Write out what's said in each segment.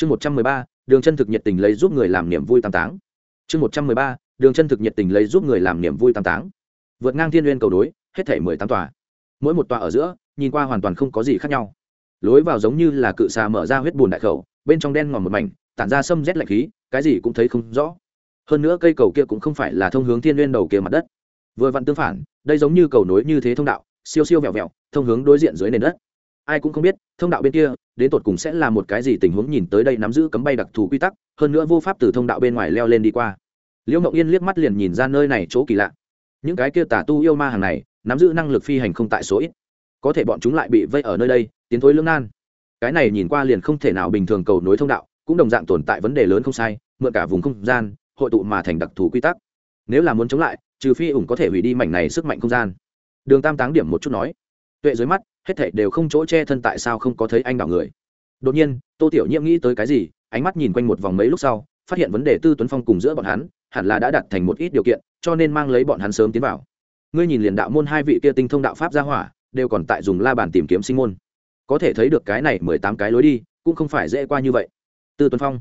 chương một trăm mười ba, đường chân thực nhiệt tình lấy giúp người làm niềm vui tam táng. Chương một trăm mười ba, đường chân thực nhiệt tình lấy giúp người làm niềm vui tam táng. Vượt ngang thiên n cầu đối, hết thể mười tám tòa. Mỗi một tòa ở giữa, nhìn qua hoàn toàn không có gì khác nhau. Lối vào giống như là cự xà mở ra huyết bùn đại khẩu, bên trong đen ngòm một mảnh, tản ra sâm rét lạnh khí, cái gì cũng thấy không rõ. Hơn nữa cây cầu kia cũng không phải là thông hướng thiên n đầu kia mặt đất. Vừa vặn tương phản, đây giống như cầu nối như thế thông đạo, siêu siêu vẹo vẹo, thông hướng đối diện dưới nền đất ai cũng không biết, thông đạo bên kia, đến tột cùng sẽ là một cái gì tình huống nhìn tới đây nắm giữ cấm bay đặc thù quy tắc, hơn nữa vô pháp từ thông đạo bên ngoài leo lên đi qua. Liễu mộng yên liếc mắt liền nhìn ra nơi này chỗ kỳ lạ. Những cái kia tà tu yêu ma hàng này, nắm giữ năng lực phi hành không tại số ít. Có thể bọn chúng lại bị vây ở nơi đây, tiến thối lưỡng nan. Cái này nhìn qua liền không thể nào bình thường cầu nối thông đạo, cũng đồng dạng tồn tại vấn đề lớn không sai, mượn cả vùng không gian, hội tụ mà thành đặc thù quy tắc. Nếu là muốn chống lại, trừ phi ủng có thể hủy đi mảnh này sức mạnh không gian. Đường tam táng điểm một chút nói. Tuệ dưới mắt hết thảy đều không chỗ che thân tại sao không có thấy anh đảo người. Đột nhiên, tô tiểu nhiễm nghĩ tới cái gì, ánh mắt nhìn quanh một vòng mấy lúc sau, phát hiện vấn đề tư tuấn phong cùng giữa bọn hắn, hẳn là đã đặt thành một ít điều kiện, cho nên mang lấy bọn hắn sớm tiến vào. Ngươi nhìn liền đạo môn hai vị kia tinh thông đạo pháp gia hỏa, đều còn tại dùng la bàn tìm kiếm sinh môn. Có thể thấy được cái này mười tám cái lối đi, cũng không phải dễ qua như vậy. Tư tuấn phong,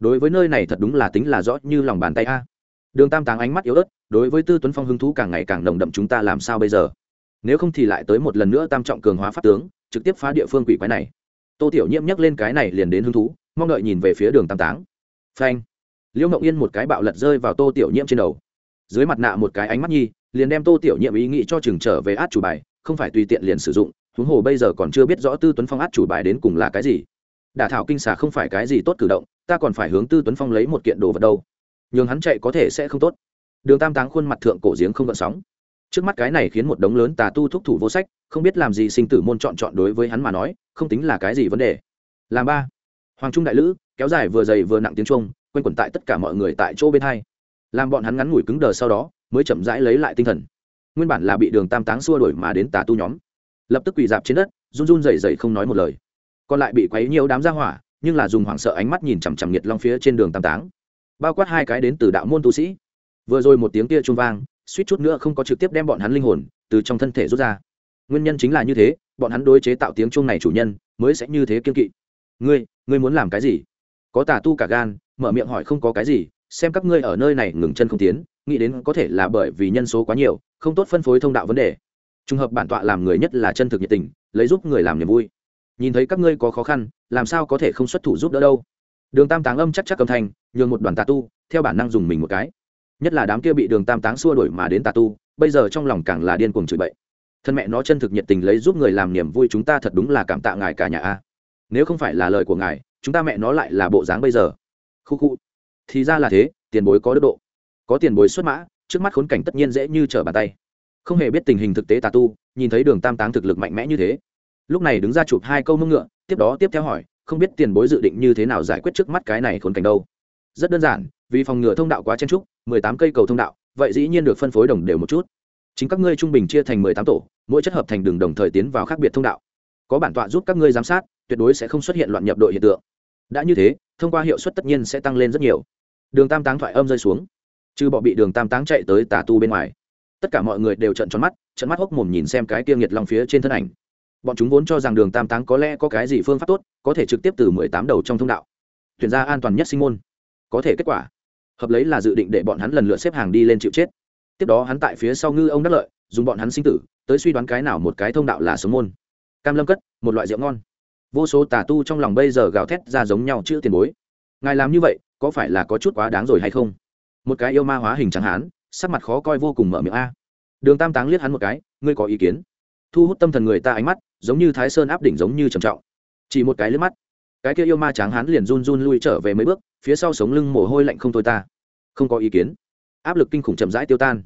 đối với nơi này thật đúng là tính là rõ như lòng bàn tay a. Đường tam táng ánh mắt yếu ớt, đối với tư tuấn phong hứng thú càng ngày càng nồng đậm chúng ta làm sao bây giờ? Nếu không thì lại tới một lần nữa tam trọng cường hóa pháp tướng, trực tiếp phá địa phương quỷ quái này. Tô tiểu nhiễm nhắc lên cái này liền đến hứng thú, mong đợi nhìn về phía đường tam táng. Phanh. Liễu mộng yên một cái bạo lật rơi vào tô tiểu nhiễm trên đầu. Dưới mặt nạ một cái ánh mắt nhi, liền đem tô tiểu nhiễm ý nghĩ cho chừng trở về át chủ bài, không phải tùy tiện liền sử dụng, huống hồ bây giờ còn chưa biết rõ tư tuấn phong át chủ bài đến cùng là cái gì. Đả thảo kinh xà không phải cái gì tốt cử động, ta còn phải hướng tư tuấn phong lấy một kiện đồ vật đâu. Nhường hắn chạy có thể sẽ không tốt. Đường tam táng khuôn mặt thượng cổ giếng không gợn sóng trước mắt cái này khiến một đống lớn tà tu thúc thủ vô sách, không biết làm gì sinh tử môn chọn chọn đối với hắn mà nói, không tính là cái gì vấn đề. Làm ba. Hoàng trung đại lữ, kéo dài vừa dày vừa nặng tiếng trung q u a n quẩn tại tất cả mọi người tại chỗ bên hai. Làm bọn hắn ngắn ngủi cứng đờ sau đó, mới chậm rãi lấy lại tinh thần. Nguyên bản là bị đường tam táng xua đổi mà đến tà tu nhóm. Lập tức quỳ dạp trên đất, run run rẩy rẩy không nói một lời. Còn lại bị quấy nhiều đám ra hỏa, nhưng là dùng hoảng sợ ánh mắt nhìn chằm chằm nhiệt long phía trên đường tam táng. Bao quát hai cái đến từ đạo môn tu sĩ. Vừa rồi một tiếng kia trung vang suýt chút nữa không có trực tiếp đem bọn hắn linh hồn từ trong thân thể rút ra. Nguyên nhân chính là như thế, bọn hắn đối chế tạo tiếng chuông này chủ nhân mới sẽ như thế kiên kỵ. Ngươi ngươi muốn làm cái gì? Có tà tu cả gan, mở miệng hỏi không có cái gì, xem các ngươi ở nơi này ngừng chân không tiến, nghĩ đến có thể là bởi vì nhân số quá nhiều, không tốt phân phối thông đạo vấn đề. Trùng hợp bản tọa làm người nhất là chân thực nhiệt tình, lấy giúp người làm niềm vui. Nhìn thấy các ngươi có khó khăn, làm sao có thể không xuất thủ giúp đỡ đâu? Đường tam táng âm chắc chắc âm thanh, nhường một đoàn tà tu, theo bản năng dùng mình một cái nhất là đám kia bị đường tam táng xua đuổi mà đến tà tu, bây giờ trong lòng càng là điên cuồng chửi bậy. Thân mẹ nó chân thực nhiệt tình lấy giúp người làm niềm vui chúng ta thật đúng là cảm tạ ngài cả nhà a. Nếu không phải là lời của ngài, chúng ta mẹ nó lại là bộ dáng bây giờ. Khu khu. Thì ra là thế, tiền bối có đức độ. Có tiền bối xuất mã, trước mắt khốn cảnh tất nhiên dễ như trở bàn tay. Không hề biết tình hình thực tế tà tu, nhìn thấy đường tam táng thực lực mạnh mẽ như thế. Lúc này đứng ra chụp hai câu mông ngựa, tiếp đó tiếp theo hỏi, không biết tiền bối dự định như thế nào giải quyết trước mắt cái này khốn cảnh đâu rất đơn giản, vì phòng ngừa thông đạo quá chen trúc mười tám cây cầu thông đạo, vậy dĩ nhiên được phân phối đồng đều một chút. Chính các ngươi trung bình chia thành mười tám tổ, mỗi chất hợp thành đường đồng thời tiến vào khác biệt thông đạo. Có bản tọa giúp các ngươi giám sát, tuyệt đối sẽ không xuất hiện loạn nhập đội hiện tượng. Đã như thế, thông qua hiệu suất tất nhiên sẽ tăng lên rất nhiều. Đường tam táng thoại âm rơi xuống. Chứ bọ bị đường tam táng chạy tới tà tu bên ngoài, tất cả mọi người đều trận tròn mắt trận mắt hốc mồm nhìn xem cái tiêu nhiệt lòng phía trên thân ảnh. Bọn chúng vốn cho rằng đường tam táng có lẽ có cái gì phương pháp tốt, có thể trực tiếp từ mười tám đầu trong thông đạo, tuyển ra an toàn nhất sinh môn có thể kết quả. Hợp lấy là dự định để bọn hắn lần lượt xếp hàng đi lên chịu chết. Tiếp đó hắn tại phía sau ngư ông đắc lợi, dùng bọn hắn sinh tử, tới suy đoán cái nào một cái thông đạo là sống môn. Cam lâm cất, một loại rượu ngon. Vô số tà tu trong lòng bây giờ gào thét ra giống nhau chữ tiền bối. Ngài làm như vậy, có phải là có chút quá đáng rồi hay không? Một cái yêu ma hóa hình chẳng hán, sắc mặt khó coi vô cùng mở miệng a. Đường tam táng liếc hắn một cái, ngươi có ý kiến? Thu hút tâm thần người ta ánh mắt, giống như thái sơn áp đỉnh giống như trầm trọng. Chỉ một cái liếc mắt cái kia yêu ma tráng hán liền run run lui trở về mấy bước, phía sau sống lưng mồ hôi lạnh không thôi ta. Không có ý kiến. Áp lực kinh khủng chậm rãi tiêu tan.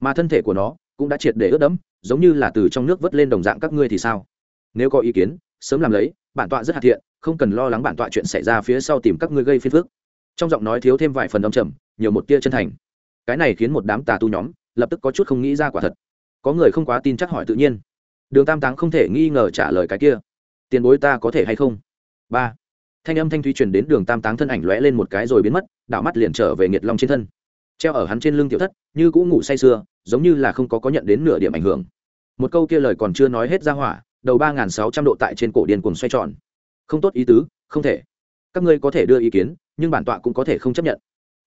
Mà thân thể của nó cũng đã triệt để ướt đẫm, giống như là từ trong nước vớt lên đồng dạng các ngươi thì sao? Nếu có ý kiến, sớm làm lấy, bản tọa rất hạt thiện, không cần lo lắng bản tọa chuyện xảy ra phía sau tìm các ngươi gây phiền phức. Trong giọng nói thiếu thêm vài phần đông trầm, nhiều một tia chân thành. Cái này khiến một đám tà tu nhóm lập tức có chút không nghĩ ra quả thật. Có người không quá tin chắc hỏi tự nhiên. Đường tam táng không thể nghi ngờ trả lời cái kia. Tiền bối ta có thể hay không? Ba thanh âm thanh thúy truyền đến đường tam táng thân ảnh lóe lên một cái rồi biến mất, đảo mắt liền trở về nghiệt long trên thân. Treo ở hắn trên lưng tiểu thất, như cũng ngủ say sưa, giống như là không có có nhận đến nửa điểm ảnh hưởng. Một câu kia lời còn chưa nói hết ra hỏa, đầu ba nghìn sáu trăm độ tại trên cổ điên cùng xoay tròn. Không tốt ý tứ, không thể. Các ngươi có thể đưa ý kiến, nhưng bản tọa cũng có thể không chấp nhận.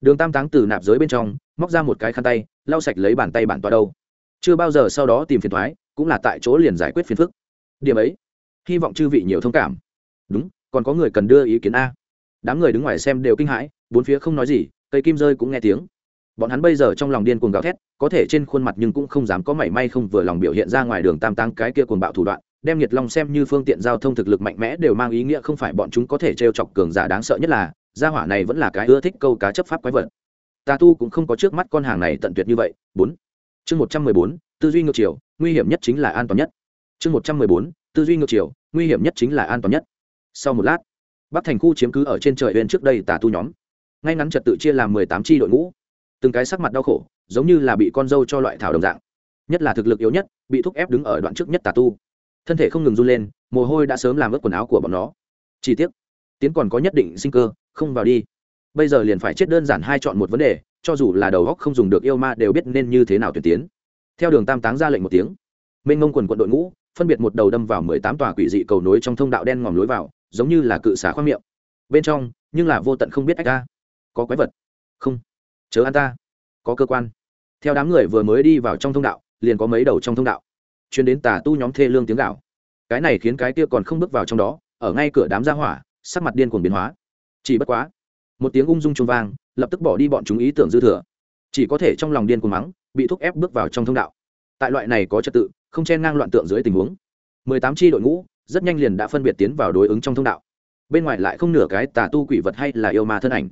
Đường tam táng từ nạp giới bên trong, móc ra một cái khăn tay, lau sạch lấy bàn tay bản tọa đâu. Chưa bao giờ sau đó tìm phiền thoái, cũng là tại chỗ liền giải quyết phiền phức. Điểm ấy, hy vọng chư vị nhiều thông cảm. Đúng còn có người cần đưa ý kiến a. Đám người đứng ngoài xem đều kinh hãi, bốn phía không nói gì, cây kim rơi cũng nghe tiếng. Bọn hắn bây giờ trong lòng điên cuồng gào thét, có thể trên khuôn mặt nhưng cũng không dám có mảy may không vừa lòng biểu hiện ra ngoài đường tam tăng cái kia cuồng bạo thủ đoạn, đem nhiệt long xem như phương tiện giao thông thực lực mạnh mẽ đều mang ý nghĩa không phải bọn chúng có thể t r e o chọc cường giả đáng sợ nhất là, gia hỏa này vẫn là cái ưa thích câu cá chấp pháp quái vật. Tà tu cũng không có trước mắt con hàng này tận tuyệt như vậy. Bốn. Chương một trăm mười bốn, tư duy ngược chiều, nguy hiểm nhất chính là an toàn nhất. Chương một trăm mười bốn, tư duy ngược chiều, nguy hiểm nhất chính là an toàn nhất sau một lát, bắc thành khu chiếm cứ ở trên trời bên trước đây tà tu nhóm. Ngay ngắn trật tự chia làm mười tám tri đội ngũ. Từng cái sắc mặt đau khổ, giống như là bị con dâu cho loại thảo đồng dạng. Nhất là thực lực yếu nhất, bị thúc ép đứng ở đoạn trước nhất tà tu. Thân thể không ngừng run lên, mồ hôi đã sớm làm ướt quần áo của bọn nó. Chi tiết tiến còn có nhất định sinh cơ, không vào đi. Bây giờ liền phải chết đơn giản hai chọn một vấn đề, cho dù là đầu góc không dùng được yêu ma đều biết nên như thế nào tuyển tiến. Theo đường tam táng ra lệnh một tiếng, mênh ngông quần quận đội ngũ, phân biệt một đầu đâm vào mười tám tòa quỷ dị cầu nối trong thông đạo đen ngòm lối vào giống như là cự xả khoang miệng. Bên trong, nhưng là vô tận không biết ách ta. Có quái vật? Không. Chớ ăn ta. Có cơ quan. Theo đám người vừa mới đi vào trong thông đạo, liền có mấy đầu trong thông đạo. Chuyên đến tà tu nhóm thê lương tiếng gạo cái này khiến cái kia còn không bước vào trong đó, ở ngay cửa đám ra hỏa, sắc mặt điên cuồng biến hóa. Chỉ bất quá, một tiếng ung dung trung vang, lập tức bỏ đi bọn chúng ý tưởng dư thừa. Chỉ có thể trong lòng điên cuồng mắng, bị thúc ép bước vào trong thông đạo. Tại loại này có trật tự, không chen ngang loạn tượng dưới tình huống. Mười tám tri đội ngũ rất nhanh liền đã phân biệt tiến vào đối ứng trong thông đạo. Bên ngoài lại không nửa cái tà tu quỷ vật hay là yêu ma thân ảnh.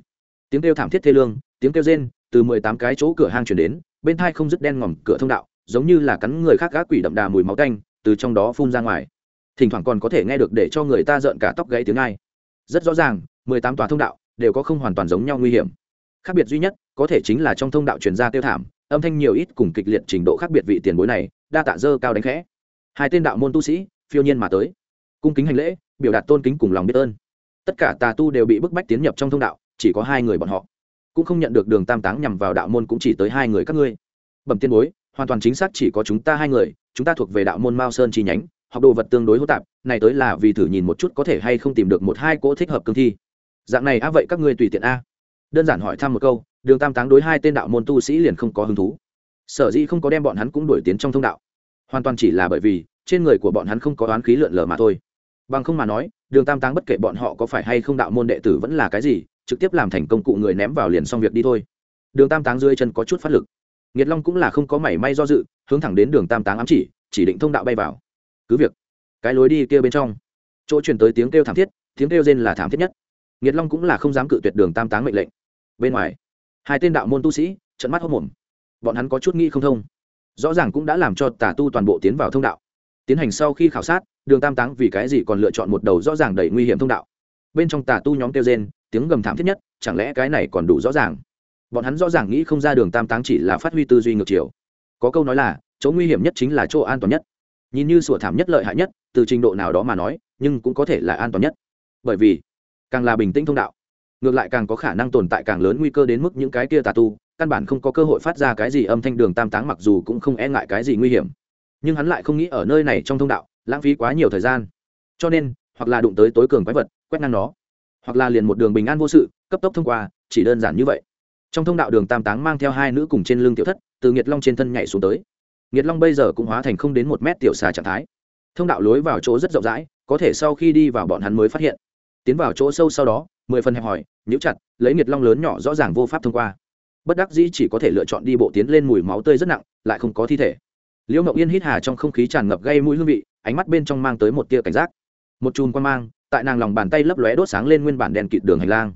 Tiếng kêu thảm thiết thê lương, tiếng kêu rên, từ mười tám cái chỗ cửa hang chuyển đến, bên thai không dứt đen ngòm cửa thông đạo, giống như là cắn người khác gác quỷ đậm đà mùi máu canh từ trong đó phun ra ngoài. Thỉnh thoảng còn có thể nghe được để cho người ta rợn cả tóc gãy tiếng ai. Rất rõ ràng, mười tám tòa thông đạo đều có không hoàn toàn giống nhau nguy hiểm. Khác biệt duy nhất, có thể chính là trong thông đạo truyền ra tiêu thảm, âm thanh nhiều ít cùng kịch liệt trình độ khác biệt vị tiền bối này, đa tạ dơ cao đánh khẽ. Hai tên đạo môn tu sĩ, phiêu nhiên mà tới cung kính hành lễ, biểu đạt tôn kính cùng lòng biết ơn. Tất cả tà tu đều bị bức bách tiến nhập trong thông đạo, chỉ có hai người bọn họ. Cũng không nhận được đường tam táng nhằm vào đạo môn cũng chỉ tới hai người các ngươi. Bẩm tiên bối, hoàn toàn chính xác chỉ có chúng ta hai người, chúng ta thuộc về đạo môn mao sơn chi nhánh, học đồ vật tương đối hỗn tạp, này tới là vì thử nhìn một chút có thể hay không tìm được một hai cỗ thích hợp cương thi. Dạng này a vậy các ngươi tùy tiện a. Đơn giản hỏi thăm một câu, đường tam táng đối hai tên đạo môn tu sĩ liền không có hứng thú. Sở dĩ không có đem bọn hắn cũng đổi tiến trong thông đạo. Hoàn toàn chỉ là bởi vì, trên người của bọn hắn không có oán khí lượn lờ mà thôi bằng không mà nói, đường tam táng bất kể bọn họ có phải hay không đạo môn đệ tử vẫn là cái gì, trực tiếp làm thành công cụ người ném vào liền xong việc đi thôi. Đường tam táng dưới chân có chút phát lực. Nghiệt long cũng là không có mảy may do dự, hướng thẳng đến đường tam táng ám chỉ chỉ định thông đạo bay vào. Cứ việc, cái lối đi kia bên trong, chỗ truyền tới tiếng kêu thảm thiết, tiếng kêu rên là thảm thiết nhất. Nghiệt long cũng là không dám cự tuyệt đường tam táng mệnh lệnh. Bên ngoài, hai tên đạo môn tu sĩ trận mắt hốc mồm bọn hắn có chút nghĩ không thông. Rõ ràng cũng đã làm cho tà tu toàn bộ tiến vào thông đạo tiến hành sau khi khảo sát, đường tam táng vì cái gì còn lựa chọn một đầu rõ ràng đầy nguy hiểm thông đạo? Bên trong tà tu nhóm kêu rên, tiếng gầm thảm thiết nhất, chẳng lẽ cái này còn đủ rõ ràng? Bọn hắn rõ ràng nghĩ không ra đường tam táng chỉ là phát huy tư duy ngược chiều. Có câu nói là, chỗ nguy hiểm nhất chính là chỗ an toàn nhất. Nhìn như sủa thảm nhất lợi hại nhất, từ trình độ nào đó mà nói, nhưng cũng có thể là an toàn nhất. Bởi vì, càng là bình tĩnh thông đạo, ngược lại càng có khả năng tồn tại càng lớn nguy cơ đến mức những cái kia tà tu, căn bản không có cơ hội phát ra cái gì âm thanh đường tam táng mặc dù cũng không e ngại cái gì nguy hiểm nhưng hắn lại không nghĩ ở nơi này trong thông đạo, lãng phí quá nhiều thời gian. Cho nên, hoặc là đụng tới tối cường quái vật, quét ngang nó, hoặc là liền một đường bình an vô sự, cấp tốc thông qua, chỉ đơn giản như vậy. Trong thông đạo đường tam táng mang theo hai nữ cùng trên lưng tiểu thất, từ nghiệt long trên thân nhảy xuống tới. Nghiệt long bây giờ cũng hóa thành không đến một mét tiểu xà trạng thái. Thông đạo lối vào chỗ rất rộng rãi, có thể sau khi đi vào bọn hắn mới phát hiện. Tiến vào chỗ sâu sau đó, mười phần hẹp hòi, nhũ chặt, lấy nghiệt long lớn nhỏ rõ ràng vô pháp thông qua. Bất đắc dĩ chỉ có thể lựa chọn đi bộ tiến lên mùi máu tươi rất nặng, lại không có thi thể liễu mộng yên hít hà trong không khí tràn ngập gây mũi hương vị, ánh mắt bên trong mang tới một tia cảnh giác. Một chùm quan mang, tại nàng lòng bàn tay lấp lóe đốt sáng lên nguyên bản đèn kịt đường hành lang.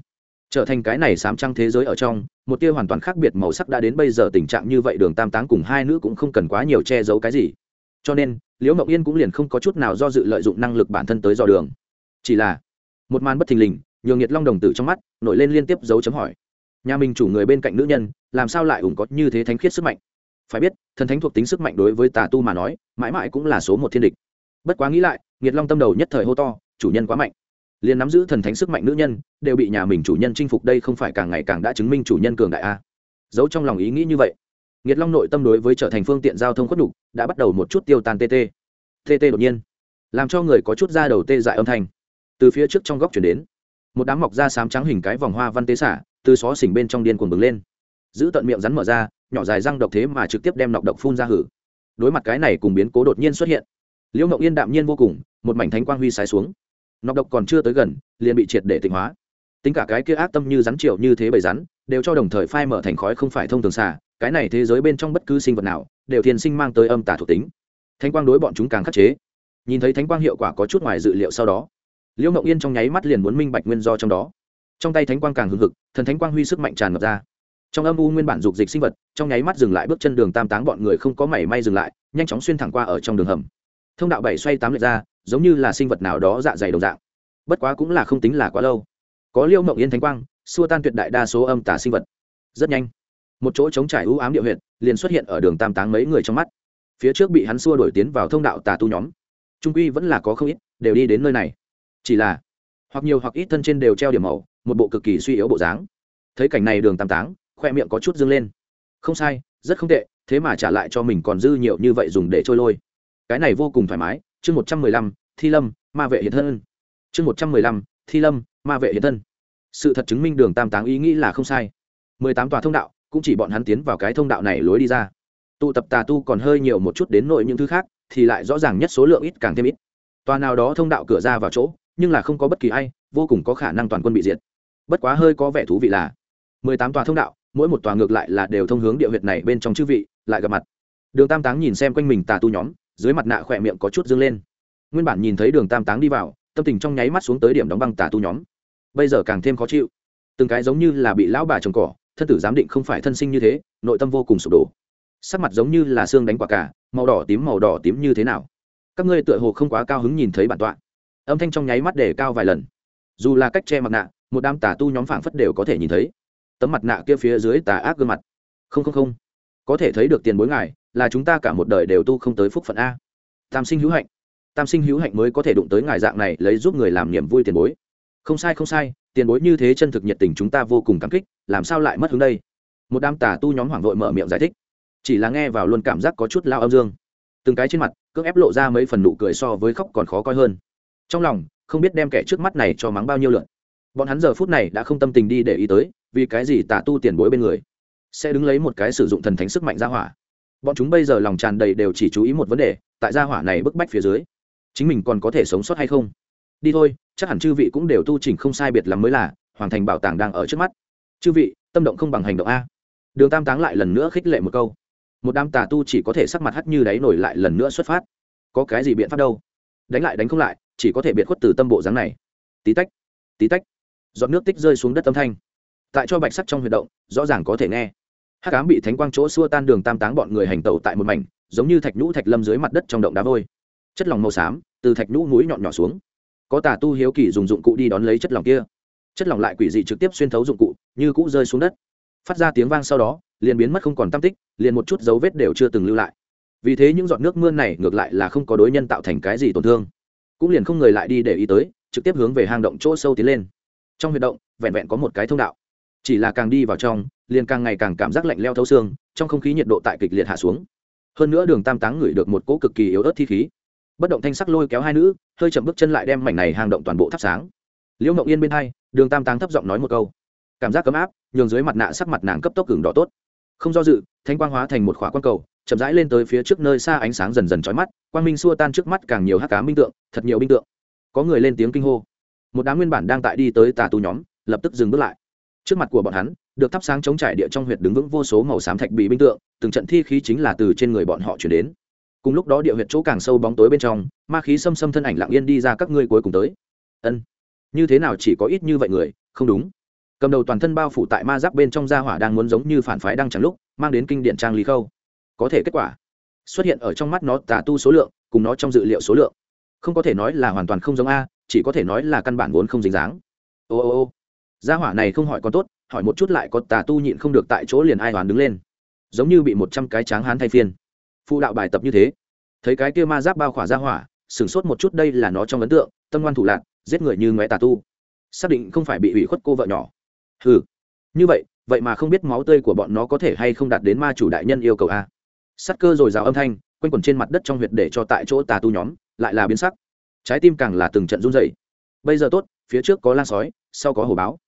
Trở thành cái này sám trăng thế giới ở trong, một tia hoàn toàn khác biệt màu sắc đã đến bây giờ tình trạng như vậy đường tam táng cùng hai nữ cũng không cần quá nhiều che giấu cái gì. Cho nên, liễu mộng yên cũng liền không có chút nào do dự lợi dụng năng lực bản thân tới dò đường. Chỉ là, một màn bất thình lình, nhường nhiệt long đồng tử trong mắt nổi lên liên tiếp dấu chấm hỏi. Nhà mình chủ người bên cạnh nữ nhân, làm sao lại ủng có như thế thánh khiết sức mạnh? Phải biết, thần thánh thuộc tính sức mạnh đối với tà tu mà nói, mãi mãi cũng là số một thiên địch. Bất quá nghĩ lại nghiệt long tâm đầu nhất thời hô to, chủ nhân quá mạnh. Liền nắm giữ thần thánh sức mạnh nữ nhân, đều bị nhà mình chủ nhân chinh phục đây không phải càng ngày càng đã chứng minh chủ nhân cường đại a. Giấu trong lòng ý nghĩ như vậy nghiệt long nội tâm đối với trở thành phương tiện giao thông khuất đục đã bắt đầu một chút tiêu tan tt tt đột nhiên, làm cho người có chút da đầu tê dại âm thanh. Từ phía trước trong góc chuyển đến, một đám mọc da sám trắng hình cái vòng hoa văn tế xả, từ xó xỉnh bên trong điên cuồng bừng lên. Giữ tận miệng rắn mở ra nhỏ dài răng độc thế mà trực tiếp đem nọc độc phun ra hử. Đối mặt cái này cùng biến cố đột nhiên xuất hiện, liễu ngọc yên đạm nhiên vô cùng, một mảnh thánh quang huy sái xuống. Nọc độc còn chưa tới gần, liền bị triệt để tịnh hóa. Tính cả cái kia ác tâm như rắn triệu như thế bầy rắn, đều cho đồng thời phai mở thành khói không phải thông thường xả cái này thế giới bên trong bất cứ sinh vật nào, đều thiên sinh mang tới âm tả thuộc tính. Thánh quang đối bọn chúng càng khắc chế. Nhìn thấy thánh quang hiệu quả có chút ngoài dự liệu sau đó, liễu ngọc yên trong nháy mắt liền muốn minh bạch nguyên do trong đó. Trong tay thánh quang càng hưng hực, thần thánh quang huy sức mạnh tràn ngập ra trong âm u nguyên bản dục dịch sinh vật, trong nháy mắt dừng lại bước chân đường tam táng bọn người không có mảy may dừng lại, nhanh chóng xuyên thẳng qua ở trong đường hầm. Thông đạo bảy xoay tám lượt ra, giống như là sinh vật nào đó dạ dày đồng dạng. Bất quá cũng là không tính là quá lâu. Có liêu mộng yên thánh quang, xua tan tuyệt đại đa số âm tả sinh vật. Rất nhanh, một chỗ trống trải ưu ám địa huyện liền xuất hiện ở đường tam táng mấy người trong mắt. Phía trước bị hắn xua đổi tiến vào thông đạo tà tu nhóm. Trung quy vẫn là có không ít, đều đi đến nơi này. Chỉ là, hoặc nhiều hoặc ít thân trên đều treo điểm màu, một bộ cực kỳ suy yếu bộ dáng. Thấy cảnh này đường tam táng khoe miệng có chút dâng lên. Không sai, rất không tệ, thế mà trả lại cho mình còn dư nhiều như vậy dùng để trôi lôi. Cái này vô cùng thoải mái. Chương một trăm mười lăm, thi lâm, ma vệ hiện thân. Chương một trăm mười lăm, thi lâm, ma vệ hiện thân. Sự thật chứng minh đường tam táng ý nghĩ là không sai. Mười tám tòa thông đạo, cũng chỉ bọn hắn tiến vào cái thông đạo này lối đi ra. Tụ tập tà tu còn hơi nhiều một chút đến nội những thứ khác, thì lại rõ ràng nhất số lượng ít càng thêm ít. Tòa nào đó thông đạo cửa ra vào chỗ, nhưng là không có bất kỳ ai, vô cùng có khả năng toàn quân bị diệt. Bất quá hơi có vẻ thú vị là, mười tám tòa thông đạo mỗi một tòa ngược lại là đều thông hướng địa huyệt này bên trong chư vị, lại gặp mặt. Đường tam táng nhìn xem quanh mình tà tu nhóm, dưới mặt nạ khỏe miệng có chút dâng lên. Nguyên bản nhìn thấy đường tam táng đi vào, tâm tình trong nháy mắt xuống tới điểm đóng băng tà tu nhóm. Bây giờ càng thêm khó chịu. Từng cái giống như là bị lão bà trồng cỏ, thân tử giám định không phải thân sinh như thế, nội tâm vô cùng sụp đổ. Sắc mặt giống như là xương đánh quả cả, màu đỏ tím màu đỏ tím như thế nào. Các ngươi tựa hồ không quá cao hứng nhìn thấy bản tọa. Âm thanh trong nháy mắt để cao vài lần. Dù là cách che mặt nạ, một đám tà tu nhóm phảng phất đều có thể nhìn thấy tấm mặt nạ kia phía dưới tà ác gương mặt. Không không không. Có thể thấy được tiền bối ngài, là chúng ta cả một đời đều tu không tới phúc phận a. Tam sinh hữu hạnh. Tam sinh hữu hạnh mới có thể đụng tới ngài dạng này, lấy giúp người làm niềm vui tiền bối. Không sai không sai. Tiền bối như thế chân thực nhiệt tình chúng ta vô cùng cảm kích, làm sao lại mất hướng đây? Một đám tà tu nhóm hoảng vội mở miệng giải thích. Chỉ là nghe vào luôn cảm giác có chút lao âm dương. Từng cái trên mặt, cưỡng ép lộ ra mấy phần nụ cười so với khóc còn khó coi hơn. Trong lòng, không biết đem kẻ trước mắt này cho mắng bao nhiêu lượn bọn hắn giờ phút này đã không tâm tình đi để ý tới vì cái gì tà tu tiền bối bên người? Sẽ đứng lấy một cái sử dụng thần thánh sức mạnh ra hỏa. Bọn chúng bây giờ lòng tràn đầy đều chỉ chú ý một vấn đề, tại gia hỏa này bức bách phía dưới, chính mình còn có thể sống sót hay không? Đi thôi, chắc hẳn chư vị cũng đều tu chỉnh không sai biệt lắm mới là hoàn thành bảo tàng đang ở trước mắt. Chư vị, tâm động không bằng hành động a. Đường tam táng lại lần nữa khích lệ một câu. Một đám tà tu chỉ có thể sắc mặt hắt như đáy nổi lại lần nữa xuất phát. Có cái gì biện pháp đâu? Đánh lại đánh không lại, chỉ có thể biệt khuất từ tâm bộ dáng này. Tí tách tí tách. Giọt nước tích rơi xuống đất âm thanh tại cho bạch sắc trong huy động, rõ ràng có thể nghe. Hắc ám bị thánh quang chỗ xua tan đường tam táng bọn người hành tẩu tại một mảnh, giống như thạch nhũ thạch lâm dưới mặt đất trong động đá vôi. Chất lỏng màu xám, từ thạch nhũ mũi nhọn nhỏ xuống. Có tà tu hiếu kỳ dùng dụng cụ đi đón lấy chất lỏng kia. Chất lỏng lại quỷ dị trực tiếp xuyên thấu dụng cụ, như cũ rơi xuống đất. Phát ra tiếng vang sau đó, liền biến mất không còn tam tích, liền một chút dấu vết đều chưa từng lưu lại. Vì thế những giọt nước mưa này ngược lại là không có đối nhân tạo thành cái gì tổn thương. Cũng liền không người lại đi để ý tới, trực tiếp hướng về hang động chỗ sâu tiến lên. Trong huyệt động, vẹn vẹn có một cái thông đạo chỉ là càng đi vào trong, liền càng ngày càng cảm giác lạnh leo thấu xương, trong không khí nhiệt độ tại kịch liệt hạ xuống. Hơn nữa đường tam táng ngửi được một cỗ cực kỳ yếu ớt thi khí. Bất động thanh sắc lôi kéo hai nữ, hơi chậm bước chân lại đem mảnh này hang động toàn bộ thắp sáng. Liễu mộng yên bên hai, đường tam táng thấp giọng nói một câu. Cảm giác ấm áp, nhường dưới mặt nạ sắc mặt nàng cấp tốc cứng đỏ tốt. Không do dự, thanh quang hóa thành một khóa quang cầu, chậm rãi lên tới phía trước nơi xa ánh sáng dần dần trói mắt. Quang minh xua tan trước mắt càng nhiều hắc cá minh tượng, thật nhiều binh tượng. Có người lên tiếng kinh hô. Một đám nguyên bản đang tại đi tới tà tu nhóm, lập tức dừng bước lại trước mặt của bọn hắn, được thắp sáng chống trải địa trong huyệt đứng vững vô số màu xám thạch bị binh tượng, từng trận thi khí chính là từ trên người bọn họ chuyển đến. Cùng lúc đó địa huyệt chỗ càng sâu bóng tối bên trong, ma khí xâm xâm thân ảnh lặng yên đi ra các ngươi cuối cùng tới. Ân. Như thế nào chỉ có ít như vậy người? Không đúng. Cầm đầu toàn thân bao phủ tại ma giáp bên trong gia hỏa đang muốn giống như phản phái đang chẳng lúc, mang đến kinh điện trang lý khâu. Có thể kết quả, xuất hiện ở trong mắt nó tà tu số lượng, cùng nó trong dự liệu số lượng. Không có thể nói là hoàn toàn không giống a, chỉ có thể nói là căn bản vốn không dính dáng. Ô ô ô gia hỏa này không hỏi còn tốt, hỏi một chút lại có tà tu nhịn không được tại chỗ liền ai hoàn đứng lên. Giống như bị một trăm cái tráng hán thay phiên. Phụ đạo bài tập như thế. Thấy cái kia ma giáp bao khỏa gia hỏa, sửng sốt một chút đây là nó trong ấn tượng, tâm ngoan thủ lạc, giết người như ngoé tà tu. Xác định không phải bị ủy khuất cô vợ nhỏ. Ừ như vậy vậy mà không biết máu tươi của bọn nó có thể hay không đạt đến ma chủ đại nhân yêu cầu a. Sắt cơ rồi rào âm thanh, quanh quẩn trên mặt đất trong huyệt để cho tại chỗ tà tu nhóm, lại là biến sắc. Trái tim càng là từng trận run dày bây giờ tốt, phía trước có lan sói, sau có hồ báo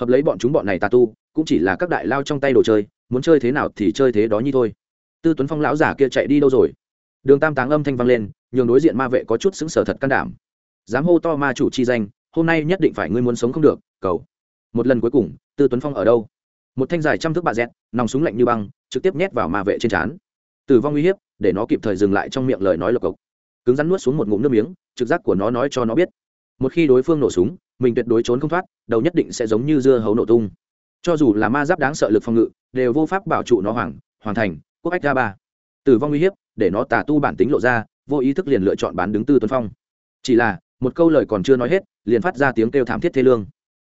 hợp lấy bọn chúng bọn này tà tu, cũng chỉ là các đại lao trong tay đồ chơi, muốn chơi thế nào thì chơi thế đó như thôi. Tư tuấn phong lão giả kia chạy đi đâu rồi? Đường tam táng âm thanh vang lên, nhường đối diện ma vệ có chút xứng sở thật can đảm. Dám hô to ma chủ chi danh, hôm nay nhất định phải ngươi muốn sống không được, cầu. Một lần cuối cùng, tư tuấn phong ở đâu? Một thanh dài trăm thước bạ dẹt, nòng súng lạnh như băng, trực tiếp nhét vào ma vệ trên trán. Tử vong uy hiếp, để nó kịp thời dừng lại trong miệng lời nói lộc cộc. Cứng rắn nuốt xuống một ngụm nước miếng, trực giác của nó nói cho nó biết. Một khi đối phương nổ súng mình tuyệt đối trốn không thoát, đầu nhất định sẽ giống như dưa hấu nổ tung. Cho dù là ma giáp đáng sợ lực phòng ngự, đều vô pháp bảo trụ nó hoàng, hoàn thành, quốc ách ra ba. Tử vong uy hiếp, để nó tà tu bản tính lộ ra, vô ý thức liền lựa chọn bán đứng tư tuấn phong. Chỉ là, một câu lời còn chưa nói hết, liền phát ra tiếng kêu thảm thiết thê lương.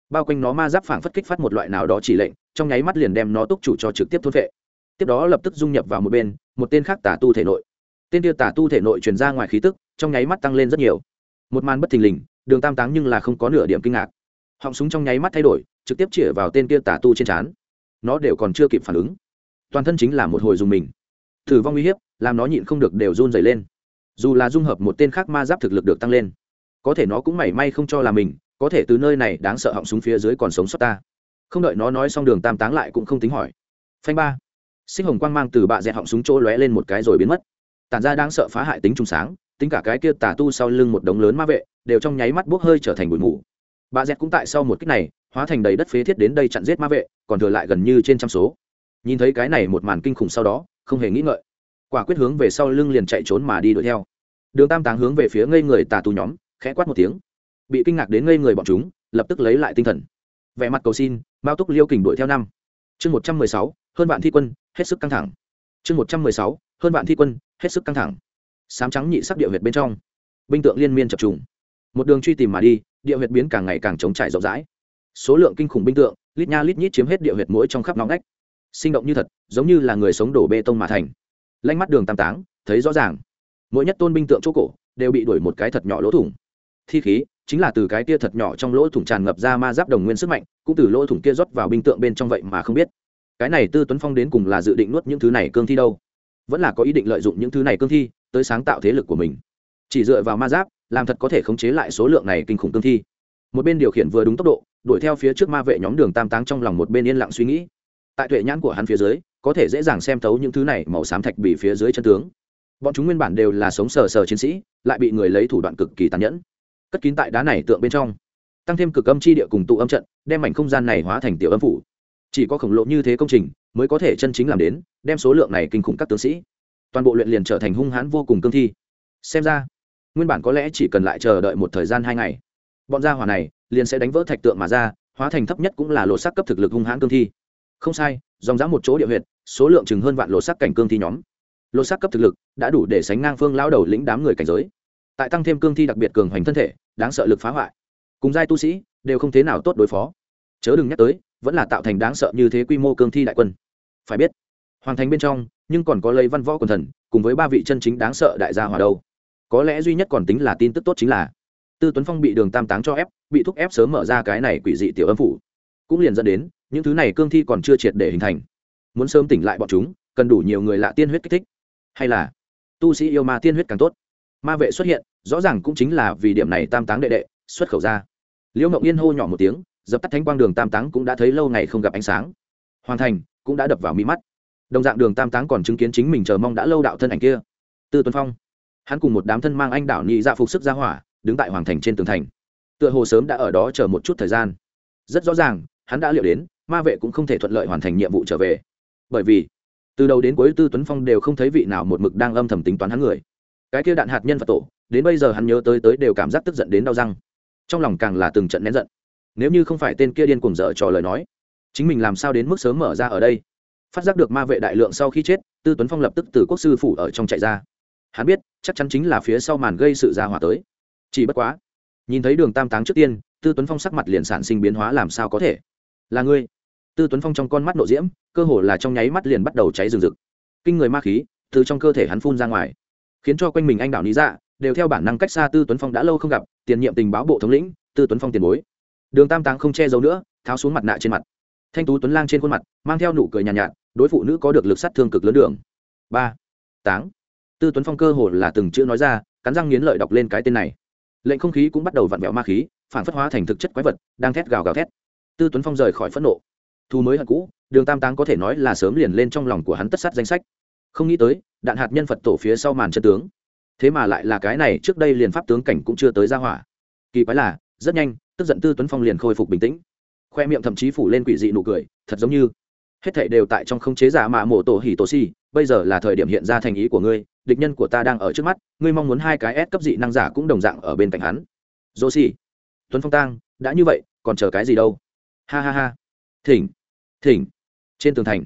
Bao quanh nó ma giáp phảng phất kích phát một loại nào đó chỉ lệnh, trong nháy mắt liền đem nó túc chủ cho trực tiếp thôn vệ. Tiếp đó lập tức dung nhập vào một bên, một tên khác tà tu thể nội. Tên kia tà tu thể nội truyền ra ngoài khí tức, trong nháy mắt tăng lên rất nhiều. Một màn bất thình lình đường tam táng nhưng là không có nửa điểm kinh ngạc. Họng súng trong nháy mắt thay đổi, trực tiếp chĩa vào tên kia tà tu trên trán. Nó đều còn chưa kịp phản ứng. Toàn thân chính là một hồi dùng mình. Thử vong uy hiếp, làm nó nhịn không được đều run dày lên. Dù là dung hợp một tên khác ma giáp thực lực được tăng lên, có thể nó cũng mảy may không cho là mình, có thể từ nơi này đáng sợ họng súng phía dưới còn sống sót ta. Không đợi nó nói xong đường tam táng lại cũng không tính hỏi. Phanh ba. Sinh hồng quang mang từ bạ dẹt họng súng chỗ lóe lên một cái rồi biến mất. Tản ra đang sợ phá hại tính trùng sáng, tính cả cái kia tà tu sau lưng một đống lớn ma vệ đều trong nháy mắt bốc hơi trở thành bụi mù. Bà dẹt cũng tại sau một kích này, hóa thành đầy đất phế thiết đến đây chặn giết ma vệ, còn thừa lại gần như trên trăm số. Nhìn thấy cái này một màn kinh khủng sau đó, không hề nghĩ ngợi. Quả quyết hướng về sau lưng liền chạy trốn mà đi đuổi theo. Đường tam táng hướng về phía ngây người tà tù nhóm, khẽ quát một tiếng. Bị kinh ngạc đến ngây người bọn chúng, lập tức lấy lại tinh thần. Vẻ mặt cầu xin, mao túc liêu kình đuổi theo năm. Chương một trăm mười sáu, hơn vạn thi quân, hết sức căng thẳng. Chương một trăm mười sáu, hơn vạn thi quân, hết sức căng thẳng. Sám trắng nhị sắc địa huyệt bên trong. Binh tượng liên miên chập trùng một đường truy tìm mà đi địa huyệt biến càng ngày càng trống trải rộng rãi. Số lượng kinh khủng binh tượng lít nha lít nhít chiếm hết địa huyệt mỗi trong khắp nóng nách, sinh động như thật giống như là người sống đổ bê tông mà thành. Lanh mắt đường tam táng thấy rõ ràng. Mỗi nhất tôn binh tượng chỗ cổ đều bị đuổi một cái thật nhỏ lỗ thủng. Thi khí chính là từ cái kia thật nhỏ trong lỗ thủng tràn ngập ra ma giáp đồng nguyên sức mạnh cũng từ lỗ thủng kia rót vào binh tượng bên trong vậy mà không biết. Cái này tư tuấn phong đến cùng là dự định nuốt những thứ này cương thi đâu? Vẫn là có ý định lợi dụng những thứ này cương thi tới sáng tạo thế lực của mình. Chỉ dựa vào ma giáp làm thật có thể khống chế lại số lượng này kinh khủng cương thi. Một bên điều khiển vừa đúng tốc độ, đuổi theo phía trước ma vệ nhóm đường tam táng trong lòng một bên yên lặng suy nghĩ. Tại tuệ nhãn của hắn phía dưới, có thể dễ dàng xem thấu những thứ này màu xám thạch bị phía dưới chân tướng. Bọn chúng nguyên bản đều là sống sờ sờ chiến sĩ, lại bị người lấy thủ đoạn cực kỳ tàn nhẫn. Cất kín tại đá này tượng bên trong, tăng thêm cực âm chi địa cùng tụ âm trận, đem mảnh không gian này hóa thành tiểu âm phủ. Chỉ có khổng lồ như thế công trình mới có thể chân chính làm đến, đem số lượng này kinh khủng các tướng sĩ, toàn bộ luyện liền trở thành hung hãn vô cùng cương thi. Xem ra nguyên bản có lẽ chỉ cần lại chờ đợi một thời gian hai ngày. Bọn gia hỏa này liền sẽ đánh vỡ thạch tượng mà ra, hóa thành thấp nhất cũng là lột sắc cấp thực lực hung hãn cương thi. Không sai, dòng dã một chỗ địa huyệt, số lượng chừng hơn vạn lột sắc cảnh cương thi nhóm. Lột sắc cấp thực lực đã đủ để sánh ngang phương lao đầu lĩnh đám người cảnh giới. Tại tăng thêm cương thi đặc biệt cường hoành thân thể, đáng sợ lực phá hoại. Cùng giai tu sĩ đều không thế nào tốt đối phó. Chớ đừng nhắc tới, vẫn là tạo thành đáng sợ như thế quy mô cương thi đại quân. Phải biết, hoàng thành bên trong, nhưng còn có lấy văn võ quần thần, cùng với ba vị chân chính đáng sợ đại gia hòa đâu có lẽ duy nhất còn tính là tin tức tốt chính là tư tuấn phong bị đường tam táng cho ép, bị thúc ép sớm mở ra cái này quỷ dị tiểu âm phủ. Cũng liền dẫn đến, những thứ này cương thi còn chưa triệt để hình thành. Muốn sớm tỉnh lại bọn chúng, cần đủ nhiều người lạ tiên huyết kích thích. Hay là, tu sĩ yêu ma tiên huyết càng tốt. Ma vệ xuất hiện, rõ ràng cũng chính là vì điểm này tam táng đệ đệ, xuất khẩu ra. Liễu mộng yên hô nhỏ một tiếng, dập tắt thánh quang đường tam táng cũng đã thấy lâu ngày không gặp ánh sáng. Hoàn thành, cũng đã đập vào mi mắt. Đồng dạng đường tam táng còn chứng kiến chính mình chờ mong đã lâu đạo thân ảnh kia. Tư tuấn phong hắn cùng một đám thân mang anh đảo nhị dạ phục sức ra hỏa, đứng tại hoàng thành trên tường thành. Tựa hồ sớm đã ở đó chờ một chút thời gian. Rất rõ ràng, hắn đã liệu đến, ma vệ cũng không thể thuận lợi hoàn thành nhiệm vụ trở về. Bởi vì, từ đầu đến cuối tư tuấn phong đều không thấy vị nào một mực đang âm thầm tính toán hắn người. Cái kia đạn hạt nhân và tổ, đến bây giờ hắn nhớ tới tới đều cảm giác tức giận đến đau răng. Trong lòng càng là từng trận nén giận. Nếu như không phải tên kia điên cuồng dở trò lời nói, chính mình làm sao đến mức sớm mở ra ở đây? Phát giác được ma vệ đại lượng sau khi chết, tư tuấn phong lập tức từ quốc sư phủ ở trong chạy ra hắn biết chắc chắn chính là phía sau màn gây sự ra hỏa tới. Chỉ bất quá nhìn thấy đường tam táng trước tiên tư tuấn phong sắc mặt liền sản sinh biến hóa làm sao có thể? Là ngươi? Tư tuấn phong trong con mắt nộ diễm cơ hồ là trong nháy mắt liền bắt đầu cháy rừng rực. Kinh người ma khí từ trong cơ thể hắn phun ra ngoài khiến cho quanh mình anh đảo lý dạ đều theo bản năng cách xa tư tuấn phong đã lâu không gặp tiền nhiệm tình báo bộ thống lĩnh tư tuấn phong tiền bối. Đường tam táng không che giấu nữa tháo xuống mặt nạ trên mặt. Thanh tú tuấn lang trên khuôn mặt mang theo nụ cười nhàn nhạt, nhạt đối phụ nữ có được lực sát thương cực lớn đường. Ba táng tư tuấn phong cơ hồ là từng chữ nói ra, cắn răng nghiến lợi đọc lên cái tên này. Lệnh không khí cũng bắt đầu vặn vẹo ma khí phản phất hóa thành thực chất quái vật, đang thét gào gào thét. Tư tuấn phong rời khỏi phẫn nộ. Thu mới hận cũ, đường tam táng có thể nói là sớm liền lên trong lòng của hắn tất sát danh sách. Không nghĩ tới, đạn hạt nhân phật tổ phía sau màn chân tướng. Thế mà lại là cái này, trước đây liền pháp tướng cảnh cũng chưa tới ra hỏa. Kỳ quái là, rất nhanh, tức giận tư tuấn phong liền khôi phục bình tĩnh. Khoe miệng thậm chí phủ lên quỷ dị nụ cười, thật giống như, hết thảy đều tại trong không chế giả mạ mộ tổ hỉ tổ si, bây giờ là thời điểm hiện ra thành ý của ngươi địch nhân của ta đang ở trước mắt, ngươi mong muốn hai cái s cấp dị năng giả cũng đồng dạng ở bên cạnh hắn. Dô xì tuấn phong tang, đã như vậy, còn chờ cái gì đâu? Ha ha ha. Thỉnh thỉnh. Trên tường thành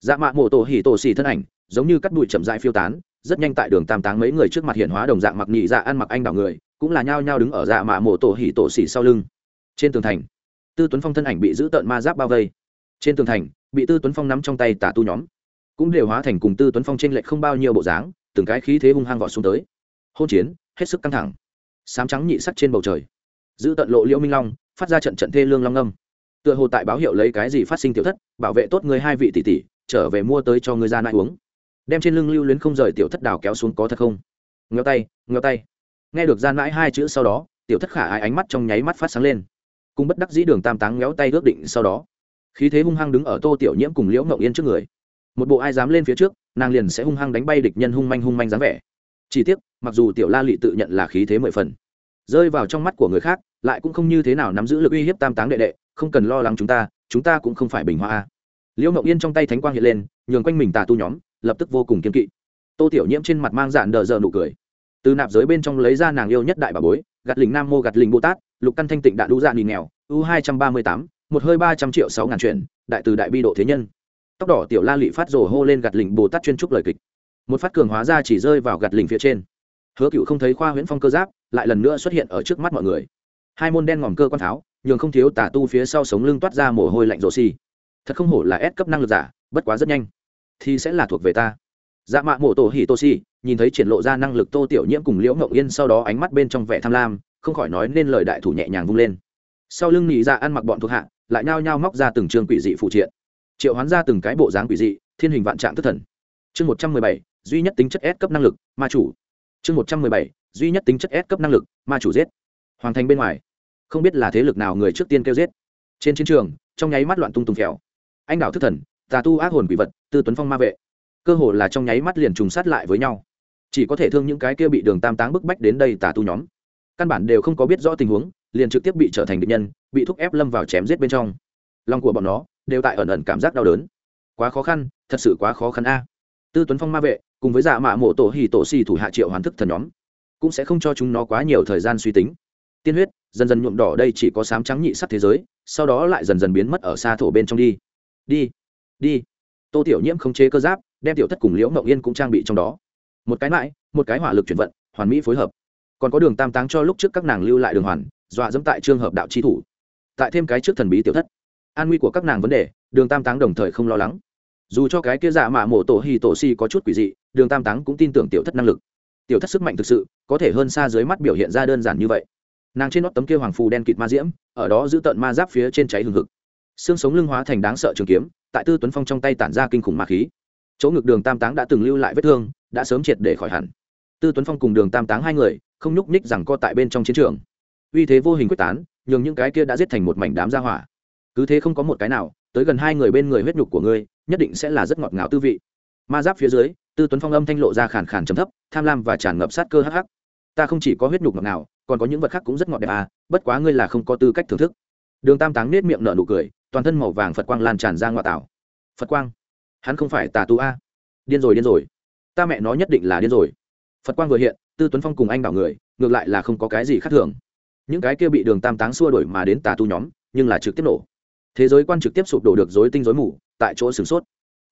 dạ mạ mổ tổ hỉ tổ xì thân ảnh, giống như cắt bụi chậm dại phiêu tán, rất nhanh tại đường tam táng mấy người trước mặt hiện hóa đồng dạng mặc nhị dạ ăn mặc anh đảo người, cũng là nhao nhao đứng ở dạ mạ mổ tổ hỉ tổ xì sau lưng. Trên tường thành, tư tuấn phong thân ảnh bị giữ tợn ma giáp bao vây. Trên tường thành, bị tư tuấn phong nắm trong tay tả tu nhóm, cũng đều hóa thành cùng tư tuấn phong t r ê n lệch không bao nhiêu bộ dáng từng cái khí thế hung hăng vọt xuống tới. Hôn chiến, hết sức căng thẳng. Sám trắng nhị sắc trên bầu trời. Giữ tận lộ liễu minh long, phát ra trận trận thê lương long âm. Tựa hồ tại báo hiệu lấy cái gì phát sinh tiểu thất, bảo vệ tốt người hai vị tỷ tỷ, trở về mua tới cho người ra nại uống. Đem trên lưng lưu luyến không rời tiểu thất đào kéo xuống có thật không? Ngheo tay ngheo tay. Nghe được gian mãi hai chữ sau đó, tiểu thất khả ai ánh mắt trong nháy mắt phát sáng lên. Cùng bất đắc dĩ đường tam táng ngéo tay ước định sau đó, khí thế hung hăng đứng ở tô tiểu nhiễm cùng liễu ngậu yên trước người một bộ ai dám lên phía trước, nàng liền sẽ hung hăng đánh bay địch nhân hung manh hung manh dáng vẻ. Chỉ tiếc, mặc dù tiểu la lị tự nhận là khí thế mười phần, rơi vào trong mắt của người khác, lại cũng không như thế nào nắm giữ lực uy hiếp tam táng đệ đệ, không cần lo lắng chúng ta chúng ta cũng không phải bình hoa liễu Mộng yên trong tay thánh quang hiện lên, nhường quanh mình tà tu nhóm, lập tức vô cùng kiên kỵ. Tô tiểu nhiễm trên mặt mang dạn đờ dợ nụ cười. Từ nạp giới bên trong lấy ra nàng yêu nhất đại bà bối, gạt lình nam mô gạt lình bồ tát, lục căn thanh tịnh đạn đũ dạ nhìn nghèo, u hai trăm ba mươi tám, một hơi ba trăm triệu sáu ngàn chuyển, đại từ đại bi độ thế nhân tóc đỏ tiểu la lị phát rồ hô lên gạt lình bồ tát chuyên trúc lời kịch. Một phát cường hóa ra chỉ rơi vào gạt lình phía trên. Hứa cựu không thấy khoa huyễn phong cơ giáp, lại lần nữa xuất hiện ở trước mắt mọi người. Hai môn đen ngòm cơ quan tháo nhường không thiếu tà tu phía sau sống lưng toát ra mồ hôi lạnh rồ xì. Thật không hổ là ép cấp năng lực giả, bất quá rất nhanh. Thì sẽ là thuộc về ta. Dạ mạ mổ tổ hỉ tô si nhìn thấy triển lộ ra năng lực tô tiểu nhiễm cùng liễu ngậu yên sau đó ánh mắt bên trong vẻ tham lam, không khỏi nói nên lời đại thủ nhẹ nhàng vung lên. Sau lưng nhị ra dạ ăn mặc bọn thuộc hạ, lại nhao nhao móc ra từng trường quỷ dị phụ triện triệu hoán ra từng cái bộ dáng quỷ dị, thiên hình vạn trạng thất thần. Chương một trăm mười bảy, duy nhất tính chất S cấp năng lực, ma chủ. Chương một trăm mười bảy, duy nhất tính chất S cấp năng lực, ma chủ giết. Hoàng thành bên ngoài. Không biết là thế lực nào người trước tiên kêu giết. Trên chiến trường, trong nháy mắt loạn tung tung kẹo anh đảo thất thần, tà tu ác hồn quỷ vật, tư tuấn phong ma vệ. Cơ hồ là trong nháy mắt liền trùng sát lại với nhau. Chỉ có thể thương những cái kia bị đường tam táng bức bách đến đây tà tu nhóm. Căn bản đều không có biết rõ tình huống, liền trực tiếp bị trở thành địch nhân, bị thúc ép lâm vào chém giết bên trong. Lòng của bọn nó đều tại ẩn ẩn cảm giác đau đớn. Quá khó khăn, thật sự quá khó khăn a. Tư tuấn phong ma vệ, cùng với dạ mạ mộ tổ hì tổ xì thủ hạ triệu hoàn thức thần nhóm, cũng sẽ không cho chúng nó quá nhiều thời gian suy tính. Tiên huyết, dần dần nhuộm đỏ đây chỉ có sám trắng nhị sắc thế giới, sau đó lại dần dần biến mất ở xa thổ bên trong đi. Đi đi. Tô tiểu nhiễm không chế cơ giáp, đem tiểu thất cùng liễu mậu yên cũng trang bị trong đó. Một cái mãi, một cái hỏa lực chuyển vận, hoàn mỹ phối hợp. Còn có đường tam táng cho lúc trước các nàng lưu lại đường hoàn, dọa dẫm tại trường hợp đạo chi thủ. Tại thêm cái trước thần bí tiểu thất an nguy của các nàng vấn đề, đường tam táng đồng thời không lo lắng. Dù cho cái kia dạ mạ mổ tổ hì tổ si có chút quỷ dị, đường tam táng cũng tin tưởng tiểu thất năng lực. Tiểu thất sức mạnh thực sự, có thể hơn xa dưới mắt biểu hiện ra đơn giản như vậy. Nàng trên nót tấm kia hoàng phù đen kịt ma diễm, ở đó giữ tận ma giáp phía trên cháy hừng hực. Xương sống lưng hóa thành đáng sợ trường kiếm, tại tư tuấn phong trong tay tản ra kinh khủng ma khí. Chỗ ngực đường tam táng đã từng lưu lại vết thương, đã sớm triệt để khỏi hẳn. Tư tuấn phong cùng đường tam táng hai người, không nhúc nhích rằng co tại bên trong chiến trường. Uy thế vô hình quyết tán, nhường những cái kia đã giết thành một mảnh đám ra hỏa cứ thế không có một cái nào, tới gần hai người bên người huyết nhục của ngươi, nhất định sẽ là rất ngọt ngào tư vị. Ma giáp phía dưới, tư tuấn phong âm thanh lộ ra khàn khàn trầm thấp, tham lam và tràn ngập sát cơ hắc hắc. Ta không chỉ có huyết nhục ngọt ngào, còn có những vật khác cũng rất ngọt đẹp à bất quá ngươi là không có tư cách thưởng thức. Đường tam táng nết miệng nở nụ cười, toàn thân màu vàng phật quang lan tràn ra ngoại tảo phật quang? Hắn không phải tà tu a? Điên rồi điên rồi. Ta mẹ nó nhất định là điên rồi. Phật quang vừa hiện, tư tuấn phong cùng anh bảo người, ngược lại là không có cái gì khác thường. Những cái kia bị đường tam táng xua đổi mà đến tà tu nhóm, nhưng là trực tiếp nổ thế giới quan trực tiếp sụp đổ được dối tinh dối mù, tại chỗ sửng sốt.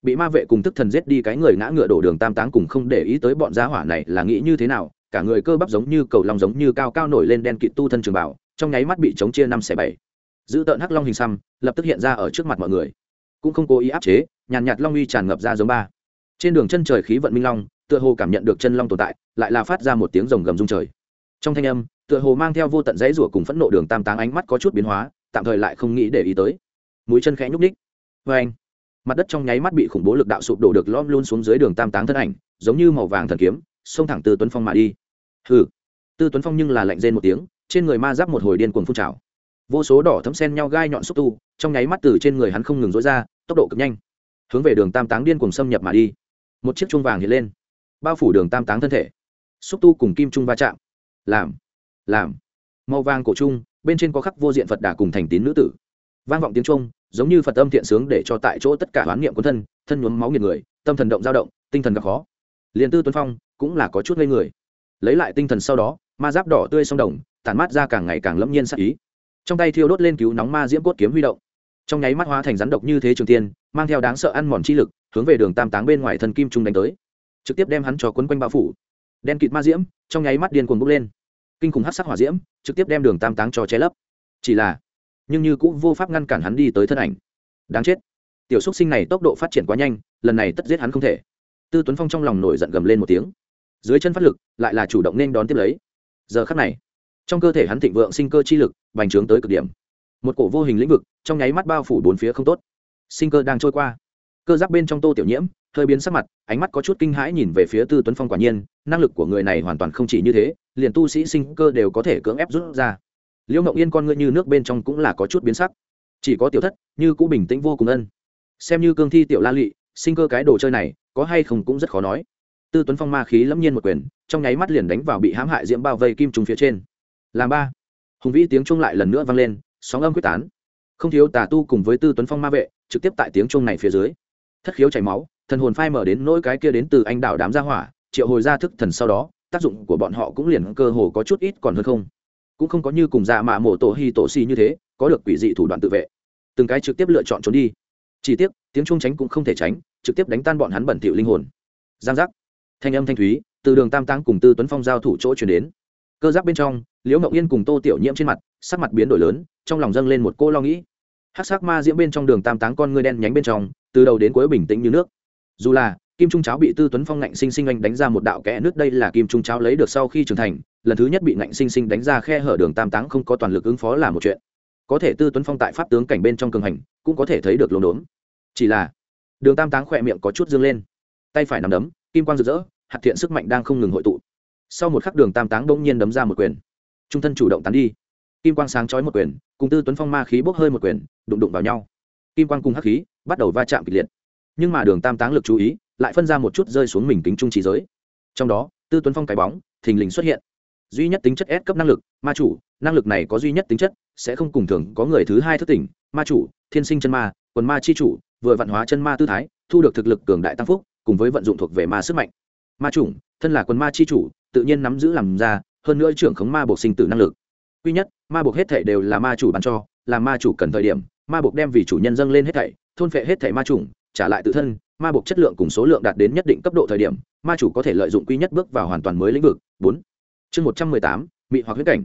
Bị ma vệ cùng thức thần giết đi cái người ngã ngựa đổ đường tam táng cùng không để ý tới bọn giá hỏa này là nghĩ như thế nào, cả người cơ bắp giống như cầu long giống như cao cao nổi lên đen kịt tu thân trường bảo, trong nháy mắt bị chống chia năm xẻ bảy. Giữ tợn hắc long hình xăm, lập tức hiện ra ở trước mặt mọi người. Cũng không cố ý áp chế, nhàn nhạt long uy tràn ngập ra giống ba. Trên đường chân trời khí vận minh long, tựa hồ cảm nhận được chân long tồn tại, lại là phát ra một tiếng rồng gầm rung trời. Trong thanh âm, tựa hồ mang theo vô tận dãy rủa cùng phẫn nộ đường tam táng ánh mắt có chút biến hóa, tạm thời lại không nghĩ để ý tới mũi chân khẽ nhúc ních vê anh, mặt đất trong nháy mắt bị khủng bố lực đạo sụp đổ được lom luôn xuống dưới đường tam táng thân ảnh, giống như màu vàng thần kiếm, xông thẳng từ tuấn phong mà đi. Hừ. Tư tuấn phong nhưng là lạnh rên một tiếng, trên người ma giáp một hồi điên cuồng phun trào. Vô số đỏ thấm sen nhau gai nhọn xúc tu, trong nháy mắt từ trên người hắn không ngừng rối ra, tốc độ cực nhanh. Hướng về đường tam táng điên cuồng xâm nhập mà đi. Một chiếc chuông vàng hiện lên, bao phủ đường tam táng thân thể. Xúc tu cùng kim trung va chạm. Làm làm. Màu vàng cổ trung, bên trên có khắc vô diện phật đà cùng thành tín nữ tử. Vang vọng tiếng trung giống như phật âm thiện sướng để cho tại chỗ tất cả hoán niệm quân thân thân nhuốm máu nghiệt người, tâm thần động dao động, tinh thần gặp khó. Liền tư tuấn phong cũng là có chút ngây người. Lấy lại tinh thần sau đó, ma giáp đỏ tươi sông đồng, tản mát ra càng ngày càng lẫm nhiên sắc ý. Trong tay thiêu đốt lên cứu nóng ma diễm cốt kiếm huy động. Trong nháy mắt hóa thành rắn độc như thế trường tiên, mang theo đáng sợ ăn mòn chi lực, hướng về đường tam táng bên ngoài thần kim trung đánh tới. Trực tiếp đem hắn cho quấn quanh bao phủ. Đen kịt ma diễm, trong nháy mắt điên cuồng bốc lên. Kinh khủng hát sắc hỏa diễm, trực tiếp đem đường tam táng cho che lấp. Chỉ là nhưng như cũng vô pháp ngăn cản hắn đi tới thân ảnh. Đáng chết. Tiểu xúc sinh này tốc độ phát triển quá nhanh, lần này tất giết hắn không thể. Tư tuấn phong trong lòng nổi giận gầm lên một tiếng. Dưới chân phát lực, lại là chủ động nên đón tiếp lấy. Giờ khắc này, trong cơ thể hắn thịnh vượng sinh cơ chi lực bành trướng tới cực điểm. Một cổ vô hình lĩnh vực, trong nháy mắt bao phủ bốn phía không tốt. Sinh cơ đang trôi qua. Cơ giáp bên trong tô tiểu nhiễm, hơi biến sắc mặt, ánh mắt có chút kinh hãi nhìn về phía tư tuấn phong quả nhiên, năng lực của người này hoàn toàn không chỉ như thế, liền tu sĩ sinh cơ đều có thể cưỡng ép rút ra liễu Mộng yên con ngươi như nước bên trong cũng là có chút biến sắc. Chỉ có tiểu thất, như cũng bình tĩnh vô cùng ân. Xem như cương thi tiểu la lụy sinh cơ cái đồ chơi này, có hay không cũng rất khó nói. Tư tuấn phong ma khí lẫm nhiên một quyền, trong nháy mắt liền đánh vào bị hãm hại diễm bao vây kim trùng phía trên. Làm ba. Hùng vĩ tiếng trung lại lần nữa vang lên, sóng âm quyết tán. Không thiếu tà tu cùng với tư tuấn phong ma vệ, trực tiếp tại tiếng trung này phía dưới. Thất khiếu chảy máu, thần hồn phai mở đến nỗi cái kia đến từ anh đảo đám gia hỏa, triệu hồi ra thức thần sau đó, tác dụng của bọn họ cũng liền cơ hồ có chút ít còn hơn không cũng không có như cùng dạ mạ mổ tổ hi tổ si như thế, có được quỷ dị thủ đoạn tự vệ. Từng cái trực tiếp lựa chọn trốn đi. Chỉ tiếc, tiếng trung tránh cũng không thể tránh, trực tiếp đánh tan bọn hắn bẩn thỉu linh hồn. Giang giác. Thanh âm thanh thúy, từ đường tam tăng cùng tư tuấn phong giao thủ chỗ chuyển đến. Cơ giác bên trong, liễu ngậu yên cùng tô tiểu nhiễm trên mặt, sắc mặt biến đổi lớn, trong lòng dâng lên một cô lo nghĩ. Hát sắc ma diễm bên trong đường tam táng con ngươi đen nhánh bên trong, từ đầu đến cuối bình tĩnh như nước. Dù là, kim trung cháo bị tư tuấn phong ngạnh sinh sinh anh đánh ra một đạo kẽ nước đây là kim trung cháo lấy được sau khi trưởng thành lần thứ nhất bị ngạnh sinh sinh đánh ra khe hở đường tam táng không có toàn lực ứng phó là một chuyện. Có thể tư tuấn phong tại pháp tướng cảnh bên trong cường hành, cũng có thể thấy được lồn đốn. Chỉ là, đường tam táng khỏe miệng có chút dương lên. Tay phải nằm đấm, kim quang rực rỡ, hạt thiện sức mạnh đang không ngừng hội tụ. Sau một khắc đường tam táng bỗng nhiên đấm ra một quyền. Trung thân chủ động tán đi. Kim quang sáng chói một quyền, cùng tư tuấn phong ma khí bốc hơi một quyền, đụng đụng vào nhau. Kim quang cùng hắc khí bắt đầu va chạm kịch liệt. Nhưng mà đường tam táng lực chú ý, lại phân ra một chút rơi xuống mình kính trung trí giới. Trong đó, tư tuấn phong cái bóng, thình lình xuất hiện duy nhất tính chất S cấp năng lực, ma chủ. Năng lực này có duy nhất tính chất, sẽ không cùng thường có người thứ hai thức tỉnh. Ma chủ, thiên sinh chân ma, quần ma chi chủ, vừa vận hóa chân ma tư thái, thu được thực lực cường đại tăng phúc, cùng với vận dụng thuộc về ma sức mạnh. Ma chủng, thân là quần ma chi chủ, tự nhiên nắm giữ làm ra, hơn nữa trưởng khống ma buộc sinh tử năng lực. Quy nhất, ma buộc hết thảy đều là ma chủ ban cho, là ma chủ cần thời điểm, ma buộc đem vì chủ nhân dâng lên hết thảy, thôn phệ hết thảy ma chủng, trả lại tự thân, ma buộc chất lượng cùng số lượng đạt đến nhất định cấp độ thời điểm, ma chủ có thể lợi dụng quy nhất bước vào hoàn toàn mới lĩnh vực. Bốn chương một trăm mười tám, mị hoặc huyễn cảnh.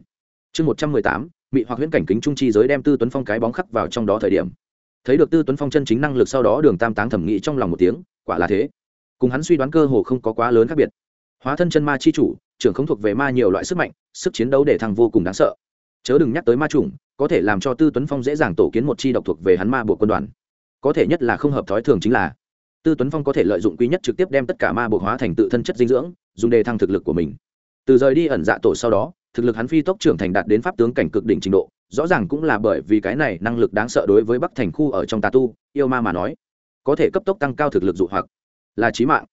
Chương một trăm mười tám, mị hoặc huyễn cảnh kính trung chi giới đem tư tuấn phong cái bóng khắc vào trong đó thời điểm. Thấy được tư tuấn phong chân chính năng lực sau đó đường tam táng thẩm nghĩ trong lòng một tiếng, quả là thế. Cùng hắn suy đoán cơ hồ không có quá lớn khác biệt. Hóa thân chân ma chi chủ, trưởng không thuộc về ma nhiều loại sức mạnh, sức chiến đấu để thăng vô cùng đáng sợ. Chớ đừng nhắc tới ma chủng, có thể làm cho tư tuấn phong dễ dàng tổ kiến một chi độc thuộc về hắn ma bộ quân đoàn. Có thể nhất là không hợp thói thường chính là, tư tuấn phong có thể lợi dụng quý nhất trực tiếp đem tất cả ma bộ hóa thành tự thân chất dinh dưỡng, dùng đề thăng thực lực của mình từ rời đi ẩn dạ tổ sau đó, thực lực hắn phi tốc trưởng thành đạt đến pháp tướng cảnh cực đỉnh trình độ, rõ ràng cũng là bởi vì cái này năng lực đáng sợ đối với bắc thành khu ở trong tà tu, yêu ma mà nói, có thể cấp tốc tăng cao thực lực dụ hoặc, là trí mạng.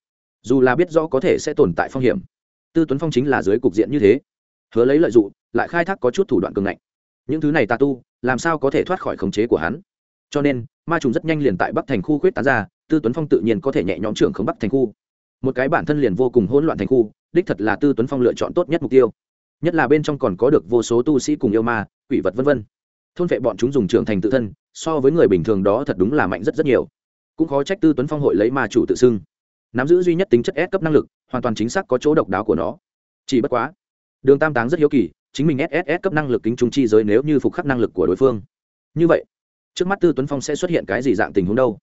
Dù là biết rõ có thể sẽ tồn tại phong hiểm, tư tuấn phong chính là dưới cục diện như thế. Hứa lấy lợi dụng lại khai thác có chút thủ đoạn cường ngạnh. Những thứ này tà tu, làm sao có thể thoát khỏi khống chế của hắn? Cho nên, ma trùng rất nhanh liền tại bắc thành khu khuyết tán ra, tư tuấn phong tự nhiên có thể nhẹ nhõm trưởng khống bắc thành khu. Một cái bản thân liền vô cùng hỗn loạn thành khu đích thật là tư tuấn phong lựa chọn tốt nhất mục tiêu. Nhất là bên trong còn có được vô số tu sĩ cùng yêu ma, quỷ vật vân vân. Thôn vệ bọn chúng dùng trưởng thành tự thân, so với người bình thường đó thật đúng là mạnh rất rất nhiều. Cũng khó trách tư tuấn phong hội lấy ma chủ tự xưng. Nắm giữ duy nhất tính chất S cấp năng lực, hoàn toàn chính xác có chỗ độc đáo của nó. Chỉ bất quá, đường tam táng rất hiếu kỳ, chính mình sss cấp năng lực kính trung chi giới nếu như phục khắc năng lực của đối phương. Như vậy, trước mắt tư tuấn phong sẽ xuất hiện cái gì dạng tình huống đâu?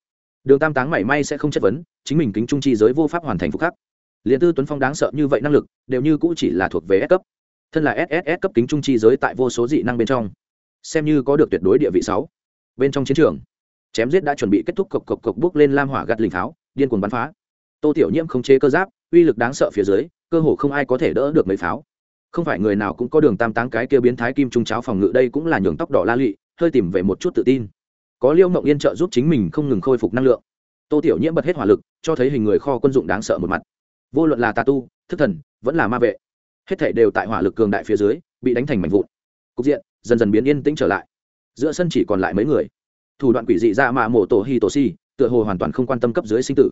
Đường tam táng mảy may sẽ không chất vấn, chính mình kính trung chi giới vô pháp hoàn thành phục khắc liền tư tuấn phong đáng sợ như vậy năng lực, đều như cũ chỉ là thuộc về S cấp. Thân là sss cấp kính trung chi giới tại vô số dị năng bên trong. Xem như có được tuyệt đối địa vị sáu. Bên trong chiến trường, chém giết đã chuẩn bị kết thúc cộc cộc cộc bước lên lam hỏa gạt lình pháo, điên cuồng bắn phá. Tô tiểu nhiễm không chế cơ giáp, uy lực đáng sợ phía dưới, cơ hồ không ai có thể đỡ được mấy pháo. Không phải người nào cũng có đường tam táng cái kia biến thái kim trung cháo phòng ngự, đây cũng là nhường tóc đỏ la lụy, hơi tìm về một chút tự tin. Có liêu mộng yên trợ giúp chính mình không ngừng khôi phục năng lượng. Tô tiểu nhiễm bật hết hỏa lực, cho thấy hình người kho quân dụng đáng sợ một mặt vô luận là tà tu, thức thần, vẫn là ma vệ, hết thể đều tại hỏa lực cường đại phía dưới, bị đánh thành mảnh vụn. Cục diện dần dần biến yên tĩnh trở lại. Giữa sân chỉ còn lại mấy người. Thủ đoạn quỷ dị ra mạ mổ tổ hi tổ si tựa hồ hoàn toàn không quan tâm cấp dưới sinh tử.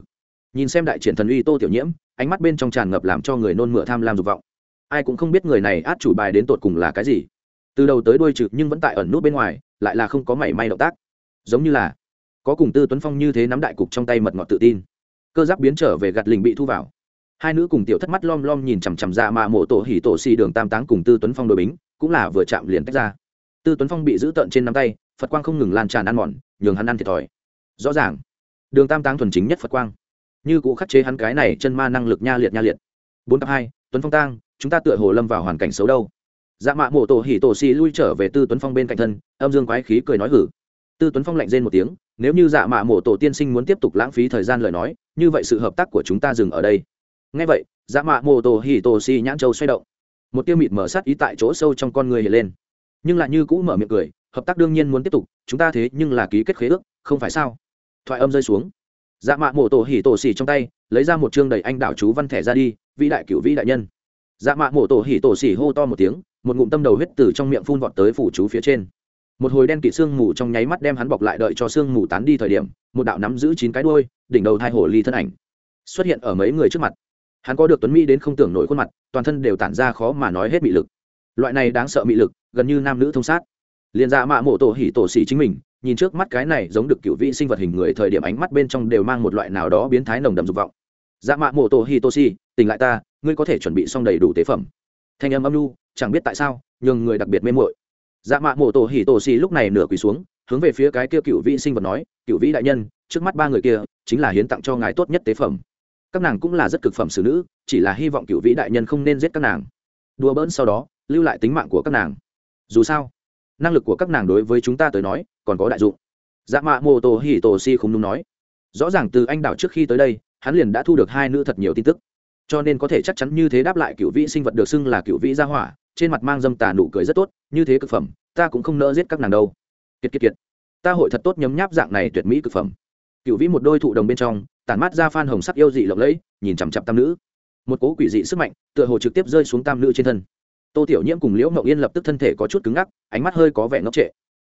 Nhìn xem đại triển thần uy tô tiểu nhiễm, ánh mắt bên trong tràn ngập làm cho người nôn mửa tham lam dục vọng. Ai cũng không biết người này át chủ bài đến tột cùng là cái gì. Từ đầu tới đuôi trực nhưng vẫn tại ẩn nút bên ngoài, lại là không có mảy may động tác. Giống như là có cùng tư tuấn phong như thế nắm đại cục trong tay mật ngọt tự tin. Cơ giáp biến trở về gặt lình bị thu vào hai nữ cùng tiểu thất mắt lom lom nhìn chằm chằm ra mà mộ tổ hỉ tổ xì đường tam táng cùng tư tuấn phong đội bính, cũng là vừa chạm liền tách ra. tư tuấn phong bị giữ tợn trên nắm tay, phật quang không ngừng lan tràn ăn mòn, nhường hắn ăn thiệt thòi. rõ ràng, đường tam táng thuần chính nhất phật quang, như cũ khắc chế hắn cái này chân ma năng lực nha liệt nha liệt. bốn cặp hai, tuấn phong tang, chúng ta tựa hồ lâm vào hoàn cảnh xấu đâu. dạ mạ mộ tổ hỉ tổ xì lui trở về tư tuấn phong bên cạnh thân, âm dương quái khí cười nói hử. tư tuấn phong lạnh rên một tiếng, nếu như dạ mạ mộ tổ tiên sinh muốn tiếp tục lãng phí thời gian lời nói, như vậy sự hợp tác của chúng ta dừng ở đây ngay vậy dạ mạ mô tổ hỉ tổ si nhãn châu xoay động. Một tiêu mịt mở sát ý tại chỗ sâu trong con người hiện lên. Nhưng lại như cũ mở miệng cười, hợp tác đương nhiên muốn tiếp tục, chúng ta thế nhưng là ký kết khế ước, không phải sao? Thoại âm rơi xuống. Dạ mạ mô tổ hỉ tổ si trong tay, lấy ra một chương đầy anh đảo chú văn thẻ ra đi, vĩ đại cựu vĩ đại nhân. Dạ mạ mô tổ hỉ tổ si hô to một tiếng, một ngụm tâm đầu huyết từ trong miệng phun vọt tới phủ chú phía trên. Một hồi đen kỵ xương mù trong nháy mắt đem hắn bọc lại đợi cho xương mù tán đi thời điểm, một đạo nắm giữ chín cái đuôi, đỉnh đầu thai hổ ly thân ảnh xuất hiện ở mấy người trước mặt hắn có được tuấn mỹ đến không tưởng nổi khuôn mặt, toàn thân đều tản ra khó mà nói hết mị lực. Loại này đáng sợ mị lực, gần như nam nữ thông sát. Liền dạ mạ mộ tổ hỉ tổ xỉ chính mình, nhìn trước mắt cái này giống được cựu vị sinh vật hình người thời điểm ánh mắt bên trong đều mang một loại nào đó biến thái nồng đậm dục vọng. Dạ mạ mộ tổ hỉ tổ xỉ tỉnh lại ta, ngươi có thể chuẩn bị xong đầy đủ tế phẩm. Thanh âm âm lu chẳng biết tại sao, nhường người đặc biệt mê mội dạ mạ mộ tổ hỉ tổ xỉ lúc này nửa quỳ xuống, hướng về phía cái kia cựu vị sinh vật nói, cựu vị đại nhân, trước mắt ba người kia, chính là hiến tặng cho ngài tốt nhất tế phẩm các nàng cũng là rất cực phẩm xử nữ, chỉ là hy vọng cựu vĩ đại nhân không nên giết các nàng. Đùa bỡn sau đó, lưu lại tính mạng của các nàng. Dù sao, năng lực của các nàng đối với chúng ta tới nói, còn có đại dụng. Dạ mạ mô tô hỉ tổ si không đúng nói. Rõ ràng từ anh đảo trước khi tới đây, hắn liền đã thu được hai nữ thật nhiều tin tức. Cho nên có thể chắc chắn như thế đáp lại cựu vĩ sinh vật được xưng là cựu vĩ gia hỏa, trên mặt mang dâm tà nụ cười rất tốt, như thế cực phẩm, ta cũng không nỡ giết các nàng đâu. Kiệt kiệt kiệt. Ta hội thật tốt nhấm nháp dạng này tuyệt mỹ cực phẩm cựu vĩ một đôi thụ đồng bên trong, tản mát ra phan hồng sắc yêu dị lộng lẫy, nhìn chằm chặp tam nữ. Một cố quỷ dị sức mạnh, tựa hồ trực tiếp rơi xuống tam nữ trên thân. Tô tiểu nhiễm cùng liễu mậu yên lập tức thân thể có chút cứng ngắc, ánh mắt hơi có vẻ ngốc trệ.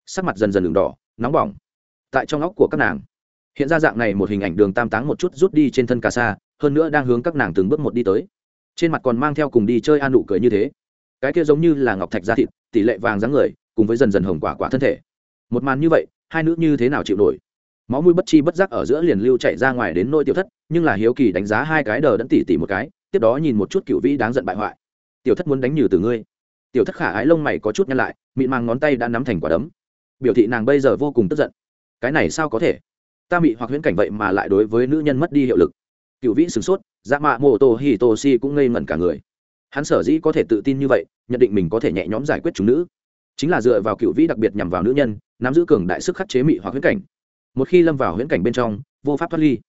Sắc mặt dần dần đường đỏ, nóng bỏng. Tại trong óc của các nàng, hiện ra dạng này một hình ảnh đường tam táng một chút rút đi trên thân cà sa, hơn nữa đang hướng các nàng từng bước một đi tới. Trên mặt còn mang theo cùng đi chơi an nụ cười như thế. Cái kia giống như là ngọc thạch da thịt, tỷ lệ vàng dáng người, cùng với dần dần hồng quả quả thân thể. Một màn như vậy, hai nữ như thế nào chịu nổi? Máu mũi bất chi bất giác ở giữa liền lưu chạy ra ngoài đến nôi tiểu thất, nhưng là hiếu kỳ đánh giá hai cái đờ đẫn tỉ tỉ một cái, tiếp đó nhìn một chút cựu vĩ đáng giận bại hoại. Tiểu thất muốn đánh nhừ từ ngươi. Tiểu thất khả ái lông mày có chút nhăn lại, mịn mang ngón tay đã nắm thành quả đấm. Biểu thị nàng bây giờ vô cùng tức giận. Cái này sao có thể? Ta mị hoặc huyễn cảnh vậy mà lại đối với nữ nhân mất đi hiệu lực. Cựu vĩ sửng sốt dạ mạ mô tô hi tô si cũng ngây ngẩn cả người. Hắn sở dĩ có thể tự tin như vậy, nhận định mình có thể nhẹ nhõm giải quyết chúng nữ. Chính là dựa vào cựu vĩ đặc biệt nhằm vào nữ nhân, nắm giữ cường đại sức khắc chế mị hoặc huyễn cảnh một khi lâm vào huyễn cảnh bên trong, vô pháp thoát ly.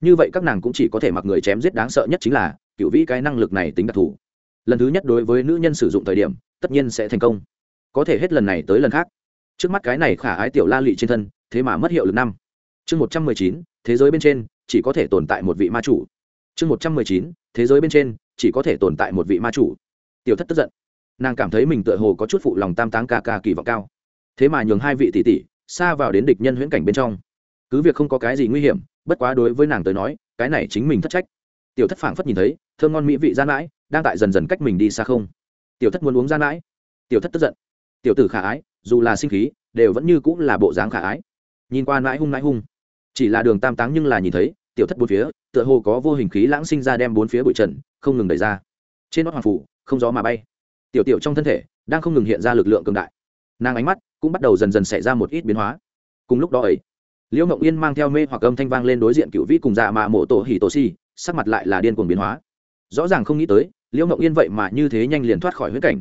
Như vậy các nàng cũng chỉ có thể mặc người chém giết đáng sợ nhất chính là, cựu vĩ cái năng lực này tính đặc thù. Lần thứ nhất đối với nữ nhân sử dụng thời điểm, tất nhiên sẽ thành công. Có thể hết lần này tới lần khác. Trước mắt cái này khả ái tiểu la lị trên thân, thế mà mất hiệu lực năm. Chương một trăm mười chín, thế giới bên trên, chỉ có thể tồn tại một vị ma chủ. Chương một trăm mười chín, thế giới bên trên, chỉ có thể tồn tại một vị ma chủ. Tiểu thất tức giận. Nàng cảm thấy mình tựa hồ có chút phụ lòng tam táng ca ca kỳ vọng cao. Thế mà nhường hai vị tỷ tỷ, xa vào đến địch nhân huyễn cảnh bên trong cứ việc không có cái gì nguy hiểm, bất quá đối với nàng tới nói, cái này chính mình thất trách. Tiểu thất phảng phất nhìn thấy, thơm ngon mỹ vị gian mãi, đang tại dần dần cách mình đi xa không. Tiểu thất muốn uống gian mãi. Tiểu thất tức giận. Tiểu tử khả ái, dù là sinh khí, đều vẫn như cũng là bộ dáng khả ái. Nhìn qua mãi hung mãi hung. Chỉ là đường tam táng nhưng là nhìn thấy, tiểu thất bốn phía, tựa hồ có vô hình khí lãng sinh ra đem bốn phía bụi trần, không ngừng đẩy ra. Trên nót hoàng phủ, không gió mà bay. Tiểu tiểu trong thân thể, đang không ngừng hiện ra lực lượng cường đại. Nàng ánh mắt cũng bắt đầu dần dần xảy ra một ít biến hóa. Cùng lúc đó ấy liễu mộng yên mang theo mê hoặc âm thanh vang lên đối diện cựu vĩ cùng dạ mạ mộ tổ hỉ tổ si, sắc mặt lại là điên cuồng biến hóa. Rõ ràng không nghĩ tới, liễu mộng yên vậy mà như thế nhanh liền thoát khỏi huyết cảnh.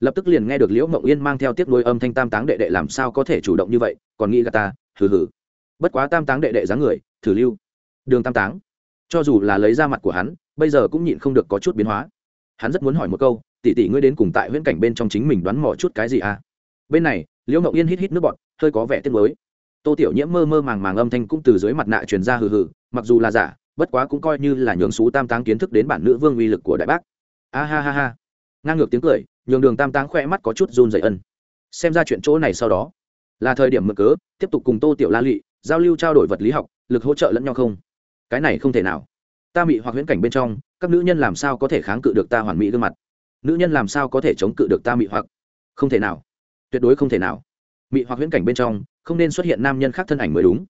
Lập tức liền nghe được liễu mộng yên mang theo tiếp nối âm thanh tam táng đệ đệ làm sao có thể chủ động như vậy, còn nghĩ gà ta, hừ hừ. Bất quá tam táng đệ đệ dáng người, thử lưu. Đường tam táng. Cho dù là lấy ra mặt của hắn, bây giờ cũng nhịn không được có chút biến hóa. Hắn rất muốn hỏi một câu, tỷ tỷ ngươi đến cùng tại huyễn cảnh bên trong chính mình đoán mò chút cái gì à? Bên này, liễu mộng yên hít hít nước bọt, hơi có vẻ tiếc mới tô tiểu nhiễm mơ mơ màng màng âm thanh cũng từ dưới mặt nạ truyền ra hừ hừ, mặc dù là giả, bất quá cũng coi như là nhường xú tam táng kiến thức đến bản nữ vương uy lực của đại bác. A ha ha ha. Ngang ngược tiếng cười, nhường đường tam táng khoe mắt có chút run dày ân. Xem ra chuyện chỗ này sau đó là thời điểm mở cớ, tiếp tục cùng tô tiểu la lụy giao lưu trao đổi vật lý học, lực hỗ trợ lẫn nhau không? Cái này không thể nào. Ta bị hoặc huyễn cảnh bên trong, các nữ nhân làm sao có thể kháng cự được ta hoàn mỹ gương mặt? Nữ nhân làm sao có thể chống cự được ta mị hoặc? Không thể nào. Tuyệt đối không thể nào. Mị hoặc huyễn cảnh bên trong không nên xuất hiện nam nhân khác thân ảnh mới đúng.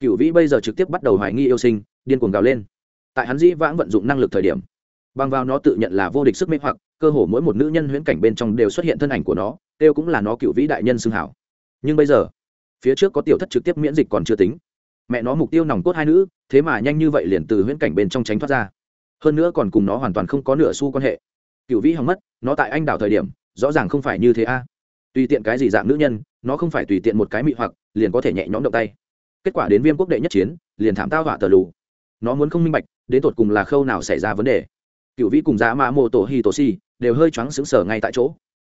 Cựu vĩ bây giờ trực tiếp bắt đầu hoài nghi yêu sinh, điên cuồng gào lên. Tại hắn dĩ vãng vận dụng năng lực thời điểm, bằng vào nó tự nhận là vô địch sức mê hoặc, cơ hồ mỗi một nữ nhân huyễn cảnh bên trong đều xuất hiện thân ảnh của nó, đều cũng là nó cựu vĩ đại nhân xưng hảo. Nhưng bây giờ, phía trước có tiểu thất trực tiếp miễn dịch còn chưa tính. Mẹ nó mục tiêu nòng cốt hai nữ, thế mà nhanh như vậy liền từ huyễn cảnh bên trong tránh thoát ra. Hơn nữa còn cùng nó hoàn toàn không có nửa xu quan hệ. Cựu vĩ hỏng mất, nó tại anh đảo thời điểm, rõ ràng không phải như thế a. Tùy tiện cái gì dạng nữ nhân, nó không phải tùy tiện một cái mị hoặc liền có thể nhẹ nhõm động tay. Kết quả đến viêm quốc đệ nhất chiến liền thảm tao họa tờ lù. Nó muốn không minh bạch đến tột cùng là khâu nào xảy ra vấn đề. Cựu vĩ cùng giá mã mô tổ hi tổ si đều hơi choáng xứng sở ngay tại chỗ.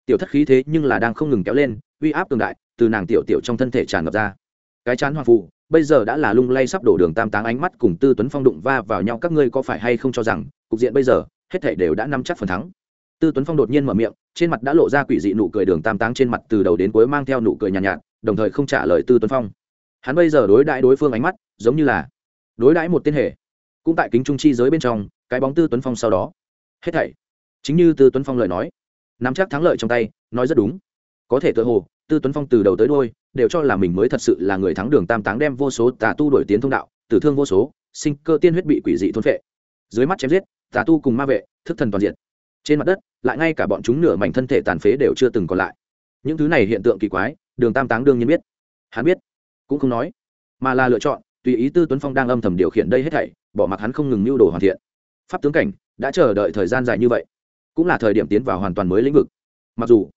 Tiểu thất khí thế nhưng là đang không ngừng kéo lên uy áp cường đại từ nàng tiểu tiểu trong thân thể tràn ngập ra. Cái chán hoàng phụ bây giờ đã là lung lay sắp đổ đường tam táng ánh mắt cùng tư tuấn phong đụng va vào nhau các ngươi có phải hay không cho rằng cục diện bây giờ hết thể đều đã nắm chắc phần thắng? Tư tuấn phong đột nhiên mở miệng trên mặt đã lộ ra quỷ dị nụ cười đường tam táng trên mặt từ đầu đến cuối mang theo nụ cười nhàn nhạt, nhạt đồng thời không trả lời tư tuấn phong. Hắn bây giờ đối đãi đối phương ánh mắt giống như là đối đãi một tên hệ cũng tại kính trung chi giới bên trong, cái bóng tư tuấn phong sau đó. Hết thảy. Chính như tư tuấn phong lời nói, nắm chắc thắng lợi trong tay, nói rất đúng. Có thể tự hồ, tư tuấn phong từ đầu tới đôi đều cho là mình mới thật sự là người thắng đường tam táng đem vô số tà tu đổi tiến thông đạo, tử thương vô số, sinh cơ tiên huyết bị quỷ dị thôn phệ. Dưới mắt chém giết, tà tu cùng ma vệ, thức thần toàn diện. Trên mặt đất, lại ngay cả bọn chúng nửa mảnh thân thể tàn phế đều chưa từng còn lại. Những thứ này hiện tượng kỳ quái đường tam táng đương nhiên biết. Hắn biết, cũng không nói, mà là lựa chọn, tùy ý tư tuấn phong đang âm thầm điều khiển đây hết thảy, bỏ mặc hắn không ngừng mưu đồ hoàn thiện. Pháp tướng cảnh, đã chờ đợi thời gian dài như vậy, cũng là thời điểm tiến vào hoàn toàn mới lĩnh vực. Mặc dù,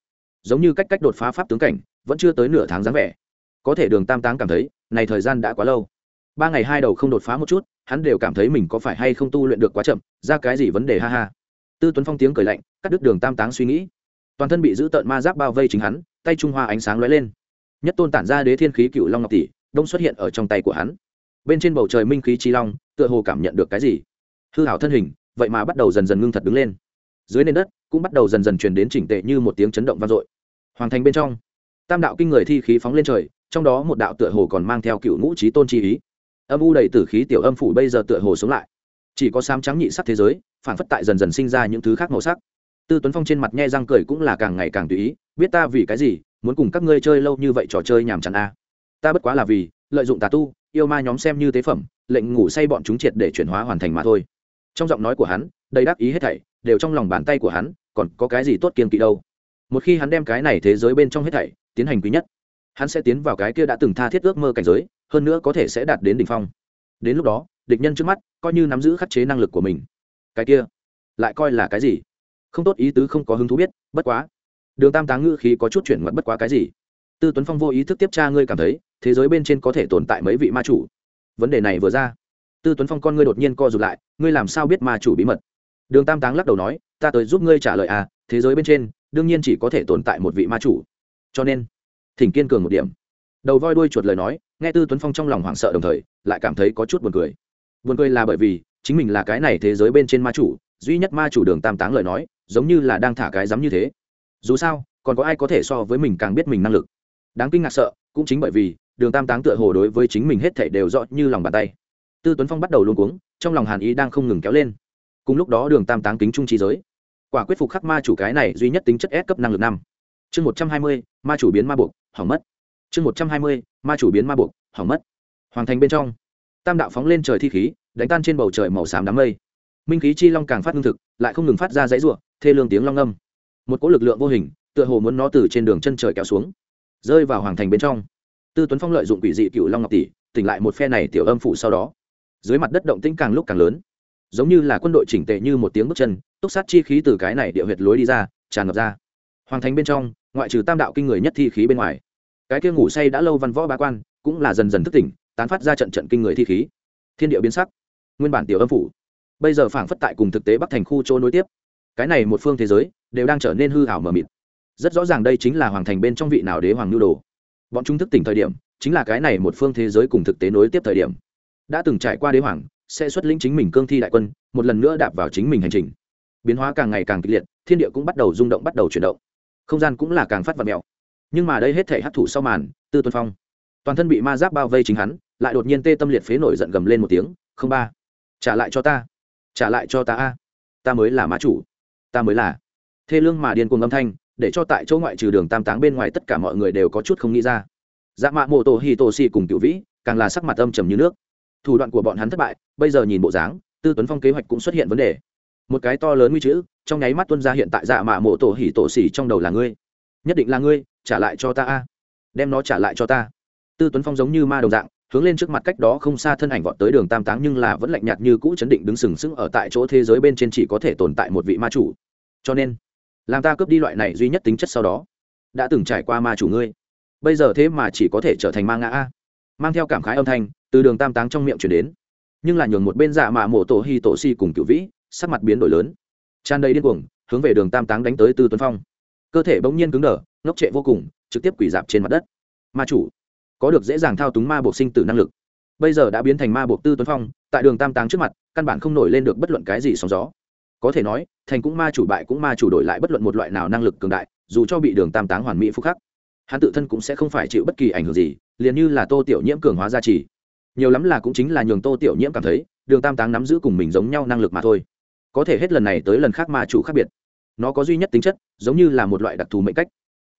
giống như cách cách đột phá pháp tướng cảnh, vẫn chưa tới nửa tháng dáng vẻ. Có thể đường tam táng cảm thấy, này thời gian đã quá lâu. Ba ngày hai đầu không đột phá một chút, hắn đều cảm thấy mình có phải hay không tu luyện được quá chậm, ra cái gì vấn đề ha ha. Tư tuấn phong tiếng cười lạnh, cắt đứt đường tam táng suy nghĩ. Toàn thân bị giữ tợn ma giáp bao vây chính hắn tay trung hoa ánh sáng lóe lên. Nhất tôn tản ra đế thiên khí cựu long ngọc tỷ, đông xuất hiện ở trong tay của hắn. Bên trên bầu trời minh khí chi long, tựa hồ cảm nhận được cái gì? Hư hảo thân hình, vậy mà bắt đầu dần dần ngưng thật đứng lên. Dưới nền đất, cũng bắt đầu dần dần truyền đến chỉnh tệ như một tiếng chấn động vang dội. Hoàng thành bên trong, tam đạo kinh người thi khí phóng lên trời, trong đó một đạo tựa hồ còn mang theo cựu ngũ trí tôn chi ý. Âm u đầy tử khí tiểu âm phủ bây giờ tựa hồ sống lại. Chỉ có xám trắng nhị sắc thế giới, phản phất tại dần dần sinh ra những thứ khác màu sắc tư tuấn phong trên mặt nhe răng cười cũng là càng ngày càng tùy ý, biết ta vì cái gì, muốn cùng các ngươi chơi lâu như vậy trò chơi nhàm chán a ta bất quá là vì, lợi dụng tà tu, yêu ma nhóm xem như tế phẩm, lệnh ngủ say bọn chúng triệt để chuyển hóa hoàn thành mà thôi. Trong giọng nói của hắn, đầy đáp ý hết thảy, đều trong lòng bàn tay của hắn, còn có cái gì tốt kiên kỵ đâu. Một khi hắn đem cái này thế giới bên trong hết thảy, tiến hành quý nhất, hắn sẽ tiến vào cái kia đã từng tha thiết ước mơ cảnh giới, hơn nữa có thể sẽ đạt đến đỉnh phong. Đến lúc đó, địch nhân trước mắt, coi như nắm giữ khắc chế năng lực của mình. Cái kia, lại coi là cái gì? Không tốt ý tứ không có hứng thú biết, bất quá. Đường tam táng ngữ khí có chút chuyển ngoặt bất quá cái gì. Tư tuấn phong vô ý thức tiếp tra ngươi cảm thấy, thế giới bên trên có thể tồn tại mấy vị ma chủ? Vấn đề này vừa ra, tư tuấn phong con ngươi đột nhiên co rụt lại, ngươi làm sao biết ma chủ bí mật? Đường tam táng lắc đầu nói, ta tới giúp ngươi trả lời à thế giới bên trên, đương nhiên chỉ có thể tồn tại một vị ma chủ. Cho nên, thỉnh kiên cường một điểm. Đầu voi đuôi chuột lời nói, nghe tư tuấn phong trong lòng hoảng sợ đồng thời, lại cảm thấy có chút buồn cười. Buồn cười là bởi vì, chính mình là cái này thế giới bên trên ma chủ, duy nhất ma chủ đường tam táng lời nói giống như là đang thả cái dám như thế. Dù sao, còn có ai có thể so với mình càng biết mình năng lực. Đáng kinh ngạc sợ, cũng chính bởi vì, đường tam táng tựa hồ đối với chính mình hết thảy đều rõ như lòng bàn tay. Tư tuấn phong bắt đầu luôn cuống, trong lòng hàn ý đang không ngừng kéo lên. Cùng lúc đó đường tam táng kính trung trí giới. Quả quyết phục khắc ma chủ cái này duy nhất tính chất S cấp năng lực năm. Chương một trăm hai mươi, ma chủ biến ma buộc, hỏng mất. Chương một trăm hai mươi, ma chủ biến ma buộc, hỏng mất. Hoàng thành bên trong, tam đạo phóng lên trời thi khí, đánh tan trên bầu trời màu xám đám mây. Minh khí chi long càng phát lương thực, lại không ngừng phát ra dãy ruộng thê lương tiếng long âm. Một cỗ lực lượng vô hình, tựa hồ muốn nó từ trên đường chân trời kéo xuống, rơi vào hoàng thành bên trong. Tư tuấn phong lợi dụng quỷ dị cựu long ngọc tỷ, tỉnh lại một phe này tiểu âm phụ sau đó. Dưới mặt đất động tĩnh càng lúc càng lớn. Giống như là quân đội chỉnh tệ như một tiếng bước chân, túc sát chi khí từ cái này địa huyệt lối đi ra, tràn ngập ra. Hoàng thành bên trong, ngoại trừ tam đạo kinh người nhất thi khí bên ngoài, cái kia ngủ say đã lâu văn võ bá quan cũng là dần dần thức tỉnh, tán phát ra trận trận kinh người thi khí. Thiên địa biến sắc, nguyên bản tiểu âm phủ, bây giờ phảng phất tại cùng thực tế bắc thành khu chỗ nối tiếp cái này một phương thế giới đều đang trở nên hư ảo mờ mịt. Rất rõ ràng đây chính là hoàng thành bên trong vị nào đế hoàng nhu đồ. Bọn chúng thức tỉnh thời điểm, chính là cái này một phương thế giới cùng thực tế nối tiếp thời điểm. Đã từng trải qua đế hoàng, sẽ xuất lĩnh chính mình cương thi đại quân, một lần nữa đạp vào chính mình hành trình. Biến hóa càng ngày càng kịch liệt, thiên địa cũng bắt đầu rung động, bắt đầu chuyển động. Không gian cũng là càng phát vật mèo. Nhưng mà đây hết thể hấp thụ sau màn, tư tuân phong, toàn thân bị ma giáp bao vây chính hắn, lại đột nhiên tê tâm liệt phế nổi giận gầm lên một tiếng, không ba, trả lại cho ta, trả lại cho ta a, ta mới là má chủ ta mới là. Thê lương mà điên cuồng âm thanh, để cho tại chỗ ngoại trừ đường tam táng bên ngoài tất cả mọi người đều có chút không nghĩ ra. Dạ mạ mô tổ hi tô si cùng cựu vĩ, càng là sắc mặt âm trầm như nước. Thủ đoạn của bọn hắn thất bại, bây giờ nhìn bộ dáng, tư tuấn phong kế hoạch cũng xuất hiện vấn đề. Một cái to lớn nguy chữ, trong nháy mắt tuân ra hiện tại dạ mạ mộ tổ hỉ tổ xỉ trong đầu là ngươi. Nhất định là ngươi, trả lại cho ta a. Đem nó trả lại cho ta. Tư tuấn phong giống như ma đồng dạng, hướng lên trước mặt cách đó không xa thân ảnh vọt tới đường tam táng nhưng là vẫn lạnh nhạt như cũ chấn định đứng sừng sững ở tại chỗ thế giới bên trên chỉ có thể tồn tại một vị ma chủ cho nên làm ta cướp đi loại này duy nhất tính chất sau đó, đã từng trải qua ma chủ ngươi. Bây giờ thế mà chỉ có thể trở thành ma ngã a. Mang theo cảm khái âm thanh, từ đường tam táng trong miệng chuyển đến. Nhưng là nhường một bên dạ mạ mổ tổ hi tổ si cùng cựu vĩ, sắc mặt biến đổi lớn. Tràn đầy điên cuồng, hướng về đường tam táng đánh tới tư tuấn phong. Cơ thể bỗng nhiên cứng đờ, ngốc trệ vô cùng, trực tiếp quỷ dạp trên mặt đất. Ma chủ, có được dễ dàng thao túng ma buộc sinh tử năng lực. Bây giờ đã biến thành ma buộc tư tuấn phong, tại đường tam táng trước mặt, căn bản không nổi lên được bất luận cái gì sóng gió có thể nói, thành cũng ma chủ bại cũng ma chủ đổi lại bất luận một loại nào năng lực cường đại, dù cho bị đường tam táng hoàn mỹ phúc khắc, hắn tự thân cũng sẽ không phải chịu bất kỳ ảnh hưởng gì, liền như là tô tiểu nhiễm cường hóa gia trì. Nhiều lắm là cũng chính là nhường tô tiểu nhiễm cảm thấy, đường tam táng nắm giữ cùng mình giống nhau năng lực mà thôi. Có thể hết lần này tới lần khác ma chủ khác biệt. Nó có duy nhất tính chất, giống như là một loại đặc thù mệnh cách.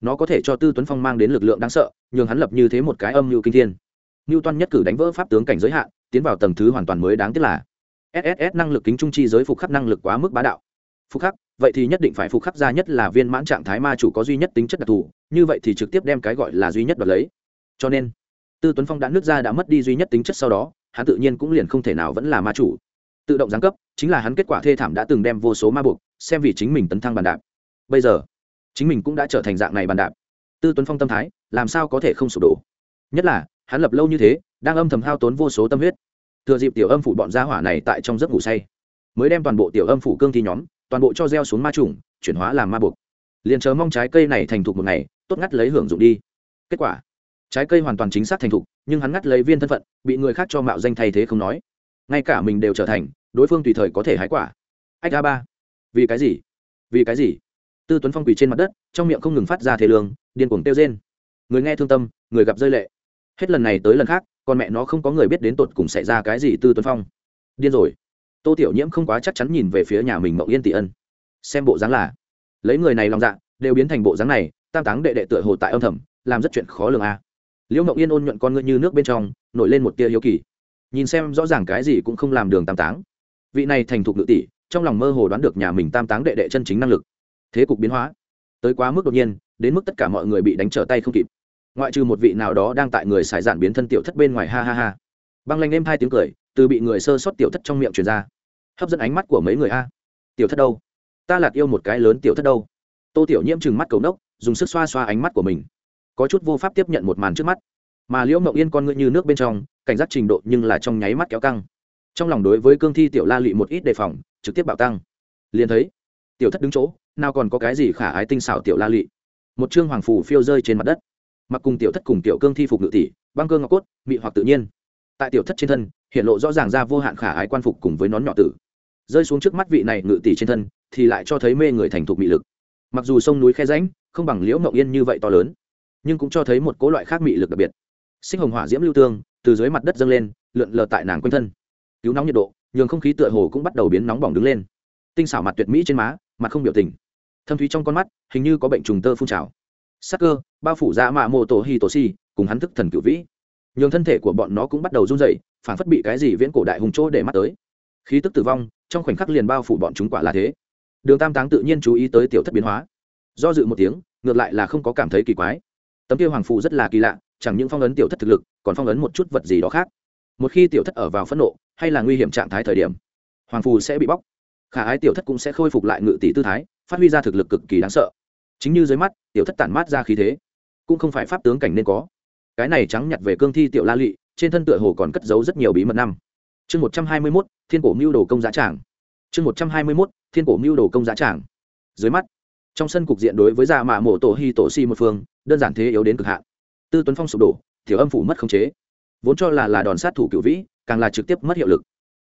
Nó có thể cho tư tuấn phong mang đến lực lượng đáng sợ, nhường hắn lập như thế một cái âm mưu kinh thiên. Ngưu toan nhất cử đánh vỡ pháp tướng cảnh giới hạn, tiến vào tầng thứ hoàn toàn mới đáng tiếc là sss năng lực kính trung chi giới phục khắc năng lực quá mức bá đạo. Phục khắc, vậy thì nhất định phải phục khắc ra nhất là viên mãn trạng thái ma chủ có duy nhất tính chất đặc thù, như vậy thì trực tiếp đem cái gọi là duy nhất đoạt lấy. Cho nên, tư tuấn phong đã nước ra đã mất đi duy nhất tính chất sau đó, hắn tự nhiên cũng liền không thể nào vẫn là ma chủ. Tự động giáng cấp, chính là hắn kết quả thê thảm đã từng đem vô số ma buộc, xem vì chính mình tấn thăng bàn đạp. Bây giờ, chính mình cũng đã trở thành dạng này bàn đạp. Tư tuấn phong tâm thái, làm sao có thể không sụp đổ? Nhất là, hắn lập lâu như thế, đang âm thầm hao tốn vô số tâm huyết thừa dịp tiểu âm phủ bọn gia hỏa này tại trong giấc ngủ say, mới đem toàn bộ tiểu âm phủ cương thi nhóm, toàn bộ cho gieo xuống ma trùng, chuyển hóa làm ma buộc. Liền chờ mong trái cây này thành thục một ngày, tốt ngắt lấy hưởng dụng đi. Kết quả, trái cây hoàn toàn chính xác thành thục, nhưng hắn ngắt lấy viên thân phận, bị người khác cho mạo danh thay thế không nói. Ngay cả mình đều trở thành, đối phương tùy thời có thể hái quả. Ách a ba, vì cái gì? Vì cái gì? Tư tuấn phong quỳ trên mặt đất, trong miệng không ngừng phát ra thế lương, điên cuồng tiêu rên. Người nghe thương tâm, người gặp rơi lệ. Hết lần này tới lần khác con mẹ nó không có người biết đến tột cùng xảy ra cái gì tư tuấn phong. Điên rồi. Tô tiểu nhiễm không quá chắc chắn nhìn về phía nhà mình mậu yên tỷ ân. Xem bộ dáng là, lấy người này lòng dạ đều biến thành bộ dáng này, tam táng đệ đệ tựa hồ tại âm thầm, làm rất chuyện khó lường a. Liễu mậu yên ôn nhuận con ngươi như nước bên trong, nổi lên một tia hiếu kỳ. Nhìn xem rõ ràng cái gì cũng không làm đường tam táng. Vị này thành thục nữ tỷ, trong lòng mơ hồ đoán được nhà mình tam táng đệ đệ chân chính năng lực. Thế cục biến hóa. Tới quá mức đột nhiên, đến mức tất cả mọi người bị đánh trở tay không kịp ngoại trừ một vị nào đó đang tại người xài giản biến thân tiểu thất bên ngoài, ha ha ha. Băng lanh êm hai tiếng cười, từ bị người sơ sót tiểu thất trong miệng truyền ra. Hấp dẫn ánh mắt của mấy người a. Tiểu thất đâu? Ta lạt yêu một cái lớn tiểu thất đâu? Tô tiểu nhiễm chừng mắt cầu nốc, dùng sức xoa xoa ánh mắt của mình. Có chút vô pháp tiếp nhận một màn trước mắt. Mà liễu mộng yên con ngựa như nước bên trong, cảnh giác trình độ nhưng là trong nháy mắt kéo căng. Trong lòng đối với cương thi tiểu la lị một ít đề phòng, trực tiếp bạo tăng. Liền thấy, tiểu thất đứng chỗ, nào còn có cái gì khả ái tinh xảo tiểu la lị? Một chương hoàng phù phiêu rơi trên mặt đất mặc cùng tiểu thất cùng tiểu cương thi phục ngự tỷ, băng cơ ngọc cốt, mị hoặc tự nhiên. Tại tiểu thất trên thân, hiện lộ rõ ràng ra vô hạn khả ái quan phục cùng với nón nhỏ tử. Rơi xuống trước mắt vị này ngự tỷ trên thân, thì lại cho thấy mê người thành thục mị lực. Mặc dù sông núi khe ránh không bằng liễu mộng yên như vậy to lớn, nhưng cũng cho thấy một cố loại khác mị lực đặc biệt. Sinh hồng hỏa diễm lưu tương, từ dưới mặt đất dâng lên, lượn lờ tại nàng quanh thân. Cứu nóng nhiệt độ, nhường không khí tựa hồ cũng bắt đầu biến nóng bỏng đứng lên. Tinh xảo mặt tuyệt mỹ trên má, mặt không biểu tình. Thâm thúy trong con mắt, hình như có bệnh trùng tơ phun trào sắc cơ, bao phủ ra mạ mô tổ hi tổ si cùng hắn thức thần cựu vĩ. Nhường thân thể của bọn nó cũng bắt đầu run dậy phản phất bị cái gì viễn cổ đại hùng chỗ để mắt tới. Khí tức tử vong, trong khoảnh khắc liền bao phủ bọn chúng quả là thế. Đường tam táng tự nhiên chú ý tới tiểu thất biến hóa. Do dự một tiếng, ngược lại là không có cảm thấy kỳ quái. Tấm kia hoàng phù rất là kỳ lạ, chẳng những phong ấn tiểu thất thực lực, còn phong ấn một chút vật gì đó khác. Một khi tiểu thất ở vào phẫn nộ, hay là nguy hiểm trạng thái thời điểm, hoàng phù sẽ bị bóc. Khả ái tiểu thất cũng sẽ khôi phục lại ngự tỷ tư thái, phát huy ra thực lực cực kỳ đáng sợ chính như dưới mắt, tiểu thất tản mát ra khí thế, cũng không phải pháp tướng cảnh nên có. Cái này trắng nhặt về cương thi tiểu la lị, trên thân tựa hồ còn cất giấu rất nhiều bí mật năm. Chương một trăm hai mươi mốt, thiên cổ mưu đồ công giá tràng. Chương một trăm hai mươi mốt, thiên cổ mưu đồ công giá tràng. Dưới mắt, trong sân cục diện đối với già mạ mổ tổ hi tổ si một phương, đơn giản thế yếu đến cực hạn. Tư tuấn phong sụp đổ thiếu âm phủ mất khống chế. Vốn cho là là đòn sát thủ cựu vĩ, càng là trực tiếp mất hiệu lực.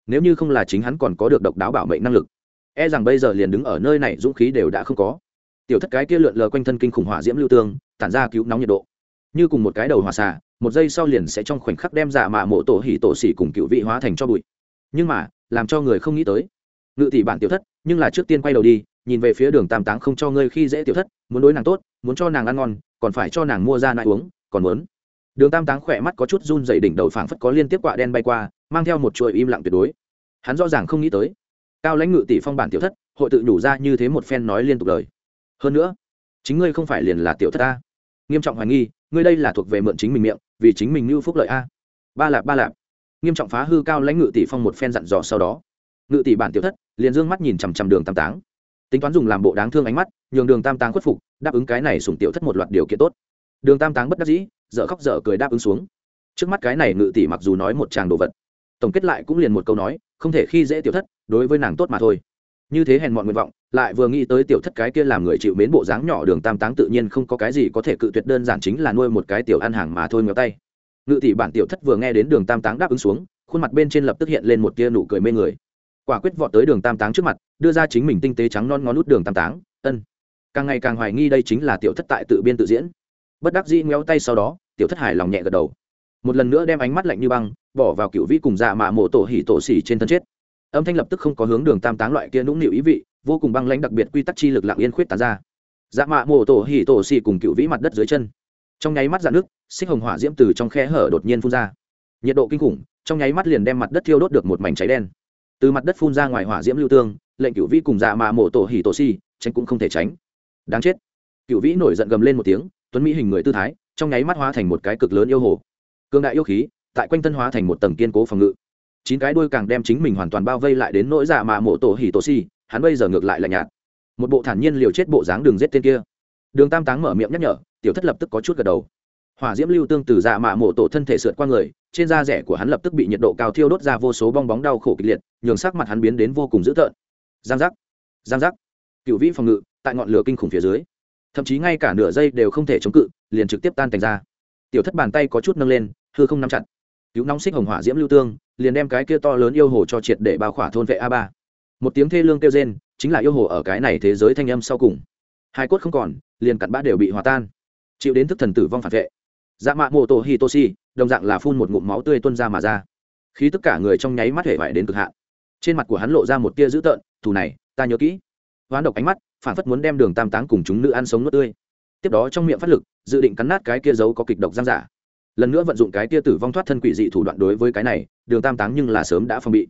Nếu như không là chính hắn còn có được độc đáo bảo mệnh năng lực. E rằng bây giờ liền đứng ở nơi này dũng khí đều đã không có tiểu thất cái kia lượn lờ quanh thân kinh khủng hỏa diễm lưu tương, tản ra cứu nóng nhiệt độ. Như cùng một cái đầu hòa xà, một giây sau liền sẽ trong khoảnh khắc đem giả mạ mộ tổ hỉ tổ xỉ cùng cựu vị hóa thành cho bụi. Nhưng mà, làm cho người không nghĩ tới, ngự tỷ bản tiểu thất, nhưng là trước tiên quay đầu đi, nhìn về phía đường tam táng không cho ngươi khi dễ tiểu thất, muốn đối nàng tốt, muốn cho nàng ăn ngon, còn phải cho nàng mua ra nại uống, còn muốn. Đường tam táng khỏe mắt có chút run dày đỉnh đầu phảng phất có liên tiếp quạ đen bay qua, mang theo một chuỗi im lặng tuyệt đối. Hắn rõ ràng không nghĩ tới, cao lãnh ngự tỷ phong bản tiểu thất, hội tự nhủ ra như thế một phen nói liên tục lời hơn nữa, chính ngươi không phải liền là tiểu thất ta. Nghiêm trọng hoài nghi, ngươi đây là thuộc về mượn chính mình miệng, vì chính mình mưu phúc lợi a. Ba lạp ba lạp. Nghiêm trọng phá hư cao lãnh ngự tỷ phong một phen dặn dò sau đó. Ngự tỷ bản tiểu thất, liền dương mắt nhìn chằm chằm đường tam táng. Tính toán dùng làm bộ đáng thương ánh mắt, nhường đường tam táng khuất phục, đáp ứng cái này sùng tiểu thất một loạt điều kiện tốt. Đường tam táng bất đắc dĩ, dở khóc dở cười đáp ứng xuống. Trước mắt cái này ngự tỷ mặc dù nói một tràng đồ vật, tổng kết lại cũng liền một câu nói, không thể khi dễ tiểu thất, đối với nàng tốt mà thôi. Như thế hèn mọn nguyện vọng lại vừa nghĩ tới tiểu thất cái kia làm người chịu mến bộ dáng nhỏ đường tam táng tự nhiên không có cái gì có thể cự tuyệt, đơn giản chính là nuôi một cái tiểu ăn hàng mà thôi ngéo tay. Ngự tỷ bản tiểu thất vừa nghe đến đường tam táng đáp ứng xuống, khuôn mặt bên trên lập tức hiện lên một tia nụ cười mê người. Quả quyết vọt tới đường tam táng trước mặt, đưa ra chính mình tinh tế trắng non ngón nút đường tam táng, ân. Càng ngày càng hoài nghi đây chính là tiểu thất tại tự biên tự diễn. Bất đắc dĩ ngéo tay sau đó, tiểu thất hài lòng nhẹ gật đầu. Một lần nữa đem ánh mắt lạnh như băng, bỏ vào cựu vĩ cùng dạ mạ mộ tổ hỉ tổ xỉ trên thân chết âm thanh lập tức không có hướng đường tam táng loại kia nũng nịu ý vị, vô cùng băng lãnh đặc biệt quy tắc chi lực lặng yên khuyết tán ra. Dạ mạ mộ tổ hỉ tổ xì cùng cựu vĩ mặt đất dưới chân. Trong nháy mắt dạn nước, xích hồng hỏa diễm từ trong khe hở đột nhiên phun ra. Nhiệt độ kinh khủng, trong nháy mắt liền đem mặt đất thiêu đốt được một mảnh cháy đen. Từ mặt đất phun ra ngoài hỏa diễm lưu tương, lệnh cựu vĩ cùng dạ mạ mộ tổ hỉ tổ xì, tránh cũng không thể tránh. Đáng chết. Cựu vĩ nổi giận gầm lên một tiếng, tuấn mỹ hình người tư thái, trong nháy mắt hóa thành một cái cực lớn yêu hồ. Cương đại yêu khí, tại quanh thân hóa thành một tầng kiên cố phòng ngự chín cái đuôi càng đem chính mình hoàn toàn bao vây lại đến nỗi dạ mạ mộ tổ hỉ tổ si, hắn bây giờ ngược lại là nhạt. Một bộ thản nhiên liều chết bộ dáng đường giết tên kia. Đường tam táng mở miệng nhắc nhở, tiểu thất lập tức có chút gật đầu. Hỏa diễm lưu tương từ dạ mạ mộ tổ thân thể sượt qua người, trên da rẻ của hắn lập tức bị nhiệt độ cao thiêu đốt ra vô số bong bóng đau khổ kịch liệt, nhường sắc mặt hắn biến đến vô cùng dữ tợn. Giang giác giang giác. Cựu vĩ phòng ngự, tại ngọn lửa kinh khủng phía dưới. Thậm chí ngay cả nửa giây đều không thể chống cự, liền trực tiếp tan thành ra. Tiểu thất bàn tay có chút nâng lên, hư không nắm chặt. Cứu nóng xích hồng hỏa diễm lưu tương liền đem cái kia to lớn yêu hồ cho triệt để bao khỏa thôn vệ a ba. Một tiếng thê lương kêu rên, chính là yêu hồ ở cái này thế giới thanh âm sau cùng. Hai cốt không còn, liền cặn bã đều bị hòa tan. Chịu đến thức thần tử vong phản vệ. Dạ mạ mô tô hitoshi đồng dạng là phun một ngụm máu tươi tuân ra mà ra. Khi tất cả người trong nháy mắt hể vải đến cực hạn. Trên mặt của hắn lộ ra một tia dữ tợn, thù này, ta nhớ kỹ. Hoán độc ánh mắt, phản phất muốn đem đường tam táng cùng chúng nữ ăn sống nước tươi. Tiếp đó trong miệng phát lực, dự định cắn nát cái kia giấu có kịch độc giang giả lần nữa vận dụng cái kia tử vong thoát thân quỷ dị thủ đoạn đối với cái này, đường tam táng nhưng là sớm đã phong bị.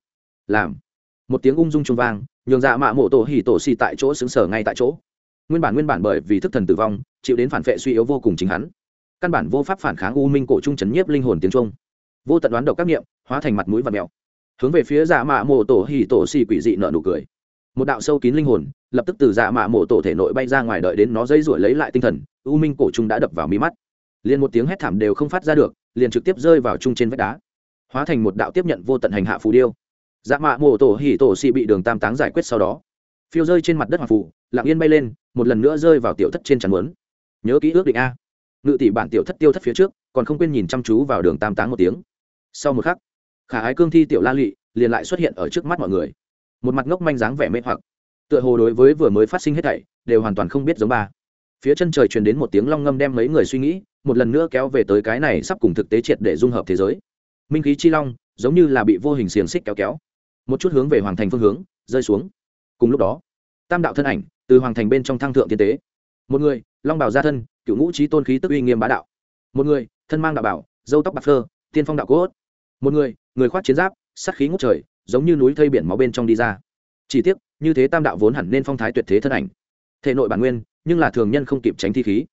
Làm. Một tiếng ung dung trung vang, nhường dạ mạ mộ tổ hỉ tổ xì tại chỗ xứng sở ngay tại chỗ. Nguyên bản nguyên bản bởi vì thức thần tử vong, chịu đến phản vệ suy yếu vô cùng chính hắn. Căn bản vô pháp phản kháng u minh cổ trung chấn nhiếp linh hồn tiếng trung. Vô tận đoán độc các nghiệm hóa thành mặt mũi và mèo. Hướng về phía dạ mạ mộ tổ hỉ tổ xì quỷ dị nợ nụ cười. Một đạo sâu kín linh hồn, lập tức từ dạ mạ mộ tổ thể nội bay ra ngoài đợi đến nó dây ruổi lấy lại tinh thần, u minh cổ trung đã đập vào mí mắt liền một tiếng hét thảm đều không phát ra được, liền trực tiếp rơi vào chung trên vách đá. Hóa thành một đạo tiếp nhận vô tận hành hạ phù điêu. Dạ mạ mộ tổ hỉ tổ xị bị đường tam táng giải quyết sau đó. Phiêu rơi trên mặt đất hoàng phù, lặng yên bay lên, một lần nữa rơi vào tiểu thất trên tràn muốn. Nhớ kỹ ước định a. Ngự tỷ bản tiểu thất tiêu thất phía trước, còn không quên nhìn chăm chú vào đường tam táng một tiếng. Sau một khắc, khả ái cương thi tiểu la lụy liền lại xuất hiện ở trước mắt mọi người. Một mặt ngốc manh dáng vẻ mê hoặc. Tựa hồ đối với vừa mới phát sinh hết thảy, đều hoàn toàn không biết giống ba. Phía chân trời truyền đến một tiếng long ngâm đem mấy người suy nghĩ một lần nữa kéo về tới cái này sắp cùng thực tế triệt để dung hợp thế giới. Minh khí chi long giống như là bị vô hình xiềng xích kéo kéo. Một chút hướng về hoàng thành phương hướng, rơi xuống. Cùng lúc đó, tam đạo thân ảnh từ hoàng thành bên trong thăng thượng tiên tế. Một người, long bảo gia thân, cựu ngũ trí tôn khí tức uy nghiêm bá đạo. Một người, thân mang đạo bảo dâu tóc bạc phơ, tiên phong đạo cốt. Một người người khoác chiến giáp, sắc khí ngút trời, giống như núi thây biển máu bên trong đi ra. Chỉ tiếc, như thế tam đạo vốn hẳn nên phong thái tuyệt thế thân ảnh. Thể nội bản nguyên, nhưng là thường nhân không kịp tránh thi khí.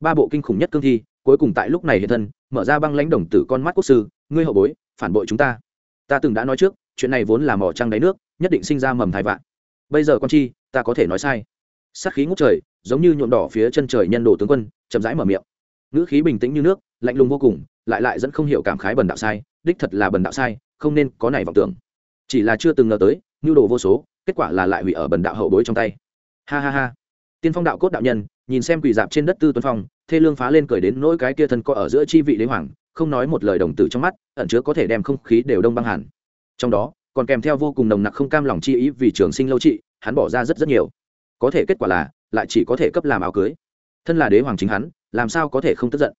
Ba bộ kinh khủng nhất cương thi cuối cùng tại lúc này hiện thân, mở ra băng lãnh đồng tử con mắt quốc sư, ngươi hậu bối, phản bội chúng ta. Ta từng đã nói trước, chuyện này vốn là mỏ trăng đáy nước, nhất định sinh ra mầm thai vạn. Bây giờ con chi, ta có thể nói sai. Sát khí ngút trời, giống như nhuộm đỏ phía chân trời nhân đồ tướng quân, chậm rãi mở miệng. Ngữ khí bình tĩnh như nước, lạnh lùng vô cùng, lại lại dẫn không hiểu cảm khái bần đạo sai, đích thật là bần đạo sai, không nên có này vọng tưởng. Chỉ là chưa từng ngờ tới, nhu đồ vô số, kết quả là lại hủy ở bần đạo hậu bối trong tay. Ha ha ha. Tiên phong đạo cốt đạo nhân nhìn xem quỳ dạp trên đất tư tuấn phong, thê lương phá lên cười đến nỗi cái kia thân co ở giữa chi vị đế hoàng, không nói một lời đồng tử trong mắt, ẩn chứa có thể đem không khí đều đông băng hẳn. Trong đó, còn kèm theo vô cùng nồng nặc không cam lòng chi ý vì trường sinh lâu trị, hắn bỏ ra rất rất nhiều. Có thể kết quả là, lại chỉ có thể cấp làm áo cưới. Thân là đế hoàng chính hắn, làm sao có thể không tức giận?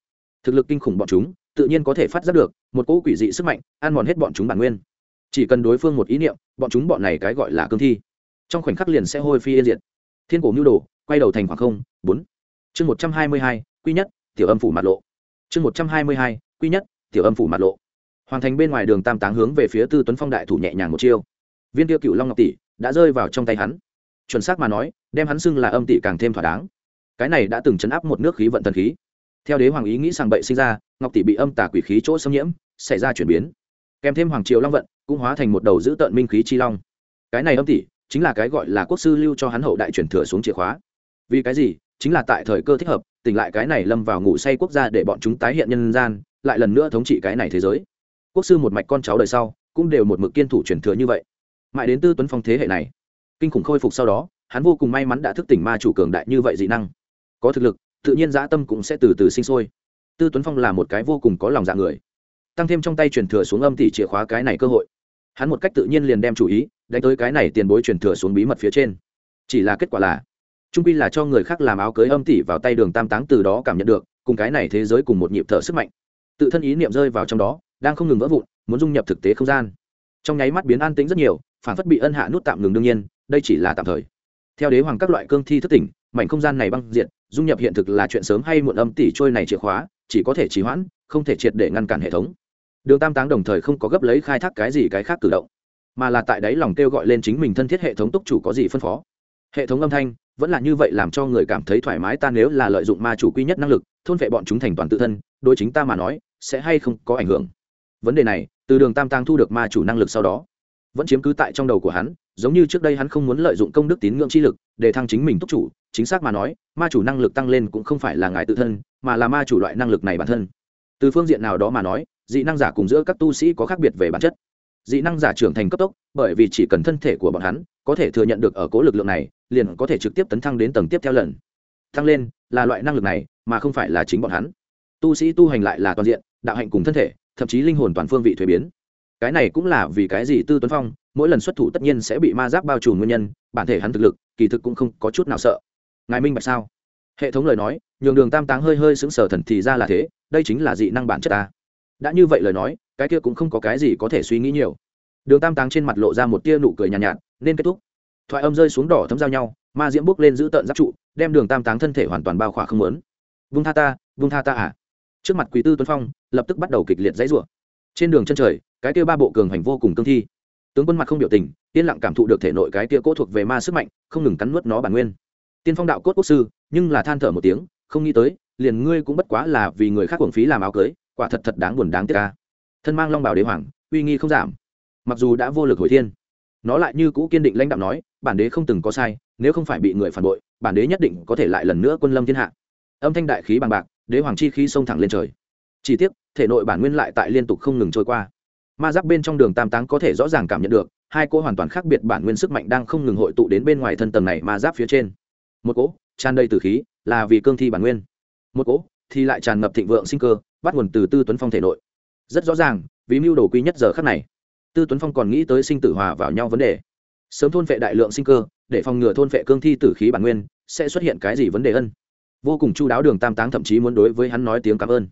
Thực lực kinh khủng bọn chúng, tự nhiên có thể phát giác được, một cỗ quỷ dị sức mạnh, ăn mòn hết bọn chúng bản nguyên. Chỉ cần đối phương một ý niệm, bọn chúng bọn này cái gọi là cương thi. Trong khoảnh khắc liền sẽ hôi phi yên diệt. Thiên cổ mưu đồ quay đầu thành khoảng không, bốn. Chương một trăm hai mươi hai, quy nhất, tiểu âm phủ mặt lộ. Chương một trăm hai mươi hai, quy nhất, tiểu âm phủ mặt lộ. Hoàng thành bên ngoài đường tam táng hướng về phía tư tuấn phong đại thủ nhẹ nhàng một chiêu. Viên tiêu cựu long ngọc tỷ đã rơi vào trong tay hắn. Chuẩn xác mà nói, đem hắn xưng là âm tỷ càng thêm thỏa đáng. Cái này đã từng chấn áp một nước khí vận thần khí. Theo đế hoàng ý nghĩ sàng bậy sinh ra, ngọc tỷ bị âm tà quỷ khí chỗ xâm nhiễm, xảy ra chuyển biến. Kèm thêm hoàng triều long vận, cũng hóa thành một đầu giữ tợn minh khí chi long. Cái này âm tỷ chính là cái gọi là quốc sư lưu cho hắn hậu đại truyền thừa xuống chìa khóa vì cái gì? Chính là tại thời cơ thích hợp, tỉnh lại cái này lâm vào ngủ say quốc gia để bọn chúng tái hiện nhân gian, lại lần nữa thống trị cái này thế giới. Quốc sư một mạch con cháu đời sau, cũng đều một mực kiên thủ truyền thừa như vậy. Mãi đến tư tuấn phong thế hệ này, kinh khủng khôi phục sau đó, hắn vô cùng may mắn đã thức tỉnh ma chủ cường đại như vậy dị năng. Có thực lực, tự nhiên dã tâm cũng sẽ từ từ sinh sôi. Tư tuấn phong là một cái vô cùng có lòng dạ người. Tăng thêm trong tay truyền thừa xuống âm tỷ chìa khóa cái này cơ hội. Hắn một cách tự nhiên liền đem chủ ý, đánh tới cái này tiền bối truyền thừa xuống bí mật phía trên. Chỉ là kết quả là trung pi là cho người khác làm áo cưới âm tỷ vào tay đường tam táng từ đó cảm nhận được, cùng cái này thế giới cùng một nhịp thở sức mạnh. Tự thân ý niệm rơi vào trong đó, đang không ngừng vỡ vụn, muốn dung nhập thực tế không gian. Trong nháy mắt biến an tĩnh rất nhiều, phản phất bị ân hạ nút tạm ngừng đương nhiên, đây chỉ là tạm thời. Theo đế hoàng các loại cương thi thất tỉnh, mảnh không gian này băng diện dung nhập hiện thực là chuyện sớm hay muộn âm tỷ trôi này chìa khóa, chỉ có thể trì hoãn, không thể triệt để ngăn cản hệ thống. Đường tam táng đồng thời không có gấp lấy khai thác cái gì cái khác cử động, mà là tại đấy lòng kêu gọi lên chính mình thân thiết hệ thống túc chủ có gì phân phó hệ thống âm thanh vẫn là như vậy làm cho người cảm thấy thoải mái, ta nếu là lợi dụng ma chủ quy nhất năng lực, thôn vệ bọn chúng thành toàn tự thân, đối chính ta mà nói, sẽ hay không có ảnh hưởng. Vấn đề này, từ đường tam tăng thu được ma chủ năng lực sau đó, vẫn chiếm cứ tại trong đầu của hắn, giống như trước đây hắn không muốn lợi dụng công đức tín ngưỡng chi lực để thăng chính mình túc chủ, chính xác mà nói, ma chủ năng lực tăng lên cũng không phải là ngài tự thân, mà là ma chủ loại năng lực này bản thân. Từ phương diện nào đó mà nói, dị năng giả cùng giữa các tu sĩ có khác biệt về bản chất dị năng giả trưởng thành cấp tốc, bởi vì chỉ cần thân thể của bọn hắn có thể thừa nhận được ở cố lực lượng này, liền có thể trực tiếp tấn thăng đến tầng tiếp theo lần. Thăng lên là loại năng lực này, mà không phải là chính bọn hắn. Tu sĩ tu hành lại là toàn diện, đạo hạnh cùng thân thể, thậm chí linh hồn toàn phương vị thuế biến. Cái này cũng là vì cái gì tư tuấn phong, mỗi lần xuất thủ tất nhiên sẽ bị ma giáp bao trùm nguyên nhân, bản thể hắn thực lực, kỳ thực cũng không có chút nào sợ. Ngài minh bạch sao? Hệ thống lời nói, nhường đường tam táng hơi hơi xứng sở thần thì ra là thế, đây chính là dị năng bản chất ta đã như vậy lời nói cái kia cũng không có cái gì có thể suy nghĩ nhiều. Đường tam táng trên mặt lộ ra một tia nụ cười nhàn nhạt, nhạt nên kết thúc. Thoại âm rơi xuống đỏ thấm giao nhau ma diễm bước lên giữ tợn giáp trụ đem đường tam táng thân thể hoàn toàn bao khỏa không lớn vung tha ta vung tha ta à? Trước mặt quý tư tuấn phong lập tức bắt đầu kịch liệt dãy rủa. Trên đường chân trời cái kia ba bộ cường hành vô cùng cương thi. Tướng quân mặt không biểu tình yên lặng cảm thụ được thể nội cái kia cỗ thuộc về ma sức mạnh không ngừng cắn nuốt nó bản nguyên. Tiên phong đạo cốt quốc sư nhưng là than thở một tiếng không nghĩ tới liền ngươi cũng bất quá là vì người khác hưởng phí làm áo cưới quả thật thật đáng buồn đáng tiếc ca. Thân mang long bảo đế hoàng, uy nghi không giảm. Mặc dù đã vô lực hồi thiên, nó lại như cũ kiên định lãnh đạo nói, bản đế không từng có sai, nếu không phải bị người phản bội, bản đế nhất định có thể lại lần nữa quân lâm thiên hạ. Âm thanh đại khí bằng bạc, đế hoàng chi khí xông thẳng lên trời. Chỉ tiếc, thể nội bản nguyên lại tại liên tục không ngừng trôi qua. Ma giáp bên trong đường tam táng có thể rõ ràng cảm nhận được, hai cỗ hoàn toàn khác biệt bản nguyên sức mạnh đang không ngừng hội tụ đến bên ngoài thân tầng này ma giáp phía trên. Một cỗ tràn đầy từ khí, là vì cương thi bản nguyên. Một cỗ thì lại tràn ngập thịnh vượng sinh cơ bắt nguồn từ tư tuấn phong thể nội rất rõ ràng vì mưu đồ quý nhất giờ khắc này tư tuấn phong còn nghĩ tới sinh tử hòa vào nhau vấn đề sớm thôn vệ đại lượng sinh cơ để phòng ngừa thôn vệ cương thi tử khí bản nguyên sẽ xuất hiện cái gì vấn đề ân vô cùng chu đáo đường tam táng thậm chí muốn đối với hắn nói tiếng cảm ơn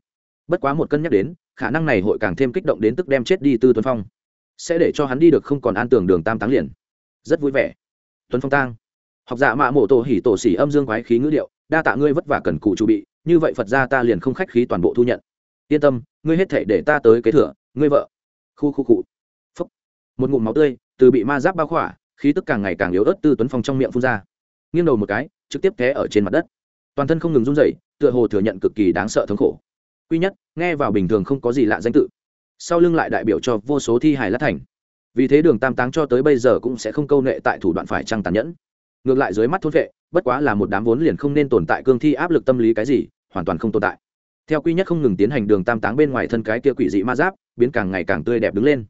bất quá một cân nhắc đến khả năng này hội càng thêm kích động đến tức đem chết đi tư tuấn phong sẽ để cho hắn đi được không còn an tường đường tam táng liền rất vui vẻ tuấn phong tang học giả mạ mộ tổ hỉ tổ xỉ âm dương quái khí ngữ điệu đa tạ ngươi vất vả cần cụ chu bị như vậy phật ra ta liền không khách khí toàn bộ thu nhận yên tâm, ngươi hết thể để ta tới kế thừa, ngươi vợ. Khu khu cụ phúc. Một ngụm máu tươi từ bị ma giáp bao khỏa, khí tức càng ngày càng yếu ớt tư tuấn phong trong miệng phun ra. Nghiêng đầu một cái, trực tiếp té ở trên mặt đất. Toàn thân không ngừng run rẩy, tựa hồ thừa nhận cực kỳ đáng sợ thống khổ. Quy nhất, nghe vào bình thường không có gì lạ danh tự. Sau lưng lại đại biểu cho vô số thi hài lát thành. Vì thế đường tam táng cho tới bây giờ cũng sẽ không câu nệ tại thủ đoạn phải trăng tàn nhẫn. Ngược lại dưới mắt thôn vệ, bất quá là một đám vốn liền không nên tồn tại cương thi áp lực tâm lý cái gì, hoàn toàn không tồn tại theo quy nhất không ngừng tiến hành đường tam táng bên ngoài thân cái kia quỷ dị ma giáp, biến càng ngày càng tươi đẹp đứng lên.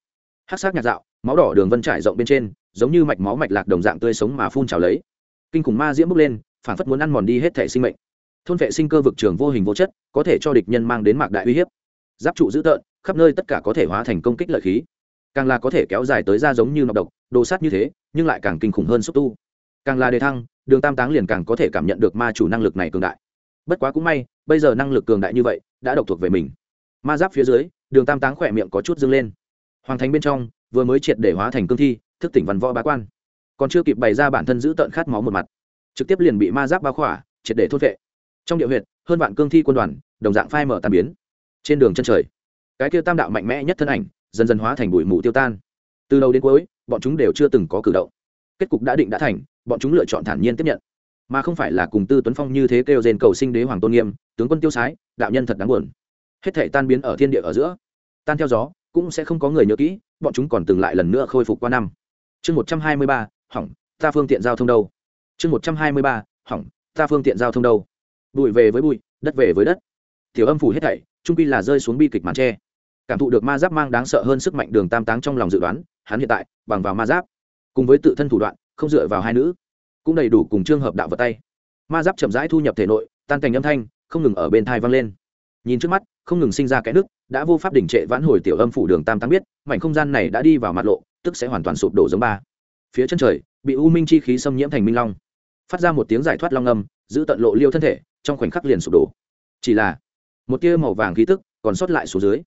Hát sắc nhạt dạo, máu đỏ đường vân trải rộng bên trên, giống như mạch máu mạch lạc đồng dạng tươi sống mà phun trào lấy. Kinh khủng ma diễm bốc lên, phản phất muốn ăn mòn đi hết thể sinh mệnh. Thôn vệ sinh cơ vực trường vô hình vô chất, có thể cho địch nhân mang đến mạc đại uy hiếp. Giáp trụ dữ tợn, khắp nơi tất cả có thể hóa thành công kích lợi khí. Càng là có thể kéo dài tới ra giống như nọc độc, đồ sát như thế, nhưng lại càng kinh khủng hơn xúc tu. Càng là đề thăng, đường tam táng liền càng có thể cảm nhận được ma chủ năng lực này cường đại bất quá cũng may, bây giờ năng lực cường đại như vậy, đã độc thuộc về mình. Ma giáp phía dưới, đường tam táng khỏe miệng có chút dâng lên. Hoàng thành bên trong, vừa mới triệt để hóa thành cương thi, thức tỉnh văn võ bá quan. Còn chưa kịp bày ra bản thân giữ tợn khát máu một mặt, trực tiếp liền bị ma giáp bao khỏa, triệt để thốt vệ. Trong địa huyệt, hơn vạn cương thi quân đoàn, đồng dạng phai mở tàn biến. Trên đường chân trời, cái kia tam đạo mạnh mẽ nhất thân ảnh, dần dần hóa thành bụi mù tiêu tan. Từ đầu đến cuối, bọn chúng đều chưa từng có cử động. Kết cục đã định đã thành, bọn chúng lựa chọn thản nhiên tiếp nhận mà không phải là cùng tư tuấn phong như thế kêu rền cầu sinh đế hoàng tôn nghiêm, tướng quân tiêu sái, đạo nhân thật đáng buồn. Hết thể tan biến ở thiên địa ở giữa. Tan theo gió, cũng sẽ không có người nhớ kỹ, bọn chúng còn từng lại lần nữa khôi phục qua năm. Chương một trăm hai mươi ba, hỏng, ta phương tiện giao thông đâu? Chương một trăm hai mươi ba, hỏng, ta phương tiện giao thông đâu? Bụi về với bụi, đất về với đất. Tiểu âm phủ hết thảy, trung pi là rơi xuống bi kịch màn tre. Cảm thụ được ma giáp mang đáng sợ hơn sức mạnh đường tam táng trong lòng dự đoán, hắn hiện tại bằng vào ma giáp, cùng với tự thân thủ đoạn, không dựa vào hai nữ cũng đầy đủ cùng trường hợp đạo vật tay. Ma giáp chậm rãi thu nhập thể nội, tan cảnh âm thanh, không ngừng ở bên thai vang lên. Nhìn trước mắt, không ngừng sinh ra cái nước, đã vô pháp đỉnh trệ vãn hồi tiểu âm phủ đường tam tăng biết, mảnh không gian này đã đi vào mặt lộ, tức sẽ hoàn toàn sụp đổ giống ba. Phía chân trời, bị u minh chi khí xâm nhiễm thành minh long. Phát ra một tiếng giải thoát long âm, giữ tận lộ liêu thân thể, trong khoảnh khắc liền sụp đổ. Chỉ là, một tia màu vàng khí tức còn sót lại xuống dưới.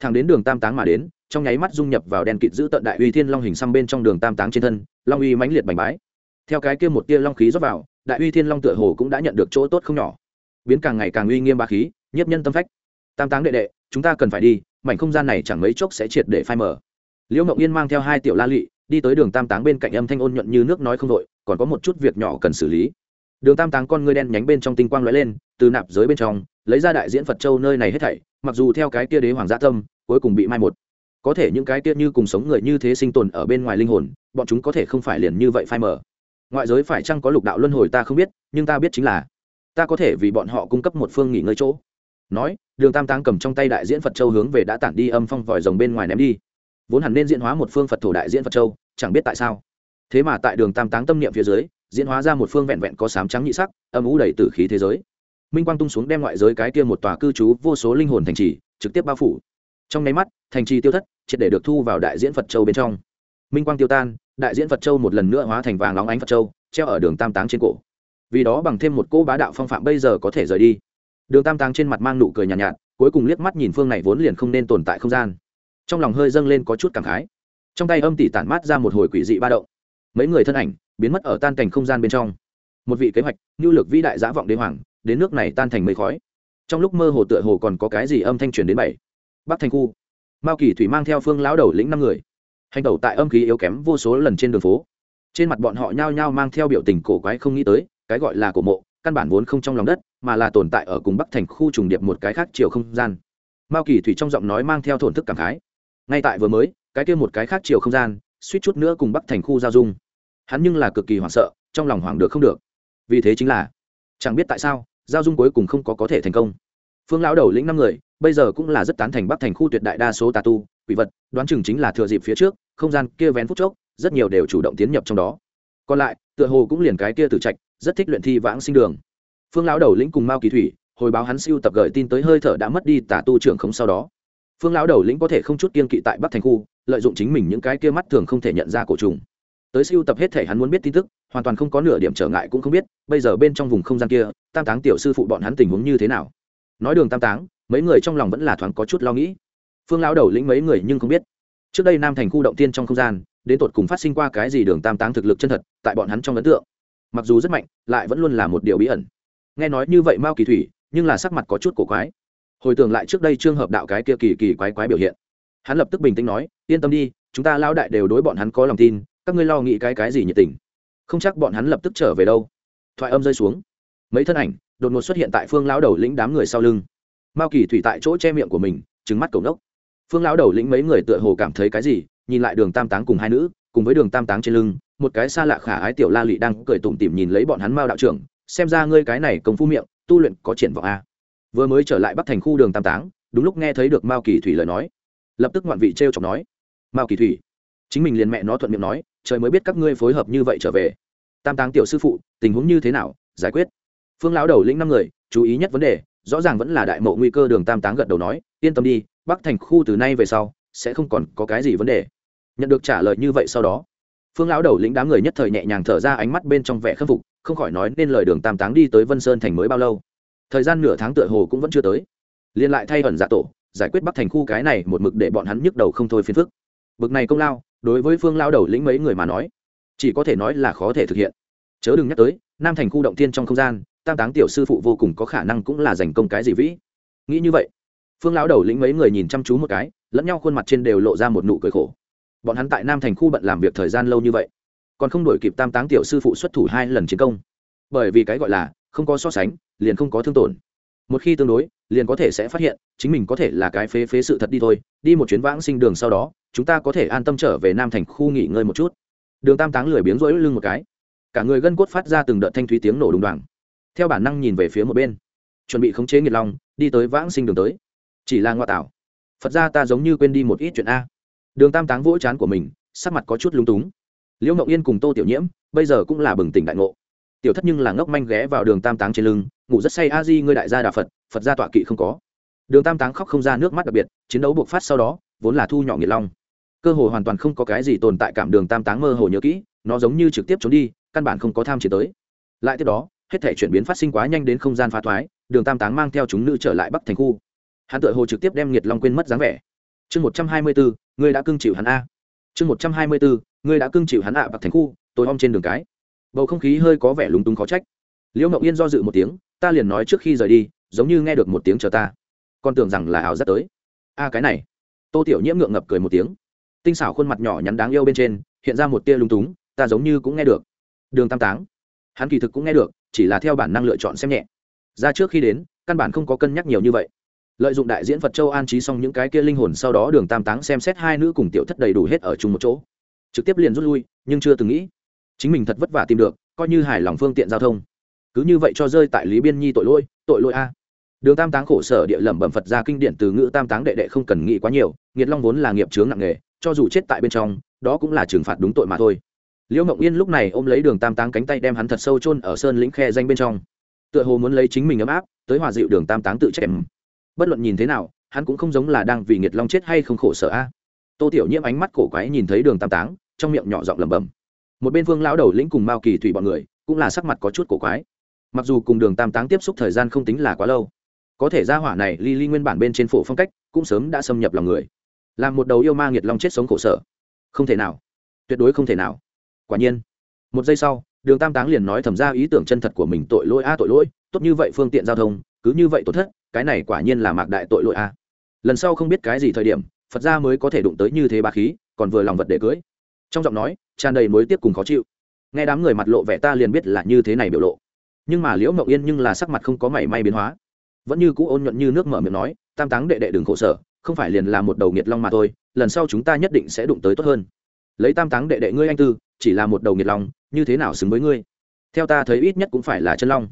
Thằng đến đường tam táng mà đến, trong nháy mắt dung nhập vào đèn kịt giữ tận đại uy thiên long hình xăm bên trong đường tam táng trên thân, long uy mãnh liệt bành bái theo cái kia một tia long khí rót vào, đại uy thiên long tựa hồ cũng đã nhận được chỗ tốt không nhỏ. Biến càng ngày càng uy nghiêm ba khí, nhiếp nhân tâm phách. Tam táng đệ đệ, chúng ta cần phải đi, mảnh không gian này chẳng mấy chốc sẽ triệt để phai mở liễu mộng yên mang theo hai tiểu la lị, đi tới đường tam táng bên cạnh âm thanh ôn nhuận như nước nói không đội, còn có một chút việc nhỏ cần xử lý. Đường tam táng con ngươi đen nhánh bên trong tinh quang lóe lên, từ nạp giới bên trong, lấy ra đại diễn phật châu nơi này hết thảy, mặc dù theo cái kia đế hoàng gia tâm, cuối cùng bị mai một. Có thể những cái kia như cùng sống người như thế sinh tồn ở bên ngoài linh hồn, bọn chúng có thể không phải liền như vậy phai mở ngoại giới phải chăng có lục đạo luân hồi ta không biết, nhưng ta biết chính là, ta có thể vì bọn họ cung cấp một phương nghỉ ngơi chỗ. Nói, đường tam táng cầm trong tay đại diễn phật châu hướng về đã tản đi âm phong vòi rồng bên ngoài ném đi. Vốn hẳn nên diễn hóa một phương phật thổ đại diễn phật châu, chẳng biết tại sao. Thế mà tại đường tam táng tâm niệm phía dưới, diễn hóa ra một phương vẹn vẹn có sám trắng nhị sắc, âm ú đầy tử khí thế giới. Minh quang tung xuống đem ngoại giới cái kia một tòa cư trú vô số linh hồn thành trì, trực tiếp bao phủ. Trong nháy mắt, thành trì tiêu thất, triệt để được thu vào đại diễn phật châu bên trong. Minh quang tiêu tan đại diễn phật châu một lần nữa hóa thành vàng óng ánh phật châu treo ở đường tam táng trên cổ. Vì đó bằng thêm một cô bá đạo phong phạm bây giờ có thể rời đi. Đường tam táng trên mặt mang nụ cười nhàn nhạt, nhạt cuối cùng liếc mắt nhìn phương này vốn liền không nên tồn tại không gian. Trong lòng hơi dâng lên có chút cảm khái. Trong tay âm tỷ tản mát ra một hồi quỷ dị ba động. Mấy người thân ảnh biến mất ở tan cảnh không gian bên trong. Một vị kế hoạch nhu lực vĩ đại giã vọng đế hoàng đến nước này tan thành mây khói. Trong lúc mơ hồ tựa hồ còn có cái gì âm thanh truyền đến bảy. Bắc thành khu. Mao kỳ thủy mang theo phương lão đầu lĩnh năm người hành tẩu tại âm khí yếu kém vô số lần trên đường phố. Trên mặt bọn họ nhao nhao mang theo biểu tình cổ quái không nghĩ tới, cái gọi là cổ mộ, căn bản vốn không trong lòng đất, mà là tồn tại ở cùng bắc thành khu trùng điệp một cái khác chiều không gian. Mao kỳ thủy trong giọng nói mang theo thổn thức cảm khái. Ngay tại vừa mới, cái kia một cái khác chiều không gian, suýt chút nữa cùng bắc thành khu giao dung. Hắn nhưng là cực kỳ hoảng sợ, trong lòng hoảng được không được. Vì thế chính là, chẳng biết tại sao, giao dung cuối cùng không có có thể thành công. Phương lão đầu lĩnh năm người, bây giờ cũng là rất tán thành bắc thành khu tuyệt đại đa số tà tu, quỷ vật, đoán chừng chính là thừa dịp phía trước không gian kia vén phút chốc, rất nhiều đều chủ động tiến nhập trong đó. Còn lại, tựa hồ cũng liền cái kia tử trạch, rất thích luyện thi vãng sinh đường. Phương lão đầu lĩnh cùng mao kỳ thủy, hồi báo hắn siêu tập gửi tin tới hơi thở đã mất đi tả tu trưởng không sau đó. Phương lão đầu lĩnh có thể không chút kiên kỵ tại bắc thành khu, lợi dụng chính mình những cái kia mắt thường không thể nhận ra cổ trùng. Tới siêu tập hết thể hắn muốn biết tin tức, hoàn toàn không có nửa điểm trở ngại cũng không biết, bây giờ bên trong vùng không gian kia, tam táng tiểu sư phụ bọn hắn tình huống như thế nào. Nói đường tam táng, mấy người trong lòng vẫn là thoáng có chút lo nghĩ. Phương lão đầu lĩnh mấy người nhưng không biết trước đây nam thành khu động tiên trong không gian, đến tột cùng phát sinh qua cái gì đường tam táng thực lực chân thật, tại bọn hắn trong ấn tượng, mặc dù rất mạnh, lại vẫn luôn là một điều bí ẩn. Nghe nói như vậy mao kỳ thủy, nhưng là sắc mặt có chút cổ quái. Hồi tưởng lại trước đây trương hợp đạo cái kia kỳ kỳ quái quái biểu hiện, hắn lập tức bình tĩnh nói, yên tâm đi, chúng ta lao đại đều đối bọn hắn có lòng tin, các ngươi lo nghĩ cái cái gì nhiệt tình. Không chắc bọn hắn lập tức trở về đâu. Thoại âm rơi xuống. Mấy thân ảnh, đột ngột xuất hiện tại phương lão đầu lĩnh đám người sau lưng. Mao kỳ thủy tại chỗ che miệng của mình trứng mắt cổng đốc phương lão đầu lĩnh mấy người tựa hồ cảm thấy cái gì, nhìn lại đường tam táng cùng hai nữ, cùng với đường tam táng trên lưng, một cái xa lạ khả ái tiểu la lị đang cười tủm tỉm nhìn lấy bọn hắn mao đạo trưởng, xem ra ngươi cái này công phu miệng, tu luyện có triển vọng a. Vừa mới trở lại bắc thành khu đường tam táng, đúng lúc nghe thấy được mao kỳ thủy lời nói. Lập tức ngoạn vị t r e o chọc nói, mao kỳ thủy, chính mình liền mẹ nó thuận miệng nói, trời mới biết các ngươi phối hợp như vậy trở về. Tam táng tiểu sư phụ, tình huống như thế nào, giải quyết. Phương lão đầu lĩnh năm người, chú ý nhất vấn đề, rõ ràng vẫn là đại mộ nguy cơ đường tam táng gật đầu nói, yên tâm đi bắc thành khu từ nay về sau, sẽ không còn có cái gì vấn đề. Nhận được trả lời như vậy sau đó, phương lão đầu lĩnh đám người nhất thời nhẹ nhàng thở ra ánh mắt bên trong vẻ khâm phục, không khỏi nói nên lời đường tam táng đi tới vân sơn thành mới bao lâu. Thời gian nửa tháng tựa hồ cũng vẫn chưa tới. Liên lại thay ẩn dạ tổ, giải quyết bắc thành khu cái này một mực để bọn hắn nhức đầu không thôi phiền phức. Bực này công lao, đối với phương lao đầu lĩnh mấy người mà nói, chỉ có thể nói là khó thể thực hiện. Chớ đừng nhắc tới, nam thành khu động tiên trong không gian, tam táng tiểu sư phụ vô cùng có khả năng cũng là giành công cái gì vĩ. Nghĩ như vậy phương lão đầu lĩnh mấy người nhìn chăm chú một cái, lẫn nhau khuôn mặt trên đều lộ ra một nụ cười khổ. Bọn hắn tại nam thành khu bận làm việc thời gian lâu như vậy, còn không đổi kịp tam táng tiểu sư phụ xuất thủ hai lần chiến công. Bởi vì cái gọi là không có so sánh, liền không có thương tổn. Một khi tương đối, liền có thể sẽ phát hiện, chính mình có thể là cái phế phế sự thật đi thôi, đi một chuyến vãng sinh đường sau đó, chúng ta có thể an tâm trở về nam thành khu nghỉ ngơi một chút. Đường tam táng lười biếng rỗi lưng một cái. Cả người gân cốt phát ra từng đợt thanh thúy tiếng nổ đùng đoàng. Theo bản năng nhìn về phía một bên. Chuẩn bị khống chế nghiệt long, đi tới vãng sinh đường tới chỉ là ngoại tảo phật ra ta giống như quên đi một ít chuyện a. Đường tam táng vỗ chán của mình, sắc mặt có chút lung túng. Liễu ngậu yên cùng tô tiểu nhiễm, bây giờ cũng là bừng tỉnh đại ngộ. Tiểu thất nhưng là ngốc manh ghé vào đường tam táng trên lưng, ngủ rất say, a di, ngươi đại gia đà phật phật gia tọa kỵ không có. Đường tam táng khóc không ra nước mắt đặc biệt, chiến đấu buộc phát sau đó, vốn là thu nhỏ nghiệt long. Cơ hồ hoàn toàn không có cái gì tồn tại cảm đường tam táng mơ hồ nhớ kỹ, nó giống như trực tiếp trốn đi, căn bản không có tham chiến tới. Lại tiếp đó, hết thể chuyển biến phát sinh quá nhanh đến không gian phá thoái, đường tam táng mang theo chúng nữ trở lại bắc thành khu hắn tự hồ trực tiếp đem nghiệt long quên mất dáng vẻ. Chương một trăm hai mươi bốn, ngươi đã cưng chịu hắn a. Chương một trăm hai mươi bốn, ngươi đã cưng chịu hắn ạ bạc thành khu tối om trên đường cái. Bầu không khí hơi có vẻ lúng túng khó trách. Liễu mộng yên do dự một tiếng, ta liền nói trước khi rời đi, giống như nghe được một tiếng chờ ta. Con tưởng rằng là ảo giác tới. A, cái này. Tô tiểu nhiễm ngượng ngập cười một tiếng. Tinh xảo khuôn mặt nhỏ nhắn đáng yêu bên trên, hiện ra một tia lung túng, ta giống như cũng nghe được. Đường tam táng. Hắn kỳ thực cũng nghe được, chỉ là theo bản năng lựa chọn xem nhẹ. Ra trước khi đến, căn bản không có cân nhắc nhiều như vậy lợi dụng đại diễn phật châu an trí xong những cái kia linh hồn sau đó đường tam táng xem xét hai nữ cùng tiểu thất đầy đủ hết ở chung một chỗ. Trực tiếp liền rút lui, nhưng chưa từng nghĩ, chính mình thật vất vả tìm được, coi như hài lòng phương tiện giao thông. Cứ như vậy cho rơi tại lý biên nhi tội lỗi tội lỗi a. Đường tam táng khổ sở địa lẩm bẩm phật ra kinh điển từ ngữ tam táng đệ đệ không cần nghĩ quá nhiều nghiệt long vốn là nghiệp chướng nặng nghề cho dù chết tại bên trong, đó cũng là trừng phạt đúng tội mà thôi. Liễu mộng yên lúc này ôm lấy đường tam táng cánh tay đem hắn thật sâu chôn ở sơn lĩnh khe danh bên trong. Tựa hồ muốn lấy chính mình ấm áp, tới hòa dịu đường tam táng tự chém bất luận nhìn thế nào, hắn cũng không giống là đang vì nghiệt long chết hay không khổ sở a. Tô tiểu nhiễm ánh mắt cổ quái nhìn thấy đường tam táng, trong miệng nhỏ giọng lẩm bẩm. Một bên phương lão đầu lĩnh cùng mao kỳ thủy bọn người, cũng là sắc mặt có chút cổ quái. Mặc dù cùng đường tam táng tiếp xúc thời gian không tính là quá lâu, có thể ra hỏa này ly ly nguyên bản bên trên phổ phong cách, cũng sớm đã xâm nhập lòng người. Làm một đầu yêu ma nghiệt long chết sống khổ sở. Không thể nào. Tuyệt đối không thể nào. Quả nhiên, một giây sau, đường tam táng liền nói thầm ra ý tưởng chân thật của mình tội lỗi a tội lỗi, tốt như vậy phương tiện giao thông cứ như vậy tổn thất, cái này quả nhiên là mạc đại tội lỗi a. Lần sau không biết cái gì thời điểm, phật gia mới có thể đụng tới như thế ba khí, còn vừa lòng vật để cưới. Trong giọng nói, tràn đầy mối tiếp cùng khó chịu. Nghe đám người mặt lộ vẻ ta liền biết là như thế này biểu lộ. Nhưng mà liễu mậu yên nhưng là sắc mặt không có mảy may biến hóa. Vẫn như cũ ôn nhuận như nước mở miệng nói, tam táng đệ đệ đừng khổ sở, không phải liền là một đầu nghiệt long mà thôi, lần sau chúng ta nhất định sẽ đụng tới tốt hơn. Lấy tam táng đệ đệ ngươi anh tư, chỉ là một đầu nghiệt long, như thế nào xứng với ngươi? Theo ta thấy ít nhất cũng phải là chân long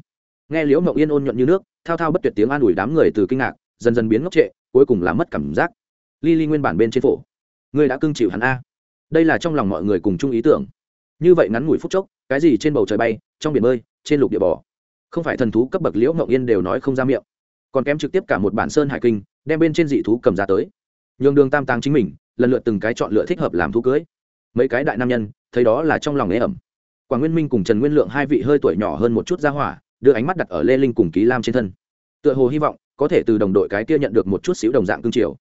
nghe liễu mậu yên ôn nhuận như nước, thao thao bất tuyệt tiếng an ủi đám người từ kinh ngạc, dần dần biến ngốc trệ, cuối cùng là mất cảm giác. Ly ly nguyên bản bên trên phổ. Ngươi đã cưng chịu hắn a. Đây là trong lòng mọi người cùng chung ý tưởng. Như vậy ngắn ngủi phút chốc, cái gì trên bầu trời bay, trong biển bơi, trên lục địa bò. Không phải thần thú cấp bậc liễu mậu yên đều nói không ra miệng. Còn kém trực tiếp cả một bản sơn hải kinh, đem bên trên dị thú cầm ra tới. Nhường đường tam tàng chính mình, lần lượt từng cái chọn lựa thích hợp làm thú cưới. Mấy cái đại nam nhân, thấy đó là trong lòng ế ẩm. Quảng nguyên minh cùng trần nguyên lượng hai vị hơi tuổi nhỏ hơn một chút ra hỏa đưa ánh mắt đặt ở lê linh cùng ký lam trên thân. Tựa hồ hy vọng có thể từ đồng đội cái kia nhận được một chút xíu đồng dạng cương triều.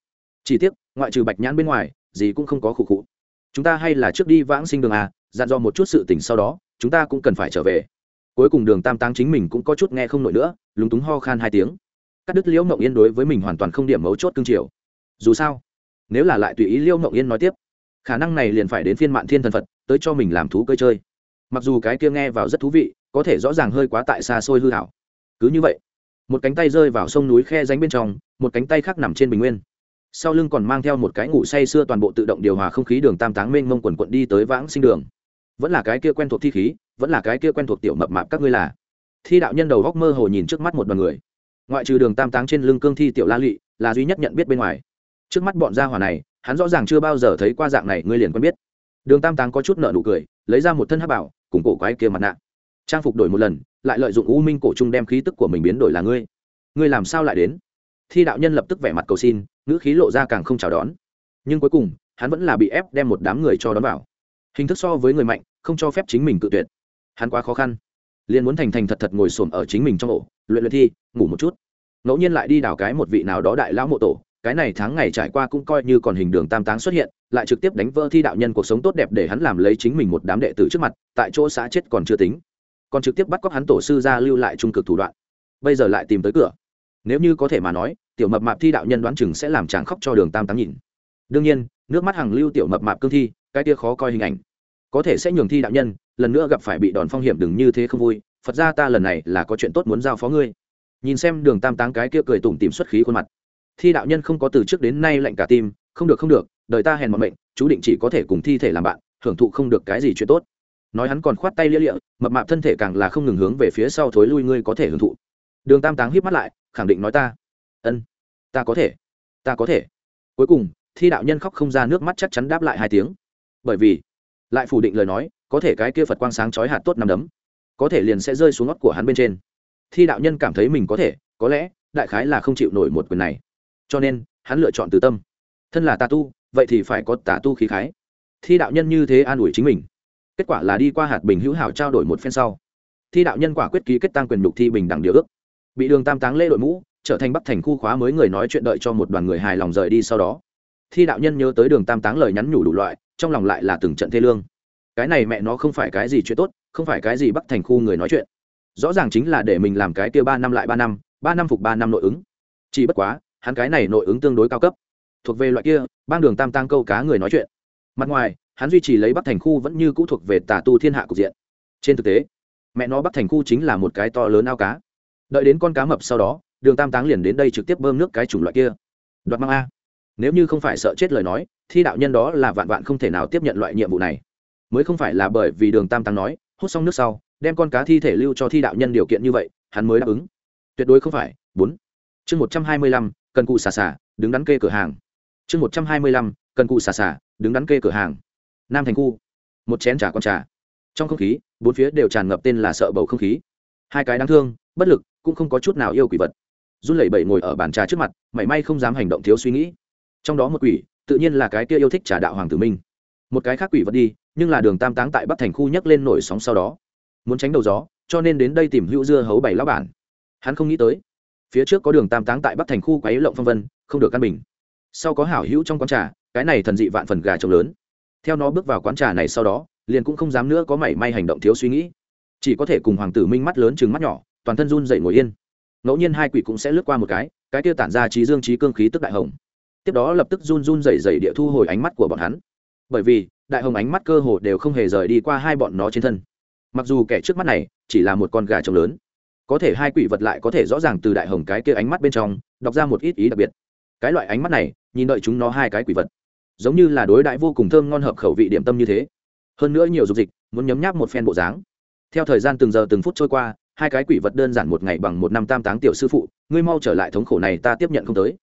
Chỉ tiếc, ngoại trừ bạch nhãn bên ngoài, gì cũng không có khụ khụ. Chúng ta hay là trước đi vãng sinh đường à dặn dò một chút sự tình sau đó, chúng ta cũng cần phải trở về. Cuối cùng đường tam tăng chính mình cũng có chút nghe không nổi nữa, lúng túng ho khan hai tiếng. Cắt đứt liễu mộng yên đối với mình hoàn toàn không điểm mấu chốt cương triều. Dù sao, nếu là lại tùy ý liễu mộng yên nói tiếp, khả năng này liền phải đến phiên mạn thiên thần phật, tới cho mình làm thú cơ chơi. Mặc dù cái kia nghe vào rất thú vị có thể rõ ràng hơi quá tại xa xôi hư hảo. Cứ như vậy, một cánh tay rơi vào sông núi khe ránh bên trong, một cánh tay khác nằm trên bình nguyên. Sau lưng còn mang theo một cái ngủ say sưa toàn bộ tự động điều hòa không khí đường tam táng mênh mông quần quận đi tới vãng sinh đường. Vẫn là cái kia quen thuộc thi khí, vẫn là cái kia quen thuộc tiểu mập mạp các ngươi là. Thi đạo nhân đầu góc mơ hồ nhìn trước mắt một đoàn người. Ngoại trừ đường tam táng trên lưng cương thi tiểu la lụy, là duy nhất nhận biết bên ngoài. Trước mắt bọn gia hỏa này, hắn rõ ràng chưa bao giờ thấy qua dạng này, ngươi liền quen biết. Đường tam táng có chút nợ nụ cười, lấy ra một thân hát bảo, cùng cổ quái kia mặt nạ trang phục đổi một lần, lại lợi dụng u minh cổ trung đem khí tức của mình biến đổi là ngươi. Ngươi làm sao lại đến? Thi đạo nhân lập tức vẻ mặt cầu xin, ngữ khí lộ ra càng không chào đón. Nhưng cuối cùng, hắn vẫn là bị ép đem một đám người cho đón vào. Hình thức so với người mạnh, không cho phép chính mình cự tuyệt. Hắn quá khó khăn. Liền muốn thành thành thật thật ngồi xổm ở chính mình trong ổ, luyện luyện thi, ngủ một chút. Ngẫu nhiên lại đi đào cái một vị nào đó đại lão mộ tổ, cái này tháng ngày trải qua cũng coi như còn hình đường tam táng xuất hiện, lại trực tiếp đánh vỡ thi đạo nhân cuộc sống tốt đẹp để hắn làm lấy chính mình một đám đệ tử trước mặt, tại chỗ xã chết còn chưa tính còn trực tiếp bắt cóc hắn tổ sư ra lưu lại trung cực thủ đoạn. Bây giờ lại tìm tới cửa. Nếu như có thể mà nói, tiểu mập mạp thi đạo nhân đoán chừng sẽ làm chàng khóc cho đường tam tám nhìn. Đương nhiên, nước mắt hàng lưu tiểu mập mạp cương thi, cái kia khó coi hình ảnh. Có thể sẽ nhường thi đạo nhân, lần nữa gặp phải bị đòn phong hiểm đừng như thế không vui, phật ra ta lần này là có chuyện tốt muốn giao phó ngươi. Nhìn xem đường tam táng cái kia cười tủm tìm xuất khí khuôn mặt. Thi đạo nhân không có từ trước đến nay lạnh cả tim, không được không được, đời ta hèn mọi mệnh, chú định chỉ có thể cùng thi thể làm bạn, hưởng thụ không được cái gì chuyện tốt nói hắn còn khoát tay lia lịa, mập mạp thân thể càng là không ngừng hướng về phía sau thối lui, ngươi có thể hưởng thụ. Đường tam táng híp mắt lại, khẳng định nói ta. Ân, ta có thể, ta có thể. Cuối cùng, thi đạo nhân khóc không ra nước mắt chắc chắn đáp lại hai tiếng. Bởi vì, lại phủ định lời nói, có thể cái kia phật quang sáng chói hạt tốt nằm đấm, có thể liền sẽ rơi xuống ngót của hắn bên trên. Thi đạo nhân cảm thấy mình có thể, có lẽ, đại khái là không chịu nổi một quyền này. Cho nên, hắn lựa chọn từ tâm. Thân là tà tu, vậy thì phải có tà tu khí khái. Thi đạo nhân như thế an ủi chính mình kết quả là đi qua hạt bình hữu hảo trao đổi một phen sau. Thi đạo nhân quả quyết ký kết tăng quyền nhục thi bình đẳng điều ước. Bị đường tam táng lễ đội mũ, trở thành bắc thành khu khóa mới người nói chuyện đợi cho một đoàn người hài lòng rời đi sau đó. Thi đạo nhân nhớ tới đường tam táng lời nhắn nhủ đủ loại, trong lòng lại là từng trận thê lương. Cái này mẹ nó không phải cái gì chuyện tốt, không phải cái gì bắc thành khu người nói chuyện. Rõ ràng chính là để mình làm cái kia ba năm lại ba năm ba năm phục ba năm nội ứng. Chỉ bất quá, hắn cái này nội ứng tương đối cao cấp. Thuộc về loại kia, bang đường tam tăng câu cá người nói chuyện. Mặt ngoài hắn duy trì lấy bắc thành khu vẫn như cũ thuộc về tà tu thiên hạ cục diện. Trên thực tế, mẹ nó bắc thành khu chính là một cái to lớn ao cá. Đợi đến con cá mập sau đó, đường tam táng liền đến đây trực tiếp bơm nước cái chủng loại kia. Đoạt mang a. Nếu như không phải sợ chết lời nói, thi đạo nhân đó là vạn vạn không thể nào tiếp nhận loại nhiệm vụ này. Mới không phải là bởi vì đường tam táng nói, hút xong nước sau, đem con cá thi thể lưu cho thi đạo nhân điều kiện như vậy, hắn mới đáp ứng. Tuyệt đối không phải. Bốn. Chương một trăm hai mươi lăm, cần cụ xà xà đứng đắn kê cửa hàng. Chương một trăm hai mươi lăm, cần cụ xà xà đứng đắn kê cửa hàng nam thành khu. Một chén trà con trà. Trong không khí, bốn phía đều tràn ngập tên là sợ bầu không khí. Hai cái đáng thương, bất lực, cũng không có chút nào yêu quỷ vật. Run lẩy bẩy ngồi ở bàn trà trước mặt, mảy may không dám hành động thiếu suy nghĩ. Trong đó một quỷ, tự nhiên là cái kia yêu thích trà đạo hoàng tử minh. Một cái khác quỷ vật đi, nhưng là đường tam táng tại bắc thành khu nhấc lên nổi sóng sau đó. Muốn tránh đầu gió, cho nên đến đây tìm hữu dưa hấu bảy lão bản. Hắn không nghĩ tới, phía trước có đường tam táng tại bắc thành khu quấy lộng phong vân, không được căn bình. Sau có hảo hữu trong quán trà, cái này thần dị vạn phần gà trống lớn theo nó bước vào quán trà này sau đó, liền cũng không dám nữa có mảy may hành động thiếu suy nghĩ. Chỉ có thể cùng hoàng tử minh mắt lớn chừng mắt nhỏ, toàn thân run dậy ngồi yên. Ngẫu nhiên hai quỷ cũng sẽ lướt qua một cái cái tiêu tản ra trí dương trí cương khí tức đại hồng. Tiếp đó lập tức run run dậy dậy địa thu hồi ánh mắt của bọn hắn. Bởi vì, đại hồng ánh mắt cơ hồ đều không hề rời đi qua hai bọn nó trên thân. Mặc dù kẻ trước mắt này chỉ là một con gà trống lớn, có thể hai quỷ vật lại có thể rõ ràng từ đại hồng cái kia ánh mắt bên trong, đọc ra một ít ý đặc biệt. Cái loại ánh mắt này, nhìn đợi chúng nó hai cái quỷ vật giống như là đối đại vô cùng thơm ngon hợp khẩu vị điểm tâm như thế. Hơn nữa nhiều dục dịch, muốn nhấm nháp một phen bộ dáng. Theo thời gian từng giờ từng phút trôi qua, hai cái quỷ vật đơn giản một ngày bằng một năm tam táng tiểu sư phụ, ngươi mau trở lại thống khổ này ta tiếp nhận không tới.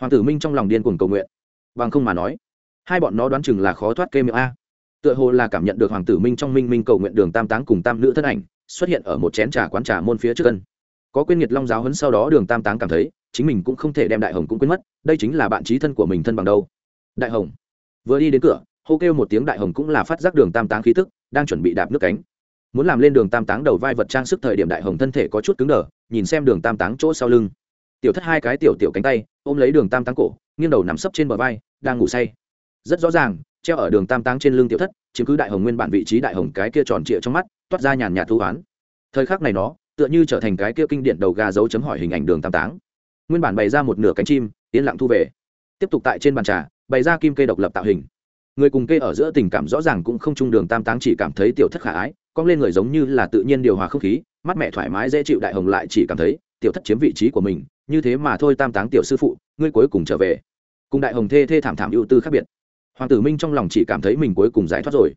Hoàng tử minh trong lòng điên cuồng cầu nguyện. Bằng không mà nói, hai bọn nó đoán chừng là khó thoát kê miệng a. Tựa hồ là cảm nhận được hoàng tử minh trong minh minh cầu nguyện đường tam táng cùng tam nữ thân ảnh, xuất hiện ở một chén trà quán trà môn phía trước cân. Có quyên nhiệt long giáo hấn sau đó đường tam táng cảm thấy, chính mình cũng không thể đem đại hồng cũng quên mất, đây chính là bạn trí thân của mình thân bằng đâu. Đại hồng vừa đi đến cửa, hô kêu một tiếng đại hồng cũng là phát giác đường tam táng khí tức, đang chuẩn bị đạp nước cánh. Muốn làm lên đường tam táng đầu vai vật trang sức thời điểm đại hồng thân thể có chút cứng đờ, nhìn xem đường tam táng chỗ sau lưng. Tiểu thất hai cái tiểu tiểu cánh tay, ôm lấy đường tam táng cổ, nghiêng đầu nằm sấp trên bờ vai, đang ngủ say. Rất rõ ràng, treo ở đường tam táng trên lưng tiểu thất chứng cứ đại hồng nguyên bản vị trí đại hồng cái kia tròn trịa trong mắt, toát ra nhàn nhạt thu hoán. Thời khắc này nó, tựa như trở thành cái kia kinh điển đầu gà dấu chấm hỏi hình ảnh đường tam táng. Nguyên bản bày ra một nửa cánh chim, yên lặng thu về. Tiếp tục tại trên bàn trà bày ra kim cây độc lập tạo hình. Người cùng cây ở giữa tình cảm rõ ràng cũng không chung đường tam táng chỉ cảm thấy tiểu thất khả ái cong lên người giống như là tự nhiên điều hòa không khí, mắt mẹ thoải mái dễ chịu đại hồng lại chỉ cảm thấy tiểu thất chiếm vị trí của mình, như thế mà thôi tam táng tiểu sư phụ, ngươi cuối cùng trở về. Cùng đại hồng thê thê thảm thảm ưu tư khác biệt. Hoàng tử minh trong lòng chỉ cảm thấy mình cuối cùng giải thoát rồi.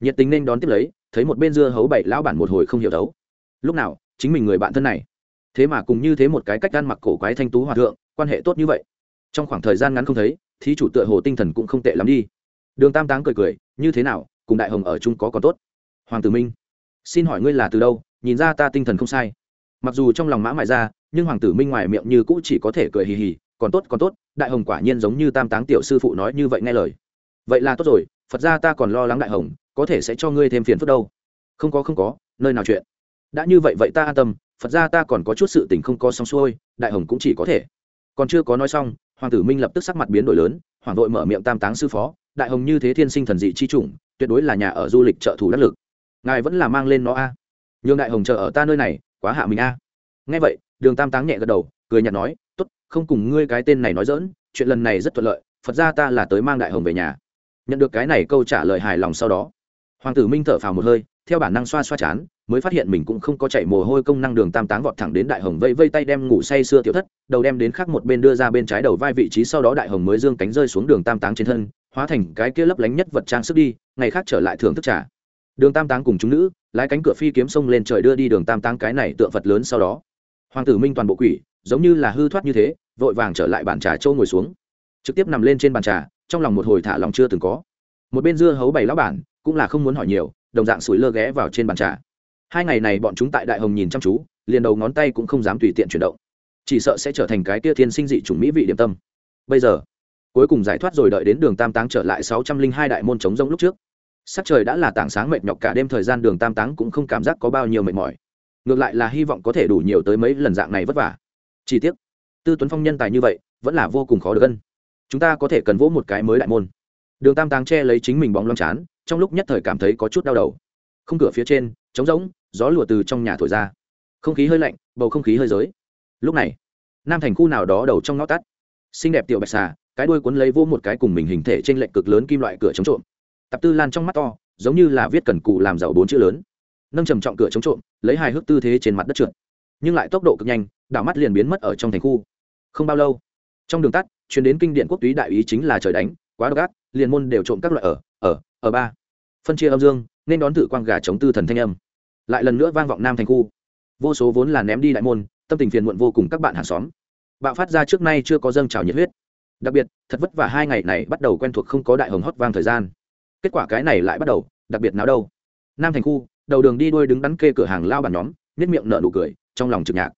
Nhiệt tình nên đón tiếp lấy, thấy một bên dưa hấu bảy lão bản một hồi không hiểu đấu. Lúc nào, chính mình người bạn thân này. Thế mà cùng như thế một cái cách ăn mặc cổ quái thanh tú hòa thượng, quan hệ tốt như vậy. Trong khoảng thời gian ngắn không thấy thí chủ tựa hồ tinh thần cũng không tệ lắm đi. Đường tam táng cười cười, như thế nào, cùng đại hồng ở chung có còn tốt? Hoàng tử minh, xin hỏi ngươi là từ đâu, nhìn ra ta tinh thần không sai. Mặc dù trong lòng mã mại ra, nhưng hoàng tử minh ngoài miệng như cũ chỉ có thể cười hì hì, còn tốt còn tốt, đại hồng quả nhiên giống như tam táng tiểu sư phụ nói như vậy nghe lời. Vậy là tốt rồi, phật ra ta còn lo lắng đại hồng, có thể sẽ cho ngươi thêm phiền phức đâu. Không có không có, nơi nào chuyện? Đã như vậy vậy ta an tâm, phật ra ta còn có chút sự tình không có xong xuôi, đại hồng cũng chỉ có thể. Còn chưa có nói xong hoàng tử minh lập tức sắc mặt biến đổi lớn hoàng đội mở miệng tam táng sư phó, đại hồng như thế thiên sinh thần dị chi chủng, tuyệt đối là nhà ở du lịch trợ thủ đắc lực ngài vẫn là mang lên nó a à. nhường đại hồng chờ ở ta nơi này, quá hạ mình a à. nghe vậy, đường tam táng nhẹ gật đầu, cười nhạt nói t ố t không cùng ngươi cái tên này nói dỡn chuyện lần này rất thuận lợi, phật ra ta là tới mang đại hồng về nhà nhận được cái này câu trả lời hài lòng sau đó, hoàng tử minh thở phào một hơi, theo bản năng xoa xoa chán mới phát hiện mình cũng không có chạy mồ hôi công năng đường tam táng vọt thẳng đến đại hồng vây vây tay đem ngủ say sưa tiểu thất, đầu đem đến khác một bên đưa ra bên trái đầu vai vị trí sau đó đại hồng mới dương cánh rơi xuống đường tam táng trên thân, hóa thành cái kia lấp lánh nhất vật trang sức đi, ngày khác trở lại thưởng thức trả đường tam táng cùng chúng nữ, lái cánh cửa phi kiếm sông lên trời đưa đi đường tam táng cái này tượng vật lớn sau đó. Hoàng tử minh toàn bộ quỷ, giống như là hư thoát như thế, vội vàng trở lại bàn trà châu ngồi xuống. Trực tiếp nằm lên trên bàn trà, trong lòng một hồi thả lòng chưa từng có. Một bên dưa hấu bảy lão bản, cũng là không muốn hỏi nhiều, đồng dạng sủi lơ ghé vào trên bàn trà hai ngày này bọn chúng tại đại hồng nhìn chăm chú, liền đầu ngón tay cũng không dám tùy tiện chuyển động. Chỉ sợ sẽ trở thành cái tia thiên sinh dị chủng mỹ vị điểm tâm. Bây giờ, cuối cùng giải thoát rồi đợi đến đường tam táng trở lại sáu trăm linh hai đại môn chống rông lúc trước. Sắc trời đã là tảng sáng mệt nhọc cả đêm thời gian đường tam táng cũng không cảm giác có bao nhiêu mệt mỏi. Ngược lại là hy vọng có thể đủ nhiều tới mấy lần dạng này vất vả. Chi tiết tư tuấn phong nhân tài như vậy, vẫn là vô cùng khó được gân chúng ta có thể cần vỗ một cái mới đại môn. Đường tam táng che lấy chính mình bóng loang chán, trong lúc nhất thời cảm thấy có chút đau đầu. Không cửa phía trên, trống rỗng gió lùa từ trong nhà thổi ra. Không khí hơi lạnh, bầu không khí hơi giới lúc này, nam thành khu nào đó đầu trong ngõ tắt. Xinh đẹp tiểu bạch xà, cái đuôi cuốn lấy vô một cái cùng mình hình thể trên lệnh cực lớn kim loại cửa chống trộm. Tập tư lan trong mắt to, giống như là viết cần cụ làm giàu bốn chữ lớn. Nâng trầm trọng cửa chống trộm, lấy hài hước tư thế trên mặt đất trượt. Nhưng lại tốc độ cực nhanh, đảo mắt liền biến mất ở trong thành khu. Không bao lâu, trong đường tắt chuyến đến kinh điện quốc túy đại ý chính là trời đánh, quá độc ác, liền môn đều trộm các loại ở ở ở ba. Phân chia âm dương, nên đón tự quang gà chống tư thần thanh âm lại lần nữa vang vọng nam thành khu. Vô số vốn là ném đi đại môn, tâm tình phiền muộn vô cùng các bạn hàng xóm. Bạo phát ra trước nay chưa có dâng trào nhiệt huyết. Đặc biệt, thật vất vả hai ngày này bắt đầu quen thuộc không có đại hồng hót vang thời gian. Kết quả cái này lại bắt đầu, đặc biệt nào đâu. Nam thành khu, đầu đường đi đuôi đứng đắn kê cửa hàng lao bàn nhóm nếp miệng nở nụ cười, trong lòng trực nhạc.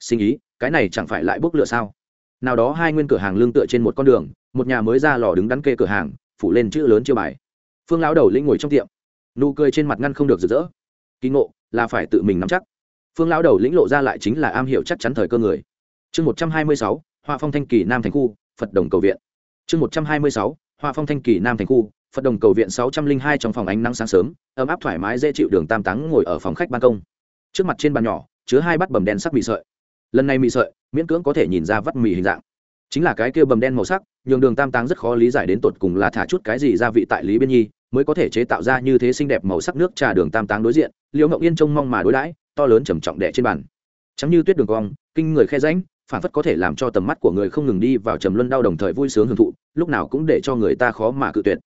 Sinh ý, cái này chẳng phải lại bốc lửa sao? Nào đó hai nguyên cửa hàng lương tựa trên một con đường, một nhà mới ra lò đứng đắn kê cửa hàng, phủ lên chữ lớn chiêu bài. Phương lão đầu linh ngồi trong tiệm. Nụ cười trên mặt ngăn không được rực rỡ kỳ ngộ, là phải tự mình nắm chắc. Phương lão đầu lĩnh lộ ra lại chính là am hiểu chắc chắn thời cơ người. Chương một trăm hai mươi sáu, hoa phong thanh kỳ, nam thành khu, phật đồng cầu viện. Chương một trăm hai mươi sáu, hoa phong thanh kỳ, nam thành khu, phật đồng cầu viện sáu trăm linh hai trong phòng ánh nắng sáng sớm, ấm áp thoải mái dễ chịu đường tam táng ngồi ở phòng khách ban công. Trước mặt trên bàn nhỏ, chứa hai bát bầm đen sắc mì sợi. Lần này mì sợi, miễn cưỡng có thể nhìn ra vắt mì hình dạng. Chính là cái kia bầm đen màu sắc, nhường đường tam táng rất khó lý giải đến tột cùng là thả chút cái gì gia vị tại lý biên nhi mới có thể chế tạo ra như thế xinh đẹp màu sắc nước trà đường tam táng đối diện, liễu ngậu yên trông mong mà đối đãi, to lớn trầm trọng đẻ trên bàn. Chẳng như tuyết đường cong, kinh người khe ránh phản phất có thể làm cho tầm mắt của người không ngừng đi vào trầm luân đau đồng thời vui sướng hưởng thụ, lúc nào cũng để cho người ta khó mà cự tuyệt.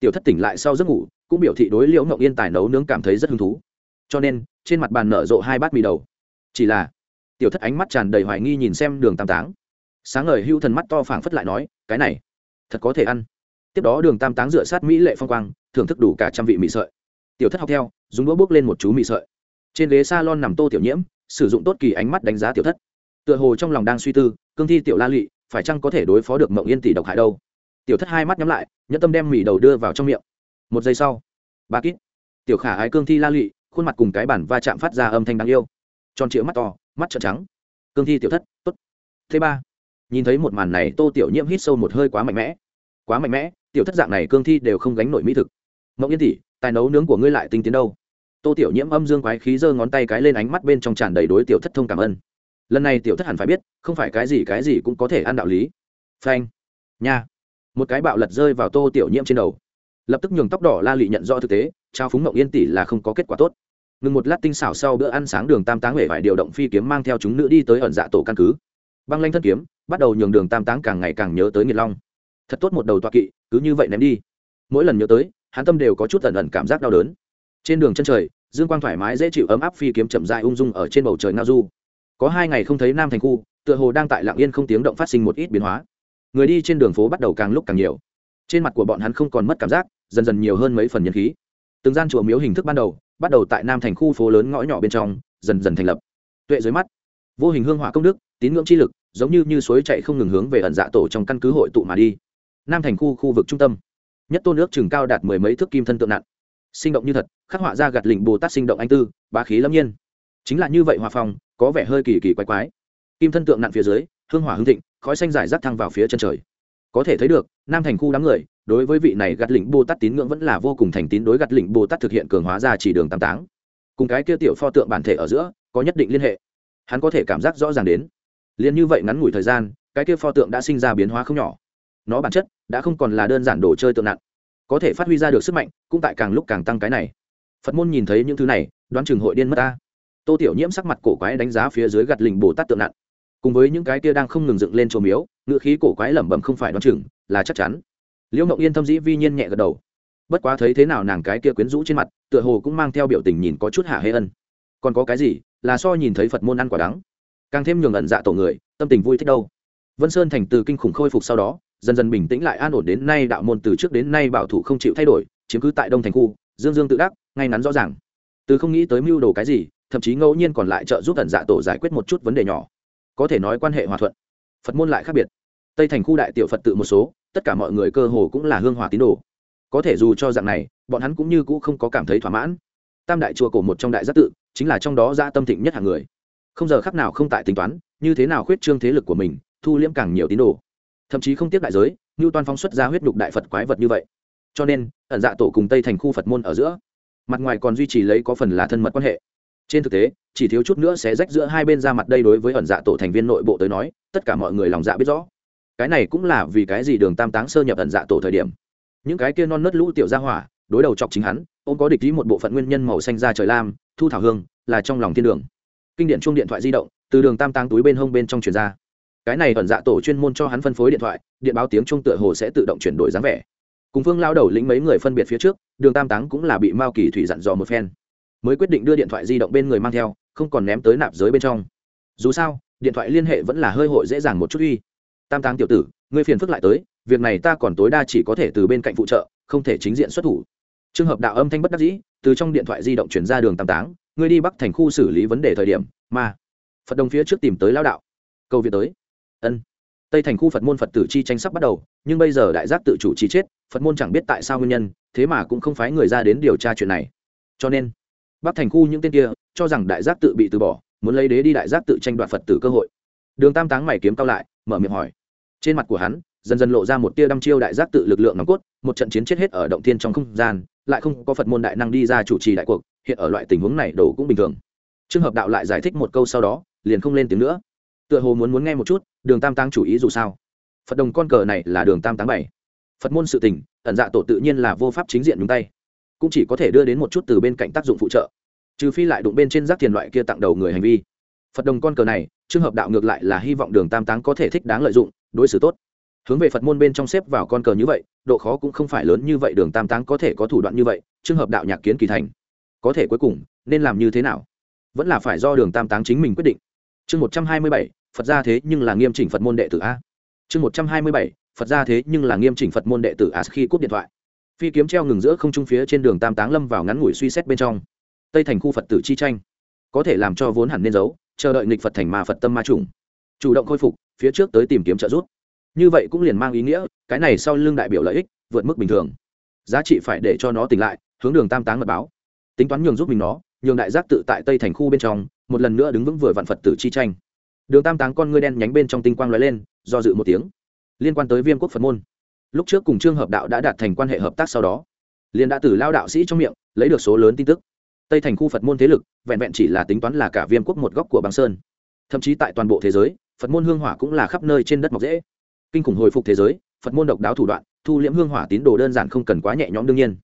Tiểu thất tỉnh lại sau giấc ngủ, cũng biểu thị đối liễu ngậu yên tài nấu nướng cảm thấy rất hứng thú. Cho nên, trên mặt bàn nở rộ hai bát mì đầu. Chỉ là, tiểu thất ánh mắt tràn đầy hoài nghi nhìn xem đường tam táng. Sáng ngời hưu thần mắt to phảng phất lại nói, cái này, thật có thể ăn tiếp đó đường tam táng dựa sát mỹ lệ phong quang, thưởng thức đủ cả trăm vị mì sợi. Tiểu thất học theo, dùng đũa bước lên một chú mì sợi. Trên ghế salon nằm tô tiểu nhiễm, sử dụng tốt kỳ ánh mắt đánh giá tiểu thất. Tựa hồ trong lòng đang suy tư, cương thi tiểu la lụy, phải chăng có thể đối phó được mộng yên tỷ độc hại đâu? Tiểu thất hai mắt nhắm lại, nhẫn tâm đem mì đầu đưa vào trong miệng. Một giây sau, ba kít. Tiểu khả ái cương thi la lụy, khuôn mặt cùng cái bản va chạm phát ra âm thanh đáng yêu. Tròn chĩa mắt to, mắt trợn trắng. Cương thi tiểu thất t ố t thứ ba, nhìn thấy một màn này, tô tiểu nhiễm hít sâu một hơi quá mạnh mẽ quá mạnh mẽ, tiểu thất dạng này cương thi đều không gánh nổi mỹ thực. Mộng yên tỷ, tài nấu nướng của ngươi lại tinh tiến đâu? Tô tiểu nhiễm âm dương quái khí giơ ngón tay cái lên ánh mắt bên trong tràn đầy đối tiểu thất thông cảm ơn. Lần này tiểu thất hẳn phải biết, không phải cái gì cái gì cũng có thể ăn đạo lý. Phanh. Nha. Một cái bạo lật rơi vào tô tiểu nhiễm trên đầu. Lập tức nhường tóc đỏ la lị nhận rõ thực tế, trao phúng mộng yên tỷ là không có kết quả tốt. Ngừng một lát tinh xảo sau bữa ăn sáng đường tam táng huệ phải điều động phi kiếm mang theo chúng nữ đi tới ẩn dạ tổ căn cứ. Băng lanh thân kiếm, bắt đầu nhường đường tam táng càng ngày càng nhớ tới nghiệt long thật tốt một đầu toa kỵ, cứ như vậy ném đi. Mỗi lần nhớ tới, hắn tâm đều có chút ẩn ẩn cảm giác đau đớn. Trên đường chân trời, dương quang thoải mái dễ chịu ấm áp phi kiếm chậm dại ung dung ở trên bầu trời ngao du. Có hai ngày không thấy nam thành khu, tựa hồ đang tại lạng yên không tiếng động phát sinh một ít biến hóa. Người đi trên đường phố bắt đầu càng lúc càng nhiều. Trên mặt của bọn hắn không còn mất cảm giác, dần dần nhiều hơn mấy phần nhân khí. Từng gian chùa miếu hình thức ban đầu, bắt đầu tại nam thành khu phố lớn ngõ nhỏ bên trong, dần dần thành lập. Tuệ dưới mắt, vô hình hương hỏa công đức, tín ngưỡng chi lực, giống như như suối chạy không ngừng hướng về ẩn dạ tổ trong căn cứ hội tụ mà đi nam thành khu khu vực trung tâm. Nhất tôn nước chừng cao đạt mười mấy thước kim thân tượng nặng sinh động như thật, khắc họa ra gạt lỉnh bồ tát sinh động anh tư, bá khí lâm nhiên. Chính là như vậy hòa phòng có vẻ hơi kỳ kỳ quái quái. Kim thân tượng nặng phía dưới, hương hỏa hương thịnh, khói xanh giải rác thăng vào phía chân trời. Có thể thấy được, nam thành khu đám người, đối với vị này gạt lỉnh bồ tát tín ngưỡng vẫn là vô cùng thành tín đối gạt lỉnh bồ tát thực hiện cường hóa ra chỉ đường tam táng. Cùng cái kia tiểu pho tượng bản thể ở giữa, có nhất định liên hệ. Hắn có thể cảm giác rõ ràng đến. Liền như vậy ngắn ngủi thời gian, cái kia pho tượng đã sinh ra biến hóa không nhỏ. Nó bản chất đã không còn là đơn giản đồ chơi tượng nặng. Có thể phát huy ra được sức mạnh, cũng tại càng lúc càng tăng cái này. Phật môn nhìn thấy những thứ này, đoán chừng hội điên mất ta. Tô tiểu nhiễm sắc mặt cổ quái đánh giá phía dưới gạt lình bồ tát tượng nặng. Cùng với những cái kia đang không ngừng dựng lên trồ miếu, ngựa khí cổ quái lẩm bẩm không phải đoán chừng, là chắc chắn. Liễu mộng yên thâm dĩ vi nhiên nhẹ gật đầu. Bất quá thấy thế nào nàng cái kia quyến rũ trên mặt, tựa hồ cũng mang theo biểu tình nhìn có chút hạ hê ân. Còn có cái gì, là so nhìn thấy phật môn ăn quả đắng. Càng thêm nhường ẩn dạ tổ người, tâm tình vui thích đâu. Vân sơn thành từ kinh khủng khôi phục sau đó dần dần bình tĩnh lại an ổn đến nay đạo môn từ trước đến nay bảo thủ không chịu thay đổi, chiếm cứ tại đông thành khu, dương dương tự đắc, ngay ngắn rõ ràng. Từ không nghĩ tới mưu đồ cái gì, thậm chí ngẫu nhiên còn lại trợ giúp thần dạ tổ giải quyết một chút vấn đề nhỏ. Có thể nói quan hệ hòa thuận. Phật môn lại khác biệt. Tây thành khu đại tiểu phật tự một số, tất cả mọi người cơ hồ cũng là hương hòa tín đồ. Có thể dù cho dạng này, bọn hắn cũng như cũ không có cảm thấy thỏa mãn. Tam đại chùa cổ một trong đại giác tự, chính là trong đó ra tâm thịnh nhất hàng người. Không giờ khắc nào không tại tính toán, như thế nào khuyết trương thế lực của mình, thu liễm càng nhiều tín đồ thậm chí không tiếp đại giới như toàn phóng xuất ra huyết nhục đại phật quái vật như vậy. Cho nên, ẩn dạ tổ cùng tây thành khu phật môn ở giữa, mặt ngoài còn duy trì lấy có phần là thân mật quan hệ. Trên thực tế, chỉ thiếu chút nữa sẽ rách giữa hai bên ra mặt đây đối với ẩn dạ tổ thành viên nội bộ tới nói, tất cả mọi người lòng dạ biết rõ. Cái này cũng là vì cái gì đường tam táng sơ nhập ẩn dạ tổ thời điểm. Những cái kia non nớt lũ tiểu gia hỏa, đối đầu chọc chính hắn ông có địch ý một bộ phận nguyên nhân màu xanh ra trời lam, thu thảo hương, là trong lòng thiên đường. Kinh điện chuông điện thoại di động, từ đường tam táng túi bên hông bên trong truyền ra cái này ẩn dạ tổ chuyên môn cho hắn phân phối điện thoại, điện báo tiếng trung tựa hồ sẽ tự động chuyển đổi dáng vẻ. Cùng phương lao đầu lĩnh mấy người phân biệt phía trước, đường tam táng cũng là bị mao kỳ thủy dặn dò một phen. Mới quyết định đưa điện thoại di động bên người mang theo, không còn ném tới nạp giới bên trong. Dù sao, điện thoại liên hệ vẫn là hơi hội dễ dàng một chút uy. Tam táng tiểu tử, ngươi phiền phức lại tới, việc này ta còn tối đa chỉ có thể từ bên cạnh phụ trợ, không thể chính diện xuất thủ. Trường hợp đạo âm thanh bất đắc dĩ, từ trong điện thoại di động chuyển ra đường tam táng, ngươi đi bắc thành khu xử lý vấn đề thời điểm, mà phật đồng phía trước tìm tới lao đạo. Câu việc tới ân. Tây thành khu phật môn phật tử chi tranh sắp bắt đầu, nhưng bây giờ đại giác tự chủ chi chết, phật môn chẳng biết tại sao nguyên nhân, thế mà cũng không phái người ra đến điều tra chuyện này. Cho nên, bắc thành khu những tên kia, cho rằng đại giác tự bị từ bỏ, muốn lấy đế đi đại giác tự tranh đoạt phật tử cơ hội. Đường tam táng mày kiếm cao lại, mở miệng hỏi. Trên mặt của hắn, dần dần lộ ra một tia đăm chiêu đại giác tự lực lượng nòng cốt, một trận chiến chết hết ở động thiên trong không gian, lại không có phật môn đại năng đi ra chủ trì đại cuộc, hiện ở loại tình huống này đồ cũng bình thường. Trường hợp đạo lại giải thích một câu sau đó, liền không lên tiếng nữa tựa hồ muốn muốn nghe một chút, đường tam táng chủ ý dù sao. Phật đồng con cờ này là đường tam táng bảy. Phật môn sự tình, ẩn dạ tổ tự nhiên là vô pháp chính diện đúng tay. Cũng chỉ có thể đưa đến một chút từ bên cạnh tác dụng phụ trợ. Trừ phi lại đụng bên trên rác tiền loại kia tặng đầu người hành vi. Phật đồng con cờ này, trường hợp đạo ngược lại là hy vọng đường tam táng có thể thích đáng lợi dụng, đối xử tốt. Hướng về phật môn bên trong xếp vào con cờ như vậy, độ khó cũng không phải lớn như vậy, đường tam táng có thể có thủ đoạn như vậy, trường hợp đạo nhạc kiến kỳ thành. Có thể cuối cùng, nên làm như thế nào? Vẫn là phải do đường tam táng chính mình quyết định chương một trăm hai mươi bảy, phật ra thế nhưng là nghiêm chỉnh phật môn đệ tử a. Chương một trăm hai mươi bảy, phật ra thế nhưng là nghiêm chỉnh phật môn đệ tử a khi cúp điện thoại. Phi kiếm treo ngừng giữa không trung phía trên đường tam táng lâm vào ngắn ngủi suy xét bên trong. Tây thành khu phật tử chi tranh. Có thể làm cho vốn hẳn nên giấu, chờ đợi nghịch phật thành mà phật tâm ma trùng. Chủ động khôi phục, phía trước tới tìm kiếm trợ giúp. Như vậy cũng liền mang ý nghĩa, cái này sau lưng đại biểu lợi ích, vượt mức bình thường. Giá trị phải để cho nó tỉnh lại, hướng đường tam táng mật báo. Tính toán nhường giúp mình nó, nhường đại giác tự tại tây thành khu bên trong một lần nữa đứng vững vừa vạn phật tử chi tranh. Đường tam táng con ngươi đen nhánh bên trong tinh quang lóe lên, do dự một tiếng. Liên quan tới viêm quốc phật môn. Lúc trước cùng trương hợp đạo đã đạt thành quan hệ hợp tác sau đó, liền đã từ lao đạo sĩ trong miệng lấy được số lớn tin tức. Tây thành khu phật môn thế lực vẹn vẹn chỉ là tính toán là cả viêm quốc một góc của băng sơn. Thậm chí tại toàn bộ thế giới, phật môn hương hỏa cũng là khắp nơi trên đất mọc dễ. Kinh khủng hồi phục thế giới, phật môn độc đáo thủ đoạn, thu liễm hương hỏa tín đồ đơn giản không cần quá nhẹ nhõm đương nhiên.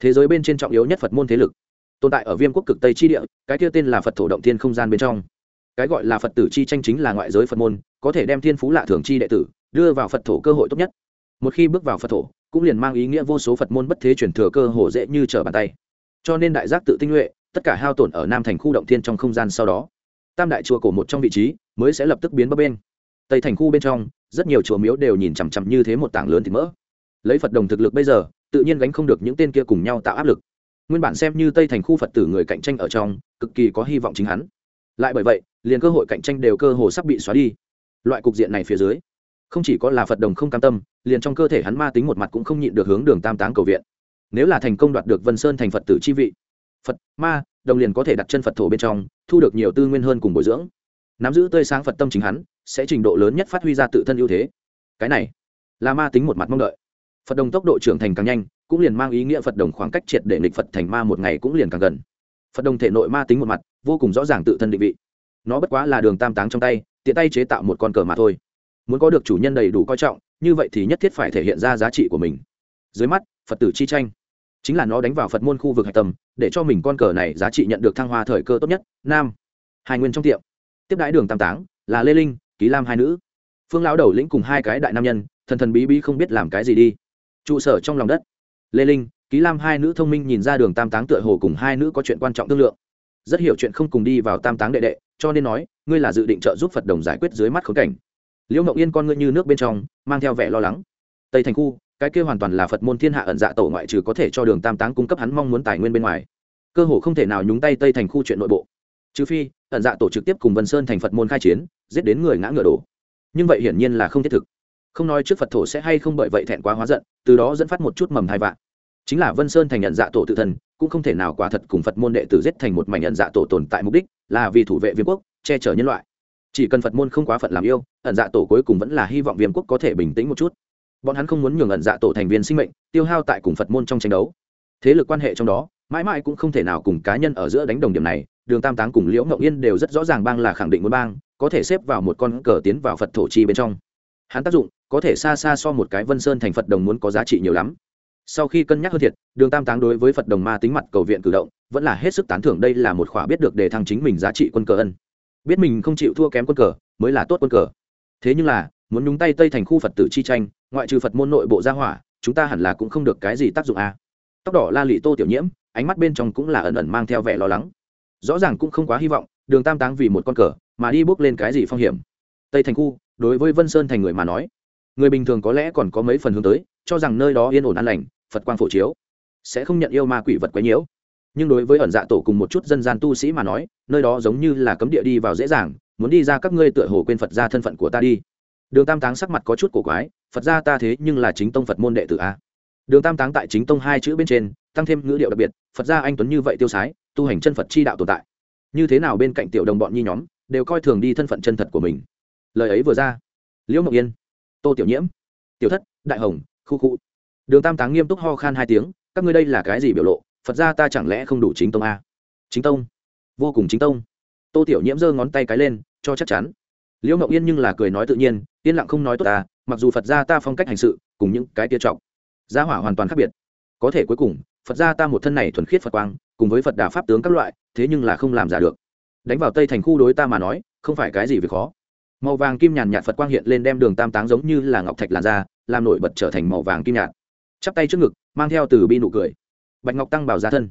Thế giới bên trên trọng yếu nhất phật môn thế lực tồn tại ở viêm quốc cực tây chi địa, cái kia tên là phật thổ động thiên không gian bên trong. Cái gọi là phật tử chi tranh chính là ngoại giới phật môn, có thể đem thiên phú lạ thường chi đệ tử đưa vào phật thổ cơ hội tốt nhất. Một khi bước vào phật thổ, cũng liền mang ý nghĩa vô số phật môn bất thế chuyển thừa cơ hồ dễ như trở bàn tay. Cho nên đại giác tự tinh nhuệ, tất cả hao tổn ở nam thành khu động thiên trong không gian sau đó, tam đại chùa cổ một trong vị trí mới sẽ lập tức biến bấp bên tây thành khu bên trong, rất nhiều chùa miếu đều nhìn chằm chằm như thế một tảng lớn thì mỡ. Lấy phật đồng thực lực bây giờ, tự nhiên gánh không được những tên kia cùng nhau tạo áp lực nguyên bản xem như tây thành khu phật tử người cạnh tranh ở trong, cực kỳ có hy vọng chính hắn. Lại bởi vậy, liền cơ hội cạnh tranh đều cơ hồ sắp bị xóa đi. Loại cục diện này phía dưới, không chỉ có là phật đồng không cam tâm, liền trong cơ thể hắn ma tính một mặt cũng không nhịn được hướng đường tam táng cầu viện. Nếu là thành công đoạt được vân sơn thành phật tử chi vị, phật, ma, đồng liền có thể đặt chân phật thổ bên trong, thu được nhiều tư nguyên hơn cùng bồi dưỡng. Nắm giữ tươi sáng phật tâm chính hắn, sẽ trình độ lớn nhất phát huy ra tự thân ưu thế. Cái này, là ma tính một mặt mong đợi. Phật đồng tốc độ trưởng thành càng nhanh cũng liền mang ý nghĩa phật đồng khoảng cách triệt để nghịch phật thành ma một ngày cũng liền càng gần. Phật đồng thể nội ma tính một mặt, vô cùng rõ ràng tự thân định vị. Nó bất quá là đường tam táng trong tay, tiện tay chế tạo một con cờ mà thôi. Muốn có được chủ nhân đầy đủ coi trọng, như vậy thì nhất thiết phải thể hiện ra giá trị của mình. Dưới mắt, phật tử chi tranh. Chính là nó đánh vào phật môn khu vực hạch tâm, để cho mình con cờ này giá trị nhận được thăng hoa thời cơ tốt nhất. Nam. Hai nguyên trong tiệm. Tiếp đãi đường tam táng, là lê linh, ký lam hai nữ. Phương lão đầu lĩnh cùng hai cái đại nam nhân, thần thần bí bí không biết làm cái gì đi. Trụ sở trong lòng đất lê linh, ký lam hai nữ thông minh nhìn ra đường tam táng tựa hồ cùng hai nữ có chuyện quan trọng thương lượng. Rất hiểu chuyện không cùng đi vào tam táng đệ đệ, cho nên nói, ngươi là dự định trợ giúp phật đồng giải quyết dưới mắt khốn cảnh. Liễu mộng yên con ngươi như nước bên trong, mang theo vẻ lo lắng. Tây thành khu, cái kia hoàn toàn là phật môn thiên hạ ẩn dạ tổ ngoại trừ có thể cho đường tam táng cung cấp hắn mong muốn tài nguyên bên ngoài. Cơ hồ không thể nào nhúng tay tây thành khu chuyện nội bộ. Trừ phi, ẩn dạ tổ trực tiếp cùng vân sơn thành phật môn khai chiến, giết đến người ngã ngựa đổ. Nhưng vậy hiển nhiên là không thiết thực. Không nói trước phật thổ sẽ hay không bởi vậy thẹn quá hóa giận, từ đó dẫn phát một chút mầm hai vạn chính là vân sơn thành nhận dạ tổ tự thân, cũng không thể nào quả thật cùng phật môn đệ tử giết thành một mảnh nhận dạ tổ tồn tại mục đích, là vì thủ vệ viêm quốc, che chở nhân loại. Chỉ cần phật môn không quá phận làm yêu, ẩn dạ tổ cuối cùng vẫn là hy vọng viêm quốc có thể bình tĩnh một chút. Bọn hắn không muốn nhường ẩn dạ tổ thành viên sinh mệnh, tiêu hao tại cùng phật môn trong tranh đấu. Thế lực quan hệ trong đó, mãi mãi cũng không thể nào cùng cá nhân ở giữa đánh đồng điểm này, đường tam táng cùng liễu ngậu yên đều rất rõ ràng bang là khẳng định muốn bang, có thể xếp vào một con cờ tiến vào phật thổ chi bên trong. Hắn tác dụng, có thể xa xa so một cái vân sơn thành phật đồng muốn có giá trị nhiều lắm sau khi cân nhắc hơn thiệt, đường tam táng đối với phật đồng ma tính mặt cầu viện cử động, vẫn là hết sức tán thưởng đây là một khỏa biết được để thăng chính mình giá trị quân cờ ân. Biết mình không chịu thua kém quân cờ, mới là tốt quân cờ. Thế nhưng là, muốn nhúng tay tây thành khu phật tử chi tranh, ngoại trừ phật môn nội bộ gia hỏa, chúng ta hẳn là cũng không được cái gì tác dụng à. tóc đỏ la lị tô tiểu nhiễm, ánh mắt bên trong cũng là ẩn ẩn mang theo vẻ lo lắng. Rõ ràng cũng không quá hy vọng, đường tam táng vì một con cờ, mà đi bước lên cái gì phong hiểm. Tây thành khu, đối với vân sơn thành người mà nói, người bình thường có lẽ còn có mấy phần hướng tới, cho rằng nơi đó yên ổn an lành phật quang phổ chiếu, sẽ không nhận yêu ma quỷ vật quấy nhiễu. Nhưng đối với ẩn dạ tổ cùng một chút dân gian tu sĩ mà nói, nơi đó giống như là cấm địa đi vào dễ dàng, muốn đi ra các ngươi tựa hồ quên phật ra thân phận của ta đi. Đường tam táng sắc mặt có chút cổ quái, phật ra ta thế nhưng là chính tông phật môn đệ tử a. Đường tam táng tại chính tông hai chữ bên trên, tăng thêm ngữ điệu đặc biệt, phật ra anh tuấn như vậy tiêu sái, tu hành chân phật chi đạo tồn tại. Như thế nào bên cạnh tiểu đồng bọn nhi nhóm, đều coi thường đi thân phận chân thật của mình. Lời ấy vừa ra, liễu mộng yên, tô tiểu nhiễm, tiểu thất, đại hồng, khu khu đường tam táng nghiêm túc ho khan hai tiếng, các ngươi đây là cái gì biểu lộ? Phật ra ta chẳng lẽ không đủ chính tông a? Chính tông? Vô cùng chính tông. Tô tiểu nhiễm giơ ngón tay cái lên, cho chắc chắn. Liễu mậu yên nhưng là cười nói tự nhiên, yên lặng không nói tốt ta, mặc dù phật ra ta phong cách hành sự, cùng những cái tia trọng, gia hỏa hoàn toàn khác biệt. Có thể cuối cùng, phật ra ta một thân này thuần khiết phật quang, cùng với phật đà pháp tướng các loại, thế nhưng là không làm giả được. Đánh vào tây thành khu đối ta mà nói, không phải cái gì việc khó. Màu vàng kim nhàn nhạt phật quang hiện lên đem đường tam táng giống như là ngọc thạch làn da, làm nổi bật trở thành màu vàng kim nhạt chắp tay trước ngực, mang theo từ bi nụ cười. Bạch ngọc tăng bảo ra thân.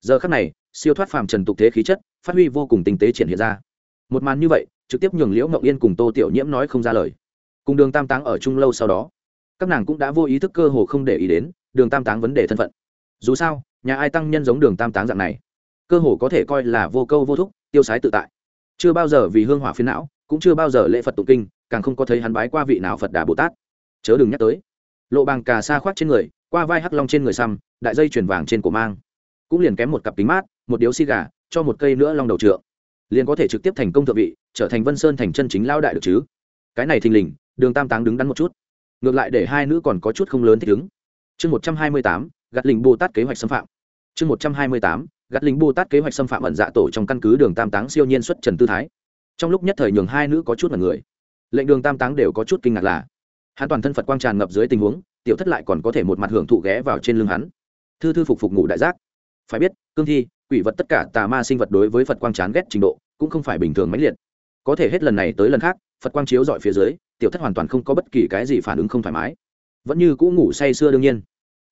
Giờ khắc này, siêu thoát phàm trần tục thế khí chất, phát huy vô cùng tinh tế triển hiện ra. Một màn như vậy, trực tiếp nhường liễu ngậu yên cùng tô tiểu nhiễm nói không ra lời. Cùng đường tam táng ở chung lâu sau đó, các nàng cũng đã vô ý thức cơ hồ không để ý đến đường tam táng vấn đề thân phận. Dù sao, nhà ai tăng nhân giống đường tam táng dạng này, cơ hồ có thể coi là vô câu vô thúc, tiêu sái tự tại. Chưa bao giờ vì hương hỏa phiến não, cũng chưa bao giờ lễ phật tụng kinh, càng không có thấy hắn bái qua vị nào phật đà bồ tát. Chớ đừng nhắc tới lộ bàng cà sa khoác trên người, qua vai hắc long trên người xăm, đại dây chuyền vàng trên cổ mang. Cũng liền kém một cặp kính mát, một điếu xi gà, cho một cây nữa long đầu trượng. Liền có thể trực tiếp thành công thượng vị, trở thành vân sơn thành chân chính lao đại được chứ? Cái này thình lình, đường tam táng đứng đắn một chút. Ngược lại để hai nữ còn có chút không lớn thích ứng chương một trăm hai mươi tám, gạt lình bồ tát kế hoạch xâm phạm. Chương một trăm hai mươi tám, gạt lình bồ tát kế hoạch xâm phạm ẩn dạ tổ trong căn cứ đường tam táng siêu nhiên xuất trần tư thái. Trong lúc nhất thời nhường hai nữ có chút là người. Lệnh đường tam táng đều có chút kinh ngạc là hắn toàn thân phật quang tràn ngập dưới tình huống, tiểu thất lại còn có thể một mặt hưởng thụ ghé vào trên lưng hắn. Thư thư phục phục ngủ đại giác. Phải biết, cương thi, quỷ vật tất cả tà ma sinh vật đối với phật quang chán ghét trình độ, cũng không phải bình thường mãnh liệt. Có thể hết lần này tới lần khác, phật quang chiếu dọi phía dưới, tiểu thất hoàn toàn không có bất kỳ cái gì phản ứng không thoải mái. Vẫn như cũ ngủ say sưa đương nhiên.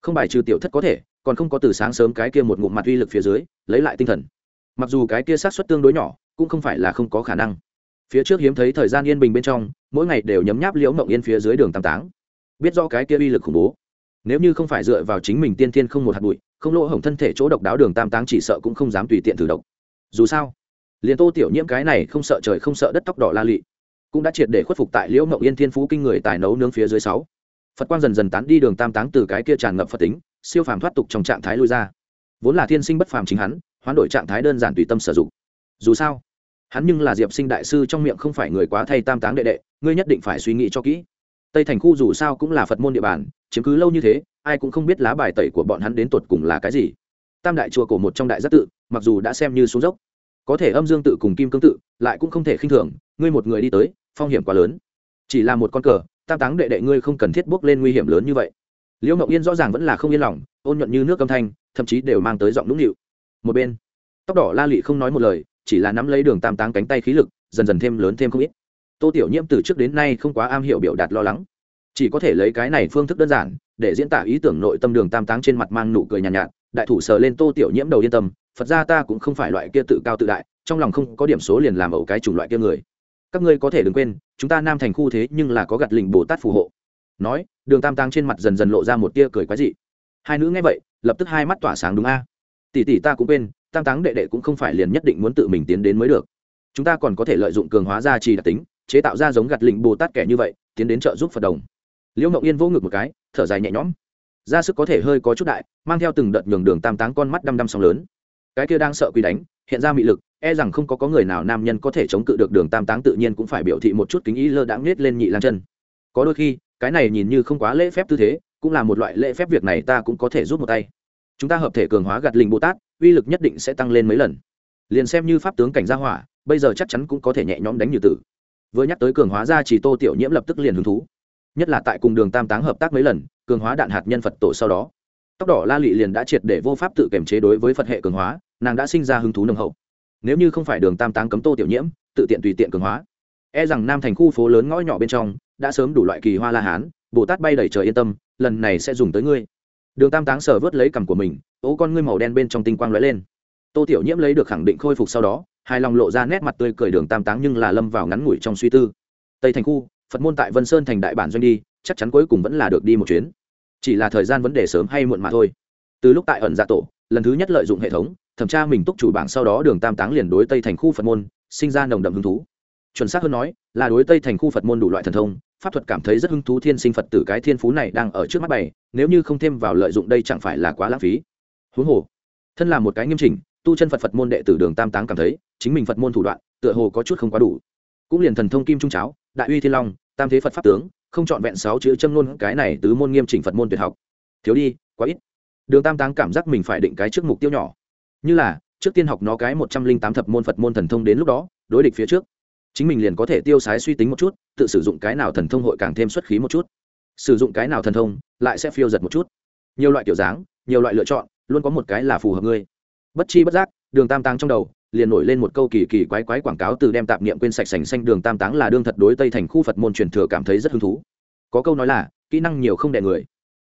Không bài trừ tiểu thất có thể, còn không có từ sáng sớm cái kia một ngụm mặt uy lực phía dưới, lấy lại tinh thần. Mặc dù cái kia sát xuất tương đối nhỏ, cũng không phải là không có khả năng phía trước hiếm thấy thời gian yên bình bên trong, mỗi ngày đều nhấm nháp liễu mộng yên phía dưới đường tam táng. Biết do cái kia uy lực khủng bố. Nếu như không phải dựa vào chính mình tiên thiên không một hạt bụi, không lỗ hổng thân thể chỗ độc đáo đường tam táng chỉ sợ cũng không dám tùy tiện thử độc. Dù sao, liền tô tiểu nhiễm cái này không sợ trời không sợ đất tóc đỏ la lị, cũng đã triệt để khuất phục tại liễu mộng yên thiên phú kinh người tài nấu nướng phía dưới sáu. Phật quang dần dần tán đi đường tam táng từ cái kia tràn ngập phật tính, siêu phàm thoát tục trong trạng thái lui ra. Vốn là thiên sinh bất phàm chính hắn, hoán đổi trạng thái đơn giản tùy tâm sử dụng. Dù sao hắn nhưng là diệp sinh đại sư trong miệng không phải người quá thay tam táng đệ đệ, ngươi nhất định phải suy nghĩ cho kỹ. Tây thành khu dù sao cũng là phật môn địa bàn, chiếm cứ lâu như thế, ai cũng không biết lá bài tẩy của bọn hắn đến tột cùng là cái gì. Tam đại chùa cổ một trong đại giác tự, mặc dù đã xem như xuống dốc, có thể âm dương tự cùng kim cương tự, lại cũng không thể khinh thường, ngươi một người đi tới, phong hiểm quá lớn. Chỉ là một con cờ, tam táng đệ đệ ngươi không cần thiết bước lên nguy hiểm lớn như vậy. Liễu ngọc yên rõ ràng vẫn là không yên lòng, ôn nhuận như nước âm thanh, thậm chí đều mang tới giọng nũng nịu. Một bên, tóc đỏ la lị không nói một lời chỉ là nắm lấy đường tam táng cánh tay khí lực dần dần thêm lớn thêm không ít. Tô tiểu nhiễm từ trước đến nay không quá am hiểu biểu đạt lo lắng. Chỉ có thể lấy cái này phương thức đơn giản để diễn tả ý tưởng nội tâm đường tam táng trên mặt mang nụ cười nhàn nhạt, nhạt đại thủ sờ lên tô tiểu nhiễm đầu yên tâm phật ra ta cũng không phải loại kia tự cao tự đại trong lòng không có điểm số liền làm ẩu cái chủng loại kia người. Các ngươi có thể đừng quên chúng ta nam thành khu thế nhưng là có gặt lình bồ tát phù hộ. Nói đường tam táng trên mặt dần dần lộ ra một tia cười quái dị. Hai nữ nghe vậy lập tức hai mắt tỏa sáng đúng a. Tỷ tỷ ta cũng quên tam táng đệ đệ cũng không phải liền nhất định muốn tự mình tiến đến mới được. Chúng ta còn có thể lợi dụng cường hóa gia trì đặc tính, chế tạo ra giống gạt lịnh bồ tát kẻ như vậy, tiến đến trợ giúp phật đồng. Liễu ngậu yên vỗ ngực một cái, thở dài nhẹ nhõm. Ra sức có thể hơi có chút đại, mang theo từng đợt nhường đường tam táng con mắt đăm đăm sóng lớn. Cái kia đang sợ quy đánh, hiện ra mị lực e rằng không có có người nào nam nhân có thể chống cự được đường tam táng tự nhiên cũng phải biểu thị một chút kính ý lơ đãng nết lên nhị lan chân. Có đôi khi, cái này nhìn như không quá lễ phép tư thế, cũng là một loại lễ phép việc này ta cũng có thể giúp một tay. Chúng ta hợp thể cường hóa gạt linh bồ tát uy lực nhất định sẽ tăng lên mấy lần. Liền xem như pháp tướng cảnh gia hỏa, bây giờ chắc chắn cũng có thể nhẹ nhõm đánh như tử. Vừa nhắc tới cường hóa ra chỉ tô tiểu nhiễm lập tức liền hứng thú. Nhất là tại cùng đường tam táng hợp tác mấy lần, cường hóa đạn hạt nhân phật tổ sau đó. Tóc đỏ la lị liền đã triệt để vô pháp tự kiểm chế đối với phật hệ cường hóa, nàng đã sinh ra hứng thú nồng hậu. Nếu như không phải đường tam táng cấm tô tiểu nhiễm, tự tiện tùy tiện cường hóa. E rằng nam thành khu phố lớn ngõ nhỏ bên trong, đã sớm đủ loại kỳ hoa la hán, bồ tát bay đầy trời yên tâm, lần này sẽ dùng tới ngươi đường tam táng sờ vớt lấy cằm của mình, ố con ngươi màu đen bên trong tinh quang lóe lên. Tô tiểu nhiễm lấy được khẳng định khôi phục sau đó, hài lòng lộ ra nét mặt tươi cười đường tam táng nhưng là lâm vào ngắn ngủi trong suy tư. Tây thành khu, phật môn tại vân sơn thành đại bản doanh đi, chắc chắn cuối cùng vẫn là được đi một chuyến. Chỉ là thời gian vấn đề sớm hay muộn mà thôi. Từ lúc tại ẩn dạ tổ, lần thứ nhất lợi dụng hệ thống, thẩm tra mình túc chủ bảng sau đó đường tam táng liền đối tây thành khu phật môn sinh ra nồng đậm hứng thú. Chuẩn xác hơn nói, là đối tây thành khu phật môn đủ loại thần thông pháp thuật cảm thấy rất hứng thú thiên sinh phật tử cái thiên phú này đang ở trước mắt bày, nếu như không thêm vào lợi dụng đây chẳng phải là quá lãng phí. Huống hồ, thân là một cái nghiêm chỉnh, tu chân phật phật môn đệ tử đường tam táng cảm thấy, chính mình phật môn thủ đoạn, tựa hồ có chút không quá đủ. Cũng liền thần thông kim trung cháo, đại uy thiên long, tam thế phật pháp tướng, không chọn vẹn sáu chữ châm ngôn cái này tứ môn nghiêm chỉnh phật môn tuyệt học. Thiếu đi, quá ít. Đường tam táng cảm giác mình phải định cái trước mục tiêu nhỏ. Như là, trước tiên học nó cái một trăm linh tám thập môn phật môn thần thông đến lúc đó, đối địch phía trước chính mình liền có thể tiêu sái suy tính một chút, tự sử dụng cái nào thần thông hội càng thêm xuất khí một chút. Sử dụng cái nào thần thông, lại sẽ phiêu giật một chút. Nhiều loại kiểu dáng, nhiều loại lựa chọn, luôn có một cái là phù hợp ngươi. Bất chi bất giác, đường tam táng trong đầu, liền nổi lên một câu kỳ kỳ quái quái quảng cáo từ đem tạp niệm quên sạch sành xanh đường tam táng là đương thật đối tây thành khu phật môn truyền thừa cảm thấy rất hứng thú. Có câu nói là, kỹ năng nhiều không đẻ người.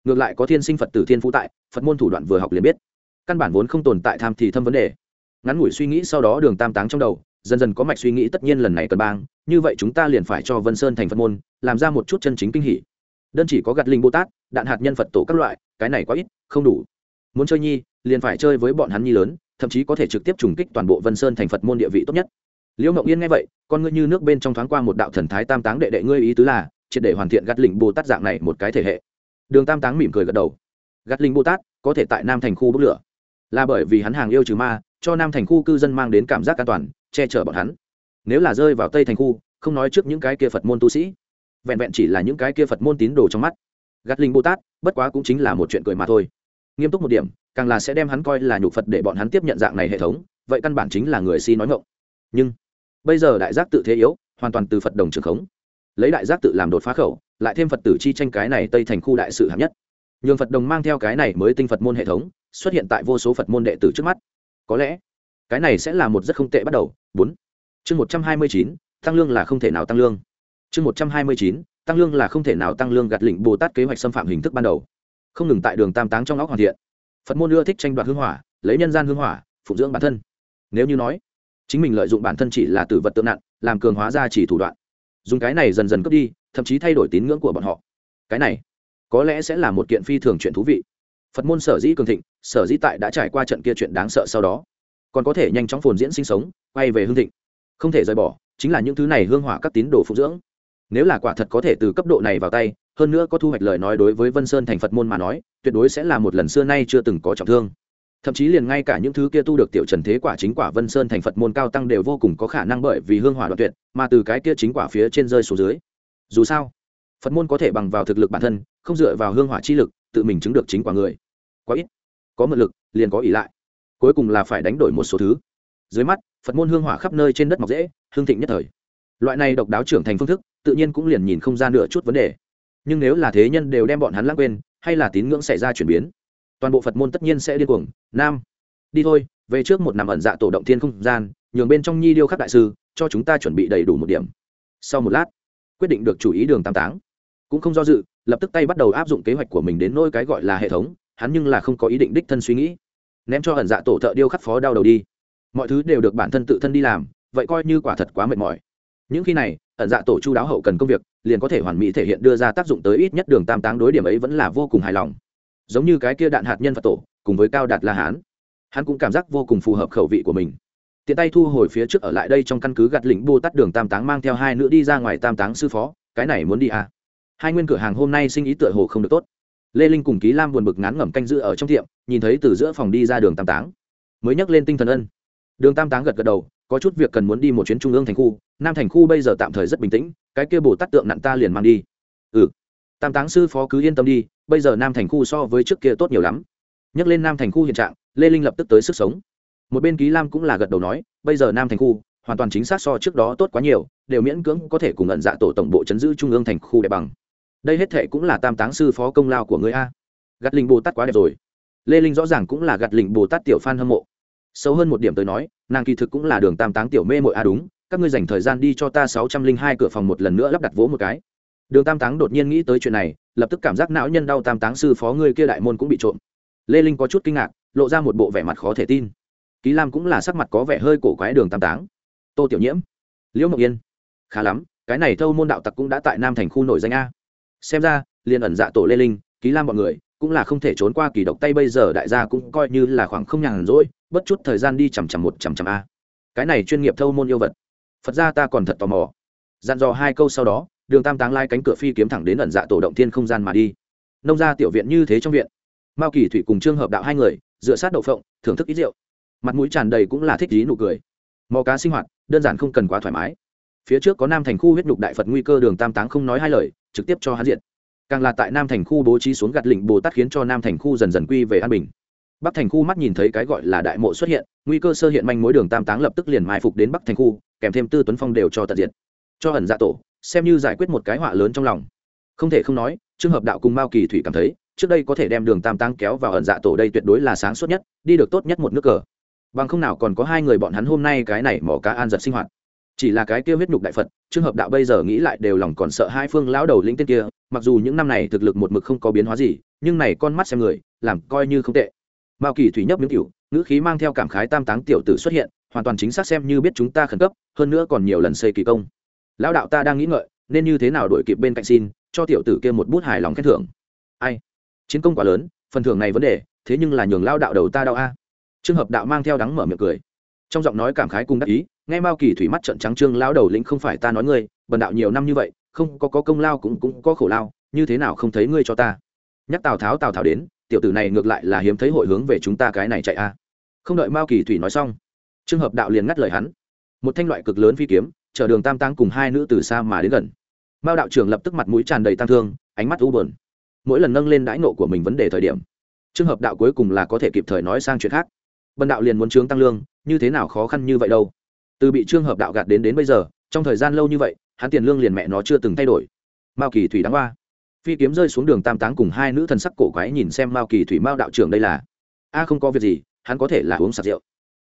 Ngược lại có thiên sinh phật tử thiên phú tại, phật môn thủ đoạn vừa học liền biết. Căn bản vốn không tồn tại tham thì thâm vấn đề. Ngắn ngủi suy nghĩ sau đó đường tam táng trong đầu dần dần có mạch suy nghĩ tất nhiên lần này cần bang, như vậy chúng ta liền phải cho vân sơn thành phật môn, làm ra một chút chân chính kinh hỷ đơn chỉ có gặt linh bồ tát, đạn hạt nhân phật tổ các loại, cái này quá ít, không đủ. Muốn chơi nhi, liền phải chơi với bọn hắn nhi lớn, thậm chí có thể trực tiếp trùng kích toàn bộ vân sơn thành phật môn địa vị tốt nhất. Liễu mộng yên nghe vậy, con ngươi như nước bên trong thoáng qua một đạo thần thái tam táng đệ đệ ngươi ý tứ là, triệt để hoàn thiện gặt linh bồ tát dạng này một cái thể hệ. Đường tam táng mỉm cười gật đầu. Gặt linh bồ tát, có thể tại nam thành khu bốc lửa. Là bởi vì hắn hàng yêu trừ ma, cho nam thành khu cư dân mang đến cảm giác an toàn che chở bọn hắn. Nếu là rơi vào tây thành khu, không nói trước những cái kia phật môn tu sĩ. Vẹn vẹn chỉ là những cái kia phật môn tín đồ trong mắt. Gạt linh bồ tát, bất quá cũng chính là một chuyện cười mà thôi. Nghiêm túc một điểm, càng là sẽ đem hắn coi là nhục phật để bọn hắn tiếp nhận dạng này hệ thống, vậy căn bản chính là người si nói ngộng nhưng, bây giờ đại giác tự thế yếu, hoàn toàn từ phật đồng trường khống. Lấy đại giác tự làm đột phá khẩu, lại thêm phật tử chi tranh cái này tây thành khu đại sự hạng nhất. Nhường phật đồng mang theo cái này mới tinh phật môn hệ thống, xuất hiện tại vô số phật môn đệ tử trước mắt. Có lẽ cái này sẽ là một rất không tệ bắt đầu. Bốn. Chương một trăm hai mươi chín, tăng lương là không thể nào tăng lương. Chương một trăm hai mươi chín, tăng lương là không thể nào tăng lương gạt lĩnh bồ tát kế hoạch xâm phạm hình thức ban đầu. Không ngừng tại đường tam táng trong óc hoàn thiện. Phật môn ưa thích tranh đoạt hương hỏa, lấy nhân gian hương hỏa, phụng dưỡng bản thân. Nếu như nói, chính mình lợi dụng bản thân chỉ là từ vật tượng nặng, làm cường hóa ra chỉ thủ đoạn. Dùng cái này dần dần cướp đi, thậm chí thay đổi tín ngưỡng của bọn họ. Cái này, có lẽ sẽ là một kiện phi thường chuyện thú vị. Phật môn sở dĩ cường thịnh, sở dĩ tại đã trải qua trận kia chuyện đáng sợ sau đó còn có thể nhanh chóng phồn diễn sinh sống, quay về hương thịnh. Không thể rời bỏ, chính là những thứ này hương hỏa các tín đồ phụ dưỡng. Nếu là quả thật có thể từ cấp độ này vào tay, hơn nữa có thu hoạch lời nói đối với vân sơn thành phật môn mà nói, tuyệt đối sẽ là một lần xưa nay chưa từng có trọng thương. Thậm chí liền ngay cả những thứ kia tu được tiểu trần thế quả chính quả vân sơn thành phật môn cao tăng đều vô cùng có khả năng bởi vì hương hỏa đoạn tuyệt, mà từ cái kia chính quả phía trên rơi xuống dưới. Dù sao, phật môn có thể bằng vào thực lực bản thân, không dựa vào hương hỏa chi lực, tự mình chứng được chính quả người. Quá ít. Có mượn lực, liền có ỷ lại cuối cùng là phải đánh đổi một số thứ. Dưới mắt, phật môn hương hỏa khắp nơi trên đất mọc dễ, hương thịnh nhất thời. Loại này độc đáo trưởng thành phương thức, tự nhiên cũng liền nhìn không ra nửa chút vấn đề. Nhưng nếu là thế nhân đều đem bọn hắn lãng quên, hay là tín ngưỡng xảy ra chuyển biến, toàn bộ phật môn tất nhiên sẽ điên cuồng. Nam, đi thôi, về trước một nằm ẩn dạ tổ động thiên không gian, nhường bên trong nhi điêu khắc đại sư, cho chúng ta chuẩn bị đầy đủ một điểm. Sau một lát, quyết định được chủ ý đường tam táng. Cũng không do dự, lập tức tay bắt đầu áp dụng kế hoạch của mình đến nôi cái gọi là hệ thống, hắn nhưng là không có ý định đích thân suy nghĩ ném cho ẩn dạ tổ thợ điêu khắc phó đau đầu đi. Mọi thứ đều được bản thân tự thân đi làm, vậy coi như quả thật quá mệt mỏi. Những khi này, ẩn dạ tổ chu đáo hậu cần công việc, liền có thể hoàn mỹ thể hiện đưa ra tác dụng tới ít nhất đường tam táng đối điểm ấy vẫn là vô cùng hài lòng. Giống như cái kia đạn hạt nhân phật tổ, cùng với cao đạt la hán, hắn cũng cảm giác vô cùng phù hợp khẩu vị của mình. Tiện tay thu hồi phía trước ở lại đây trong căn cứ gạt lĩnh bô tắt đường tam táng mang theo hai nữ đi ra ngoài tam táng sư phó, cái này muốn đi à. hai nguyên cửa hàng hôm nay sinh ý tựa hồ không được tốt lê linh cùng ký lam buồn bực ngán ngẩm canh giữ ở trong tiệm, nhìn thấy từ giữa phòng đi ra đường tam táng. Mới nhắc lên tinh thần ân. Đường tam táng gật gật đầu, có chút việc cần muốn đi một chuyến trung ương thành khu, nam thành khu bây giờ tạm thời rất bình tĩnh, cái kia bồ tát tượng nặng ta liền mang đi. Ừ. Tam táng sư phó cứ yên tâm đi, bây giờ nam thành khu so với trước kia tốt nhiều lắm. Nhắc lên nam thành khu hiện trạng, lê linh lập tức tới sức sống. Một bên ký lam cũng là gật đầu nói, bây giờ nam thành khu, hoàn toàn chính xác so trước đó tốt quá nhiều, đều miễn cưỡng có thể cùng ẩn dạ tổ tổng bộ chấn giữ trung ương thành khu đẹp bằng đây hết thệ cũng là tam táng sư phó công lao của người a. Gạt linh bồ tát quá đẹp rồi. Lê linh rõ ràng cũng là gạt linh bồ tát tiểu phan hâm mộ. Sâu hơn một điểm tới nói, nàng kỳ thực cũng là đường tam táng tiểu mê mội a, đúng, các ngươi dành thời gian đi cho ta sáu trăm linh hai cửa phòng một lần nữa lắp đặt vỗ một cái. Đường tam táng đột nhiên nghĩ tới chuyện này, lập tức cảm giác não nhân đau tam táng sư phó ngươi kia đại môn cũng bị trộm. Lê linh có chút kinh ngạc, lộ ra một bộ vẻ mặt khó thể tin. Ký lam cũng là sắc mặt có vẻ hơi cổ quái đường tam táng. Tô tiểu nhiễm, liễu mộng yên, khá lắm, cái này thâu môn đạo tặc cũng đã tại nam thành khu nổi danh a xem ra, liền ẩn dạ tổ lê linh, ký lam bọn người, cũng là không thể trốn qua kỳ độc tay bây giờ đại gia cũng coi như là khoảng không nhàn rỗi, bất chút thời gian đi chằm chằm một chằm chằm a. Cái này chuyên nghiệp thâu môn yêu vật. Phật ra ta còn thật tò mò. Dặn dò hai câu sau đó, đường tam táng lai cánh cửa phi kiếm thẳng đến ẩn dạ tổ động thiên không gian mà đi. Nông ra tiểu viện như thế trong viện. Mao kỳ thủy cùng trương hợp đạo hai người, dựa sát đậu phộng, thưởng thức ít rượu. Mặt mũi tràn đầy cũng là thích ý nụ cười. Mò cá sinh hoạt, đơn giản không cần quá thoải mái phía trước có nam thành khu huyết nhục đại phật nguy cơ đường tam táng không nói hai lời, trực tiếp cho hắn diện. Càng là tại nam thành khu bố trí xuống gạt lịnh bồ tát khiến cho nam thành khu dần dần quy về an bình. Bắc thành khu mắt nhìn thấy cái gọi là đại mộ xuất hiện, nguy cơ sơ hiện manh mối đường tam táng lập tức liền mai phục đến bắc thành khu, kèm thêm tư tuấn phong đều cho tận diện. Cho ẩn dạ tổ, xem như giải quyết một cái họa lớn trong lòng. Không thể không nói trường hợp đạo cùng mao kỳ thủy cảm thấy, trước đây có thể đem đường tam táng kéo vào ẩn dạ tổ đây tuyệt đối là sáng suốt nhất, đi được tốt nhất một nước cờ. Bằng không nào còn có hai người bọn hắn hôm nay cái này mỏ cá an giật sinh hoạt chỉ là cái kia huyết nhục đại phật trường hợp đạo bây giờ nghĩ lại đều lòng còn sợ hai phương lão đầu lĩnh tên kia, mặc dù những năm này thực lực một mực không có biến hóa gì, nhưng này con mắt xem người, làm coi như không tệ. Mao kỳ thủy nhấp miếng cựu ngữ khí mang theo cảm khái tam táng tiểu tử xuất hiện, hoàn toàn chính xác xem như biết chúng ta khẩn cấp, hơn nữa còn nhiều lần xây kỳ công. Lão đạo ta đang nghĩ ngợi, nên như thế nào đổi kịp bên cạnh xin, cho tiểu tử kia một bút hài lòng khen thưởng. Ai? Chiến công quá lớn, phần thưởng này vấn đề, thế nhưng là nhường lao đạo đầu ta đau a. Trường hợp đạo mang theo đắng mở miệng cười trong giọng nói cảm khái cùng đắc ý nghe mao kỳ thủy mắt trận trắng trương lao đầu lĩnh không phải ta nói ngươi bần đạo nhiều năm như vậy không có, có công lao cũng cũng có khổ lao như thế nào không thấy ngươi cho ta? Nhắc tào tháo tào tháo đến tiểu tử này ngược lại là hiếm thấy hội hướng về chúng ta cái này chạy a. Không đợi mao kỳ thủy nói xong trường hợp đạo liền ngắt lời hắn. Một thanh loại cực lớn phi kiếm chở đường tam tăng cùng hai nữ từ xa mà đến gần. Mao đạo trưởng lập tức mặt mũi tràn đầy tăng thương ánh mắt u buồn. Mỗi lần nâng lên đãi nộ của mình vấn đề thời điểm trường hợp đạo cuối cùng là có thể kịp thời nói sang chuyện khác bần đạo liền muốn trướng tăng lương, như thế nào khó khăn như vậy đâu? Từ bị trương hợp đạo gạt đến đến bây giờ, trong thời gian lâu như vậy, hắn tiền lương liền mẹ nó chưa từng thay đổi. Mao kỳ thủy đáng hoa phi kiếm rơi xuống đường tam táng cùng hai nữ thần sắc cổ quái nhìn xem mao kỳ thủy mao đạo trưởng đây là. A không có việc gì, hắn có thể là uống sạc rượu.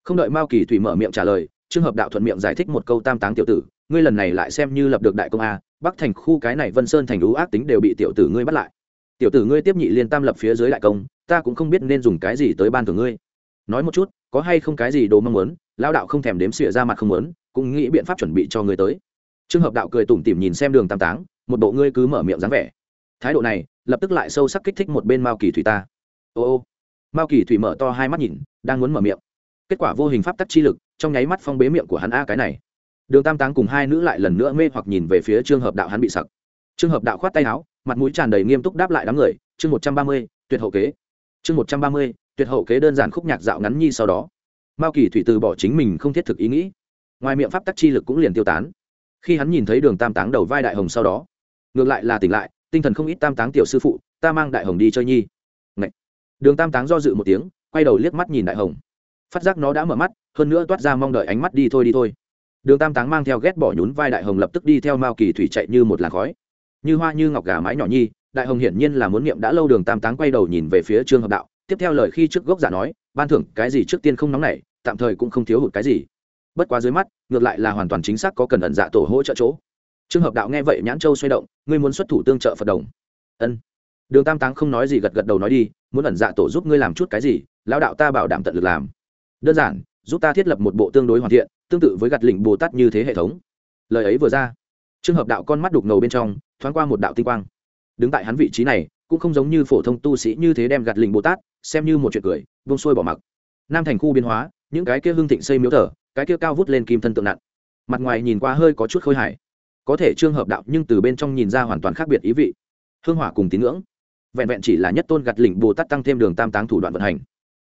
Không đợi mao kỳ thủy mở miệng trả lời trường hợp đạo thuận miệng giải thích một câu tam táng tiểu tử, ngươi lần này lại xem như lập được đại công a, bắc thành khu cái này vân sơn thành ú ác tính đều bị tiểu tử ngươi bắt lại. Tiểu tử ngươi tiếp nhị liên tam lập phía dưới đại công, ta cũng không biết nên dùng cái gì tới ban thưởng ngươi nói một chút, có hay không cái gì đồ mong muốn? Lao đạo không thèm đếm xỉa ra mặt không muốn, cũng nghĩ biện pháp chuẩn bị cho người tới. Trường hợp đạo cười tủm tỉm nhìn xem đường tam táng, một bộ ngươi cứ mở miệng dáng vẻ. Thái độ này, lập tức lại sâu sắc kích thích một bên mao kỳ thủy ta. Ô ô. Mao kỳ thủy mở to hai mắt nhìn, đang muốn mở miệng. Kết quả vô hình pháp tắc chi lực, trong nháy mắt phong bế miệng của hắn a cái này. Đường tam táng cùng hai nữ lại lần nữa mê hoặc nhìn về phía trường hợp đạo hắn bị sặc. Trường hợp đạo khoát tay áo, mặt mũi tràn đầy nghiêm túc đáp lại đám người, chương một trăm ba mươi, tuyệt hậu kế chương một trăm ba mươi, tuyệt hậu kế đơn giản khúc nhạc dạo ngắn nhi sau đó. Mao kỳ thủy từ bỏ chính mình không thiết thực ý nghĩ. Ngoài miệng pháp tắc chi lực cũng liền tiêu tán. Khi hắn nhìn thấy đường tam táng đầu vai đại hồng sau đó, ngược lại là tỉnh lại, tinh thần không ít tam táng tiểu sư phụ, ta mang đại hồng đi chơi nhi. Ngậy. đường tam táng do dự một tiếng, quay đầu liếc mắt nhìn đại hồng. Phát giác nó đã mở mắt, hơn nữa toát ra mong đợi ánh mắt đi thôi đi thôi. Đường tam táng mang theo ghét bỏ nhún vai đại hồng lập tức đi theo mao kỳ thủy chạy như một làn khói. Như hoa như ngọc gà mái nhỏ nhi đại hồng hiển nhiên là muốn niệm đã lâu đường tam táng quay đầu nhìn về phía trương hợp đạo tiếp theo lời khi trước gốc giả nói ban thưởng cái gì trước tiên không nóng này, tạm thời cũng không thiếu hụt cái gì. Bất quá dưới mắt ngược lại là hoàn toàn chính xác có cần ẩn dạ tổ hỗ trợ chỗ. Trường hợp đạo nghe vậy nhãn châu xoay động ngươi muốn xuất thủ tương trợ phật đồng? Ân. Đường tam táng không nói gì gật gật đầu nói đi muốn ẩn dạ tổ giúp ngươi làm chút cái gì lão đạo ta bảo đảm tận lực làm. Đơn giản giúp ta thiết lập một bộ tương đối hoàn thiện tương tự với gặt lỉnh bồ tát như thế hệ thống. Lời ấy vừa ra trường hợp đạo con mắt đục ngầu bên trong thoáng qua một đạo tinh quang đứng tại hắn vị trí này, cũng không giống như phổ thông tu sĩ như thế đem gặt lình bồ tát, xem như một chuyện cười, vung xuôi bỏ mặc. Nam thành khu biến hóa, những cái kia hương thịnh xây miếu thờ, cái kia cao vút lên kim thân tượng nặng. Mặt ngoài nhìn qua hơi có chút khôi hài. Có thể trương hợp đạo nhưng từ bên trong nhìn ra hoàn toàn khác biệt ý vị. Hương hỏa cùng tín ngưỡng. Vẹn vẹn chỉ là nhất tôn gặt lỉnh bồ tát tăng thêm đường tam táng thủ đoạn vận hành.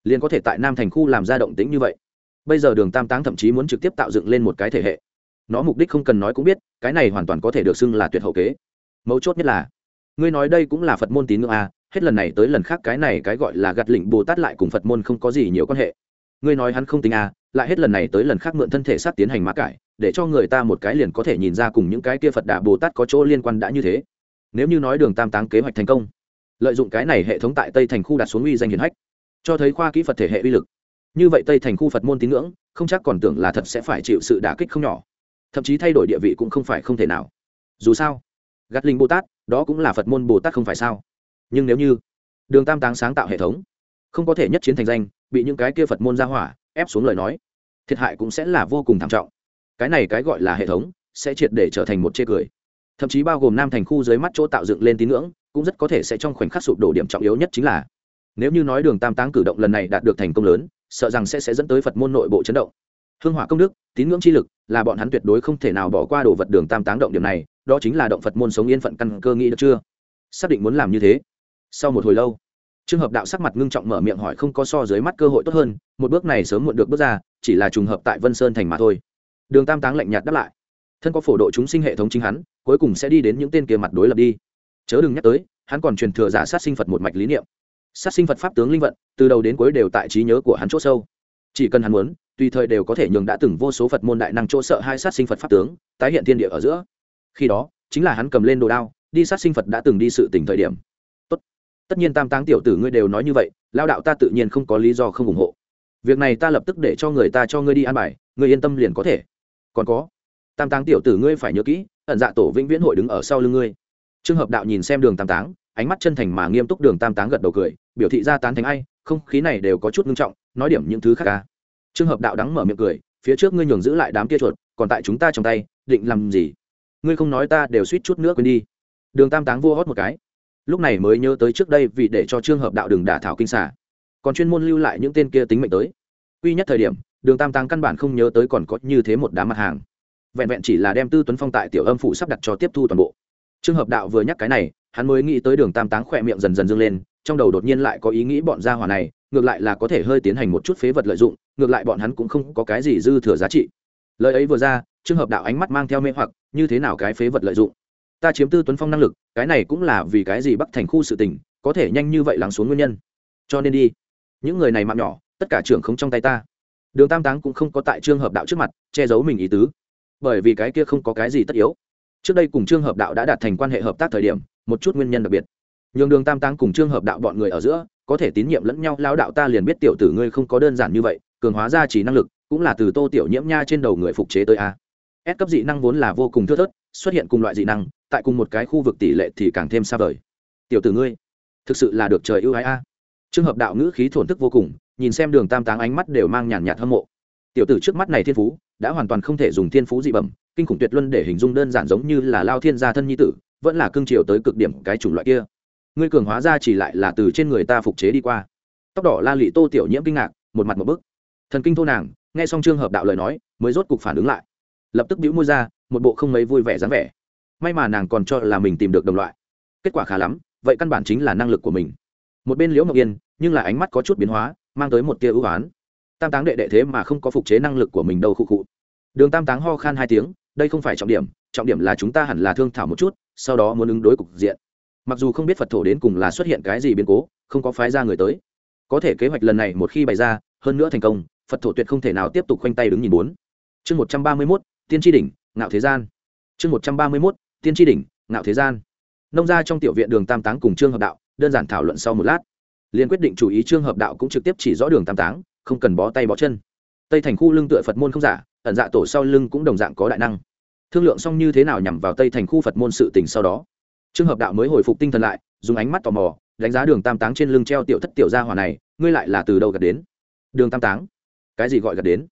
Liền có thể tại nam thành khu làm ra động tĩnh như vậy. Bây giờ đường tam táng thậm chí muốn trực tiếp tạo dựng lên một cái thể hệ. Nó mục đích không cần nói cũng biết, cái này hoàn toàn có thể được xưng là tuyệt hậu kế. Mấu chốt nhất là ngươi nói đây cũng là phật môn tín ngưỡng à, hết lần này tới lần khác cái này cái gọi là gạt lỉnh bồ tát lại cùng phật môn không có gì nhiều quan hệ. Ngươi nói hắn không tính à, lại hết lần này tới lần khác mượn thân thể sát tiến hành mã cải để cho người ta một cái liền có thể nhìn ra cùng những cái kia phật đà bồ tát có chỗ liên quan đã như thế. Nếu như nói đường tam táng kế hoạch thành công lợi dụng cái này hệ thống tại tây thành khu đặt xuống uy danh hiển hách cho thấy khoa kỹ phật thể hệ uy lực. Như vậy tây thành khu phật môn tín ngưỡng không chắc còn tưởng là thật sẽ phải chịu sự đả kích không nhỏ. Thậm chí thay đổi địa vị cũng không phải không thể nào. Dù sao gạt linh bồ tát đó cũng là phật môn bồ tát không phải sao nhưng nếu như đường tam táng sáng tạo hệ thống không có thể nhất chiến thành danh bị những cái kia phật môn ra hỏa ép xuống lời nói thiệt hại cũng sẽ là vô cùng thảm trọng cái này cái gọi là hệ thống sẽ triệt để trở thành một chê cười thậm chí bao gồm nam thành khu dưới mắt chỗ tạo dựng lên tín ngưỡng cũng rất có thể sẽ trong khoảnh khắc sụp đổ điểm trọng yếu nhất chính là nếu như nói đường tam táng cử động lần này đạt được thành công lớn sợ rằng sẽ sẽ dẫn tới phật môn nội bộ chấn động hương hỏa công đức tín ngưỡng chi lực là bọn hắn tuyệt đối không thể nào bỏ qua đồ vật đường tam táng động điểm này đó chính là động phật môn sống yên phận căn cơ nghĩ được chưa? Xác định muốn làm như thế. Sau một hồi lâu trường hợp đạo sắc mặt ngưng trọng mở miệng hỏi không có so dưới mắt cơ hội tốt hơn, một bước này sớm muộn được bước ra, chỉ là trùng hợp tại vân sơn thành mà thôi. Đường tam táng lạnh nhạt đáp lại. Thân có phổ độ chúng sinh hệ thống chính hắn, cuối cùng sẽ đi đến những tên kia mặt đối lập đi. Chớ đừng nhắc tới, hắn còn truyền thừa giả sát sinh phật một mạch lý niệm. Sát sinh phật pháp tướng linh vận, từ đầu đến cuối đều tại trí nhớ của hắn chỗ sâu. Chỉ cần hắn muốn, tùy thời đều có thể nhường đã từng vô số phật môn đại năng chỗ sợ hai sát sinh phật pháp tướng, tái hiện thiên địa ở giữa khi đó, chính là hắn cầm lên đồ đao, đi sát sinh phật đã từng đi sự tỉnh thời điểm. Tốt. tất nhiên tam táng tiểu tử ngươi đều nói như vậy lao đạo ta tự nhiên không có lý do không ủng hộ. Việc này ta lập tức để cho người ta cho ngươi đi an bài, ngươi yên tâm liền có thể. Còn có, tam táng tiểu tử ngươi phải nhớ kỹ, ẩn dạ tổ vĩnh viễn hội đứng ở sau lưng ngươi. Trường hợp đạo nhìn xem đường tam táng, ánh mắt chân thành mà nghiêm túc đường tam táng gật đầu cười, biểu thị ra tán thành ai, không khí này đều có chút nghiêm trọng, nói điểm những thứ khác à. ca trường hợp đạo đắng mở miệng cười, phía trước ngươi nhường giữ lại đám kia chuột, còn tại chúng ta trong tay, định làm gì? Ngươi không nói ta đều suýt chút nữa quên đi. Đường tam táng vua hót một cái. Lúc này mới nhớ tới trước đây vì để cho trường hợp đạo đường đả thảo kinh xả còn chuyên môn lưu lại những tên kia tính mệnh tới. Quy nhất thời điểm, đường tam táng căn bản không nhớ tới còn có như thế một đám mặt hàng. Vẹn vẹn chỉ là đem tư tuấn phong tại tiểu âm phụ sắp đặt cho tiếp thu toàn bộ. Trường hợp đạo vừa nhắc cái này, hắn mới nghĩ tới đường tam táng khỏe miệng dần dần dâng lên, trong đầu đột nhiên lại có ý nghĩ bọn gia hỏa này, ngược lại là có thể hơi tiến hành một chút phế vật lợi dụng, ngược lại bọn hắn cũng không có cái gì dư thừa giá trị. Lời ấy vừa ra trường hợp đạo ánh mắt mang theo mê hoặc, như thế nào cái phế vật lợi dụng? Ta chiếm tư tuấn phong năng lực, cái này cũng là vì cái gì bắc thành khu sự tình, có thể nhanh như vậy lắng xuống nguyên nhân. Cho nên đi. Những người này mạng nhỏ, tất cả trưởng không trong tay ta. Đường tam táng cũng không có tại trường hợp đạo trước mặt, che giấu mình ý tứ. Bởi vì cái kia không có cái gì tất yếu. Trước đây cùng trường hợp đạo đã đạt thành quan hệ hợp tác thời điểm, một chút nguyên nhân đặc biệt. Nhường đường tam táng cùng trường hợp đạo bọn người ở giữa, có thể tín nhiệm lẫn nhau lao đạo ta liền biết tiểu tử ngươi không có đơn giản như vậy, cường hóa ra chỉ năng lực, cũng là từ tô tiểu nhiễm nha trên đầu người phục chế tới a. S cấp dị năng vốn là vô cùng thưa thớt, xuất hiện cùng loại dị năng, tại cùng một cái khu vực tỷ lệ thì càng thêm xa vời. Tiểu tử ngươi, thực sự là được trời ưu ái a. Trường hợp đạo ngữ khí thuần thức vô cùng, nhìn xem đường tam táng ánh mắt đều mang nhàn nhạt hâm mộ. Tiểu tử trước mắt này thiên phú, đã hoàn toàn không thể dùng thiên phú dị bẩm, kinh khủng tuyệt luân để hình dung đơn giản giống như là lao thiên gia thân nhi tử, vẫn là cương triều tới cực điểm cái chủng loại kia. Ngươi cường hóa ra chỉ lại là từ trên người ta phục chế đi qua. Tóc đỏ la Lệ tô tiểu nhiễm kinh ngạc, một mặt một bức. Thần kinh thô nàng, nghe xong trương hợp đạo lời nói, mới rốt cục phản ứng lại lập tức bĩu môi ra, một bộ không mấy vui vẻ dáng vẻ. May mà nàng còn cho là mình tìm được đồng loại. Kết quả khá lắm, vậy căn bản chính là năng lực của mình. Một bên liễu ngọc yên, nhưng là ánh mắt có chút biến hóa, mang tới một tia ưu oán tam táng đệ đệ thế mà không có phục chế năng lực của mình đâu khụ khụ. Đường tam táng ho khan hai tiếng, đây không phải trọng điểm trọng điểm là chúng ta hẳn là thương thảo một chút, sau đó muốn ứng đối cục diện. Mặc dù không biết phật thổ đến cùng là xuất hiện cái gì biến cố, không có phái ra người tới. Có thể kế hoạch lần này một khi bày ra, hơn nữa thành công, phật thổ tuyệt không thể nào tiếp tục khoanh tay đứng nhìn bốn. Chương một trăm ba mươi mốt tiên tri đỉnh, ngạo thế gian. Chương một trăm ba mươi mốt, tiên tri đỉnh, ngạo thế gian. Nông ra trong tiểu viện đường tam táng cùng trương hợp đạo, đơn giản thảo luận sau một lát. Liền quyết định chủ ý trương hợp đạo cũng trực tiếp chỉ rõ đường tam táng, không cần bó tay bó chân. Tây thành khu lưng tựa phật môn không giả, ẩn dạ tổ sau lưng cũng đồng dạng có đại năng. Thương lượng xong như thế nào nhằm vào tây thành khu phật môn sự tình sau đó, trương hợp đạo mới hồi phục tinh thần lại, dùng ánh mắt tò mò, đánh giá đường tam táng trên lưng treo tiểu thất tiểu gia hỏa này, ngươi lại là từ đâu gặt đến? Đường tam táng, cái gì gọi gặt đến?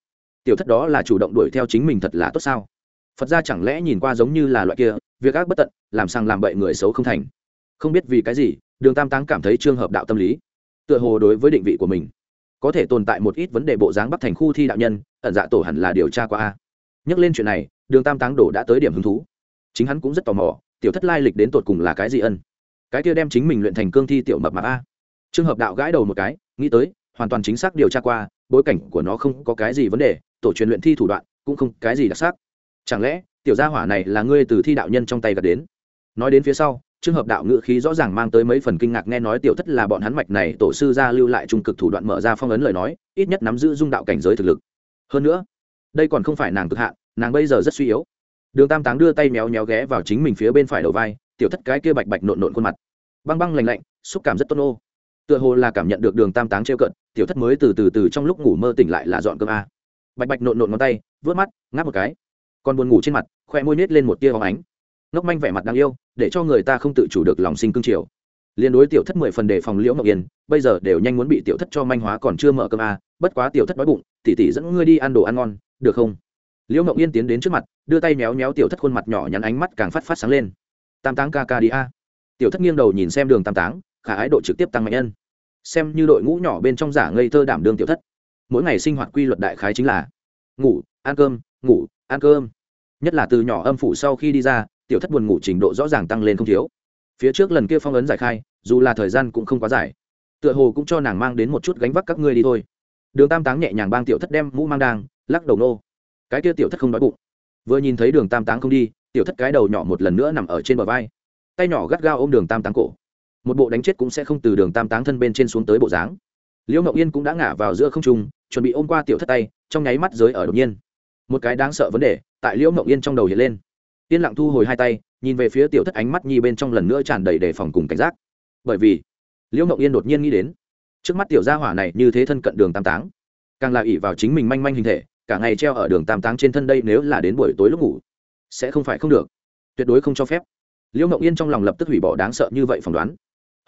Tiểu thất đó là chủ động đuổi theo chính mình thật là tốt sao? Phật ra chẳng lẽ nhìn qua giống như là loại kia, việc ác bất tận, làm sang làm bậy người xấu không thành? Không biết vì cái gì, đường tam táng cảm thấy trường hợp đạo tâm lý. Tựa hồ đối với định vị của mình, có thể tồn tại một ít vấn đề bộ dáng bắc thành khu thi đạo nhân, ẩn dạ tổ hẳn là điều tra qua a. Nhắc lên chuyện này, đường tam táng đổ đã tới điểm hứng thú. Chính hắn cũng rất tò mò, tiểu thất lai lịch đến tột cùng là cái gì ân? Cái kia đem chính mình luyện thành cương thi tiểu mập mạp a. Trường hợp đạo gãi đầu một cái, nghĩ tới, hoàn toàn chính xác điều tra qua, bối cảnh của nó không có cái gì vấn đề tổ truyền luyện thi thủ đoạn, cũng không cái gì đặc sắc. Chẳng lẽ, tiểu gia hỏa này là ngươi từ thi đạo nhân trong tay gặp đến? Nói đến phía sau trường hợp đạo ngữ khí rõ ràng mang tới mấy phần kinh ngạc, nghe nói tiểu thất là bọn hắn mạch này, tổ sư gia lưu lại trung cực thủ đoạn mở ra phong ấn lời nói, ít nhất nắm giữ dung đạo cảnh giới thực lực. Hơn nữa, đây còn không phải nàng cực hạn, nàng bây giờ rất suy yếu. Đường tam táng đưa tay méo méo ghé vào chính mình phía bên phải đầu vai, tiểu thất cái kia bạch bạch nộn nộn khuôn mặt. Băng băng lành lạnh, xúc cảm rất tốt ô tựa hồ là cảm nhận được đường tam táng trêu cận, tiểu thất mới từ từ từ trong lúc ngủ mơ tỉnh lại là dọn cơm a bạch bạch nộn nộn ngón tay vớt mắt, ngáp một cái. Còn buồn ngủ trên mặt, khoe môi nết lên một tia hóng ánh. Ngốc manh vẻ mặt đáng yêu, để cho người ta không tự chủ được lòng sinh cương triều. Liên đối tiểu thất mười phần đề phòng liễu ngọc yên, bây giờ đều nhanh muốn bị tiểu thất cho manh hóa còn chưa mở cơm à? bất quá tiểu thất đói bụng, tỉ tỉ dẫn ngươi đi ăn đồ ăn ngon, được không? Liễu ngọc yên tiến đến trước mặt, đưa tay méo méo tiểu thất khuôn mặt nhỏ nhắn ánh mắt càng phát phát sáng lên. Tam táng ca ca đi a. Tiểu thất nghiêng đầu nhìn xem đường tam táng, khả ái độ trực tiếp tăng mạnh nhân. Xem như đội ngũ nhỏ bên trong giả ngây thơ đảm đương tiểu thất mỗi ngày sinh hoạt quy luật đại khái chính là ngủ, ăn cơm, ngủ, ăn cơm. Nhất là từ nhỏ âm phủ sau khi đi ra, tiểu thất buồn ngủ trình độ rõ ràng tăng lên không thiếu. Phía trước lần kia phong ấn giải khai, dù là thời gian cũng không quá dài. Tựa hồ cũng cho nàng mang đến một chút gánh vác các ngươi đi thôi. Đường tam táng nhẹ nhàng bang tiểu thất đem mũ mang đang, lắc đầu nô. Cái kia tiểu thất không đói bụng. Vừa nhìn thấy đường tam táng không đi, tiểu thất cái đầu nhỏ một lần nữa nằm ở trên bờ vai. Tay nhỏ gắt gao ôm đường tam táng cổ. Một bộ đánh chết cũng sẽ không từ đường tam táng thân bên trên xuống tới bộ dáng liễu ngậu yên cũng đã ngả vào giữa không trung, chuẩn bị ôm qua tiểu thất tay, trong nháy mắt giới ở đột nhiên. Một cái đáng sợ vấn đề tại liễu ngậu yên trong đầu hiện lên. Yên lặng thu hồi hai tay, nhìn về phía tiểu thất ánh mắt nhi bên trong lần nữa tràn đầy đề phòng cùng cảnh giác. Bởi vì, liễu ngậu yên đột nhiên nghĩ đến, trước mắt tiểu gia hỏa này như thế thân cận đường tam táng, càng là ỉ vào chính mình manh manh hình thể, cả ngày treo ở đường tam táng trên thân đây nếu là đến buổi tối lúc ngủ, sẽ không phải không được. Tuyệt đối không cho phép. Liễu ngậu yên trong lòng lập tức hủy bỏ đáng sợ như vậy phỏng đoán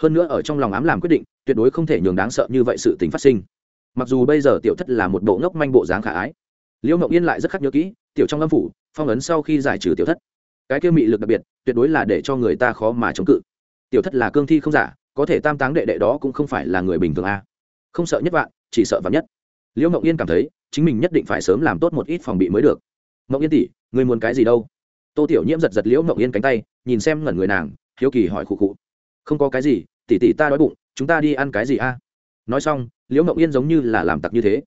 hơn nữa ở trong lòng ám làm quyết định, tuyệt đối không thể nhường đáng sợ như vậy sự tình phát sinh. Mặc dù bây giờ tiểu thất là một bộ ngốc manh bộ dáng khả ái, liễu mộng yên lại rất khắc nhớ kỹ, tiểu trong âm phủ, phong ấn sau khi giải trừ tiểu thất. Cái kia mị lực đặc biệt, tuyệt đối là để cho người ta khó mà chống cự. Tiểu thất là cương thi không giả, có thể tam táng đệ đệ đó cũng không phải là người bình thường a. Không sợ nhất vạn, chỉ sợ vạn nhất. Liễu mộng yên cảm thấy, chính mình nhất định phải sớm làm tốt một ít phòng bị mới được. Mộng yên tỷ, người muốn cái gì đâu? Tô tiểu nhiễm giật giật liễu mộng yên cánh tay, nhìn xem ngẩn người nàng, hiếu kỳ hỏi khụ khụ không có cái gì tỷ tỷ ta đói bụng, chúng ta đi ăn cái gì a? Nói xong, liễu mộng yên giống như là làm tặc như thế.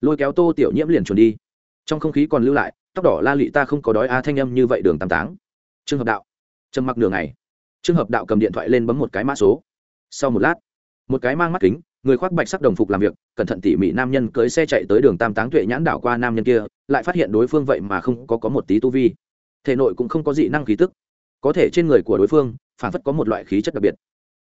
Lôi kéo tô tiểu nhiễm liền chuồn đi. Trong không khí còn lưu lại, tóc đỏ la lị ta không có đói a thanh âm như vậy đường tam táng. Trương hợp đạo. Trầm mặc đường này trương hợp đạo cầm điện thoại lên bấm một cái mã số. Sau một lát, một cái mang mắt kính, người khoác bạch sắc đồng phục làm việc, cẩn thận tỉ mỉ nam nhân cưới xe chạy tới đường tam táng tuệ nhãn đảo qua nam nhân kia, lại phát hiện đối phương vậy mà không có có một tí tu vi. Thể nội cũng không có dị năng khí tức. Có thể trên người của đối phương phản phất có một loại khí chất đặc biệt.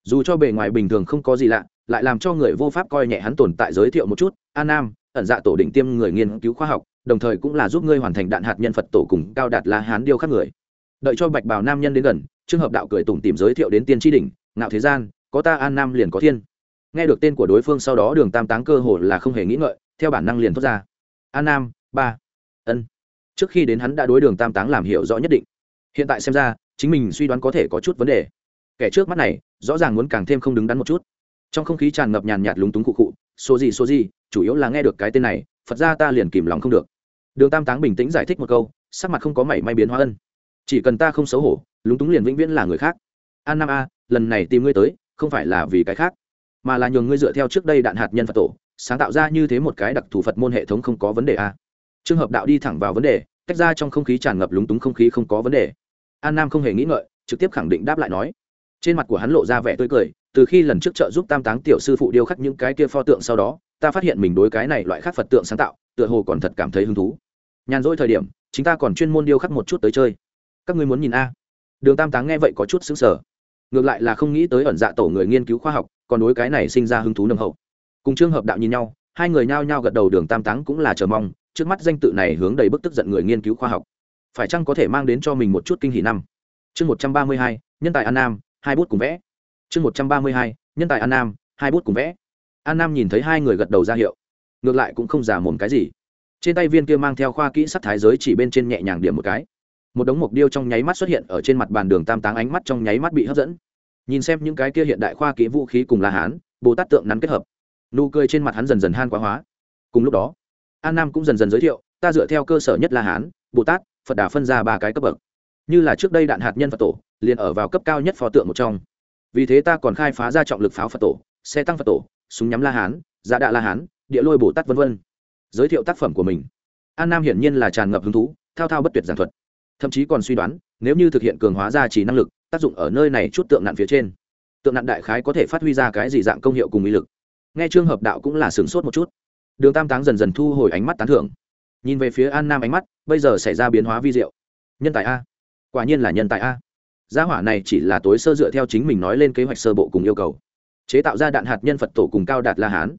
Dù cho bề ngoài bình thường không có gì lạ, lại làm cho người vô pháp coi nhẹ hắn tồn tại giới thiệu một chút an nam, ẩn dạ tổ định tiêm người nghiên cứu khoa học, đồng thời cũng là giúp ngươi hoàn thành đạn hạt nhân phật tổ cùng cao đạt la hán điêu khắc người. Đợi cho bạch bào nam nhân đến gần trường hợp đạo cười tủm tìm giới thiệu đến tiên tri đỉnh, ngạo thế gian, có ta an nam liền có thiên. Nghe được tên của đối phương sau đó đường tam táng cơ hồ là không hề nghĩ ngợi, theo bản năng liền thoát ra an nam, ba, ân. Trước khi đến hắn đã đối đường tam táng làm hiểu rõ nhất định. Hiện tại xem ra chính mình suy đoán có thể có chút vấn đề. Kẻ trước mắt này, rõ ràng muốn càng thêm không đứng đắn một chút. Trong không khí tràn ngập nhàn nhạt lúng túng cụ cụ số gì số gì, chủ yếu là nghe được cái tên này, phật ra ta liền kìm lòng không được. Đường tam táng bình tĩnh giải thích một câu, sắc mặt không có mảy may biến hóa ân. Chỉ cần ta không xấu hổ, lúng túng liền vĩnh viễn là người khác. An nam a, lần này tìm ngươi tới, không phải là vì cái khác, mà là nhường ngươi dựa theo trước đây đạn hạt nhân phật tổ, sáng tạo ra như thế một cái đặc thù phật môn hệ thống không có vấn đề à? a trường hợp đạo đi thẳng vào vấn đề, tách ra trong không khí tràn ngập lúng túng không khí không có vấn đề an nam không hề nghĩ ngợi, trực tiếp khẳng định đáp lại nói. Trên mặt của hắn lộ ra vẻ tươi cười, từ khi lần trước trợ giúp tam táng tiểu sư phụ điêu khắc những cái kia pho tượng sau đó, ta phát hiện mình đối cái này loại khắc phật tượng sáng tạo, tựa hồ còn thật cảm thấy hứng thú. Nhàn rỗi thời điểm chúng ta còn chuyên môn điêu khắc một chút tới chơi. Các ngươi muốn nhìn a? Đường tam táng nghe vậy có chút xứng sở ngược lại là không nghĩ tới ẩn dạ tổ người nghiên cứu khoa học, còn đối cái này sinh ra hứng thú nồng hậu. Cùng trường hợp đạo nhìn nhau, hai người nhao nhao gật đầu, đường tam táng cũng là chờ mong, trước mắt danh tự này hướng đầy bức tức giận người nghiên cứu khoa học phải chăng có thể mang đến cho mình một chút kinh hỷ năm? Chương một trăm ba mươi hai, nhân tài an nam, hai bút cùng vẽ. Chương một trăm ba mươi hai, nhân tài an nam, hai bút cùng vẽ. An nam nhìn thấy hai người gật đầu ra hiệu. Ngược lại cũng không giả mồm cái gì. Trên tay viên kia mang theo khoa kỹ sắc thái giới chỉ bên trên nhẹ nhàng điểm một cái. Một đống mục điêu trong nháy mắt xuất hiện ở trên mặt bàn đường tam táng ánh mắt trong nháy mắt bị hấp dẫn. Nhìn xem những cái kia hiện đại khoa kỹ vũ khí cùng la hán, bồ tát tượng nắn kết hợp. Nụ cười trên mặt hắn dần dần han quá hóa. Cùng lúc đó, an nam cũng dần dần giới thiệu, ta dựa theo cơ sở nhất la hán, bồ tát phật đà phân ra ba cái cấp bậc. Như là trước đây đạn hạt nhân phật tổ, liền ở vào cấp cao nhất phò tượng một trong. Vì thế ta còn khai phá ra trọng lực pháo phật tổ, xe tăng phật tổ, súng nhắm la hán giá đạ la hán, địa lôi bồ tát v v giới thiệu tác phẩm của mình. An nam hiển nhiên là tràn ngập hứng thú, thao thao bất tuyệt giảng thuật. Thậm chí còn suy đoán, nếu như thực hiện cường hóa ra chỉ năng lực, tác dụng ở nơi này chút tượng nặn phía trên. Tượng nặn đại khái có thể phát huy ra cái gì dạng công hiệu cùng ý lực. Nghe trường hợp đạo cũng là sửng sốt một chút. Đường tam táng dần dần thu hồi ánh mắt tán thưởng. Nhìn về phía an nam ánh mắt bây giờ xảy ra biến hóa vi diệu. Nhân tài a. Quả nhiên là nhân tài a. Gia hỏa này chỉ là tối sơ dựa theo chính mình nói lên kế hoạch sơ bộ cùng yêu cầu. Chế tạo ra đạn hạt nhân phật tổ cùng cao đạt la hán.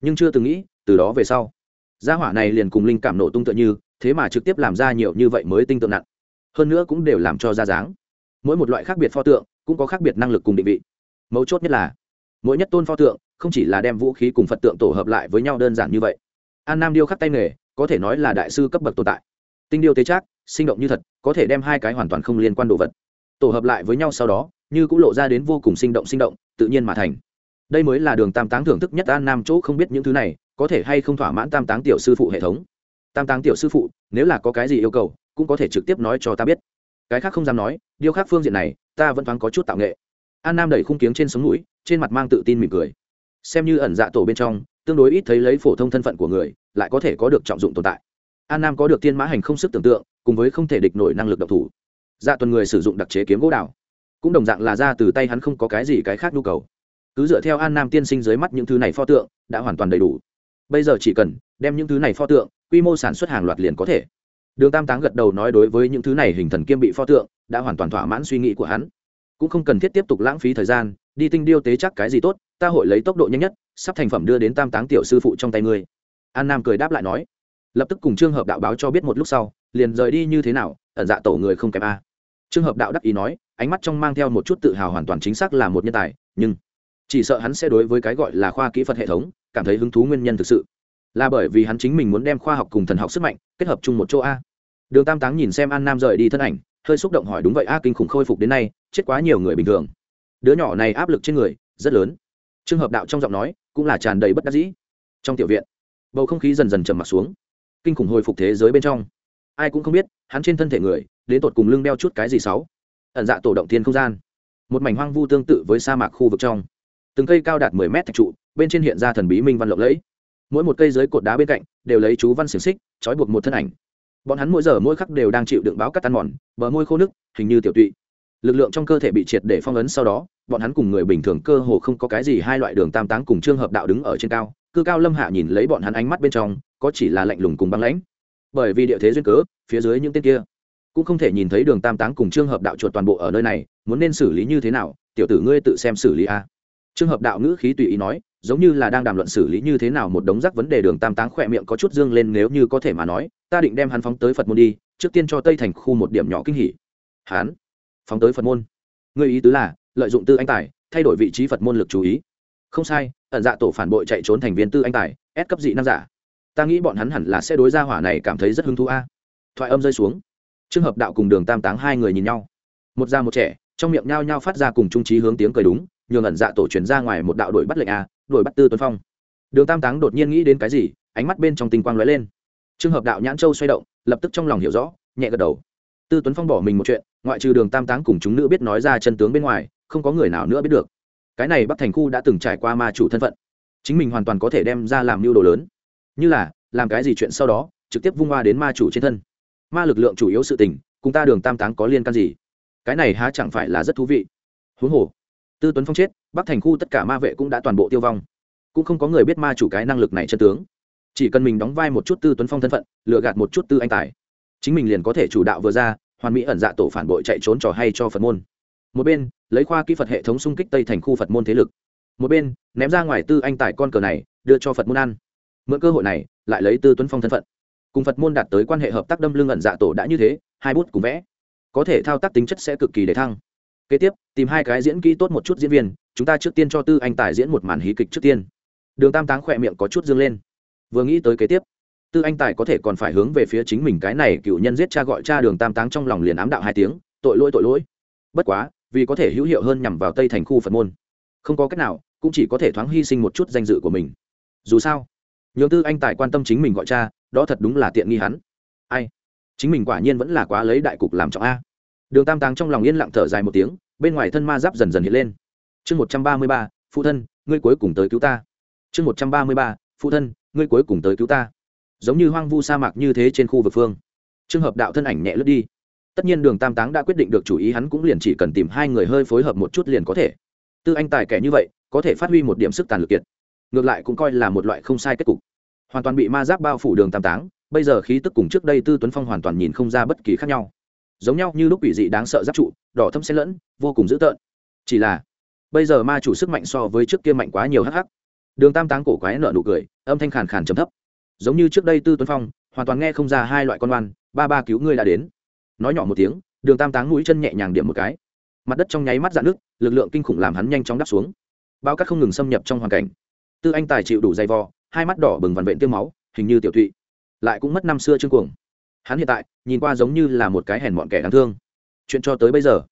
Nhưng chưa từng nghĩ, từ đó về sau, gia hỏa này liền cùng linh cảm nổ tung tựa như, thế mà trực tiếp làm ra nhiều như vậy mới tinh tượng nặng. Hơn nữa cũng đều làm cho ra dáng. Mỗi một loại khác biệt pho tượng, cũng có khác biệt năng lực cùng định vị. Mấu chốt nhất là, mỗi nhất tôn pho tượng, không chỉ là đem vũ khí cùng phật tượng tổ hợp lại với nhau đơn giản như vậy. An nam điêu khắc tay nghề, có thể nói là đại sư cấp bậc tồn tại tinh điêu tế trác, sinh động như thật, có thể đem hai cái hoàn toàn không liên quan đồ vật tổ hợp lại với nhau sau đó, như cũng lộ ra đến vô cùng sinh động sinh động, tự nhiên mà thành. Đây mới là đường tam táng thưởng thức nhất an nam chỗ không biết những thứ này, có thể hay không thỏa mãn tam táng tiểu sư phụ hệ thống. Tam táng tiểu sư phụ, nếu là có cái gì yêu cầu, cũng có thể trực tiếp nói cho ta biết. Cái khác không dám nói, điêu khác phương diện này, ta vẫn thoáng có chút tạo nghệ. An nam đẩy khung kiếng trên sống mũi, trên mặt mang tự tin mỉm cười. Xem như ẩn dạ tổ bên trong, tương đối ít thấy lấy phổ thông thân phận của người, lại có thể có được trọng dụng tồn tại an nam có được tiên mã hành không sức tưởng tượng, cùng với không thể địch nổi năng lực độc thủ. Dạ tuần người sử dụng đặc chế kiếm gỗ đào. Cũng đồng dạng là ra từ tay hắn không có cái gì cái khác nhu cầu. Cứ dựa theo an nam tiên sinh dưới mắt những thứ này pho tượng, đã hoàn toàn đầy đủ. Bây giờ chỉ cần đem những thứ này pho tượng, quy mô sản xuất hàng loạt liền có thể. Đường tam táng gật đầu nói đối với những thứ này hình thần kiêm bị pho tượng, đã hoàn toàn thỏa mãn suy nghĩ của hắn. Cũng không cần thiết tiếp tục lãng phí thời gian, đi tinh điêu tế chắc cái gì tốt, ta hội lấy tốc độ nhanh nhất, sắp thành phẩm đưa đến tam táng tiểu sư phụ trong tay ngươi. An nam cười đáp lại nói lập tức cùng trường hợp đạo báo cho biết một lúc sau, liền rời đi như thế nào, ẩn dạ tổ người không kém a. Trường hợp đạo đắc ý nói, ánh mắt trong mang theo một chút tự hào hoàn toàn chính xác là một nhân tài, nhưng chỉ sợ hắn sẽ đối với cái gọi là khoa kỹ thuật hệ thống, cảm thấy hứng thú nguyên nhân thực sự. Là bởi vì hắn chính mình muốn đem khoa học cùng thần học sức mạnh kết hợp chung một chỗ a. Đường tam táng nhìn xem an nam rời đi thân ảnh, hơi xúc động hỏi đúng vậy a, kinh khủng khôi phục đến nay, chết quá nhiều người bình thường. Đứa nhỏ này áp lực trên người, rất lớn. Trường hợp đạo trong giọng nói cũng là tràn đầy bất đắc dĩ. Trong tiểu viện, bầu không khí dần dần trầm m ặ t xuống kinh khủng hồi phục thế giới bên trong. Ai cũng không biết, hắn trên thân thể người, đến tột cùng lưng đeo chút cái gì sáu. Ẩn dạ tổ động thiên không gian. Một mảnh hoang vu tương tự với sa mạc khu vực trong. Từng cây cao đạt mười mét thạch trụ, bên trên hiện ra thần bí minh văn lộng lẫy. Mỗi một cây dưới cột đá bên cạnh đều lấy chú văn xiềng xích, trói buộc một thân ảnh. Bọn hắn mỗi giờ mỗi khắc đều đang chịu đựng báo cắt tan mòn, bờ môi khô nước hình như tiểu tụy. Lực lượng trong cơ thể bị triệt để phong ấn sau đó, bọn hắn cùng người bình thường cơ hồ không có cái gì hai loại đường tam táng cùng trường hợp đạo đứng ở trên cao cư cao lâm hạ nhìn lấy bọn hắn ánh mắt bên trong, có chỉ là lạnh lùng cùng băng lãnh. Bởi vì địa thế duyên cớ, phía dưới những tên kia cũng không thể nhìn thấy đường tam táng cùng trường hợp đạo chuột toàn bộ ở nơi này, muốn nên xử lý như thế nào, tiểu tử ngươi tự xem xử lý a. Trường hợp đạo ngữ khí tùy ý nói, giống như là đang đàm luận xử lý như thế nào một đống rắc vấn đề đường tam táng khỏe miệng có chút dương lên nếu như có thể mà nói, ta định đem hắn phóng tới phật môn đi, trước tiên cho tây thành khu một điểm nhỏ kinh hỉ. Hắn phóng tới phật môn. Người ý tứ là lợi dụng tư anh tài, thay đổi vị trí phật môn lực chú ý. Không sai ẩn dạ tổ phản bội chạy trốn thành viên tư anh tài, ép cấp dị nam giả. Ta nghĩ bọn hắn hẳn là sẽ đối ra hỏa này cảm thấy rất hứng thú a. Thoại âm rơi xuống. Trường hợp đạo cùng đường tam táng hai người nhìn nhau. Một già một trẻ, trong miệng nhao nhao phát ra cùng trung trí hướng tiếng cười đúng, nhường ẩn dạ tổ truyền ra ngoài một đạo đội bắt lệnh a đội bắt tư tuấn phong. Đường tam táng đột nhiên nghĩ đến cái gì, ánh mắt bên trong tinh quang lóe lên. Trường hợp đạo nhãn châu xoay động, lập tức trong lòng hiểu rõ, nhẹ gật đầu. Tư tuấn phong bỏ mình một chuyện, ngoại trừ đường tam táng cùng chúng nữ biết nói ra chân tướng bên ngoài, không có người nào nữa biết được cái này bắc thành khu đã từng trải qua ma chủ thân phận chính mình hoàn toàn có thể đem ra làm mưu đồ lớn như là làm cái gì chuyện sau đó trực tiếp vung hoa đến ma chủ trên thân ma lực lượng chủ yếu sự tình cùng ta đường tam táng có liên can gì cái này há chẳng phải là rất thú vị huống hồ tư tuấn phong chết bắc thành khu tất cả ma vệ cũng đã toàn bộ tiêu vong cũng không có người biết ma chủ cái năng lực này chân tướng chỉ cần mình đóng vai một chút tư tuấn phong thân phận lừa gạt một chút tư anh tài chính mình liền có thể chủ đạo vừa ra hoàn mỹ ẩn dạ tổ phản bội chạy trốn trò hay cho phật môn một bên lấy khoa kỹ phật hệ thống xung kích tây thành khu phật môn thế lực. Một bên, ném ra ngoài tư anh tài con cờ này, đưa cho phật môn ăn. Mượn cơ hội này, lại lấy tư tuấn phong thân phận. Cùng phật môn đạt tới quan hệ hợp tác đâm lưng ẩn dạ tổ đã như thế, hai bút cùng vẽ. Có thể thao tác tính chất sẽ cực kỳ để thăng. Kế tiếp, tìm hai cái diễn kỹ tốt một chút diễn viên, chúng ta trước tiên cho tư anh tài diễn một màn hí kịch trước tiên. Đường tam táng khỏe miệng có chút dương lên. Vừa nghĩ tới kế tiếp, tư anh tài có thể còn phải hướng về phía chính mình cái này cựu nhân giết cha gọi cha đường tam táng trong lòng liền ám đạo hai tiếng, tội lỗi tội lỗi. Bất quá vì có thể hữu hiệu hơn nhằm vào tây thành khu phật môn. Không có cách nào, cũng chỉ có thể thoáng hy sinh một chút danh dự của mình. Dù sao nhớ tư anh tài quan tâm chính mình gọi cha, đó thật đúng là tiện nghi hắn. Ai? Chính mình quả nhiên vẫn là quá lấy đại cục làm trọng a. Đường tam táng trong lòng yên lặng thở dài một tiếng, bên ngoài thân ma giáp dần dần hiện lên. Chương một trăm ba mươi ba, phụ thân, ngươi cuối cùng tới cứu ta. Chương một trăm ba mươi ba, phụ thân, ngươi cuối cùng tới cứu ta. Giống như hoang vu sa mạc như thế trên khu vực phương. Trường hợp đạo thân ảnh nhẹ lướt đi tất nhiên đường tam táng đã quyết định được chủ ý, hắn cũng liền chỉ cần tìm hai người hơi phối hợp một chút liền có thể. Tư anh tài kẻ như vậy, có thể phát huy một điểm sức tàn lực kiệt, ngược lại cũng coi là một loại không sai kết cục. Hoàn toàn bị ma giáp bao phủ đường tam táng, bây giờ khí tức cùng trước đây tư tuấn phong hoàn toàn nhìn không ra bất kỳ khác nhau. Giống nhau như lúc quỷ dị đáng sợ giáp trụ, đỏ thâm xen lẫn, vô cùng dữ tợn. Chỉ là, bây giờ ma chủ sức mạnh so với trước kia mạnh quá nhiều hắc hắc. Đường tam táng cổ quái nợ nụ cười, âm thanh khàn khàn trầm thấp. Giống như trước đây tư tuấn phong, hoàn toàn nghe không ra hai loại con oan, ba ba cứu ngươi đã đến nói nhỏ một tiếng, đường tam táng mũi chân nhẹ nhàng điểm một cái. Mặt đất trong nháy mắt dạn nước lực lượng kinh khủng làm hắn nhanh chóng đắp xuống. Bao cát không ngừng xâm nhập trong hoàn cảnh. Tư anh tài chịu đủ dày vò, hai mắt đỏ bừng vằn vện tiêu máu, hình như tiểu thụy lại cũng mất năm xưa trương cuồng. Hắn hiện tại, nhìn qua giống như là một cái hèn mọn kẻ đáng thương. Chuyện cho tới bây giờ,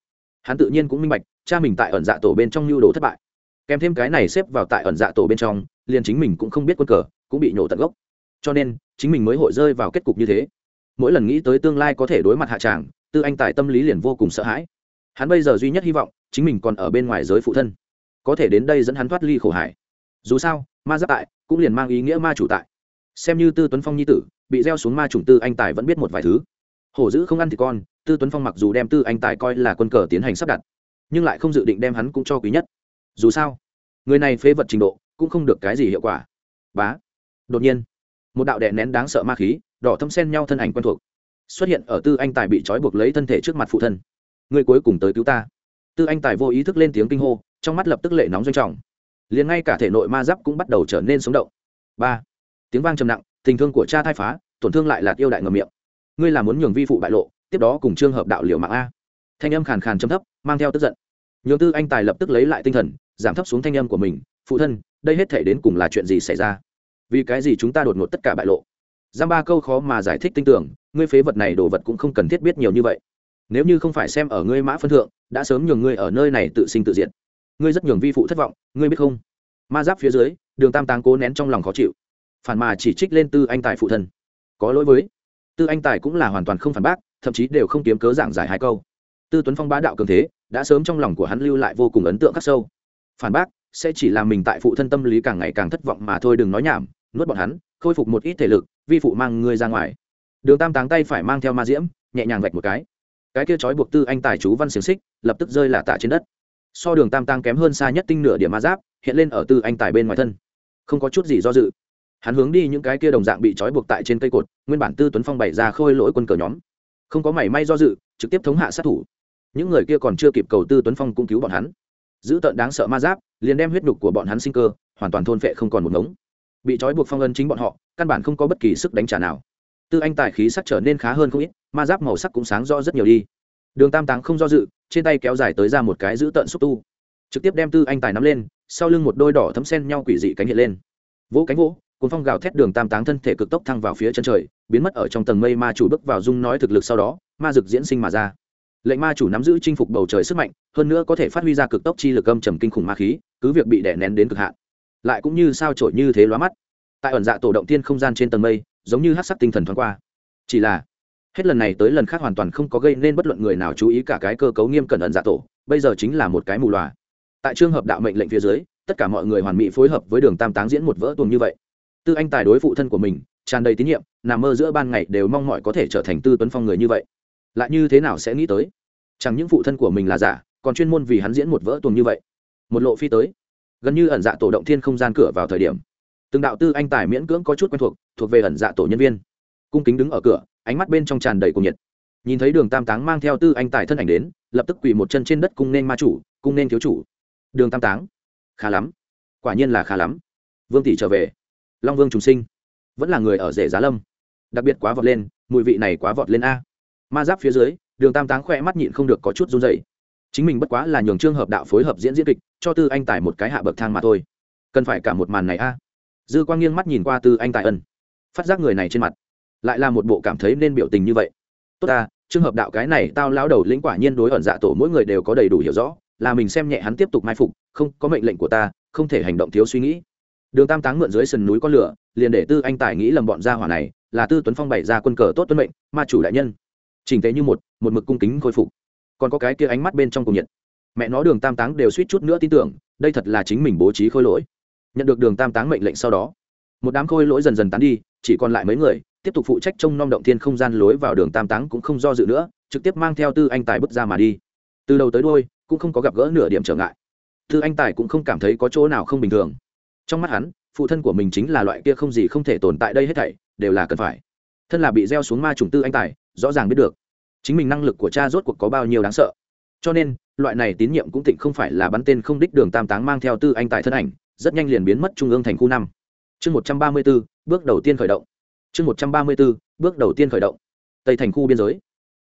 hắn tự nhiên cũng minh bạch, cha mình tại ẩn dạ tổ bên trong nhu đồ thất bại. Kèm thêm cái này xếp vào tại ẩn dạ tổ bên trong, liền chính mình cũng không biết quân cờ, cũng bị nhổ tận gốc. Cho nên, chính mình mới hội rơi vào kết cục như thế mỗi lần nghĩ tới tương lai có thể đối mặt hạ tràng, tư anh tài tâm lý liền vô cùng sợ hãi. Hắn bây giờ duy nhất hy vọng, chính mình còn ở bên ngoài giới phụ thân. Có thể đến đây dẫn hắn thoát ly khổ hải. Dù sao, ma giáp tại, cũng liền mang ý nghĩa ma chủ tại. Xem như tư tuấn phong nhi tử, bị gieo xuống ma chủng tư anh tài vẫn biết một vài thứ. Hổ dữ không ăn thì con, tư tuấn phong mặc dù đem tư anh tài coi là quân cờ tiến hành sắp đặt, nhưng lại không dự định đem hắn cũng cho quý nhất. Dù sao, người này phế vật trình độ, cũng không được cái gì hiệu quả. Bá. Đột nhiên, một đạo đệ nén đáng sợ ma khí đỏ thâm xen nhau thân ảnh quen thuộc. Xuất hiện ở tư anh tài bị trói buộc lấy thân thể trước mặt phụ thân. Người cuối cùng tới cứu ta. Tư anh tài vô ý thức lên tiếng kinh hô, trong mắt lập tức lệ nóng doanh trọng. Liền ngay cả thể nội ma giáp cũng bắt đầu trở nên sống động. Ba, tiếng vang trầm nặng, tình thương của cha thai phá, tổn thương lại là yêu đại ngầm miệng. Ngươi là muốn nhường vi phụ bại lộ, tiếp đó cùng trường hợp đạo liệu mạng a. Thanh âm khàn khàn chấm thấp, mang theo tức giận. Nhường tư anh tài lập tức lấy lại tinh thần, giảm thấp xuống thanh âm của mình, phụ thân, đây hết thể đến cùng là chuyện gì xảy ra? Vì cái gì chúng ta đột ngột tất cả bại lộ? Giam ba câu khó mà giải thích tinh tưởng, ngươi phế vật này đồ vật cũng không cần thiết biết nhiều như vậy. Nếu như không phải xem ở ngươi mã phân thượng, đã sớm nhường ngươi ở nơi này tự sinh tự diệt. Ngươi rất nhường vi phụ thất vọng, ngươi biết không? Ma giáp phía dưới, đường tam táng cố nén trong lòng khó chịu. Phản mà chỉ trích lên tư anh tài phụ thân. Có lỗi với. Tư anh tài cũng là hoàn toàn không phản bác, thậm chí đều không kiếm cớ giảng giải hai câu. Tư tuấn phong bá đạo cường thế, đã sớm trong lòng của hắn lưu lại vô cùng ấn tượng khắc sâu. Phản bác, sẽ chỉ làm mình tại phụ thân tâm lý càng ngày càng thất vọng mà thôi đừng nói nhảm, nuốt bọn hắn, khôi phục một ít thể lực vi phụ mang ngươi ra ngoài. Đường tam táng tay phải mang theo ma diễm, nhẹ nhàng vạch một cái. Cái kia trói buộc tư anh tài chú văn xiềng xích, lập tức rơi là tả trên đất. So đường tam tăng kém hơn xa nhất tinh nửa điểm ma giáp, hiện lên ở tư anh tài bên ngoài thân. Không có chút gì do dự. Hắn hướng đi những cái kia đồng dạng bị trói buộc tại trên cây cột, nguyên bản tư tuấn phong bày ra khôi lỗi quân cờ nhóm. Không có mảy may do dự, trực tiếp thống hạ sát thủ. Những người kia còn chưa kịp cầu tư tuấn phong cung cứu bọn hắn. Giữ tợn đáng sợ ma giáp, liền đem huyết nhục của bọn hắn sinh cơ, hoàn toàn thôn phệ không còn một ngống bị trói buộc phong ân chính bọn họ, căn bản không có bất kỳ sức đánh trả nào. Tư anh tài khí sắc trở nên khá hơn không ít, ma giáp màu sắc cũng sáng rõ rất nhiều đi. Đường tam táng không do dự, trên tay kéo dài tới ra một cái giữ tợn xúc tu. Trực tiếp đem tư anh tài nắm lên, sau lưng một đôi đỏ thấm sen nhau quỷ dị cánh hiện lên. Vỗ cánh vỗ, cuốn phong gào thét đường tam táng thân thể cực tốc thăng vào phía chân trời, biến mất ở trong tầng mây ma chủ bước vào dung nói thực lực sau đó, ma dực diễn sinh mà ra. Lệnh ma chủ nắm giữ chinh phục bầu trời sức mạnh, hơn nữa có thể phát huy ra cực tốc chi lực âm trầm kinh khủng ma khí, cứ việc bị đè nén đến cực hạn lại cũng như sao trổi như thế lóa mắt. Tại ẩn dạ tổ động tiên không gian trên tầng mây, giống như hát sắc tinh thần thoáng qua. Chỉ là, hết lần này tới lần khác hoàn toàn không có gây nên bất luận người nào chú ý cả cái cơ cấu nghiêm cẩn ẩn dạ tổ, bây giờ chính là một cái mù loà tại trường hợp đạo mệnh lệnh phía dưới, tất cả mọi người hoàn mỹ phối hợp với đường tam táng diễn một vỡ tuồng như vậy. Tư anh tài đối phụ thân của mình, tràn đầy tín nhiệm, nằm mơ giữa ban ngày đều mong mọi có thể trở thành tư tuấn phong người như vậy. Lại như thế nào sẽ nghĩ tới? Chẳng những phụ thân của mình là giả, còn chuyên môn vì hắn diễn một vỡ tuồng như vậy. Một lộ phi tới gần như ẩn dạ tổ động thiên không gian cửa vào thời điểm. Từng đạo tư anh tài miễn cưỡng có chút quen thuộc thuộc về ẩn dạ tổ nhân viên. Cung kính đứng ở cửa, ánh mắt bên trong tràn đầy cuồng nhiệt. Nhìn thấy đường tam táng mang theo tư anh tài thân ảnh đến, lập tức quỳ một chân trên đất cung nên ma chủ, cung nên thiếu chủ. Đường tam táng, khá lắm. Quả nhiên là khá lắm. Vương tỷ trở về. Long vương trùng sinh. Vẫn là người ở rể giá lâm. Đặc biệt quá vọt lên, mùi vị này quá vọt lên a. Ma giáp phía dưới, đường tam táng khoe mắt nhịn không được có chút run dày chính mình bất quá là nhường trương hợp đạo phối hợp diễn diễn kịch, cho tư anh tài một cái hạ bậc thang mà thôi. Cần phải cả một màn này a. Dư quang nghiêng mắt nhìn qua tư anh tài ân, phát giác người này trên mặt, lại là một bộ cảm thấy nên biểu tình như vậy. Tốt ta trường hợp đạo cái này tao lao đầu lĩnh quả nhiên đối ẩn dạ tổ mỗi người đều có đầy đủ hiểu rõ, là mình xem nhẹ hắn tiếp tục mai phục, không có mệnh lệnh của ta, không thể hành động thiếu suy nghĩ. Đường tam táng mượn dưới sườn núi con lửa, liền để tư anh tài nghĩ lầm bọn gia hỏa này, là tư tuấn phong bày ra quân cờ tốt tuân mệnh, ma chủ đại nhân. Trình tế như một một mực cung kính khôi phục còn có cái kia ánh mắt bên trong cùng nhiệt. Mẹ nó đường tam táng đều suýt chút nữa tin tưởng, đây thật là chính mình bố trí khôi lỗi. Nhận được đường tam táng mệnh lệnh sau đó, một đám khôi lỗi dần dần tán đi, chỉ còn lại mấy người, tiếp tục phụ trách trông nom động thiên không gian lối vào đường tam táng cũng không do dự nữa, trực tiếp mang theo tư anh tài bước ra mà đi. Từ đầu tới đôi cũng không có gặp gỡ nửa điểm trở ngại. Tư anh tài cũng không cảm thấy có chỗ nào không bình thường. Trong mắt hắn, phụ thân của mình chính là loại kia không gì không thể tồn tại đây hết thảy, đều là cần phải. Thân là bị gieo xuống ma trùng tư anh tài, rõ ràng biết được chính mình năng lực của cha rốt cuộc có bao nhiêu đáng sợ. Cho nên, loại này tín nhiệm cũng tịnh không phải là bắn tên không đích đường tam táng mang theo tư anh tại thân ảnh, rất nhanh liền biến mất trung ương thành khu năm. Chương một trăm ba mươi b ố bước đầu tiên khởi động. Chương một trăm ba mươi b ố bước đầu tiên khởi động. Tây thành khu biên giới.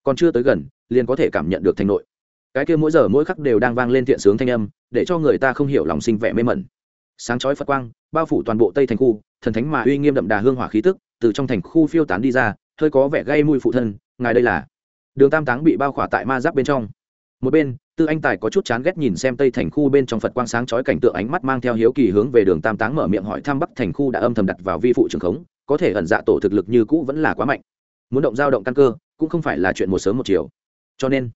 Còn chưa tới gần, liền có thể cảm nhận được thành nội. Cái kia mỗi giờ mỗi khắc đều đang vang lên thiện sướng thanh âm, để cho người ta không hiểu lòng sinh vẻ mê mẩn. Sáng chói phật quang, bao phủ toàn bộ tây thành khu, thần thánh mà uy nghiêm đậm đà hương hỏa khí tức, từ trong thành khu phiêu tán đi ra, hơi có vẻ gây mùi phụ thân, ngài đây là đường tam táng bị bao khỏa tại ma giáp bên trong. Một bên, tư anh tài có chút chán ghét nhìn xem tây thành khu bên trong phật quang sáng chói cảnh tượng ánh mắt mang theo hiếu kỳ hướng về đường tam táng mở miệng hỏi thăm bắc thành khu đã âm thầm đặt vào vi phụ trường khống, có thể ẩn dạ tổ thực lực như cũ vẫn là quá mạnh. Muốn động giao động căn cơ, cũng không phải là chuyện một sớm một chiều. Cho nên,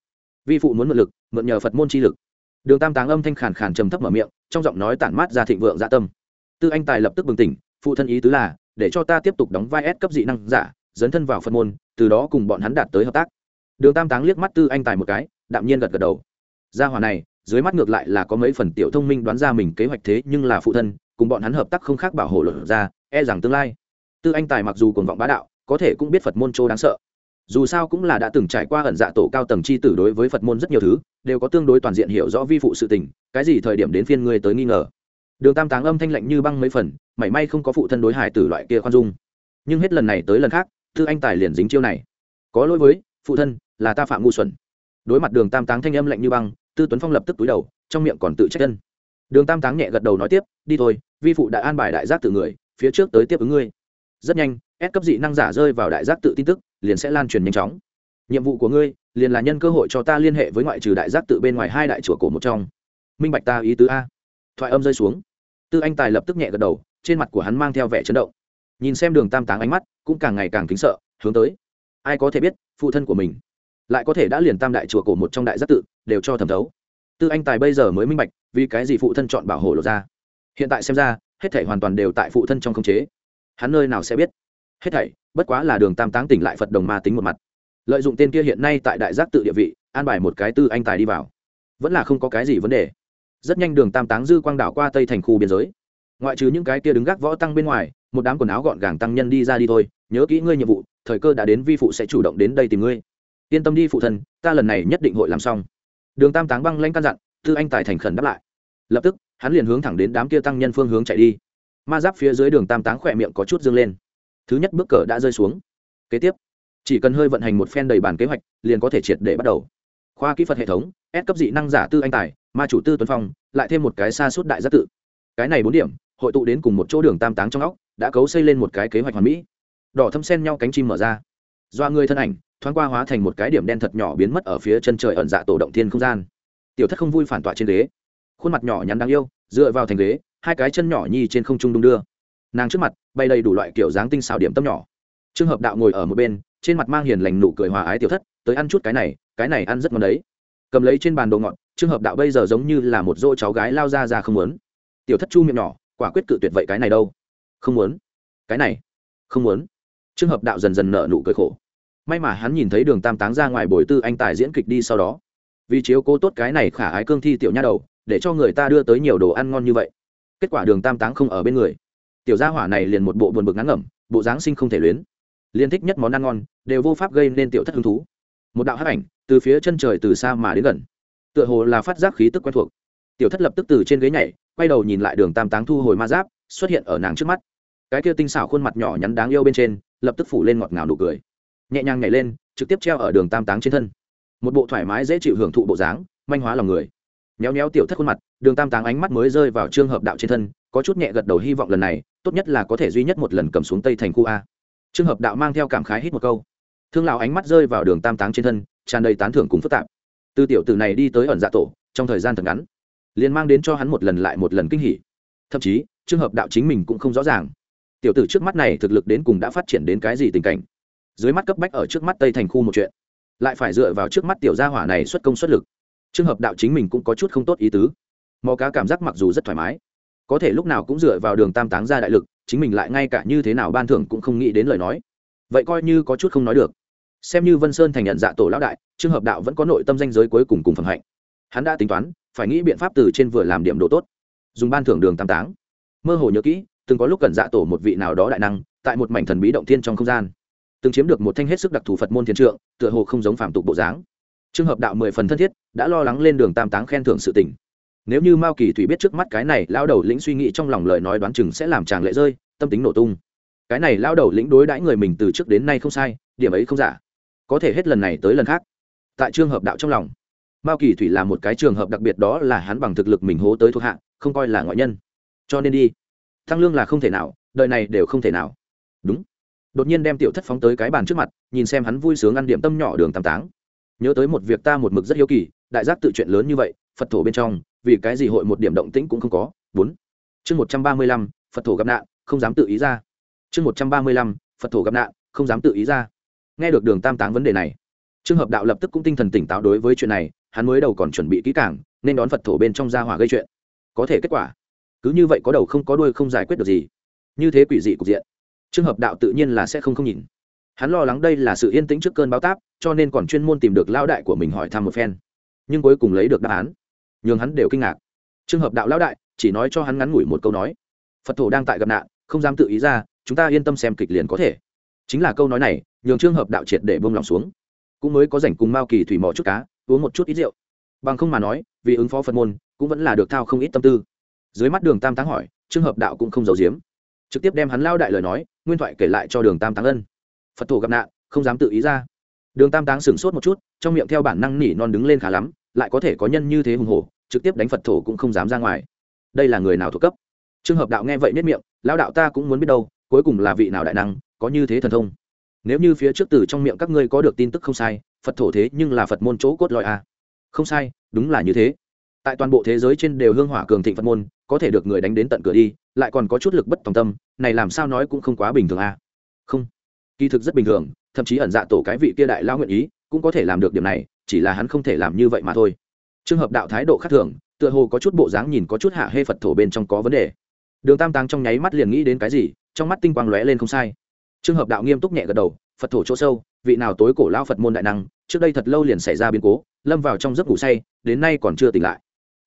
vi phụ muốn mượn lực, mượn nhờ phật môn chi lực. Đường tam táng âm thanh khàn khàn trầm thấp mở miệng, trong giọng nói tản mát ra thịnh vượng dạ tâm. Tư anh tài lập tức bừng tỉnh, phụ thân ý tứ là, để cho ta tiếp tục đóng vai ép cấp dị năng giả, dấn thân vào phật môn, từ đó cùng bọn hắn đạt tới hợp tác đường tam táng liếc mắt tư anh tài một cái, đạm nhiên gật gật đầu. Gia hòa này, dưới mắt ngược lại là có mấy phần tiểu thông minh đoán ra mình kế hoạch thế nhưng là phụ thân, cùng bọn hắn hợp tác không khác bảo hộ luật ra e rằng tương lai. Tư anh tài mặc dù còn vọng bá đạo, có thể cũng biết phật môn châu đáng sợ. Dù sao cũng là đã từng trải qua ẩn dạ tổ cao tầng c h i tử đối với phật môn rất nhiều thứ, đều có tương đối toàn diện hiểu rõ vi phụ sự tình, cái gì thời điểm đến phiên ngươi tới nghi ngờ. Đường tam táng âm thanh lạnh như băng mấy phần, mảy may không có phụ thân đối hải tử loại kia khoan dung. Nhưng hết lần này tới lần khác, tư anh tài liền dính chiêu này. Có lỗi với, phụ thân là ta phạm ngu xuẩn. Đối mặt đường tam táng thanh âm lạnh như băng, tư tuấn phong lập tức túi đầu, trong miệng còn tự trách chân đường tam táng nhẹ gật đầu nói tiếp, đi thôi, vi phụ đã an bài đại giác tự người, phía trước tới tiếp ứng ngươi. Rất nhanh ép cấp dị năng giả rơi vào đại giác tự tin tức, liền sẽ lan truyền nhanh chóng. Nhiệm vụ của ngươi, liền là nhân cơ hội cho ta liên hệ với ngoại trừ đại giác tự bên ngoài hai đại chùa cổ một trong. Minh bạch ta ý tứ a. Thoại âm rơi xuống. Tư anh tài lập tức nhẹ gật đầu, trên mặt của hắn mang theo vẻ chấn động. Nhìn xem đường tam táng ánh mắt, cũng càng ngày càng kính sợ, hướng tới. Ai có thể biết, phụ thân của mình lại có thể đã liền tam đại chùa cổ một trong đại giác tự, đều cho thẩm thấu. Tư anh tài bây giờ mới minh bạch, vì cái gì phụ thân chọn bảo hộ lộ ra. Hiện tại xem ra, hết thảy hoàn toàn đều tại phụ thân trong khống chế. Hắn nơi nào sẽ biết? Hết thảy, bất quá là đường tam táng tỉnh lại phật đồng ma tính một mặt. Lợi dụng tên kia hiện nay tại đại giác tự địa vị, an bài một cái tư anh tài đi vào. Vẫn là không có cái gì vấn đề. Rất nhanh đường tam táng dư quang đảo qua tây thành khu biên giới. Ngoại trừ những cái kia đứng gác võ tăng bên ngoài, một đám quần áo gọn gàng tăng nhân đi ra đi thôi, nhớ kỹ ngươi nhiệm vụ, thời cơ đã đến vi phụ sẽ chủ động đến đây tìm ngươi yên tâm đi phụ thân, ta lần này nhất định hội làm xong. Đường tam táng băng lanh căn dặn, tư anh tài thành khẩn đáp lại. Lập tức, hắn liền hướng thẳng đến đám kia tăng nhân phương hướng chạy đi. Ma giáp phía dưới đường tam táng khỏe miệng có chút dâng lên. Thứ nhất bước cờ đã rơi xuống. Kế tiếp, chỉ cần hơi vận hành một phen đầy bản kế hoạch, liền có thể triệt để bắt đầu. Khoa kỹ thuật hệ thống ép cấp dị năng giả tư anh tài, ma chủ tư tuấn phong, lại thêm một cái xa suốt đại giác tự. Cái này bốn điểm, hội tụ đến cùng một chỗ đường tam táng trong óc, đã cấu xây lên một cái kế hoạch hoàn mỹ. Đỏ thâm sen nhau cánh chim mở ra. Doa người thân ảnh thoáng qua hóa thành một cái điểm đen thật nhỏ biến mất ở phía chân trời ẩn dạ tổ động thiên không gian. Tiểu thất không vui phản tỏa trên ghế. Khuôn mặt nhỏ nhắn đáng yêu, dựa vào thành ghế, hai cái chân nhỏ nhi trên không trung đung đưa. Nàng trước mặt, bay đầy đủ loại kiểu dáng tinh xảo điểm tâm nhỏ. Trường hợp đạo ngồi ở một bên, trên mặt mang hiền lành nụ cười hòa ái tiểu thất, tới ăn chút cái này cái này ăn rất ngon đấy. Cầm lấy trên bàn đồ ngọt trường hợp đạo bây giờ giống như là một dỗ cháu gái lao ra ra không muốn. Tiểu thất chu miệng nhỏ, quả quyết cự tuyệt vậy cái này đâu? Không muốn. Cái này? Không muốn. Trường hợp đạo dần dần nở nụ cười khổ may mà hắn nhìn thấy đường tam táng ra ngoài bồi tư anh tài diễn kịch đi sau đó. Vì chiếu cố tốt cái này khả ái cương thi tiểu nha đầu, để cho người ta đưa tới nhiều đồ ăn ngon như vậy. Kết quả đường tam táng không ở bên người. Tiểu gia hỏa này liền một bộ buồn bực ngắn ngẩm, bộ dáng sinh không thể luyến. Liên thích nhất món ăn ngon, đều vô pháp gây nên tiểu thất hứng thú. Một đạo hắc ảnh, từ phía chân trời từ xa mà đến gần. Tựa hồ là phát giác khí tức quen thuộc. Tiểu thất lập tức từ trên ghế nhảy, quay đầu nhìn lại đường tam táng thu hồi ma giáp, xuất hiện ở nàng trước mắt. Cái kia tinh xảo khuôn mặt nhỏ nhắn đáng yêu bên trên, lập tức phủ lên ngọt ngào nụ cười nhẹ nhàng nhảy lên, trực tiếp treo ở đường tam táng trên thân. Một bộ thoải mái dễ chịu hưởng thụ bộ dáng, manh hóa lòng người. Nhéo nhéo tiểu thất khuôn mặt, đường tam táng ánh mắt mới rơi vào trường hợp đạo trên thân, có chút nhẹ gật đầu hy vọng lần này, tốt nhất là có thể duy nhất một lần cầm xuống tây thành khu a. Trường hợp đạo mang theo cảm khái hít một câu. Thương lão ánh mắt rơi vào đường tam táng trên thân, tràn đầy tán thưởng cùng phức tạp. Từ tiểu tử này đi tới ẩn dạ tổ, trong thời gian thật ngắn, liền mang đến cho hắn một lần lại một lần kinh hỉ. Thậm chí trường hợp đạo chính mình cũng không rõ ràng. Tiểu tử trước mắt này thực lực đến cùng đã phát triển đến cái gì tình cảnh? Dưới mắt cấp bách ở trước mắt tây thành khu một chuyện. Lại phải dựa vào trước mắt tiểu gia hỏa này xuất công xuất lực. Trường hợp đạo chính mình cũng có chút không tốt ý tứ. Mò cá cảm giác mặc dù rất thoải mái, có thể lúc nào cũng dựa vào đường tam táng ra đại lực, chính mình lại ngay cả như thế nào ban thưởng cũng không nghĩ đến lời nói. Vậy coi như có chút không nói được. Xem như vân sơn thành nhận dạ tổ lão đại trường hợp đạo vẫn có nội tâm danh giới cuối cùng cùng phần hạnh. Hắn đã tính toán, phải nghĩ biện pháp từ trên vừa làm điểm độ tốt. Dùng ban thưởng đường tam táng. Mơ hồ nhớ kỹ, từng có lúc cần dạ tổ một vị nào đó đại năng, tại một mảnh thần bí động thiên trong không gian từng chiếm được một thanh hết sức đặc thù phật môn thiên trượng, tựa hồ không giống phạm tục bộ dáng. Trường hợp đạo mười phần thân thiết, đã lo lắng lên đường tam táng khen thưởng sự tình. Nếu như mao kỳ thủy biết trước mắt cái này lao đầu lĩnh suy nghĩ trong lòng lời nói đoán chừng sẽ làm chàng lệ rơi, tâm tính nổ tung. Cái này lao đầu lĩnh đối đãi người mình từ trước đến nay không sai, điểm ấy không giả. Có thể hết lần này tới lần khác. Tại trường hợp đạo trong lòng, mao kỳ thủy là một cái trường hợp đặc biệt đó là hắn bằng thực lực mình hố tới thuộc hạ, không coi là ngoại nhân. Cho nên đi. Thăng lương là không thể nào, đời này đều không thể nào. Đúng đột nhiên đem tiểu thất phóng tới cái bàn trước mặt, nhìn xem hắn vui sướng ăn điểm tâm nhỏ đường tam táng. Nhớ tới một việc ta một mực rất hiếu kỳ, đại giác tự chuyện lớn như vậy, phật thổ bên trong, vì cái gì hội một điểm động tĩnh cũng không có? Bốn. Chương một trăm ba mươi lăm, phật thổ gặp nạn, không dám tự ý ra. Chương một trăm ba mươi lăm, phật thổ gặp nạn, không dám tự ý ra. Nghe được đường tam táng vấn đề này trường hợp đạo lập tức cũng tinh thần tỉnh táo đối với chuyện này, hắn mới đầu còn chuẩn bị kỹ càng, nên đón phật thổ bên trong gia hỏa gây chuyện. Có thể kết quả, cứ như vậy có đầu không có đuôi không giải quyết được gì. Như thế quỷ dị cục diện trường hợp đạo tự nhiên là sẽ không không nhìn. Hắn lo lắng đây là sự yên tĩnh trước cơn báo táp, cho nên còn chuyên môn tìm được lao đại của mình hỏi thăm một phen. Nhưng cuối cùng lấy được đáp án. Nhường hắn đều kinh ngạc. Trường hợp đạo lao đại chỉ nói cho hắn ngắn ngủi một câu nói. Phật thổ đang tại gặp nạn, không dám tự ý ra, chúng ta yên tâm xem kịch liền có thể. Chính là câu nói này, nhường trường hợp đạo triệt để bông lòng xuống. Cũng mới có rảnh cùng mao kỳ thủy mò chút cá, uống một chút ít rượu. Bằng không mà nói, vì ứng phó phật môn, cũng vẫn là được thao không ít tâm tư. Dưới mắt đường tam táng hỏi trường hợp đạo cũng không giấu giếm. Trực tiếp đem hắn lao đại lời nói nguyên thoại kể lại cho đường tam táng ân. Phật thổ gặp nạn, không dám tự ý ra. Đường tam táng sửng sốt một chút, trong miệng theo bản năng nỉ non đứng lên khá lắm, lại có thể có nhân như thế hùng hổ, trực tiếp đánh phật thổ cũng không dám ra ngoài. Đây là người nào thuộc cấp? Trường hợp đạo nghe vậy nết miệng lao đạo ta cũng muốn biết đâu, cuối cùng là vị nào đại năng, có như thế thần thông? Nếu như phía trước từ trong miệng các ngươi có được tin tức không sai, phật thổ thế nhưng là phật môn chỗ cốt lõi a à. không sai, đúng là như thế. Tại toàn bộ thế giới trên đều hương hỏa cường thịnh phật môn, có thể được người đánh đến tận cửa đi lại còn có chút lực bất tòng tâm, này làm sao nói cũng không quá bình thường a à? không. Kỳ thực rất bình thường, thậm chí ẩn dạ tổ cái vị kia đại lao nguyện ý, cũng có thể làm được điểm này, chỉ là hắn không thể làm như vậy mà thôi. Trường hợp đạo thái độ khác thường, tựa hồ có chút bộ dáng nhìn có chút hạ hê phật thổ bên trong có vấn đề. Đường tam táng trong nháy mắt liền nghĩ đến cái gì, trong mắt tinh quang lóe lên không sai. Trường hợp đạo nghiêm túc nhẹ gật đầu, phật thổ chỗ sâu, vị nào tối cổ lao phật môn đại năng, trước đây thật lâu liền xảy ra biến cố, lâm vào trong giấc ngủ say, đến nay còn chưa tỉnh lại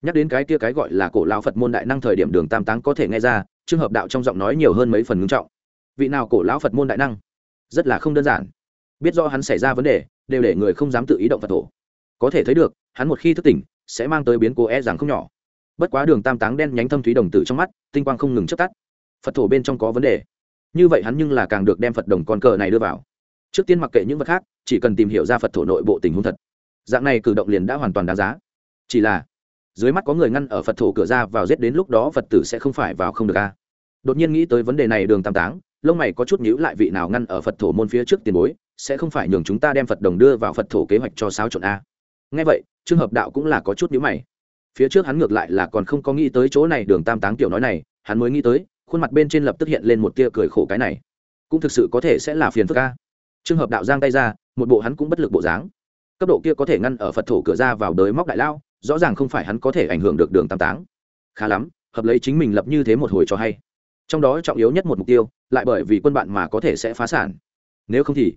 nhắc đến cái kia cái gọi là cổ lao phật môn đại năng thời điểm đường tam táng có thể nghe ra trường hợp đạo trong giọng nói nhiều hơn mấy phần ngưng trọng. Vị nào cổ lão phật môn đại năng? Rất là không đơn giản. Biết do hắn xảy ra vấn đề, đều để người không dám tự ý động phật thổ có thể thấy được, hắn một khi thức tỉnh, sẽ mang tới biến cố e rằng không nhỏ. Bất quá đường tam táng đen nhánh thâm thúy đồng tử trong mắt, tinh quang không ngừng chất tắt. Phật thổ bên trong có vấn đề. Như vậy hắn nhưng là càng được đem phật đồng con cờ này đưa vào. Trước tiên mặc kệ những vật khác, chỉ cần tìm hiểu ra phật thổ nội bộ tình huống thật. Dạng này cử động liền đã hoàn toàn đáng giá. Chỉ là dưới mắt có người ngăn ở phật thổ cửa ra vào giết đến lúc đó phật tử sẽ không phải vào không được a đột nhiên nghĩ tới vấn đề này đường tam táng, lông mày có chút nhíu lại vị nào ngăn ở phật thổ môn phía trước tiền bối, sẽ không phải nhường chúng ta đem phật đồng đưa vào phật thổ kế hoạch cho sao trộn à? a ngay vậy trường hợp đạo cũng là có chút nhíu mày. Phía trước hắn ngược lại là còn không có nghĩ tới chỗ này, đường tam táng tiểu nói này, hắn mới nghĩ tới, khuôn mặt bên trên lập tức hiện lên một tia cười khổ cái này. Cũng thực sự có thể sẽ là phiền phức à? a trường hợp đạo giang tay ra, một bộ hắn cũng bất lực bộ dáng. Cấp độ kia có thể ngăn ở phật thổ cửa ra vào đới móc đại lao rõ ràng không phải hắn có thể ảnh hưởng được đường tam táng. Khá lắm, hợp lấy chính mình lập như thế một hồi cho hay. Trong đó trọng yếu nhất một mục tiêu, lại bởi vì quân bạn mà có thể sẽ phá sản. Nếu không thì,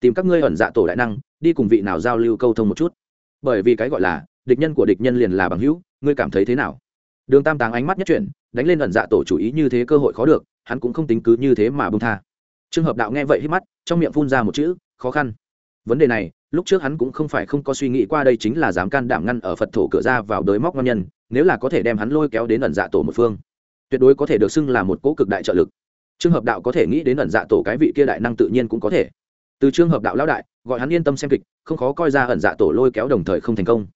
tìm các ngươi ẩn dạ tổ đại năng, đi cùng vị nào giao lưu câu thông một chút. Bởi vì cái gọi là, địch nhân của địch nhân liền là bằng hữu, ngươi cảm thấy thế nào? Đường tam táng ánh mắt nhất chuyển, đánh lên ẩn dạ tổ chủ ý như thế cơ hội khó được, hắn cũng không tính cứ như thế mà bông tha. Trường hợp đạo nghe vậy hít mắt, trong miệng phun ra một chữ, khó khăn. Vấn đề này lúc trước hắn cũng không phải không có suy nghĩ qua đây chính là dám can đảm ngăn ở phật thổ cửa ra vào đới móc ngon nhân, nếu là có thể đem hắn lôi kéo đến ẩn dạ tổ một phương, tuyệt đối có thể được xưng là một cỗ cực đại trợ lực. Trường hợp đạo có thể nghĩ đến ẩn dạ tổ cái vị kia đại năng tự nhiên cũng có thể. Từ trường hợp đạo lão đại, gọi hắn yên tâm xem kịch, không khó coi ra ẩn dạ tổ lôi kéo đồng thời không thành công.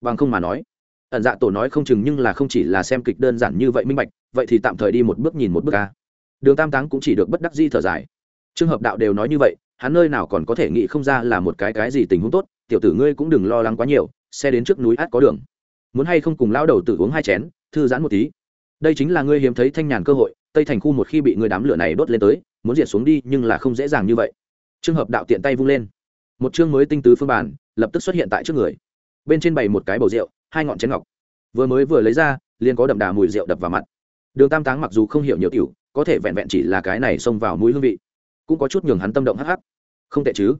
Bằng không mà nói, ẩn dạ tổ nói không chừng nhưng là không chỉ là xem kịch đơn giản như vậy minh bạch, vậy thì tạm thời đi một bước nhìn một bước ca đường tam táng cũng chỉ được bất đắc di thở dài. Trường hợp đạo đều nói như vậy hắn nơi nào còn có thể nghĩ không ra là một cái cái gì tình huống tốt tiểu tử ngươi cũng đừng lo lắng quá nhiều xe đến trước núi át có đường. Muốn hay không cùng lao đầu tử uống hai chén thư giãn một tí. Đây chính là ngươi hiếm thấy thanh nhàn cơ hội tây thành khu một khi bị ngươi đám lửa này đốt lên tới muốn diệt xuống đi nhưng là không dễ dàng như vậy. Trường hợp đạo tiện tay vung lên. Một chương mới tinh tứ phương bản lập tức xuất hiện tại trước người. Bên trên bày một cái bầu rượu hai ngọn chén ngọc. Vừa mới vừa lấy ra liền có đậm đà mùi rượu đập vào mặt. Đường tam táng mặc dù không hiểu nhiều tiểu, có thể vẹn vẹn chỉ là cái này xông vào mũi hương vị cũng có chút nhường hắn tâm động hắc hắc. Không tệ chứ?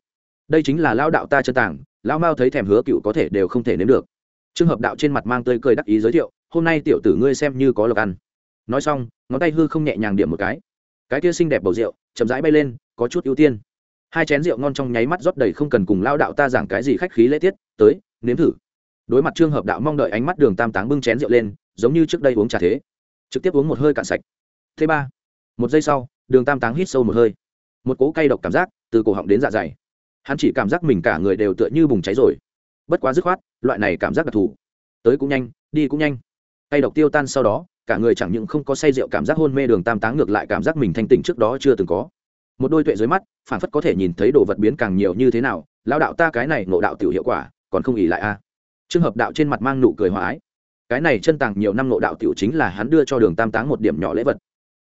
Đây chính là lao đạo ta chân tàng lao mao thấy thèm hứa cựu có thể đều không thể nếm được. Trường hợp đạo trên mặt mang tươi cười đắc ý giới thiệu, hôm nay tiểu tử ngươi xem như có lộc ăn. Nói xong, ngón tay hư không nhẹ nhàng điểm một cái. Cái kia xinh đẹp bầu rượu, chậm rãi bay lên, có chút ưu tiên. Hai chén rượu ngon trong nháy mắt rót đầy không cần cùng lao đạo ta giảng cái gì khách khí lễ tiết, tới, nếm thử. Đối mặt trường hợp đạo mong đợi ánh mắt đường tam táng bưng chén rượu lên, giống như trước đây uống trà thế. Trực tiếp uống một hơi cạn sạch. Thứ ba, một giây sau, đường tam táng hít sâu một hơi một cỗ cay độc cảm giác từ cổ họng đến dạ dày. Hắn chỉ cảm giác mình cả người đều tựa như bùng cháy rồi. Bất quá dứt khoát, loại này cảm giác đặc thù. Tới cũng nhanh, đi cũng nhanh. Cay độc tiêu tan sau đó, cả người chẳng những không có say rượu cảm giác hôn mê đường tam táng ngược lại cảm giác mình thanh tỉnh trước đó chưa từng có. Một đôi tuệ dưới mắt, phản phất có thể nhìn thấy đồ vật biến càng nhiều như thế nào lao đạo ta cái này ngộ đạo tiểu hiệu quả, còn không ỉ lại a. Trường hợp đạo trên mặt mang nụ cười hòa ái. Cái này chân tàng nhiều năm ngộ đạo tiểu chính là hắn đưa cho đường tam táng một điểm nhỏ lễ vật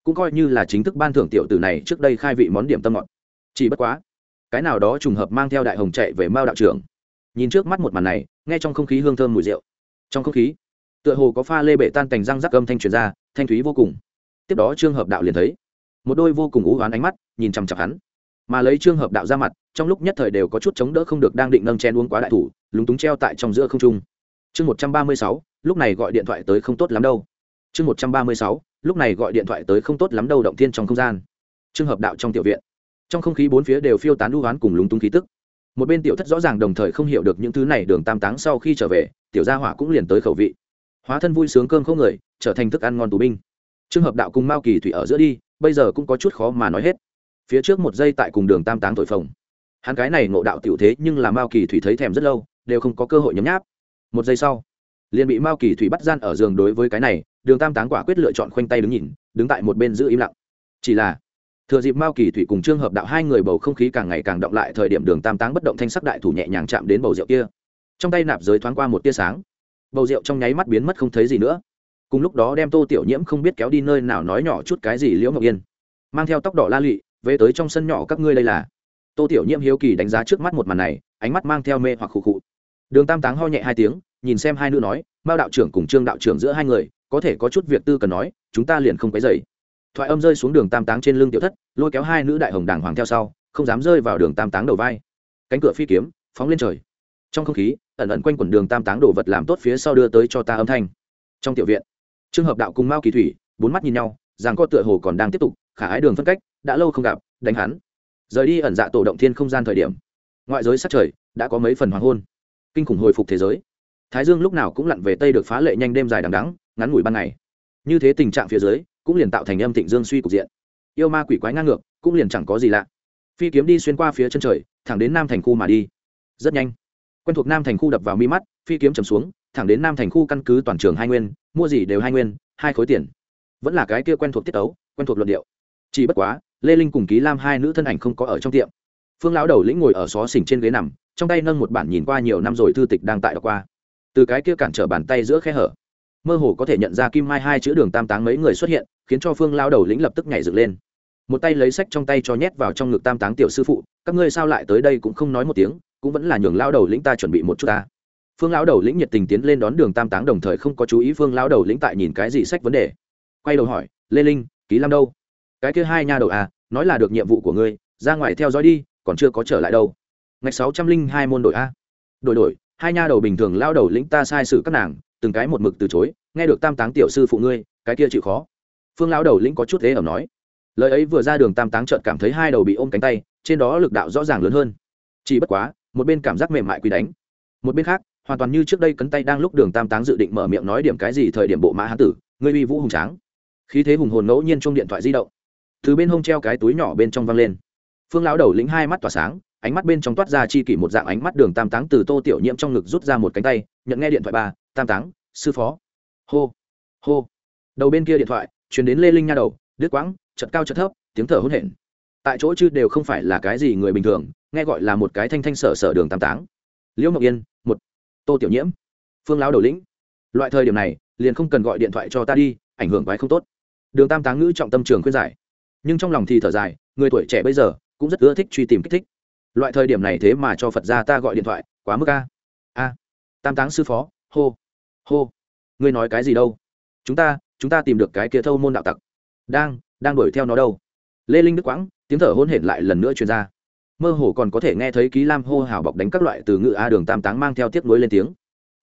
cũng coi như là chính thức ban thưởng tiểu tử này trước đây khai vị món điểm tâm ngọt. Chỉ bất quá, cái nào đó trùng hợp mang theo đại hồng chạy về mao đạo trưởng. Nhìn trước mắt một màn này, nghe trong không khí hương thơm mùi rượu. Trong không khí, tựa hồ có pha lê bệ tan cành răng rắc âm thanh truyền ra, thanh thúy vô cùng. Tiếp đó trương hợp đạo liền thấy, một đôi vô cùng ú oán ánh mắt, nhìn chằm chặp hắn. Mà lấy trương hợp đạo ra mặt, trong lúc nhất thời đều có chút chống đỡ không được đang định nâng chen uống quá đại thủ, lúng túng treo tại trong giữa không trung. Chương một trăm ba mươi sáu, lúc này gọi điện thoại tới không tốt lắm đâu. Chương một trăm ba mươi sáu lúc này gọi điện thoại tới không tốt lắm đâu động thiên trong không gian. Trường hợp đạo trong tiểu viện. Trong không khí bốn phía đều phiêu tán đu hoán cùng lúng túng khí tức. Một bên tiểu thất rõ ràng đồng thời không hiểu được những thứ này đường tam táng sau khi trở về, tiểu gia hỏa cũng liền tới khẩu vị. Hóa thân vui sướng cơm không người, trở thành thức ăn ngon tù binh. Trường hợp đạo cùng mao kỳ thủy ở giữa đi, bây giờ cũng có chút khó mà nói hết. Phía trước một giây tại cùng đường tam táng thổi phồng. Hắn cái này ngộ đạo tiểu thế nhưng là mao kỳ thủy thấy thèm rất lâu, đều không có cơ hội nhấm nháp. Một giây sau liền bị mao kỳ thủy bắt gian ở giường đối với cái này, đường tam táng quả quyết lựa chọn khoanh tay đứng nhìn, đứng tại một bên giữ im lặng. Chỉ là, thừa dịp mao kỳ thủy cùng trương hợp đạo hai người bầu không khí càng ngày càng động lại thời điểm đường tam táng bất động thanh sắc đại thủ nhẹ nhàng chạm đến bầu rượu kia. Trong tay nạp giới thoáng qua một tia sáng. Bầu rượu trong nháy mắt biến mất không thấy gì nữa. Cùng lúc đó đem tô tiểu nhiễm không biết kéo đi nơi nào nói nhỏ chút cái gì liễu ngọc yên. Mang theo tóc đỏ la lụy, về tới trong sân nhỏ các ngươi đây là. Tô tiểu nhiễm hiếu kỳ đánh giá trước mắt một màn này, ánh mắt mang theo mê hoặc khụ khụ. Đường tam táng ho nhẹ hai tiếng nhìn xem hai nữ nói, mao đạo trưởng cùng trương đạo trưởng giữa hai người, có thể có chút việc tư cần nói, chúng ta liền không quấy dày thoại âm rơi xuống đường tam táng trên lưng tiểu thất, lôi kéo hai nữ đại hồng đàng hoàng theo sau, không dám rơi vào đường tam táng đầu vai. Cánh cửa phi kiếm, phóng lên trời. Trong không khí, ẩn ẩn quanh quẩn đường tam táng đổ vật làm tốt phía sau đưa tới cho ta âm thanh. Trong tiểu viện trường hợp đạo cùng mao kỳ thủy, bốn mắt nhìn nhau, rằng co tựa hồ còn đang tiếp tục, khả ái đường phân cách, đã lâu không gặp, đánh hắn. Rời đi ẩn dạ tổ động thiên không gian thời điểm, ngoại giới sát trời đã có mấy phần hoàng hôn. Kinh khủng hồi phục thế giới thái dương lúc nào cũng lặn về tây được phá lệ nhanh đêm dài đằng đắng ngắn ngủi ban ngày. Như thế tình trạng phía dưới, cũng liền tạo thành âm thịnh dương suy cục diện. Yêu ma quỷ quái ngang ngược, cũng liền chẳng có gì lạ. Phi kiếm đi xuyên qua phía chân trời, thẳng đến nam thành khu mà đi. Rất nhanh. Quen thuộc nam thành khu đập vào mi mắt, phi kiếm chầm xuống, thẳng đến nam thành khu căn cứ toàn trường hai nguyên, mua gì đều hai nguyên, hai khối tiền. Vẫn là cái kia quen thuộc tiết ấu quen thuộc luận điệu. Chỉ bất quá, lê linh cùng ký lam hai nữ thân ảnh không có ở trong tiệm. Phương lão đầu lĩnh ngồi ở xó xỉnh trên ghế nằm, trong tay nâng một bản nhìn qua nhiều năm rồi thư tịch đang tại đọc qua từ cái kia cản trở bàn tay giữa khe hở, mơ hồ có thể nhận ra kim mai hai chữ đường tam táng mấy người xuất hiện, khiến cho phương lao đầu lĩnh lập tức nhảy dựng lên. Một tay lấy sách trong tay cho nhét vào trong ngực tam táng tiểu sư phụ, các ngươi sao lại tới đây cũng không nói một tiếng, cũng vẫn là nhường lao đầu lĩnh ta chuẩn bị một chút ta. Phương lão đầu lĩnh nhiệt tình tiến lên đón đường tam táng đồng thời không có chú ý phương lão đầu lĩnh tại nhìn cái gì sách vấn đề. Quay đầu hỏi, lê linh, ký lam đâu? Cái kia hai nha đầu à nói là được nhiệm vụ của ngươi, ra ngoài theo dõi đi, còn chưa có trở lại đâu. Ngạch sáu trăm linh hai môn đội a. Đổi đổi hai nha đầu bình thường lao đầu lĩnh ta sai sự các nàng, từng cái một mực từ chối, nghe được tam táng tiểu sư phụ ngươi, cái kia chịu khó. Phương lão đầu lĩnh có chút thế ẩm nói. Lời ấy vừa ra đường tam táng trợt cảm thấy hai đầu bị ôm cánh tay, trên đó lực đạo rõ ràng lớn hơn. Chỉ bất quá, một bên cảm giác mềm mại quý đánh. Một bên khác, hoàn toàn như trước đây cấn tay đang lúc đường tam táng dự định mở miệng nói điểm cái gì thời điểm bộ mã hán tử, ngươi uy vũ hùng tráng. Khí thế hùng hồn ngẫu nhiên chung điện thoại di động. Từ bên hông treo cái túi nhỏ bên trong văng lên. Phương lão đầu lĩnh hai mắt tỏa sáng ánh mắt bên trong toát ra chi kỷ một dạng ánh mắt đường tam táng từ tô tiểu nhiễm trong ngực rút ra một cánh tay, nhận nghe điện thoại ba, tam táng, sư phó. Hô hô. Đầu bên kia điện thoại chuyển đến lê linh nha đầu đứt quãng chật cao chật thấp, tiếng thở hôn hển. Tại chỗ chứ đều không phải là cái gì người bình thường, nghe gọi là một cái thanh thanh sở sở đường tam táng. Liễu ngọc yên, một. Tô tiểu nhiễm, phương lão đầu lĩnh. Loại thời điểm này, liền không cần gọi điện thoại cho ta đi, ảnh hưởng quái không tốt. Đường tam táng ngữ trọng tâm trường khuyên giải. Nhưng trong lòng thì thở dài, người tuổi trẻ bây giờ, cũng rất ưa thích truy tìm kích thích loại thời điểm này thế mà cho phật gia ta gọi điện thoại, quá mức a. A, tam táng sư phó, hô hô. Ngươi nói cái gì đâu? Chúng ta chúng ta tìm được cái kia thâu môn đạo tặc. Đang đang đuổi theo nó đâu? Lê linh đức quãng, tiếng thở hôn hển lại lần nữa truyền ra. Mơ hồ còn có thể nghe thấy ký lam hô hào bọc đánh các loại từ ngự a đường tam táng mang theo tiếp nối lên tiếng.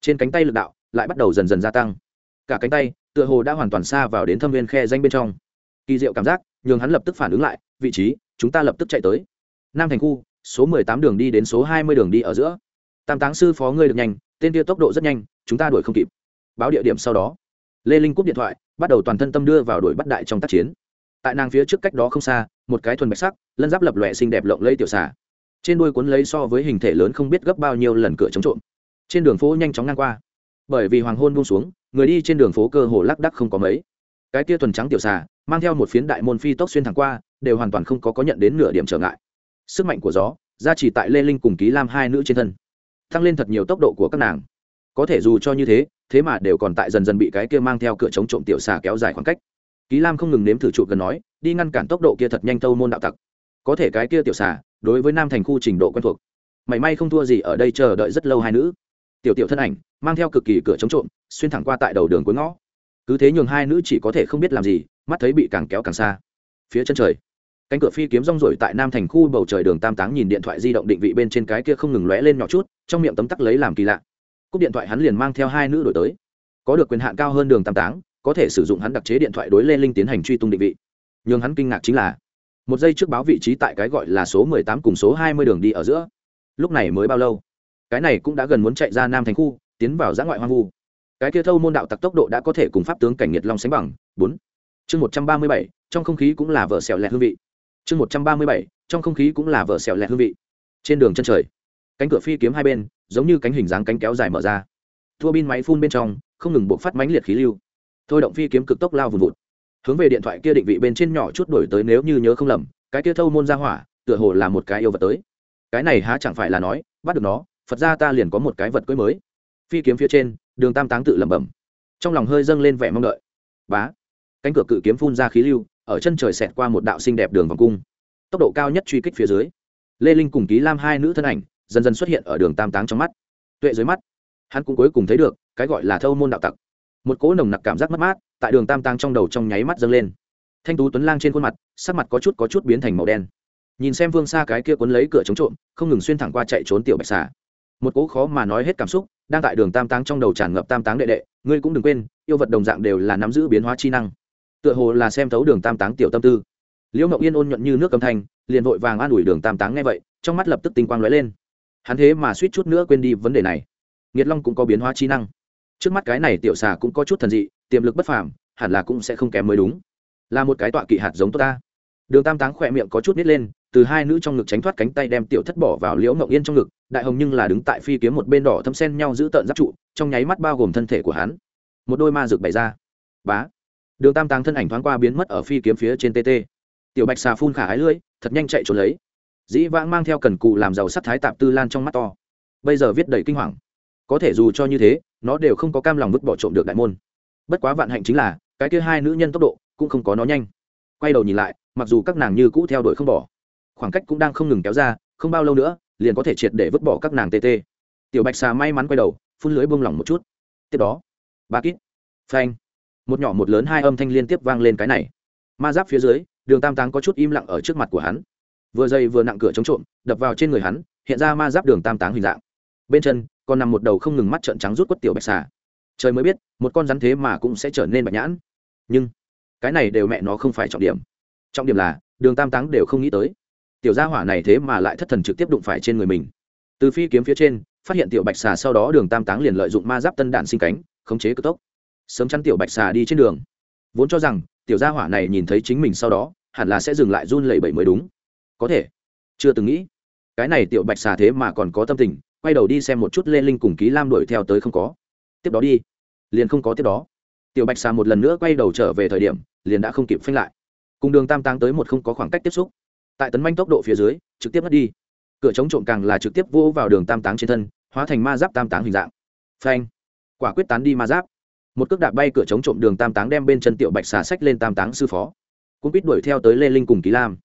Trên cánh tay lực đạo lại bắt đầu dần dần gia tăng. Cả cánh tay tựa hồ đã hoàn toàn xa vào đến thâm viên khe danh bên trong. Kỳ diệu cảm giác, nhường hắn lập tức phản ứng lại, vị trí, chúng ta lập tức chạy tới. Nam thành khu số mười tám đường đi đến số hai mươi đường đi ở giữa. Tam táng sư phó ngươi được nhanh, tên kia tốc độ rất nhanh, chúng ta đuổi không kịp. Báo địa điểm sau đó. Lê linh cúp điện thoại, bắt đầu toàn thân tâm đưa vào đuổi bắt đại trong tác chiến. Tại nàng phía trước cách đó không xa, một cái thuần bạch sắc, lân giáp lập lòe xinh đẹp lộng lây tiểu xà. Trên đuôi cuốn lấy so với hình thể lớn không biết gấp bao nhiêu lần cửa chống trộm. Trên đường phố nhanh chóng ngang qua. Bởi vì hoàng hôn buông xuống, người đi trên đường phố cơ hồ lác đắc không có mấy. Cái kia thuần trắng tiểu xà, mang theo một phiến đại môn phi tốc xuyên thẳng qua, đều hoàn toàn không có có nhận đến nửa điểm trở ngại sức mạnh của gió ra chỉ tại lê linh cùng ký lam hai nữ trên thân. Tăng lên thật nhiều tốc độ của các nàng. Có thể dù cho như thế thế mà đều còn tại dần dần bị cái kia mang theo cửa chống trộm tiểu xà kéo dài khoảng cách. Ký lam không ngừng nếm thử trụ gần nói, đi ngăn cản tốc độ kia thật nhanh tâu môn đạo tặc. Có thể cái kia tiểu xà, đối với nam thành khu trình độ quen thuộc. Mảy may không thua gì ở đây chờ đợi rất lâu hai nữ. Tiểu tiểu thân ảnh, mang theo cực kỳ cửa chống trộm, xuyên thẳng qua tại đầu đường cuối ngõ. Cứ thế nhường hai nữ chỉ có thể không biết làm gì, mắt thấy bị càng kéo càng xa. Phía chân trời cánh cửa phi kiếm rong rổi tại nam thành khu bầu trời đường tam táng nhìn điện thoại di động định vị bên trên cái kia không ngừng lóe lên nhỏ chút, trong miệng tấm tắc lấy làm kỳ lạ. Cúp điện thoại hắn liền mang theo hai nữ đổi tới. Có được quyền hạn cao hơn đường tam táng, có thể sử dụng hắn đặc chế điện thoại đối lên linh tiến hành truy tung định vị. Nhưng hắn kinh ngạc chính là, một giây trước báo vị trí tại cái gọi là số mười tám cùng số hai mươi đường đi ở giữa. Lúc này mới bao lâu? Cái này cũng đã gần muốn chạy ra nam thành khu, tiến vào giã ngoại hoang vu. Cái kia thâu môn đạo tặc tốc độ đã có thể cùng pháp tướng cảnh nhiệt long sánh bằng. Bốn. Chương một trăm ba mươi bảy, trong không khí cũng là vở xẻo lẹt hương vị chương một trăm ba mươi bảy, trong không khí cũng là vợ xẻo lẹ hương vị. Trên đường chân trời, cánh cửa phi kiếm hai bên, giống như cánh hình dáng cánh kéo dài mở ra. Thua bin máy phun bên trong, không ngừng buộc phát mánh liệt khí lưu. Thôi động phi kiếm cực tốc lao vùn vụt. Hướng về điện thoại kia định vị bên trên nhỏ chút đổi tới nếu như nhớ không lầm, cái kia thâu môn ra hỏa, tựa hồ là một cái yêu vật tới. Cái này há chẳng phải là nói, bắt được nó, phật ra ta liền có một cái vật cưới mới. Phi kiếm phía trên, đường tam táng tự lẩm bẩm. Trong lòng hơi dâng lên vẻ mong đợi. Bá. Cánh cửa cự kiếm phun ra khí lưu ở chân trời xẹt qua một đạo xinh đẹp đường vòng cung. Tốc độ cao nhất truy kích phía dưới. Lê linh cùng ký lam hai nữ thân ảnh dần dần xuất hiện ở đường tam táng trong mắt. Tuệ dưới mắt, hắn cũng cuối cùng thấy được cái gọi là thâu môn đạo tặc. Một cỗ nồng nặc cảm giác mất mát tại đường tam táng trong đầu trong nháy mắt dâng lên. Thanh tú tuấn lang trên khuôn mặt, sắc mặt có chút có chút biến thành màu đen. Nhìn xem vương xa cái kia cuốn lấy cửa chống trộm, không ngừng xuyên thẳng qua chạy trốn tiểu bạch xà. Một cỗ khó mà nói hết cảm xúc đang tại đường tam táng trong đầu tràn ngập tam táng đệ đệ, ngươi cũng đừng quên, yêu vật đồng dạng đều là nắm giữ biến hóa chi năng tựa hồ là xem thấu đường tam táng tiểu tâm tư. Liễu mộng yên ôn nhuận như nước cầm thanh, liền vội vàng an ủi đường tam táng nghe vậy, trong mắt lập tức tinh quang lóe lên. Hắn thế mà suýt chút nữa quên đi vấn đề này. Nghiệt long cũng có biến hóa chi năng. Trước mắt cái này tiểu xà cũng có chút thần dị, tiềm lực bất phàm, hẳn là cũng sẽ không kém mới đúng. Là một cái tọa kỵ hạt giống tốt ta. Đường tam táng khỏe miệng có chút nít lên, từ hai nữ trong ngực tránh thoát cánh tay đem tiểu thất bỏ vào liễu mộng yên trong ngực, đại hồng nhưng là đứng tại phi kiếm một bên đỏ thâm sen nhau giữ tợn giáp trụ, trong nháy mắt bao gồm thân thể của hắn. Một đôi ma rực bày ra. Bá đường tam táng thân ảnh thoáng qua biến mất ở phi kiếm phía trên tt tiểu bạch xà phun khả ái lưỡi, thật nhanh chạy trốn lấy. Dĩ vãng mang theo cần cụ làm giàu sắt thái tạp tư lan trong mắt to. Bây giờ viết đầy kinh hoàng. Có thể dù cho như thế, nó đều không có cam lòng vứt bỏ trộm được đại môn. Bất quá vạn hạnh chính là, cái kia hai nữ nhân tốc độ cũng không có nó nhanh. Quay đầu nhìn lại, mặc dù các nàng như cũ theo đuổi không bỏ, khoảng cách cũng đang không ngừng kéo ra, không bao lâu nữa, liền có thể triệt để vứt bỏ các nàng tt tiểu bạch xà may mắn quay đầu, phun lưới buông lỏng một chút. Tiếp đó, ba kít. Phanh một nhỏ một lớn hai âm thanh liên tiếp vang lên cái này. Ma giáp phía dưới, đường tam táng có chút im lặng ở trước mặt của hắn. Vừa dày vừa nặng cửa chống trộm, đập vào trên người hắn, hiện ra ma giáp đường tam táng hình dạng. Bên chân, còn nằm một đầu không ngừng mắt trợn trắng rút quất tiểu bạch xà. Trời mới biết, một con rắn thế mà cũng sẽ trở nên bạch nhãn. Nhưng, cái này đều mẹ nó không phải trọng điểm. Trọng điểm là, đường tam táng đều không nghĩ tới. Tiểu gia hỏa này thế mà lại thất thần trực tiếp đụng phải trên người mình. Từ phi kiếm phía trên, phát hiện tiểu bạch xà sau đó đường tam táng liền lợi dụng ma giáp tân đạn sinh cánh, khống chế cực tốc sớm chắn tiểu bạch xà đi trên đường. Vốn cho rằng, tiểu gia hỏa này nhìn thấy chính mình sau đó, hẳn là sẽ dừng lại run lẩy bẩy mới đúng. Có thể. Chưa từng nghĩ. Cái này tiểu bạch xà thế mà còn có tâm tình, quay đầu đi xem một chút lên linh cùng ký lam đuổi theo tới không có. Tiếp đó đi. Liền không có tiếp đó. Tiểu bạch xà một lần nữa quay đầu trở về thời điểm, liền đã không kịp phanh lại. Cùng đường tam táng tới một không có khoảng cách tiếp xúc. Tại tấn manh tốc độ phía dưới, trực tiếp mất đi. Cửa chống trộm càng là trực tiếp vô vào đường tam táng trên thân, hóa thành ma giáp tam táng hình dạng. Phanh. Quả quyết tán đi ma giáp một cước đạp bay cửa chống trộm đường tam táng đem bên chân tiểu bạch xà sách lên tam táng sư phó. Cũng biết đuổi theo tới lê linh cùng ký lam.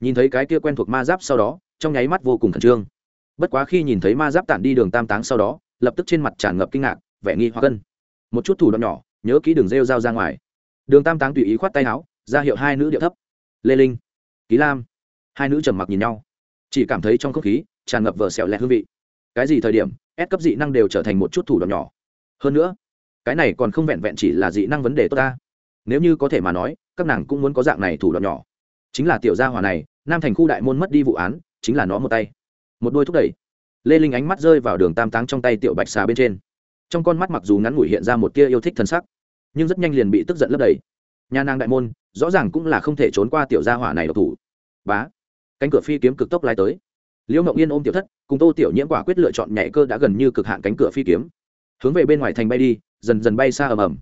Nhìn thấy cái kia quen thuộc ma giáp sau đó, trong nháy mắt vô cùng khẩn trương. Bất quá khi nhìn thấy ma giáp tản đi đường tam táng sau đó, lập tức trên mặt tràn ngập kinh ngạc, vẻ nghi hoặc cân một chút thủ đoạn nhỏ, nhớ kỹ đường rêu dao ra ngoài. Đường tam táng tùy ý khoát tay áo, ra hiệu hai nữ điệu thấp. Lê linh ký lam. Hai nữ trầm mặc nhìn nhau. Chỉ cảm thấy trong không khí, tràn ngập vờ sẹo lẹ hương vị. Cái gì thời điểm ép cấp dị năng đều trở thành một chút thủ đoạn nhỏ. Hơn nữa cái này còn không vẹn vẹn chỉ là dị năng vấn đề tốt ta. Nếu như có thể mà nói, các nàng cũng muốn có dạng này thủ đoạn nhỏ. Chính là tiểu gia hỏa này, nam thành khu đại môn mất đi vụ án, chính là nó một tay. Một đôi thúc đẩy. Lê linh ánh mắt rơi vào đường tam táng trong tay tiểu bạch xà bên trên. Trong con mắt mặc dù ngắn ngủi hiện ra một tia yêu thích thân sắc, nhưng rất nhanh liền bị tức giận lấp đầy. Nhà nàng đại môn, rõ ràng cũng là không thể trốn qua tiểu gia hỏa này độc thủ. Bá. Cánh cửa phi kiếm cực tốc lai tới. Liễu mộng yên ôm tiểu thất, cùng tô tiểu nhiễm quả quyết lựa chọn nhảy cơ đã gần như cực hạn cánh cửa phi kiếm. Hướng về bên ngoài thành bay đi dần dần bay xa ầm ầm.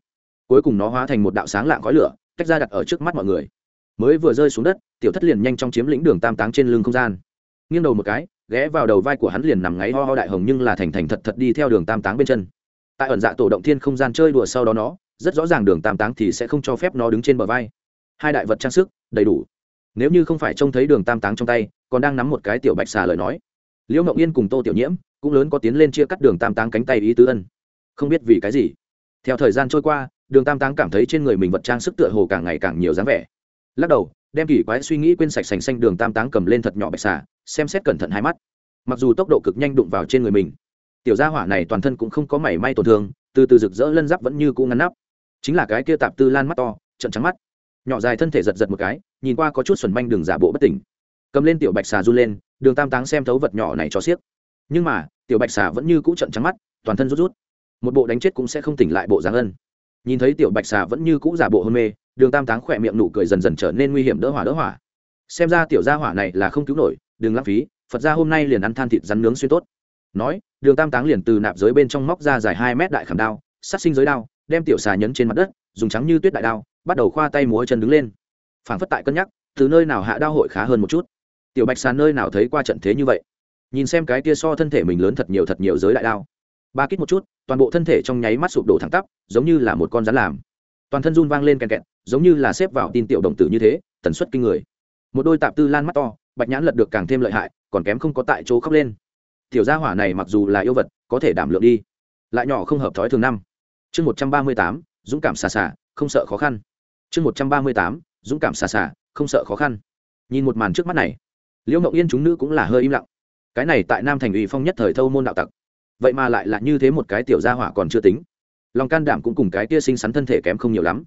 Cuối cùng nó hóa thành một đạo sáng lạng khói lửa, tách ra đặt ở trước mắt mọi người. Mới vừa rơi xuống đất, tiểu thất liền nhanh chóng chiếm lĩnh đường tam táng trên lưng không gian. Nghiêng đầu một cái, ghé vào đầu vai của hắn liền nằm ngáy ho ho đại hồng nhưng là thành thành thật thật đi theo đường tam táng bên chân. Tại ẩn dạ tổ động thiên không gian chơi đùa sau đó nó, rất rõ ràng đường tam táng thì sẽ không cho phép nó đứng trên bờ vai. Hai đại vật trang sức, đầy đủ. Nếu như không phải trông thấy đường tam táng trong tay, còn đang nắm một cái tiểu bạch xà lời nói. Liễu mộng yên cùng tô tiểu nhiễm cũng lớn có tiến lên chia cắt đường tam táng cánh tay ý tứ ân. Không biết vì cái gì theo thời gian trôi qua, đường tam táng cảm thấy trên người mình vật trang sức tựa hồ càng ngày càng nhiều dáng vẻ. Lắc đầu, đem kỳ quái suy nghĩ quên sạch sành xanh đường tam táng cầm lên thật nhỏ bạch xà, xem xét cẩn thận hai mắt. Mặc dù tốc độ cực nhanh đụng vào trên người mình, tiểu gia hỏa này toàn thân cũng không có mảy may tổn thương, từ từ rực rỡ lân giáp vẫn như cũ ngăn nắp. Chính là cái kia tạp tư lan mắt to trận trắng mắt. Nhỏ dài thân thể giật giật một cái, nhìn qua có chút xuẩn manh đường giả bộ bất tỉnh. Cầm lên tiểu bạch xà run lên, đường tam táng xem thấu vật nhỏ này cho xiếc. Nhưng mà, tiểu bạch xà vẫn như cũ trận trắng mắt, toàn thân rút rút một bộ đánh chết cũng sẽ không tỉnh lại bộ dáng ân. Nhìn thấy tiểu bạch xà vẫn như cũ giả bộ hôn mê, đường tam táng khỏe miệng nụ cười dần dần trở nên nguy hiểm đỡ hỏa đỡ hỏa. Xem ra tiểu gia hỏa này là không cứu nổi, đừng lãng phí, phật ra hôm nay liền ăn than thịt rắn nướng xuyên tốt. Nói, đường tam táng liền từ nạp giới bên trong móc ra dài hai mét đại khảm đao, sát sinh giới đao, đem tiểu xà nhấn trên mặt đất, dùng trắng như tuyết đại đao, bắt đầu khoa tay múa chân đứng lên. Phảng phất tại cân nhắc, từ nơi nào hạ đao hội khá hơn một chút. Tiểu bạch xà nơi nào thấy qua trận thế như vậy? Nhìn xem cái tia so thân thể mình lớn thật nhiều thật nhiều giới đại đao ba kít một chút, toàn bộ thân thể trong nháy mắt sụp đổ thẳng tắp, giống như là một con rắn làm. Toàn thân run vang lên kèn kẹt, giống như là xếp vào tin tiểu đồng tử như thế, tần suất kinh người. Một đôi tạp tư lan mắt to, bạch nhãn lật được càng thêm lợi hại, còn kém không có tại chỗ khóc lên. Tiểu gia hỏa này mặc dù là yêu vật, có thể đảm lượng đi. Lại nhỏ không hợp thói thường năm. Chương một trăm ba mươi tám, dũng cảm xà xà, không sợ khó khăn. Chương một trăm ba mươi tám, dũng cảm xà xà, không sợ khó khăn. Nhìn một màn trước mắt này, liễu mộng yên chúng nữ cũng là hơi im lặng. Cái này tại nam thành ủy phong nhất thời thâu môn đạo tặc vậy mà lại là như thế một cái tiểu gia hỏa còn chưa tính. Lòng can đảm cũng cùng cái kia sinh sắn thân thể kém không nhiều lắm.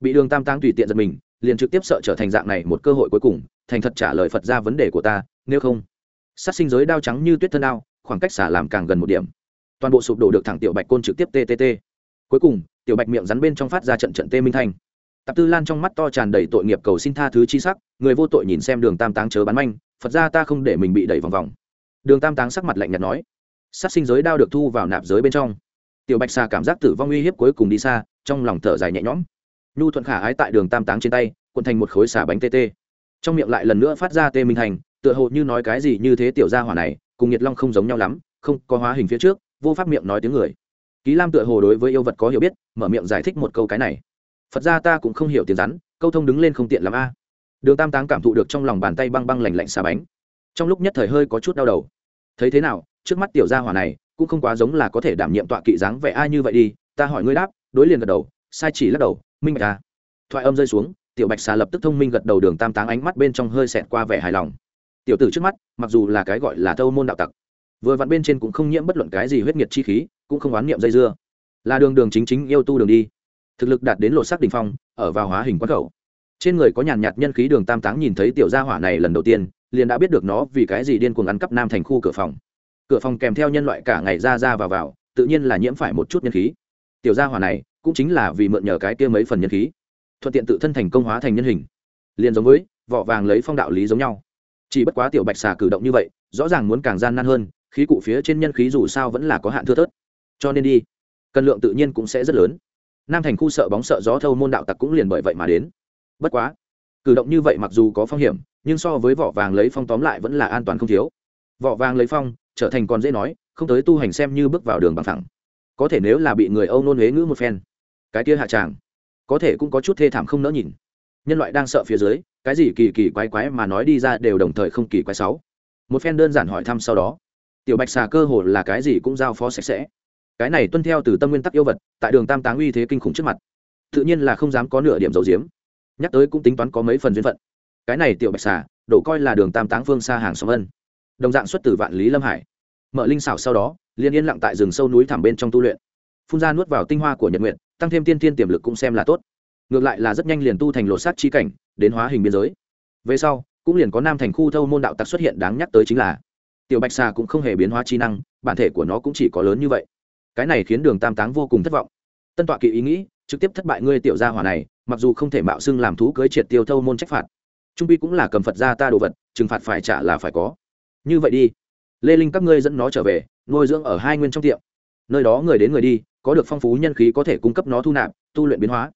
Bị đường tam tăng tùy tiện giật mình, liền trực tiếp sợ trở thành dạng này một cơ hội cuối cùng, thành thật trả lời phật ra vấn đề của ta, nếu không, sát sinh giới đao trắng như tuyết thân đao, khoảng cách xả làm càng gần một điểm. Toàn bộ sụp đổ được thẳng tiểu bạch côn trực tiếp ttt cuối cùng, tiểu bạch miệng rắn bên trong phát ra trận trận tê minh thanh. Tạp tư lan trong mắt to tràn đầy tội nghiệp cầu xin tha thứ chi sắc, người vô tội nhìn xem đường tam táng chớ bán manh, phật ra ta không để mình bị đẩy vòng vòng. Đường tam táng sắc mặt lạnh nhạt nói sát sinh giới đao được thu vào nạp giới bên trong. Tiểu bạch xà cảm giác tử vong uy hiếp cuối cùng đi xa, trong lòng thở dài nhẹ nhõm. Nhu thuận khả ái tại đường tam táng trên tay quần thành một khối xà bánh tê tê. Trong miệng lại lần nữa phát ra tê minh thành tựa hồ như nói cái gì như thế tiểu gia hỏa này, cùng nhiệt long không giống nhau lắm, không có hóa hình phía trước, vô pháp miệng nói tiếng người. Ký lam tựa hồ đối với yêu vật có hiểu biết, mở miệng giải thích một câu cái này. Phật ra ta cũng không hiểu tiếng rắn, câu thông đứng lên không tiện l a. Đường tam táng cảm thụ được trong lòng bàn tay băng băng lành lạnh xà bánh. Trong lúc nhất thời hơi có chút đau đầu. Thấy thế nào trước mắt tiểu gia hỏa này cũng không quá giống là có thể đảm nhiệm tọa kỵ dáng vẻ ai như vậy đi, ta hỏi ngươi đáp, đối liền gật đầu, sai chỉ lắc đầu, minh bạch ta. Thoại âm rơi xuống, tiểu bạch xà lập tức thông minh gật đầu đường tam táng ánh mắt bên trong hơi xẹt qua vẻ hài lòng. Tiểu tử trước mắt, mặc dù là cái gọi là thâu môn đạo tặc, vừa vặn bên trên cũng không nhiễm bất luận cái gì huyết nhiệt chi khí, cũng không oán niệm dây dưa. Là đường đường chính chính yêu tu đường đi, thực lực đạt đến lộ sắc đ ỉ n h phong, ở vào hóa hình quán khẩu. Trên người có nhàn nhạt nhân khí đường tam táng nhìn thấy tiểu gia hỏa này lần đầu tiên, liền đã biết được nó vì cái gì điên cuồng ăn cắp nam thành khu cửa phòng cửa phòng kèm theo nhân loại cả ngày ra ra vào vào, tự nhiên là nhiễm phải một chút nhân khí. Tiểu gia hỏa này cũng chính là vì mượn nhờ cái kia mấy phần nhân khí, thuận tiện tự thân thành công hóa thành nhân hình. Liền giống với vỏ vàng lấy phong đạo lý giống nhau. Chỉ bất quá tiểu bạch xà cử động như vậy, rõ ràng muốn càng gian nan hơn, khí cụ phía trên nhân khí dù sao vẫn là có hạn thưa thớt. Cho nên đi cân lượng tự nhiên cũng sẽ rất lớn. Nam thành khu sợ bóng sợ gió thâu môn đạo tặc cũng liền bởi vậy mà đến. Bất quá, cử động như vậy mặc dù có phong hiểm, nhưng so với vỏ vàng lấy phong tóm lại vẫn là an toàn không thiếu. Vỏ vàng lấy phong trở thành còn dễ nói, không tới tu hành xem như bước vào đường bằng thẳng có thể nếu là bị người âu nôn huế ngữ một phen, cái kia hạ tràng, có thể cũng có chút thê thảm không nỡ nhìn. Nhân loại đang sợ phía dưới, cái gì kỳ kỳ quái quái mà nói đi ra đều đồng thời không kỳ quái sáu. Một phen đơn giản hỏi thăm sau đó, tiểu bạch xà cơ hồ là cái gì cũng giao phó sạch sẽ. Cái này tuân theo từ tâm nguyên tắc yêu vật, tại đường tam táng uy thế kinh khủng trước mặt, tự nhiên là không dám có nửa điểm dầu diếm. Nhắc tới cũng tính toán có mấy phần duyên phận. Cái này tiểu bạch xà đổ coi là đường tam táng phương xa hàng xóm ân đồng dạng xuất từ vạn lý lâm hải mở linh xảo sau đó liên yên lặng tại rừng sâu núi thẳm bên trong tu luyện phun ra nuốt vào tinh hoa của nhật nguyện tăng thêm tiên tiên tiềm lực cũng xem là tốt ngược lại là rất nhanh liền tu thành lột sát chi cảnh đến hóa hình biên giới về sau cũng liền có nam thành khu thâu môn đạo tặc xuất hiện đáng nhắc tới chính là tiểu bạch xà cũng không hề biến hóa chi năng bản thể của nó cũng chỉ có lớn như vậy cái này khiến đường tam táng vô cùng thất vọng tân tọa kỵ ý nghĩ trực tiếp thất bại ngươi tiểu gia hỏa này mặc dù không thể mạo xưng làm thú cưới triệt tiêu thâu môn trách phạt trung bi cũng là cầm phật ra ta đồ vật trừng phạt phải trả là phải có như vậy đi. Lê linh các ngươi dẫn nó trở về, nuôi dưỡng ở hai nguyên trong tiệm. Nơi đó người đến người đi, có được phong phú nhân khí có thể cung cấp nó thu nạp, tu luyện biến hóa.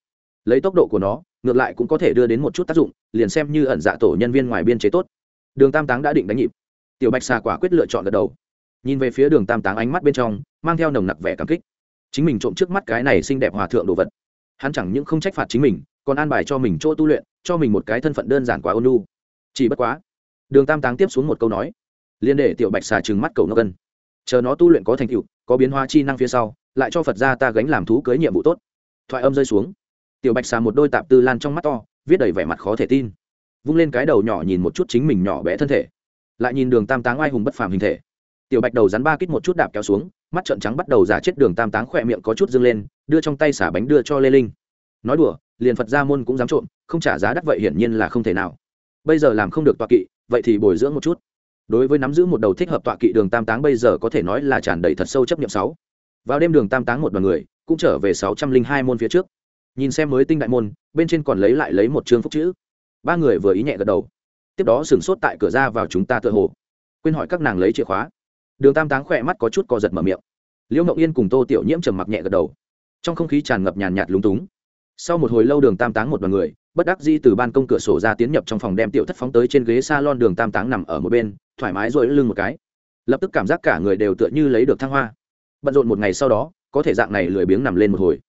Lấy tốc độ của nó, ngược lại cũng có thể đưa đến một chút tác dụng, liền xem như ẩn dạ tổ nhân viên ngoài biên chế tốt. Đường tam táng đã định đánh nhịp. Tiểu bạch xà quả quyết lựa chọn gật đầu. Nhìn về phía đường tam táng ánh mắt bên trong, mang theo nồng nặc vẻ cảm kích. Chính mình trộm trước mắt cái này xinh đẹp hòa thượng đồ vật. Hắn chẳng những không trách phạt chính mình, còn an bài cho mình chỗ tu luyện, cho mình một cái thân phận đơn giản quá ôn lu chỉ bất quá, đường tam táng tiếp xuống một câu nói liên để tiểu bạch xà trừng mắt cầu nó cân chờ nó tu luyện có thành tựu, có biến hóa chi năng phía sau, lại cho phật ra ta gánh làm thú cưới nhiệm vụ tốt. Thoại âm rơi xuống. Tiểu bạch xà một đôi tạp tư lan trong mắt to, viết đầy vẻ mặt khó thể tin. Vung lên cái đầu nhỏ nhìn một chút chính mình nhỏ bé thân thể. Lại nhìn đường tam táng oai hùng bất phàm hình thể. Tiểu bạch đầu rắn ba kít một chút đạp kéo xuống, mắt trợn trắng bắt đầu giả chết đường tam táng khỏe miệng có chút dâng lên, đưa trong tay xả bánh đưa cho lê linh. Nói đùa, liền phật gia môn cũng dám trộm, không trả giá đắt vậy hiển nhiên là không thể nào. Bây giờ làm không được tọa kỵ, vậy thì bồi dưỡng một chút đối với nắm giữ một đầu thích hợp tọa kỵ đường tam táng bây giờ có thể nói là tràn đầy thật sâu chấp nhiệm sáu. Vào đêm đường tam táng một đoàn người, cũng trở về sáu trăm linh hai môn phía trước. Nhìn xem mới tinh đại môn, bên trên còn lấy lại lấy một chương phúc chữ. Ba người vừa ý nhẹ gật đầu. Tiếp đó sửng sốt tại cửa ra vào chúng ta tựa hồ. Quên hỏi các nàng lấy chìa khóa. Đường tam táng khỏe mắt có chút co giật mở miệng. Liễu mộng yên cùng tô tiểu nhiễm trầm mặc nhẹ gật đầu. Trong không khí tràn ngập nhàn nhạt lúng túng. Sau một hồi lâu đường tam táng một đoàn người, bất đắc di từ ban công cửa sổ ra tiến nhập trong phòng đem tiểu thất phóng tới trên ghế s a lon đường tam táng nằm ở một bên thoải mái rồi lưng một cái. Lập tức cảm giác cả người đều tựa như lấy được thăng hoa. Bận rộn một ngày sau đó có thể dạng này lười biếng nằm lên một hồi.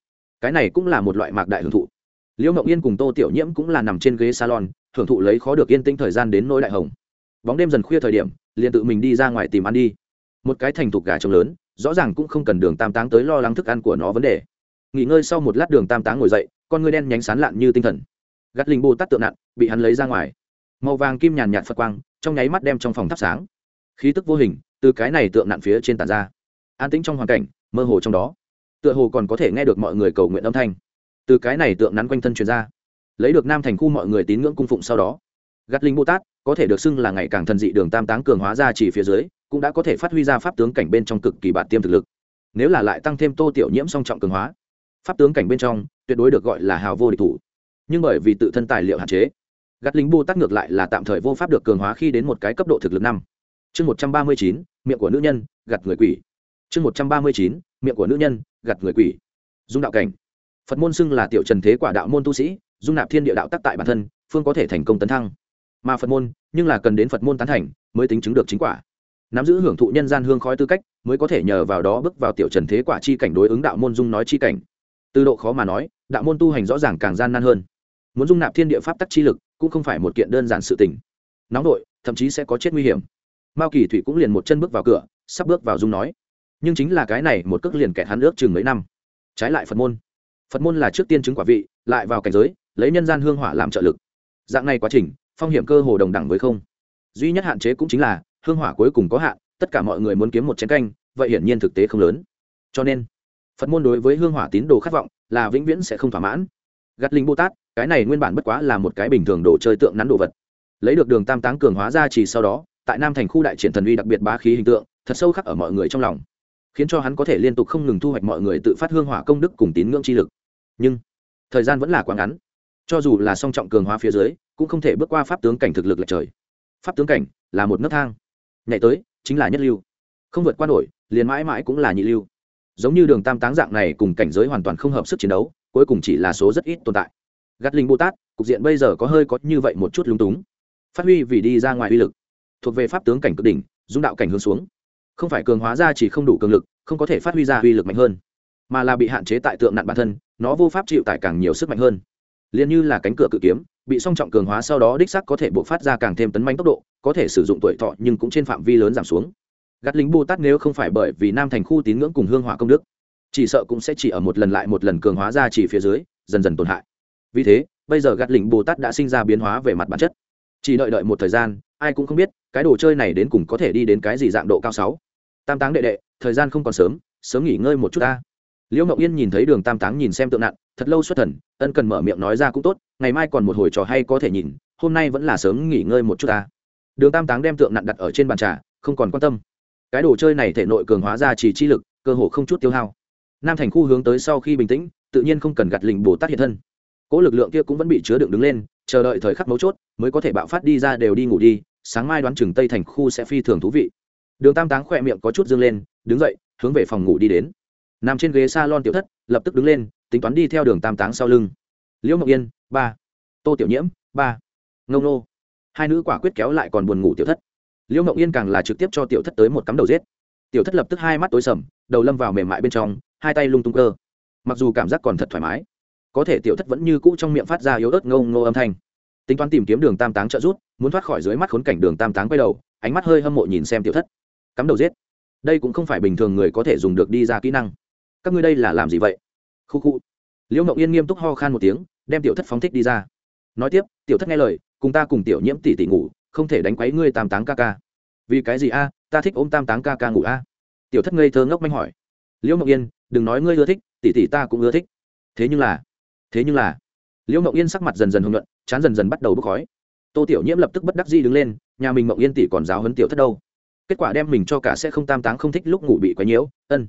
Cái này cũng là một loại mạc đại hưởng thụ. Liễu mộng yên cùng tô tiểu nhiễm cũng là nằm trên ghế salon hưởng thụ lấy khó được yên tĩnh thời gian đến nỗi đại hồng. Bóng đêm dần khuya thời điểm liền tự mình đi ra ngoài tìm ăn đi. Một cái thành thục gà trống lớn rõ ràng cũng không cần đường tam táng tới lo lắng thức ăn của nó vấn đề. Nghỉ ngơi sau một lát đường tam táng ngồi dậy con ngươi đen nhánh sán lạn như tinh thần. Gắt linh bô tát tượng nặng, bị hắn lấy ra ngoài màu vàng kim nhàn nhạt phật quang, trong nháy mắt đem trong phòng thắp sáng. Khí tức vô hình, từ cái này tượng nặn phía trên tàn ra. An tĩnh trong hoàn cảnh, mơ hồ trong đó. Tựa hồ còn có thể nghe được mọi người cầu nguyện âm thanh. Từ cái này tượng nắn quanh thân truyền ra. Lấy được nam thành khu mọi người tín ngưỡng cung phụng sau đó gắt linh bồ tát có thể được xưng là ngày càng thần dị đường tam táng cường hóa ra chỉ phía dưới, cũng đã có thể phát huy ra pháp tướng cảnh bên trong cực kỳ bản tiêm thực lực. Nếu là lại tăng thêm tô tiểu nhiễm song trọng cường hóa, pháp tướng cảnh bên trong, tuyệt đối được gọi là hào vô địch thủ. Nhưng bởi vì tự thân tài liệu hạn chế gắt lính bồ tát ngược lại là tạm thời vô pháp được cường hóa khi đến một cái cấp độ thực lực năm. Chương một trăm ba mươi chín, miệng của nữ nhân gặt người quỷ. Chương một trăm ba mươi chín, miệng của nữ nhân gặt người quỷ. Dung đạo cảnh. Phật môn xưng là tiểu trần thế quả đạo môn tu sĩ, dung nạp thiên địa đạo tắc tại bản thân, phương có thể thành công tấn thăng. Mà phật môn, nhưng là cần đến phật môn tán thành, mới tính chứng được chính quả. Nắm giữ hưởng thụ nhân gian hương khói tư cách, mới có thể nhờ vào đó bước vào tiểu trần thế quả chi cảnh đối ứng đạo môn dung nói chi cảnh. Từ độ khó mà nói, đạo môn tu hành rõ ràng càng gian nan hơn. Muốn dung nạp thiên địa pháp tắc chi lực cũng không phải một kiện đơn giản sự tình. Nóng đội thậm chí sẽ có chết nguy hiểm. Mao kỳ thủy cũng liền một chân bước vào cửa, sắp bước vào dung nói. Nhưng chính là cái này, một cước liền kẹt hắn ước chừng mấy năm. Trái lại phật môn. Phật môn là trước tiên chứng quả vị, lại vào cảnh giới, lấy nhân gian hương hỏa làm trợ lực. Dạng này quá trình, phong hiểm cơ hồ đồng đẳng với không. Duy nhất hạn chế cũng chính là, hương hỏa cuối cùng có hạn, tất cả mọi người muốn kiếm một chén canh, vậy hiển nhiên thực tế không lớn. Cho nên, phật môn đối với hương hỏa tín đồ khát vọng là vĩnh viễn sẽ không thỏa mãn. Gắt linh bồ tát cái này nguyên bản bất quá là một cái bình thường đồ chơi tượng nắn đồ vật. Lấy được đường tam táng cường hóa ra chỉ sau đó, tại nam thành khu đại triển thần uy đặc biệt bá khí hình tượng, thật sâu khắc ở mọi người trong lòng, khiến cho hắn có thể liên tục không ngừng thu hoạch mọi người tự phát hương hỏa công đức cùng tín ngưỡng chi lực. Nhưng, thời gian vẫn là quá ngắn. Cho dù là song trọng cường hóa phía dưới, cũng không thể bước qua pháp tướng cảnh thực lực lệch trời. Pháp tướng cảnh là một nấc thang. Nhảy tới, chính là nhất lưu. Không vượt qua nổi, liền mãi mãi cũng là nhị lưu. Giống như đường tam táng dạng này cùng cảnh giới hoàn toàn không hợp sức chiến đấu, cuối cùng chỉ là số rất ít tồn tại gắt linh bồ tát, cục diện bây giờ có hơi có như vậy một chút lúng túng. Phát huy vì đi ra ngoài uy lực. Thuộc về pháp tướng cảnh cực đỉnh, dung đạo cảnh hướng xuống. Không phải cường hóa ra chỉ không đủ cường lực, không có thể phát huy ra uy lực mạnh hơn. Mà là bị hạn chế tại tượng nặn bản thân, nó vô pháp chịu tải càng nhiều sức mạnh hơn. Liền như là cánh cửa cự kiếm, bị song trọng cường hóa sau đó đích sắc có thể buộc phát ra càng thêm tấn manh tốc độ, có thể sử dụng tuổi thọ nhưng cũng trên phạm vi lớn giảm xuống. Gắt lính bồ tát nếu không phải bởi vì nam thành khu tín ngưỡng cùng hương hỏa công đức, chỉ sợ cũng sẽ chỉ ở một lần lại một lần cường hóa ra chỉ phía dưới, dần dần tổn hại vì thế, bây giờ gạt lỉnh bồ tát đã sinh ra biến hóa về mặt bản chất. Chỉ đợi đợi một thời gian, ai cũng không biết cái đồ chơi này đến cùng có thể đi đến cái gì dạng độ cao sáu. Tam táng đệ đệ, thời gian không còn sớm sớm nghỉ ngơi một chút ta. Liễu ngọc yên nhìn thấy đường tam táng nhìn xem tượng nặng, thật lâu xuất thần, ân cần mở miệng nói ra cũng tốt, ngày mai còn một hồi trò hay có thể nhìn, hôm nay vẫn là sớm nghỉ ngơi một chút ta. Đường tam táng đem tượng nặng đặt ở trên bàn trà, không còn quan tâm. Cái đồ chơi này thể nội cường hóa ra chỉ chi lực, cơ hồ không chút tiêu hao. Nam thành khu hướng tới sau khi bình tĩnh, tự nhiên không cần gặt lình bồ tát hiện thân cỗ lực lượng kia cũng vẫn bị chứa đựng đứng lên, chờ đợi thời khắc mấu chốt mới có thể bạo phát đi ra đều đi ngủ đi, sáng mai đoán chừng tây thành khu sẽ phi thường thú vị. Đường tam táng khỏe miệng có chút dương lên, đứng dậy, hướng về phòng ngủ đi đến. Nằm trên ghế s a lon tiểu thất, lập tức đứng lên, tính toán đi theo đường tam táng sau lưng. Liễu ngọc yên, ba. Tô tiểu nhiễm, ba. Ngông nô. Hai nữ quả quyết kéo lại còn buồn ngủ tiểu thất. Liễu ngọc yên càng là trực tiếp cho tiểu thất tới một cắm đầu giết. Tiểu thất lập tức hai mắt tối sầm, đầu lâm vào mềm mại bên trong, hai tay lung tung cơ. Mặc dù cảm giác còn thật thoải mái có thể tiểu thất vẫn như cũ trong miệng phát ra yếu ớt ngâu ngô âm thanh. Tính toán tìm kiếm đường tam táng trợ rút muốn thoát khỏi dưới mắt khốn cảnh đường tam táng quay đầu, ánh mắt hơi hâm mộ nhìn xem tiểu thất. Cắm đầu giết. Đây cũng không phải bình thường người có thể dùng được đi ra kỹ năng. Các ngươi đây là làm gì vậy? Khu khu. Liễu ngậu yên nghiêm túc ho khan một tiếng, đem tiểu thất phóng thích đi ra. Nói tiếp, tiểu thất nghe lời, cùng ta cùng tiểu nhiễm tỷ tỷ ngủ, không thể đánh quấy ngươi tam táng ca ca. Vì cái gì a? Ta thích ôm tam táng ca ca ngủ a. Tiểu thất ngây thơ ngốc manh hỏi. Liễu ngậu yên, đừng nói ngươi ưa thích, tỷ tỷ ta cũng ưa thích. Thế nhưng là thế nhưng là, liễu ngậu yên sắc mặt dần dần hưng luận chán dần dần bắt đầu bốc khói. Tô tiểu nhiễm lập tức bất đắc dĩ đứng lên, nhà mình mậu yên tỷ còn giáo hấn tiểu thất đâu. Kết quả đem mình cho cả sẽ không tam táng không thích lúc ngủ bị quấy nhiễu, ân,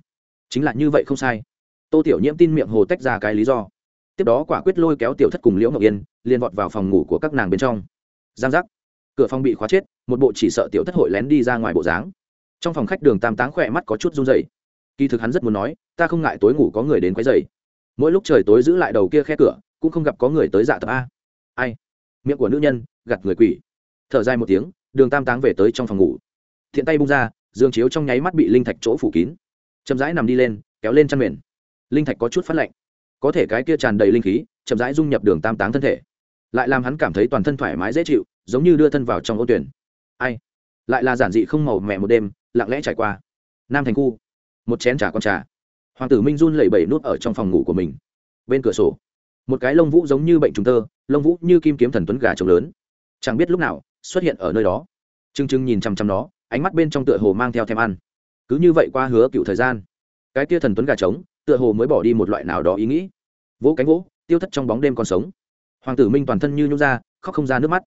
chính là như vậy không sai. Tô tiểu nhiễm tin miệng hồ tách ra cái lý do. Tiếp đó quả quyết lôi kéo tiểu thất cùng liễu ngọc yên, liền vọt vào phòng ngủ của các nàng bên trong. Giang giác, cửa phòng bị khóa chết, một bộ chỉ sợ tiểu thất hội lén đi ra ngoài bộ dáng. Trong phòng khách đường tam táng khỏe mắt có chút run dày kỳ thực hắn rất muốn nói, ta không ngại tối ngủ có người đến quấy dày mỗi lúc trời tối giữ lại đầu kia khe cửa, cũng không gặp có người tới dạ tập a. Ai? Miệng của nữ nhân gặt người quỷ. Thở dài một tiếng, đường tam táng về tới trong phòng ngủ. Thiện tay bung ra, dương chiếu trong nháy mắt bị linh thạch chỗ phủ kín. Chậm rãi nằm đi lên, kéo lên chăn mền. Linh thạch có chút phát lạnh. Có thể cái kia tràn đầy linh khí, chậm rãi dung nhập đường tam táng thân thể. Lại làm hắn cảm thấy toàn thân thoải mái dễ chịu, giống như đưa thân vào trong ô tuyển. Ai? Lại là giản dị không màu mẹ một đêm, lặng lẽ trải qua. Nam thành khu. Một chén trà con trà hoàng tử minh run lẩy bẩy nút ở trong phòng ngủ của mình. Bên cửa sổ, một cái lông vũ giống như bệnh trùng tơ, lông vũ như kim kiếm thần tuấn gà trống lớn. Chẳng biết lúc nào, xuất hiện ở nơi đó. T r ư n g t r ư n g nhìn chằm chằm nó, ánh mắt bên trong tựa hồ mang theo thèm ăn. Cứ như vậy qua hứa cựu thời gian, cái tia thần tuấn gà trống, tựa hồ mới bỏ đi một loại nào đó ý nghĩ. Vỗ cánh vỗ, tiêu thất trong bóng đêm còn sống. Hoàng tử minh toàn thân như nhút ra, khóc không ra nước mắt.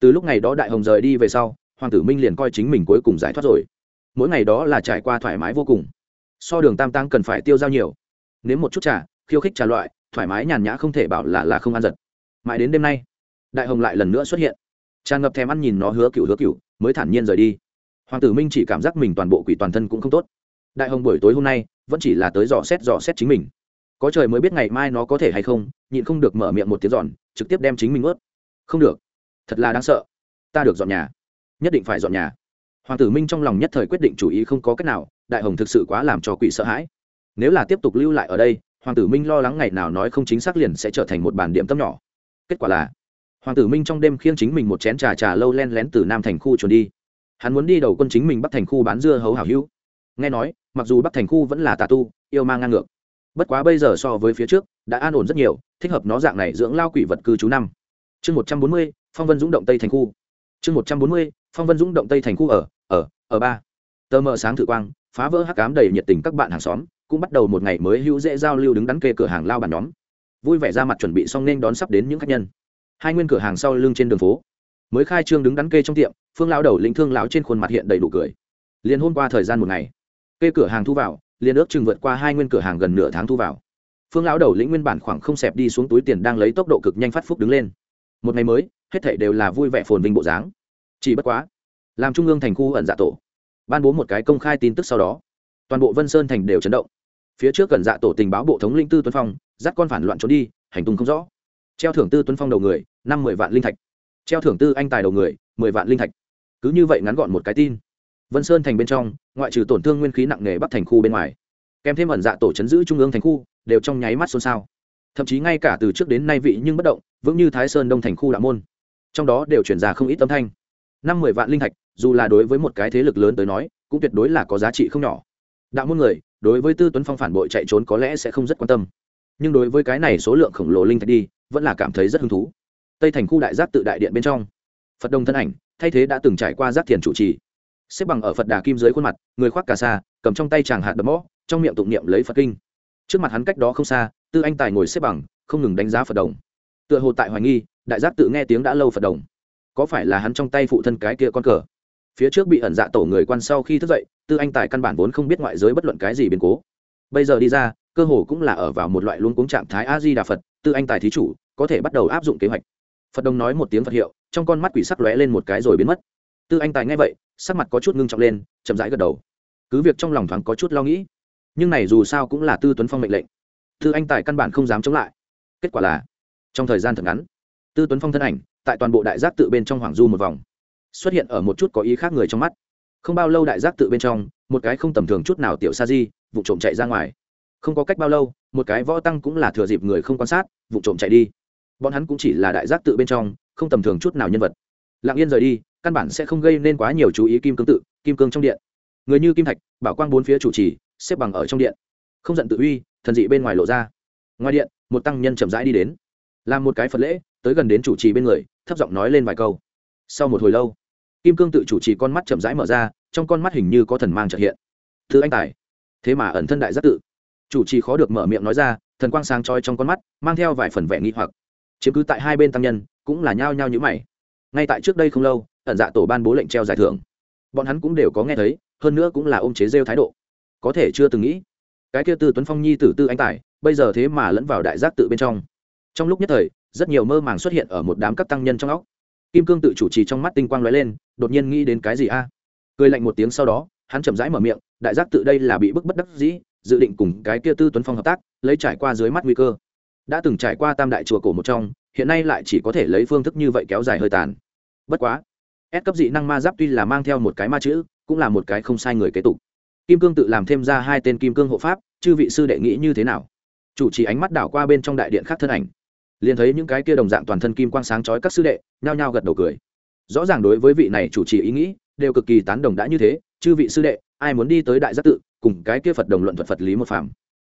Từ lúc ngày đó đại hồng rời đi về sau, hoàng tử minh liền coi chính mình cuối cùng giải thoát rồi. Mỗi ngày đó là trải qua thoải mái vô cùng so đường tam tăng cần phải tiêu dao nhiều. Nếu một chút trà, khiêu khích trà loại, thoải mái nhàn nhã không thể bảo là là không ăn giật. Mãi đến đêm nay, đại hồng lại lần nữa xuất hiện. Tràn ngập thèm ăn nhìn nó hứa cựu hứa cựu mới thản nhiên rời đi. Hoàng tử minh chỉ cảm giác mình toàn bộ quỷ toàn thân cũng không tốt. Đại hồng buổi tối hôm nay, vẫn chỉ là tới dò xét dò xét chính mình. Có trời mới biết ngày mai nó có thể hay không, nhịn không được mở miệng một tiếng giòn, trực tiếp đem chính mình ướt. Không được. Thật là đáng sợ. Ta được dọn nhà. Nhất định phải dọn nhà. Hoàng tử minh trong lòng nhất thời quyết định chủ ý không có cách nào đại hồng thực sự quá làm cho quỷ sợ hãi. Nếu là tiếp tục lưu lại ở đây, hoàng tử minh lo lắng ngày nào nói không chính xác liền sẽ trở thành một bản điểm tâm nhỏ. Kết quả là, hoàng tử minh trong đêm khiêng chính mình một chén trà trà lâu len lén từ nam thành khu trốn đi. Hắn muốn đi đầu quân chính mình bắt thành khu bán dưa hấu hảo hữu. Nghe nói, mặc dù bắc thành khu vẫn là tà tu, yêu mang ngang ngược, bất quá bây giờ so với phía trước, đã an ổn rất nhiều, thích hợp nó dạng này dưỡng lao quỷ vật cư trú năm. Chương một trăm bốn mươi, phong vân dũng động tây thành khu. Chương một trăm bốn mươi, phong vân dũng động tây thành khu ở ở ở ba. Tờ mờ sáng thử quang phá vỡ hắc cám đầy nhiệt tình các bạn hàng xóm, cũng bắt đầu một ngày mới hữu dễ giao lưu đứng đắn kê cửa hàng lao bàn nhóm. Vui vẻ ra mặt chuẩn bị xong nên đón sắp đến những khách nhân. Hai nguyên cửa hàng sau lưng trên đường phố, mới khai trương đứng đắn kê trong tiệm, phương lao đầu lĩnh thương lão trên khuôn mặt hiện đầy đủ cười. Liền hôm qua thời gian một ngày, kê cửa hàng thu vào, liền ước chừng vượt qua hai nguyên cửa hàng gần nửa tháng thu vào. Phương lão đầu lĩnh nguyên bản khoảng không xẹp đi xuống túi tiền đang lấy tốc độ cực nhanh phát phúc đứng lên. Một ngày mới, hết thảy đều là vui vẻ phồn vinh bộ dáng. Chỉ bất quá, làm trung ương thành khu ẩn dạ tổ ban bố một cái công khai tin tức sau đó, toàn bộ vân sơn thành đều chấn động. Phía trước gần dạ tổ tình báo bộ thống linh tư tuấn phong, dắt con phản loạn trốn đi, hành tung không rõ. Treo thưởng tư tuấn phong đầu người, năm mười vạn linh thạch. Treo thưởng tư anh tài đầu người, mười vạn linh thạch. Cứ như vậy ngắn gọn một cái tin. Vân sơn thành bên trong, ngoại trừ tổn thương nguyên khí nặng nề bắc thành khu bên ngoài, kèm thêm ẩn dạ tổ chấn giữ trung ương thành khu, đều trong nháy mắt xôn xao. Thậm chí ngay cả từ trước đến nay vị nhưng bất động, vững như thái sơn đông thành khu đạo môn. Trong đó đều chuyển ra không ít âm thanh năm mười vạn linh thạch, dù là đối với một cái thế lực lớn tới nói, cũng tuyệt đối là có giá trị không nhỏ. Đạo môn người, đối với tư tuấn phong phản bội chạy trốn có lẽ sẽ không rất quan tâm. Nhưng đối với cái này số lượng khổng lồ linh thạch đi, vẫn là cảm thấy rất hứng thú. Tây thành khu đại giác tự đại điện bên trong. Phật đông thân ảnh, thay thế đã từng trải qua giác thiền chủ trì. Xếp bằng ở phật đà kim dưới khuôn mặt, người khoác cà sa, cầm trong tay chàng hạt đấm mõ, trong miệng tụng niệm lấy phật kinh. Trước mặt hắn cách đó không xa, tư anh tài ngồi xếp bằng, không ngừng đánh giá phật đồng. Tựa hồ tại hoài nghi, đại giác tự nghe tiếng đã lâu phật đồng có phải là hắn trong tay phụ thân cái kia con cờ? Phía trước bị ẩn dạ tổ người quan sau khi thức dậy, tư anh tài căn bản vốn không biết ngoại giới bất luận cái gì biến cố. Bây giờ đi ra, cơ hồ cũng là ở vào một loại luống cuống trạng thái a di đà phật, tư anh tài thí chủ, có thể bắt đầu áp dụng kế hoạch. Phật đồng nói một tiếng phật hiệu, trong con mắt quỷ sắc lóe lên một cái rồi biến mất. Tư anh tài nghe vậy, sắc mặt có chút ngưng trọng lên, chậm rãi gật đầu. Cứ việc trong lòng thoáng có chút lo nghĩ, nhưng này dù sao cũng là tư tuấn phong mệnh lệnh. Tư anh tài căn bản không dám chống lại. Kết quả là, trong thời gian thật ngắn, tư tuấn phong thân ảnh tại toàn bộ đại giác tự bên trong hoàng du một vòng, xuất hiện ở một chút có ý khác người trong mắt. Không bao lâu đại giác tự bên trong, một cái không tầm thường chút nào tiểu sa di, vụ trộm chạy ra ngoài. Không có cách bao lâu, một cái võ tăng cũng là thừa dịp người không quan sát, vụ trộm chạy đi. Bọn hắn cũng chỉ là đại giác tự bên trong, không tầm thường chút nào nhân vật. Lặng yên rời đi, căn bản sẽ không gây nên quá nhiều chú ý kim cương tự, kim cương trong điện. Người như kim thạch, bảo quang bốn phía chủ trì, xếp bằng ở trong điện. Không giận tự uy, thần dị bên ngoài lộ ra. Ngoài điện, một tăng nhân chậm rãi đi đến làm một cái phật lễ, tới gần đến chủ trì bên người, thấp giọng nói lên vài câu. Sau một hồi lâu, kim cương tự chủ trì con mắt chậm rãi mở ra, trong con mắt hình như có thần mang trợ hiện. Thứ anh tài. Thế mà ẩn thân đại giác tự. Chủ trì khó được mở miệng nói ra, thần quang sáng trói trong con mắt, mang theo vài phần vẻ nghi hoặc. Chiếm cứ tại hai bên tăng nhân, cũng là nhao nhao như mày. Ngay tại trước đây không lâu, ẩn dạ tổ ban bố lệnh treo giải thưởng. Bọn hắn cũng đều có nghe thấy, hơn nữa cũng là ôm chế rêu thái độ. Có thể chưa từng nghĩ, cái kia tư tuấn phong nhi tử tư anh tài, bây giờ thế mà lẫn vào đại giác tự bên trong trong lúc nhất thời, rất nhiều mơ màng xuất hiện ở một đám các tăng nhân trong óc. Kim cương tự chủ trì trong mắt tinh quang lóe lên, đột nhiên nghĩ đến cái gì a? Cười lạnh một tiếng sau đó, hắn chậm rãi mở miệng, đại giác tự đây là bị bức bất đắc dĩ, dự định cùng cái kia tư tuấn phong hợp tác, lấy trải qua dưới mắt nguy cơ. Đã từng trải qua tam đại chùa cổ một trong, hiện nay lại chỉ có thể lấy phương thức như vậy kéo dài hơi tàn. Bất quá ép cấp dị năng ma giáp tuy là mang theo một cái ma chữ, cũng là một cái không sai người kế tục. Kim cương tự làm thêm ra hai tên kim cương hộ pháp, chư vị sư đệ nghĩ như thế nào? Chủ trì ánh mắt đảo qua bên trong đại điện khác thân ảnh liền thấy những cái kia đồng dạng toàn thân kim quang sáng chói các sư đệ, nhao nhao gật đầu cười. Rõ ràng đối với vị này chủ trì ý nghĩ, đều cực kỳ tán đồng đã như thế, chư vị sư đệ, ai muốn đi tới đại giác tự, cùng cái kia phật đồng luận thuật phật lý một phàm.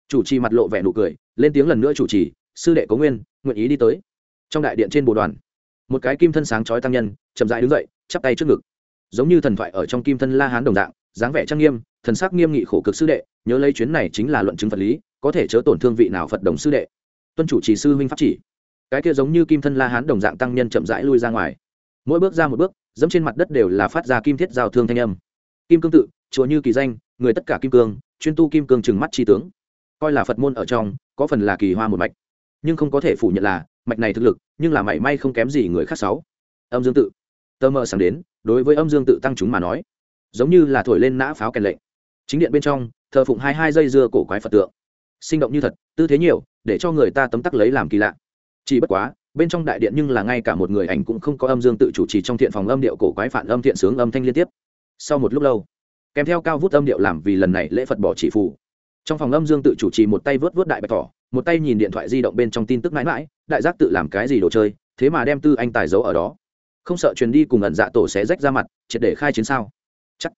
Chủ trì mặt lộ vẻ nụ cười, lên tiếng lần nữa chủ trì, sư đệ có nguyên, nguyện ý đi tới. Trong đại điện trên bồ đoàn, một cái kim thân sáng chói tăng nhân, chậm rãi đứng dậy, chắp tay trước ngực. Giống như thần thoại ở trong kim thân la hán đồng dạng, dáng vẻ trang nghiêm, thần sắc nghiêm nghị khổ cực sư đệ, nhớ lấy chuyến này chính là luận chứng phật lý, có thể chớ tổn thương vị nào phật đồng sư đệ. Tuân chủ trì sư huynh pháp chỉ cái kia giống như kim thân la hán đồng dạng tăng nhân chậm rãi lui ra ngoài. Mỗi bước ra một bước, dẫm trên mặt đất đều là phát ra kim thiết giao thương thanh âm. Kim cương tự chùa như kỳ danh, người tất cả kim cương, chuyên tu kim cương trừng mắt tri tướng. Coi là phật môn ở trong, có phần là kỳ hoa một mạch. Nhưng không có thể phủ nhận là, mạch này thực lực, nhưng là mảy may không kém gì người khác sáu. Âm dương tự. Tơ mơ sáng đến, đối với âm dương tự tăng chúng mà nói, giống như là thổi lên nã pháo kèn lệnh. Chính điện bên trong, thờ phụng hai hai dây dưa cổ quái phật tượng. Sinh động như thật, tư thế nhiều, để cho người ta tấm tắc lấy làm kỳ lạ chỉ bất quá, bên trong đại điện nhưng là ngay cả một người ảnh cũng không có âm dương tự chủ trì trong thiện phòng âm điệu cổ quái phản âm thiện sướng âm thanh liên tiếp. Sau một lúc lâu, kèm theo cao vút âm điệu làm vì lần này lễ phật bỏ chỉ phù. Trong phòng âm dương tự chủ trì một tay vớt vớt đại bạch thỏ, một tay nhìn điện thoại di động bên trong tin tức mãi mãi, đại giác tự làm cái gì đồ chơi, thế mà đem tư anh tài giấu ở đó. Không sợ truyền đi cùng ẩn dạ tổ xé rách ra mặt, triệt để khai chiến sao? Chắc.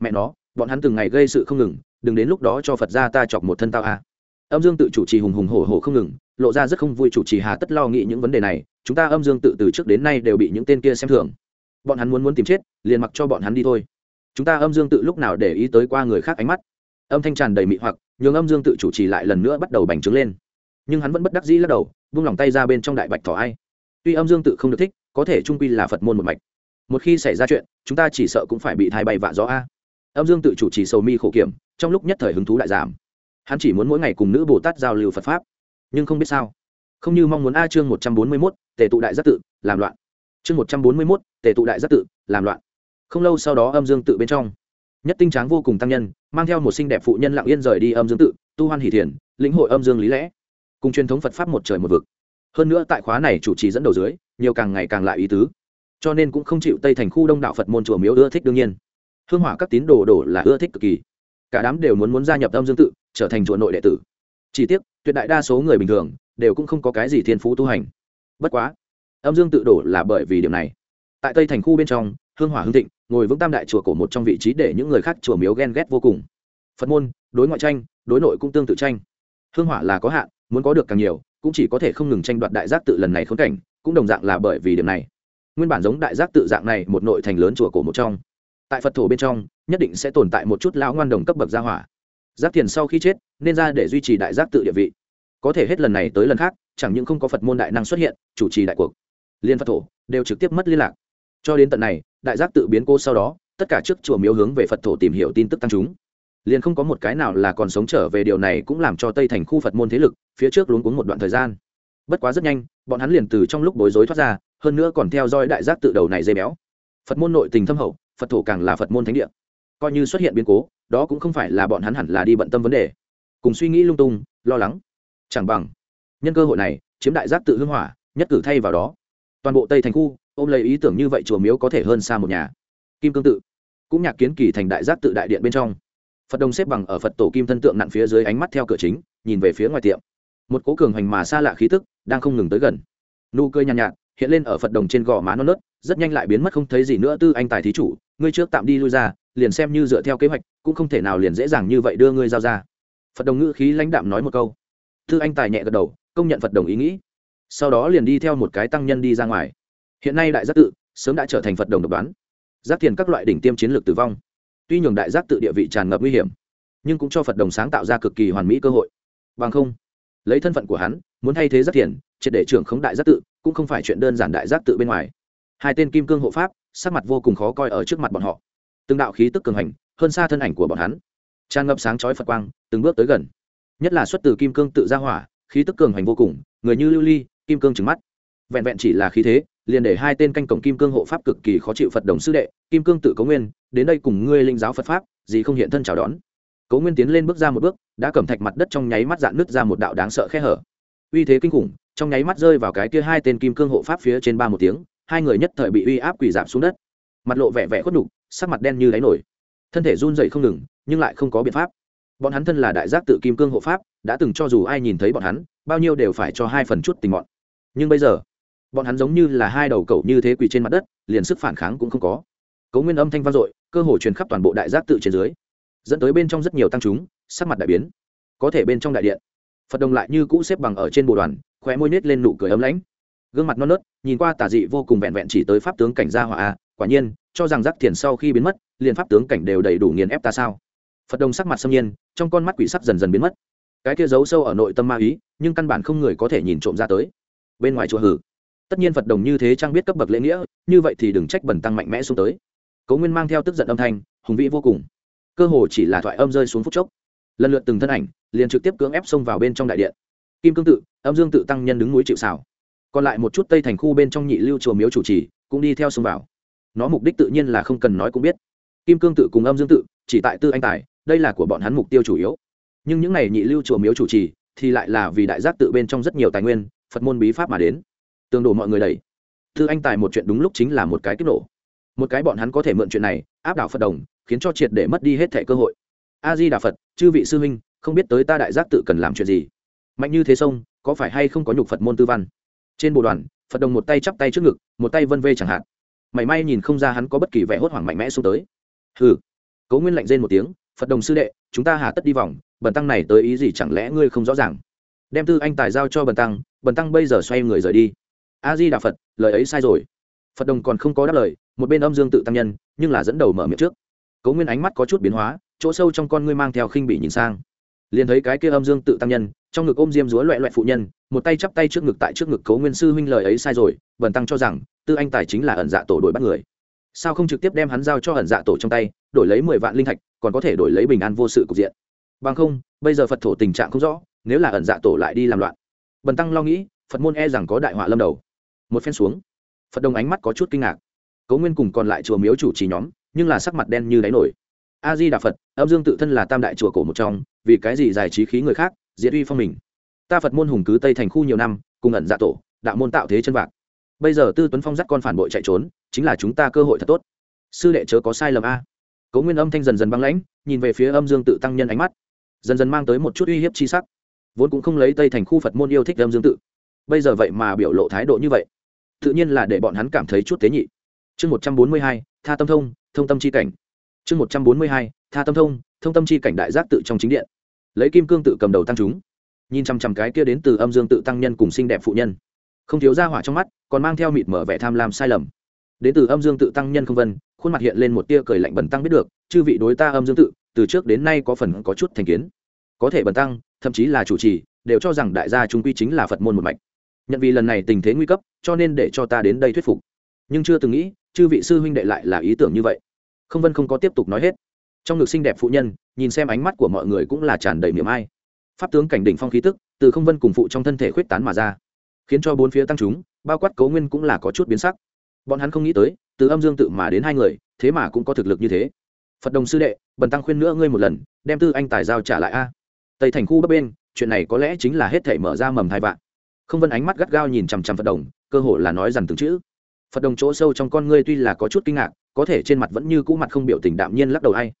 Mẹ nó, bọn hắn từng ngày gây sự không ngừng, đừng đến lúc đó cho phật ra ta chọc một thân tao a. Âm dương tự chủ trì hùng hùng hổ hổ không ngừng lộ ra rất không vui chủ trì hà tất lo nghĩ những vấn đề này, chúng ta âm dương tự từ trước đến nay đều bị những tên kia xem thường. Bọn hắn muốn muốn tìm chết, liền mặc cho bọn hắn đi thôi. Chúng ta âm dương tự lúc nào để ý tới qua người khác ánh mắt. Âm thanh tràn đầy mị hoặc, nhường âm dương tự chủ trì lại lần nữa bắt đầu bành trướng lên. Nhưng hắn vẫn bất đắc dĩ lắc đầu, vung lòng tay ra bên trong đại bạch thỏ ai. Tuy âm dương tự không được thích, có thể trung quy là phật môn một mạch. Một khi xảy ra chuyện, chúng ta chỉ sợ cũng phải bị thai bay vạ gió a. Âm dương tự chủ trì sầu mi khổ kiểm, trong lúc nhất thời hứng thú lại giảm. Hắn chỉ muốn mỗi ngày cùng nữ bồ tát giao lưu phật pháp nhưng không biết sao. Không như mong muốn a chương một trăm bốn mươi mốt, tề tụ đại giác tự, làm loạn. Chương một trăm bốn mươi mốt, tề tụ đại giác tự, làm loạn. Không lâu sau đó âm dương tự bên trong. Nhất tinh tráng vô cùng tăng nhân, mang theo một xinh đẹp phụ nhân lặng yên rời đi âm dương tự, tu hoan hỷ thiền, lĩnh hội âm dương lý lẽ. Cùng truyền thống phật pháp một trời một vực. Hơn nữa tại khóa này chủ trì dẫn đầu dưới, nhiều càng ngày càng lại ý tứ. Cho nên cũng không chịu tây thành khu đông đạo phật môn chùa miếu ưa thích đương nhiên. Hương hỏa các tín đồ đổ là ưa thích cực kỳ. Cả đám đều muốn muốn gia nhập âm dương tự, trở thành chùa nội đệ tử. Chỉ tiếc tuyệt đại đa số người bình thường đều cũng không có cái gì thiên phú tu hành. Bất quá, âm dương tự đổ là bởi vì điểm này. Tại tây thành khu bên trong, hương hỏa hương thịnh ngồi vững tam đại chùa cổ một trong vị trí để những người khác chùa miếu ghen ghét vô cùng. Phật môn, đối ngoại tranh, đối nội cũng tương tự tranh. Hương hỏa là có hạn, muốn có được càng nhiều, cũng chỉ có thể không ngừng tranh đoạt đại giác tự lần này khốn cảnh, cũng đồng dạng là bởi vì điểm này. Nguyên bản giống đại giác tự dạng này một nội thành lớn chùa cổ một trong. Tại phật thổ bên trong, nhất định sẽ tồn tại một chút lão ngoan đồng cấp bậc gia hỏa giác thiền sau khi chết, nên ra để duy trì đại giác tự địa vị. Có thể hết lần này tới lần khác, chẳng những không có phật môn đại năng xuất hiện, chủ trì đại cuộc. Liên phật thổ đều trực tiếp mất liên lạc. Cho đến tận này, đại giác tự biến cô sau đó, tất cả trước chùa miếu hướng về phật thổ tìm hiểu tin tức tăng chúng. Liền không có một cái nào là còn sống trở về điều này cũng làm cho tây thành khu phật môn thế lực, phía trước luống cuống một đoạn thời gian. Bất quá rất nhanh, bọn hắn liền từ trong lúc bối rối thoát ra, hơn nữa còn theo dõi đại giác tự đầu này dây béo. Phật môn nội tình thâm hậu, phật thổ càng là phật môn thánh địa. Coi như xuất hiện biến cố đó cũng không phải là bọn hắn hẳn là đi bận tâm vấn đề. Cùng suy nghĩ lung tung lo lắng. Chẳng bằng nhân cơ hội này chiếm đại giác tự hưng hỏa nhất cử thay vào đó. Toàn bộ tây thành khu ôm lấy ý tưởng như vậy chùa miếu có thể hơn xa một nhà. Kim cương tự cũng nhạc kiến kỳ thành đại giác tự đại điện bên trong. Phật đồng xếp bằng ở phật tổ kim thân tượng nặn phía dưới ánh mắt theo cửa chính nhìn về phía ngoài tiệm. Một cố cường hành mà xa lạ khí tức đang không ngừng tới gần. Nụ cười nhàn nhạt, nhạt hiện lên ở phật đồng trên gò má non nớt rất nhanh lại biến mất không thấy gì nữa tư anh tài thí chủ ngươi trước tạm đi lui ra liền xem như dựa theo kế hoạch, cũng không thể nào liền dễ dàng như vậy đưa ngươi giao ra. Phật đồng ngữ khí lãnh đạm nói một câu. Thư anh tài nhẹ gật đầu, công nhận phật đồng ý nghĩ. Sau đó liền đi theo một cái tăng nhân đi ra ngoài. Hiện nay đại giác tự sớm đã trở thành phật đồng độc đoán. Giác thiền các loại đỉnh tiêm chiến lược tử vong. Tuy nhường đại giác tự địa vị tràn ngập nguy hiểm, nhưng cũng cho phật đồng sáng tạo ra cực kỳ hoàn mỹ cơ hội. Bằng không, lấy thân phận của hắn, muốn thay thế giác thiền, triệt để trưởng khống đại giác tự cũng không phải chuyện đơn giản đại giác tự bên ngoài. Hai tên kim cương hộ pháp, sắc mặt vô cùng khó coi ở trước mặt bọn họ từng đạo khí tức cường hành, hơn xa thân ảnh của bọn hắn. Tràn ngập sáng chói phật quang, từng bước tới gần. Nhất là xuất từ kim cương tự ra hỏa, khí tức cường hành vô cùng, người như lưu ly, kim cương trứng mắt. Vẹn vẹn chỉ là khí thế, liền để hai tên canh cổng kim cương hộ pháp cực kỳ khó chịu phật đồng sư đệ, kim cương tự cấu nguyên, đến đây cùng ngươi linh giáo phật pháp, gì không hiện thân chào đón. Cấu nguyên tiến lên bước ra một bước, đã cầm thạch mặt đất trong nháy mắt dạn nứt ra một đạo đáng sợ khe hở. Uy thế kinh khủng, trong nháy mắt rơi vào cái kia hai tên kim cương hộ pháp phía trên ba một tiếng, hai người nhất thời bị uy áp quỳ giảm xuống đất. Mặt lộ vẻ vẻ khuất nhục sắc mặt đen như đáy nổi. Thân thể run dậy không ngừng, nhưng lại không có biện pháp. Bọn hắn thân là đại giác tự kim cương hộ pháp, đã từng cho dù ai nhìn thấy bọn hắn, bao nhiêu đều phải cho hai phần chút tình bọn nhưng bây giờ, bọn hắn giống như là hai đầu cẩu như thế quỳ trên mặt đất, liền sức phản kháng cũng không có. Cấu nguyên âm thanh vang dội, cơ hồ truyền khắp toàn bộ đại giác tự trên dưới. Dẫn tới bên trong rất nhiều tăng chúng, sắc mặt đại biến. Có thể bên trong đại điện, phật đồng lại như cũ xếp bằng ở trên bồ đoàn, khóe môi nết lên nụ cười ấm lãnh. Gương mặt non nớt, nhìn qua tà dị vô cùng vẹn vẹn chỉ tới pháp tướng cảnh gia hỏa a quả nhiên, cho rằng giác thiền sau khi biến mất, liền pháp tướng cảnh đều đầy đủ nghiền ép ta sao? Phật đồng sắc mặt xâm nhiên, trong con mắt quỷ sắc dần dần biến mất. Cái kia giấu sâu ở nội tâm ma ý, nhưng căn bản không người có thể nhìn trộm ra tới. Bên ngoài chùa hử. Tất nhiên phật đồng như thế trang biết cấp bậc lễ nghĩa, như vậy thì đừng trách bẩn tăng mạnh mẽ xuống tới. Cố nguyên mang theo tức giận âm thanh, hùng vĩ vô cùng. Cơ hồ chỉ là thoại âm rơi xuống phút chốc. Lần lượt từng thân ảnh, liền trực tiếp cưỡng ép xông vào bên trong đại điện. Kim cương tự, âm dương tự tăng nhân đứng núi chịu xảo còn lại một chút tây thành khu bên trong nhị lưu chùa miếu chủ trì, cũng đi theo xông vào nó mục đích tự nhiên là không cần nói cũng biết. Kim cương tự cùng âm dương tự, chỉ tại tư anh tài, đây là của bọn hắn mục tiêu chủ yếu. Nhưng những này nhị lưu chùa miếu chủ trì, thì lại là vì đại giác tự bên trong rất nhiều tài nguyên, phật môn bí pháp mà đến. Tương đổ mọi người đầy tư anh tài một chuyện đúng lúc chính là một cái kích nổ. Một cái bọn hắn có thể mượn chuyện này, áp đảo phật đồng, khiến cho triệt để mất đi hết thẻ cơ hội. A di đà phật, chư vị sư huynh, không biết tới ta đại giác tự cần làm chuyện gì? Mạnh như thế sông, có phải hay không có nhục phật môn tư văn? Trên bộ đoàn, phật đồng một tay chắp tay trước ngực, một tay vân vê chẳng hạn mảy may nhìn không ra hắn có bất kỳ vẻ hốt hoảng mạnh mẽ xuống tới. Hừ. Cấu nguyên lạnh rên một tiếng, phật đồng sư đệ, chúng ta hà tất đi vòng, bần tăng này tới ý gì chẳng lẽ ngươi không rõ ràng? Đem tư anh tài giao cho bần tăng bần tăng bây giờ xoay người rời đi. A di đà phật, lời ấy sai rồi. Phật đồng còn không có đáp lời, một bên âm dương tự tăng nhân, nhưng là dẫn đầu mở miệng trước. Cấu nguyên ánh mắt có chút biến hóa, chỗ sâu trong con ngươi mang theo khinh bị nhìn sang. Liền thấy cái kia âm dương tự tăng nhân, trong ngực ôm diêm dúa loẹ loẹ phụ nhân một tay chắp tay trước ngực tại trước ngực cấu nguyên sư huynh lời ấy sai rồi, bần tăng cho rằng, tư anh tài chính là ẩn dạ tổ đổi bắt người. Sao không trực tiếp đem hắn giao cho ẩn dạ tổ trong tay, đổi lấy mười vạn linh thạch, còn có thể đổi lấy bình an vô sự cục diện? Bằng không, bây giờ phật thổ tình trạng không rõ, nếu là ẩn dạ tổ lại đi làm loạn. Bần tăng lo nghĩ, phật môn e rằng có đại họa lâm đầu. Một phen xuống, phật đồng ánh mắt có chút kinh ngạc. Cấu nguyên cùng còn lại chùa miếu chủ trì nhóm, nhưng là sắc mặt đen như đáy nổi. A di đà phật, âm dương tự thân là tam đại chùa cổ một trong, vì cái gì giải trí khí người khác diễn uy phong mình? Ta phật môn hùng cứ tây thành khu nhiều năm, cùng ẩn dạ tổ, đạo môn tạo thế chân vạc. Bây giờ tư tuấn phong dắt con phản bội chạy trốn, chính là chúng ta cơ hội thật tốt. Sư đệ chớ có sai lầm a. Cấu nguyên âm thanh dần dần băng lãnh, nhìn về phía âm dương tự tăng nhân ánh mắt. Dần dần mang tới một chút uy hiếp chi sắc. Vốn cũng không lấy tây thành khu phật môn yêu thích âm dương tự. Bây giờ vậy mà biểu lộ thái độ như vậy, tự nhiên là để bọn hắn cảm thấy chút tế nhị. Chương một trăm bốn mươi hai, tha tâm thông thông tâm c h i cảnh. Chương một trăm bốn mươi hai, tha tâm thông thông tâm c h i cảnh đại giác tự trong chính điện. Lấy kim cương tự cầm đầu tăng chúng nhìn chằm chằm cái kia đến từ âm dương tự tăng nhân cùng xinh đẹp phụ nhân. Không thiếu ra hỏa trong mắt, còn mang theo mịt mở vẻ tham lam sai lầm. Đến từ âm dương tự tăng nhân không vân, khuôn mặt hiện lên một tia cười lạnh bẩn tăng biết được, chư vị đối ta âm dương tự, từ trước đến nay có phần có chút thành kiến. Có thể bẩn tăng, thậm chí là chủ trì, đều cho rằng đại gia trung quy chính là phật môn một mạch. Nhận vì lần này tình thế nguy cấp, cho nên để cho ta đến đây thuyết phục. Nhưng chưa từng nghĩ, chư vị sư huynh đệ lại là ý tưởng như vậy. Không vân không có tiếp tục nói hết. Trong ngực xinh đẹp phụ nhân, nhìn xem ánh mắt của mọi người cũng là tràn đầy miệng ai pháp tướng cảnh đỉnh phong khí tức, từ không vân cùng phụ trong thân thể khuyết tán mà ra, khiến cho bốn phía tăng chúng, bao quát cấu nguyên cũng là có chút biến sắc. Bọn hắn không nghĩ tới, từ âm dương tự mà đến hai người, thế mà cũng có thực lực như thế. Phật đồng sư đệ, bần tăng khuyên nữa ngươi một lần, đem tư anh tài giao trả lại a. Tây thành khu bấp bên, chuyện này có lẽ chính là hết thể mở ra mầm thai vạn. Không vân ánh mắt gắt gao nhìn chằm chằm phật đồng, cơ hồ là nói dằn từng chữ. Phật đồng chỗ sâu trong con ngươi tuy là có chút kinh ngạc, có thể trên mặt vẫn như cũ mặt không biểu tình đạm nhiên lắc đầu hay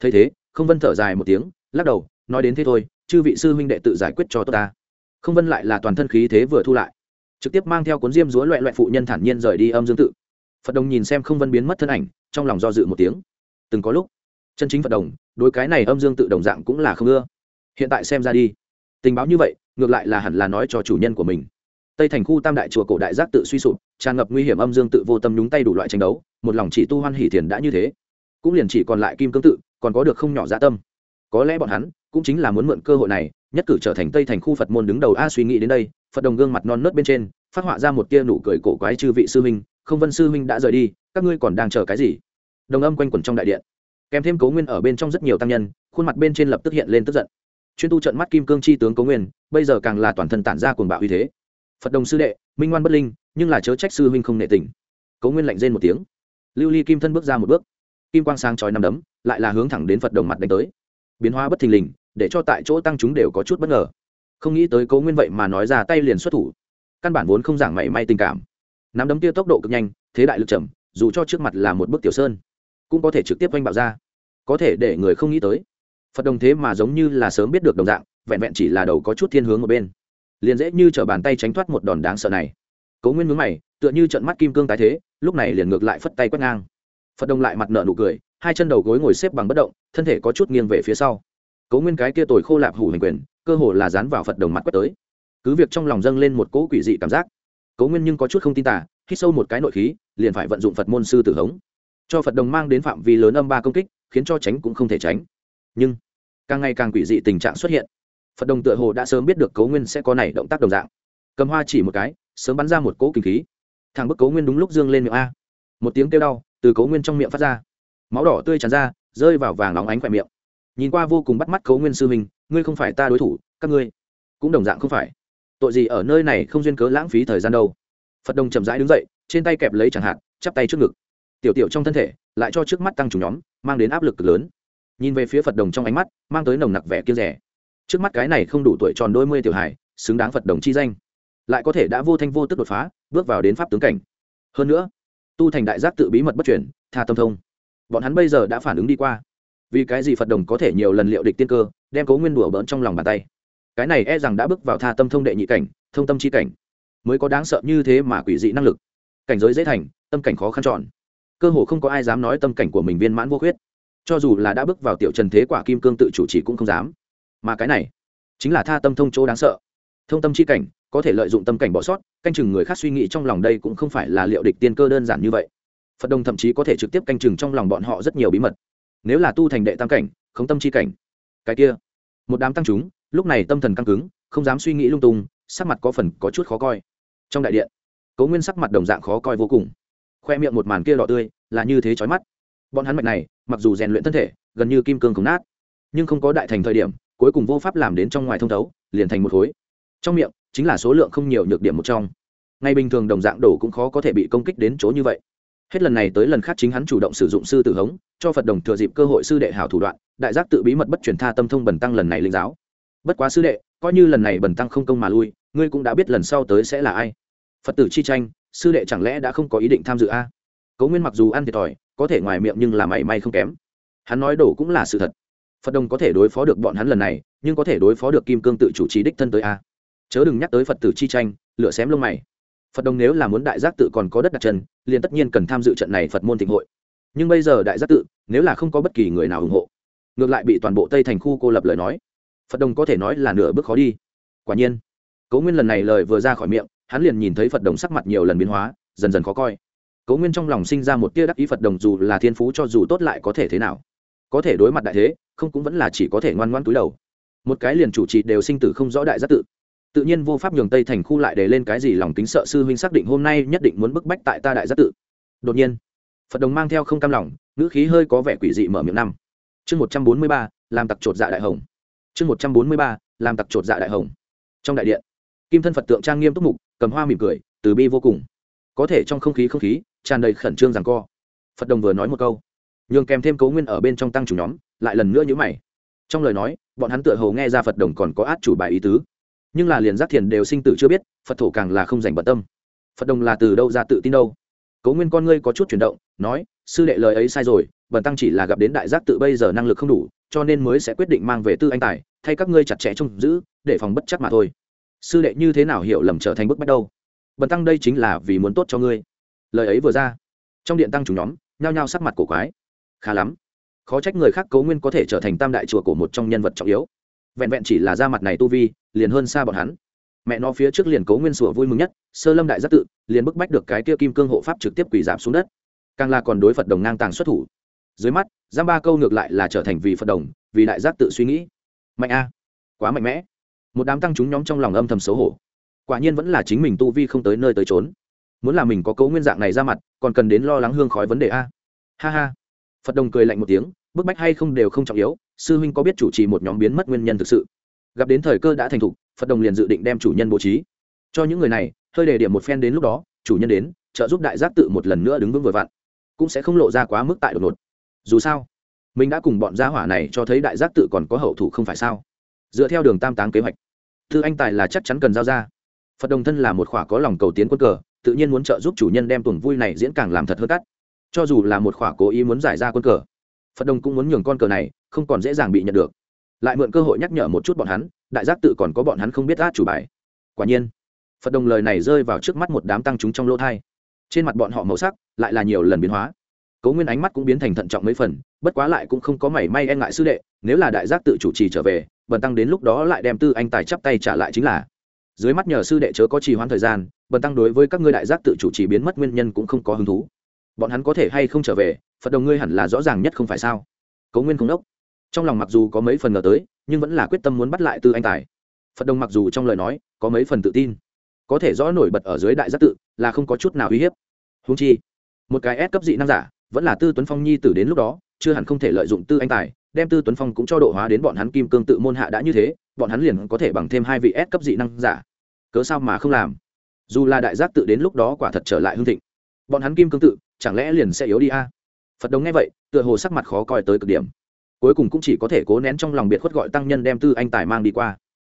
thấy thế, không vân thở dài một tiếng, lắc đầu, nói đến thế thôi chư vị sư huynh đệ tự giải quyết cho tốt ta. Không vân lại là toàn thân khí thế vừa thu lại. Trực tiếp mang theo cuốn diêm dúa loẹ loẹ phụ nhân thản nhiên rời đi âm dương tự. Phật đồng nhìn xem không vân biến mất thân ảnh, trong lòng do dự một tiếng. Từng có lúc, chân chính phật đồng, đối cái này âm dương tự đồng dạng cũng là không ưa. Hiện tại xem ra đi. Tình báo như vậy, ngược lại là hẳn là nói cho chủ nhân của mình. Tây thành khu tam đại chùa cổ đại giác tự suy sụp, tràn ngập nguy hiểm âm dương tự vô tâm nhúng tay đủ loại tranh đấu, một lòng chỉ tu hoan hỷ thiền đã như thế. Cũng liền chỉ còn lại kim cương tự, còn có được không nhỏ dạ tâm. Có lẽ bọn hắn cũng chính là muốn mượn cơ hội này, nhất cử trở thành tây thành khu phật môn đứng đầu a suy nghĩ đến đây, phật đồng gương mặt non nớt bên trên, phát họa ra một tia nụ cười cổ quái chư vị sư huynh, không vân sư huynh đã rời đi, các ngươi còn đang chờ cái gì? Đồng âm quanh quẩn trong đại điện. Kèm thêm cố nguyên ở bên trong rất nhiều tăng nhân, khuôn mặt bên trên lập tức hiện lên tức giận. Chuyên tu trận mắt kim cương chi tướng cố nguyên, bây giờ càng là toàn thân tản ra cuồng bạo uy thế. Phật đồng sư đệ, minh ngoan bất linh, nhưng là chớ trách sư huynh không nệ tình. Cố nguyên lạnh rên một tiếng. Lưu ly kim thân bước ra một bước. Kim quang sáng chói năm đấm, lại là hướng thẳng đến phật đồng mặt đánh tới. Biến hóa bất thình lình để cho tại chỗ tăng chúng đều có chút bất ngờ. Không nghĩ tới cố nguyên vậy mà nói ra tay liền xuất thủ. Căn bản vốn không giảng mảy may tình cảm. Nắm đấm tia tốc độ cực nhanh, thế đại lực chậm, dù cho trước mặt là một bức tiểu sơn, cũng có thể trực tiếp oanh bạo ra. Có thể để người không nghĩ tới, phật đồng thế mà giống như là sớm biết được đồng dạng, vẹn vẹn chỉ là đầu có chút thiên hướng một bên. Liền dễ như t bàn tay tránh thoát một đòn đáng sợ này. Cố nguyên mướn mày, tựa như trận mắt kim cương tái thế, lúc này liền ngược lại phất tay quét ngang. Phật đồng lại mặt nợ nụ cười, hai chân đầu gối ngồi xếp bằng bất động, thân thể có chút nghiêng về phía sau cố nguyên cái kia tồi khô lạp hủ hành quyền, cơ hồ là dán vào phật đồng mặt quét tới. Cứ việc trong lòng dâng lên một cỗ quỷ dị cảm giác cố nguyên nhưng có chút không tin tả hít sâu một cái nội khí, liền phải vận dụng phật môn sư tử hống. Cho phật đồng mang đến phạm vi lớn âm ba công kích, khiến cho tránh cũng không thể tránh. Nhưng, càng ngày càng quỷ dị tình trạng xuất hiện. Phật đồng tựa hồ đã sớm biết được cấu nguyên sẽ có này động tác đồng dạng. Cầm hoa chỉ một cái, sớm bắn ra một cỗ kinh khí. Thằng bức cấu nguyên đúng lúc dương lên miệng a. Một tiếng kêu đau từ cấu nguyên trong miệng phát ra. Máu đỏ tươi tràn ra, rơi vào vàng óng ánh khỏe miệng nhìn qua vô cùng bắt mắt cấu nguyên sư mình ngươi không phải ta đối thủ, các ngươi cũng đồng dạng không phải. Tội gì ở nơi này không duyên cớ lãng phí thời gian đâu. Phật đồng chậm rãi đứng dậy, trên tay kẹp lấy chẳng hạn, chắp tay trước ngực. Tiểu tiểu trong thân thể lại cho trước mắt tăng chủ nhóm mang đến áp lực cực lớn. Nhìn về phía phật đồng trong ánh mắt, mang tới nồng nặc vẻ kiên rẻ. Trước mắt cái này không đủ tuổi tròn đôi mươi tiểu hải xứng đáng phật đồng chi danh. Lại có thể đã vô thanh vô tức đột phá, bước vào đến pháp tướng cảnh. Hơn nữa, tu thành đại giác tự bí mật bất chuyển tha tâm thông. Bọn hắn bây giờ đã phản ứng đi qua vì cái gì phật đồng có thể nhiều lần liệu địch tiên cơ, đem cố nguyên đùa bỡn trong lòng bàn tay? Cái này e rằng đã bước vào tha tâm thông đệ nhị cảnh, thông tâm chi cảnh. Mới có đáng sợ như thế mà quỷ dị năng lực. Cảnh giới dễ thành, tâm cảnh khó khăn chọn cơ hồ không có ai dám nói tâm cảnh của mình viên mãn vô khuyết. Cho dù là đã bước vào tiểu trần thế quả kim cương tự chủ chỉ cũng không dám. Mà cái này, chính là tha tâm thông chỗ đáng sợ. Thông tâm chi cảnh, có thể lợi dụng tâm cảnh bỏ sót, canh chừng người khác suy nghĩ trong lòng đây cũng không phải là liệu địch tiên cơ đơn giản như vậy. Phật đồng thậm chí có thể trực tiếp canh chừng trong lòng bọn họ rất nhiều bí mật nếu là tu thành đệ tam cảnh không tâm chi cảnh. Cái kia, một đám tăng chúng, lúc này tâm thần căng cứng, không dám suy nghĩ lung tung, sắc mặt có phần có chút khó coi. Trong đại điện cấu nguyên sắc mặt đồng dạng khó coi vô cùng. Khoe miệng một màn kia đỏ tươi, là như thế chói mắt. Bọn hắn mạch này, mặc dù rèn luyện thân thể, gần như kim cương cứng nát, nhưng không có đại thành thời điểm, cuối cùng vô pháp làm đến trong ngoài thông thấu, liền thành một khối. Trong miệng, chính là số lượng không nhiều nhược điểm một trong. Ngay bình thường đồng dạng đổ cũng khó có thể bị công kích đến chỗ như vậy. Hết lần này tới lần khác chính hắn chủ động sử dụng sư tử hống cho phật đồng thừa dịp cơ hội sư đệ hảo thủ đoạn, đại giác tự bí mật bất truyền tha tâm thông bần tăng lần này linh giáo. Bất quá sư đệ, coi như lần này bần tăng không công mà lui, ngươi cũng đã biết lần sau tới sẽ là ai. Phật tử chi tranh, sư đệ chẳng lẽ đã không có ý định tham dự a? À? cấu nguyên mặc dù ăn thiệt thòi, có thể ngoài miệng nhưng là mảy may không kém. Hắn nói đổ cũng là sự thật. Phật đồng có thể đối phó được bọn hắn lần này, nhưng có thể đối phó được kim cương tự chủ trì đích thân tới a? Chớ đừng nhắc tới phật tử chi tranh lựa xém lông mày. Phật đồng nếu là muốn đại giác tự còn có đất đặt chân, liền tất nhiên cần tham dự trận này phật môn thịnh hội nhưng bây giờ đại giác tự, nếu là không có bất kỳ người nào ủng hộ, ngược lại bị toàn bộ tây thành khu cô lập lời nói. Phật đồng có thể nói là nửa bước khó đi. Quả nhiên cấu nguyên lần này lời vừa ra khỏi miệng, hắn liền nhìn thấy phật đồng sắc mặt nhiều lần biến hóa, dần dần khó coi. Cấu nguyên trong lòng sinh ra một tia đắc ý phật đồng dù là thiên phú cho dù tốt lại có thể thế nào. Có thể đối mặt đại thế, không cũng vẫn là chỉ có thể ngoan ngoan túi đầu. Một cái liền chủ trì đều sinh tử không rõ đại giác tự. Tự nhiên vô pháp nhường tây thành khu lại để lên cái gì lòng tính sợ sư huynh xác định hôm nay nhất định muốn bức bách tại ta đại giác tự. Đột nhiên phật đồng mang theo không cam lòng, ngữ khí hơi có vẻ quỷ dị mở miệng năm. Chương một trăm bốn mươi ba, làm tặc trột dạ đại hồng. Chương một trăm bốn mươi ba, làm tặc trột dạ đại hồng. Trong đại điện, kim thân phật tượng trang nghiêm túc mục, cầm hoa mỉm cười, từ bi vô cùng. Có thể trong không khí không khí, tràn đầy khẩn trương rằng co. Phật đồng vừa nói một câu, nhường kèm thêm cấu nguyên ở bên trong tăng chủ nhóm, lại lần nữa nhữ mày. Trong lời nói, bọn hắn tựa hồ nghe ra phật đồng còn có át chủ bài ý tứ. Nhưng là liền giác thiền đều sinh tử chưa biết, phật thổ càng là không dành bận tâm. Phật đồng là từ đâu ra tự tin đâu? Cố nguyên con ngươi có chút chuyển động, nói, sư đệ lời ấy sai rồi, bần tăng chỉ là gặp đến đại giác tự bây giờ năng lực không đủ, cho nên mới sẽ quyết định mang về tư anh tài, thay các ngươi chặt chẽ trông giữ, để phòng bất chắc mà thôi. Sư đệ như thế nào hiểu lầm trở thành bức bách đâu? Bần tăng đây chính là vì muốn tốt cho ngươi. Lời ấy vừa ra, trong điện tăng chủ nhóm, nhao nhao sắc mặt cổ quái. Khá lắm. Khó trách người khác cấu nguyên có thể trở thành tam đại chùa của một trong nhân vật trọng yếu. Vẹn vẹn chỉ là ra mặt này tu vi, liền hơn xa bọn hắn mẹ nó phía trước liền cấu nguyên sủa vui mừng nhất, sơ lâm đại giác tự, liền bức bách được cái kia kim cương hộ pháp trực tiếp quỳ giảm xuống đất. Càng là còn đối phật đồng ngang tàng xuất thủ. Dưới mắt, giam ba câu ngược lại là trở thành vì phật đồng, vì đại giác tự suy nghĩ. Mạnh a, quá mạnh mẽ. Một đám tăng chúng nhóm trong lòng âm thầm xấu hổ. Quả nhiên vẫn là chính mình tu vi không tới nơi tới trốn muốn là mình có cấu nguyên dạng này ra mặt, còn cần đến lo lắng hương khói vấn đề a. Ha ha. Phật đồng cười lạnh một tiếng, bức bách hay không đều không trọng yếu, sư huynh có biết chủ trì một nhóm biến mất nguyên nhân thực sự gặp đến thời cơ đã thành thục, phật đồng liền dự định đem chủ nhân bố trí. Cho những người này, hơi đề điểm một phen đến lúc đó, chủ nhân đến, trợ giúp đại giác tự một lần nữa đứng vững vừa vặn. Cũng sẽ không lộ ra quá mức tại đột ngột. Dù sao, mình đã cùng bọn gia hỏa này cho thấy đại giác tự còn có hậu thủ không phải sao? Dựa theo đường tam táng kế hoạch, thư anh tài là chắc chắn cần giao ra. Phật đồng thân là một khỏa có lòng cầu tiến quân cờ, tự nhiên muốn trợ giúp chủ nhân đem tuần vui này diễn càng làm thật hơn cắt. Cho dù là một khỏa cố ý muốn giải ra quân cờ, phật đồng cũng muốn nhường con cờ này không còn dễ dàng bị nhận được lại mượn cơ hội nhắc nhở một chút bọn hắn, đại giác tự còn có bọn hắn không biết át chủ bài. Quả nhiên, phật đồng lời này rơi vào trước mắt một đám tăng chúng trong lỗ thai. Trên mặt bọn họ màu sắc lại là nhiều lần biến hóa. Cố nguyên ánh mắt cũng biến thành thận trọng mấy phần, bất quá lại cũng không có mảy may e ngại sư đệ, nếu là đại giác tự chủ trì trở về, bần tăng đến lúc đó lại đem tư anh tài chắp tay trả lại chính là. Dưới mắt nhờ sư đệ chớ có trì hoãn thời gian, bần tăng đối với các ngươi đại giác tự chủ trì biến mất nguyên nhân cũng không có hứng thú. Bọn hắn có thể hay không trở về, phật đồng ngươi hẳn là rõ ràng nhất không phải sao? Cố nguyên không đốc trong lòng mặc dù có mấy phần ngờ tới, nhưng vẫn là quyết tâm muốn bắt lại tư anh tài. Phật đồng mặc dù trong lời nói có mấy phần tự tin, có thể rõ nổi bật ở dưới đại giác tự là không có chút nào uy hiếp. Húng chi, một cái ép cấp dị năng giả, vẫn là tư tuấn phong nhi tử đến lúc đó, chưa hẳn không thể lợi dụng tư anh tài, đem tư tuấn phong cũng cho độ hóa đến bọn hắn kim cương tự môn hạ đã như thế, bọn hắn liền có thể bằng thêm hai vị ép cấp dị năng giả. Cớ sao mà không làm? Dù là đại giác tự đến lúc đó quả thật trở lại hương thịnh. Bọn hắn kim cương tự, chẳng lẽ liền sẽ yếu đi a? Phật đồng nghe vậy, tựa hồ sắc mặt khó coi tới cực điểm cuối cùng cũng chỉ có thể cố nén trong lòng biệt khuất gọi tăng nhân đem tư anh tài mang đi qua.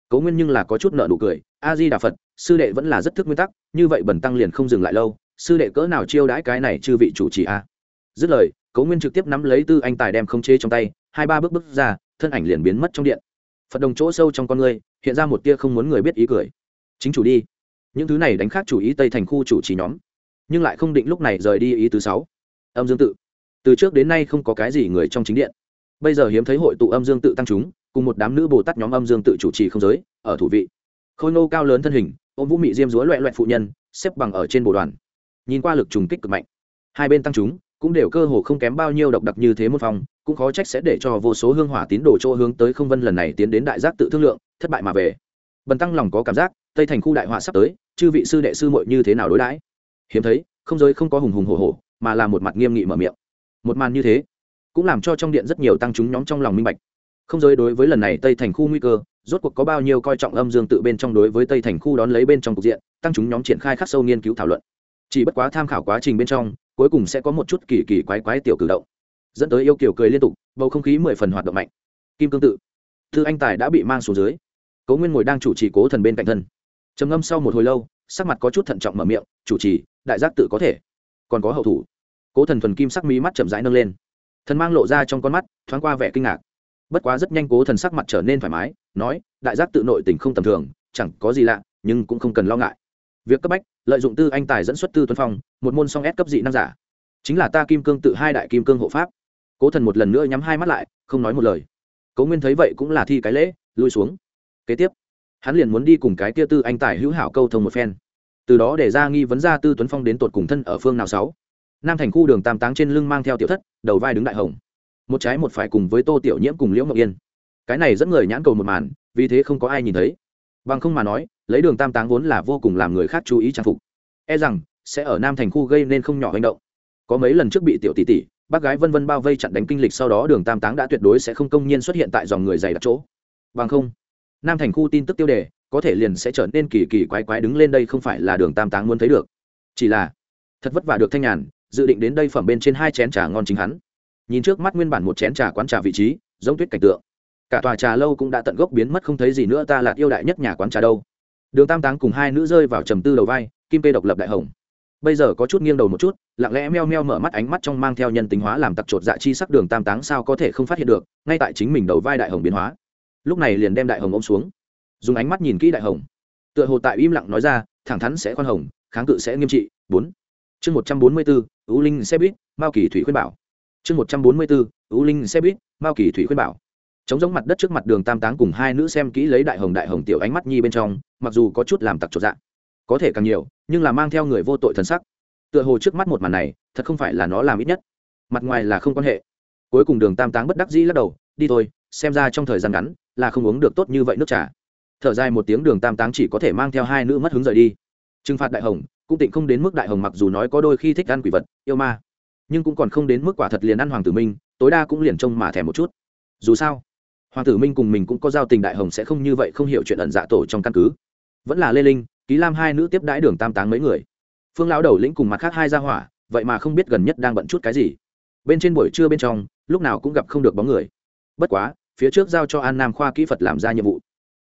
Cố nguyên nhưng là có chút nợ nụ cười, a di đà phật, sư đệ vẫn là rất thức nguyên tắc, như vậy bẩn tăng liền không dừng lại lâu, sư đệ cỡ nào chiêu đãi cái này chư vị chủ trì a? Dứt lời cấu nguyên trực tiếp nắm lấy tư anh tài đem không chế trong tay, hai ba bước bước ra, thân ảnh liền biến mất trong điện. Phật đồng chỗ sâu trong con người, hiện ra một tia không muốn người biết ý cười. Chính chủ đi. Những thứ này đánh khác chủ ý tây thành khu chủ trì nhóm, nhưng lại không định lúc này rời đi ý thứ sáu. Âm dương tự. Từ trước đến nay không có cái gì người trong chính điện bây giờ hiếm thấy hội tụ âm dương tự tăng chúng, cùng một đám nữ bồ tát nhóm âm dương tự chủ trì không giới, ở thủ vị. Khôi nô cao lớn thân hình, ôm vũ mị diêm dúa loẹ loẹt phụ nhân, xếp bằng ở trên bồ đoàn. Nhìn qua lực trùng kích cực mạnh. Hai bên tăng chúng, cũng đều cơ hồ không kém bao nhiêu độc đặc như thế một phòng cũng khó trách sẽ để cho vô số hương hỏa tín đồ chỗ hướng tới không vân lần này tiến đến đại giác tự thương lượng, thất bại mà về. Bần tăng lòng có cảm giác, tây thành khu đại họa sắp tới, chư vị sư đệ sư muội như thế nào đối đãi? Hiếm thấy, không giới không có hùng hùng hổ hổ, mà là một mặt nghiêm nghị mở miệng. Một màn như thế cũng làm cho trong điện rất nhiều tăng chúng nhóm trong lòng minh bạch. Không giới đối với lần này tây thành khu nguy cơ, rốt cuộc có bao nhiêu coi trọng âm dương tự bên trong đối với tây thành khu đón lấy bên trong cục diện, tăng chúng nhóm triển khai khắc sâu nghiên cứu thảo luận. Chỉ bất quá tham khảo quá trình bên trong, cuối cùng sẽ có một chút kỳ kỳ quái quái tiểu cử động. Dẫn tới yêu kiểu cười liên tục, bầu không khí mười phần hoạt động mạnh. Kim cương tự, thư anh tài đã bị mang xuống dưới. Cố nguyên ngồi đang chủ trì cố thần bên cạnh thân. Trầm ngâm sau một hồi lâu, sắc mặt có chút thận trọng mở miệng, chủ trì, đại giác tự có thể. Còn có hậu thủ. Cố thần thuần kim sắc mí mắt chậm rãi nâng lên thần mang lộ ra trong con mắt, thoáng qua vẻ kinh ngạc. Bất quá rất nhanh cố thần sắc mặt trở nên thoải mái, nói, đại giác tự nội tình không tầm thường, chẳng có gì lạ, nhưng cũng không cần lo ngại. Việc cấp bách, lợi dụng tư anh tài dẫn xuất tư tuấn phong, một môn song ép cấp dị năng giả. Chính là ta kim cương tự hai đại kim cương hộ pháp. Cố thần một lần nữa nhắm hai mắt lại, không nói một lời. Cố nguyên thấy vậy cũng là thi cái lễ, lui xuống. Kế tiếp, hắn liền muốn đi cùng cái kia tư anh tài hữu hảo câu thông một phen. Từ đó để ra nghi vấn ra tư tuấn phong đến tột cùng thân ở phương nào sáu nam thành khu đường tam táng trên lưng mang theo tiểu thất, đầu vai đứng đại hồng. Một trái một phải cùng với tô tiểu nhiễm cùng liễu ngọc yên. Cái này dẫn người nhãn cầu một màn, vì thế không có ai nhìn thấy. Bằng không mà nói, lấy đường tam táng vốn là vô cùng làm người khác chú ý trang phục. E rằng, sẽ ở nam thành khu gây nên không nhỏ hành động. Có mấy lần trước bị tiểu tỷ tỷ, bác gái vân vân bao vây chặn đánh kinh lịch sau đó đường tam táng đã tuyệt đối sẽ không công nhiên xuất hiện tại dòng người dày đặc chỗ. Bằng không, nam thành khu tin tức tiêu đề, có thể liền sẽ trở nên kỳ kỳ quái quái đứng lên đây không phải là đường tam táng muốn thấy được. Chỉ là, thật vất vả được thanh nhàn dự định đến đây phẩm bên trên hai chén trà ngon chính hắn. Nhìn trước mắt nguyên bản một chén trà quán trà vị trí, giống tuyết cảnh tượng. Cả tòa trà lâu cũng đã tận gốc biến mất không thấy gì nữa, ta là yêu đại nhất nhà quán trà đâu. Đường tam táng cùng hai nữ rơi vào trầm tư đầu vai, kim kê độc lập đại hồng. Bây giờ có chút nghiêng đầu một chút, lặng lẽ meo meo mở mắt ánh mắt trong mang theo nhân tính hóa làm tặc trột dạ chi sắc đường tam táng sao có thể không phát hiện được, ngay tại chính mình đầu vai đại hồng biến hóa. Lúc này liền đem đại hồng ôm xuống. Dùng ánh mắt nhìn kỹ đại hồng. Tựa hồ tại im lặng nói ra, thẳng thắn sẽ khoan hồng, kháng cự sẽ nghiêm trị. Bốn chương một trăm bốn mươi bốn ưu linh xe buýt, mao kỳ thủy khuyên bảo. Chương một trăm bốn mươi bốn ưu linh xe buýt, mao kỳ thủy khuyên bảo. Chống giống mặt đất trước mặt đường tam táng cùng hai nữ xem kỹ lấy đại hồng đại hồng tiểu ánh mắt nhi bên trong, mặc dù có chút làm tặc trột dạ có thể càng nhiều, nhưng là mang theo người vô tội thân sắc. Tựa hồ trước mắt một màn này, thật không phải là nó làm ít nhất. Mặt ngoài là không quan hệ. Cuối cùng đường tam táng bất đắc dĩ lắc đầu, đi thôi, xem ra trong thời gian ngắn là không uống được tốt như vậy nước trà. Thở dài một tiếng đường tam táng chỉ có thể mang theo hai nữ mất hứng rời đi trừng phạt đại hồng, cũng tịnh không đến mức đại hồng mặc dù nói có đôi khi thích ăn quỷ vật, yêu ma, nhưng cũng còn không đến mức quả thật liền ăn hoàng tử minh, tối đa cũng liền trông mà thèm một chút. Dù sao, hoàng tử minh cùng mình cũng có giao tình đại hồng sẽ không như vậy không hiểu chuyện ẩn dạ tổ trong căn cứ. Vẫn là lê linh, ký lam hai nữ tiếp đãi đường tam táng mấy người. Phương lão đầu lĩnh cùng mặt khác hai ra hỏa, vậy mà không biết gần nhất đang bận chút cái gì. Bên trên buổi trưa bên trong, lúc nào cũng gặp không được bóng người. Bất quá, phía trước giao cho an nam khoa kỹ phật làm ra nhiệm vụ.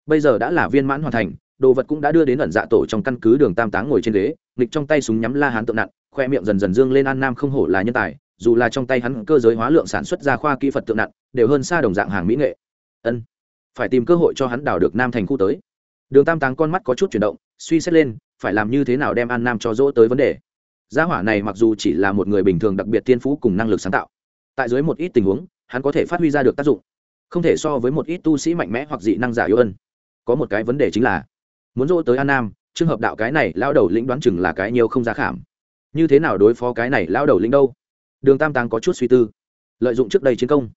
Bây giờ đã là viên mãn hoàn thành đồ vật cũng đã đưa đến ẩn dạ tổ trong căn cứ đường tam táng ngồi trên ghế, nghịch trong tay súng nhắm la hán tượng nặng, khoe miệng dần dần dương lên an nam không hổ là nhân tài, dù là trong tay hắn cơ giới hóa lượng sản xuất ra khoa kỹ phật tượng nặng, đều hơn xa đồng dạng hàng mỹ nghệ. Ân, phải tìm cơ hội cho hắn đào được nam thành khu tới. Đường tam táng con mắt có chút chuyển động, suy xét lên, phải làm như thế nào đem an nam cho dỗ tới vấn đề. Gia hỏa này mặc dù chỉ là một người bình thường đặc biệt tiên phú cùng năng lực sáng tạo, tại dưới một ít tình huống, hắn có thể phát huy ra được tác dụng, không thể so với một ít tu sĩ mạnh mẽ hoặc dị năng giả yêu ân. Có một cái vấn đề chính là muốn dỗ tới an nam trường hợp đạo cái này lao đầu lĩnh đoán chừng là cái nhiều không giá khảm. Như thế nào đối phó cái này lao đầu lĩnh đâu? Đường tam tàng có chút suy tư. Lợi dụng trước đây chiến công.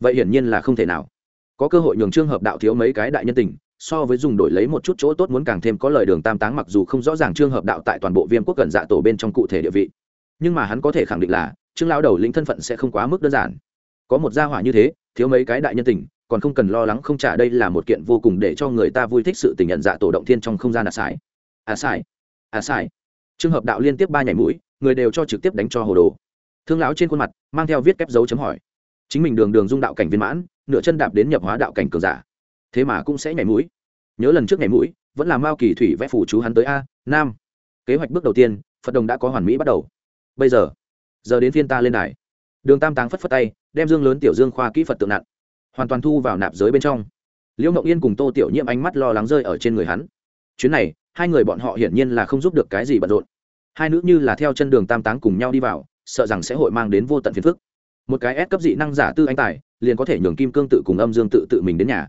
Vậy hiển nhiên là không thể nào. Có cơ hội nhường trường hợp đạo thiếu mấy cái đại nhân tình, so với dùng đổi lấy một chút chỗ tốt muốn càng thêm có lời đường tam táng mặc dù không rõ ràng trường hợp đạo tại toàn bộ viêm quốc gần dạ tổ bên trong cụ thể địa vị. Nhưng mà hắn có thể khẳng định là, trương lao đầu lĩnh thân phận sẽ không quá mức đơn giản. Có một gia hỏa như thế, thiếu mấy cái đại nhân tình còn không cần lo lắng không trả đây là một kiện vô cùng để cho người ta vui thích sự tình nhận dạ tổ động thiên trong không gian à sải. À sải à sải. Trường hợp đạo liên tiếp ba nhảy mũi, người đều cho trực tiếp đánh cho hồ đồ. Thương lão trên khuôn mặt, mang theo viết kép dấu chấm hỏi. Chính mình đường đường dung đạo cảnh viên mãn, nửa chân đạp đến nhập hóa đạo cảnh cường giả. Thế mà cũng sẽ nhảy mũi. Nhớ lần trước nhảy mũi, vẫn là mao kỳ thủy vẽ phủ chú hắn tới a, nam. Kế hoạch bước đầu tiên, phật đồng đã có hoàn mỹ bắt đầu. Bây giờ giờ đến phiên ta lên đài. Đường tam táng phất phất tay, đem dương lớn tiểu dương khoa kỹ phật tượng nặng hoàn toàn thu vào nạp giới bên trong. Liễu mộng yên cùng tô tiểu nhiễm ánh mắt lo lắng rơi ở trên người hắn. Chuyến này, hai người bọn họ hiển nhiên là không giúp được cái gì bận rộn. Hai nữ như là theo chân đường tam táng cùng nhau đi vào, sợ rằng sẽ hội mang đến vô tận phiền phức. Một cái S cấp dị năng giả tư anh tài, liền có thể nhường kim cương tự cùng âm dương tự tự mình đến nhà.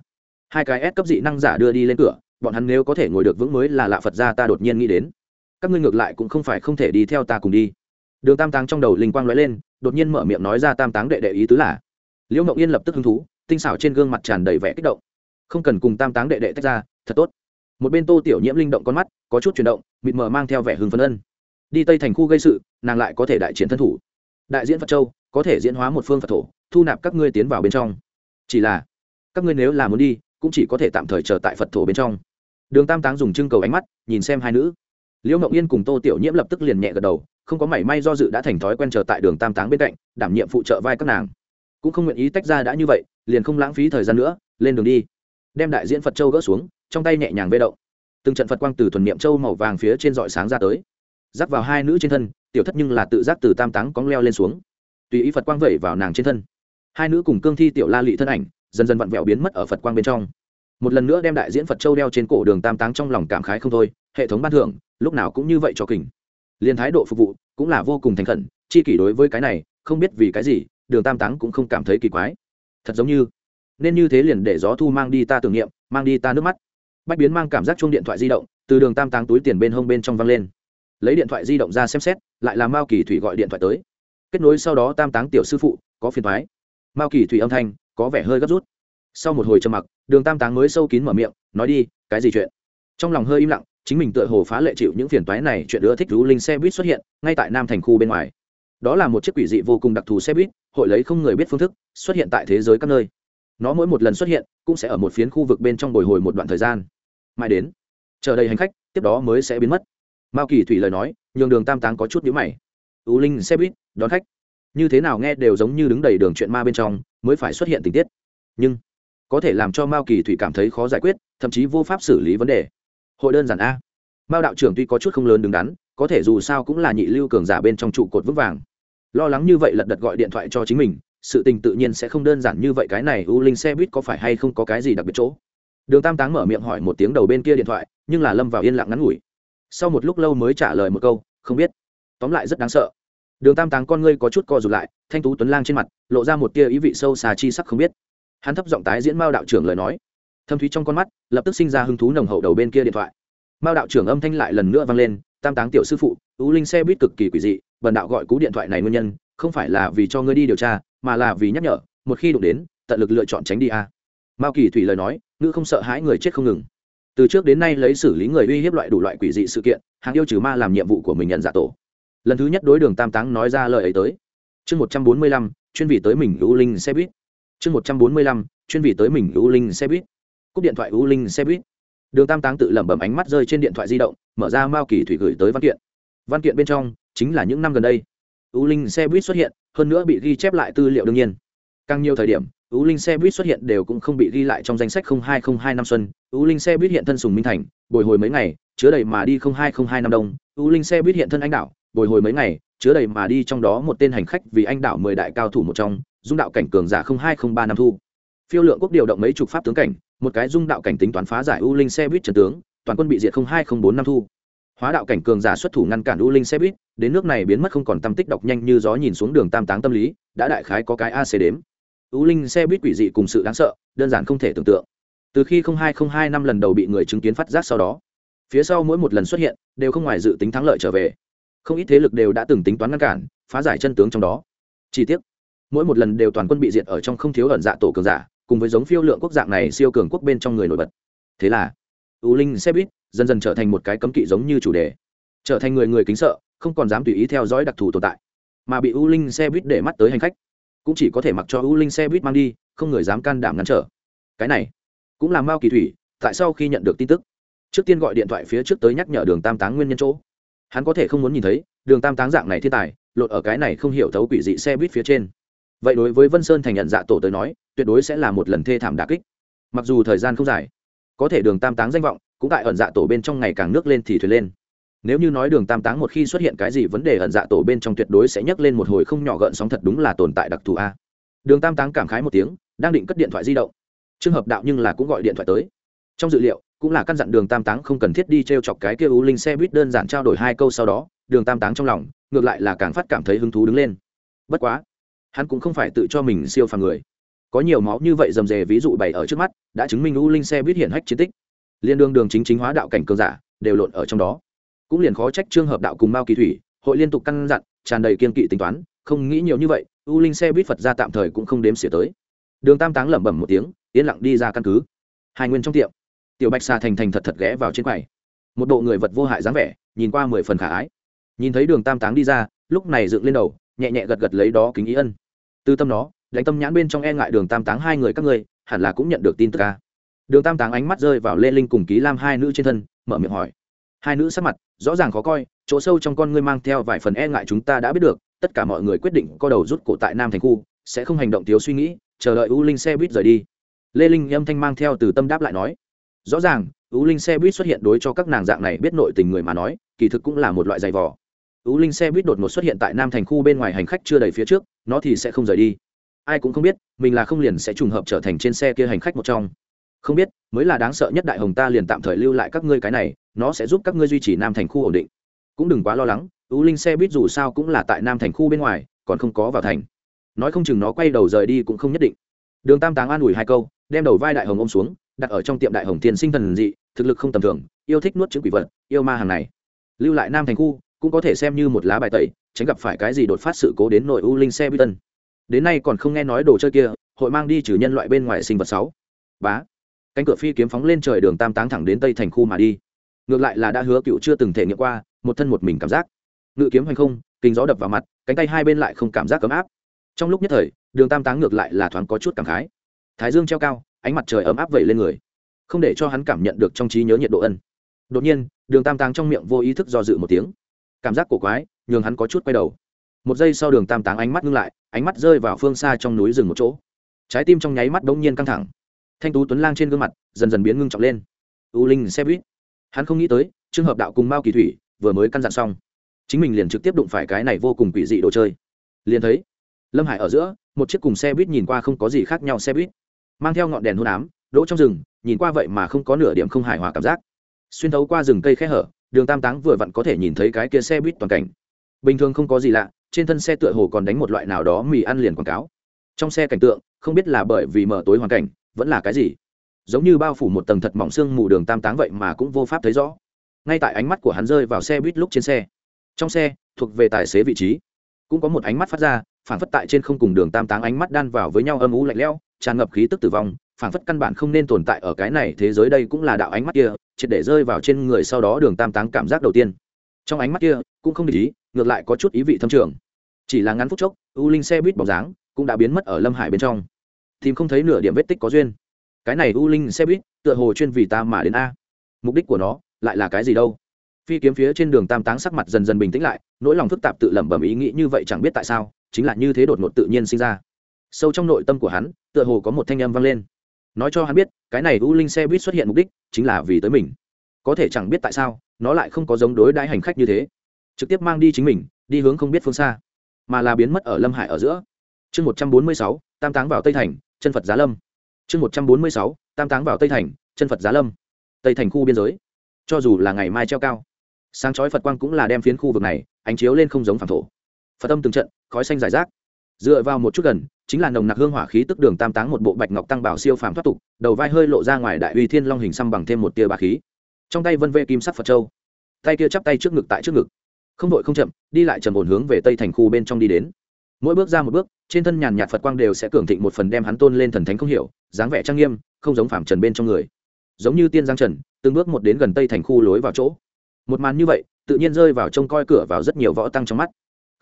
Hai cái S cấp dị năng giả đưa đi lên cửa, bọn hắn nếu có thể ngồi được vững mới là lạ phật gia ta đột nhiên nghĩ đến. Các ngươi ngược lại cũng không phải không thể đi theo ta cùng đi. Đường tam táng trong đầu linh quang lóe lên, đột nhiên mở miệng nói ra tam táng đệ đệ ý tứ là. Liễu ngậu yên lập tức hứng thú tinh xảo trên gương mặt tràn đầy vẻ kích động. Không cần cùng tam táng đệ đệ tách ra, thật tốt. Một bên tô tiểu nhiễm linh động con mắt, có chút chuyển động, mịt mờ mang theo vẻ hưng phấn ân. Đi tây thành khu gây sự, nàng lại có thể đại chiến thân thủ. Đại diễn phật châu, có thể diễn hóa một phương phật thổ, thu nạp các ngươi tiến vào bên trong. Chỉ là, các ngươi nếu là muốn đi, cũng chỉ có thể tạm thời chờ tại phật thổ bên trong. Đường tam táng dùng trưng cầu ánh mắt, nhìn xem hai nữ. Liễu mộng yên cùng tô tiểu nhiễm lập tức liền nhẹ gật đầu, không có mảy may do dự đã thành thói quen chờ tại đường tam táng bên cạnh, đảm nhiệm phụ trợ vai các nàng cũng không nguyện ý tách ra đã như vậy, liền không lãng phí thời gian nữa, lên đường đi. Đem đại diễn phật châu gỡ xuống, trong tay nhẹ nhàng vê động. Từng trận phật quang từ thuần niệm châu màu vàng phía trên dọi sáng ra tới. Rắc vào hai nữ trên thân, tiểu thất nhưng là tự giác từ tam táng cóng leo lên xuống. Tùy ý phật quang vẩy vào nàng trên thân. Hai nữ cùng cương thi tiểu la lị thân ảnh, dần dần vặn vẹo biến mất ở phật quang bên trong. Một lần nữa đem đại diễn phật châu đeo trên cổ đường tam táng trong lòng cảm khái không thôi, hệ thống ban thưởng, lúc nào cũng như vậy cho kình. Liền thái độ phục vụ, cũng là vô cùng thành khẩn, chi kỷ đối với cái này, không biết vì cái gì đường tam táng cũng không cảm thấy kỳ quái. Thật giống như, nên như thế liền để gió thu mang đi ta tưởng niệm, mang đi ta nước mắt. Bách biến mang cảm giác chuông điện thoại di động từ đường tam táng túi tiền bên hông bên trong văng lên. Lấy điện thoại di động ra xem xét, lại là mao kỳ thủy gọi điện thoại tới. Kết nối sau đó tam táng tiểu sư phụ, có phiền thoái mao kỳ thủy âm thanh có vẻ hơi gấp rút. Sau một hồi trầm mặc, đường tam táng mới sâu kín mở miệng, nói đi, cái gì chuyện? Trong lòng hơi im lặng, chính mình tựa hồ phá lệ chịu những phiền toái này, chuyện ưa thích rú linh xe buýt xuất hiện, ngay tại nam thành khu bên ngoài đó là một chiếc quỷ dị vô cùng đặc thù xe buýt, hội lấy không người biết phương thức, xuất hiện tại thế giới các nơi. Nó mỗi một lần xuất hiện, cũng sẽ ở một phiến khu vực bên trong bồi hồi một đoạn thời gian. Mãi đến, chờ đầy hành khách, tiếp đó mới sẽ biến mất. Mao kỳ thủy lời nói, nhường đường tam táng có chút nhữ mày. Ưu linh xe buýt, đón khách. Như thế nào nghe đều giống như đứng đầy đường chuyện ma bên trong, mới phải xuất hiện tình tiết. Nhưng, có thể làm cho mao kỳ thủy cảm thấy khó giải quyết, thậm chí vô pháp xử lý vấn đề. Hội đơn giản a. Mao đạo trưởng tuy có chút không lớn đứng đắn, có thể dù sao cũng là nhị lưu cường giả bên trong trụ cột vững vàng lo lắng như vậy lật đật gọi điện thoại cho chính mình, sự tình tự nhiên sẽ không đơn giản như vậy, cái này u linh xe buýt có phải hay không có cái gì đặc biệt chỗ? Đường tam táng mở miệng hỏi một tiếng đầu bên kia điện thoại, nhưng là lâm vào yên lặng ngắn ngủi. Sau một lúc lâu mới trả lời một câu, không biết. Tóm lại rất đáng sợ. Đường tam táng con ngươi có chút co rụt lại, thanh tú tuấn lang trên mặt, lộ ra một tia ý vị sâu xa chi sắc không biết. Hắn thấp giọng tái diễn mao đạo trưởng lời nói. Thâm thúy trong con mắt, lập tức sinh ra hứng thú nồng hậu đầu bên kia điện thoại. Mao đạo trưởng âm thanh lại lần nữa vang lên, tam táng tiểu sư phụ, U linh xe buýt cực kỳ quỷ dị bần đạo gọi cú điện thoại này nguyên nhân, không phải là vì cho ngươi đi điều tra, mà là vì nhắc nhở, một khi đụng đến, tận lực lựa chọn tránh đi a. Mao kỳ thủy lời nói, ngữ không sợ hãi người chết không ngừng. Từ trước đến nay lấy xử lý người uy hiếp loại đủ loại quỷ dị sự kiện, hàng yêu trừ ma làm nhiệm vụ của mình nhận giả tổ. Lần thứ nhất đối đường tam táng nói ra lời ấy tới. Chương một trăm bốn mươi lăm, chuyên vị tới mình ưu linh xe buýt. Chương một trăm bốn mươi lăm, chuyên vị tới mình ưu linh xe buýt. Cúp điện thoại ưu linh xe buýt. Đường tam táng tự lẩm bẩm ánh mắt rơi trên điện thoại di động, mở ra mao kỳ thủy gửi tới văn kiện. Văn kiện bên trong chính là những năm gần đây. U linh xe buýt xuất hiện, hơn nữa bị ghi chép lại tư liệu đương nhiên. Càng nhiều thời điểm, U linh xe buýt xuất hiện đều cũng không bị ghi lại trong danh sách hai trăm hai năm xuân. U linh xe buýt hiện thân sùng minh thành, bồi hồi mấy ngày, chứa đầy mà đi hai trăm hai năm đông. U linh xe buýt hiện thân anh đảo, bồi hồi mấy ngày, chứa đầy mà đi trong đó một tên hành khách vì anh đảo mười đại cao thủ một trong, dung đạo cảnh cường giả hai trăm ba năm thu. Phiêu lượng quốc điều động mấy chục pháp tướng cảnh, một cái dung đạo cảnh tính toán phá giải U linh xe buýt trần tướng, toàn quân bị diệt hai trăm bốn năm thu hóa đạo cảnh cường giả xuất thủ ngăn cản U linh xe buýt, đến nước này biến mất không còn tâm tích đọc nhanh như gió nhìn xuống đường tam táng tâm lý, đã đại khái có cái ac đếm. U linh xe buýt quỷ dị cùng sự đáng sợ, đơn giản không thể tưởng tượng. Từ khi hai không hai năm lần đầu bị người chứng kiến phát giác sau đó, phía sau mỗi một lần xuất hiện, đều không ngoài dự tính thắng lợi trở về. Không ít thế lực đều đã từng tính toán ngăn cản, phá giải chân tướng trong đó. Chi tiết mỗi một lần đều toàn quân bị diệt ở trong không thiếu ẩn dạ tổ cường giả, cùng với giống phiêu lượng quốc dạng này siêu cường quốc bên trong người nổi bật. Thế là U linh xe buýt dần dần trở thành một cái cấm kỵ giống như chủ đề. Trở thành người người kính sợ, không còn dám tùy ý theo dõi đặc thù tồn tại. Mà bị U linh xe buýt để mắt tới hành khách, cũng chỉ có thể mặc cho U linh xe buýt mang đi, không người dám can đảm ngăn trở. Cái này cũng làm mao kỳ thủy tại sau khi nhận được tin tức, trước tiên gọi điện thoại phía trước tới nhắc nhở đường tam táng nguyên nhân chỗ. Hắn có thể không muốn nhìn thấy, đường tam táng dạng này thiên tài, lột ở cái này không hiểu thấu quỷ dị xe buýt phía trên. Vậy đối với vân sơn thành nhận dạ tổ tới nói, tuyệt đối sẽ là một lần thê thảm đà kích. Mặc dù thời gian không dài có thể đường tam táng danh vọng, cũng tại ẩn dạ tổ bên trong ngày càng nước lên thì thuyền lên. Nếu như nói đường tam táng một khi xuất hiện cái gì vấn đề ẩn dạ tổ bên trong tuyệt đối sẽ nhấc lên một hồi không nhỏ gợn sóng thật đúng là tồn tại đặc thù a. Đường tam táng cảm khái một tiếng, đang định cất điện thoại di động. Trường hợp đạo nhưng là cũng gọi điện thoại tới. Trong dự liệu, cũng là căn dặn đường tam táng không cần thiết đi t r e o chọc cái kia u linh xe buýt đơn giản trao đổi hai câu sau đó, đường tam táng trong lòng, ngược lại là càng phát cảm thấy hứng thú đứng lên. Bất quá, hắn cũng không phải tự cho mình siêu phàm người có nhiều máu như vậy dầm dề, ví dụ bày ở trước mắt, đã chứng minh u linh xe buýt hiển hách chiến tích. Liên đương đường chính chính hóa đạo cảnh cường giả, đều lộn ở trong đó. Cũng liền khó trách trường hợp đạo cùng mao kỳ thủy, hội liên tục căn dặn, tràn đầy kiên kỵ tính toán, không nghĩ nhiều như vậy, u linh xe buýt phật ra tạm thời cũng không đếm xỉa tới. Đường tam táng lẩm bẩm một tiếng, yên lặng đi ra căn cứ. Hai nguyên trong tiệm, tiểu bạch xà thành thành thật thật ghé vào trên quầy. Một bộ người vật vô hại dáng vẻ, nhìn qua mười phần khả ái. Nhìn thấy đường tam táng đi ra, lúc này dựng lên đầu, nhẹ nhẹ gật gật lấy đó kính ý ân. Tư tâm nó đánh tâm nhãn bên trong e ngại đường tam táng hai người các ngươi, hẳn là cũng nhận được tin tức ca đường tam táng ánh mắt rơi vào lê linh cùng ký lam hai nữ trên thân, mở miệng hỏi. Hai nữ sắc mặt, rõ ràng khó coi, chỗ sâu trong con ngươi mang theo vài phần e ngại chúng ta đã biết được, tất cả mọi người quyết định co đầu rút cổ tại nam thành khu, sẽ không hành động thiếu suy nghĩ, chờ đợi u linh xe buýt rời đi. Lê linh âm thanh mang theo từ tâm đáp lại nói. Rõ ràng, u linh xe buýt xuất hiện đối cho các nàng dạng này biết nội tình người mà nói, kỳ thực cũng là một loại giày vò. U linh xe buýt đột ngột xuất hiện tại nam thành khu bên ngoài hành khách chưa đầy phía trước, nó thì sẽ không rời đi ai cũng không biết, mình là không liền sẽ trùng hợp trở thành trên xe kia hành khách một trong. Không biết, mới là đáng sợ nhất đại hồng ta liền tạm thời lưu lại các ngươi cái này, nó sẽ giúp các ngươi duy trì nam thành khu ổn định. Cũng đừng quá lo lắng, u linh xe buýt dù sao cũng là tại nam thành khu bên ngoài, còn không có vào thành. Nói không chừng nó quay đầu rời đi cũng không nhất định. Đường tam táng an ủi hai câu, đem đầu vai đại hồng ôm xuống, đặt ở trong tiệm đại hồng tiền sinh thần dị, thực lực không tầm thường, yêu thích nuốt chữ quỷ vật, yêu ma hàng này. Lưu lại nam thành khu, cũng có thể xem như một lá bài tẩy, tránh gặp phải cái gì đột phát sự cố đến nội u linh xe buýt tân đến nay còn không nghe nói đồ chơi kia, hội mang đi trừ nhân loại bên ngoài sinh vật sáu. Bá. Cánh cửa phi kiếm phóng lên trời đường tam táng thẳng đến tây thành khu mà đi. Ngược lại là đã hứa cựu chưa từng thể nghiệm qua, một thân một mình cảm giác. Ngự kiếm hành không kính gió đập vào mặt, cánh tay hai bên lại không cảm giác ấm áp. Trong lúc nhất thời, đường tam táng ngược lại là thoáng có chút cảm khái. Thái dương treo cao, ánh mặt trời ấm áp vẩy lên người. Không để cho hắn cảm nhận được trong trí nhớ nhiệt độ ân. Đột nhiên, đường tam táng trong miệng vô ý thức do dự một tiếng. Cảm giác cổ quái, nhường hắn có chút quay đầu một giây sau đường tam táng ánh mắt ngưng lại, ánh mắt rơi vào phương xa trong núi rừng một chỗ. Trái tim trong nháy mắt đống nhiên căng thẳng. Thanh tú tuấn lang trên gương mặt dần dần biến ngưng trọng lên. U linh xe buýt. Hắn không nghĩ tới trường hợp đạo cùng mao kỳ thủy vừa mới căn dặn xong. Chính mình liền trực tiếp đụng phải cái này vô cùng quỷ dị đồ chơi. Liền thấy, lâm hải ở giữa, một chiếc cùng xe buýt nhìn qua không có gì khác nhau xe buýt. Mang theo ngọn đèn hôn ám, đỗ trong rừng, nhìn qua vậy mà không có nửa điểm không hài hòa cảm giác. Xuyên thấu qua rừng cây khe hở, đường tam táng vừa vặn có thể nhìn thấy cái kia xe buýt toàn cảnh. Bình thường không có gì lạ trên thân xe tựa hồ còn đánh một loại nào đó mì ăn liền quảng cáo. Trong xe cảnh tượng, không biết là bởi vì mở tối hoàn cảnh, vẫn là cái gì. Giống như bao phủ một tầng thật mỏng xương mù đường tam táng vậy mà cũng vô pháp thấy rõ. Ngay tại ánh mắt của hắn rơi vào xe buýt lúc trên xe. Trong xe, thuộc về tài xế vị trí. Cũng có một ánh mắt phát ra phản phất tại trên không cùng đường tam táng ánh mắt đan vào với nhau âm ú lạnh lẽo, tràn ngập khí tức tử vong phản phất căn bản không nên tồn tại ở cái này thế giới đây cũng là đạo ánh mắt kia, triệt để rơi vào trên người sau đó đường tam táng cảm giác đầu tiên. Trong ánh mắt kia cũng không để ý, ngược lại có chút ý vị thâm trường. Chỉ là ngắn phút chốc, u linh xe buýt bóng dáng cũng đã biến mất ở lâm hải bên trong. Tìm không thấy nửa điểm vết tích có duyên. Cái này u linh xe buýt, tựa hồ chuyên vì ta mà đến a. Mục đích của nó lại là cái gì đâu? Phi kiếm phía trên đường tam táng sắc mặt dần dần bình tĩnh lại, nỗi lòng phức tạp tự lẩm bẩm ý nghĩ như vậy chẳng biết tại sao, chính là như thế đột ngột tự nhiên sinh ra. Sâu trong nội tâm của hắn, tựa hồ có một thanh âm vang lên. Nói cho hắn biết, cái này u linh xe buýt xuất hiện mục đích chính là vì tới mình. Có thể chẳng biết tại sao, nó lại không có giống đối đãi hành khách như thế trực tiếp mang đi chính mình, đi hướng không biết phương xa, mà là biến mất ở lâm hải ở giữa. Chương một trăm bốn mươi sáu, tam táng vào tây thành, chân phật giá lâm. Chương một trăm bốn mươi sáu, tam táng vào tây thành, chân phật giá lâm. Tây thành khu biên giới. Cho dù là ngày mai treo cao, sáng chói phật quang cũng là đem phiến khu vực này ánh chiếu lên không giống phản thổ. Phật tâm từng trận, khói xanh giải rác. Dựa vào một chút gần, chính là nồng nặc hương hỏa khí tức đường tam táng một bộ bạch ngọc tăng bảo siêu phàm thoát tục, đầu vai hơi lộ ra ngoài đại uy thiên long hình xăm bằng thêm một tia bà khí. Trong tay vân vệ kim sắc phật châu. Tay kia chắp tay trước ngực tại trước ngực không đội không chậm, đi lại trầm ổn hướng về tây thành khu bên trong đi đến. Mỗi bước ra một bước, trên thân nhàn nhạt phật quang đều sẽ cường thịnh một phần đem hắn tôn lên thần thánh không hiểu, dáng vẻ trang nghiêm, không giống phạm trần bên trong người. Giống như tiên giang trần, từng bước một đến gần tây thành khu lối vào chỗ. Một màn như vậy, tự nhiên rơi vào trông coi cửa vào rất nhiều võ tăng trong mắt,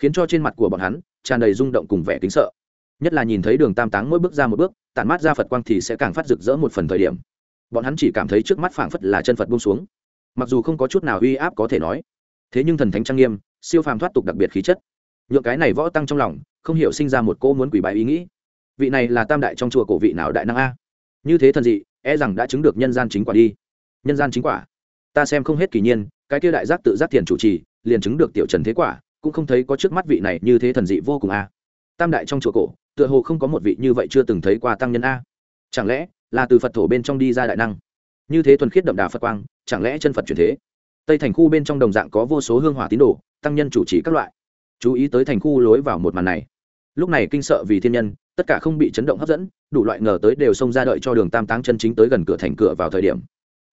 khiến cho trên mặt của bọn hắn tràn đầy rung động cùng vẻ kính sợ. Nhất là nhìn thấy đường tam táng mỗi bước ra một bước, tản mát ra phật quang thì sẽ càng phát rực rỡ một phần thời điểm. Bọn hắn chỉ cảm thấy trước mắt phảng phất là chân phật buông xuống. Mặc dù không có chút nào uy áp có thể nói thế nhưng thần thánh trang nghiêm, siêu phàm thoát tục đặc biệt khí chất. Nhượng cái này võ tăng trong lòng, không hiểu sinh ra một cô muốn quỷ bài ý nghĩ. Vị này là tam đại trong chùa cổ vị nào đại năng a? Như thế thần dị e rằng đã chứng được nhân gian chính quả đi. Nhân gian chính quả? Ta xem không hết kỳ nhiên, cái kia đại giác tự giác thiền chủ trì, liền chứng được tiểu trần thế quả, cũng không thấy có trước mắt vị này như thế thần dị vô cùng a. Tam đại trong chùa cổ, tựa hồ không có một vị như vậy chưa từng thấy qua tăng nhân a. Chẳng lẽ là từ phật thổ bên trong đi ra đại năng? Như thế thuần khiết đậm đà phật quang, chẳng lẽ chân phật chuyển thế? Tây thành khu bên trong đồng dạng có vô số hương hỏa tín đồ, tăng nhân chủ trì các loại. Chú ý tới thành khu lối vào một màn này. Lúc này kinh sợ vì thiên nhân, tất cả không bị chấn động hấp dẫn, đủ loại ngờ tới đều xông ra đợi cho đường tam táng chân chính tới gần cửa thành cửa vào thời điểm.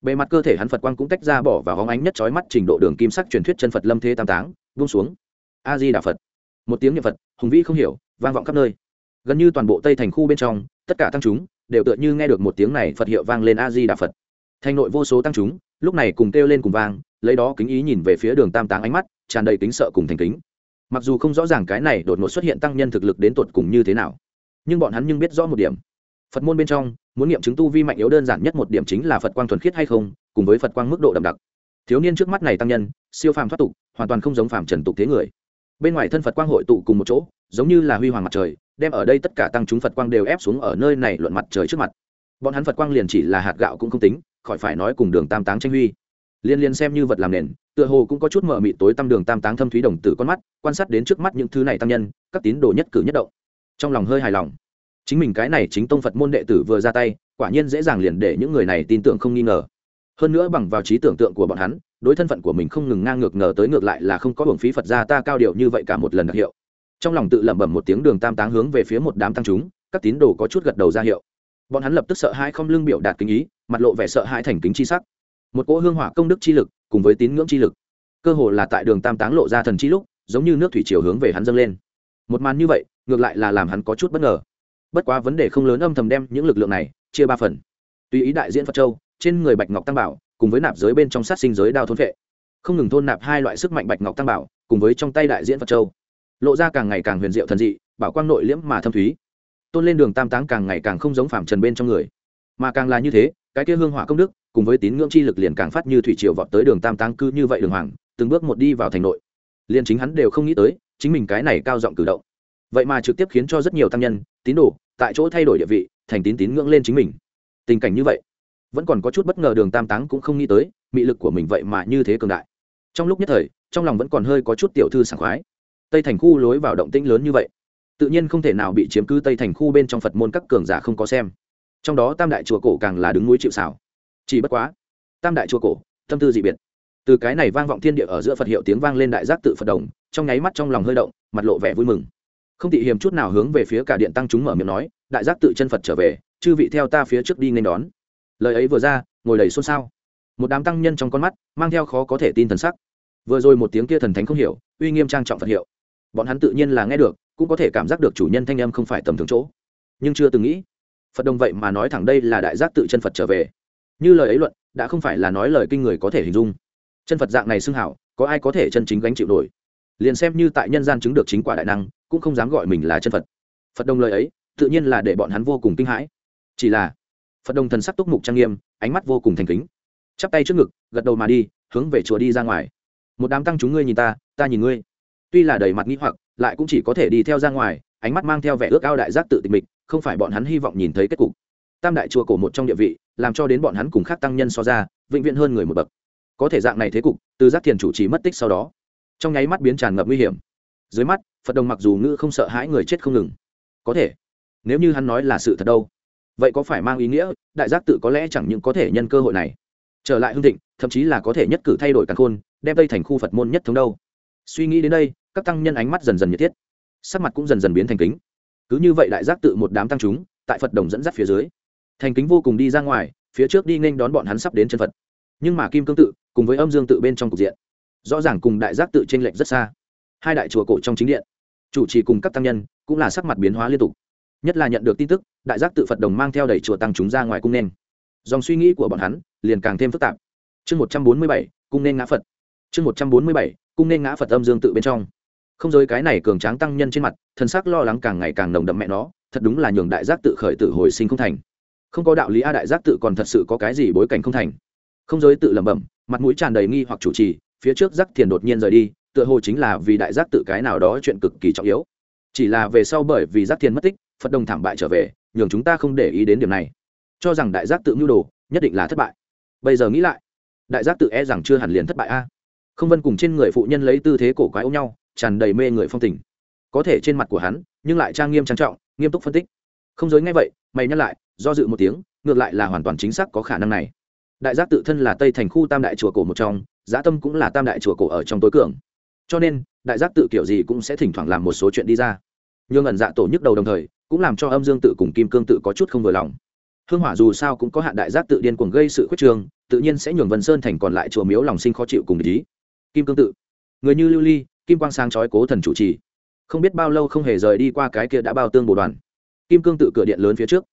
Bề mặt cơ thể hắn phật quang cũng tách ra bỏ và hóng ánh nhất trói mắt trình độ đường kim sắc truyền thuyết chân phật lâm thế tam táng vung xuống. A di đà phật. Một tiếng niệm phật, hùng vĩ không hiểu, vang vọng khắp nơi. Gần như toàn bộ tây thành khu bên trong, tất cả tăng chúng đều tựa như nghe được một tiếng này phật hiệu vang lên a di đà phật. Thành nội vô số tăng chúng, lúc này cùng kêu lên cùng vang lấy đó kính ý nhìn về phía đường tam táng ánh mắt, tràn đầy kính sợ cùng thành kính. Mặc dù không rõ ràng cái này đột ngột xuất hiện tăng nhân thực lực đến tột cùng như thế nào, nhưng bọn hắn nhưng biết rõ một điểm. Phật môn bên trong, muốn nghiệm chứng tu vi mạnh yếu đơn giản nhất một điểm chính là phật quang thuần khiết hay không, cùng với phật quang mức độ đậm đặc. Thiếu niên trước mắt này tăng nhân, siêu phàm thoát tục, hoàn toàn không giống phàm trần tục thế người. Bên ngoài thân phật quang hội tụ cùng một chỗ, giống như là huy hoàng mặt trời, đem ở đây tất cả tăng chúng phật quang đều ép xuống ở nơi này luận mặt trời trước mặt. Bọn hắn phật quang liền chỉ là hạt gạo cũng không tính, khỏi phải nói cùng đường tam táng tranh huy liên liên xem như vật làm nền, tựa hồ cũng có chút mở mị tối tăm đường tam táng thâm thúy đồng tử con mắt, quan sát đến trước mắt những thứ này tăng nhân, các tín đồ nhất cử nhất động. Trong lòng hơi hài lòng. Chính mình cái này chính tông phật môn đệ tử vừa ra tay, quả nhiên dễ dàng liền để những người này tin tưởng không nghi ngờ. Hơn nữa bằng vào trí tưởng tượng của bọn hắn, đối thân phận của mình không ngừng ngang ngược ngờ tới ngược lại là không có hưởng phí phật gia ta cao điệu như vậy cả một lần đặc hiệu. Trong lòng tự lẩm bẩm một tiếng đường tam táng hướng về phía một đám tăng chúng, các tín đồ có chút gật đầu ra hiệu. Bọn hắn lập tức sợ hãi không lương biểu đạt kính ý, mặt lộ vẻ sợ hãi thành kính chi sắc một cỗ hương hỏa công đức chi lực cùng với tín ngưỡng chi lực. Cơ hồ là tại đường tam táng lộ ra thần chi lúc, giống như nước thủy chiều hướng về hắn dâng lên. Một màn như vậy, ngược lại là làm hắn có chút bất ngờ. Bất quá vấn đề không lớn âm thầm đem những lực lượng này chia ba phần. Tùy ý đại diễn phật châu, trên người bạch ngọc tăng bảo, cùng với nạp giới bên trong sát sinh giới đao thôn vệ. Không ngừng thôn nạp hai loại sức mạnh bạch ngọc tăng bảo, cùng với trong tay đại diễn phật châu. Lộ ra càng ngày càng huyền diệu thần dị, bảo quang nội liễm mà thâm thúy. Tôn lên đường tam táng càng ngày càng không giống phạm trần bên trong người. Mà càng là như thế, cái kia hương hỏa công đức cùng với tín ngưỡng chi lực liền càng phát như thủy triều vọt tới đường tam táng cư như vậy đường hoàng, từng bước một đi vào thành nội. Liền chính hắn đều không nghĩ tới, chính mình cái này cao giọng cử động. Vậy mà trực tiếp khiến cho rất nhiều tăng nhân, tín đồ, tại chỗ thay đổi địa vị, thành tín tín ngưỡng lên chính mình. Tình cảnh như vậy, vẫn còn có chút bất ngờ đường tam táng cũng không nghĩ tới, mị lực của mình vậy mà như thế cường đại. Trong lúc nhất thời, trong lòng vẫn còn hơi có chút tiểu thư sảng khoái. Tây thành khu lối vào động tĩnh lớn như vậy, tự nhiên không thể nào bị chiếm cứ tây thành khu bên trong phật môn các cường giả không có xem. Trong đó tam đại chùa cổ càng là đứng núi chịu xảo chỉ bất quá, tam đại chùa cổ, tâm tư dị biệt. Từ cái này vang vọng thiên địa ở giữa phật hiệu tiếng vang lên đại giác tự phật đồng, trong nháy mắt trong lòng hơi động, mặt lộ vẻ vui mừng. Không thị hiềm chút nào hướng về phía cả điện tăng chúng mở miệng nói, đại giác tự chân phật trở về, chư vị theo ta phía trước đi nên đón. Lời ấy vừa ra, ngồi đầy xôn xao. Một đám tăng nhân trong con mắt, mang theo khó có thể tin thần sắc. Vừa rồi một tiếng kia thần thánh không hiểu, uy nghiêm trang trọng phật hiệu. Bọn hắn tự nhiên là nghe được, cũng có thể cảm giác được chủ nhân thanh âm không phải tầm thường chỗ. Nhưng chưa từng nghĩ, phật đồng vậy mà nói thẳng đây là đại giác tự chân phật trở về như lời ấy luận, đã không phải là nói lời kinh người có thể hình dung. Chân phật dạng này xưng hảo, có ai có thể chân chính gánh chịu nổi? Liền xem như tại nhân gian chứng được chính quả đại năng, cũng không dám gọi mình là chân phật. Phật đồng lời ấy, tự nhiên là để bọn hắn vô cùng kinh hãi. Chỉ là, phật đồng thần sắc túc mục trang nghiêm, ánh mắt vô cùng thành kính. Chắp tay trước ngực, gật đầu mà đi, hướng về chùa đi ra ngoài. Một đám tăng chúng ngươi nhìn ta ta nhìn ngươi. Tuy là đầy mặt nghĩ hoặc, lại cũng chỉ có thể đi theo ra ngoài, ánh mắt mang theo vẻ ước ao đại giác tự tịch mịch, không phải bọn hắn hy vọng nhìn thấy kết cục tam đại chùa cổ một trong địa vị, làm cho đến bọn hắn cùng khác tăng nhân so ra, vĩnh viễn hơn người một bậc. Có thể dạng này thế cục, từ giác thiền chủ trì mất tích sau đó, trong nháy mắt biến tràn ngập nguy hiểm. Dưới mắt, phật đồng mặc dù ngữ không sợ hãi người chết không ngừng. Có thể, nếu như hắn nói là sự thật đâu, vậy có phải mang ý nghĩa đại giác tự có lẽ chẳng những có thể nhân cơ hội này? Trở lại hương thịnh, thậm chí là có thể nhất cử thay đổi càng khôn, đem đây thành khu phật môn nhất thống đâu. Suy nghĩ đến đây, các tăng nhân ánh mắt dần dần nhiệt thiết. Sắc mặt cũng dần dần biến thành kính. Cứ như vậy đại giác tự một đám tăng chúng, tại phật đồng dẫn dắt phía dưới thành kính vô cùng đi ra ngoài, phía trước đi nên đón bọn hắn sắp đến chân phật. Nhưng mà kim cương tự, cùng với âm dương tự bên trong cục diện, rõ ràng cùng đại giác tự t r ê n lệch rất xa. Hai đại chùa cổ trong chính điện, chủ trì cùng các tăng nhân, cũng là sắc mặt biến hóa liên tục. Nhất là nhận được tin tức, đại giác tự phật đồng mang theo đẩy chùa tăng chúng ra ngoài cung nên. Dòng suy nghĩ của bọn hắn, liền càng thêm phức tạp. Chương một trăm bốn mươi bảy, cung nên ngã phật. Chương một trăm bốn mươi bảy, cung nên ngã phật âm dương tự bên trong. Không giới cái này cường tráng tăng nhân trên mặt thân xác lo lắng càng ngày càng nồng đậm mẹ nó, thật đúng là nhường đại giác tự khởi tử hồi sinh không thành không có đạo lý a đại giác tự còn thật sự có cái gì bối cảnh không thành. Không giới tự lẩm bẩm, mặt mũi tràn đầy nghi hoặc chủ trì, phía trước giác thiền đột nhiên rời đi, tựa hồ chính là vì đại giác tự cái nào đó chuyện cực kỳ trọng yếu. Chỉ là về sau bởi vì giác thiền mất tích, phật đồng thảm bại trở về, nhường chúng ta không để ý đến điểm này. Cho rằng đại giác tự mưu đồ, nhất định là thất bại. Bây giờ nghĩ lại, đại giác tự e rằng chưa hẳn liền thất bại a. Không vân cùng trên người phụ nhân lấy tư thế cổ quái ôm nhau, tràn đầy mê người phong tình. Có thể trên mặt của hắn, nhưng lại trang nghiêm trang trọng, nghiêm túc phân tích. Không giới ngay vậy, mày nhắc lại do dự một tiếng, ngược lại là hoàn toàn chính xác có khả năng này. Đại giác tự thân là tây thành khu tam đại chùa cổ một trong, giá tâm cũng là tam đại chùa cổ ở trong tối cường. Cho nên, đại giác tự kiểu gì cũng sẽ thỉnh thoảng làm một số chuyện đi ra. Nhưng ẩn dạ tổ nhức đầu đồng thời, cũng làm cho âm dương tự cùng kim cương tự có chút không vừa lòng. Hương hỏa dù sao cũng có hạn đại giác tự điên cuồng gây sự khuyết trường, tự nhiên sẽ nhường vân sơn thành còn lại chùa miếu lòng sinh khó chịu cùng ý. Kim cương tự. Người như lưu ly, kim quang sáng chói cố thần chủ trì. Không biết bao lâu không hề rời đi qua cái kia đã bao tương bồ đoàn. Kim cương tự cửa điện lớn phía trước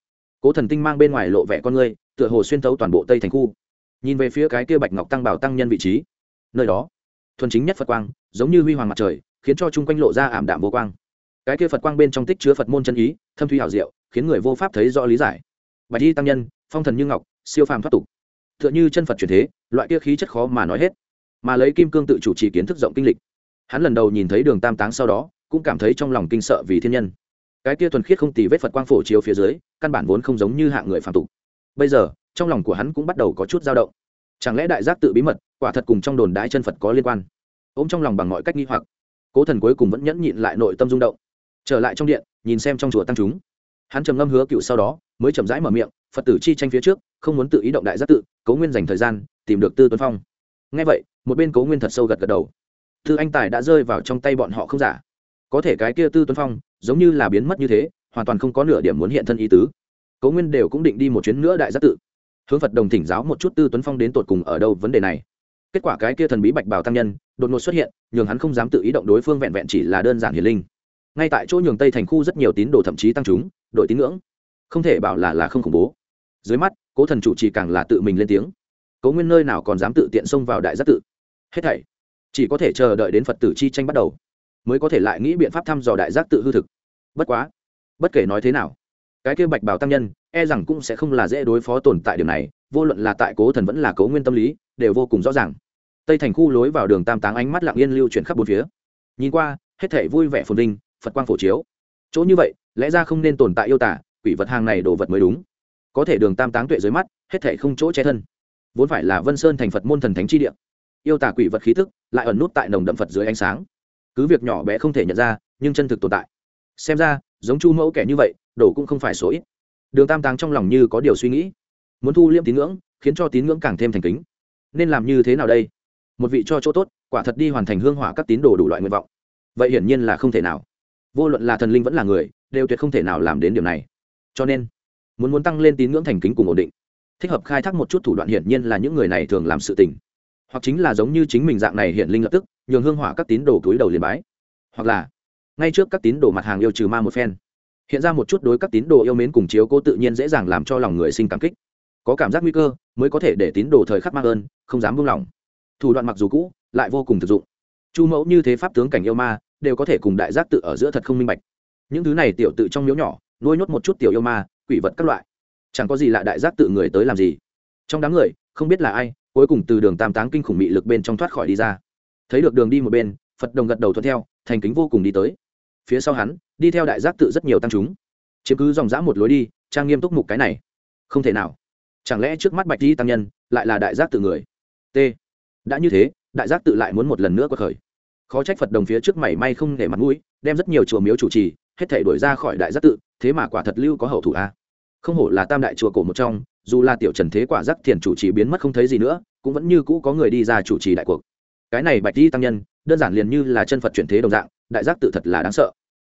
cố thần tinh mang bên ngoài lộ vẻ con người tựa hồ xuyên thấu toàn bộ tây thành khu. Nhìn về phía cái kia bạch ngọc tăng bảo tăng nhân vị trí. Nơi đó, thuần chính nhất phật quang, giống như huy hoàng mặt trời, khiến cho chung quanh lộ ra ảm đạm vô quang. Cái kia phật quang bên trong tích chứa phật môn chân ý, thâm thuy hảo diệu, khiến người vô pháp thấy rõ lý giải. Bạch y tăng nhân, phong thần như ngọc, siêu phàm thoát tục. T h ư ợ n h ư chân phật truyền thế, loại kia khí chất khó mà nói hết. Mà lấy kim cương tự chủ trì kiến thức rộng kinh lịch. Hắn lần đầu nhìn thấy đường tam táng sau đó, cũng cảm thấy trong lòng kinh sợ vì thiên nhân cái kia thuần khiết không tì vết phật quang phổ chiếu phía dưới, căn bản vốn không giống như hạng người phạm tục. Bây giờ, trong lòng của hắn cũng bắt đầu có chút dao động. Chẳng lẽ đại giác tự bí mật, quả thật cùng trong đồn đái chân phật có liên quan? Ôm trong lòng bằng mọi cách nghi hoặc, cố thần cuối cùng vẫn nhẫn nhịn lại nội tâm rung động. Trở lại trong điện, nhìn xem trong chùa tăng chúng. Hắn trầm ngâm hứa cựu sau đó, mới chậm rãi mở miệng, phật tử chi tranh phía trước, không muốn tự ý động đại giác tự, cố nguyên dành thời gian, tìm được tư tuấn phong. Ngay vậy, một bên cố nguyên thật sâu gật gật đầu. Thư anh tài đã rơi vào trong tay bọn họ không giả. Có thể cái kia tư tuấn phong giống như là biến mất như thế, hoàn toàn không có nửa điểm muốn hiện thân ý tứ. Cố nguyên đều cũng định đi một chuyến nữa đại giác tự. Hướng phật đồng thỉnh giáo một chút tư tuấn phong đến tột cùng ở đâu vấn đề này. Kết quả cái kia thần bí bạch bào tăng nhân, đột ngột xuất hiện, nhường hắn không dám tự ý động đối phương vẹn vẹn chỉ là đơn giản hiền linh. Ngay tại chỗ nhường tây thành khu rất nhiều tín đồ thậm chí tăng chúng, đội tín ngưỡng. Không thể bảo là là không khủng bố. Dưới mắt, cố thần chủ trì càng là tự mình lên tiếng. Cố nguyên nơi nào còn dám tự tiện xông vào đại giác tự? Hết thảy. Chỉ có thể chờ đợi đến phật tử chi tranh bắt đầu mới có thể lại nghĩ biện pháp thăm dò đại giác tự hư thực. Bất quá, bất kể nói thế nào, cái kia bạch bảo tăng nhân e rằng cũng sẽ không là dễ đối phó tồn tại điểm này, vô luận là tại cố thần vẫn là cố nguyên tâm lý, đều vô cùng rõ ràng. Tây thành khu lối vào đường tam táng ánh mắt lặng yên lưu chuyển khắp bốn phía. Nhìn qua, hết thể vui vẻ phồn vinh, phật quang phổ chiếu. Chỗ như vậy, lẽ ra không nên tồn tại yêu tả quỷ vật hàng này đồ vật mới đúng. Có thể đường tam táng tuệ dưới mắt, hết thể không chỗ che thân. Vốn phải là vân sơn thành phật môn thần thánh chi địa. Yêu tả quỷ vật khí thức lại ẩn nút tại nồng đậm phật dưới ánh sáng cứ việc nhỏ bé không thể nhận ra, nhưng chân thực tồn tại. Xem ra, giống chu mẫu kẻ như vậy đổ cũng không phải số ít. Đường tam táng trong lòng như có điều suy nghĩ. Muốn thu liêm tín ngưỡng, khiến cho tín ngưỡng càng thêm thành kính. Nên làm như thế nào đây? Một vị cho chỗ tốt, quả thật đi hoàn thành hương hỏa các tín đồ đủ loại nguyện vọng. Vậy hiển nhiên là không thể nào. Vô luận là thần linh vẫn là người, đều tuyệt không thể nào làm đến điều này. Cho nên, muốn muốn tăng lên tín ngưỡng thành kính cùng ổn định, thích hợp khai thác một chút thủ đoạn hiển nhiên là những người này thường làm sự tình. Hoặc chính là giống như chính mình dạng này hiện linh lập tức nhường hương hỏa các tín đồ túi đầu liền bái. Hoặc là, ngay trước các tín đồ mặt hàng yêu trừ ma một phen, hiện ra một chút đối các tín đồ yêu mến cùng chiếu cố tự nhiên dễ dàng làm cho lòng người sinh cảm kích. Có cảm giác nguy cơ, mới có thể để tín đồ thời khắc mang ơn, không dám buông lỏng. Thủ đoạn mặc dù cũ, lại vô cùng thực dụng. Chu mẫu như thế pháp tướng cảnh yêu ma, đều có thể cùng đại giác tự ở giữa thật không minh bạch. Những thứ này tiểu tự trong miếu nhỏ, nuôi nhốt một chút tiểu yêu ma, quỷ vật các loại. Chẳng có gì lạ đại giác tự người tới làm gì. Trong đám người, không biết là ai, cuối cùng từ đường tam táng kinh khủng mị lực bên trong thoát khỏi đi ra thấy được đường đi một bên, phật đồng gật đầu thuận theo, thành kính vô cùng đi tới. Phía sau hắn, đi theo đại giác tự rất nhiều tăng chúng. Chiếm cứ dòng dã một lối đi, trang nghiêm túc mục cái này. Không thể nào. Chẳng lẽ trước mắt bạch di tăng nhân lại là đại giác tự người? T. Đã như thế, đại giác tự lại muốn một lần nữa có khởi. Khó trách phật đồng phía trước mảy may không để mặt mũi, đem rất nhiều chùa miếu chủ trì, hết thể đuổi ra khỏi đại giác tự, thế mà quả thật lưu có hậu thủ a. Không hổ là tam đại chùa cổ một trong, dù là tiểu trần thế quả giác thiền chủ trì biến mất không thấy gì nữa, cũng vẫn như cũ có người đi ra chủ trì đại cuộc cái này bạch di tăng nhân, đơn giản liền như là chân phật chuyển thế đồng dạng, đại giác tự thật là đáng sợ.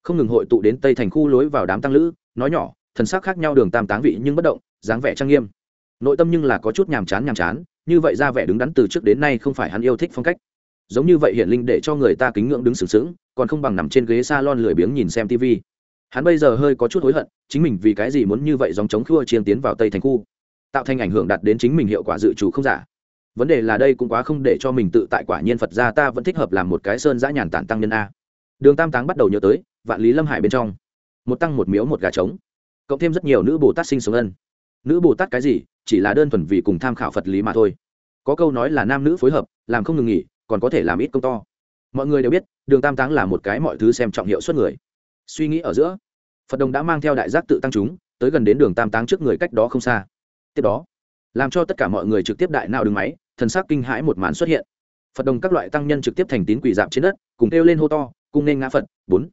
Không ngừng hội tụ đến tây thành khu lối vào đám tăng lữ, nói nhỏ, thần sắc khác nhau đường tam táng vị nhưng bất động, dáng vẻ trang nghiêm. Nội tâm nhưng là có chút nhàm chán nhàm chán, như vậy ra vẻ đứng đắn từ trước đến nay không phải hắn yêu thích phong cách. Giống như vậy hiển linh để cho người ta kính ngưỡng đứng sừng sững, còn không bằng nằm trên ghế s a lon lười biếng nhìn xem tv hắn bây giờ hơi có chút hối hận, chính mình vì cái gì muốn như vậy dòng chống khua chiên tiến vào tây thành khu. Tạo thành ảnh hưởng đạt đến chính mình hiệu quả dự trù không giả vấn đề là đây cũng quá không để cho mình tự tại quả nhiên phật gia ta vẫn thích hợp làm một cái sơn giã nhàn tản tăng nhân a. Đường tam táng bắt đầu nhớ tới, vạn lý lâm hải bên trong, một tăng một miếu một gà trống, cộng thêm rất nhiều nữ bồ tát sinh sống ân. Nữ bồ tát cái gì, chỉ là đơn thuần vì cùng tham khảo phật lý mà thôi. Có câu nói là nam nữ phối hợp, làm không ngừng nghỉ, còn có thể làm ít công to. Mọi người đều biết, đường tam táng là một cái mọi thứ xem trọng hiệu suất người. Suy nghĩ ở giữa, phật đồng đã mang theo đại giác tự tăng chúng, tới gần đến đường tam táng trước người cách đó không xa. Tiếp đó, làm cho tất cả mọi người trực tiếp đại nào đứng máy thần sắc kinh hãi một màn xuất hiện. Phật đồng các loại tăng nhân trực tiếp thành tín quỷ dạp trên đất, cùng kêu lên hô to, cùng nên ngã phật. Bốn.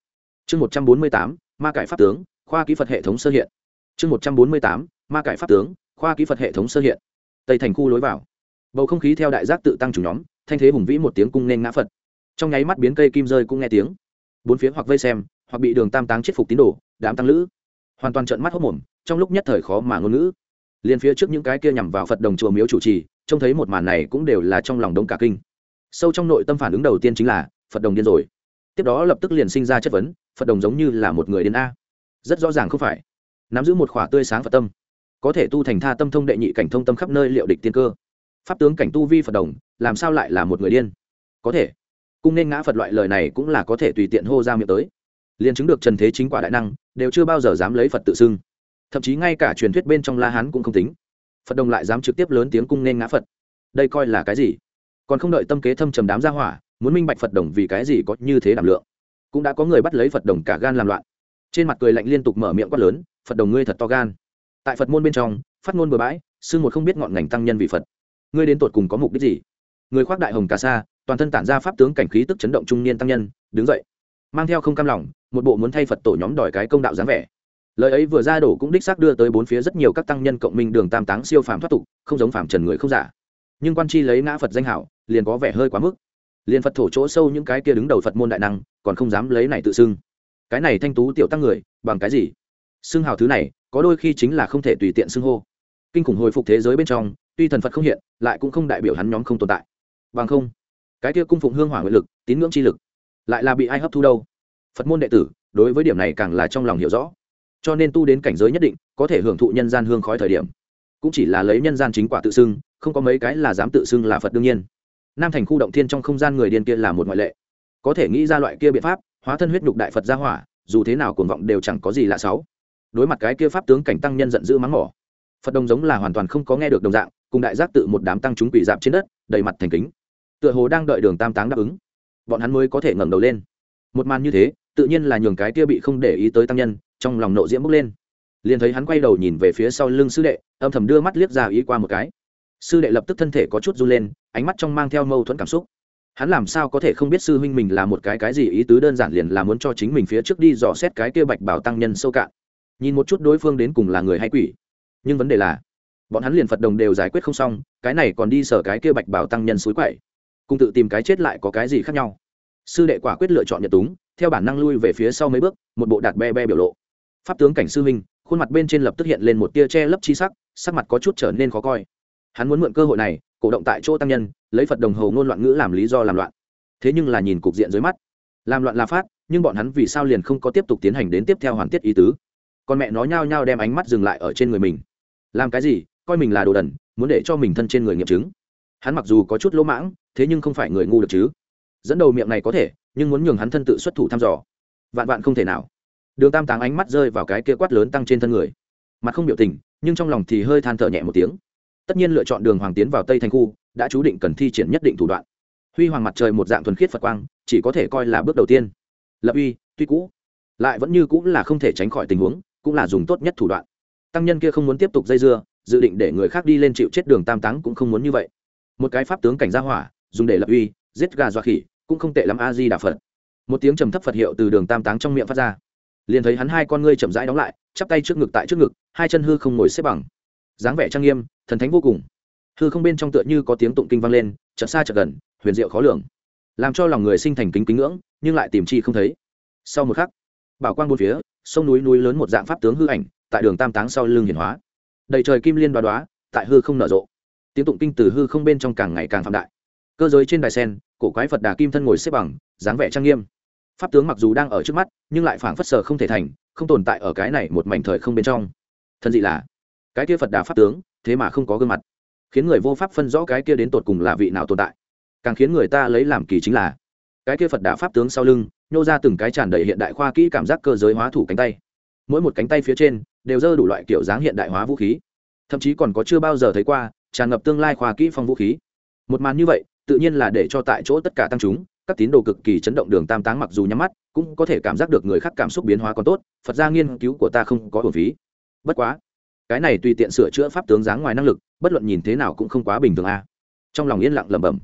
Chương một trăm bốn mươi tám, ma cải pháp tướng, khoa kỹ phật hệ thống sơ hiện. Chương một trăm bốn mươi tám, ma cải pháp tướng, khoa kỹ phật hệ thống sơ hiện. Tây thành khu lối vào. Bầu không khí theo đại giác tự tăng chủ nhóm, thanh thế hùng vĩ một tiếng cung nên ngã phật. Trong nháy mắt biến cây kim rơi cũng nghe tiếng. Bốn phía hoặc vây xem, hoặc bị đường tam táng chết phục tín đồ, đám tăng lữ. Hoàn toàn trợn mắt hốc mồm, trong lúc nhất thời khó mà ngôn ngữ. Liên phía trước những cái kia nhằm vào phật đồng chùa miếu chủ trì trông thấy một màn này cũng đều là trong lòng đông cả kinh. Sâu trong nội tâm phản ứng đầu tiên chính là, phật đồng điên rồi. Tiếp đó lập tức liền sinh ra chất vấn, phật đồng giống như là một người điên a. Rất rõ ràng không phải. Nắm giữ một khỏa tươi sáng phật tâm, có thể tu thành tha tâm thông đệ nhị cảnh thông tâm khắp nơi liệu địch tiên cơ. Pháp tướng cảnh tu vi phật đồng, làm sao lại là một người điên? Có thể. Cung nên ngã phật loại lời này cũng là có thể tùy tiện hô ra miệng tới. Liền chứng được trần thế chính quả đại năng, đều chưa bao giờ dám lấy phật tự xưng. Thậm chí ngay cả truyền thuyết bên trong la hán cũng không tính phật đồng lại dám trực tiếp lớn tiếng cung nên ngã phật đây coi là cái gì còn không đợi tâm kế thâm trầm đám ra hỏa muốn minh bạch phật đồng vì cái gì có như thế đảm lượng cũng đã có người bắt lấy phật đồng cả gan làm loạn trên mặt cười lạnh liên tục mở miệng quát lớn phật đồng ngươi thật to gan tại phật môn bên trong phát ngôn bừa bãi xưng một không biết ngọn ngành tăng nhân vị phật ngươi đến tột cùng có mục đích gì người khoác đại hồng cà sa toàn thân tản ra pháp tướng cảnh khí tức chấn động trung niên tăng nhân đứng dậy mang theo không cam lòng một bộ muốn thay phật tổ nhóm đòi cái công đạo dáng vẻ lời ấy vừa ra đổ cũng đích xác đưa tới bốn phía rất nhiều các tăng nhân cộng minh đường tam táng siêu phàm thoát tục, không giống phàm trần người không giả. Nhưng quan chi lấy ngã phật danh hảo, liền có vẻ hơi quá mức. Liền phật thổ chỗ sâu những cái kia đứng đầu phật môn đại năng, còn không dám lấy này tự xưng. Cái này thanh tú tiểu tăng người, bằng cái gì? Xưng hào thứ này, có đôi khi chính là không thể tùy tiện xưng hô. Kinh khủng hồi phục thế giới bên trong, tuy thần phật không hiện, lại cũng không đại biểu hắn nhóm không tồn tại. Bằng không, cái kia cung phụng hương hỏa nguyện lực, tín ngưỡng chi lực, lại là bị ai hấp thu đâu? Phật môn đệ tử, đối với điểm này càng là trong lòng hiểu rõ cho nên tu đến cảnh giới nhất định, có thể hưởng thụ nhân gian hương khói thời điểm. Cũng chỉ là lấy nhân gian chính quả tự xưng, không có mấy cái là dám tự xưng là phật đương nhiên. Nam thành khu động thiên trong không gian người điên kia là một ngoại lệ. Có thể nghĩ ra loại kia biện pháp, hóa thân huyết nhục đại phật ra hỏa, dù thế nào cuồng vọng đều chẳng có gì lạ sáu đối mặt cái kia pháp tướng cảnh tăng nhân giận dữ mắng mỏ, phật đồng giống là hoàn toàn không có nghe được đồng dạng, cùng đại giác tự một đám tăng chúng quỷ dạp trên đất, đầy mặt thành kính. Tựa hồ đang đợi đường tam táng đáp ứng. Bọn hắn mới có thể ngẩng đầu lên. Một màn như thế, tự nhiên là nhường cái kia bị không để ý tới tăng nhân trong lòng nộ diễm bốc lên. Liền thấy hắn quay đầu nhìn về phía sau lưng sư đệ, âm thầm đưa mắt liếc ra ý qua một cái. Sư đệ lập tức thân thể có chút run lên, ánh mắt trong mang theo mâu thuẫn cảm xúc. Hắn làm sao có thể không biết sư huynh mình là một cái cái gì ý tứ đơn giản liền là muốn cho chính mình phía trước đi dò xét cái kia bạch bảo tăng nhân sâu cạn. Nhìn một chút đối phương đến cùng là người hay quỷ. Nhưng vấn đề là, bọn hắn liền phật đồng đều giải quyết không xong, cái này còn đi sở cái kia bạch bảo tăng nhân suối quậy. Cùng tự tìm cái chết lại có cái gì khác nhau? Sư đệ quả quyết lựa chọn nhật túng, theo bản năng lui về phía sau mấy bước, một bộ đạt be be biểu lộ pháp tướng cảnh sư huynh, khuôn mặt bên trên lập tức hiện lên một tia che lấp chi sắc sắc mặt có chút trở nên khó coi. Hắn muốn mượn cơ hội này, cổ động tại chỗ tăng nhân, lấy phật đồng hầu ngôn loạn ngữ làm lý do làm loạn. Thế nhưng là nhìn cục diện dưới mắt. Làm loạn là phát, nhưng bọn hắn vì sao liền không có tiếp tục tiến hành đến tiếp theo hoàn tiết ý tứ? Con mẹ nó nhao nhao đem ánh mắt dừng lại ở trên người mình. Làm cái gì? Coi mình là đồ đần, muốn để cho mình thân trên người nghiệm chứng. Hắn mặc dù có chút lỗ mãng, thế nhưng không phải người ngu được chứ. Dẫn đầu miệng này có thể, nhưng muốn nhường hắn thân tự xuất thủ thăm dò. Vạn vạn không thể nào đường tam táng ánh mắt rơi vào cái kia quát lớn tăng trên thân người. Mặt không biểu tình, nhưng trong lòng thì hơi than thở nhẹ một tiếng. Tất nhiên lựa chọn đường hoàng tiến vào tây thành khu, đã chú định cần thi triển nhất định thủ đoạn. Huy hoàng mặt trời một dạng thuần khiết phật quang, chỉ có thể coi là bước đầu tiên. Lập uy, tuy cũ, lại vẫn như cũng là không thể tránh khỏi tình huống, cũng là dùng tốt nhất thủ đoạn. Tăng nhân kia không muốn tiếp tục dây dưa, dự định để người khác đi lên chịu chết đường tam táng cũng không muốn như vậy. Một cái pháp tướng cảnh gia hỏa, dùng để lập uy, giết gà dọa khỉ, cũng không tệ lắm a di đà phật. Một tiếng trầm thấp phật hiệu từ đường tam táng trong miệng phát ra liền thấy hắn hai con ngươi chậm rãi đóng lại, chắp tay trước ngực tại trước ngực, hai chân hư không ngồi xếp bằng. Dáng vẻ trang nghiêm, thần thánh vô cùng. Hư không bên trong tựa như có tiếng tụng kinh vang lên, chợt xa chợt gần, huyền diệu khó lường. Làm cho lòng người sinh thành kính kính ngưỡng, nhưng lại tìm chi không thấy. Sau một khắc, bảo quang bốn phía, sông núi núi lớn một dạng pháp tướng hư ảnh, tại đường tam táng sau lưng hiển hóa. Đầy trời kim liên đoá đoá tại hư không nở rộ. Tiếng tụng kinh từ hư không bên trong càng ngày càng phạm đại. Cơ giới trên đài sen, cổ quái phật đà kim thân ngồi xếp bằng, dáng vẻ trang nghiêm pháp tướng mặc dù đang ở trước mắt, nhưng lại phảng phất sờ không thể thành, không tồn tại ở cái này một mảnh thời không bên trong. Thân dị là, cái kia phật đà pháp tướng, thế mà không có gương mặt. Khiến người vô pháp phân rõ cái kia đến tột cùng là vị nào tồn tại. Càng khiến người ta lấy làm kỳ chính là, cái kia phật đà pháp tướng sau lưng, nhô ra từng cái tràn đầy hiện đại khoa kỹ cảm giác cơ giới hóa thủ cánh tay. Mỗi một cánh tay phía trên, đều dơ đủ loại kiểu dáng hiện đại hóa vũ khí. Thậm chí còn có chưa bao giờ thấy qua, tràn ngập tương lai khoa kỹ phong vũ khí. Một màn như vậy, tự nhiên là để cho tại chỗ tất cả tăng chúng các tín đồ cực kỳ chấn động đường tam táng mặc dù nhắm mắt, cũng có thể cảm giác được người khác cảm xúc biến hóa còn tốt, phật gia nghiên cứu của ta không có hồn phí. Bất quá, cái này tùy tiện sửa chữa pháp tướng dáng ngoài năng lực, bất luận nhìn thế nào cũng không quá bình thường a. Trong lòng yên lặng lẩm bẩm.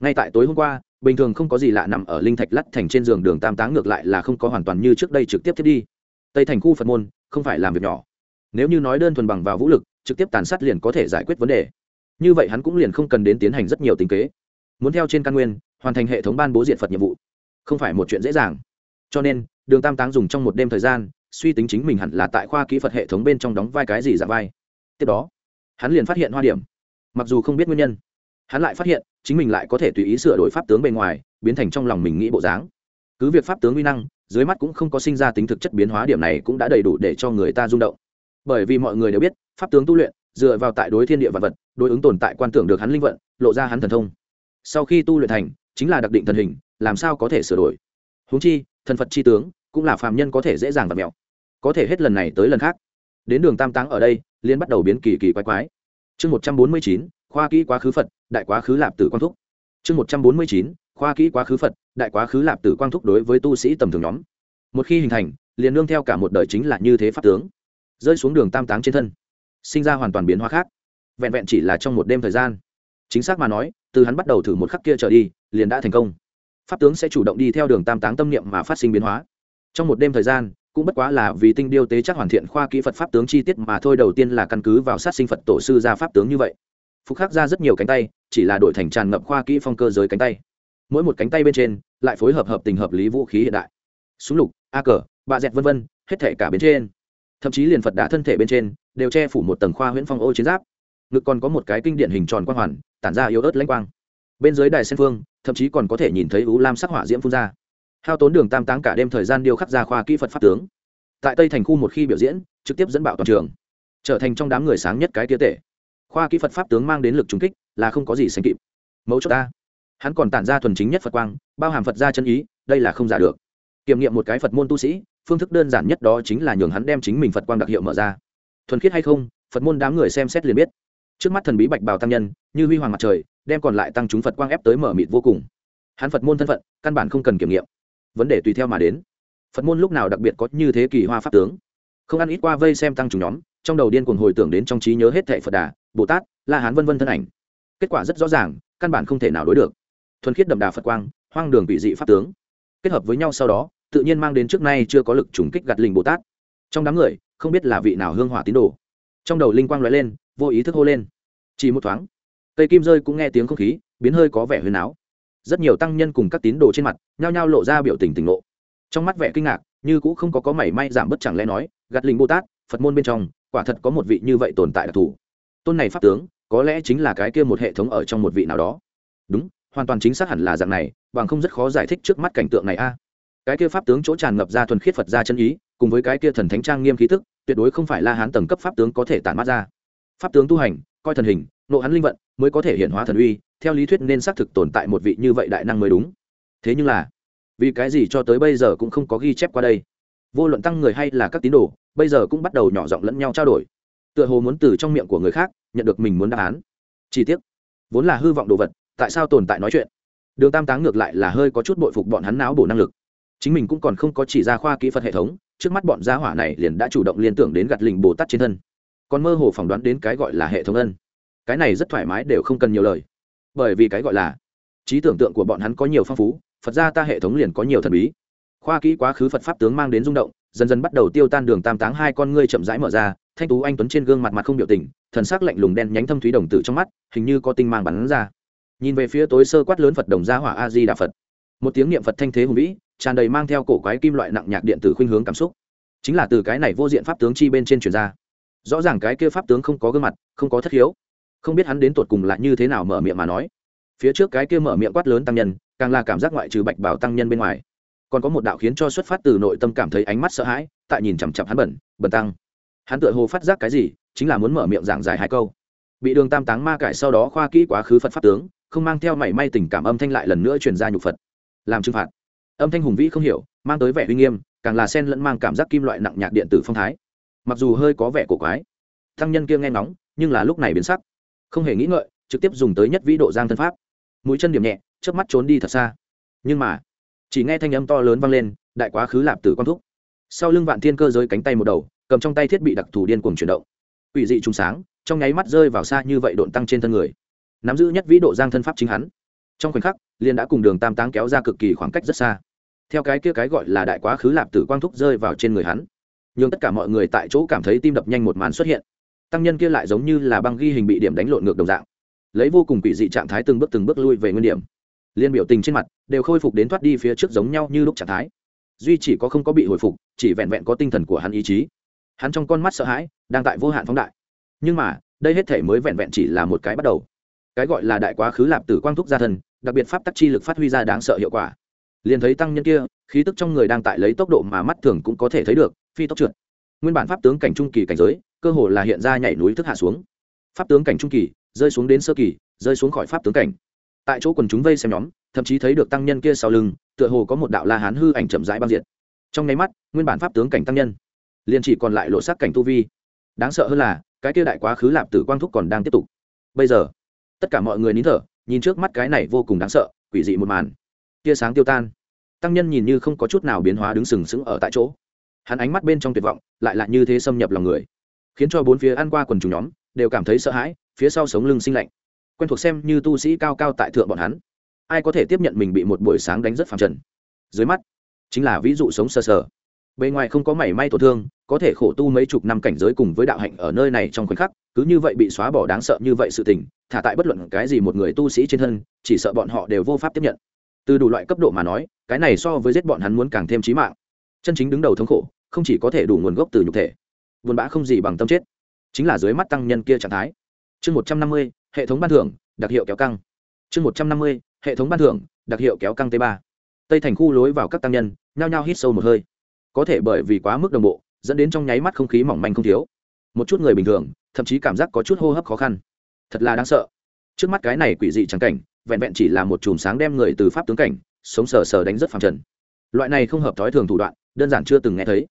Ngay tại tối hôm qua, bình thường không có gì lạ nằm ở linh thạch lắt thành trên giường đường tam táng ngược lại là không có hoàn toàn như trước đây trực tiếp thiết đi. Tây thành khu phật môn, không phải làm việc nhỏ. Nếu như nói đơn thuần bằng vào vũ lực, trực tiếp tàn sát liền có thể giải quyết vấn đề. Như vậy hắn cũng liền không cần đến tiến hành rất nhiều tính kế. Muốn theo trên căn nguyên hoàn thành hệ thống ban bố diện phật nhiệm vụ. Không phải một chuyện dễ dàng. Cho nên, đường tam táng dùng trong một đêm thời gian, suy tính chính mình hẳn là tại khoa kỹ phật hệ thống bên trong đóng vai cái gì giả vai. Tiếp đó, hắn liền phát hiện hoa điểm. Mặc dù không biết nguyên nhân, hắn lại phát hiện chính mình lại có thể tùy ý sửa đổi pháp tướng bề ngoài, biến thành trong lòng mình nghĩ bộ dáng. Cứ việc pháp tướng uy năng, dưới mắt cũng không có sinh ra tính thực chất biến hóa, điểm này cũng đã đầy đủ để cho người ta rung động. Bởi vì mọi người đều biết, pháp tướng tu luyện, dựa vào tại đối thiên địa vật vật, đối ứng tồn tại quan tưởng được hắn linh vận, lộ ra hắn thần thông. Sau khi tu luyện thành chính là đặc định thần hình, làm sao có thể sửa đổi? Huống chi, thần phật chi tướng cũng là phàm nhân có thể dễ dàng vật mẹo có thể hết lần này tới lần khác. Đến đường tam táng ở đây liên bắt đầu biến kỳ kỳ quái quái. Chương một trăm bốn mươi chín, khoa kỹ quá khứ phật, đại quá khứ lạp tử quang thúc. Chương một trăm bốn mươi chín, khoa kỹ quá khứ phật, đại quá khứ lạp tử quang thúc đối với tu sĩ tầm thường nhóm. Một khi hình thành, liền nương theo cả một đời chính là như thế pháp tướng. Rơi xuống đường tam táng trên thân, sinh ra hoàn toàn biến hóa khác. Vẹn vẹn chỉ là trong một đêm thời gian. Chính xác mà nói, từ hắn bắt đầu thử một khắc kia trở đi liền đã thành công. Pháp tướng sẽ chủ động đi theo đường tam táng tâm niệm mà phát sinh biến hóa. Trong một đêm thời gian, cũng bất quá là vì tinh điêu tế chắc hoàn thiện khoa kỹ phật pháp tướng chi tiết mà thôi, đầu tiên là căn cứ vào sát sinh phật tổ sư ra pháp tướng như vậy. Phục khắc ra rất nhiều cánh tay, chỉ là đổi thành tràn ngập khoa kỹ phong cơ giới cánh tay. Mỗi một cánh tay bên trên, lại phối hợp hợp tình hợp lý vũ khí hiện đại. Súng lục, a cờ bạ dẹt vân vân, hết thể cả bên trên. Thậm chí liền phật đá thân thể bên trên, đều che phủ một tầng khoa huyễn phong ô chiến giáp. Ngực còn có một cái kinh điển hình tròn quang hoàn, tản ra yếu ớt lãnh quang. Bên dưới đài sen phương thậm chí còn có thể nhìn thấy ú lam sắc hỏa diễm phun ra. Hao tốn đường tam táng cả đêm thời gian điêu khắc ra khoa kỹ phật pháp tướng. Tại tây thành khu một khi biểu diễn, trực tiếp dẫn bạo toàn trường. Trở thành trong đám người sáng nhất cái tía tể khoa kỹ phật pháp tướng mang đến lực trúng kích, là không có gì sánh kịp. Mẫu chốt ta. Hắn còn tản ra thuần chính nhất phật quang, bao hàm phật ra chân ý, đây là không giả được. Kiểm nghiệm một cái phật môn tu sĩ, phương thức đơn giản nhất đó chính là nhường hắn đem chính mình phật quang đặc hiệu mở ra. Thuần khiết hay không, phật môn đám người xem xét liền biết trước mắt thần bí bạch bào tăng nhân, như huy hoàng mặt trời, đem còn lại tăng chúng phật quang ép tới mở mịt vô cùng. Hắn phật môn thân phận, căn bản không cần kiểm nghiệm. Vấn đề tùy theo mà đến. Phật môn lúc nào đặc biệt có như thế kỳ hoa pháp tướng? Không ăn ít qua vây xem tăng chúng nhóm, trong đầu điên cuồng hồi tưởng đến trong trí nhớ hết thệ phật đà, bồ tát, la hán vân vân thân ảnh. Kết quả rất rõ ràng, căn bản không thể nào đối được. Thuần khiết đậm đà phật quang, hoang đường bị dị pháp tướng. Kết hợp với nhau sau đó, tự nhiên mang đến trước nay chưa có lực trùng kích gạt linh bồ tát. Trong đám người, không biết là vị nào hương hỏa tín đồ trong đầu linh quang lóe lên, vô ý thức hô lên. Chỉ một thoáng, cây kim rơi cũng nghe tiếng không khí, biến hơi có vẻ huyền áo. Rất nhiều tăng nhân cùng các tín đồ trên mặt, nhao nhao lộ ra biểu tình tỉnh lộ trong mắt vẻ kinh ngạc, như cũng không có có mảy may giảm bất chẳng lẽ nói, gạt linh bồ tát phật môn bên trong, quả thật có một vị như vậy tồn tại đặc thù. Tôn này pháp tướng, có lẽ chính là cái kia một hệ thống ở trong một vị nào đó. Đúng, hoàn toàn chính xác hẳn là dạng này, bằng không rất khó giải thích trước mắt cảnh tượng này a. Cái kia pháp tướng chỗ tràn ngập ra thuần khiết phật ra chân ý cùng với cái kia thần thánh trang nghiêm khí tức, tuyệt đối không phải la hán tầng cấp pháp tướng có thể tản mát ra. Pháp tướng tu hành, coi thần hình, nộ hắn linh vận, mới có thể hiện hóa thần uy, theo lý thuyết nên xác thực tồn tại một vị như vậy đại năng mới đúng. Thế nhưng là, vì cái gì cho tới bây giờ cũng không có ghi chép qua đây? Vô luận tăng người hay là các tín đồ, bây giờ cũng bắt đầu nhỏ giọng lẫn nhau trao đổi. Tựa hồ muốn từ trong miệng của người khác, nhận được mình muốn đáp án. Chi tiết vốn là hư vọng đồ vật, tại sao tồn tại nói chuyện? Đường tam táng ngược lại là hơi có chút bội phục bọn hắn não bổ năng lực. Chính mình cũng còn không có chỉ ra khoa kỹ phật hệ thống trước mắt bọn gia hỏa này liền đã chủ động liên tưởng đến gặt lình bồ tát trên thân. Còn mơ hồ phỏng đoán đến cái gọi là hệ thống ân. Cái này rất thoải mái đều không cần nhiều lời. Bởi vì cái gọi là, trí tưởng tượng của bọn hắn có nhiều phong phú, phật ra ta hệ thống liền có nhiều thần bí. Khoa kỹ quá khứ phật pháp tướng mang đến rung động, dần dần bắt đầu tiêu tan đường tam táng hai con ngươi chậm rãi mở ra, thanh tú anh tuấn trên gương mặt mặt không biểu tình, thần sắc lạnh lùng đen nhánh thâm thúy đồng tử trong mắt, hình như có tinh mang bắn ra. Nhìn về phía tối sơ quát lớn phật đồng gia hỏa a di đà phật. Một tiếng niệm phật thanh thế hùng vĩ tràn đầy mang theo cổ quái kim loại nặng nhạc điện tử khuynh hướng cảm xúc. Chính là từ cái này vô diện pháp tướng chi bên trên truyền ra. Rõ ràng cái kia pháp tướng không có gương mặt, không có thất hiếu không biết hắn đến tột cùng là như thế nào mở miệng mà nói. Phía trước cái kia mở miệng quát lớn tăng nhân, càng là cảm giác ngoại trừ bạch bảo tăng nhân bên ngoài. Còn có một đạo khiến cho xuất phát từ nội tâm cảm thấy ánh mắt sợ hãi, tại nhìn chằm chặp hắn bẩn bẩn tăng. Hắn tựa hồ phát giác cái gì, chính là muốn mở miệng giảng giải hai câu. Bị đường tam táng ma cải sau đó khoa kỹ quá khứ phật pháp tướng, không mang theo mảy may tình cảm âm thanh lại lần nữa truyền ra nhục phật. Làm trừng phạt âm thanh hùng vĩ không hiểu, mang tới vẻ uy nghiêm, càng là sen lẫn mang cảm giác kim loại nặng nhạc điện tử phong thái. Mặc dù hơi có vẻ cổ quái, thăng nhân kia nghe ngóng, nhưng là lúc này biến sắc. Không hề nghĩ ngợi, trực tiếp dùng tới nhất vĩ độ giang thân pháp. Mũi chân điểm nhẹ, chớp mắt trốn đi thật xa. Nhưng mà, chỉ nghe thanh âm to lớn vang lên, đại quá khứ lạp tử quan thúc. Sau lưng vạn thiên cơ giới cánh tay một đầu, cầm trong tay thiết bị đặc thù điên cuồng chuyển động. Ủy dị trùng sáng, trong nháy mắt rơi vào xa như vậy độn tăng trên thân người. Nắm giữ nhất vĩ độ giang thân pháp chính hắn. Trong khoảnh khắc, liền đã cùng đường tam táng kéo ra cực kỳ khoảng cách rất xa theo cái kia cái gọi là đại quá khứ lạp tử quang thúc rơi vào trên người hắn. Nhưng tất cả mọi người tại chỗ cảm thấy tim đập nhanh một màn xuất hiện. Tăng nhân kia lại giống như là băng ghi hình bị điểm đánh lộn ngược đồng dạng. Lấy vô cùng quỷ dị trạng thái từng bước từng bước lui về nguyên điểm. Liên biểu tình trên mặt đều khôi phục đến thoát đi phía trước giống nhau như lúc trạng thái. Duy chỉ có không có bị hồi phục, chỉ vẹn vẹn có tinh thần của hắn ý chí. Hắn trong con mắt sợ hãi, đang tại vô hạn phóng đại. Nhưng mà, đây hết thể mới vẹn vẹn chỉ là một cái bắt đầu. Cái gọi là đại quá khứ lạp tử quang thúc gia thân, đặc biệt pháp tắc chi lực phát huy ra đáng sợ hiệu quả liền thấy tăng nhân kia, khí tức trong người đang tại lấy tốc độ mà mắt thường cũng có thể thấy được, phi tốc trượt. Nguyên bản pháp tướng cảnh trung kỳ cảnh giới, cơ hồ là hiện ra nhảy núi thức hạ xuống. Pháp tướng cảnh trung kỳ, rơi xuống đến sơ kỳ, rơi xuống khỏi pháp tướng cảnh. Tại chỗ quần chúng vây xem nhóm, thậm chí thấy được tăng nhân kia sau lưng, tựa hồ có một đạo la hán hư ảnh chậm rãi băng diệt. Trong nháy mắt, nguyên bản pháp tướng cảnh tăng nhân, liền chỉ còn lại lộ sắc cảnh tu vi. Đáng sợ hơn là, cái kia đại quá khứ lạp tử quang thúc còn đang tiếp tục. Bây giờ, tất cả mọi người nín thở, nhìn trước mắt cái này vô cùng đáng sợ, quỷ dị một màn tia sáng tiêu tan. Tăng nhân nhìn như không có chút nào biến hóa đứng sừng sững ở tại chỗ. Hắn ánh mắt bên trong tuyệt vọng, lại là như thế xâm nhập lòng người. Khiến cho bốn phía ăn qua quần chúng nhóm, đều cảm thấy sợ hãi, phía sau sống lưng sinh lạnh. Quen thuộc xem như tu sĩ cao cao tại thượng bọn hắn. Ai có thể tiếp nhận mình bị một buổi sáng đánh rất phẳng trần? Dưới mắt, chính là ví dụ sống sờ sờ. Bề ngoài không có mảy may tổn thương, có thể khổ tu mấy chục năm cảnh giới cùng với đạo hạnh ở nơi này trong khoảnh khắc, cứ như vậy bị xóa bỏ đáng sợ như vậy sự tình, thả tại bất luận cái gì một người tu sĩ trên thân, chỉ sợ bọn họ đều vô pháp tiếp nhận từ đủ loại cấp độ mà nói, cái này so với giết bọn hắn muốn càng thêm trí mạng. Chân chính đứng đầu thống khổ, không chỉ có thể đủ nguồn gốc từ nhục thể, buồn bã không gì bằng tâm chết. Chính là dưới mắt tăng nhân kia trạng thái. Chương một trăm năm mươi, hệ thống ban thưởng, đặc hiệu kéo căng. Chương một trăm năm mươi, hệ thống ban thưởng, đặc hiệu kéo căng t ba. Tây thành khu lối vào các tăng nhân, nhao nhao hít sâu một hơi. Có thể bởi vì quá mức đồng bộ, dẫn đến trong nháy mắt không khí mỏng manh không thiếu. Một chút người bình thường, thậm chí cảm giác có chút hô hấp khó khăn. Thật là đáng sợ. Trước mắt cái này quỷ dị trắng cảnh vẹn vẹn chỉ là một chùm sáng đem người từ pháp tướng cảnh, sống sờ sờ đánh rất phẳng trần. Loại này không hợp thói thường thủ đoạn, đơn giản chưa từng nghe thấy.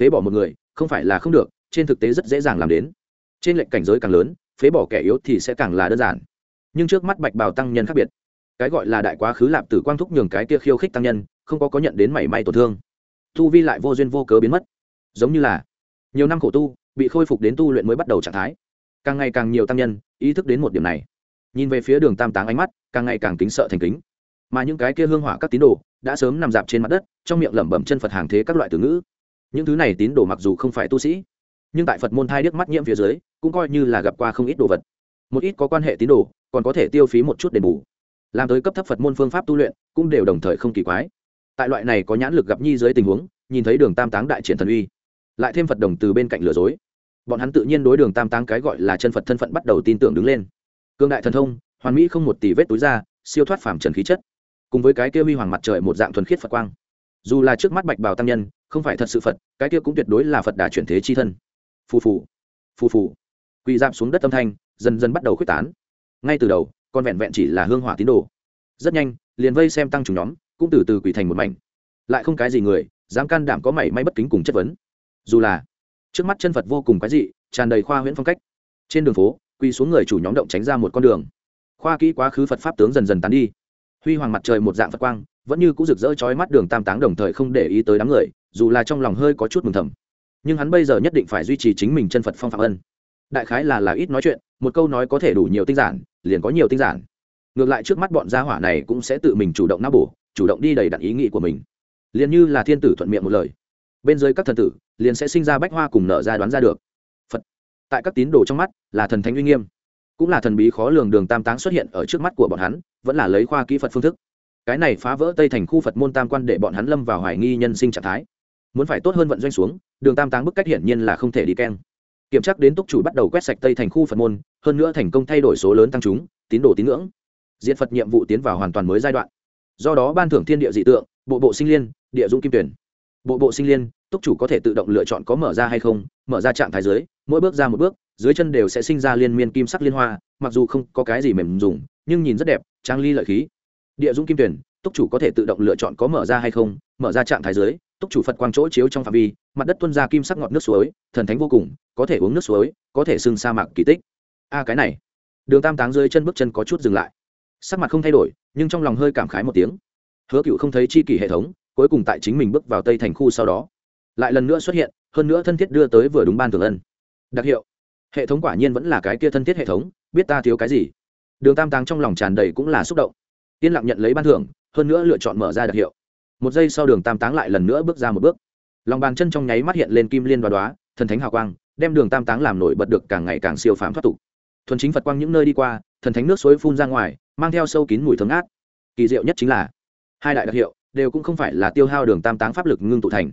Phế bỏ một người, không phải là không được, trên thực tế rất dễ dàng làm đến. Trên lệnh cảnh giới càng lớn, phế bỏ kẻ yếu thì sẽ càng là đơn giản. Nhưng trước mắt bạch bào tăng nhân khác biệt. Cái gọi là đại quá khứ lạp tử quang thúc nhường cái kia khiêu khích tăng nhân, không có có nhận đến mảy may tổn thương. Tu vi lại vô duyên vô cớ biến mất. Giống như là nhiều năm khổ tu, bị khôi phục đến tu luyện mới bắt đầu trạng thái. Càng ngày càng nhiều tăng nhân, ý thức đến một điểm này nhìn về phía đường tam táng ánh mắt, càng ngày càng kính sợ thành kính. Mà những cái kia hương hỏa các tín đồ đã sớm nằm dạp trên mặt đất, trong miệng lẩm bẩm chân phật hàng thế các loại từ ngữ. Những thứ này tín đồ mặc dù không phải tu sĩ, nhưng tại phật môn thai điếc mắt nhiễm phía dưới, cũng coi như là gặp qua không ít đồ vật. Một ít có quan hệ tín đồ, còn có thể tiêu phí một chút đền bù. Làm tới cấp thấp phật môn phương pháp tu luyện, cũng đều đồng thời không kỳ quái. Tại loại này có nhãn lực gặp nhi dưới tình huống, nhìn thấy đường tam táng đại triển thần uy, lại thêm phật đồng từ bên cạnh lừa dối. Bọn hắn tự nhiên đối đường tam táng cái gọi là chân phật thân phận bắt đầu tin tưởng đứng lên cương đại thần thông, hoàn mỹ không một tỷ vết túi ra, siêu thoát phàm trần khí chất. Cùng với cái kia huy hoàng mặt trời một dạng thuần khiết phật quang. Dù là trước mắt bạch bào tăng nhân, không phải thật sự phật, cái kia cũng tuyệt đối là phật đà chuyển thế chi thân. Phù phù phù phù. Quỳ giảm xuống đất âm thanh, dần dần bắt đầu khuếch tán. Ngay từ đầu, con vẹn vẹn chỉ là hương hỏa tín đồ. Rất nhanh, liền vây xem tăng chủ nhóm, cũng từ từ quỳ thành một mảnh. Lại không cái gì người, dám can đảm có mảy may bất kính cùng chất vấn. Dù là, trước mắt chân phật vô cùng cái gì tràn đầy khoa huyễn phong cách. Trên đường phố quy xuống người chủ nhóm động tránh ra một con đường. Khoa kỹ quá khứ phật pháp tướng dần dần tán đi. Huy hoàng mặt trời một dạng phật quang, vẫn như c ũ rực rỡ trói mắt đường tam táng đồng thời không để ý tới đám người, dù là trong lòng hơi có chút mừng thầm. Nhưng hắn bây giờ nhất định phải duy trì chính mình chân phật phong phạm ân. Đại khái là là ít nói chuyện, một câu nói có thể đủ nhiều tinh giản, liền có nhiều tinh giản. Ngược lại trước mắt bọn gia hỏa này cũng sẽ tự mình chủ động nắp bổ, chủ động đi đầy đặn ý nghĩ của mình. Liền như là thiên tử thuận miệng một lời. Bên dưới các thần tử, liền sẽ sinh ra bách hoa cùng nở ra đoán ra được tại các tín đồ trong mắt là thần thánh uy nghiêm, cũng là thần bí khó lường đường tam táng xuất hiện ở trước mắt của bọn hắn, vẫn là lấy khoa kỹ phật phương thức. Cái này phá vỡ tây thành khu phật môn tam quan để bọn hắn lâm vào hoài nghi nhân sinh trạng thái. Muốn phải tốt hơn vận doanh xuống, đường tam táng bức cách hiển nhiên là không thể đi keng. Kiểm tra đến túc chủ bắt đầu quét sạch tây thành khu phật môn, hơn nữa thành công thay đổi số lớn tăng chúng, tín đồ tín ngưỡng. Diện phật nhiệm vụ tiến vào hoàn toàn mới giai đoạn. Do đó ban thưởng thiên địa dị tượng, bộ bộ sinh liên, địa dũng kim tuyển. Bộ bộ sinh liên túc chủ có thể tự động lựa chọn có mở ra hay không, mở ra trạng thái dưới, mỗi bước ra một bước, dưới chân đều sẽ sinh ra liên miên kim sắc liên hoa, mặc dù không có cái gì mềm dùng, nhưng nhìn rất đẹp, trang ly lợi khí. Địa dung kim tuyển, túc chủ có thể tự động lựa chọn có mở ra hay không, mở ra trạng thái dưới, túc chủ phật quang chỗ chiếu trong phạm vi, mặt đất tuân ra kim sắc ngọt nước suối, thần thánh vô cùng, có thể uống nước suối, có thể xưng sa mạc kỳ tích. A, cái này. Đường tam táng dưới chân bước chân có chút dừng lại. Sắc mặt không thay đổi, nhưng trong lòng hơi cảm khái một tiếng. Hứa cựu không thấy chi kỷ hệ thống, cuối cùng tại chính mình bước vào tây thành khu sau đó lại lần nữa xuất hiện, hơn nữa thân thiết đưa tới vừa đúng ban thường ân. Đặc hiệu, hệ thống quả nhiên vẫn là cái kia thân thiết hệ thống, biết ta thiếu cái gì. Đường tam táng trong lòng tràn đầy cũng là xúc động. Yên lặng nhận lấy ban thưởng, hơn nữa lựa chọn mở ra đặc hiệu. Một giây sau đường tam táng lại lần nữa bước ra một bước. Lòng bàn chân trong nháy mắt hiện lên kim liên đoá đoá, thần thánh hào quang, đem đường tam táng làm nổi bật được càng ngày càng siêu phàm thoát tục. Thuần chính phật quang những nơi đi qua, thần thánh nước suối phun ra ngoài, mang theo sâu kín mùi thơm ngát. Kỳ diệu nhất chính là, hai đại đặc hiệu đều cũng không phải là tiêu hao đường tam táng pháp lực ngưng tụ thành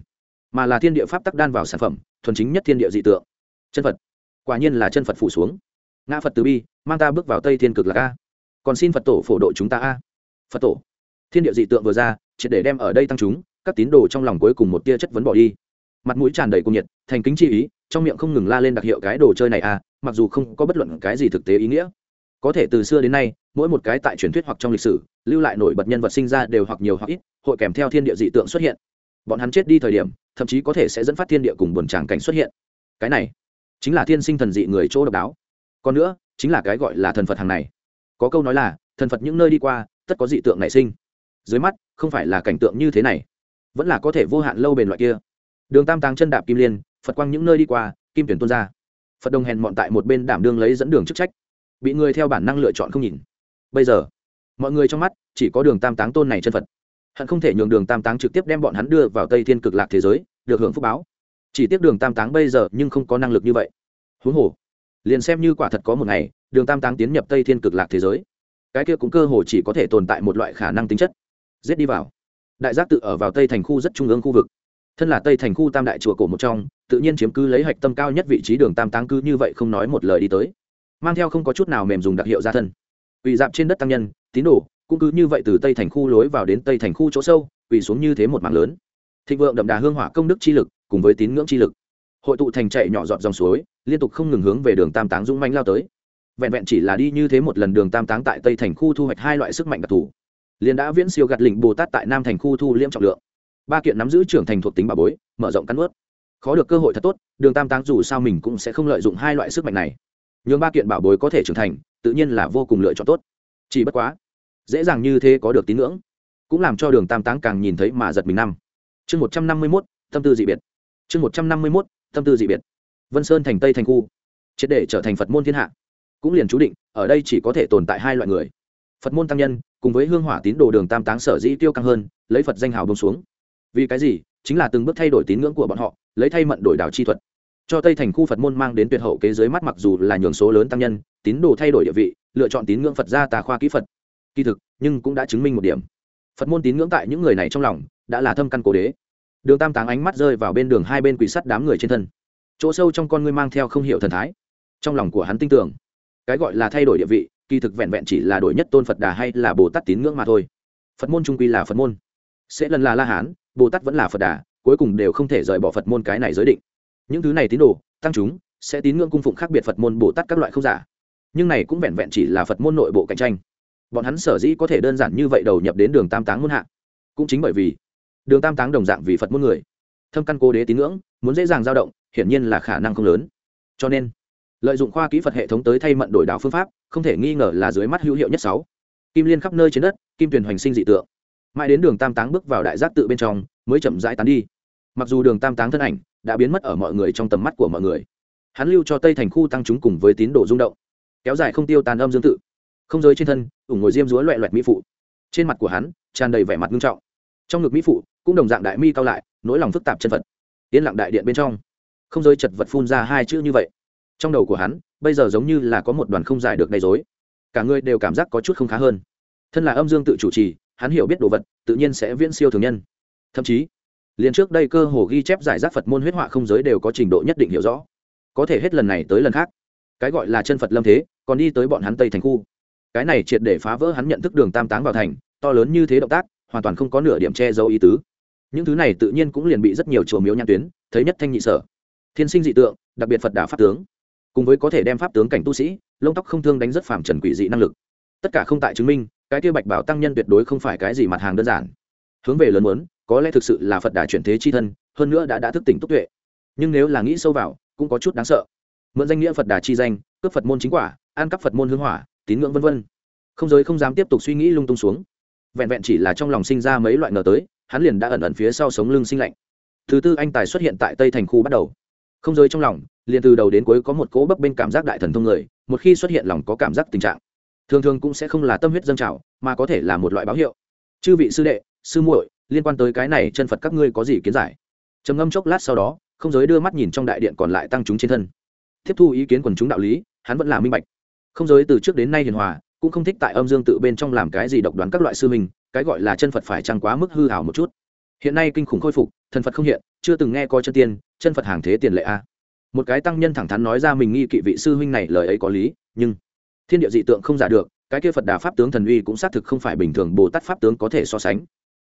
mà là thiên địa pháp tắc đan vào sản phẩm, thuần chính nhất thiên địa dị tượng. Chân phật. Quả nhiên là chân phật phủ xuống. Ngã phật từ bi, mang ta bước vào tây thiên cực lạc a. Còn xin phật tổ phổ độ chúng ta a. Phật tổ. Thiên địa dị tượng vừa ra, triệt để đem ở đây tăng chúng, các tín đồ trong lòng cuối cùng một tia chất vấn bỏ đi. Mặt mũi tràn đầy cung nhiệt, thành kính chi ý, trong miệng không ngừng la lên đặc hiệu cái đồ chơi này a, mặc dù không có bất luận cái gì thực tế ý nghĩa. Có thể từ xưa đến nay, mỗi một cái tại truyền thuyết hoặc trong lịch sử, lưu lại nổi bật nhân vật sinh ra đều hoặc nhiều hoặc ít, hội kèm theo thiên địa dị tượng xuất hiện. Bọn hắn chết đi thời điểm thậm chí có thể sẽ dẫn phát thiên địa cùng buồn tràng cảnh xuất hiện. Cái này chính là thiên sinh thần dị người chỗ độc đáo. Còn nữa, chính là cái gọi là thần phật hàng này. Có câu nói là, thần phật những nơi đi qua, tất có dị tượng nảy sinh. Dưới mắt, không phải là cảnh tượng như thế này, vẫn là có thể vô hạn lâu bền loại kia. Đường tam táng chân đạp kim liên, phật quang những nơi đi qua, kim tuyển tuôn ra. Phật đồng hèn mọn tại một bên đảm đương lấy dẫn đường chức trách. Bị người theo bản năng lựa chọn không nhìn. Bây giờ, mọi người trong mắt chỉ có đường tam táng tôn này chân phật hận không thể nhường đường tam táng trực tiếp đem bọn hắn đưa vào tây thiên cực lạc thế giới, được hưởng phúc báo. Chỉ tiếc đường tam táng bây giờ nhưng không có năng lực như vậy. Huống hồ, liền xem như quả thật có một ngày, đường tam táng tiến nhập tây thiên cực lạc thế giới, cái kia cũng cơ hồ chỉ có thể tồn tại một loại khả năng tính chất. Giết đi vào. Đại giác tự ở vào tây thành khu rất trung ương khu vực. Thân là tây thành khu tam đại chùa cổ một trong, tự nhiên chiếm cứ lấy hạch tâm cao nhất vị trí đường tam táng cứ như vậy không nói một lời đi tới. Mang theo không có chút nào mềm dùng đặc hiệu ra thân. Ủy dạp trên đất tăng nhân, tín đồ cũng cứ như vậy từ tây thành khu lối vào đến tây thành khu chỗ sâu, quỳ xuống như thế một mạng lớn. Thịnh vượng đậm đà hương hỏa công đức chi lực, cùng với tín ngưỡng chi lực. Hội tụ thành chạy nhỏ giọt dòng suối, liên tục không ngừng hướng về đường tam táng dũng manh lao tới. Vẹn vẹn chỉ là đi như thế một lần đường tam táng tại tây thành khu thu hoạch hai loại sức mạnh đặc thù. Liền đã viễn siêu gạt lĩnh bồ tát tại nam thành khu thu liễm trọng lượng. Ba kiện nắm giữ trưởng thành thuộc tính bà bối, mở rộng cắn ướt khó được cơ hội thật tốt, đường tam táng dù sao mình cũng sẽ không lợi dụng hai loại sức mạnh này. Nhường ba kiện bảo bối có thể trưởng thành, tự nhiên là vô cùng lựa chọn tốt. Chỉ bất quá dễ dàng như thế có được tín ngưỡng, cũng làm cho đường tam táng càng nhìn thấy mà giật mình năm. Chương một trăm năm mươi mốt, tâm tư dị biệt. Chương một trăm năm mươi mốt, tâm tư dị biệt. Vân sơn thành tây thành khu, triệt để trở thành phật môn thiên hạ. Cũng liền chú định, ở đây chỉ có thể tồn tại hai loại người. Phật môn tăng nhân, cùng với hương hỏa tín đồ đường tam táng sở dĩ tiêu căng hơn, lấy phật danh hào bông xuống. Vì cái gì? Chính là từng bước thay đổi tín ngưỡng của bọn họ, lấy thay mận đổi đảo chi thuật. Cho tây thành khu phật môn mang đến tuyệt hậu kế giới mắt mặc dù là nhường số lớn tăng nhân, tín đồ thay đổi địa vị, lựa chọn tín ngưỡng phật gia tà khoa kỹ phật kỳ thực, nhưng cũng đã chứng minh một điểm. Phật môn tín ngưỡng tại những người này trong lòng, đã là thâm căn cố đế. Đường tam táng ánh mắt rơi vào bên đường hai bên quỷ sắt đám người trên thân. Chỗ sâu trong con ngươi mang theo không hiểu thần thái. Trong lòng của hắn tin tưởng, cái gọi là thay đổi địa vị, kỳ thực vẹn vẹn chỉ là đổi nhất tôn phật đà hay là bồ tát tín ngưỡng mà thôi. Phật môn trung quy là phật môn. Sẽ lần là la hán, bồ tát vẫn là phật đà, cuối cùng đều không thể rời bỏ phật môn cái này giới định. Những thứ này tín đồ, tăng chúng, sẽ tín ngưỡng cung phụng khác biệt phật môn bồ tát các loại không giả. Nhưng này cũng vẹn vẹn chỉ là phật môn nội bộ cạnh tranh bọn hắn sở dĩ có thể đơn giản như vậy đầu nhập đến đường tam táng muôn hạ, cũng chính bởi vì đường tam táng đồng dạng vì phật muôn người, thâm căn cố đế tín ngưỡng, muốn dễ dàng dao động, hiển nhiên là khả năng không lớn. Cho nên, lợi dụng khoa kỹ phật hệ thống tới thay mận đổi đảo phương pháp, không thể nghi ngờ là dưới mắt hữu hiệu nhất sáu. Kim liên khắp nơi trên đất, kim tuyển hoành sinh dị tượng. Mãi đến đường tam táng bước vào đại giác tự bên trong, mới chậm rãi tán đi. Mặc dù đường tam táng thân ảnh đã biến mất ở mọi người trong tầm mắt của mọi người, hắn lưu cho tây thành khu tăng chúng cùng với tín đồ rung động, kéo dài không tiêu tàn âm dương tự không giới trên thân, ủng ngồi diêm dúa loẹ loẹt mỹ phụ. Trên mặt của hắn, tràn đầy vẻ mặt nghiêm trọng. Trong ngực mỹ phụ, cũng đồng dạng đại mi cao lại, nỗi lòng phức tạp chân phật. Yên lặng đại điện bên trong. Không giới chật vật phun ra hai chữ như vậy. Trong đầu của hắn, bây giờ giống như là có một đoàn không giải được đầy dối cả người đều cảm giác có chút không khá hơn. Thân là âm dương tự chủ trì, hắn hiểu biết đồ vật, tự nhiên sẽ viễn siêu thường nhân. Thậm chí, liền trước đây cơ hồ ghi chép giải rác phật môn huyết họa không giới đều có trình độ nhất định hiểu rõ. Có thể hết lần này tới lần khác. Cái gọi là chân phật lâm thế, còn đi tới bọn hắn tây thành khu cái này triệt để phá vỡ hắn nhận thức đường tam táng vào thành, to lớn như thế động tác, hoàn toàn không có nửa điểm che giấu ý tứ. Những thứ này tự nhiên cũng liền bị rất nhiều chùa miếu nhãn tuyến, thấy nhất thanh nhị sở. Thiên sinh dị tượng, đặc biệt phật đà pháp tướng. Cùng với có thể đem pháp tướng cảnh tu sĩ, lông tóc không thương đánh rất phàm trần quỷ dị năng lực. Tất cả không tại chứng minh, cái kia bạch bảo tăng nhân tuyệt đối không phải cái gì mặt hàng đơn giản. Hướng về lớn muốn, có lẽ thực sự là phật đà chuyển thế chi thân, hơn nữa đã đã thức tỉnh túc tuệ. Nhưng nếu là nghĩ sâu vào, cũng có chút đáng sợ. Mượn danh nghĩa phật đà chi danh, cướp phật môn chính quả, an cắp phật môn hương hỏa tín ngưỡng vân vân. Không giới không dám tiếp tục suy nghĩ lung tung xuống. Vẹn vẹn chỉ là trong lòng sinh ra mấy loại ngờ tới, hắn liền đã ẩn ẩn phía sau sống lưng sinh lạnh. Thứ tư anh tài xuất hiện tại tây thành khu bắt đầu. Không giới trong lòng, liền từ đầu đến cuối có một cỗ bấp bên cảm giác đại thần thông người, một khi xuất hiện lòng có cảm giác tình trạng, thường thường cũng sẽ không là tâm huyết dâng trào, mà có thể là một loại báo hiệu. Chư vị sư đệ, sư muội, liên quan tới cái này chân phật các ngươi có gì kiến giải? Trầm ngâm chốc lát sau đó, không giới đưa mắt nhìn trong đại điện còn lại tăng chúng trên thân. Tiếp thu ý kiến quần chúng đạo lý, hắn vẫn là minh bạch không giới từ trước đến nay hiền hòa, cũng không thích tại âm dương tự bên trong làm cái gì độc đoán các loại sư mình cái gọi là chân phật phải trăng quá mức hư hảo một chút. Hiện nay kinh khủng khôi phục, thần phật không hiện, chưa từng nghe coi chân tiên, chân phật hàng thế tiền lệ a. Một cái tăng nhân thẳng thắn nói ra mình nghi kỵ vị sư huynh này lời ấy có lý, nhưng thiên địa dị tượng không giả được, cái kia phật đà pháp tướng thần uy cũng xác thực không phải bình thường bồ tát pháp tướng có thể so sánh.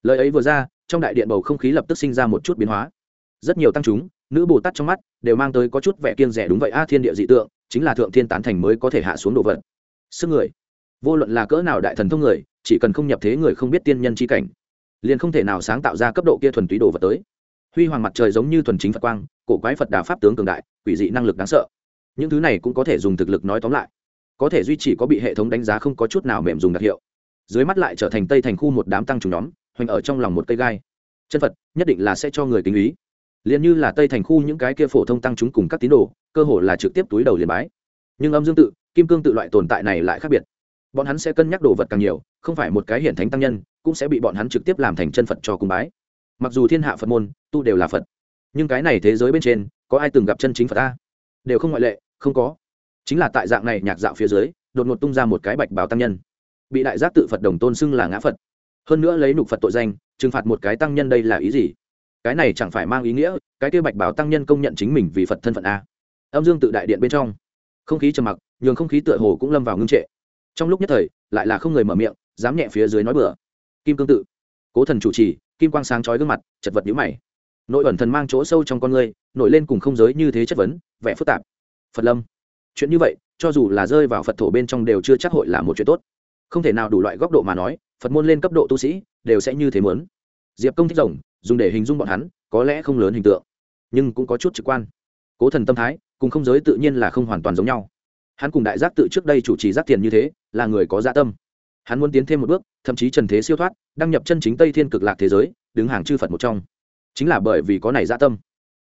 Lời ấy vừa ra, trong đại điện bầu không khí lập tức sinh ra một chút biến hóa. Rất nhiều tăng chúng, nữ bồ tát trong mắt, đều mang tới có chút vẻ kiêng rẻ đúng vậy a, thiên địa dị tượng chính là thượng thiên tán thành mới có thể hạ xuống đồ vật. Sức người. Vô luận là cỡ nào đại thần thông người, chỉ cần không nhập thế người không biết tiên nhân c h i cảnh, liền không thể nào sáng tạo ra cấp độ kia thuần túy đồ vật tới. Huy hoàng mặt trời giống như thuần chính phật quang, cổ quái phật đà pháp tướng cường đại, quỷ dị năng lực đáng sợ. Những thứ này cũng có thể dùng thực lực nói tóm lại. Có thể duy trì có bị hệ thống đánh giá không có chút nào mềm dùng đặc hiệu. Dưới mắt lại trở thành tây thành khu một đám tăng trùng nhóm, hoành ở trong lòng một cây gai. Chân phật, nhất định là sẽ cho người kính ý liền như là tây thành khu những cái kia phổ thông tăng chúng cùng các tín đồ, cơ hồ là trực tiếp túi đầu liền bái. Nhưng âm dương tự, kim cương tự loại tồn tại này lại khác biệt. Bọn hắn sẽ cân nhắc đồ vật càng nhiều, không phải một cái hiển thánh tăng nhân, cũng sẽ bị bọn hắn trực tiếp làm thành chân phật cho cung bái. Mặc dù thiên hạ phật môn, tu đều là phật. Nhưng cái này thế giới bên trên, có ai từng gặp chân chính phật ta? Đều không ngoại lệ, không có. Chính là tại dạng này nhạc dạo phía dưới, đột ngột tung ra một cái bạch bào tăng nhân. Bị đại giác tự phật đồng tôn xưng là ngã phật. Hơn nữa lấy nục phật tội danh, trừng phạt một cái tăng nhân đây là ý gì? Cái này chẳng phải mang ý nghĩa, cái kia bạch bảo tăng nhân công nhận chính mình vì phật thân phận a. Âm dương tự đại điện bên trong, không khí trầm mặc, nhường không khí tựa hồ cũng lâm vào ngưng trệ. Trong lúc nhất thời, lại là không người mở miệng, dám nhẹ phía dưới nói bừa. Kim cương tự, cố thần chủ trì, kim quang sáng chói gương mặt, chật vật nhũ mày. Nội ẩn thần mang chỗ sâu trong con người nổi lên cùng không giới như thế chất vấn, vẻ phức tạp. Phật lâm, chuyện như vậy, cho dù là rơi vào phật thổ bên trong đều chưa chắc hội là một chuyện tốt. Không thể nào đủ loại góc độ mà nói, phật môn lên cấp độ tu sĩ, đều sẽ như thế muốn. diệp công thích rồng dùng để hình dung bọn hắn, có lẽ không lớn hình tượng, nhưng cũng có chút trực quan. Cố thần tâm thái cùng không giới tự nhiên là không hoàn toàn giống nhau. Hắn cùng đại giác tự trước đây chủ trì giác tiền như thế, là người có dạ tâm. Hắn muốn tiến thêm một bước, thậm chí trần thế siêu thoát, đăng nhập chân chính tây thiên cực lạc thế giới, đứng hàng chư phật một trong. Chính là bởi vì có này dạ tâm,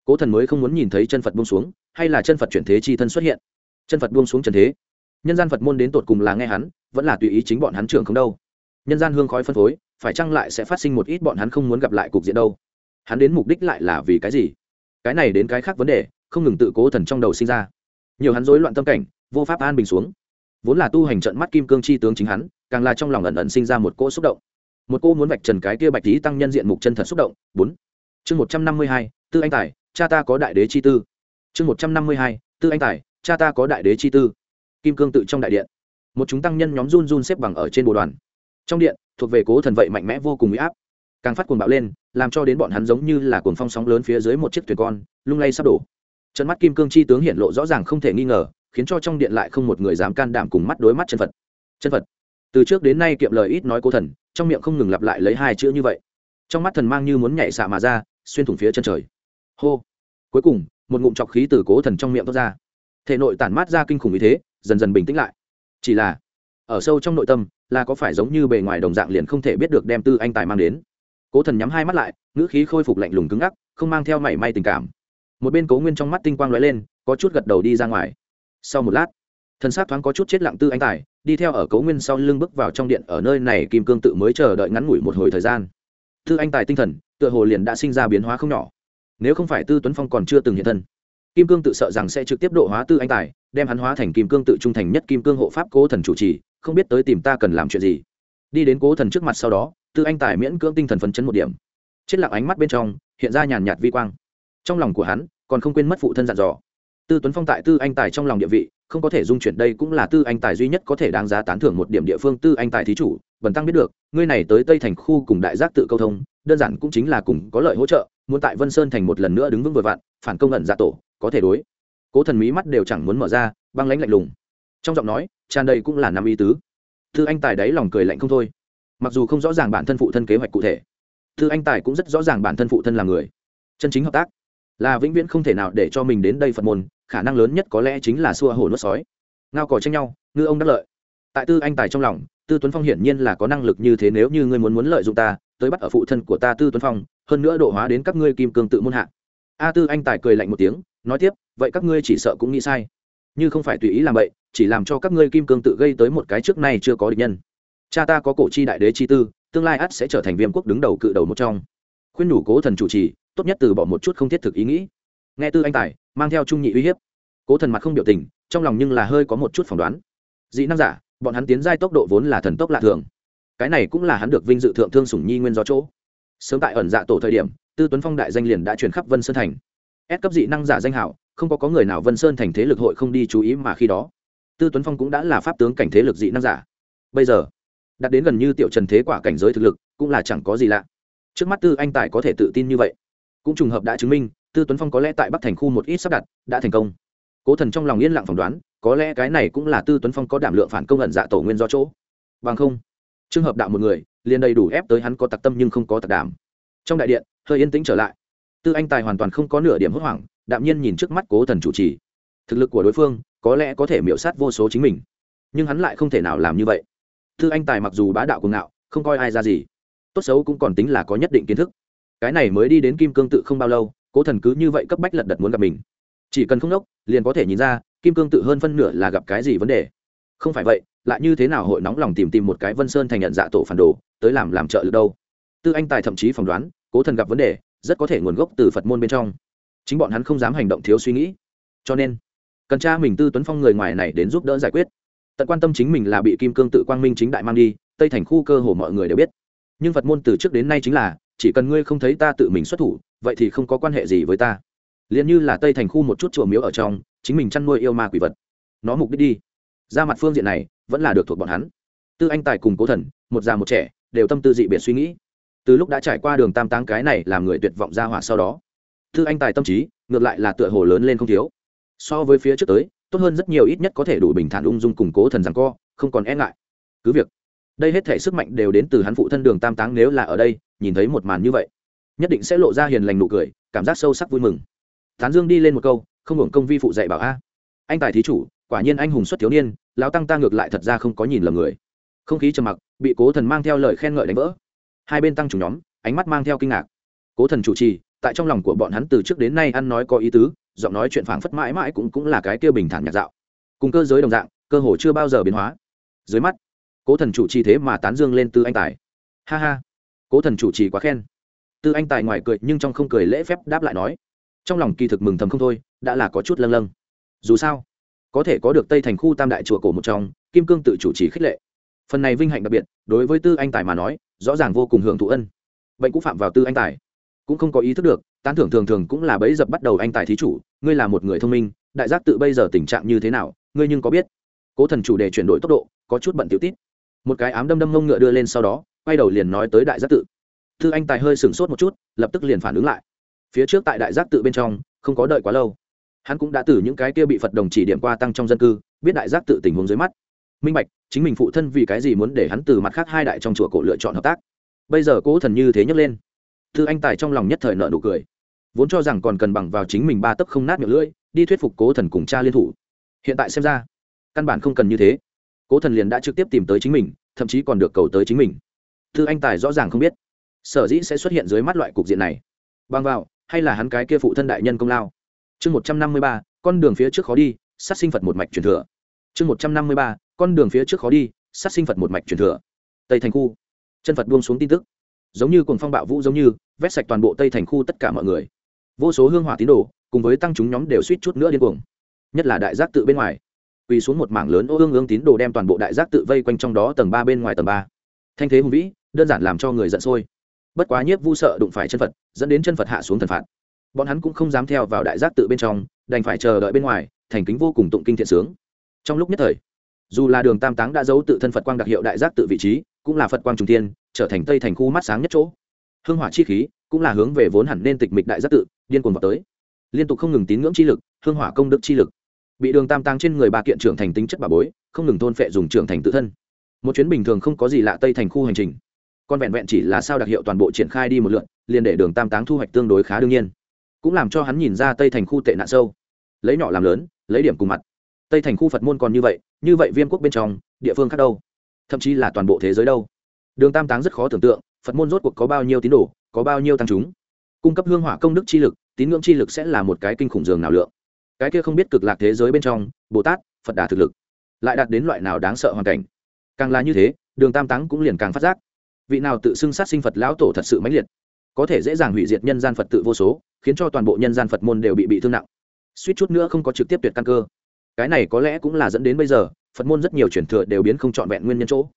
cố thần mới không muốn nhìn thấy chân phật buông xuống, hay là chân phật chuyển thế chi thân xuất hiện. Chân phật buông xuống trần thế, nhân gian phật môn đến tột cùng là nghe hắn, vẫn là tùy ý chính bọn hắn trưởng không đâu. Nhân gian hương khói phân phối phải chăng lại sẽ phát sinh một ít bọn hắn không muốn gặp lại cục diện đâu? Hắn đến mục đích lại là vì cái gì? Cái này đến cái khác vấn đề, không ngừng tự cố thần trong đầu sinh ra. Nhiều hắn rối loạn tâm cảnh, vô pháp an bình xuống. Vốn là tu hành trận mắt kim cương chi tướng chính hắn, càng là trong lòng ẩn ẩn sinh ra một cỗ xúc động. Một cô muốn vạch trần cái kia bạch tí tăng nhân diện mục chân thật xúc động. Bốn. Chương một trăm năm mươi hai, tư anh tài, cha ta có đại đế chi tư. Chương một trăm năm mươi hai, tư anh tài, cha ta có đại đế chi tư. Kim cương tự trong đại điện. Một chúng tăng nhân nhóm run run xếp bằng ở trên bồ đoàn. Trong điện thuộc về cố thần vậy mạnh mẽ vô cùng uy áp. Càng phát cuồng bạo lên, làm cho đến bọn hắn giống như là cuồng phong sóng lớn phía dưới một chiếc thuyền con, lung lay sắp đổ. Trận mắt kim cương chi tướng hiện lộ rõ ràng không thể nghi ngờ, khiến cho trong điện lại không một người dám can đảm cùng mắt đối mắt chân phật. Chân phật. Từ trước đến nay kiệm lời ít nói cố thần, trong miệng không ngừng lặp lại lấy hai chữ như vậy. Trong mắt thần mang như muốn nhảy xạ mà ra, xuyên thủng phía chân trời. Hô. Cuối cùng, một ngụm chọc khí từ cố thần trong miệng thoát ra. Thể nội tản mát ra kinh khủng như thế, dần dần bình tĩnh lại. Chỉ là, ở sâu trong nội tâm là có phải giống như bề ngoài đồng dạng liền không thể biết được đem tư anh tài mang đến. Cố thần nhắm hai mắt lại, ngữ khí khôi phục lạnh lùng cứng ngắc, không mang theo mảy may tình cảm. Một bên cố nguyên trong mắt tinh quang lóe lên, có chút gật đầu đi ra ngoài. Sau một lát, thần sát thoáng có chút chết lặng tư anh tài, đi theo ở cố nguyên sau lưng bước vào trong điện ở nơi này kim cương tự mới chờ đợi ngắn ngủi một hồi thời gian. Tư anh tài tinh thần, tựa hồ liền đã sinh ra biến hóa không nhỏ. Nếu không phải tư tuấn phong còn chưa từng hiện thân, kim cương tự sợ rằng sẽ trực tiếp độ hóa tư anh tài, đem hắn hóa thành kim cương tự trung thành nhất kim cương hộ pháp cố thần chủ trì không biết tới tìm ta cần làm chuyện gì. Đi đến cố thần trước mặt sau đó, tư anh tài miễn cưỡng tinh thần phấn chấn một điểm. Chết lặng ánh mắt bên trong, hiện ra nhàn nhạt vi quang. Trong lòng của hắn, còn không quên mất phụ thân dặn dò. Tư tuấn phong tại tư anh tài trong lòng địa vị, không có thể dung chuyển đây cũng là tư anh tài duy nhất có thể đáng giá tán thưởng một điểm địa phương tư anh tài thí chủ bần tăng biết được, ngươi này tới tây thành khu cùng đại giác tự câu thông, đơn giản cũng chính là cùng có lợi hỗ trợ, muốn tại vân sơn thành một lần nữa đứng vững vừa vặn, phản công ẩn dạ tổ, có thể đối. Cố thần mí mắt đều chẳng muốn mở ra, băng lãnh lạnh lùng. Trong giọng nói tràn đầy cũng là năm ý tứ. Thư anh tài đáy lòng cười lạnh không thôi. Mặc dù không rõ ràng bản thân phụ thân kế hoạch cụ thể, thư anh tài cũng rất rõ ràng bản thân phụ thân là người. Chân chính hợp tác là vĩnh viễn không thể nào để cho mình đến đây phật môn, khả năng lớn nhất có lẽ chính là xua hồ nuốt sói. Ngao cò tranh nhau, ngư ông đắc lợi. Tại tư anh tài trong lòng, tư tuấn phong hiển nhiên là có năng lực như thế nếu như ngươi muốn muốn lợi dụng ta, tới bắt ở phụ thân của ta tư tuấn phong, hơn nữa độ hóa đến các ngươi kim cương tự môn hạ. A tư anh tài cười lạnh một tiếng, nói tiếp, vậy các ngươi chỉ sợ cũng nghĩ sai như không phải tùy ý làm vậy, chỉ làm cho các ngươi kim cương tự gây tới một cái trước nay chưa có địch nhân. Cha ta có cổ chi đại đế chi tư, tương lai ắt sẽ trở thành viêm quốc đứng đầu cự đầu một trong. Khuyên nhủ cố thần chủ trì, tốt nhất từ bỏ một chút không thiết thực ý nghĩ. Nghe tư anh tài, mang theo trung nhị uy hiếp. Cố thần mặt không biểu tình, trong lòng nhưng là hơi có một chút phỏng đoán. Dị năng giả, bọn hắn tiến giai tốc độ vốn là thần tốc lạ thường. Cái này cũng là hắn được vinh dự thượng thương sủng nhi nguyên do chỗ. Sớm tại ẩn dạ tổ thời điểm, tư tuấn phong đại danh liền đã truyền khắp vân sơn thành. Ép cấp dị năng giả danh hảo không có có người nào vân sơn thành thế lực hội không đi chú ý mà khi đó tư tuấn phong cũng đã là pháp tướng cảnh thế lực dị năng giả bây giờ đạt đến gần như tiểu trần thế quả cảnh giới thực lực cũng là chẳng có gì lạ trước mắt tư anh tài có thể tự tin như vậy cũng trùng hợp đã chứng minh tư tuấn phong có lẽ tại bắc thành khu một ít sắp đặt đã thành công cố thần trong lòng yên lặng phỏng đoán có lẽ cái này cũng là tư tuấn phong có đảm lượng phản công ẩn dạ tổ nguyên do chỗ bằng không trường hợp đạo một người liền đầy đủ ép tới hắn có tặc tâm nhưng không có tặc đảm trong đại điện hơi yên tĩnh trở lại tư anh tài hoàn toàn không có nửa điểm hốt hoảng đạm nhiên nhìn trước mắt cố thần chủ trì. Thực lực của đối phương, có lẽ có thể miễu sát vô số chính mình. Nhưng hắn lại không thể nào làm như vậy. Tư anh tài mặc dù bá đạo cuồng ngạo, không coi ai ra gì. Tốt xấu cũng còn tính là có nhất định kiến thức. Cái này mới đi đến kim cương tự không bao lâu, cố thần cứ như vậy cấp bách lật đật muốn gặp mình. Chỉ cần không đốc, liền có thể nhìn ra, kim cương tự hơn phân nửa là gặp cái gì vấn đề. Không phải vậy, lại như thế nào hội nóng lòng tìm tìm một cái vân sơn thành nhận dạ tổ phản đồ, tới làm làm trợ được đâu? Tư anh tài thậm chí phỏng đoán, cố thần gặp vấn đề, rất có thể nguồn gốc từ phật môn bên trong chính bọn hắn không dám hành động thiếu suy nghĩ. Cho nên, cần cha mình tư tuấn phong người ngoài này đến giúp đỡ giải quyết. Tận quan tâm chính mình là bị kim cương tự quang minh chính đại mang đi, tây thành khu cơ hồ mọi người đều biết. Nhưng phật môn từ trước đến nay chính là, chỉ cần ngươi không thấy ta tự mình xuất thủ, vậy thì không có quan hệ gì với ta. Liền như là tây thành khu một chút chùa miếu ở trong, chính mình chăn nuôi yêu ma quỷ vật. Nó mục đích đi. Ra mặt phương diện này, vẫn là được thuộc bọn hắn. Tư anh tài cùng cố thần, một già một trẻ, đều tâm tư dị biệt suy nghĩ. Từ lúc đã trải qua đường tam táng cái này làm người tuyệt vọng ra hỏa sau đó Thư anh tài tâm trí, ngược lại là tựa hồ lớn lên không thiếu. So với phía trước tới, tốt hơn rất nhiều ít nhất có thể đủ bình thản ung dung củng cố thần rằng co, không còn e ngại. Cứ việc, đây hết thể sức mạnh đều đến từ hắn phụ thân đường tam táng nếu là ở đây, nhìn thấy một màn như vậy, nhất định sẽ lộ ra hiền lành nụ cười, cảm giác sâu sắc vui mừng. Tán dương đi lên một câu, không hưởng công vi phụ dạy bảo a. Anh tài thí chủ, quả nhiên anh hùng xuất thiếu niên, lão tăng ta ngược lại thật ra không có nhìn lầm người. Không khí trầm mặc, bị cố thần mang theo lời khen ngợi đánh vỡ. Hai bên tăng chủ nhóm, ánh mắt mang theo kinh ngạc. Cố thần chủ trì tại trong lòng của bọn hắn từ trước đến nay ăn nói có ý tứ, giọng nói chuyện phảng phất mãi mãi cũng cũng là cái kia bình thản nhạt dạo. Cùng cơ giới đồng dạng, cơ hồ chưa bao giờ biến hóa. Dưới mắt, cố thần chủ trì thế mà tán dương lên tư anh tài. Ha ha, cố thần chủ trì quá khen. Tư anh tài ngoài cười nhưng trong không cười lễ phép đáp lại nói, trong lòng kỳ thực mừng thầm không thôi, đã là có chút lâng lâng. Dù sao, có thể có được tây thành khu tam đại chùa cổ một trong, kim cương tự chủ trì khích lệ. Phần này vinh hạnh đặc biệt, đối với tư anh tài mà nói, rõ ràng vô cùng hưởng thụ ân. Bệnh cũng phạm vào tư anh tài cũng không có ý thức được, tán thưởng thường thường cũng là bẫy dập bắt đầu anh tài thí chủ, ngươi là một người thông minh, đại giác tự bây giờ tình trạng như thế nào, ngươi nhưng có biết. Cố thần chủ đề chuyển đổi tốc độ, có chút bận tiểu tít. Một cái ám đâm đâm ngông ngựa đưa lên sau đó, quay đầu liền nói tới đại giác tự. Thư anh tài hơi sửng sốt một chút, lập tức liền phản ứng lại. Phía trước tại đại giác tự bên trong, không có đợi quá lâu. Hắn cũng đã từ những cái kia bị phật đồng chỉ điểm qua tăng trong dân cư, biết đại giác tự tình huống dưới mắt. Minh bạch, chính mình phụ thân vì cái gì muốn để hắn từ mặt khác hai đại trong chùa cổ lựa chọn hợp tác? Bây giờ cố thần như thế nhấc lên thư anh tài trong lòng nhất thời nợ nụ cười. Vốn cho rằng còn cần bằng vào chính mình ba tấc không nát miệng lưỡi, đi thuyết phục cố thần cùng cha liên thủ. Hiện tại xem ra, căn bản không cần như thế. Cố thần liền đã trực tiếp tìm tới chính mình, thậm chí còn được cầu tới chính mình. Thư anh tài rõ ràng không biết, sở dĩ sẽ xuất hiện dưới mắt loại cục diện này. Bằng vào, hay là hắn cái kia phụ thân đại nhân công lao. Chương một trăm năm mươi ba, con đường phía trước khó đi, sát sinh phật một mạch truyền thừa. Chương một trăm năm mươi ba, con đường phía trước khó đi, sát sinh phật một mạch truyền thừa. Tây thành khu. Chân phật buông xuống tin tức giống như cuồng phong bạo vũ giống như, vét sạch toàn bộ tây thành khu tất cả mọi người. Vô số hương hỏa tín đồ, cùng với tăng chúng nhóm đều suýt chút nữa điên cuồng. Nhất là đại giác tự bên ngoài. Quỳ xuống một mảng lớn ô ương ương tín đồ đem toàn bộ đại giác tự vây quanh trong đó tầng ba bên ngoài tầng ba. Thanh thế hùng vĩ, đơn giản làm cho người giận sôi. Bất quá nhiếp vu sợ đụng phải chân phật, dẫn đến chân phật hạ xuống thần phạt. Bọn hắn cũng không dám theo vào đại giác tự bên trong, đành phải chờ đợi bên ngoài, thành kính vô cùng tụng kinh thiện sướng. Trong lúc nhất thời, dù là đường tam táng đã giấu tự thân phật quang đặc hiệu đại giác tự vị trí cũng là phật quang trung tiên trở thành tây thành khu mắt sáng nhất chỗ. Hương hỏa chi khí cũng là hướng về vốn hẳn nên tịch mịch đại giác tự, điên cuồng vào tới. Liên tục không ngừng tín ngưỡng chi lực, hương hỏa công đức chi lực. Bị đường tam tăng trên người bà kiện trưởng thành tính chất bà bối, không ngừng thôn phệ dùng trưởng thành tự thân. Một chuyến bình thường không có gì lạ tây thành khu hành trình. Con vẹn vẹn chỉ là sao đặc hiệu toàn bộ triển khai đi một lượn liền để đường tam táng thu hoạch tương đối khá đương nhiên. Cũng làm cho hắn nhìn ra tây thành khu tệ nạn sâu. Lấy nhỏ làm lớn, lấy điểm cùng mặt. Tây thành khu phật môn còn như vậy như vậy viêm quốc bên trong, địa phương khác đâu? Thậm chí là toàn bộ thế giới đâu. Đường tam táng rất khó tưởng tượng, phật môn rốt cuộc có bao nhiêu tín đồ, có bao nhiêu tăng chúng. Cung cấp hương hỏa công đức chi lực, tín ngưỡng chi lực sẽ là một cái kinh khủng dường nào lượng. Cái kia không biết cực lạc thế giới bên trong, bồ tát, phật đà thực lực, lại đạt đến loại nào đáng sợ hoàn cảnh. Càng là như thế, đường tam táng cũng liền càng phát giác. Vị nào tự xưng sát sinh phật lão tổ thật sự mãnh liệt. Có thể dễ dàng hủy diệt nhân gian phật tự vô số, khiến cho toàn bộ nhân gian phật môn đều bị bị thương nặng. Suýt chút nữa không có trực tiếp tuyệt căn cơ. Cái này có lẽ cũng là dẫn đến bây giờ phật môn rất nhiều truyền thừa đều biến không trọn vẹn nguyên nhân chỗ.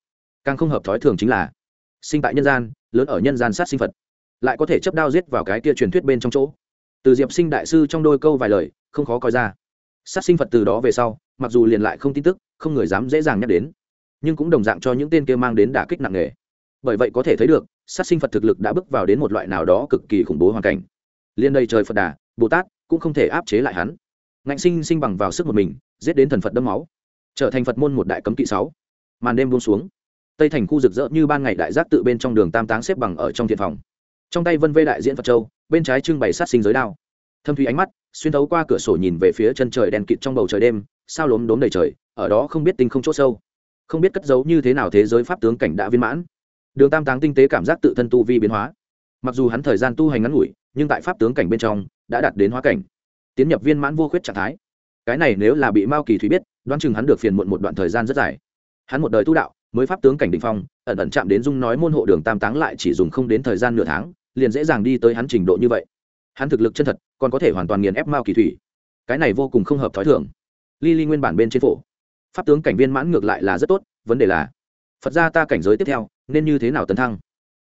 Càng không hợp thói thường chính là, sinh tại nhân gian, lớn ở nhân gian sát sinh phật, lại có thể chấp đao giết vào cái kia truyền thuyết bên trong chỗ. Từ diệp sinh đại sư trong đôi câu vài lời, không khó coi ra. Sát sinh phật từ đó về sau, mặc dù liền lại không tin tức, không người dám dễ dàng nhắc đến, nhưng cũng đồng dạng cho những tên kia mang đến đả kích nặng nề. Bởi vậy có thể thấy được, sát sinh phật thực lực đã bước vào đến một loại nào đó cực kỳ khủng bố hoàn cảnh. Liên đây trời phật đà, bồ tát cũng không thể áp chế lại hắn. Ngạnh sinh sinh bằng vào sức một mình, giết đến thần phật đâm máu trở thành phật môn một đại cấm kỵ sáu màn đêm buông xuống tây thành khu rực rỡ như ban ngày đại giác tự bên trong đường tam táng xếp bằng ở trong thiện phòng trong tay vân vê đại diễn phật châu bên trái trưng bày sát sinh giới đao thâm thủy ánh mắt xuyên thấu qua cửa sổ nhìn về phía chân trời đen kịt trong bầu trời đêm sao lốm đốm đầy trời ở đó không biết tinh không chỗ sâu không biết cất giấu như thế nào thế giới pháp tướng cảnh đã viên mãn đường tam táng tinh tế cảm giác tự thân tu vi biến hóa mặc dù hắn thời gian tu hành ngắn ngủi nhưng tại pháp tướng cảnh bên trong đã đạt đến hóa cảnh tiến nhập viên mãn vô khuyết trạng thái cái này nếu là bị mao kỳ thủy biết, đoán chừng hắn được phiền muộn một đoạn thời gian rất dài. Hắn một đời tu đạo, mới pháp tướng cảnh Đỉnh phong, ẩn ẩn chạm đến dung nói môn hộ đường tam táng lại chỉ dùng không đến thời gian nửa tháng, liền dễ dàng đi tới hắn trình độ như vậy. Hắn thực lực chân thật, còn có thể hoàn toàn nghiền ép mao kỳ thủy. Cái này vô cùng không hợp thói thường. Ly ly nguyên bản bên trên phổ. Pháp tướng cảnh viên mãn ngược lại là rất tốt, vấn đề là, phật ra ta cảnh giới tiếp theo, nên như thế nào tấn thăng?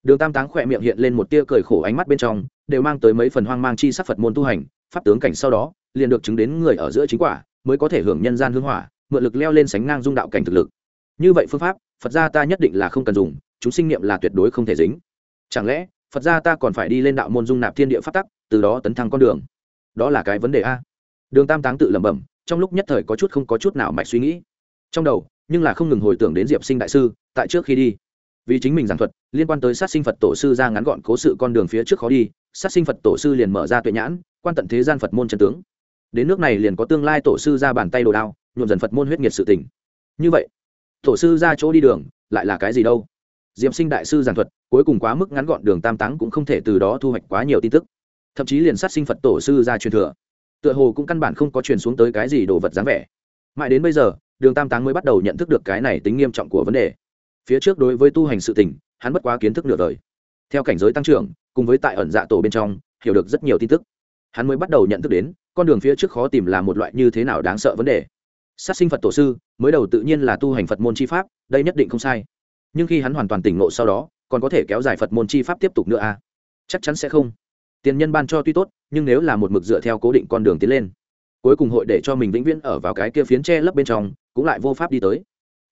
Đường tam táng khỏe miệng hiện lên một tia cười khổ ánh mắt bên trong, đều mang tới mấy phần hoang mang chi sắc phật môn tu hành, pháp tướng cảnh sau đó liền được chứng đến người ở giữa chính quả, mới có thể hưởng nhân gian hương hỏa, mượn lực leo lên sánh ngang dung đạo cảnh thực lực. Như vậy phương pháp, phật gia ta nhất định là không cần dùng, chúng sinh niệm là tuyệt đối không thể dính. Chẳng lẽ, phật gia ta còn phải đi lên đạo môn dung nạp thiên địa phát tắc, từ đó tấn thăng con đường? Đó là cái vấn đề a. Đường tam táng tự lẩm bẩm, trong lúc nhất thời có chút không có chút nào mạch suy nghĩ. Trong đầu, nhưng là không ngừng hồi tưởng đến diệp sinh đại sư, tại trước khi đi. Vì chính mình giảng thuật, liên quan tới sát sinh phật tổ sư ra ngắn gọn cố sự con đường phía trước khó đi, sát sinh phật tổ sư liền mở ra tuệ nhãn, quan tận thế gian phật môn chân tướng đến nước này liền có tương lai tổ sư ra bàn tay đồ đao, nhuộm dần phật môn huyết nhiệt sự tình. Như vậy, tổ sư ra chỗ đi đường lại là cái gì đâu? Diệm sinh đại sư giảng thuật, cuối cùng quá mức ngắn gọn đường tam táng cũng không thể từ đó thu hoạch quá nhiều tin tức. Thậm chí liền sát sinh phật tổ sư ra truyền thừa, tựa hồ cũng căn bản không có truyền xuống tới cái gì đồ vật dáng vẻ. Mãi đến bây giờ, đường tam táng mới bắt đầu nhận thức được cái này tính nghiêm trọng của vấn đề. Phía trước đối với tu hành sự tình, hắn bất quá kiến thức nửa đời. Theo cảnh giới tăng trưởng, cùng với tại ẩn dạ tổ bên trong, hiểu được rất nhiều tin tức. Hắn mới bắt đầu nhận thức đến con đường phía trước khó tìm là một loại như thế nào đáng sợ vấn đề. Sát sinh phật tổ sư, mới đầu tự nhiên là tu hành phật môn chi pháp, đây nhất định không sai. Nhưng khi hắn hoàn toàn tỉnh ngộ sau đó, còn có thể kéo dài phật môn chi pháp tiếp tục nữa à? chắc chắn sẽ không. Tiền nhân ban cho tuy tốt, nhưng nếu là một mực dựa theo cố định con đường tiến lên, cuối cùng hội để cho mình vĩnh viễn ở vào cái kia phiến tre lấp bên trong, cũng lại vô pháp đi tới.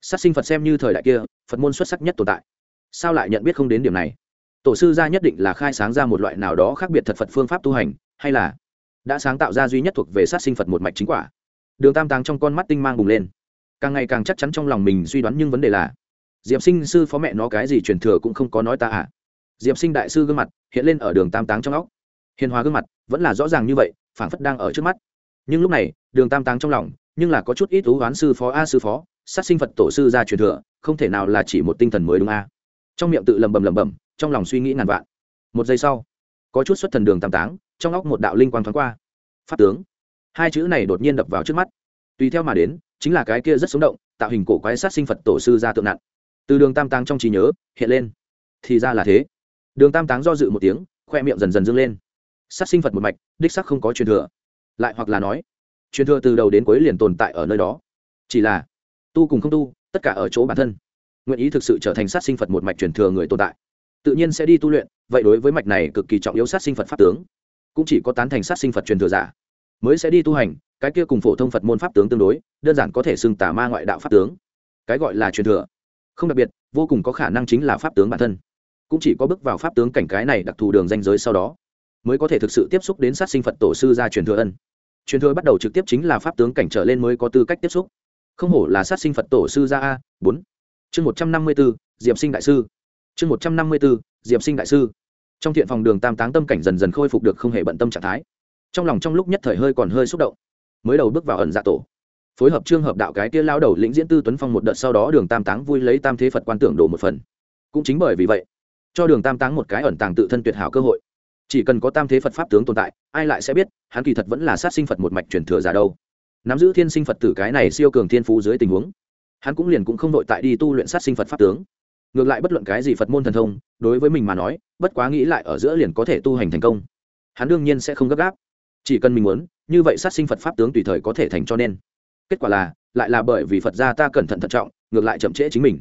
Sát sinh phật xem như thời đại kia, phật môn xuất sắc nhất tồn tại. Sao lại nhận biết không đến điểm này? Tổ sư gia nhất định là khai sáng ra một loại nào đó khác biệt thật phật phương pháp tu hành, hay là đã sáng tạo ra duy nhất thuộc về sát sinh phật một mạch chính quả. Đường tam Táng trong con mắt tinh mang bùng lên. Càng ngày càng chắc chắn trong lòng mình suy đoán nhưng vấn đề là, diệp sinh sư phó mẹ nó cái gì truyền thừa cũng không có nói ta à? Diệp sinh đại sư gương mặt hiện lên ở đường tam táng trong óc. Hiền hòa gương mặt vẫn là rõ ràng như vậy, phảng phất đang ở trước mắt. Nhưng lúc này, đường tam táng trong lòng nhưng là có chút ít thú oán sư phó a sư phó, sát sinh phật tổ sư ra truyền thừa, không thể nào là chỉ một tinh thần mới đúng a? Trong miệng tự lầm bầm lầm bầm trong lòng suy nghĩ ngàn vạn. Một giây sau, có chút xuất thần đường tam táng trong óc một đạo linh quang thoáng qua. Pháp tướng. Hai chữ này đột nhiên đập vào trước mắt. Tùy theo mà đến, chính là cái kia rất sống động, tạo hình cổ quái sát sinh phật tổ sư ra tượng nặng. Từ đường tam táng trong trí nhớ, hiện lên. Thì ra là thế. Đường tam táng do dự một tiếng, khoe miệng dần dần dâng lên. Sát sinh phật một mạch, đích sắc không có truyền thừa. Lại hoặc là nói, truyền thừa từ đầu đến cuối liền tồn tại ở nơi đó. Chỉ là, tu cùng không tu, tất cả ở chỗ bản thân. Nguyện ý thực sự trở thành sát sinh phật một mạch truyền thừa người tồn tại. Tự nhiên sẽ đi tu luyện, vậy đối với mạch này cực kỳ trọng yếu sát sinh phật pháp tướng cũng chỉ có tán thành sát sinh phật truyền thừa giả, mới sẽ đi tu hành, cái kia cùng phổ thông phật môn pháp tướng tương đối, đơn giản có thể xưng tà ma ngoại đạo pháp tướng. Cái gọi là truyền thừa, không đặc biệt, vô cùng có khả năng chính là pháp tướng bản thân. Cũng chỉ có bước vào pháp tướng cảnh cái này đặc thù đường danh giới sau đó, mới có thể thực sự tiếp xúc đến sát sinh phật tổ sư ra truyền thừa ân. Truyền thừa bắt đầu trực tiếp chính là pháp tướng cảnh trở lên mới có tư cách tiếp xúc. Không hổ là sát sinh phật tổ sư ra a bốn. Chương một trăm năm mươi b ố diệm sinh đại sư. Chương một trăm năm mươi b ố diệm sinh đại sư trong thiện phòng đường tam táng tâm cảnh dần dần khôi phục được không hề bận tâm trạng thái. Trong lòng trong lúc nhất thời hơi còn hơi xúc động. Mới đầu bước vào ẩn dạ tổ. Phối hợp trương hợp đạo cái kia lao đầu lĩnh diễn tư tuấn phong một đợt sau đó đường tam táng vui lấy tam thế phật quan tưởng đổ một phần. Cũng chính bởi vì vậy, cho đường tam táng một cái ẩn tàng tự thân tuyệt hảo cơ hội. Chỉ cần có tam thế phật pháp tướng tồn tại, ai lại sẽ biết, hắn kỳ thật vẫn là sát sinh phật một mạch truyền thừa giả đâu. Nắm giữ thiên sinh phật tử cái này siêu cường thiên phú dưới tình huống, hắn cũng liền cũng không nội tại đi tu luyện sát sinh phật pháp tướng. Ngược lại bất luận cái gì phật môn thần thông, đối với mình mà nói bất quá nghĩ lại ở giữa liền có thể tu hành thành công. Hắn đương nhiên sẽ không gấp gáp. Chỉ cần mình muốn, như vậy sát sinh phật pháp tướng tùy thời có thể thành cho nên. Kết quả là, lại là bởi vì phật gia ta cẩn thận thận trọng, ngược lại chậm trễ chính mình.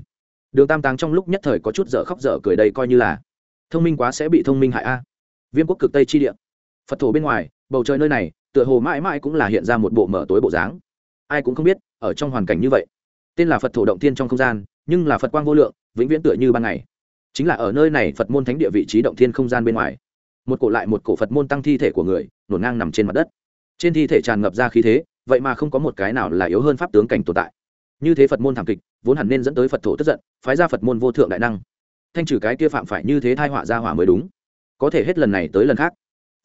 Đường tam táng trong lúc nhất thời có chút dở khóc dở cười đây coi như là. Thông minh quá sẽ bị thông minh hại a. Viêm quốc cực tây chi địa. Phật thổ bên ngoài, bầu trời nơi này, tựa hồ mãi mãi cũng là hiện ra một bộ mở tối bộ dáng. Ai cũng không biết, ở trong hoàn cảnh như vậy, tên là phật thổ động tiên trong không gian, nhưng là phật quang vô lượng, vĩnh viễn tựa như ban ngày chính là ở nơi này phật môn thánh địa vị trí động thiên không gian bên ngoài. Một cổ lại một cổ phật môn tăng thi thể của người, nổ ngang nằm trên mặt đất. Trên thi thể tràn ngập ra khí thế, vậy mà không có một cái nào là yếu hơn pháp tướng cảnh tồn tại. Như thế phật môn thảm kịch, vốn hẳn nên dẫn tới phật thổ tức giận, phái ra phật môn vô thượng đại năng. Thanh trừ cái kia phạm phải như thế thai họa ra hỏa mới đúng. Có thể hết lần này tới lần khác,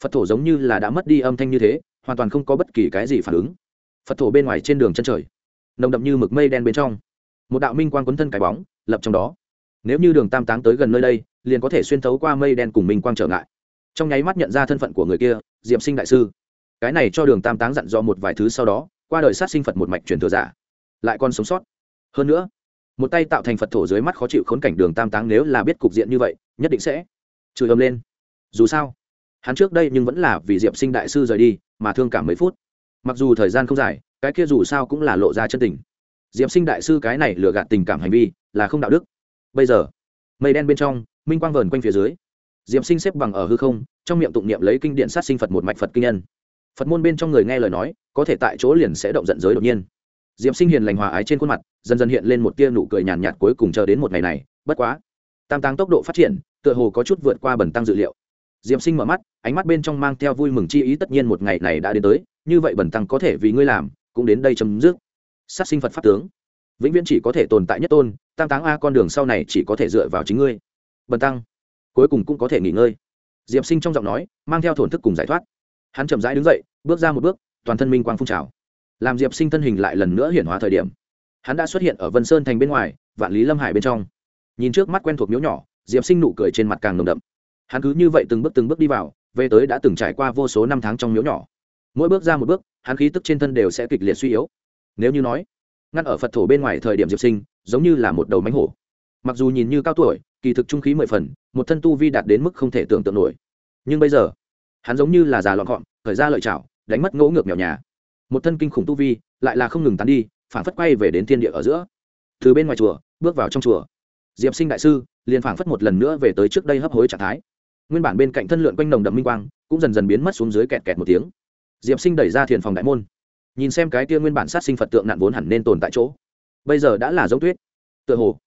phật thổ giống như là đã mất đi âm thanh như thế, hoàn toàn không có bất kỳ cái gì phản ứng. Phật thổ bên ngoài trên đường chân trời, nồng đậm như mực mây đen bên trong. Một đạo minh quan quấn thân cái bóng, lập trong đó nếu như đường tam táng tới gần nơi đây, liền có thể xuyên thấu qua mây đen cùng minh quang trở ngại. Trong nháy mắt nhận ra thân phận của người kia diệm sinh đại sư. Cái này cho đường tam táng dặn dò một vài thứ sau đó, qua đời sát sinh phật một mạch truyền thừa giả, lại còn sống sót. Hơn nữa, một tay tạo thành phật thổ dưới mắt khó chịu khốn cảnh đường tam táng nếu là biết cục diện như vậy, nhất định sẽ chửi ầm lên. Dù sao, hắn trước đây nhưng vẫn là vì diệp sinh đại sư rời đi, mà thương cảm mấy phút. Mặc dù thời gian không dài, cái kia dù sao cũng là lộ ra chân tình. Diệp sinh đại sư cái này lừa gạt tình cảm hành vi, là không đạo đức bây giờ. Mây đen bên trong minh quang vờn quanh phía dưới. Diệp sinh xếp bằng ở hư không trong miệng tụng niệm lấy kinh điện sát sinh phật một mạch phật kinh nhân. Phật môn bên trong người nghe lời nói có thể tại chỗ liền sẽ động giận giới đột nhiên. Diệp sinh hiền lành hòa ái trên khuôn mặt dần dần hiện lên một tia nụ cười nhàn nhạt, cuối cùng chờ đến một ngày này bất quá. Tam tăng tốc độ phát triển tựa hồ có chút vượt qua bẩn tăng dự liệu. Diệp sinh mở mắt ánh mắt bên trong mang theo vui mừng chi ý tất nhiên một ngày này đã đến tới như vậy bẩn tăng có thể vì ngươi làm cũng đến đây chấm dứt. Sát sinh phật pháp tướng. Vĩnh viễn chỉ có thể tồn tại nhất tôn tam táng a, con đường sau này chỉ có thể dựa vào chính ngươi. Bần tăng, cuối cùng cũng có thể nghỉ ngơi. Diệp sinh trong giọng nói, mang theo thổn thức cùng giải thoát. Hắn chậm rãi đứng dậy, bước ra một bước, toàn thân minh quang phun trào. Làm diệp sinh thân hình lại lần nữa hiển hóa thời điểm, hắn đã xuất hiện ở vân sơn thành bên ngoài, vạn lý lâm hải bên trong. Nhìn trước mắt quen thuộc miếu nhỏ, diệp sinh nụ cười trên mặt càng nồng đậm. Hắn cứ như vậy từng bước từng bước đi vào, về tới đã từng trải qua vô số năm tháng trong miếu nhỏ. Mỗi bước ra một bước, hắn khí tức trên thân đều sẽ kịch liệt suy yếu. Nếu như nói, ngăn ở phật thổ bên ngoài thời điểm diệp sinh giống như là một đầu mánh hổ. Mặc dù nhìn như cao tuổi, kỳ thực trung khí mười phần, một thân tu vi đạt đến mức không thể tưởng tượng nổi. Nhưng bây giờ, hắn giống như là già lọn gọn khởi ra lợi chảo, đánh mất ngỗ ngược mèo nhà. Một thân kinh khủng tu vi, lại là không ngừng tán đi phản phất quay về đến thiên địa ở giữa. Từ bên ngoài chùa, bước vào trong chùa. Diệp sinh đại sư, liền phảng phất một lần nữa về tới trước đây hấp hối trạng thái. Nguyên bản bên cạnh thân lượn quanh nồng đậm minh quang, cũng dần dần biến mất xuống dưới kẹt kẹt một tiếng. Diệp sinh đẩy ra thiền phòng đại môn. Nhìn xem cái kia nguyên bản sát sinh phật tượng nạn vốn hẳn nên tồn tại chỗ bây giờ đã là giống tuyết. Tựa hồ,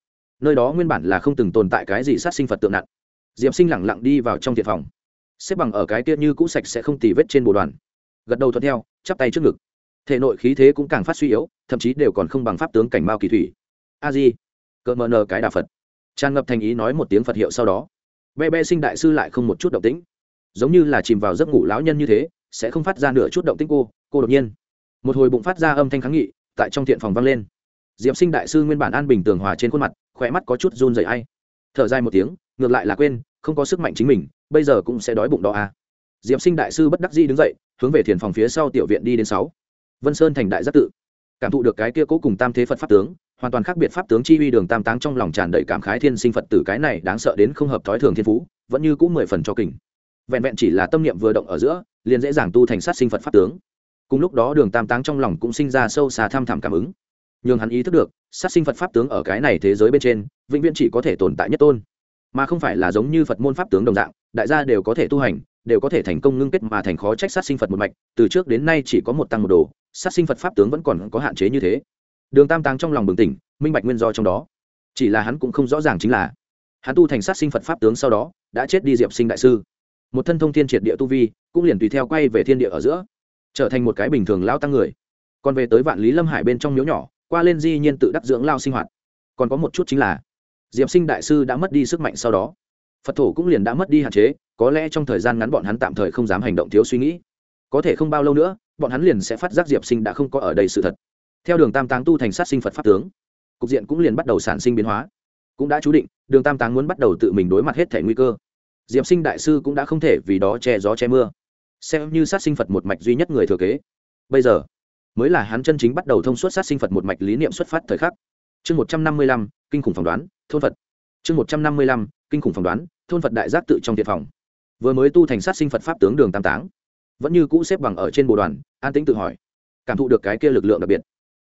nơi đó nguyên bản là không từng tồn tại cái gì sát sinh phật tượng nạn diệp sinh lẳng lặng đi vào trong thiệt phòng. Xếp bằng ở cái kia như cũ sạch sẽ không tì vết trên bồ đoàn. Gật đầu thuận theo, chắp tay trước ngực. Thể nội khí thế cũng càng phát suy yếu, thậm chí đều còn không bằng pháp tướng cảnh mao kỳ thủy. A di, cợt mờ nờ cái đà phật. Tràn ngập thành ý nói một tiếng phật hiệu sau đó. Be be sinh đại sư lại không một chút động tĩnh. Giống như là chìm vào giấc ngủ lão nhân như thế, sẽ không phát ra nửa chút động tĩnh cô cô đột nhiên. Một hồi bụng phát ra âm thanh kháng nghị, tại trong thiện phòng vang lên. Diệp sinh đại sư nguyên bản an bình tường hòa trên khuôn mặt, khỏe mắt có chút run dày ai. Thở dài một tiếng, ngược lại là quên, không có sức mạnh chính mình, bây giờ cũng sẽ đói bụng đó à. Diệp sinh đại sư bất đắc di đứng dậy, hướng về thiền phòng phía sau tiểu viện đi đến sáu. Vân sơn thành đại giác tự. Cảm thụ được cái kia cố cùng tam thế phật pháp tướng, hoàn toàn khác biệt pháp tướng chi uy đường tam táng trong lòng tràn đầy cảm khái thiên sinh phật tử cái này đáng sợ đến không hợp thói thường thiên phú, vẫn như cũng mười phần cho kình. Vẹn vẹn chỉ là tâm niệm vừa động ở giữa, liền dễ dàng tu thành sát sinh phật pháp tướng. Cùng lúc đó đường tam táng trong lòng cũng sinh ra sâu xa tham thảm cảm ứng nhưng hắn ý thức được, sát sinh phật pháp tướng ở cái này thế giới bên trên, vĩnh viễn chỉ có thể tồn tại nhất tôn. Mà không phải là giống như phật môn pháp tướng đồng dạng, đại gia đều có thể tu hành, đều có thể thành công ngưng kết mà thành khó trách sát sinh phật một mạch, từ trước đến nay chỉ có một tăng một đồ, sát sinh phật pháp tướng vẫn còn có hạn chế như thế. Đường tam tăng trong lòng bừng tỉnh, minh bạch nguyên do trong đó. Chỉ là hắn cũng không rõ ràng chính là, hắn tu thành sát sinh phật pháp tướng sau đó, đã chết đi diệp sinh đại sư. Một thân thông thiên triệt địa tu vi, cũng liền tùy theo quay về thiên địa ở giữa, trở thành một cái bình thường lao tăng người. Còn về tới vạn lý lâm hải bên trong miếu nhỏ qua lên di nhiên tự đắc dưỡng lao sinh hoạt. Còn có một chút chính là, diệp sinh đại sư đã mất đi sức mạnh sau đó. Phật thủ cũng liền đã mất đi hạn chế, có lẽ trong thời gian ngắn bọn hắn tạm thời không dám hành động thiếu suy nghĩ. Có thể không bao lâu nữa, bọn hắn liền sẽ phát giác diệp sinh đã không có ở đây sự thật. Theo đường tam táng tu thành sát sinh phật pháp tướng, cục diện cũng liền bắt đầu sản sinh biến hóa. Cũng đã chú định, đường tam táng muốn bắt đầu tự mình đối mặt hết thể nguy cơ. Diệp sinh đại sư cũng đã không thể vì đó che gió che mưa. Xem như sát sinh phật một mạch duy nhất người thừa kế. Bây giờ mới là hắn chân chính bắt đầu thông suốt sát sinh phật một mạch lý niệm xuất phát thời khắc. Chương một trăm năm mươi lăm, kinh khủng phỏng đoán, thôn phật. Chương một trăm năm mươi lăm, kinh khủng phỏng đoán, thôn phật đại giác tự trong thiệt phòng. Vừa mới tu thành sát sinh phật pháp tướng đường tam táng, vẫn như cũ xếp bằng ở trên bộ đoàn, an tĩnh tự hỏi, cảm thụ được cái kia lực lượng đặc biệt.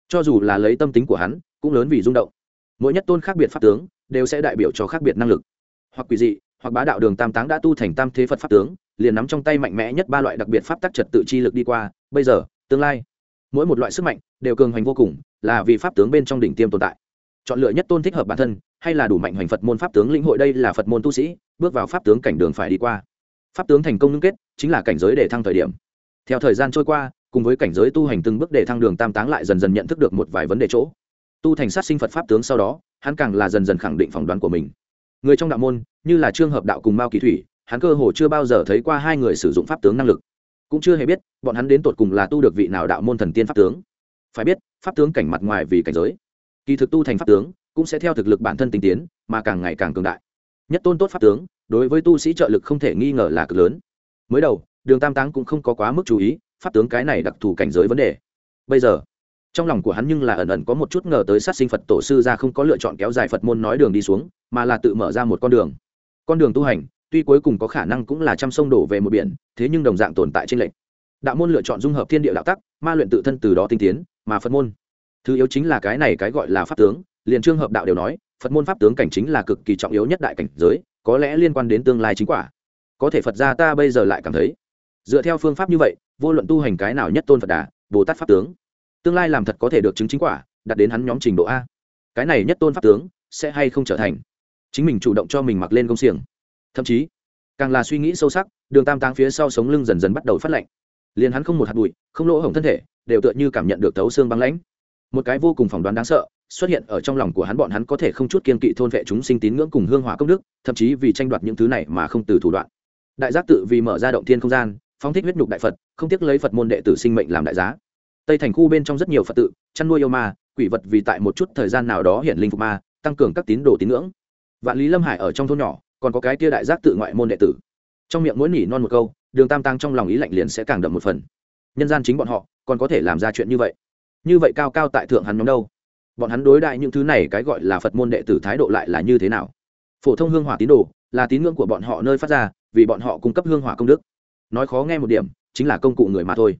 Cho dù là lấy tâm tính của hắn, cũng lớn vì rung động. Mỗi nhất tôn khác biệt pháp tướng, đều sẽ đại biểu cho khác biệt năng lực. Hoặc quỷ dị, hoặc bá đạo đường tam táng đã tu thành tam thế phật pháp tướng, liền nắm trong tay mạnh mẽ nhất ba loại đặc biệt pháp tắc trật tự chi lực đi qua, bây giờ, tương lai mỗi một loại sức mạnh đều cường hoành vô cùng, là vì pháp tướng bên trong đỉnh tiêm tồn tại. Chọn lựa nhất tôn thích hợp bản thân, hay là đủ mạnh hoành phật môn pháp tướng lĩnh hội đây là phật môn tu sĩ, bước vào pháp tướng cảnh đường phải đi qua. Pháp tướng thành công ngưng kết, chính là cảnh giới để thăng thời điểm. Theo thời gian trôi qua, cùng với cảnh giới tu hành từng bước để thăng đường tam táng lại dần dần nhận thức được một vài vấn đề chỗ. Tu thành sát sinh phật pháp tướng sau đó, hắn càng là dần dần khẳng định phỏng đoán của mình. Người trong đạo môn, như là trương hợp đạo cùng mao kỳ thủy, hắn cơ hồ chưa bao giờ thấy qua hai người sử dụng pháp tướng năng lực cũng chưa hề biết bọn hắn đến tột cùng là tu được vị nào đạo môn thần tiên pháp tướng. Phải biết, pháp tướng cảnh mặt ngoài vì cảnh giới. Kỳ thực tu thành pháp tướng cũng sẽ theo thực lực bản thân tinh tiến, mà càng ngày càng cường đại. Nhất tôn tốt pháp tướng, đối với tu sĩ trợ lực không thể nghi ngờ là cực lớn. Mới đầu, đường tam táng cũng không có quá mức chú ý pháp tướng cái này đặc thù cảnh giới vấn đề. Bây giờ, trong lòng của hắn nhưng là ẩn ẩn có một chút ngờ tới sát sinh phật tổ sư ra không có lựa chọn kéo dài phật môn nói đường đi xuống, mà là tự mở ra một con đường. Con đường tu hành tuy cuối cùng có khả năng cũng là trăm sông đổ về một biển, thế nhưng đồng dạng tồn tại trên lệnh đạo môn lựa chọn dung hợp thiên địa đạo tắc, ma luyện tự thân từ đó tinh tiến, mà phật môn. Thứ yếu chính là cái này cái gọi là pháp tướng, liền trương hợp đạo đều nói, phật môn pháp tướng cảnh chính là cực kỳ trọng yếu nhất đại cảnh giới, có lẽ liên quan đến tương lai chính quả. Có thể phật gia ta bây giờ lại cảm thấy, dựa theo phương pháp như vậy, vô luận tu hành cái nào nhất tôn phật đà, bồ tát pháp tướng, tương lai làm thật có thể được chứng chính quả, đạt đến hắn nhóm trình độ a. Cái này nhất tôn pháp tướng sẽ hay không trở thành? Chính mình chủ động cho mình mặc lên công xiềng thậm chí càng là suy nghĩ sâu sắc, đường tam táng phía sau sống lưng dần dần bắt đầu phát lạnh. Liền hắn không một hạt bụi, không lỗ hổng thân thể, đều tựa như cảm nhận được thấu xương băng lãnh. Một cái vô cùng phỏng đoán đáng sợ, xuất hiện ở trong lòng của hắn bọn hắn có thể không chút kiên kỵ thôn vệ chúng sinh tín ngưỡng cùng hương hỏa công đức, thậm chí vì tranh đoạt những thứ này mà không từ thủ đoạn. Đại giác tự vì mở ra động thiên không gian, phóng thích huyết nhục đại phật, không tiếc lấy phật môn đệ tử sinh mệnh làm đại giá. Tây thành khu bên trong rất nhiều phật tự, chăn nuôi yêu ma, quỷ vật vì tại một chút thời gian nào đó hiện linh phục ma, tăng cường các tín đồ tín ngưỡng. Vạn lý lâm hải ở trong thôn nhỏ còn có cái tia đại giác tự ngoại môn đệ tử. Trong miệng mỗi nỉ non một câu, đường tam tăng trong lòng ý lạnh liền sẽ càng đậm một phần. Nhân gian chính bọn họ, còn có thể làm ra chuyện như vậy? Như vậy cao cao tại thượng hắn nhóm đâu? Bọn hắn đối đại những thứ này cái gọi là phật môn đệ tử thái độ lại là như thế nào? Phổ thông hương hỏa tín đồ, là tín ngưỡng của bọn họ nơi phát ra, vì bọn họ cung cấp hương hỏa công đức. Nói khó nghe một điểm, chính là công cụ người mà thôi.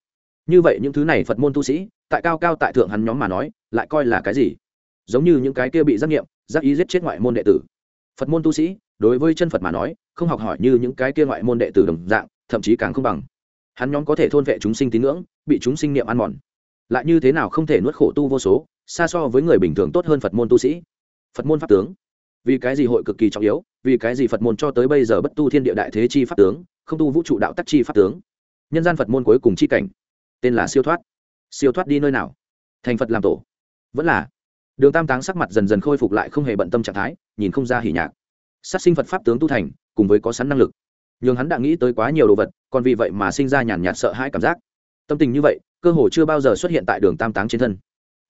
Như vậy những thứ này phật môn tu sĩ, tại cao cao tại thượng hắn nhóm mà nói, lại coi là cái gì? Giống như những cái kia bị giác nghiệm giác ý giết chết ngoại môn đệ tử. Phật môn tu sĩ đối với chân phật mà nói, không học hỏi như những cái kia ngoại môn đệ tử đồng dạng, thậm chí càng không bằng. Hắn nhóm có thể thôn vệ chúng sinh tín ngưỡng, bị chúng sinh niệm ăn mòn. Lại như thế nào không thể nuốt khổ tu vô số, xa so với người bình thường tốt hơn phật môn tu sĩ. Phật môn pháp tướng. Vì cái gì hội cực kỳ trọng yếu, vì cái gì phật môn cho tới bây giờ bất tu thiên địa đại thế chi pháp tướng, không tu vũ trụ đạo tắc chi pháp tướng. Nhân gian phật môn cuối cùng chi cảnh. Tên là siêu thoát. Siêu thoát đi nơi nào? Thành phật làm tổ. Vẫn là. Đường tam táng sắc mặt dần dần khôi phục lại không hề bận tâm trạng thái, nhìn không ra hỉ nhạc sát sinh phật pháp tướng tu thành, cùng với có sẵn năng lực. Nhưng hắn đã nghĩ tới quá nhiều đồ vật, còn vì vậy mà sinh ra nhàn nhạt sợ hãi cảm giác. Tâm tình như vậy, cơ hồ chưa bao giờ xuất hiện tại đường tam táng trên thân.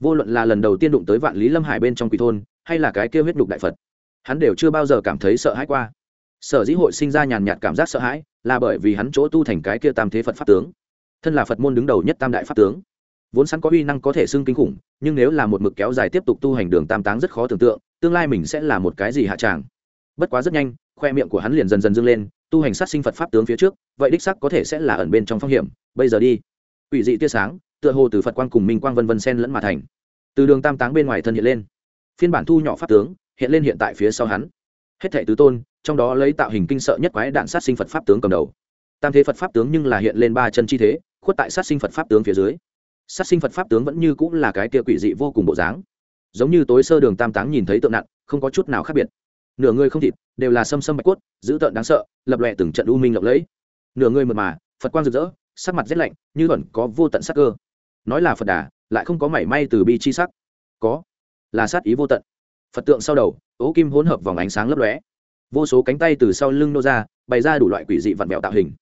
Vô luận là lần đầu tiên đụng tới vạn lý lâm hải bên trong quỷ thôn, hay là cái kêu huyết đục đại phật, hắn đều chưa bao giờ cảm thấy sợ hãi qua. Sở dĩ hội sinh ra nhàn nhạt cảm giác sợ hãi, là bởi vì hắn chỗ tu thành cái kia tam thế phật pháp tướng. Thân là phật môn đứng đầu nhất tam đại pháp tướng. Vốn sẵn có uy năng có thể xưng kinh khủng, nhưng nếu là một mực kéo dài tiếp tục tu hành đường tam táng rất khó tưởng tượng, tương lai mình sẽ là một cái gì hạ tràng bất quá rất nhanh, khoe miệng của hắn liền dần dần dâng lên, tu hành sát sinh phật pháp tướng phía trước, vậy đích sắc có thể sẽ là ẩn bên trong phong hiểm, bây giờ đi. Ủy dị tia sáng, tựa hồ từ phật quang cùng minh quang vân vân sen lẫn mà thành. Từ đường tam táng bên ngoài thân hiện lên. Phiên bản thu nhỏ pháp tướng, hiện lên hiện tại phía sau hắn. Hết thệ tứ tôn, trong đó lấy tạo hình kinh sợ nhất quái đạn sát sinh phật pháp tướng cầm đầu. Tam thế phật pháp tướng nhưng là hiện lên ba chân chi thế, khuất tại sát sinh phật pháp tướng phía dưới. Sát sinh phật pháp tướng vẫn như cũng là cái kia quỷ dị vô cùng bộ dáng. Giống như tối sơ đường tam táng nhìn thấy tượng nặng, không có chút nào khác biệt nửa người không thịt, đều là xâm xâm bạch quất dữ tợn đáng sợ, lập lòe từng trận u minh lộng lẫy. Nửa người mật mà, phật quang rực rỡ, sắc mặt rét lạnh, như ẩn có vô tận sắc cơ. Nói là phật đà, lại không có mảy may từ bi chi sắc. Có, là sát ý vô tận. Phật tượng sau đầu, ố kim hỗn hợp vòng ánh sáng lấp lóe. Vô số cánh tay từ sau lưng nô ra, bày ra đủ loại quỷ dị vặn vẹo tạo hình.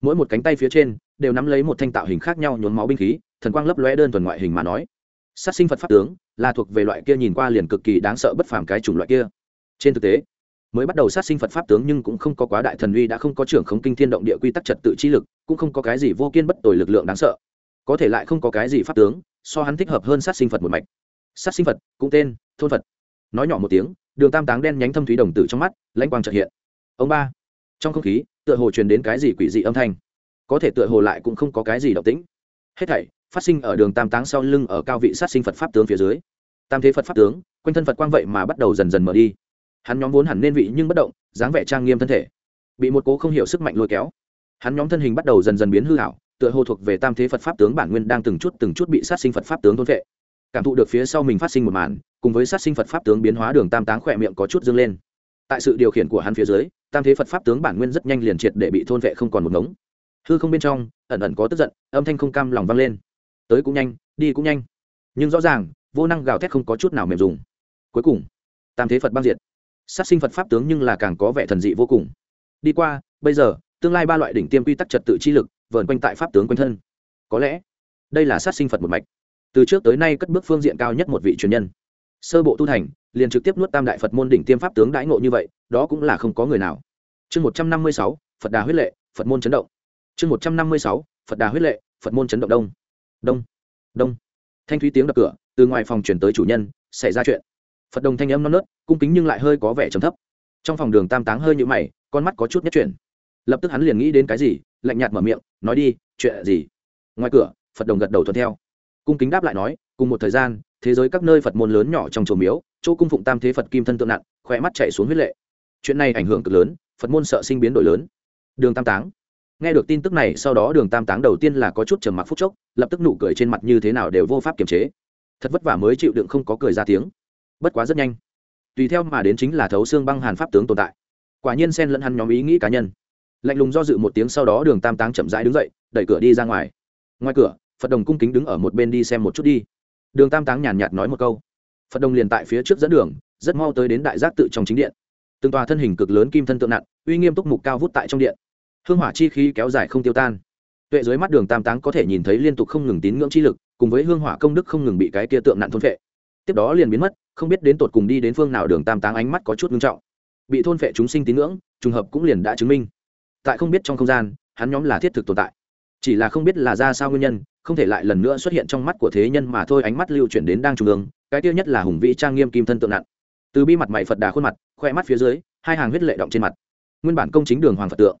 Mỗi một cánh tay phía trên, đều nắm lấy một thanh tạo hình khác nhau nhuốm máu binh khí, thần quang lấp lóe đơn thuần ngoại hình mà nói. Sát sinh phật pháp tướng, là thuộc về loại kia nhìn qua liền cực kỳ đáng sợ bất phàm cái chủng loại kia trên thực tế, mới bắt đầu sát sinh phật pháp tướng nhưng cũng không có quá đại thần uy, đã không có trưởng khống kinh thiên động địa quy tắc trật tự chi lực, cũng không có cái gì vô kiên bất tồi lực lượng đáng sợ. Có thể lại không có cái gì pháp tướng, so hắn thích hợp hơn sát sinh phật một mạch. Sát sinh phật, cũng tên, thôn phật. Nói nhỏ một tiếng, đường tam táng đen nhánh thâm thúy đồng tử trong mắt, lãnh quang trợ hiện. Ông ba, trong không khí, tựa hồ truyền đến cái gì quỷ dị âm thanh? Có thể tựa hồ lại cũng không có cái gì động tĩnh. Hết thảy, phát sinh ở đường tam táng sau lưng ở cao vị sát sinh phật pháp tướng phía dưới. Tam thế phật pháp tướng, quanh thân phật quang vậy mà bắt đầu dần dần mở đi hắn nhóm vốn hẳn nên vị nhưng bất động, dáng vẻ trang nghiêm thân thể. Bị một cố không hiểu sức mạnh lôi kéo, hắn nhóm thân hình bắt đầu dần dần biến hư hảo, tựa hồ thuộc về tam thế phật pháp tướng bản nguyên đang từng chút từng chút bị sát sinh phật pháp tướng thôn vệ. Cảm thụ được phía sau mình phát sinh một màn, cùng với sát sinh phật pháp tướng biến hóa đường tam táng khỏe miệng có chút dâng lên. Tại sự điều khiển của hắn phía dưới, tam thế phật pháp tướng bản nguyên rất nhanh liền triệt để bị thôn vệ không còn một ngống. Hư không bên trong, ẩn ẩn có tức giận, âm thanh không cam lòng vang lên. Tới cũng nhanh, đi cũng nhanh. Nhưng rõ ràng, vô năng gào thét không có chút nào mềm dùng. Cuối cùng, tam thế phật băng diệt sát sinh phật pháp tướng nhưng là càng có vẻ thần dị vô cùng. Đi qua, bây giờ, tương lai ba loại đỉnh tiêm quy tắc trật tự chi lực, vờn quanh tại pháp tướng quanh thân. Có lẽ, đây là sát sinh phật một mạch. Từ trước tới nay cất bước phương diện cao nhất một vị truyền nhân. Sơ bộ tu thành, liền trực tiếp nuốt tam đại phật môn đỉnh tiêm pháp tướng đãi ngộ như vậy, đó cũng là không có người nào. Chương một trăm năm mươi sáu, phật đà huyết lệ, phật môn chấn động. Chương một trăm năm mươi sáu, phật đà huyết lệ, phật môn chấn động đông. Đông đông. Thanh thúy tiếng đập cửa, từ ngoài phòng chuyển tới chủ nhân, xảy ra chuyện phật đồng thanh âm non nớt, cung kính nhưng lại hơi có vẻ trầm thấp. trong phòng đường tam táng hơi nhũ mày, con mắt có chút nhất chuyển. lập tức hắn liền nghĩ đến cái gì, lạnh nhạt mở miệng, nói đi, chuyện gì? ngoài cửa, phật đồng gật đầu thuận theo. cung kính đáp lại nói, cùng một thời gian, thế giới các nơi phật môn lớn nhỏ trong chùa miếu, chỗ cung phụng tam thế phật kim thân tượng nặng, khỏe mắt chạy xuống huyết lệ. chuyện này ảnh hưởng cực lớn, phật môn sợ sinh biến đổi lớn. đường tam táng. nghe được tin tức này, sau đó đường tam táng đầu tiên là có chút trầm mặc phút chốc, lập tức nụ cười trên mặt như thế nào đều vô pháp kiềm chế. thật vất vả mới chịu đựng không có cười ra tiếng bất quá rất nhanh. Tùy theo mà đến chính là thấu xương băng hàn pháp tướng tồn tại. Quả nhiên xen lẫn hắn nhóm ý nghĩ cá nhân. Lạnh lùng do dự một tiếng sau đó đường tam táng chậm rãi đứng dậy, đẩy cửa đi ra ngoài. Ngoài cửa, phật đồng cung kính đứng ở một bên đi xem một chút đi. Đường tam táng nhàn nhạt nói một câu. Phật đồng liền tại phía trước dẫn đường, rất mau tới đến đại giác tự trong chính điện. Từng tòa thân hình cực lớn kim thân tượng nặng, uy nghiêm túc mục cao vút tại trong điện. Hương hỏa chi khí kéo dài không tiêu tan. Tuệ dưới mắt đường tam táng có thể nhìn thấy liên tục không ngừng tín ngưỡng chi lực, cùng với hương hỏa công đức không ngừng bị cái kia tượng nặng thôn vệ tiếp đó liền biến mất không biết đến tột cùng đi đến phương nào đường tam táng ánh mắt có chút ngưng trọng. Bị thôn phệ chúng sinh tín ngưỡng, trùng hợp cũng liền đã chứng minh. Tại không biết trong không gian, hắn nhóm là thiết thực tồn tại. Chỉ là không biết là ra sao nguyên nhân, không thể lại lần nữa xuất hiện trong mắt của thế nhân mà thôi, ánh mắt lưu chuyển đến đang trung ương, cái tiêu nhất là hùng vĩ trang nghiêm kim thân tượng nặng. Từ bi mặt mày phật đà khuôn mặt, khoe mắt phía dưới, hai hàng huyết lệ động trên mặt. Nguyên bản công chính đường hoàng phật tượng.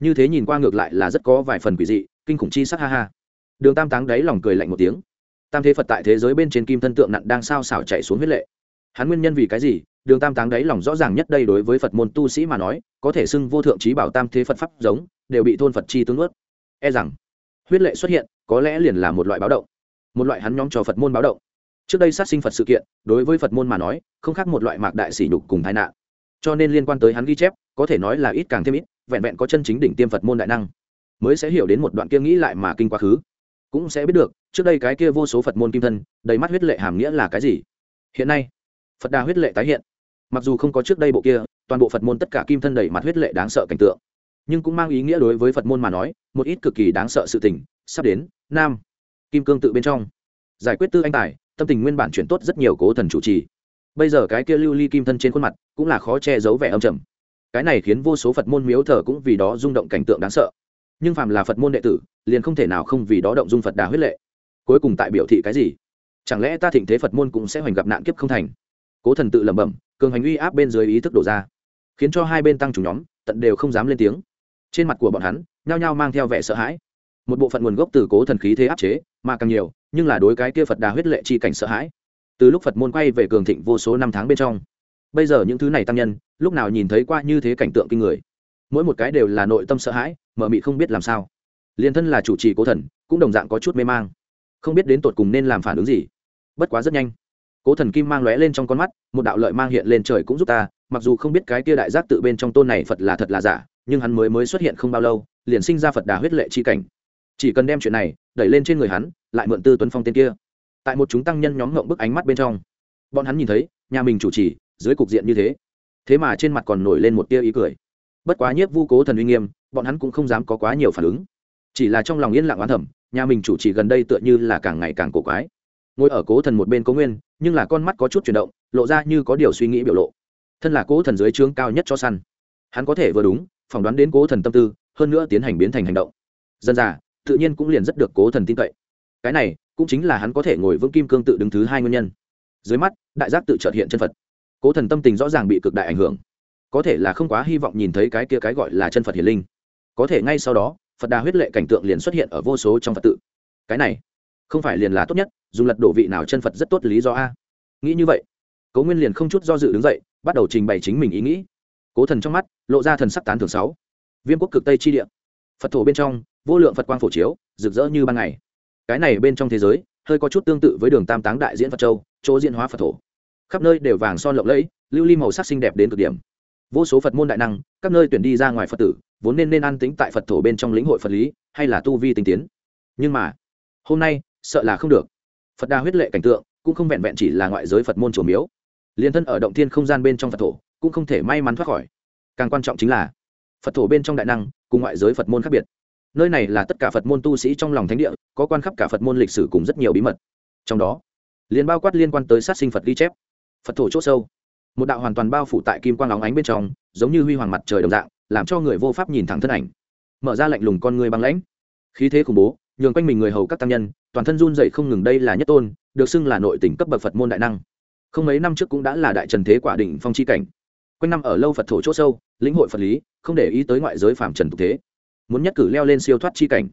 Như thế nhìn qua ngược lại là rất có vài phần quỷ dị, kinh khủng chi sắc ha ha. Đường tam táng đáy lòng cười lạnh một tiếng. Tam thế phật tại thế giới bên trên kim thân tượng nặng đang sao xảo chạy xuống huyết lệ hắn nguyên nhân vì cái gì? Đường tam táng đáy lòng rõ ràng nhất đây đối với phật môn tu sĩ mà nói, có thể xưng vô thượng trí bảo tam thế phật pháp giống, đều bị thôn phật chi tướng ướt e rằng, huyết lệ xuất hiện, có lẽ liền là một loại báo động. Một loại hắn nhóm cho phật môn báo động. Trước đây sát sinh phật sự kiện, đối với phật môn mà nói, không khác một loại mạc đại sỉ nhục cùng tai nạn. Cho nên liên quan tới hắn ghi chép, có thể nói là ít càng thêm ít, vẹn vẹn có chân chính đỉnh tiêm phật môn đại năng, mới sẽ hiểu đến một đoạn kia nghĩ lại mà kinh quá khứ. Cũng sẽ biết được, trước đây cái kia vô số phật môn kim thân, đầy mắt huyết lệ hàm nghĩa là cái gì. Hiện nay phật đà huyết lệ tái hiện. Mặc dù không có trước đây bộ kia, toàn bộ phật môn tất cả kim thân đầy mặt huyết lệ đáng sợ cảnh tượng. Nhưng cũng mang ý nghĩa đối với phật môn mà nói, một ít cực kỳ đáng sợ sự tình sắp đến nam kim cương tự bên trong. Giải quyết tư anh tài, tâm tình nguyên bản chuyển tốt rất nhiều cố thần chủ trì. Bây giờ cái kia lưu ly kim thân trên khuôn mặt cũng là khó che giấu vẻ âm trầm. Cái này khiến vô số phật môn miếu thờ cũng vì đó rung động cảnh tượng đáng sợ. Nhưng phàm là phật môn đệ tử, liền không thể nào không vì đó động dung phật đà huyết lệ. Cuối cùng tại biểu thị cái gì? Chẳng lẽ ta thịnh thế phật môn cũng sẽ hoành gặp nạn kiếp không thành? Cố thần tự lẩm bẩm, cường hành uy áp bên dưới ý thức đổ ra, khiến cho hai bên tăng chủ nhóm, tận đều không dám lên tiếng. Trên mặt của bọn hắn, nhao nhao mang theo vẻ sợ hãi. Một bộ phận nguồn gốc từ cố thần khí thế áp chế, mà càng nhiều, nhưng là đối cái kia phật đà huyết lệ chi cảnh sợ hãi. Từ lúc phật môn quay về cường thịnh vô số năm tháng bên trong, bây giờ những thứ này tăng nhân, lúc nào nhìn thấy qua như thế cảnh tượng kinh người. Mỗi một cái đều là nội tâm sợ hãi, mở mị không biết làm sao. Liền thân là chủ trì cố thần, cũng đồng dạng có chút mê mang. Không biết đến tột cùng nên làm phản ứng gì. Bất quá rất nhanh cố thần kim mang lóe lên trong con mắt, một đạo lợi mang hiện lên trời cũng giúp ta, mặc dù không biết cái kia đại giác tự bên trong tôn này phật là thật là giả, nhưng hắn mới mới xuất hiện không bao lâu, liền sinh ra phật đà huyết lệ chi cảnh. Chỉ cần đem chuyện này đẩy lên trên người hắn, lại mượn tư tuấn phong tên kia. Tại một chúng tăng nhân nhóm ngộng bức ánh mắt bên trong, bọn hắn nhìn thấy, nhà mình chủ trì, dưới cục diện như thế. Thế mà trên mặt còn nổi lên một tia ý cười. Bất quá nhiếp vu cố thần uy nghiêm, bọn hắn cũng không dám có quá nhiều phản ứng. Chỉ là trong lòng yên lặng oán thẩm nhà mình chủ trì gần đây tựa như là càng ngày càng cổ quái ngồi ở cố thần một bên cố nguyên, nhưng là con mắt có chút chuyển động, lộ ra như có điều suy nghĩ biểu lộ. Thân là cố thần dưới trướng cao nhất cho săn. Hắn có thể vừa đúng, phỏng đoán đến cố thần tâm tư, hơn nữa tiến hành biến thành hành động. Dân già, tự nhiên cũng liền rất được cố thần tin cậy. Cái này, cũng chính là hắn có thể ngồi vững kim cương tự đứng thứ hai nguyên nhân. Dưới mắt, đại giác tự trợt hiện chân phật. Cố thần tâm tình rõ ràng bị cực đại ảnh hưởng. Có thể là không quá hy vọng nhìn thấy cái kia cái gọi là chân phật hiền linh. Có thể ngay sau đó, phật đà huyết lệ cảnh tượng liền xuất hiện ở vô số trong phật tự. Cái này không phải liền là tốt nhất, dùng lật đổ vị nào chân phật rất tốt lý do a. Nghĩ như vậy, cố nguyên liền không chút do dự đứng dậy, bắt đầu trình bày chính mình ý nghĩ. Cố thần trong mắt, lộ ra thần sắc tán thường sáu. Viêm quốc cực tây chi địa. Phật thổ bên trong, vô lượng phật quang phổ chiếu, rực rỡ như ban ngày. Cái này bên trong thế giới, hơi có chút tương tự với đường tam táng đại diễn phật châu, chỗ diễn hóa phật thổ. Khắp nơi đều vàng son lộng lẫy, lưu ly màu sắc xinh đẹp đến cực điểm. Vô số phật môn đại năng, các nơi tuyển đi ra ngoài phật tử, vốn nên nên an tính tại phật thổ bên trong lĩnh hội phật lý, hay là tu vi tinh tiến. Nhưng mà, hôm nay sợ là không được. Phật đa huyết lệ cảnh tượng, cũng không vẹn vẹn chỉ là ngoại giới phật môn chủ miếu. Liền thân ở động thiên không gian bên trong phật thổ, cũng không thể may mắn thoát khỏi. Càng quan trọng chính là, phật thổ bên trong đại năng, cùng ngoại giới phật môn khác biệt. Nơi này là tất cả phật môn tu sĩ trong lòng thánh địa, có quan khắp cả phật môn lịch sử cùng rất nhiều bí mật. Trong đó, liền bao quát liên quan tới sát sinh phật ghi chép. Phật thổ c h ỗ sâu, một đạo hoàn toàn bao phủ tại kim quang óng ánh bên trong, giống như huy hoàng mặt trời đồng dạng, làm cho người vô pháp nhìn thẳng thân ảnh. Mở ra lạnh lùng con người băng lãnh. Khí thế khủng bố nhường quanh mình người hầu các tăng nhân, toàn thân run dậy không ngừng đây là nhất tôn, được xưng là nội tỉnh cấp bậc phật môn đại năng. Không mấy năm trước cũng đã là đại trần thế quả đỉnh phong c h i cảnh. Quanh năm ở lâu phật thổ c h ỗ sâu, lĩnh hội phật lý, không để ý tới ngoại giới phạm trần tục thế. Muốn nhất cử leo lên siêu thoát c h i cảnh.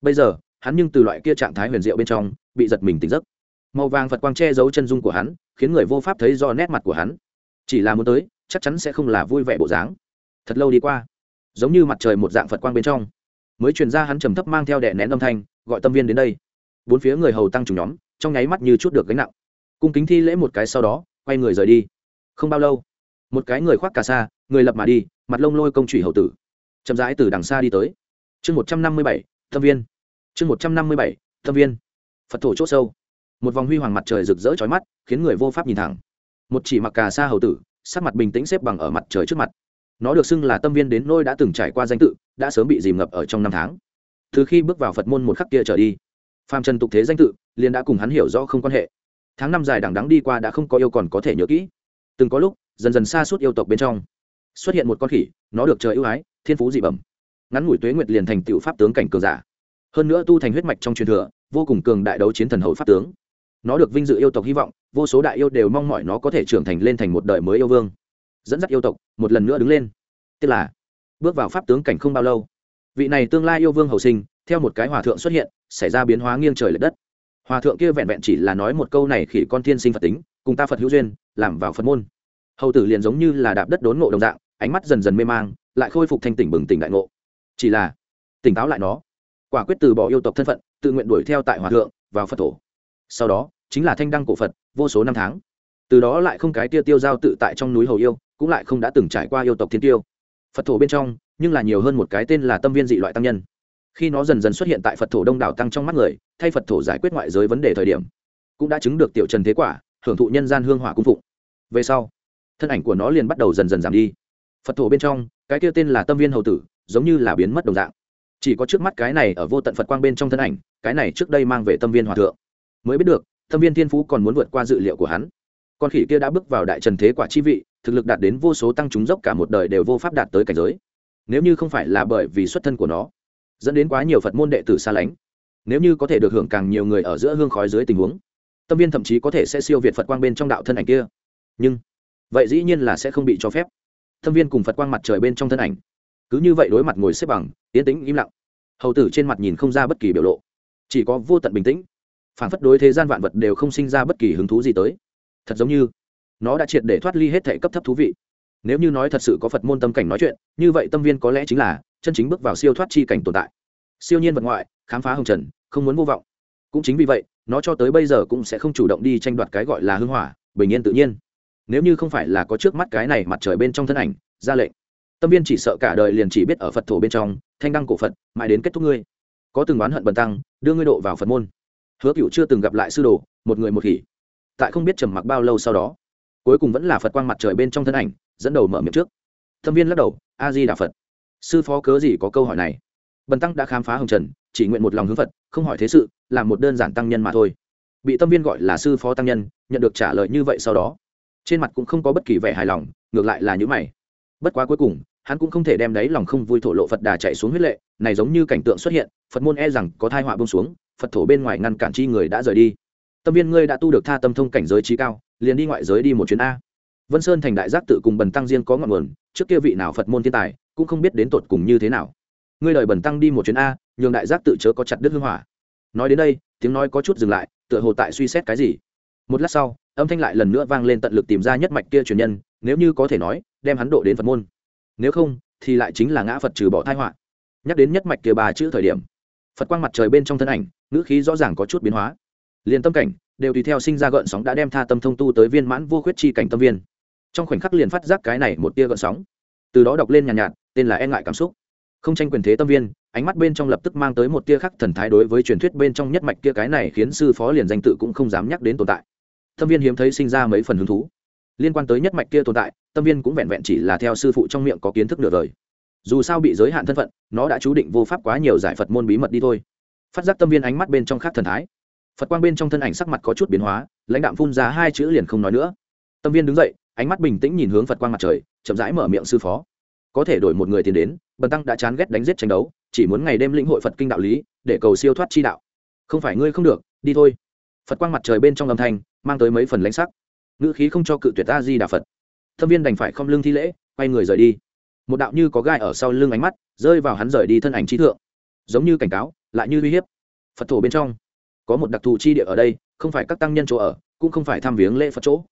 Bây giờ, hắn nhưng từ loại kia trạng thái huyền diệu bên trong, bị giật mình tỉnh giấc. Màu vàng phật quang che giấu chân dung của hắn, khiến người vô pháp thấy do nét mặt của hắn. Chỉ là muốn tới, chắc chắn sẽ không là vui vẻ bộ dáng. Thật lâu đi qua. Giống như mặt trời một dạng phật quang bên trong mới truyền ra hắn trầm thấp mang theo đệ nén âm thanh, gọi tâm viên đến đây. Bốn phía người hầu tăng chủ nhóm, trong nháy mắt như chút được gánh nặng. Cung kính thi lễ một cái sau đó, quay người rời đi. Không bao lâu, một cái người khoác cà sa, người lập mà đi, mặt lông lôi công trụy hậu tử. Chậm rãi từ đằng xa đi tới. Chương một trăm năm mươi bảy, tâm viên. Chương một trăm năm mươi bảy, tâm viên. Phật thổ c h ỗ sâu. Một vòng huy hoàng mặt trời rực rỡ trói mắt, khiến người vô pháp nhìn thẳng. Một chỉ mặc cà sa hậu tử, sắc mặt bình tĩnh xếp bằng ở mặt trời trước mặt nó được xưng là tâm viên đến nôi đã từng trải qua danh tự, đã sớm bị dìm ngập ở trong năm tháng. Từ khi bước vào phật môn một khắc kia trở đi, phàm trần tục thế danh tự liền đã cùng hắn hiểu rõ không quan hệ. Tháng năm dài đằng đắng đi qua đã không có yêu còn có thể nhớ kỹ. Từng có lúc, dần dần xa suốt yêu tộc bên trong, xuất hiện một con khỉ, nó được trời ưu ái, thiên phú dị bẩm. Ngắn ngủi tuế nguyệt liền thành tựu pháp tướng cảnh cường giả. Hơn nữa tu thành huyết mạch trong truyền thừa, vô cùng cường đại đấu chiến thần hậu pháp tướng. Nó được vinh dự yêu tộc hy vọng, vô số đại yêu đều mong mỏi nó có thể trưởng thành lên thành một đời mới yêu vương dẫn dắt yêu tộc, một lần nữa đứng lên. Tức là, bước vào pháp tướng cảnh không bao lâu, vị này tương lai yêu vương hậu sinh, theo một cái hòa thượng xuất hiện, xảy ra biến hóa nghiêng trời l ệ đất. Hòa thượng kia vẹn vẹn chỉ là nói một câu này khỉ con thiên sinh phật tính, cùng ta phật hữu duyên, làm vào phật môn. Hầu tử liền giống như là đạp đất đốn ngộ đồng dạng, ánh mắt dần dần mê mang, lại khôi phục thanh tỉnh bừng tỉnh đại ngộ. Chỉ là, tỉnh táo lại nó, quả quyết từ bỏ yêu tộc thân phận, tự nguyện đuổi theo tại hòa thượng, vào phật thổ. Sau đó, chính là thanh đăng cổ phật, vô số năm tháng. Từ đó lại không cái tia tiêu giao tự tại trong núi hầu yêu cũng lại không đã từng trải qua yêu tộc thiên tiêu. Phật thổ bên trong, nhưng là nhiều hơn một cái tên là tâm viên dị loại tăng nhân. Khi nó dần dần xuất hiện tại phật thổ đông đảo tăng trong mắt người, thay phật thổ giải quyết ngoại giới vấn đề thời điểm, cũng đã chứng được tiểu trần thế quả, hưởng thụ nhân gian hương hỏa cung phụng. Về sau, thân ảnh của nó liền bắt đầu dần dần giảm đi. Phật thổ bên trong, cái kia tên là tâm viên hầu tử, giống như là biến mất đồng dạng. Chỉ có trước mắt cái này ở vô tận phật quang bên trong thân ảnh, cái này trước đây mang về tâm viên hòa thượng. Mới biết được, tâm viên thiên phú còn muốn vượt qua dự liệu của hắn. Con khỉ kia đã bước vào đại trần thế quả chi vị thực lực đạt đến vô số tăng chúng dốc cả một đời đều vô pháp đạt tới cảnh giới. Nếu như không phải là bởi vì xuất thân của nó, dẫn đến quá nhiều phật môn đệ tử xa lánh, nếu như có thể được hưởng càng nhiều người ở giữa hương khói dưới tình huống, tâm viên thậm chí có thể sẽ siêu việt phật quang bên trong đạo thân ảnh kia. Nhưng, vậy dĩ nhiên là sẽ không bị cho phép. Tâm viên cùng phật quang mặt trời bên trong thân ảnh, cứ như vậy đối mặt ngồi xếp bằng, yên tĩnh, im lặng. Hầu tử trên mặt nhìn không ra bất kỳ biểu lộ, chỉ có vô tận bình tĩnh. Phản phất đối thế gian vạn vật đều không sinh ra bất kỳ hứng thú gì tới. Thật giống như nó đã triệt để thoát ly hết thể cấp thấp thú vị. Nếu như nói thật sự có phật môn tâm cảnh nói chuyện, như vậy tâm viên có lẽ chính là chân chính bước vào siêu thoát chi cảnh tồn tại. Siêu nhiên vật ngoại, khám phá hồng trần, không muốn vô vọng. Cũng chính vì vậy, nó cho tới bây giờ cũng sẽ không chủ động đi tranh đoạt cái gọi là hưng hỏa, bình yên tự nhiên. Nếu như không phải là có trước mắt cái này mặt trời bên trong thân ảnh, ra lệnh, tâm viên chỉ sợ cả đời liền chỉ biết ở phật thổ bên trong, thanh đăng cổ phật, mãi đến kết thúc ngươi. Có từng oán hận bần tăng, đưa ngươi độ vào phật môn. Hứa cựu chưa từng gặp lại sư đồ, một người một khỉ tại không biết trầm mặc bao lâu sau đó cuối cùng vẫn là phật quang mặt trời bên trong thân ảnh, dẫn đầu mở miệng trước. Thâm viên lắc đầu a di đà phật. Sư phó cớ gì có câu hỏi này? Bần tăng đã khám phá hồng trần, chỉ nguyện một lòng hướng phật, không hỏi thế sự là một đơn giản tăng nhân mà thôi. Bị tâm viên gọi là sư phó tăng nhân, nhận được trả lời như vậy sau đó, trên mặt cũng không có bất kỳ vẻ hài lòng, ngược lại là những mày. Bất quá cuối cùng, hắn cũng không thể đem đấy lòng không vui thổ lộ phật đà chạy xuống huyết lệ, này giống như cảnh tượng xuất hiện, phật môn e rằng có thai họa bông xuống, phật thổ bên ngoài ngăn cản chi người đã rời đi tâm viên ngươi đã tu được tha tâm thông cảnh giới trí cao, liền đi ngoại giới đi một chuyến a. Vân sơn thành đại giác tự cùng bần tăng riêng có ngọn nguồn, trước kia vị nào phật môn thiên tài, cũng không biết đến tột cùng như thế nào. Ngươi đợi bần tăng đi một chuyến a, nhường đại giác tự chớ có chặt đứt hương hỏa. Nói đến đây, tiếng nói có chút dừng lại, tựa hồ tại suy xét cái gì. Một lát sau, âm thanh lại lần nữa vang lên tận lực tìm ra nhất mạch kia truyền nhân, nếu như có thể nói, đem hắn độ đến phật môn. Nếu không, thì lại chính là ngã phật trừ bỏ thai họa. Nhắc đến nhất mạch kia bà chữ thời điểm, phật quang mặt trời bên trong thân ảnh, ngữ khí rõ ràng có chút biến hóa liền tâm cảnh đều tùy theo sinh ra gợn sóng đã đem tha tâm thông tu tới viên mãn vô khuyết chi cảnh tâm viên. Trong khoảnh khắc liền phát giác cái này một tia gợn sóng. Từ đó đọc lên nhàn nhạt, nhạt tên là e ngại cảm xúc. Không tranh quyền thế tâm viên ánh mắt bên trong lập tức mang tới một tia khắc thần thái đối với truyền thuyết bên trong nhất mạch kia cái này khiến sư phó liền danh tự cũng không dám nhắc đến tồn tại. Tâm viên hiếm thấy sinh ra mấy phần hứng thú. Liên quan tới nhất mạch kia tồn tại tâm viên cũng vẹn vẹn chỉ là theo sư phụ trong miệng có kiến thức nửa đời. Dù sao bị giới hạn thân phận nó đã chú định vô pháp quá nhiều giải phật môn bí mật đi thôi. Phát giác tâm viên ánh mắt bên trong khác thần thái phật quang bên trong thân ảnh sắc mặt có chút biến hóa, lãnh đạm phun ra hai chữ liền không nói nữa. Tâm viên đứng dậy, ánh mắt bình tĩnh nhìn hướng phật quang mặt trời, chậm rãi mở miệng sư phó. Có thể đổi một người tiền đến, bần tăng đã chán ghét đánh giết tranh đấu, chỉ muốn ngày đêm lĩnh hội phật kinh đạo lý, để cầu siêu thoát chi đạo. Không phải ngươi không được, đi thôi. Phật quang mặt trời bên trong âm thanh, mang tới mấy phần lãnh sắc. Ngữ khí không cho cự tuyệt ta di đà phật. Thâm viên đành phải không lương thi lễ, quay người rời đi. Một đạo như có gai ở sau lưng ánh mắt, rơi vào hắn rời đi thân ảnh trí thượng. Giống như cảnh cáo, lại như uy hiếp. Phật thổ bên trong có một đặc thù chi địa ở đây, không phải các tăng nhân chỗ ở, cũng không phải thăm viếng lễ phật chỗ,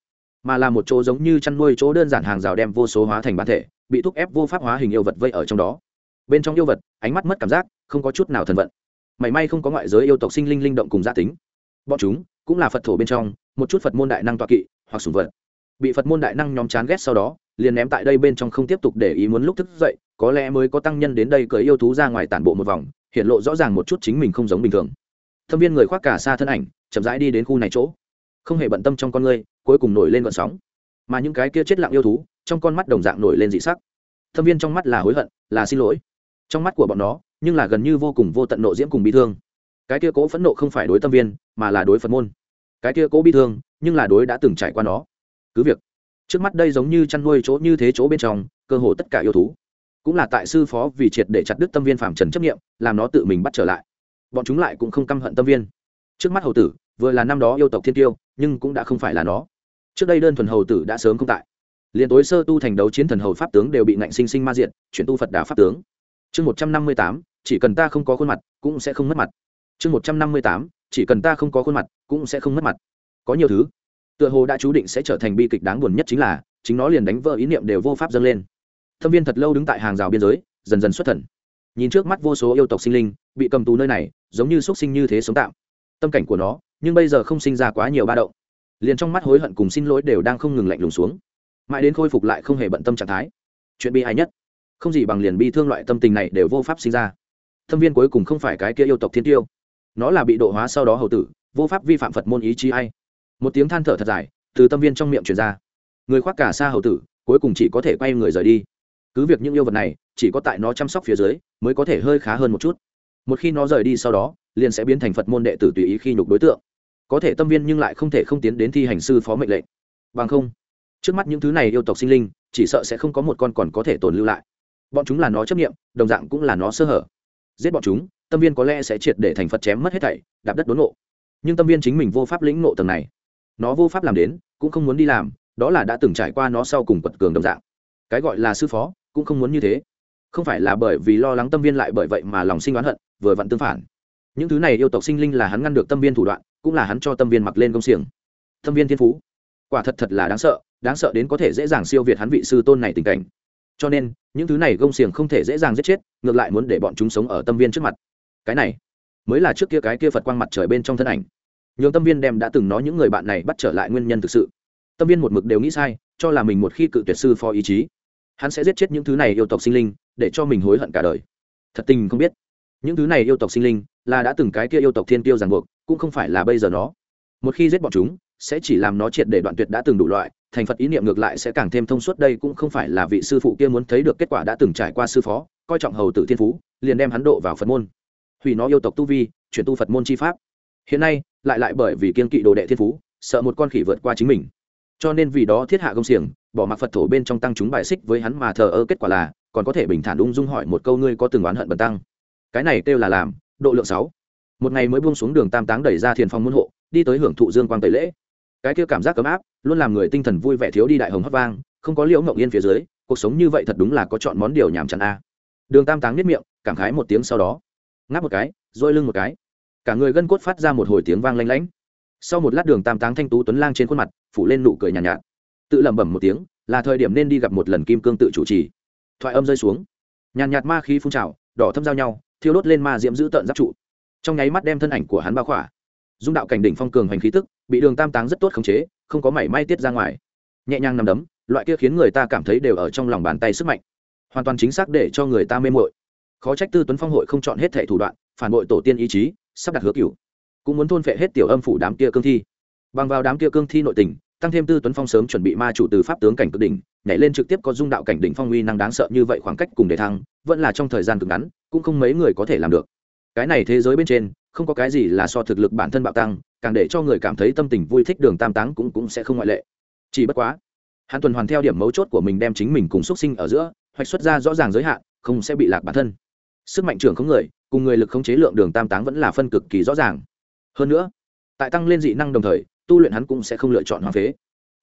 mà là một chỗ giống như chăn nuôi chỗ đơn giản hàng rào đem vô số hóa thành bản thể, bị thúc ép vô pháp hóa hình yêu vật vây ở trong đó. Bên trong yêu vật, ánh mắt mất cảm giác, không có chút nào thần vận. Mảy may không có ngoại giới yêu tộc sinh linh linh động cùng gia tính. Bọn chúng cũng là phật thổ bên trong, một chút phật môn đại năng toạ kỵ, hoặc sùng vật. Bị phật môn đại năng nhóm chán ghét sau đó, liền ném tại đây bên trong không tiếp tục để ý muốn lúc thức dậy, có lẽ mới có tăng nhân đến đây cưới yêu thú ra ngoài tản bộ một vòng, hiện lộ rõ ràng một chút chính mình không giống bình thường thâm viên người khoác cả xa thân ảnh, chậm rãi đi đến khu này chỗ. Không hề bận tâm trong con ngươi, cuối cùng nổi lên vận sóng. Mà những cái kia chết lặng yêu thú, trong con mắt đồng dạng nổi lên dị sắc. Thâm viên trong mắt là hối hận, là xin lỗi. Trong mắt của bọn nó, nhưng là gần như vô cùng vô tận nộ diễm cùng bi thương. Cái kia cố phẫn nộ không phải đối tâm viên, mà là đối phật môn. Cái kia cố bi thương, nhưng là đối đã từng trải qua nó. Cứ việc, trước mắt đây giống như chăn nuôi chỗ như thế chỗ bên trong, cơ hồ tất cả yêu thú. Cũng là tại sư phó vì triệt để chặt đứt tâm viên phạm trần chấp nghiệm làm nó tự mình bắt trở lại bọn chúng lại cũng không căm hận tâm viên. Trước mắt hầu tử, vừa là năm đó yêu tộc thiên tiêu, nhưng cũng đã không phải là nó. Trước đây đơn thuần hầu tử đã sớm không tại. Liền tối sơ tu thành đấu chiến thần hầu pháp tướng đều bị ngạnh sinh sinh ma diện chuyển tu phật đà pháp tướng. Chương một trăm năm mươi tám, chỉ cần ta không có khuôn mặt, cũng sẽ không mất mặt. Chương một trăm năm mươi tám, chỉ cần ta không có khuôn mặt, cũng sẽ không mất mặt. Có nhiều thứ. Tựa hồ đã chú định sẽ trở thành bi kịch đáng buồn nhất chính là, chính nó liền đánh vỡ ý niệm đều vô pháp dâng lên. Thâm viên thật lâu đứng tại hàng rào biên giới, dần dần xuất thần nhìn trước mắt vô số yêu tộc sinh linh, bị cầm tù nơi này, giống như x sinh như thế sống tạm. Tâm cảnh của nó, nhưng bây giờ không sinh ra quá nhiều ba động. Liền trong mắt hối hận cùng xin lỗi đều đang không ngừng lạnh lùng xuống. Mãi đến khôi phục lại không hề bận tâm trạng thái. Chuyện bi hay nhất. Không gì bằng liền bi thương loại tâm tình này đều vô pháp sinh ra. Thâm viên cuối cùng không phải cái kia yêu tộc thiên tiêu. Nó là bị độ hóa sau đó hầu tử, vô pháp vi phạm phật môn ý chí ai. Một tiếng than thở thật dài, từ tâm viên trong miệng truyền ra. Người khoác cả xa hầu tử, cuối cùng chỉ có thể quay người rời đi cứ việc những yêu vật này chỉ có tại nó chăm sóc phía dưới mới có thể hơi khá hơn một chút. Một khi nó rời đi sau đó, liền sẽ biến thành phật môn đệ tử tùy ý khi nhục đối tượng. Có thể tâm viên nhưng lại không thể không tiến đến thi hành sư phó mệnh lệnh. Bằng không, trước mắt những thứ này yêu tộc sinh linh, chỉ sợ sẽ không có một con còn có thể tồn lưu lại. Bọn chúng là nó chấp nghiệm đồng dạng cũng là nó sơ hở. Giết bọn chúng, tâm viên có lẽ sẽ triệt để thành phật chém mất hết thảy, đạp đất đốn ngộ. Nhưng tâm viên chính mình vô pháp lĩnh ngộ tầng này. Nó vô pháp làm đến, cũng không muốn đi làm, đó là đã từng trải qua nó sau cùng quật cường đồng dạng. Cái gọi là sư phó cũng không muốn như thế. Không phải là bởi vì lo lắng tâm viên lại bởi vậy mà lòng sinh oán hận, vừa vặn tương phản. Những thứ này yêu tộc sinh linh là hắn ngăn được tâm viên thủ đoạn, cũng là hắn cho tâm viên mặc lên công xiềng. Tâm viên thiên phú. Quả thật thật là đáng sợ đáng sợ đến có thể dễ dàng siêu việt hắn vị sư tôn này tình cảnh. Cho nên, những thứ này gông xiềng không thể dễ dàng giết chết, ngược lại muốn để bọn chúng sống ở tâm viên trước mặt. Cái này, mới là trước kia cái kia phật quang mặt trời bên trong thân ảnh. Nhường tâm viên đem đã từng nói những người bạn này bắt trở lại nguyên nhân thực sự. Tâm viên một mực đều nghĩ sai, cho là mình một khi cự tuyệt sư phó ý chí hắn sẽ giết chết những thứ này yêu tộc sinh linh, để cho mình hối hận cả đời. Thật tình không biết. Những thứ này yêu tộc sinh linh là đã từng cái kia yêu tộc thiên tiêu ràng buộc, cũng không phải là bây giờ nó. Một khi giết bọn chúng, sẽ chỉ làm nó triệt để đoạn tuyệt đã từng đủ loại, thành phật ý niệm ngược lại sẽ càng thêm thông suốt, đây cũng không phải là vị sư phụ kia muốn thấy được kết quả đã từng trải qua sư phó, coi trọng hầu tử thiên phú, liền đem hắn độ vào phật môn. Hủy nó yêu tộc tu vi, chuyển tu phật môn chi pháp. Hiện nay, lại lại bởi vì kiên kỵ đồ đệ thiên phú, sợ một con khỉ vượt qua chính mình cho nên vì đó thiết hạ công xiềng, bỏ mặc phật thổ bên trong tăng chúng bài xích với hắn mà thờ ơ kết quả là, còn có thể bình thản ung dung hỏi một câu ngươi có từng oán hận bần tăng? Cái này kêu là làm, độ lượng sáu. Một ngày mới buông xuống đường tam táng đẩy ra thiền phong môn hộ, đi tới hưởng thụ dương quang tẩy lễ. Cái kia cảm giác ấm áp, luôn làm người tinh thần vui vẻ thiếu đi đại hồng hót vang, không có liễu ngậu yên phía dưới, cuộc sống như vậy thật đúng là có chọn món điều nhảm chán a. Đường tam táng nhất miệng, cảm khái một tiếng sau đó. Ngáp một cái dôi lưng một cái. Cả người gân cốt phát ra một hồi tiếng vang lanh lảnh sau một lát đường tam táng thanh tú tuấn lang trên khuôn mặt phủ lên nụ cười nhàn nhạt, nhạt. Tự lẩm bẩm một tiếng là thời điểm nên đi gặp một lần kim cương tự chủ trì. Thoại âm rơi xuống. Nhàn nhạt ma khí phun trào đỏ thâm giao nhau thiêu đốt lên ma diễm giữ tợn giáp trụ. Trong nháy mắt đem thân ảnh của hắn bao khỏa. Dung đạo cảnh đỉnh phong cường hành khí tức bị đường tam táng rất tốt khống chế không có mảy may tiết ra ngoài. Nhẹ nhàng nằm đấm loại kia khiến người ta cảm thấy đều ở trong lòng bàn tay sức mạnh. Hoàn toàn chính xác để cho người ta mê mội khó trách tư tuấn phong hội không chọn hết thẻ thủ đoạn phản bội tổ tiên ý chí sắp đặt hứa cửu cũng muốn thôn phệ hết tiểu âm phủ đám kia cương thi. Bằng vào đám kia cương thi nội tình, tăng thêm tư tuấn phong sớm chuẩn bị ma chủ từ pháp tướng cảnh cực đỉnh, nhảy lên trực tiếp có dung đạo cảnh đỉnh phong uy năng đáng sợ như vậy khoảng cách cùng đề thăng, vẫn là trong thời gian cực ngắn, cũng không mấy người có thể làm được. Cái này thế giới bên trên, không có cái gì là so thực lực bản thân bạo tăng, càng để cho người cảm thấy tâm tình vui thích đường tam táng cũng cũng sẽ không ngoại lệ. Chỉ bất quá, hắn tuần hoàn theo điểm mấu chốt của mình đem chính mình cùng xuất sinh ở giữa, hoạch xuất ra rõ ràng giới hạn, không sẽ bị lạc bản thân. Sức mạnh trưởng không người, cùng người lực không chế lượng đường tam táng vẫn là phân cực kỳ rõ ràng hơn nữa, tại tăng lên dị năng đồng thời, tu luyện hắn cũng sẽ không lựa chọn hoang phế.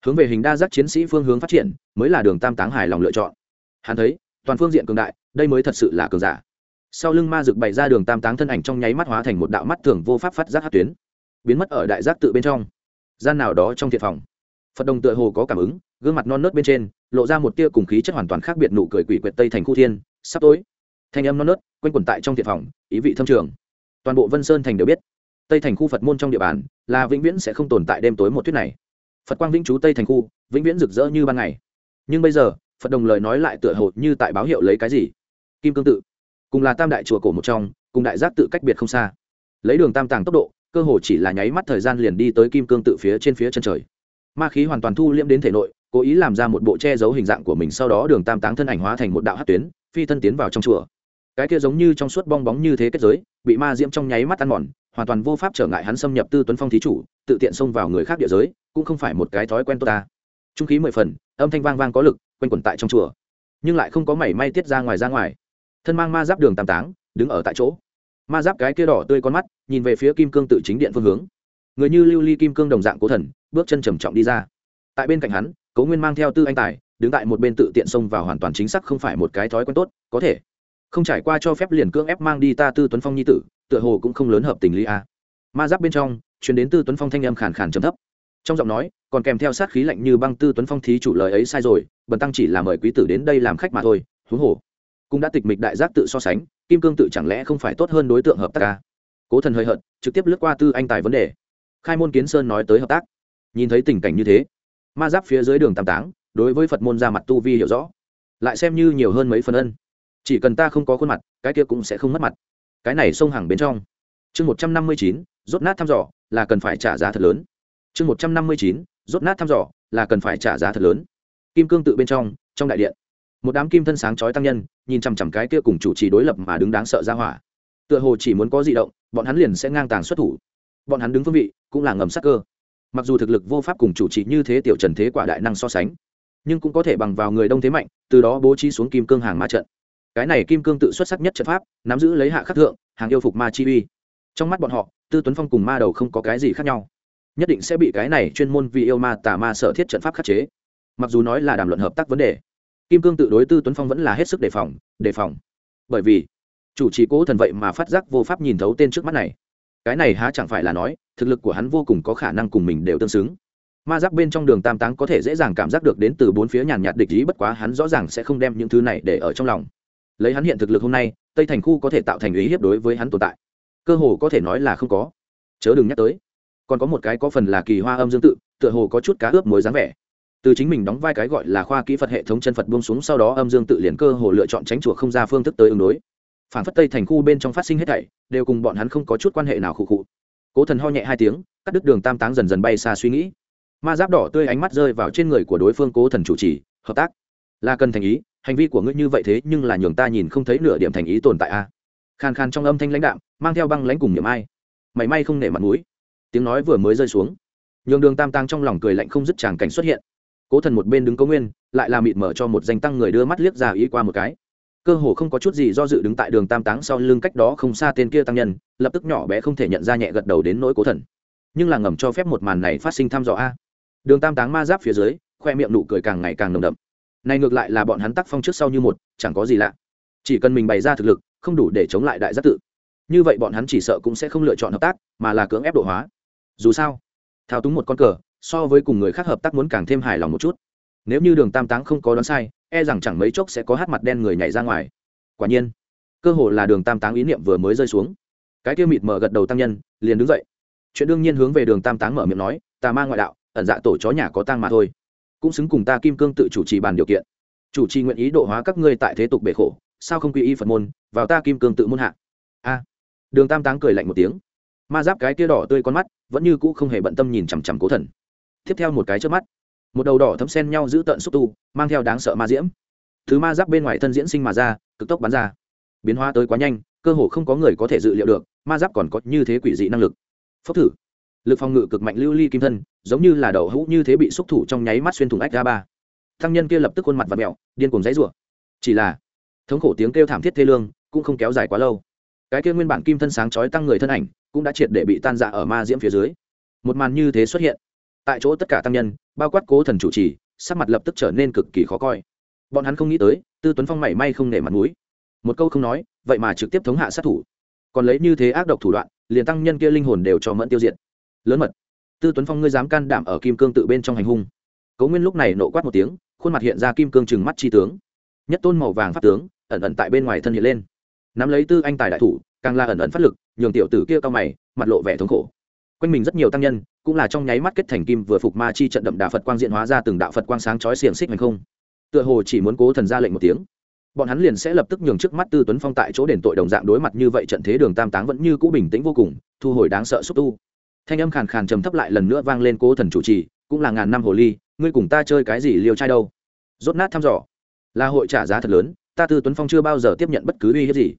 Hướng về hình đa giác chiến sĩ phương hướng phát triển, mới là đường tam táng hài lòng lựa chọn. Hắn thấy, toàn phương diện cường đại, đây mới thật sự là cường giả. Sau lưng ma rực bày ra đường tam táng thân ảnh trong nháy mắt hóa thành một đạo mắt thường vô pháp phát giác hát tuyến, biến mất ở đại giác tự bên trong. Gian nào đó trong thiệt phòng, phật đồng tựa hồ có cảm ứng, gương mặt non nớt bên trên, lộ ra một tia cùng khí chất hoàn toàn khác biệt nụ cười quỷ quyệt tây thành khu thiên. Sắp tối, thanh âm non nớt, quanh quẩn tại trong thiệt phòng, ý vị thâm trường. Toàn bộ vân sơn thành đều biết tây thành khu phật môn trong địa bàn là vĩnh viễn sẽ không tồn tại đêm tối một thuyết này. Phật quang vĩnh chú tây thành khu, vĩnh viễn rực rỡ như ban ngày. Nhưng bây giờ, phật đồng lời nói lại tựa hồ như tại báo hiệu lấy cái gì? Kim cương tự. Cùng là tam đại chùa cổ một trong, cùng đại giác tự cách biệt không xa. Lấy đường tam tàng tốc độ, cơ hồ chỉ là nháy mắt thời gian liền đi tới kim cương tự phía trên phía chân trời. Ma khí hoàn toàn thu liễm đến thể nội, cố ý làm ra một bộ che giấu hình dạng của mình sau đó đường tam táng thân ảnh hóa thành một đạo hát tuyến, phi thân tiến vào trong chùa cái kia giống như trong suốt bong bóng như thế kết giới, bị ma diễm trong nháy mắt ăn mòn, hoàn toàn vô pháp trở ngại hắn xâm nhập tư tuấn phong thí chủ, tự tiện xông vào người khác địa giới, cũng không phải một cái thói quen tốt ta. Trung khí mười phần, âm thanh vang vang có lực, quanh quẩn tại trong chùa, nhưng lại không có mảy may tiết ra ngoài ra ngoài. Thân mang ma giáp đường tam táng, đứng ở tại chỗ. Ma giáp cái kia đỏ tươi con mắt, nhìn về phía kim cương tự chính điện phương hướng. Người như lưu ly kim cương đồng dạng cố thần, bước chân trầm trọng đi ra. Tại bên cạnh hắn, cố nguyên mang theo tư anh tài, đứng tại một bên tự tiện xông vào hoàn toàn chính xác không phải một cái thói quen tốt, có thể không trải qua cho phép liền cưỡng ép mang đi ta tư tuấn phong nhi tử, tựa hồ cũng không lớn hợp tình lý a. Ma giáp bên trong chuyển đến tư tuấn phong thanh âm khàn khàn trầm thấp. Trong giọng nói, còn kèm theo sát khí lạnh như băng tư tuấn phong thí chủ lời ấy sai rồi, bần tăng chỉ là mời quý tử đến đây làm khách mà thôi, huống hồ, cũng đã tịch mịch đại giác tự so sánh, kim cương tự chẳng lẽ không phải tốt hơn đối tượng hợp tác ca cố thần hơi hận, trực tiếp lướt qua tư anh tài vấn đề. Khai môn kiến sơn nói tới hợp tác. Nhìn thấy tình cảnh như thế, ma giáp phía dưới đường tam táng, đối với phật môn ra mặt tu vi hiểu rõ, lại xem như nhiều hơn mấy phần ân chỉ cần ta không có khuôn mặt, cái kia cũng sẽ không mất mặt. Cái này xông hàng bên trong. Chương một trăm năm mươi chín, rốt nát thăm dò, là cần phải trả giá thật lớn. Chương một trăm năm mươi chín, rốt nát thăm dò, là cần phải trả giá thật lớn. Kim cương tự bên trong trong đại điện. Một đám kim thân sáng chói tăng nhân, nhìn chằm chằm cái kia cùng chủ trì đối lập mà đứng đáng sợ ra hỏa. Tựa hồ chỉ muốn có di động, bọn hắn liền sẽ ngang tàng xuất thủ. Bọn hắn đứng phương vị, cũng là ngầm sắc cơ. Mặc dù thực lực vô pháp cùng chủ trì như thế tiểu trần thế quả đại năng so sánh, nhưng cũng có thể bằng vào người đông thế mạnh, từ đó bố trí xuống kim cương hàng ma trận cái này kim cương tự xuất sắc nhất trận pháp, nắm giữ lấy hạ khắc thượng, hàng yêu phục ma chi uy. Trong mắt bọn họ, tư tuấn phong cùng ma đầu không có cái gì khác nhau. Nhất định sẽ bị cái này chuyên môn vì yêu ma tà ma sở thiết trận pháp khắc chế. Mặc dù nói là đàm luận hợp tác vấn đề, kim cương tự đối tư tuấn phong vẫn là hết sức đề phòng đề phòng. Bởi vì, chủ trì cố thần vậy mà phát giác vô pháp nhìn thấu tên trước mắt này. Cái này há chẳng phải là nói, thực lực của hắn vô cùng có khả năng cùng mình đều tương xứng. Ma giác bên trong đường tam táng có thể dễ dàng cảm giác được đến từ bốn phía nhàn nhạt địch ý, bất quá hắn rõ ràng sẽ không đem những thứ này để ở trong lòng lấy hắn hiện thực lực hôm nay, tây thành khu có thể tạo thành ý hiếp đối với hắn tồn tại. Cơ hồ có thể nói là không có. Chớ đừng nhắc tới. Còn có một cái có phần là kỳ hoa âm dương tự, tựa hồ có chút cá ướp mối dáng vẻ. Từ chính mình đóng vai cái gọi là khoa kỹ phật hệ thống chân phật buông xuống sau đó âm dương tự liền cơ hồ lựa chọn tránh chùa không ra phương thức tới ứng đối. Phản phất tây thành khu bên trong phát sinh hết thảy, đều cùng bọn hắn không có chút quan hệ nào khụ khụ. Cố thần ho nhẹ hai tiếng, cắt đứt đường tam táng dần dần bay xa suy nghĩ. Ma giáp đỏ tươi ánh mắt rơi vào trên người của đối phương cố thần chủ trì, hợp tác. Là cần thành ý hành vi của ngươi như vậy thế nhưng là nhường ta nhìn không thấy nửa điểm thành ý tồn tại a à? khàn khàn trong âm thanh lãnh đạm, mang theo băng lãnh cùng niệm ai. Mảy may không nể mặt mũi. Tiếng nói vừa mới rơi xuống. Nhường đường tam tăng trong lòng cười lạnh không dứt tràng cảnh xuất hiện. Cố thần một bên đứng cố nguyên, lại là mịt mở cho một danh tăng người đưa mắt liếc ra ý qua một cái. Cơ hồ không có chút gì do dự đứng tại đường tam táng sau lưng cách đó không xa tên kia tăng nhân, lập tức nhỏ bé không thể nhận ra nhẹ gật đầu đến nỗi cố thần. Nhưng là ngầm cho phép một màn này phát sinh thăm dò a. Đường tam táng ma giáp phía dưới, khoe miệng nụ cười càng ngày càng nồng đậm này ngược lại là bọn hắn tác phong trước sau như một, chẳng có gì lạ. Chỉ cần mình bày ra thực lực, không đủ để chống lại đại giác tự. Như vậy bọn hắn chỉ sợ cũng sẽ không lựa chọn hợp tác, mà là cưỡng ép độ hóa. Dù sao, thao túng một con cờ, so với cùng người khác hợp tác muốn càng thêm hài lòng một chút. Nếu như đường tam táng không có đoán sai e rằng chẳng mấy chốc sẽ có hát mặt đen người nhảy ra ngoài. Quả nhiên, cơ hội là đường tam táng ý niệm vừa mới rơi xuống. Cái kia mịt mờ gật đầu tăng nhân, liền đứng dậy. Chuyện đương nhiên hướng về đường tam táng mở miệng nói ta mang ngoại đạo, ẩn dạ tổ chó nhà có tang mà thôi cũng xứng cùng ta kim cương tự chủ trì bàn điều kiện. Chủ trì nguyện ý độ hóa các ngươi tại thế tục bể khổ, sao không quy y phật môn, vào ta kim cương tự môn hạ? A. Đường tam táng cười lạnh một tiếng. Ma giáp cái tia đỏ tươi con mắt, vẫn như cũ không hề bận tâm nhìn chằm chằm cố thần. Tiếp theo một cái trước mắt, một đầu đỏ thấm sen nhau giữ tận xúc tu, mang theo đáng sợ ma diễm. Thứ ma giáp bên ngoài thân diễn sinh mà ra, cực tốc bắn ra. Biến hóa tới quá nhanh, cơ hồ không có người có thể dự liệu được, ma giáp còn có như thế quỷ dị năng lực. Phốc thử lực phòng ngự cực mạnh lưu ly kim thân, giống như là đầu hũ như thế bị xúc thủ trong nháy mắt xuyên thủng ách ra ba. Thăng nhân kia lập tức khuôn mặt và mẹo, điên cùng dãy rủa. Chỉ là, thống khổ tiếng kêu thảm thiết thê lương cũng không kéo dài quá lâu. Cái kia nguyên bản kim thân sáng chói tăng người thân ảnh cũng đã triệt để bị tan dạ ở ma diễm phía dưới. Một màn như thế xuất hiện, tại chỗ tất cả tăng nhân, bao quát cố thần chủ trì, sắc mặt lập tức trở nên cực kỳ khó coi. Bọn hắn không nghĩ tới, tư tuấn phong mảy may không nể mặt mũi. Một câu không nói, vậy mà trực tiếp thống hạ sát thủ. Còn lấy như thế ác độc thủ đoạn, liền tăng nhân kia linh hồn đều cho mẫn tiêu diệt lớn mật. Tư tuấn phong, ngươi dám can đảm ở kim cương tự bên trong hành hung. Cố nguyên lúc này nộ quát một tiếng, khuôn mặt hiện ra kim cương chừng mắt chi tướng. Nhất tôn màu vàng phát tướng, ẩn ẩn tại bên ngoài thân hiện lên. Nắm lấy tư anh tài đại thủ, càng là ẩn ẩn phát lực, nhường tiểu tử kia cao mày, mặt lộ vẻ thống khổ. Quanh mình rất nhiều tăng nhân, cũng là trong nháy mắt kết thành kim vừa phục ma chi trận đậm đà phật quang diện hóa ra từng đạo phật quang sáng chói xiềng xích hành không. Tựa hồ chỉ muốn cố thần ra lệnh một tiếng. Bọn hắn liền sẽ lập tức nhường trước mắt tư tuấn phong tại chỗ đền tội đồng dạng đối mặt như vậy trận thế đường tam táng vẫn như cũ bình tĩnh vô cùng, thu hồi đáng sợ xúc tu thanh âm khàn khàn trầm thấp lại lần nữa vang lên cố thần chủ trì, cũng là ngàn năm hồ ly, ngươi cùng ta chơi cái gì liều trai đâu? Rốt nát thăm dò. Là hội trả giá thật lớn, ta tư tuấn phong chưa bao giờ tiếp nhận bất cứ uy hiếp gì.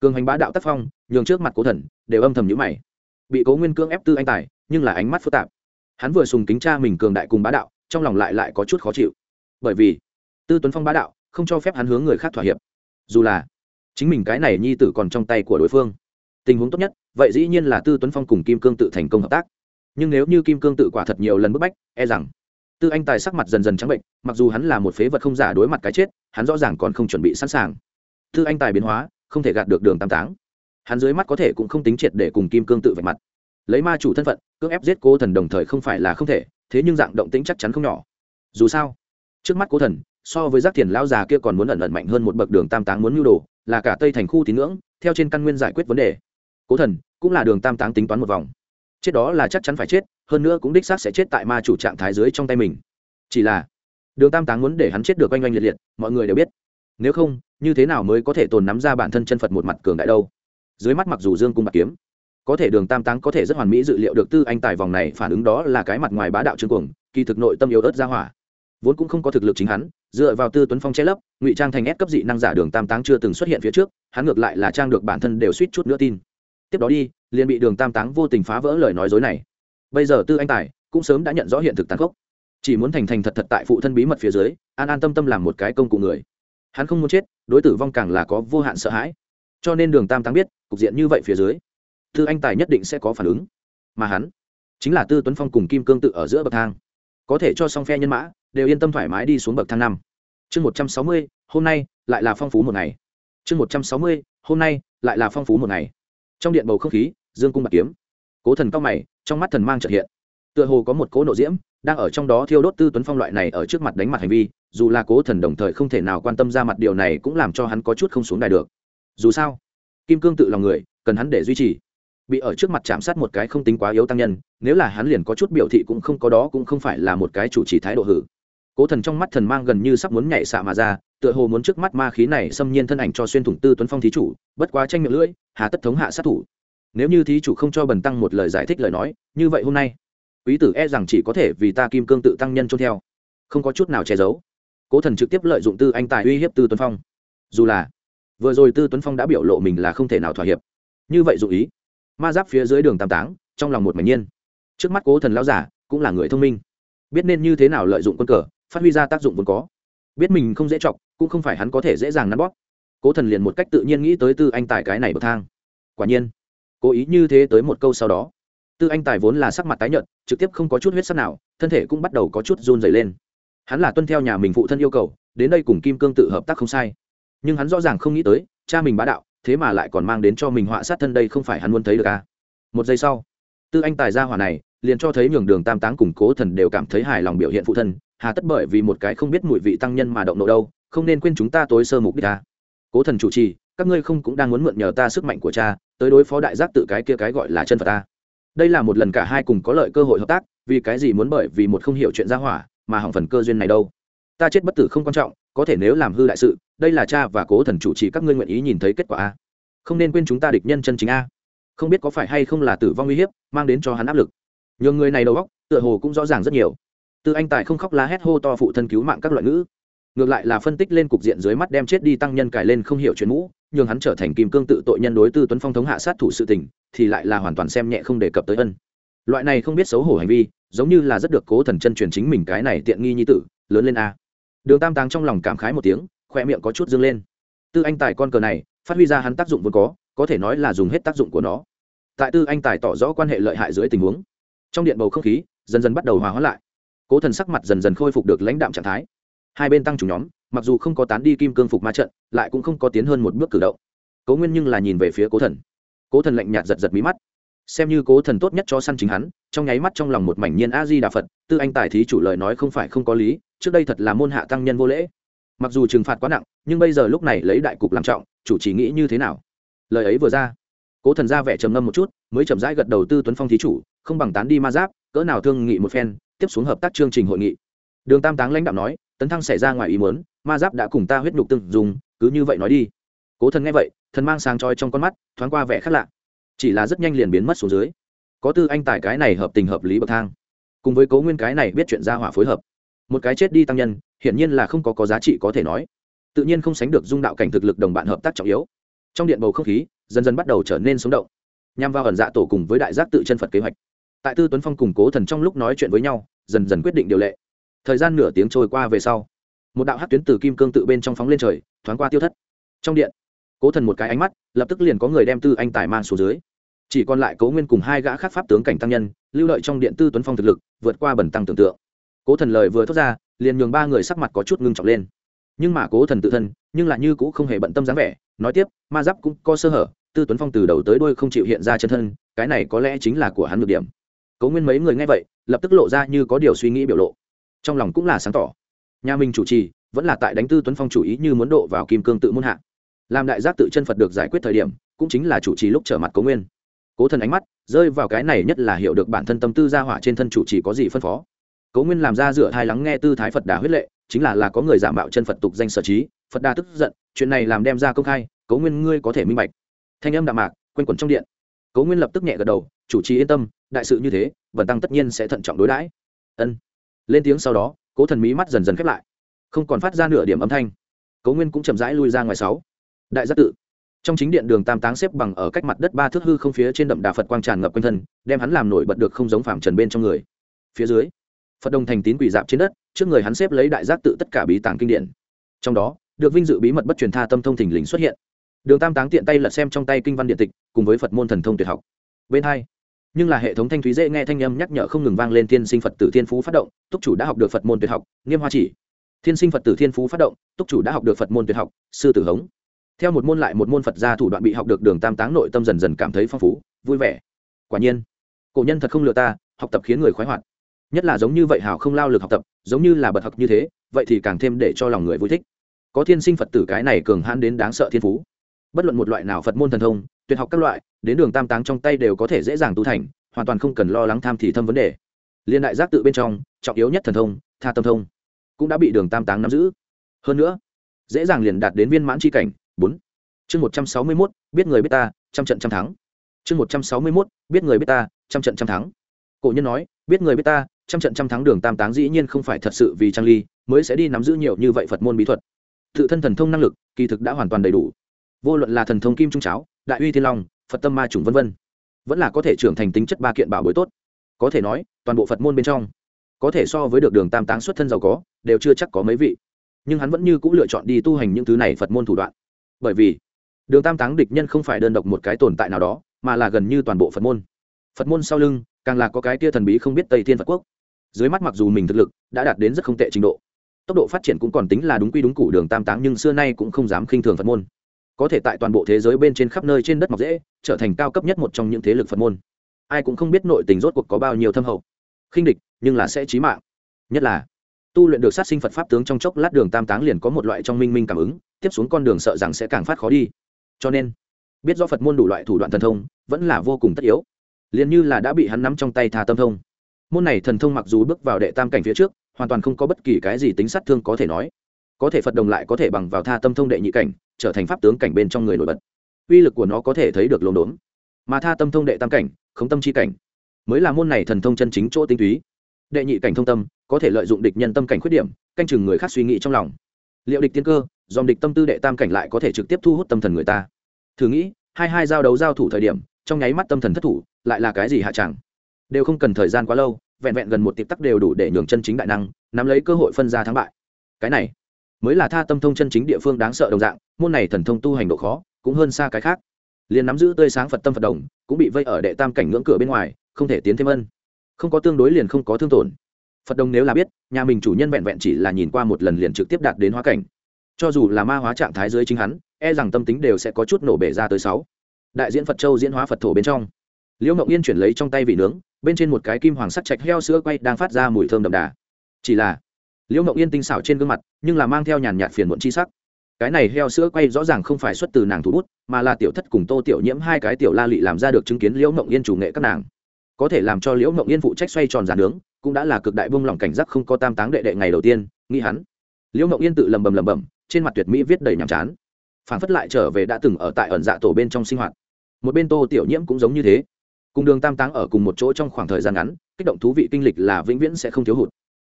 Cường hành bá đạo tác phong, nhường trước mặt cố thần, đều âm thầm nhữ mày. Bị cố nguyên cưỡng ép tư anh tài, nhưng là ánh mắt phức tạp. Hắn vừa sùng kính cha mình cường đại cùng bá đạo, trong lòng lại lại có chút khó chịu. Bởi vì, tư tuấn phong bá đạo, không cho phép hắn hướng người khác thỏa hiệp. Dù là, chính mình cái này nhi tử còn trong tay của đối phương. Tình huống tốt nhất vậy dĩ nhiên là tư tuấn phong cùng kim cương tự thành công hợp tác nhưng nếu như kim cương tự quả thật nhiều lần bức bách e rằng tư anh tài sắc mặt dần dần trắng bệnh mặc dù hắn là một phế vật không giả đối mặt cái chết hắn rõ ràng còn không chuẩn bị sẵn sàng tư anh tài biến hóa không thể gạt được đường tam táng hắn dưới mắt có thể cũng không tính triệt để cùng kim cương tự vạch mặt lấy ma chủ thân phận cưỡng ép giết cố thần đồng thời không phải là không thể thế nhưng dạng động tính chắc chắn không nhỏ dù sao trước mắt cố thần so với giác thiền lão già kia còn muốn ẩn ẩn mạnh hơn một bậc đường tam táng muốn mưu đồ là cả tây thành khu tín ngưỡng theo trên căn nguyên giải quyết vấn đề cố thần, cũng là đường tam táng tính toán một vòng. Chết đó là chắc chắn phải chết, hơn nữa cũng đích xác sẽ chết tại ma chủ trạng thái dưới trong tay mình. Chỉ là, đường tam táng muốn để hắn chết được oanh oanh liệt liệt, mọi người đều biết. Nếu không, như thế nào mới có thể tồn nắm ra bản thân chân phật một mặt cường đại đâu? Dưới mắt mặc dù dương cung bạc kiếm, có thể đường tam táng có thể rất hoàn mỹ dự liệu được tư anh tài vòng này phản ứng đó là cái mặt ngoài bá đạo trương cuồng, kỳ thực nội tâm yếu ớt ra hỏa. Vốn cũng không có thực lực chính hắn, dựa vào tư tuấn phong che lấp, ngụy trang thành ép cấp dị năng giả đường tam táng chưa từng xuất hiện phía trước, hắn ngược lại là trang được bản thân đều suýt chút nữa tin tiếp đó đi, liền bị đường tam táng vô tình phá vỡ lời nói dối này. Bây giờ tư anh tài cũng sớm đã nhận rõ hiện thực tàn khốc. Chỉ muốn thành thành thật thật tại phụ thân bí mật phía dưới, an an tâm tâm làm một cái công cụ người. Hắn không muốn chết, đối tử vong càng là có vô hạn sợ hãi. Cho nên đường tam táng biết, cục diện như vậy phía dưới, tư anh tài nhất định sẽ có phản ứng. Mà hắn chính là tư tuấn phong cùng kim cương tự ở giữa bậc thang. Có thể cho song phe nhân mã đều yên tâm thoải mái đi xuống bậc thang năm. Chương một trăm sáu mươi, hôm nay lại là phong phú một ngày. Chương một trăm sáu mươi, hôm nay lại là phong phú một ngày trong điện bầu không khí, dương cung bạc kiếm. Cố thần cao mày, trong mắt thần mang trợ hiện. Tựa hồ có một cố nộ diễm, đang ở trong đó thiêu đốt tư tuấn phong loại này ở trước mặt đánh mặt hành vi, dù là cố thần đồng thời không thể nào quan tâm ra mặt điều này cũng làm cho hắn có chút không xuống đài được. Dù sao, kim cương tự lòng người, cần hắn để duy trì. Bị ở trước mặt chạm sát một cái không tính quá yếu tăng nhân, nếu là hắn liền có chút biểu thị cũng không có đó cũng không phải là một cái chủ trì thái độ hử. Cố thần trong mắt thần mang gần như sắp muốn nhảy xạ mà ra tựa hồ muốn trước mắt ma khí này xâm nhiên thân ảnh cho xuyên thủng tư tuấn phong thí chủ, bất quá tranh miệng lưỡi, hà tất thống hạ sát thủ. Nếu như thí chủ không cho bần tăng một lời giải thích lời nói, như vậy hôm nay, quý tử e rằng chỉ có thể vì ta kim cương tự tăng nhân trôn theo. Không có chút nào che giấu. Cố thần trực tiếp lợi dụng tư anh tài uy hiếp tư tuấn phong. Dù là, vừa rồi tư tuấn phong đã biểu lộ mình là không thể nào thỏa hiệp. Như vậy dụ ý, ma giáp phía dưới đường tam táng, trong lòng một mảnh nhiên. Trước mắt cố thần lao giả cũng là người thông minh. Biết nên như thế nào lợi dụng quân cờ, phát huy ra tác dụng vốn có biết mình không dễ chọc, cũng không phải hắn có thể dễ dàng nắn bóp. Cố thần liền một cách tự nhiên nghĩ tới tư anh tài cái này bậc thang. Quả nhiên, cố ý như thế tới một câu sau đó, tư anh tài vốn là sắc mặt tái nhợt, trực tiếp không có chút huyết sắc nào, thân thể cũng bắt đầu có chút run dày lên. Hắn là tuân theo nhà mình phụ thân yêu cầu, đến đây cùng kim cương tự hợp tác không sai. Nhưng hắn rõ ràng không nghĩ tới, cha mình bá đạo, thế mà lại còn mang đến cho mình họa sát thân đây không phải hắn muốn thấy được à. một giây sau, tư anh tài ra hỏa này, liền cho thấy nhường đường tam táng cùng cố thần đều cảm thấy hài lòng biểu hiện phụ thân hà tất bởi vì một cái không biết mùi vị tăng nhân mà động nộ đâu, không nên quên chúng ta tối sơ mục đích ta. Cố thần chủ trì, các ngươi không cũng đang muốn mượn nhờ ta sức mạnh của cha, tới đối phó đại giác tự cái kia cái gọi là chân phật ta. Đây là một lần cả hai cùng có lợi cơ hội hợp tác, vì cái gì muốn bởi vì một không hiểu chuyện gia hỏa mà hỏng phần cơ duyên này đâu. Ta chết bất tử không quan trọng, có thể nếu làm hư đại sự, đây là cha và cố thần chủ trì các ngươi nguyện ý nhìn thấy kết quả a. Không nên quên chúng ta địch nhân chân chính a. Không biết có phải hay không là tử vong uy hiếp, mang đến cho hắn áp lực. Nhường người này đầu góc tựa hồ cũng rõ ràng rất nhiều từ anh tài không khóc lá hét hô to phụ thân cứu mạng các loại ngữ. Ngược lại là phân tích lên cục diện dưới mắt đem chết đi tăng nhân cải lên không hiểu chuyện mũ, nhường hắn trở thành kim cương tự tội nhân đối tư tuấn phong thống hạ sát thủ sự tình, thì lại là hoàn toàn xem nhẹ không đề cập tới ân. Loại này không biết xấu hổ hành vi, giống như là rất được cố thần chân truyền chính mình cái này tiện nghi nhi tử, lớn lên a. Đường tam tàng trong lòng cảm khái một tiếng, khoe miệng có chút dâng lên. Tư anh tài con cờ này, phát huy ra hắn tác dụng vốn có có thể nói là dùng hết tác dụng của nó. Tại tư anh tài tỏ rõ quan hệ lợi hại dưới tình huống, trong điện bầu không khí, dần dần bắt đầu hòa hóa lại cố thần sắc mặt dần dần khôi phục được lãnh đạm trạng thái. Hai bên tăng chủ nhóm, mặc dù không có tán đi kim cương phục ma trận, lại cũng không có tiến hơn một bước cử động. Cố nguyên nhưng là nhìn về phía cố thần. Cố thần lạnh nhạt giật giật mí mắt. Xem như cố thần tốt nhất cho săn chính hắn, trong nháy mắt trong lòng một mảnh nhiên a di đà phật, tư anh tài thí chủ lời nói không phải không có lý, trước đây thật là môn hạ tăng nhân vô lễ. Mặc dù trừng phạt quá nặng, nhưng bây giờ lúc này lấy đại cục làm trọng, chủ chỉ nghĩ như thế nào? Lời ấy vừa ra, cố thần ra vẻ trầm ngâm một chút, mới chậm rãi gật đầu tư tuấn phong thí chủ, không bằng tán đi ma giáp, cỡ nào thương nghị một phen tiếp xuống hợp tác chương trình hội nghị. Đường tam táng lãnh đạo nói tấn thăng xảy ra ngoài ý muốn ma giáp đã cùng ta huyết nhục tương, dùng cứ như vậy nói đi. Cố thần nghe vậy thần mang sáng trói trong con mắt thoáng qua vẻ khác lạ. Chỉ là rất nhanh liền biến mất xuống dưới. Có tư anh tài cái này hợp tình hợp lý bậc thang. Cùng với cố nguyên cái này biết chuyện gia hỏa phối hợp. Một cái chết đi tăng nhân hiển nhiên là không có có giá trị có thể nói. Tự nhiên không sánh được dung đạo cảnh thực lực đồng bạn hợp tác trọng yếu. Trong điện bầu không khí dần dần bắt đầu trở nên sống động. Nhằm vào ẩn dạ tổ cùng với đại giác tự chân phật kế hoạch tại tư tuấn phong củng cố thần trong lúc nói chuyện với nhau, dần dần quyết định điều lệ. Thời gian nửa tiếng trôi qua về sau, một đạo hát tuyến từ kim cương tự bên trong phóng lên trời, thoáng qua tiêu thất. Trong điện, cố thần một cái ánh mắt, lập tức liền có người đem tư anh tài mang xuống dưới. Chỉ còn lại cố nguyên cùng hai gã khác pháp tướng cảnh tăng nhân, lưu lợi trong điện tư tuấn phong thực lực, vượt qua bẩn tăng tưởng tượng. Cố thần lời vừa thốt ra, liền nhường ba người sắc mặt có chút ngưng trọng lên. Nhưng mà cố thần tự thân, nhưng lại như cũng không hề bận tâm dáng vẻ, nói tiếp, ma giáp cũng có sơ hở, tư tuấn phong từ đầu tới đuôi không chịu hiện ra chân thân, cái này có lẽ chính là của hắn được điểm cố nguyên mấy người nghe vậy, lập tức lộ ra như có điều suy nghĩ biểu lộ. Trong lòng cũng là sáng tỏ. Nhà mình chủ trì, vẫn là tại đánh tư tuấn phong chủ ý như muốn độ vào kim cương tự muôn hạ. Làm đại giác tự chân phật được giải quyết thời điểm, cũng chính là chủ trì lúc trở mặt cố nguyên. Cố thần ánh mắt, rơi vào cái này nhất là hiểu được bản thân tâm tư gia hỏa trên thân chủ trì có gì phân phó. Cố nguyên làm ra dựa thai lắng nghe tư thái phật đà huyết lệ, chính là là có người giả mạo chân phật tục danh sở trí, phật đà tức giận, chuyện này làm đem ra công khai, cố nguyên ngươi có thể minh bạch. Thanh âm đạm mạc q u a n quẩn trong điện. Cố nguyên lập tức nhẹ gật đầu chủ trì yên tâm, đại sự như thế vần tăng tất nhiên sẽ thận trọng đối đãi. Ân. Lên tiếng sau đó, cố thần mí mắt dần dần khép lại. Không còn phát ra nửa điểm âm thanh. Cố nguyên cũng chậm rãi lui ra ngoài sáu. Đại giác tự. Trong chính điện đường tam táng xếp bằng ở cách mặt đất ba thước hư không phía trên đậm đà phật quang tràn ngập quanh thân, đem hắn làm nổi bật được không giống phàm trần bên trong người. Phía dưới, phật đồng thành tín quỷ dạp trên đất, trước người hắn xếp lấy đại giác tự tất cả bí tàng kinh điển. Trong đó, được vinh dự bí mật bất truyền tha tâm thông thình lình xuất hiện. Đường tam táng tiện tay lật xem trong tay kinh văn điện tịch, cùng với phật môn thần thông tuyệt học. Bên hai nhưng là hệ thống thanh thúy dễ nghe thanh âm nhắc nhở không ngừng vang lên thiên sinh phật tử thiên phú phát động, túc chủ đã học được phật môn tuyệt học, nghiêm hoa chỉ. Thiên sinh phật tử thiên phú phát động, túc chủ đã học được phật môn tuyệt học, sư tử hống. Theo một môn lại một môn phật gia thủ đoạn bị học được đường tam táng nội tâm dần dần cảm thấy phong phú, vui vẻ. Quả nhiên, cổ nhân thật không lừa ta, học tập khiến người khoái hoạt. Nhất là giống như vậy hào không lao lực học tập, giống như là bật học như thế, vậy thì càng thêm để cho lòng người vui thích. Có thiên sinh phật tử cái này cường hãn đến đáng sợ thiên phú bất luận một loại nào phật môn thần thông, tuyệt học các loại, đến đường tam táng trong tay đều có thể dễ dàng tu thành, hoàn toàn không cần lo lắng tham thì thâm vấn đề. Liên đại giác tự bên trong, trọng yếu nhất thần thông, tha tâm thông, cũng đã bị đường tam táng nắm giữ. Hơn nữa, dễ dàng liền đạt đến viên mãn tri cảnh. Bốn. Chương một trăm sáu mươi mốt, biết người biết ta, trăm trận trăm thắng. Chương một trăm sáu mươi mốt, biết người biết ta, trăm trận trăm thắng. Cổ nhân nói, biết người biết ta, trăm trận trăm thắng đường tam táng dĩ nhiên không phải thật sự vì trang ly, mới sẽ đi nắm giữ nhiều như vậy phật môn bí thuật. Tự thân thần thông năng lực, kỳ thực đã hoàn toàn đầy đủ vô luận là thần thông kim trung cháo, đại uy thiên long, phật tâm ma chủng v v vẫn là có thể trưởng thành tính chất ba kiện bảo bối tốt. Có thể nói, toàn bộ phật môn bên trong, có thể so với được đường tam táng xuất thân giàu có, đều chưa chắc có mấy vị. Nhưng hắn vẫn như c ũ lựa chọn đi tu hành những thứ này phật môn thủ đoạn. Bởi vì, đường tam táng địch nhân không phải đơn độc một cái tồn tại nào đó, mà là gần như toàn bộ phật môn. Phật môn sau lưng, càng là có cái tia thần bí không biết tây thiên phật quốc. Dưới mắt mặc dù mình thực lực đã đạt đến rất không tệ trình độ, tốc độ phát triển cũng còn tính là đúng quy đúng củ đường tam táng, nhưng xưa nay cũng không dám khinh thường phật môn có thể tại toàn bộ thế giới bên trên khắp nơi trên đất mọc dễ, trở thành cao cấp nhất một trong những thế lực phật môn. Ai cũng không biết nội tình rốt cuộc có bao nhiêu thâm hậu. Khinh địch, nhưng là sẽ chí mạng. Nhất là, tu luyện được sát sinh phật pháp tướng trong chốc lát đường tam táng liền có một loại trong minh minh cảm ứng, tiếp xuống con đường sợ rằng sẽ càng phát khó đi. Cho nên, biết do phật môn đủ loại thủ đoạn thần thông, vẫn là vô cùng tất yếu. Liền như là đã bị hắn nắm trong tay thà tâm thông. Môn này thần thông mặc dù bước vào đệ tam cảnh phía trước, hoàn toàn không có bất kỳ cái gì tính sát thương có thể nói. Có thể phật đồng lại có thể bằng vào tha tâm thông đệ nhị cảnh trở thành pháp tướng cảnh bên trong người nổi bật. Uy lực của nó có thể thấy được lồn đốn. Mà tha tâm thông đệ tam cảnh không tâm chi cảnh, mới là môn này thần thông chân chính chỗ tinh túy. Đệ nhị cảnh thông tâm, có thể lợi dụng địch nhân tâm cảnh khuyết điểm, canh chừng người khác suy nghĩ trong lòng. Liệu địch tiên cơ, dòm địch tâm tư đệ tam cảnh lại có thể trực tiếp thu hút tâm thần người ta. Thử nghĩ, hai hai giao đấu giao thủ thời điểm, trong nháy mắt tâm thần thất thủ, lại là cái gì hạ chẳng? Đều không cần thời gian quá lâu, vẹn vẹn gần một tiệp tắc đều đủ để nhường chân chính đại năng, nắm lấy cơ hội phân ra thắng bại. Cái này mới là tha tâm thông chân chính địa phương đáng sợ đồng dạng, môn này thần thông tu hành độ khó, cũng hơn xa cái khác. Liền nắm giữ tươi sáng phật tâm phật đồng, cũng bị vây ở đệ tam cảnh ngưỡng cửa bên ngoài, không thể tiến thêm ân. Không có tương đối liền không có thương tổn. Phật đồng nếu là biết, nhà mình chủ nhân vẹn vẹn chỉ là nhìn qua một lần liền trực tiếp đạt đến hóa cảnh. Cho dù là ma hóa trạng thái dưới chính hắn e rằng tâm tính đều sẽ có chút nổ bể ra tới sáu. Đại diễn phật châu diễn hóa phật thổ bên trong. Liễu mộng yên chuyển lấy trong tay vị nướng, bên trên một cái kim hoàng sắt chạch heo sữa quay đang phát ra mùi thơm đậm đà. Chỉ là liễu mộng yên tinh xảo trên gương mặt, nhưng là mang theo nhàn nhạt phiền muộn chi sắc. Cái này heo sữa quay rõ ràng không phải xuất từ nàng thủ bút, mà là tiểu thất cùng tô tiểu nhiễm hai cái tiểu la lị làm ra được chứng kiến liễu mộng yên chủ nghệ các nàng. Có thể làm cho liễu mộng yên phụ trách xoay tròn giàn nướng, cũng đã là cực đại bông lỏng cảnh giác không có tam táng đệ đệ ngày đầu tiên, nghĩ hắn. Liễu mộng yên tự lầm bầm lầm bầm trên mặt tuyệt mỹ viết đầy nhàm chán. Phản phất lại trở về đã từng ở tại ẩn dạ tổ bên trong sinh hoạt. Một bên tô tiểu nhiễm cũng giống như thế. Cùng đường tam táng ở cùng một chỗ trong khoảng thời gian ngắn, kích động thú vị kinh lịch là vĩnh viễn sẽ không thiếu hụt.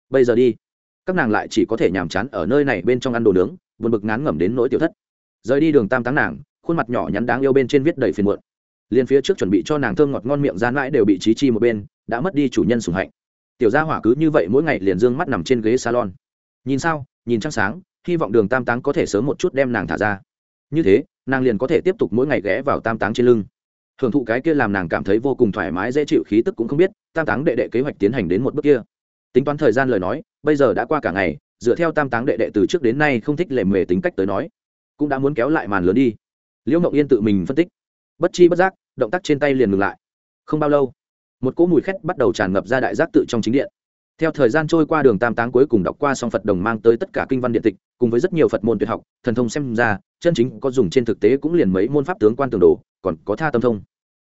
Bây giờ đi các nàng lại chỉ có thể nhàm chán ở nơi này bên trong ăn đồ nướng vượt bực ngán ngẩm đến nỗi tiểu thất. Rời đi đường tam táng nàng, khuôn mặt nhỏ nhắn đáng yêu bên trên viết đầy phiền muộn. Liền phía trước chuẩn bị cho nàng thơm ngọt ngon miệng gian mãi đều bị trí chi một bên, đã mất đi chủ nhân sùng hạnh. Tiểu gia hỏa cứ như vậy mỗi ngày liền dương mắt nằm trên ghế salon. Nhìn sao, nhìn trăng sáng, hy vọng đường tam táng có thể sớm một chút đem nàng thả ra. Như thế, nàng liền có thể tiếp tục mỗi ngày ghé vào tam táng trên lưng. Hưởng thụ cái kia làm nàng cảm thấy vô cùng thoải mái dễ chịu khí tức cũng không biết, tam táng đệ đệ kế hoạch tiến hành đến một bước kia tính toán thời gian lời nói, bây giờ đã qua cả ngày, dựa theo tam táng đệ đệ từ trước đến nay không thích lề mề tính cách tới nói, cũng đã muốn kéo lại màn lớn đi. Liễu mộng yên tự mình phân tích. Bất chi bất giác, động tác trên tay liền ngừng lại. Không bao lâu, một cỗ mùi khét bắt đầu tràn ngập ra đại giác tự trong chính điện. Theo thời gian trôi qua đường tam táng cuối cùng đọc qua xong phật đồng mang tới tất cả kinh văn điện tịch, cùng với rất nhiều phật môn tuyệt học, thần thông xem ra, chân chính có dùng trên thực tế cũng liền mấy môn pháp tướng quan tưởng đồ, còn có tha tâm thông.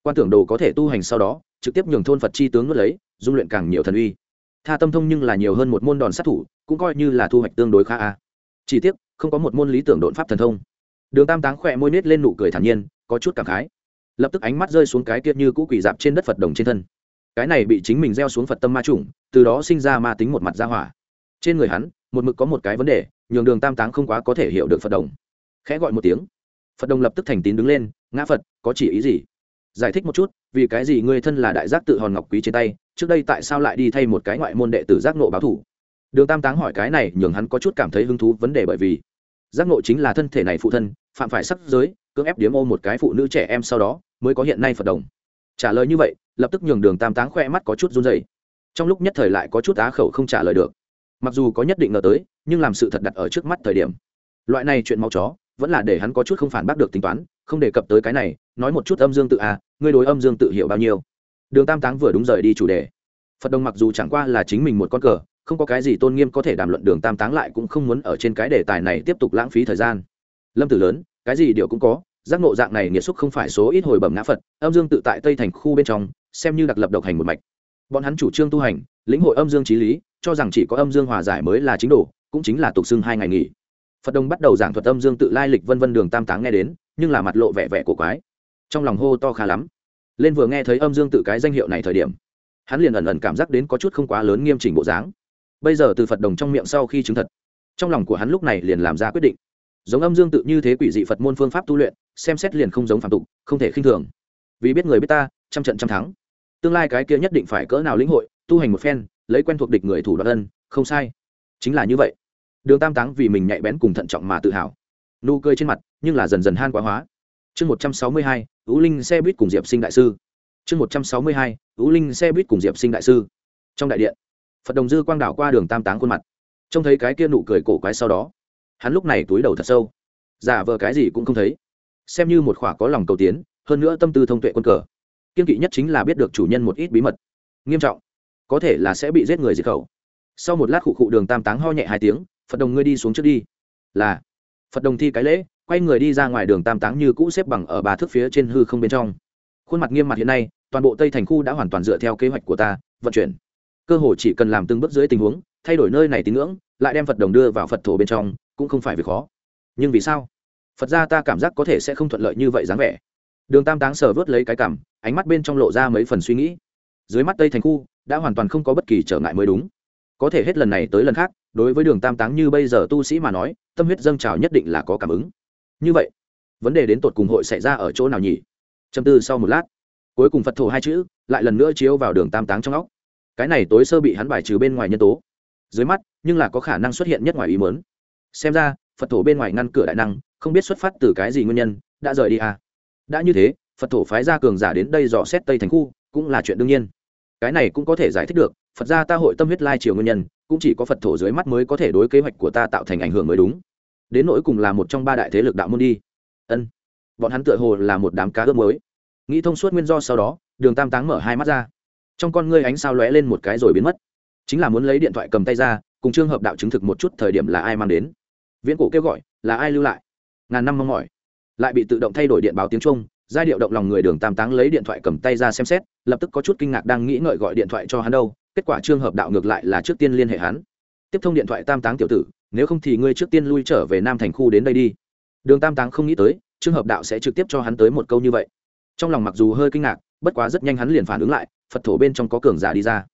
Quan tưởng đồ có thể tu hành sau đó, trực tiếp nhường thôn phật chi tướng nuốt lấy, dung luyện càng nhiều thần uy tha tâm thông nhưng là nhiều hơn một môn đòn sát thủ, cũng coi như là thu hoạch tương đối khá a. Chỉ tiếc, không có một môn lý tưởng đột pháp thần thông. Đường tam táng khỏe môi nết lên nụ cười thản nhiên, có chút cảm khái. Lập tức ánh mắt rơi xuống cái tiết như cũ quỷ dạp trên đất phật đồng trên thân. Cái này bị chính mình gieo xuống phật tâm ma chủng, từ đó sinh ra ma tính một mặt ra hỏa. Trên người hắn, một mực có một cái vấn đề, nhường đường tam táng không quá có thể hiểu được phật đồng. Khẽ gọi một tiếng. Phật đồng lập tức thành tín đứng lên, ngã phật, có chỉ ý gì? Giải thích một chút, vì cái gì ngươi thân là đại giác tự hòn ngọc quý trên tay, trước đây tại sao lại đi thay một cái ngoại môn đệ tử giác nộ báo thủ? Đường tam táng hỏi cái này, nhường hắn có chút cảm thấy hứng thú vấn đề bởi vì, giác nộ chính là thân thể này phụ thân, phạm phải sắc giới, cưỡng ép điếm ô một cái phụ nữ trẻ em sau đó, mới có hiện nay phật đồng. Trả lời như vậy, lập tức nhường đường tam táng khoe mắt có chút run dày trong lúc nhất thời lại có chút á khẩu không trả lời được. Mặc dù có nhất định ngờ tới, nhưng làm sự thật đặt ở trước mắt thời điểm. Loại này chuyện mau chó, vẫn là để hắn có chút không phản bác được tính toán không đề cập tới cái này, nói một chút âm dương tự à ngươi đối âm dương tự hiểu bao nhiêu? Đường tam táng vừa đúng rời đi chủ đề. Phật đồng mặc dù chẳng qua là chính mình một con cờ, không có cái gì tôn nghiêm có thể đàm luận đường tam táng lại cũng không muốn ở trên cái đề tài này tiếp tục lãng phí thời gian. Lâm tử lớn, cái gì điều cũng có, giác ngộ dạng này nghiệt xúc không phải số ít hồi bẩm ngã phật, âm dương tự tại tây thành khu bên trong, xem như đặc lập độc hành một mạch. Bọn hắn chủ trương tu hành, lĩnh hội âm dương trí lý, cho rằng chỉ có âm dương hòa giải mới là chính đồ, cũng chính là tục xưng hai ngày nghỉ. Phật đồng bắt đầu giảng thuật âm dương tự lai lịch vân vân đường tam táng nghe đến nhưng là mặt lộ vẻ vẻ của quái. Trong lòng hô to khá lắm. Lên vừa nghe thấy âm dương tự cái danh hiệu này thời điểm, hắn liền ẩn ẩn cảm giác đến có chút không quá lớn nghiêm chỉnh bộ dáng. Bây giờ từ phật đồng trong miệng sau khi chứng thật, trong lòng của hắn lúc này liền làm ra quyết định. Giống âm dương tự như thế quỷ dị phật môn phương pháp tu luyện, xem xét liền không giống phạm tục, không thể khinh thường. Vì biết người biết ta, trăm trận trăm thắng. Tương lai cái kia nhất định phải cỡ nào lĩnh hội, tu hành một phen, lấy quen thuộc địch người thủ đoạn ân, không sai. Chính là như vậy. Đường tam táng vì mình nhạy bén cùng thận trọng mà tự hào. Nụ cười trên mặt nhưng là dần dần han quá hóa. Chương một trăm sáu mươi hai, ú linh xe buýt cùng diệp sinh đại sư. Chương một trăm sáu mươi hai, ú linh xe buýt cùng diệp sinh đại sư. Trong đại điện, phật đồng dư quang đảo qua đường tam táng khuôn mặt. Trông thấy cái kia nụ cười cổ quái sau đó, hắn lúc này túi đầu thật sâu. Giả vờ cái gì cũng không thấy. Xem như một khỏa có lòng cầu tiến, hơn nữa tâm tư thông tuệ quân cờ. Kiên kỵ nhất chính là biết được chủ nhân một ít bí mật. Nghiêm trọng. Có thể là sẽ bị giết người diệt khẩu. Sau một lát khụ khụ đường tam táng ho nhẹ hai tiếng, phật đồng ngươi đi xuống trước đi. Là. Phật đồng thi cái lễ quay người đi ra ngoài đường tam táng như cũ xếp bằng ở bà thước phía trên hư không bên trong. Khuôn mặt nghiêm mặt hiện nay, toàn bộ tây thành khu đã hoàn toàn dựa theo kế hoạch của ta, vận chuyển. Cơ hội chỉ cần làm từng bước dưới tình huống, thay đổi nơi này tín ngưỡng, lại đem phật đồng đưa vào phật thổ bên trong, cũng không phải việc khó. Nhưng vì sao? Phật ra ta cảm giác có thể sẽ không thuận lợi như vậy dáng vẻ. Đường tam táng sờ vớt lấy cái cảm, ánh mắt bên trong lộ ra mấy phần suy nghĩ. Dưới mắt tây thành khu đã hoàn toàn không có bất kỳ trở ngại mới đúng. Có thể hết lần này tới lần khác, đối với đường tam táng như bây giờ tu sĩ mà nói, tâm huyết dâng trào nhất định là có cảm ứng như vậy, vấn đề đến tột cùng hội xảy ra ở chỗ nào nhỉ? Châm tư sau một lát, cuối cùng phật thổ hai chữ lại lần nữa chiếu vào đường tam táng trong óc. Cái này tối sơ bị hắn bài trừ bên ngoài nhân tố. Dưới mắt, nhưng là có khả năng xuất hiện nhất ngoài ý mớn xem ra, phật thổ bên ngoài ngăn cửa đại năng, không biết xuất phát từ cái gì nguyên nhân, đã rời đi à. đã như thế, phật thổ phái ra cường giả đến đây dò xét tây thành khu, cũng là chuyện đương nhiên. Cái này cũng có thể giải thích được, phật gia ta hội tâm huyết lai triều nguyên nhân, cũng chỉ có phật thổ dưới mắt mới có thể đối kế hoạch của ta tạo thành ảnh hưởng mới đúng đến nỗi cùng là một trong ba đại thế lực đạo môn đi. Ân, bọn hắn tựa hồ là một đám cá ướp mới nghĩ thông suốt nguyên do sau đó, đường tam táng mở hai mắt ra. Trong con ngươi ánh sao lóe lên một cái rồi biến mất. Chính là muốn lấy điện thoại cầm tay ra, cùng trường hợp đạo chứng thực một chút thời điểm là ai mang đến. Viễn cổ kêu gọi, là ai lưu lại? Ngàn năm mong mỏi. Lại bị tự động thay đổi điện báo tiếng trung, giai điệu động lòng người đường tam táng lấy điện thoại cầm tay ra xem xét, lập tức có chút kinh ngạc đang nghĩ ngợi gọi điện thoại cho hắn đâu, kết quả trường hợp đạo ngược lại là trước tiên liên hệ hắn. Tiếp thông điện thoại tam táng tiểu tử nếu không thì ngươi trước tiên lui trở về nam thành khu đến đây đi. Đường tam táng không nghĩ tới trường hợp đạo sẽ trực tiếp cho hắn tới một câu như vậy. Trong lòng mặc dù hơi kinh ngạc, bất quá rất nhanh hắn liền phản ứng lại, phật thổ bên trong có cường giả đi ra.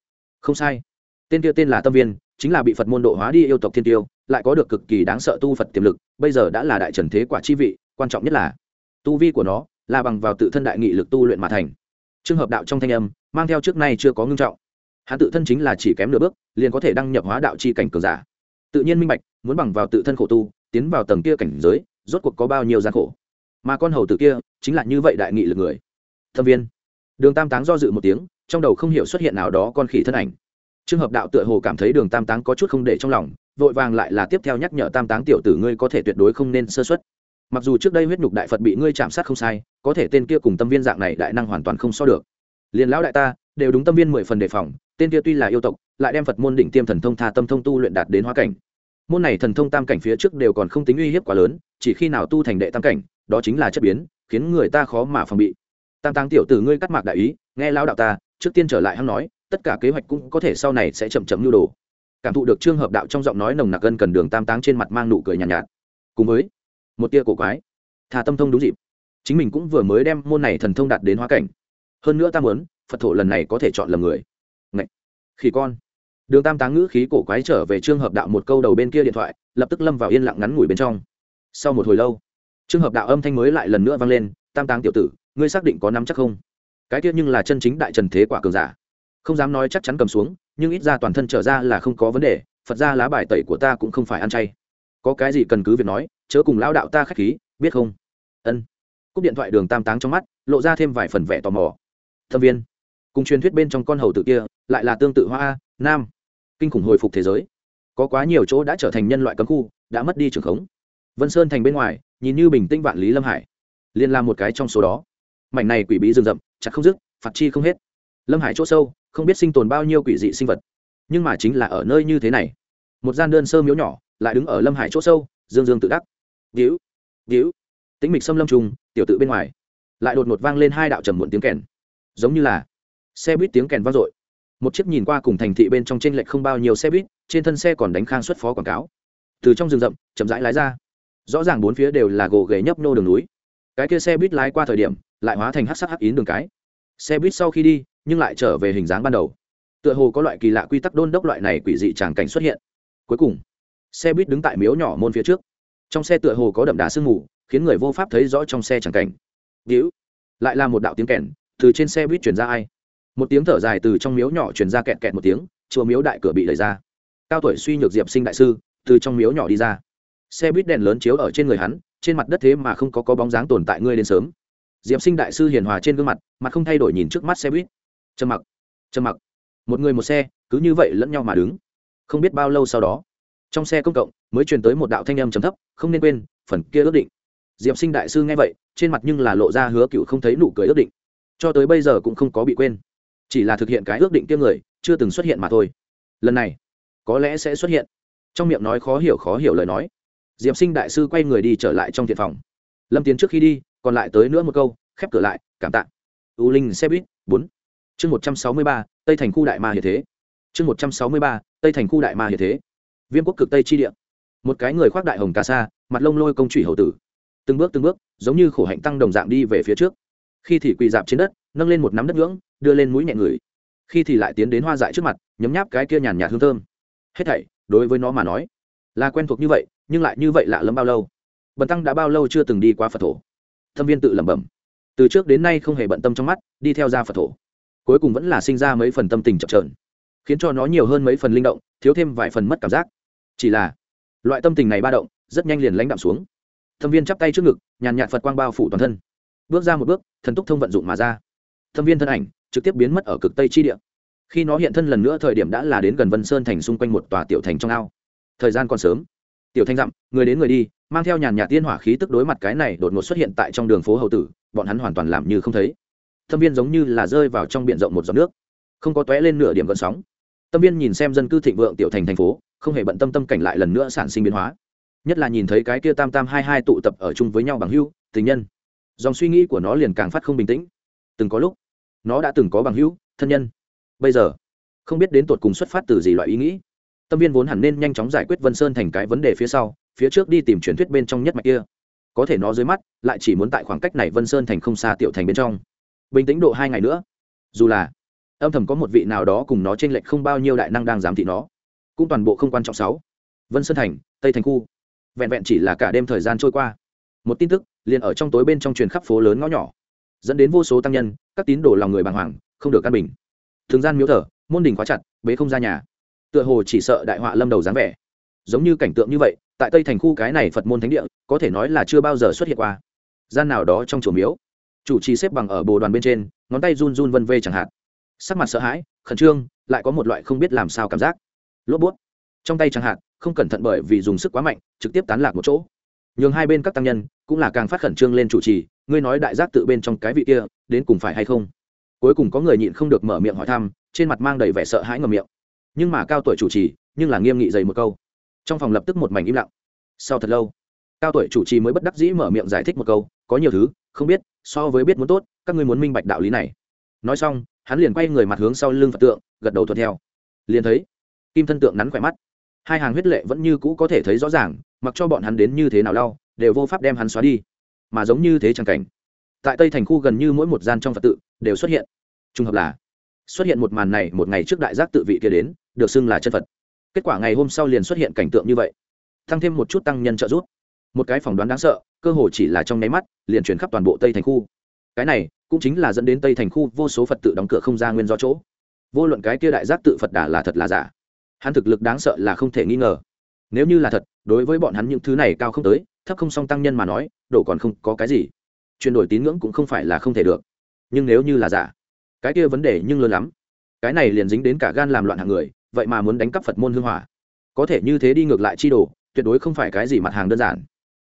Không sai. Tên kia tên là tâm viên, chính là bị phật môn độ hóa đi yêu tộc thiên tiêu, lại có được cực kỳ đáng sợ tu phật tiềm lực, bây giờ đã là đại trần thế quả chi vị, quan trọng nhất là tu vi của nó là bằng vào tự thân đại nghị lực tu luyện mà thành. Trường hợp đạo trong thanh âm, mang theo trước nay chưa có ngưng trọng. Hắn tự thân chính là chỉ kém nửa bước, liền có thể đăng nhập hóa đạo chi cảnh cường giả tự nhiên minh bạch, muốn bằng vào tự thân khổ tu, tiến vào tầng kia cảnh giới, rốt cuộc có bao nhiêu gian khổ. Mà con hầu tử kia chính là như vậy đại nghị lực người. Thâm viên. Đường tam táng do dự một tiếng, trong đầu không hiểu xuất hiện nào đó con khỉ thân ảnh. Trường hợp đạo tựa hồ cảm thấy đường tam táng có chút không để trong lòng, vội vàng lại là tiếp theo nhắc nhở tam táng tiểu tử ngươi có thể tuyệt đối không nên sơ xuất mặc dù trước đây huyết nhục đại phật bị ngươi chạm sát không sai, có thể tên kia cùng tâm viên dạng này đại năng hoàn toàn không so được. Liền lão đại ta, đều đúng tâm viên mười phần đề phòng tên kia tuy là yêu tộc lại đem phật môn đỉnh tiêm thần thông tha tâm thông tu luyện đạt đến hóa cảnh. Môn này thần thông tam cảnh phía trước đều còn không tính uy hiếp quá lớn chỉ khi nào tu thành đệ tam cảnh đó chính là chất biến khiến người ta khó mà phòng bị. Tam táng tiểu tử ngươi cắt mạc đại ý nghe lão đạo ta trước tiên trở lại hắn nói tất cả kế hoạch cũng có thể sau này sẽ chậm chậm nhu đồ. Cảm thụ được trương hợp đạo trong giọng nói nồng nặc gân cần đường tam táng trên mặt mang nụ cười nhàn nhạt, nhạt. Cùng với một tia cổ quái thà tâm thông đúng dịp. Chính mình cũng vừa mới đem môn này thần thông đạt đến hóa cảnh. Hơn nữa ta muốn phật thổ lần này có thể chọn lầm người khỉ con. Đường tam táng ngữ khí cổ quái trở về trương hợp đạo một câu đầu bên kia điện thoại, lập tức lâm vào yên lặng ngắn ngủi bên trong. Sau một hồi lâu, trương hợp đạo âm thanh mới lại lần nữa vang lên, tam táng tiểu tử, ngươi xác định có nắm chắc không? Cái tiết nhưng là chân chính đại trần thế quả cường giả. Không dám nói chắc chắn cầm xuống, nhưng ít ra toàn thân trở ra là không có vấn đề, phật ra lá bài tẩy của ta cũng không phải ăn chay. Có cái gì cần cứ việc nói, chớ cùng lão đạo ta k h á c h khí, biết không? Ân. Cúp điện thoại đường tam táng trong mắt, lộ ra thêm vài phần vẻ tò mò. Thâm viên cùng truyền thuyết bên trong con hầu tự kia, lại là tương tự hoa a, nam. Kinh khủng hồi phục thế giới. Có quá nhiều chỗ đã trở thành nhân loại cấm khu, đã mất đi trường khống. Vân sơn thành bên ngoài, nhìn như bình tĩnh vạn lý lâm hải. Liên làm một cái trong số đó. Mảnh này quỷ bí rừng rậm, chặt không dứt, phạt chi không hết. Lâm hải chỗ sâu, không biết sinh tồn bao nhiêu quỷ dị sinh vật. Nhưng mà chính là ở nơi như thế này. Một gian đơn sơ miếu nhỏ, lại đứng ở lâm hải chỗ sâu, dương dương tự đắc. Víu víu. Tĩnh mịch xâm lâm trùng, tiểu tự bên ngoài. Lại đột ngột vang lên hai đạo trầm muộn tiếng kèn. Giống như là xe buýt tiếng kèn vang dội. Một chiếc nhìn qua cùng thành thị bên trong t r ê n lệch không bao nhiêu xe buýt, trên thân xe còn đánh khang xuất phó quảng cáo. Từ trong rừng rậm, chậm rãi lái ra. Rõ ràng bốn phía đều là gồ ghề nhấp nô đường núi. Cái kia xe buýt lái qua thời điểm, lại hóa thành hát sắc hắc ín đường cái. Xe buýt sau khi đi, nhưng lại trở về hình dáng ban đầu. Tựa hồ có loại kỳ lạ quy tắc đôn đốc loại này quỷ dị tràng cảnh xuất hiện. Cuối cùng, xe buýt đứng tại miếu nhỏ môn phía trước. Trong xe tựa hồ có đậm đà sương mù, khiến người vô pháp thấy rõ trong xe tràng cảnh. Víu lại là một đạo tiếng kèn, từ trên xe buýt chuyển ra ai một tiếng thở dài từ trong miếu nhỏ truyền ra kẹt kẹt một tiếng, chùa miếu đại cửa bị đẩy ra. Cao tuổi suy nhược diệp sinh đại sư, từ trong miếu nhỏ đi ra. Xe buýt đèn lớn chiếu ở trên người hắn, trên mặt đất thế mà không có có bóng dáng tồn tại ngươi đến sớm. Diệp sinh đại sư hiền hòa trên gương mặt mặt không thay đổi nhìn trước mắt xe buýt. Trầm mặc trầm mặc. Một người một xe, cứ như vậy lẫn nhau mà đứng. Không biết bao lâu sau đó, trong xe công cộng mới truyền tới một đạo thanh âm trầm thấp, không nên quên, phần kia ước định. Diệp sinh đại sư nghe vậy, trên mặt nhưng là lộ ra hứa cựu không thấy nụ cười ước định. Cho tới bây giờ cũng không có bị quên chỉ là thực hiện cái ước định kia người, chưa từng xuất hiện mà thôi. Lần này, có lẽ sẽ xuất hiện. Trong miệng nói khó hiểu khó hiểu lời nói. Diệp sinh đại sư quay người đi trở lại trong thiện phòng. Lâm tiến trước khi đi, còn lại tới nữa một câu, khép cửa lại, cảm tạ. U linh xe buýt, bốn. Chương một trăm sáu mươi ba, tây thành khu đại ma hiện thế. Chương một trăm sáu mươi ba, tây thành khu đại ma hiện thế. Viêm quốc cực tây chi địa. Một cái người khoác đại hồng cà sa, mặt lông lôi công trụy hậu tử. Từng bước từng bước, giống như khổ hạnh tăng đồng dạng đi về phía trước khi thì quỳ dạp trên đất, nâng lên một nắm đất ngưỡng, đưa lên mũi nhẹ người. Khi thì lại tiến đến hoa dại trước mặt, nhấm nháp cái kia nhàn nhạt hương thơm. Hết thảy, đối với nó mà nói, là quen thuộc như vậy, nhưng lại như vậy lạ lẫm bao lâu? Bần tăng đã bao lâu chưa từng đi qua phật thổ? Thâm viên tự lẩm bẩm. Từ trước đến nay không hề bận tâm trong mắt, đi theo ra phật thổ. Cuối cùng vẫn là sinh ra mấy phần tâm tình chậm trợn khiến cho nó nhiều hơn mấy phần linh động, thiếu thêm vài phần mất cảm giác. Chỉ là, loại tâm tình này ba động, rất nhanh liền lãnh đạm xuống. Thâm viên chắp tay trước ngực, nhàn nhạt phật quang bao phủ toàn thân bước ra một bước, thần túc thông vận dụng mà ra. Thâm viên thân ảnh trực tiếp biến mất ở cực tây chi địa. Khi nó hiện thân lần nữa, thời điểm đã là đến gần vân sơn thành xung quanh một tòa tiểu thành trong ao. Thời gian còn sớm. Tiểu thanh dặm, người đến người đi, mang theo nhàn nhạt tiên hỏa khí tức đối mặt cái này đột ngột xuất hiện tại trong đường phố hậu tử, bọn hắn hoàn toàn làm như không thấy. Thâm viên giống như là rơi vào trong b i ể n rộng một giọt nước. Không có t lên nửa điểm gợn sóng. Tâm viên nhìn xem dân cư thịnh vượng tiểu thành thành phố, không hề bận tâm tâm cảnh lại lần nữa sản sinh biến hóa. Nhất là nhìn thấy cái kia tam tam hai hai tụ tập ở chung với nhau bằng hưu, tình nhân dòng suy nghĩ của nó liền càng phát không bình tĩnh. Từng có lúc, nó đã từng có bằng hữu, thân nhân. Bây giờ, không biết đến tột cùng xuất phát từ gì loại ý nghĩ. Tâm viên vốn hẳn nên nhanh chóng giải quyết vân sơn thành cái vấn đề phía sau, phía trước đi tìm truyền thuyết bên trong nhất mạch kia. Có thể nó dưới mắt lại chỉ muốn tại khoảng cách này vân sơn thành không xa tiểu thành bên trong. Bình tĩnh độ hai ngày nữa. Dù là, âm thầm có một vị nào đó cùng nó t r ê n lệch không bao nhiêu đại năng đang giám thị nó, cũng toàn bộ không quan trọng sáu. Vân sơn thành, tây thành khu. Vẹn vẹn chỉ là cả đêm thời gian trôi qua. Một tin tức liền ở trong tối bên trong truyền khắp phố lớn ngõ nhỏ, dẫn đến vô số tăng nhân, các tín đồ lòng người bàng hoàng, không được căn bình. Thường gian miếu thở môn đình khóa chặt, bế không ra nhà. Tựa hồ chỉ sợ đại họa lâm đầu dáng vẻ. Giống như cảnh tượng như vậy, tại tây thành khu cái này phật môn thánh địa, có thể nói là chưa bao giờ xuất hiện qua. Gian nào đó trong chùa miếu, chủ trì xếp bằng ở bồ đoàn bên trên, ngón tay run run vân vê chẳng hạn. Sắc mặt sợ hãi, khẩn trương, lại có một loại không biết làm sao cảm giác. Lốp bút. Trong tay chẳng hạn, không cẩn thận bởi vì dùng sức quá mạnh, trực tiếp tán lạc một chỗ nhường hai bên các tăng nhân cũng là càng phát khẩn trương lên chủ trì, ngươi nói đại giác tự bên trong cái vị kia, đến cùng phải hay không? Cuối cùng có người nhịn không được mở miệng hỏi thăm, trên mặt mang đầy vẻ sợ hãi ngầm miệng. Nhưng mà cao tuổi chủ trì, nhưng là nghiêm nghị dày một câu. Trong phòng lập tức một mảnh im lặng. Sau thật lâu, cao tuổi chủ trì mới bất đắc dĩ mở miệng giải thích một câu, có nhiều thứ, không biết, so với biết muốn tốt, các ngươi muốn minh bạch đạo lý này. Nói xong, hắn liền quay người mặt hướng sau lưng phật tượng, gật đầu thuận theo. Liền thấy, kim thân tượng nắn khỏe mắt. Hai hàng huyết lệ vẫn như cũ có thể thấy rõ ràng mặc cho bọn hắn đến như thế nào lau, đều vô pháp đem hắn xóa đi. Mà giống như thế chẳng cảnh. Tại tây thành khu gần như mỗi một gian trong phật tự đều xuất hiện. Trùng hợp là, xuất hiện một màn này một ngày trước đại giác tự vị kia đến, được xưng là chân phật. Kết quả ngày hôm sau liền xuất hiện cảnh tượng như vậy. Tăng thêm một chút tăng nhân trợ giúp. Một cái phỏng đoán đáng sợ, cơ hồ chỉ là trong nháy mắt, liền chuyển khắp toàn bộ tây thành khu. Cái này cũng chính là dẫn đến tây thành khu vô số phật tự đóng cửa không ra nguyên do chỗ. Vô luận cái kia đại giác tự phật đà là thật là giả, hắn thực lực đáng sợ là không thể nghi ngờ nếu như là thật, đối với bọn hắn những thứ này cao không tới, thấp không song tăng nhân mà nói, độ còn không có cái gì. Chuyển đổi tín ngưỡng cũng không phải là không thể được. Nhưng nếu như là giả, cái kia vấn đề nhưng lớn lắm. Cái này liền dính đến cả gan làm loạn hạng người, vậy mà muốn đánh cắp phật môn hương hỏa. Có thể như thế đi ngược lại chi đồ, tuyệt đối không phải cái gì mặt hàng đơn giản.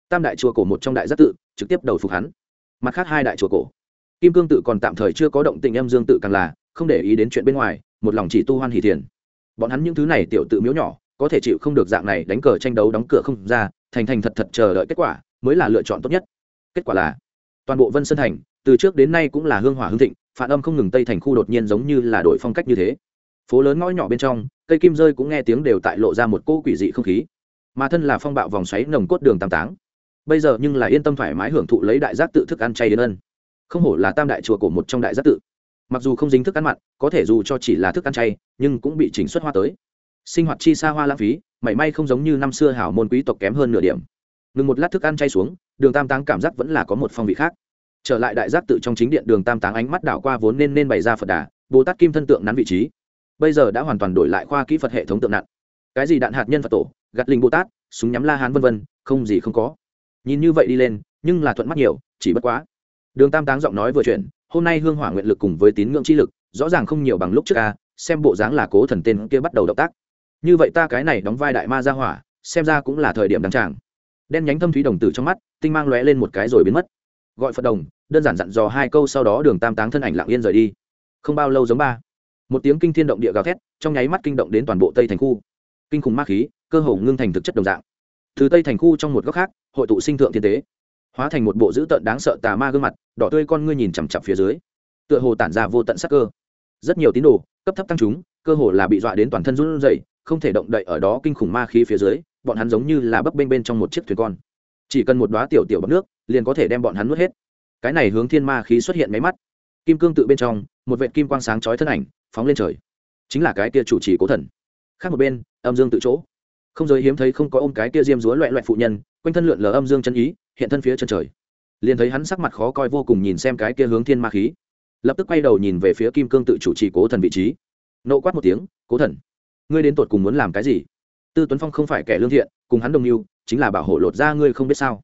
Tam đại chùa cổ một trong đại giác tự, trực tiếp đầu phục hắn. Mặt khác hai đại chùa cổ. Kim cương tự còn tạm thời chưa có động tình âm dương tự càng là, không để ý đến chuyện bên ngoài, một lòng chỉ tu hoan hỷ thiền. Bọn hắn những thứ này tiểu tự miếu nhỏ có thể chịu không được dạng này đánh cờ tranh đấu đóng cửa không ra, thành thành thật thật chờ đợi kết quả mới là lựa chọn tốt nhất. Kết quả là, toàn bộ vân sơn thành, từ trước đến nay cũng là hương hỏa hương thịnh, phản âm không ngừng tây thành khu đột nhiên giống như là đổi phong cách như thế. Phố lớn ngõ nhỏ bên trong, cây kim rơi cũng nghe tiếng đều tại lộ ra một cô quỷ dị không khí. Mà thân là phong bạo vòng xoáy nồng cốt đường tam táng. Bây giờ nhưng là yên tâm thoải mái hưởng thụ lấy đại giác tự thức ăn chay đến ân. Không hổ là tam đại chùa của một trong đại giác tự. Mặc dù không dính thức ăn mặn, có thể dù cho chỉ là thức ăn chay, nhưng cũng bị chỉnh xuất hoa tới sinh hoạt chi xa hoa lãng phí, mảy may không giống như năm xưa hảo môn quý tộc kém hơn nửa điểm. Ngừng một lát thức ăn chay xuống, đường tam táng cảm giác vẫn là có một phong vị khác. Trở lại đại giác tự trong chính điện, đường tam táng ánh mắt đảo qua vốn nên nên bày ra phật đà bồ tát kim thân tượng nắn vị trí. Bây giờ đã hoàn toàn đổi lại khoa kỹ phật hệ thống tượng nặn. Cái gì đạn hạt nhân phật tổ, gạt linh bồ tát súng nhắm la hán vân vân, không gì không có. Nhìn như vậy đi lên, nhưng là thuận mắt nhiều, chỉ bất quá. Đường tam táng giọng nói vừa chuyển, hôm nay hương hỏa nguyện lực cùng với tín ngưỡng chi lực, rõ ràng không nhiều bằng lúc trước ca xem bộ dáng là cố thần tên kia bắt đầu động tác như vậy ta cái này đóng vai đại ma ra hỏa, xem ra cũng là thời điểm đăng tràng. Đen nhánh thâm thúy đồng tử trong mắt, tinh mang lóe lên một cái rồi biến mất. Gọi phật đồng, đơn giản dặn dò hai câu sau đó đường tam táng thân ảnh lặng yên rời đi. Không bao lâu giống ba. Một tiếng kinh thiên động địa gào thét, trong nháy mắt kinh động đến toàn bộ tây thành khu. Kinh khủng ma khí, cơ hồ ngưng thành thực chất đồng dạng. Từ tây thành khu trong một góc khác, hội tụ sinh thượng thiên tế, hóa thành một bộ dữ tợn đáng sợ tà ma gương mặt, đỏ tươi con ngươi nhìn chằm chặp phía dưới. Tựa hồ tản ra vô tận sắc cơ. Rất nhiều tín đồ, cấp thấp tăng chúng, cơ hồ là bị dọa đến toàn thân run rẩy không thể động đậy ở đó kinh khủng ma khí phía dưới, bọn hắn giống như là bấp bênh bên trong một chiếc thuyền con. Chỉ cần một đoá tiểu tiểu bọc nước, liền có thể đem bọn hắn nuốt hết. Cái này hướng thiên ma khí xuất hiện máy mắt. Kim cương tự bên trong, một vệ kim quang sáng chói thân ảnh, phóng lên trời. Chính là cái kia chủ trì cố thần. Khác một bên, âm dương tự chỗ. Không giới hiếm thấy không có ôm cái kia diêm dúa loẹ loẹ phụ nhân, quanh thân lượn lờ âm dương chân ý, hiện thân phía chân trời. Liền thấy hắn sắc mặt khó coi vô cùng nhìn xem cái kia hướng thiên ma khí. Lập tức quay đầu nhìn về phía kim cương tự chủ trì cố thần vị trí. Nộ quát một tiếng, cố thần ngươi đến tột cùng muốn làm cái gì? Tư tuấn phong không phải kẻ lương thiện, cùng hắn đồng mưu, chính là bảo hộ lột ra ngươi không biết sao.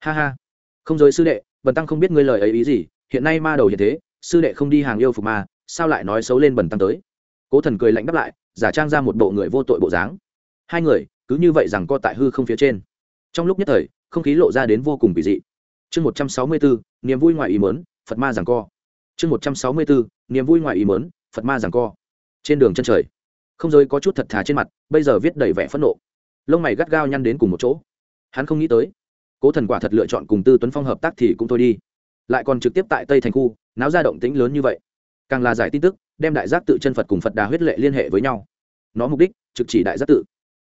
Ha ha. Không giới sư đệ, bần tăng không biết ngươi lời ấy ý gì, hiện nay ma đầu hiện thế, sư đệ không đi hàng yêu phục ma, sao lại nói xấu lên bần tăng tới? Cố thần cười lạnh đáp lại, giả trang ra một bộ người vô tội bộ dáng. Hai người, cứ như vậy rằng co tại hư không phía trên. Trong lúc nhất thời, không khí lộ ra đến vô cùng kỳ dị. Chương một trăm sáu mươi bốn niềm vui ngoài ý mớn phật ma rằng co. Chương một trăm sáu mươi bốn niềm vui ngoài ý mớn phật ma rằng co. Trên đường chân trời không giới có chút thật thà trên mặt, bây giờ viết đầy vẻ phẫn nộ. Lông mày gắt gao nhăn đến cùng một chỗ. Hắn không nghĩ tới, cố thần quả thật lựa chọn cùng tư tuấn phong hợp tác thì cũng thôi đi. Lại còn trực tiếp tại tây thành khu, náo ra động tĩnh lớn như vậy. Càng là giải tin tức, đem đại giác tự chân phật cùng phật đà huyết lệ liên hệ với nhau. Nó mục đích, trực chỉ đại giác tự.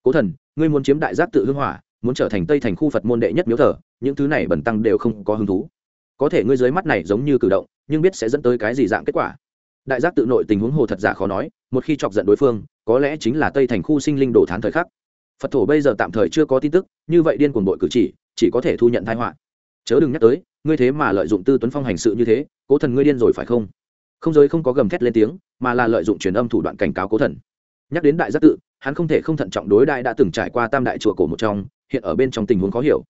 Cố thần, ngươi muốn chiếm đại giác tự hưng hỏa, muốn trở thành tây thành khu phật môn đệ nhất miếu thờ, những thứ này bẩn tăng đều không có hứng thú. Có thể ngươi dưới mắt này giống như cử động, nhưng biết sẽ dẫn tới cái gì dạng kết quả. Đại giác tự nội tình huống hồ thật giả khó nói, một khi chọc giận đối phương có lẽ chính là tây thành khu sinh linh đổ thán thời khắc. Phật thổ bây giờ tạm thời chưa có tin tức, như vậy điên cuồng bội cử chỉ chỉ có thể thu nhận thái họa. Chớ đừng nhắc tới, ngươi thế mà lợi dụng tư tuấn phong hành sự như thế, cố thần ngươi điên rồi phải không? Không giới không có gầm thét lên tiếng, mà là lợi dụng truyền âm thủ đoạn cảnh cáo cố thần. Nhắc đến đại giác tự, hắn không thể không thận trọng đối đại đã từng trải qua tam đại chùa cổ một trong, hiện ở bên trong tình huống khó hiểu.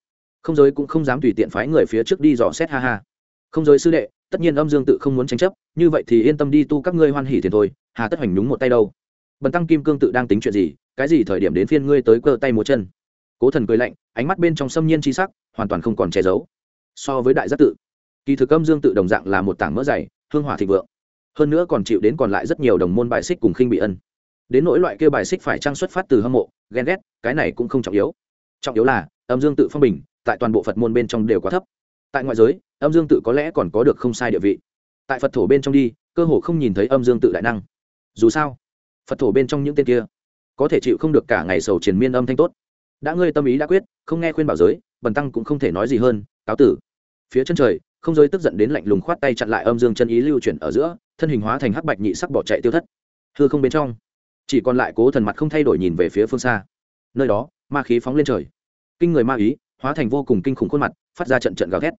Không giới cũng không dám tùy tiện phái người phía trước đi dò xét, ha ha. Không giới sư đệ, tất nhiên âm dương tự không muốn tranh chấp, như vậy thì yên tâm đi tu các ngươi hoan hỉ thì thôi, hà tất hoành đúng một tay đâu bần tăng kim cương tự đang tính chuyện gì, cái gì thời điểm đến phiên ngươi tới cơ tay múa chân? Cố thần cười lạnh, ánh mắt bên trong xâm nhiên tri sắc, hoàn toàn không còn che giấu. So với đại giác tự, kỳ thực âm dương tự đồng dạng là một tảng mỡ dày, hương hỏa thịnh vượng. Hơn nữa còn chịu đến còn lại rất nhiều đồng môn bài xích cùng khinh bị ân. Đến nỗi loại kia bài xích phải trang xuất phát từ hâm mộ, ghen ghét, cái này cũng không trọng yếu. Trọng yếu là, âm dương tự phong bình, tại toàn bộ phật môn bên trong đều quá thấp. Tại ngoại giới, âm dương tự có lẽ còn có được không sai địa vị. Tại phật thổ bên trong đi, cơ hồ không nhìn thấy âm dương tự đại năng. Dù sao phật thổ bên trong những tên kia, có thể chịu không được cả ngày sầu triền miên âm thanh tốt. Đã ngươi tâm ý đã quyết, không nghe khuyên bảo giới, bần tăng cũng không thể nói gì hơn, cáo tử. Phía chân trời, không giới tức giận đến lạnh lùng khoát tay chặn lại âm dương chân ý lưu chuyển ở giữa, thân hình hóa thành hắc bạch nhị sắc bỏ chạy tiêu thất. Hư không bên trong, chỉ còn lại cố thần mặt không thay đổi nhìn về phía phương xa. Nơi đó, ma khí phóng lên trời. Kinh người ma ý, hóa thành vô cùng kinh khủng khuôn mặt, phát ra trận trận gào thét.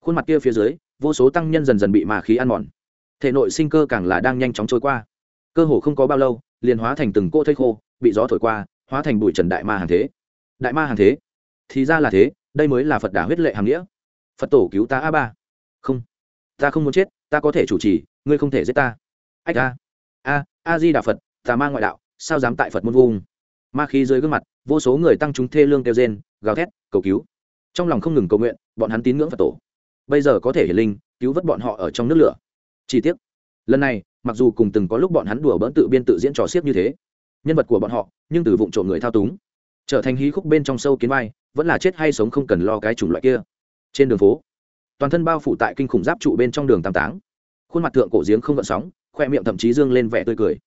Khuôn mặt kia phía dưới, vô số tăng nhân dần dần bị ma khí ăn mòn. Thể nội sinh cơ càng là đang nhanh chóng trôi qua. Cơ hồ không có bao lâu liền hóa thành từng cô thây khô, bị gió thổi qua, hóa thành bụi trần đại ma hàng thế. Đại ma hàng thế? Thì ra là thế, đây mới là phật đà huyết lệ hàng nghĩa. Phật tổ cứu ta a ba. Không. Ta không muốn chết, ta có thể chủ trì, ngươi không thể giết ta. Ách a. A a di đà phật, tà ma ngoại đạo, sao dám tại phật môn vung ma khí dưới gương mặt, vô số người tăng chúng thê lương kêu rên, gào thét, cầu cứu. Trong lòng không ngừng cầu nguyện, bọn hắn tín ngưỡng phật tổ. Bây giờ có thể hiển linh, cứu vớt bọn họ ở trong nước lửa. Chi tiết lần này, mặc dù cùng từng có lúc bọn hắn đùa bỡn tự biên tự diễn trò xiếc như thế, nhân vật của bọn họ, nhưng từ vụ trộm người thao túng, trở thành hí khúc bên trong sâu kiến vai, vẫn là chết hay sống không cần lo cái chủng loại kia. Trên đường phố, toàn thân bao phủ tại kinh khủng giáp trụ bên trong đường tam táng. Khuôn mặt thượng cổ giếng không gợn sóng, khoe miệng thậm chí dương lên vẻ tươi cười.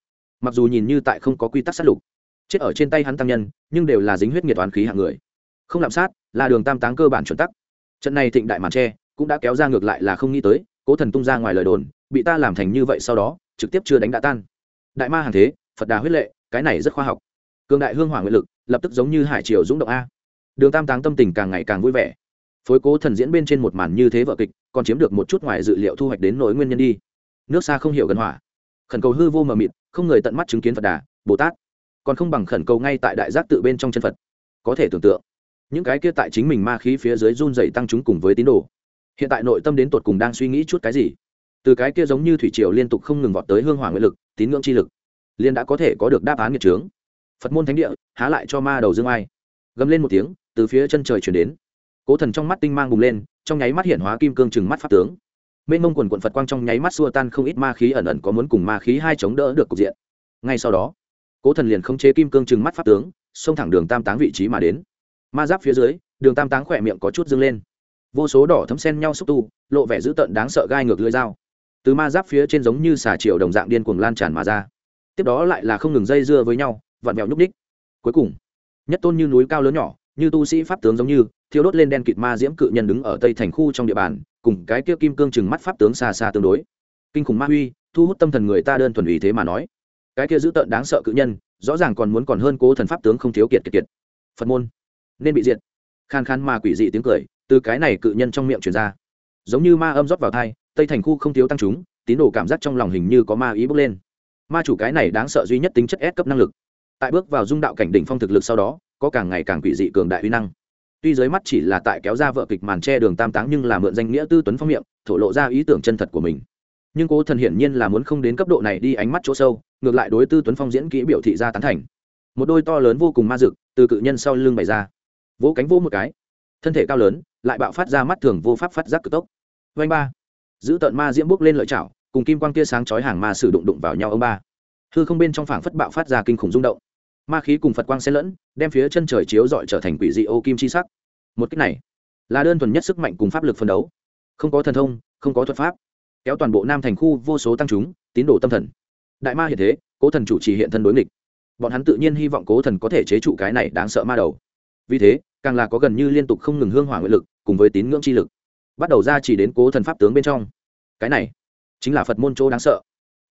Mặc dù nhìn như tại không có quy tắc sát lục, chết ở trên tay hắn tăng nhân, nhưng đều là dính huyết nghiệt toán khí hạng người. Không lạm sát, là đường tam táng cơ bản chuẩn tắc. Trận này thịnh đại màn tre cũng đã kéo ra ngược lại là không nghĩ tới, cố thần tung ra ngoài lời đồn bị ta làm thành như vậy sau đó, trực tiếp chưa đánh đã tan. Đại ma hàng thế, phật đà huyết lệ, cái này rất khoa học. Cường đại hương hỏa nguyện lực, lập tức giống như hải triều dũng động a. Đường tam táng tâm tình càng ngày càng vui vẻ. Phối cố thần diễn bên trên một màn như thế vợ kịch, còn chiếm được một chút ngoài dự liệu thu hoạch đến nỗi nguyên nhân đi. Nước xa không hiểu gần hỏa. Khẩn cầu hư vô mờ mịt, không người tận mắt chứng kiến phật đà, bồ tát. Còn không bằng khẩn cầu ngay tại đại giác tự bên trong chân phật. Có thể tưởng tượng, những cái kia tại chính mình ma khí phía dưới run dày tăng chúng cùng với tín đồ. Hiện tại nội tâm đến tột cùng đang suy nghĩ chút cái gì? Từ cái kia giống như thủy triều liên tục không ngừng vọt tới hương hỏa nguyện lực, tín ngưỡng chi lực liên đã có thể có được đáp án nghiệt trướng phật môn thánh địa, há lại cho ma đầu dương ai. Gầm lên một tiếng, từ phía chân trời chuyển đến. Cố thần trong mắt tinh mang bùng lên, trong nháy mắt hiện hóa kim cương chừng mắt pháp tướng. Mênh mông quần quận phật quang trong nháy mắt xua tan không ít ma khí ẩn ẩn có muốn cùng ma khí hai chống đỡ được cục diện. Ngay sau đó, cố thần liền khống chế kim cương chừng mắt pháp tướng, xông thẳng đường tam táng vị trí mà đến. Ma giáp phía dưới, đường tam táng khỏe miệng có chút dâng lên. Vô số đỏ thấm sen nhau xúc tu, lộ vẻ dữ tợn đáng sợ gai ngược lưỡi dao từ ma giáp phía trên giống như xà triệu đồng dạng điên cuồng lan tràn mà ra. Tiếp đó lại là không ngừng dây dưa với nhau, vặn vẹo nhúc ních cuối cùng, nhất tôn như núi cao lớn nhỏ, như tu sĩ pháp tướng giống như, thiêu đốt lên đen kịt ma diễm cự nhân đứng ở tây thành khu trong địa bàn, cùng cái kia kim cương chừng mắt pháp tướng xa xa tương đối. Kinh khủng ma huy, thu hút tâm thần người ta đơn thuần ý thế mà nói. Cái kia dữ tợn đáng sợ cự nhân, rõ ràng còn muốn còn hơn cố thần pháp tướng không thiếu kiệt kiệt kiệt. Phật môn, nên bị diệt. Khan khan ma quỷ dị tiếng cười, từ cái này cự nhân trong miệng truyền ra. Giống như ma âm rót vào thai tây thành khu không thiếu tăng chúng tín đồ cảm giác trong lòng hình như có ma ý bốc lên ma chủ cái này đáng sợ duy nhất tính chất ép cấp năng lực. Tại bước vào dung đạo cảnh đỉnh phong thực lực sau đó, có càng ngày càng quỷ dị cường đại uy năng. Tuy dưới mắt chỉ là tại kéo ra vợ kịch màn che đường tam táng nhưng là mượn danh nghĩa tư tuấn phong miệng, thổ lộ ra ý tưởng chân thật của mình. Nhưng cố thần hiển nhiên là muốn không đến cấp độ này đi ánh mắt chỗ sâu, ngược lại đối tư tuấn phong diễn kỹ biểu thị ra tán thành. Một đôi to lớn vô cùng ma dực từ cự nhân sau lưng bày ra. Vỗ cánh vỗ một cái. Thân thể cao lớn, lại bạo phát ra mắt thường vô pháp phát giác cực tốc. Vanh ba giữ tợn ma diễm bước lên lợi chảo, cùng kim quang kia sáng chói hàng ma sử đụng đụng vào nhau ông ba. Hư không bên trong phảng phất bạo phát ra kinh khủng rung động. Ma khí cùng phật quang xen lẫn, đem phía chân trời chiếu dọi trở thành quỷ dị ô kim chi sắc. Một cách này, là đơn thuần nhất sức mạnh cùng pháp lực phân đấu. Không có thần thông, không có thuật pháp, kéo toàn bộ nam thành khu vô số tăng chúng, tín đồ tâm thần. Đại ma hiện thế, cố thần chủ trì hiện thân đối nghịch. Bọn hắn tự nhiên hy vọng cố thần có thể chế trụ cái này đáng sợ ma đầu. Vì thế, càng là có gần như liên tục không ngừng hương hỏa nguyện lực, cùng với tín ngưỡng chi lực bắt đầu ra chỉ đến cố thần pháp tướng bên trong. Cái này chính là phật môn chỗ đáng sợ.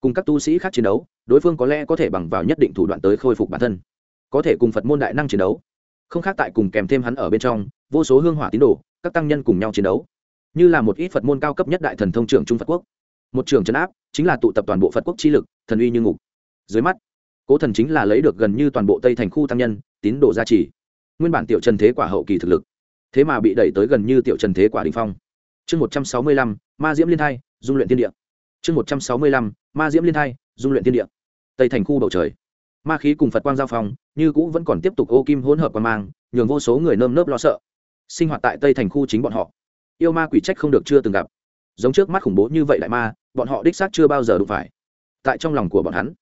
Cùng các tu sĩ khác chiến đấu, đối phương có lẽ có thể bằng vào nhất định thủ đoạn tới khôi phục bản thân. Có thể cùng phật môn đại năng chiến đấu. Không khác tại cùng kèm thêm hắn ở bên trong, vô số hương hỏa tín đồ, các tăng nhân cùng nhau chiến đấu. Như là một ít phật môn cao cấp nhất đại thần thông trưởng trung phật quốc. Một trường trấn áp, chính là tụ tập toàn bộ phật quốc chi lực, thần uy như ngục. Dưới mắt, cố thần chính là lấy được gần như toàn bộ tây thành khu tăng nhân, tín đồ gia trì. Nguyên bản tiểu trần thế quả hậu kỳ thực lực, thế mà bị đẩy tới gần như tiểu trần thế quả đình phong chương một trăm sáu mươi lăm, ma diễm liên thai, dung luyện tiên địa. Chương một trăm sáu mươi lăm, ma diễm liên thai, dung luyện tiên địa. Tây thành khu bầu trời. Ma khí cùng phật quang giao phong, như cũ vẫn còn tiếp tục ô kim hỗn hợp quan mang, nhường vô số người nơm nớp lo sợ. Sinh hoạt tại tây thành khu chính bọn họ. Yêu ma quỷ trách không được chưa từng gặp. Giống trước mắt khủng bố như vậy đại ma, bọn họ đích xác chưa bao giờ đụng phải. Tại trong lòng của bọn hắn,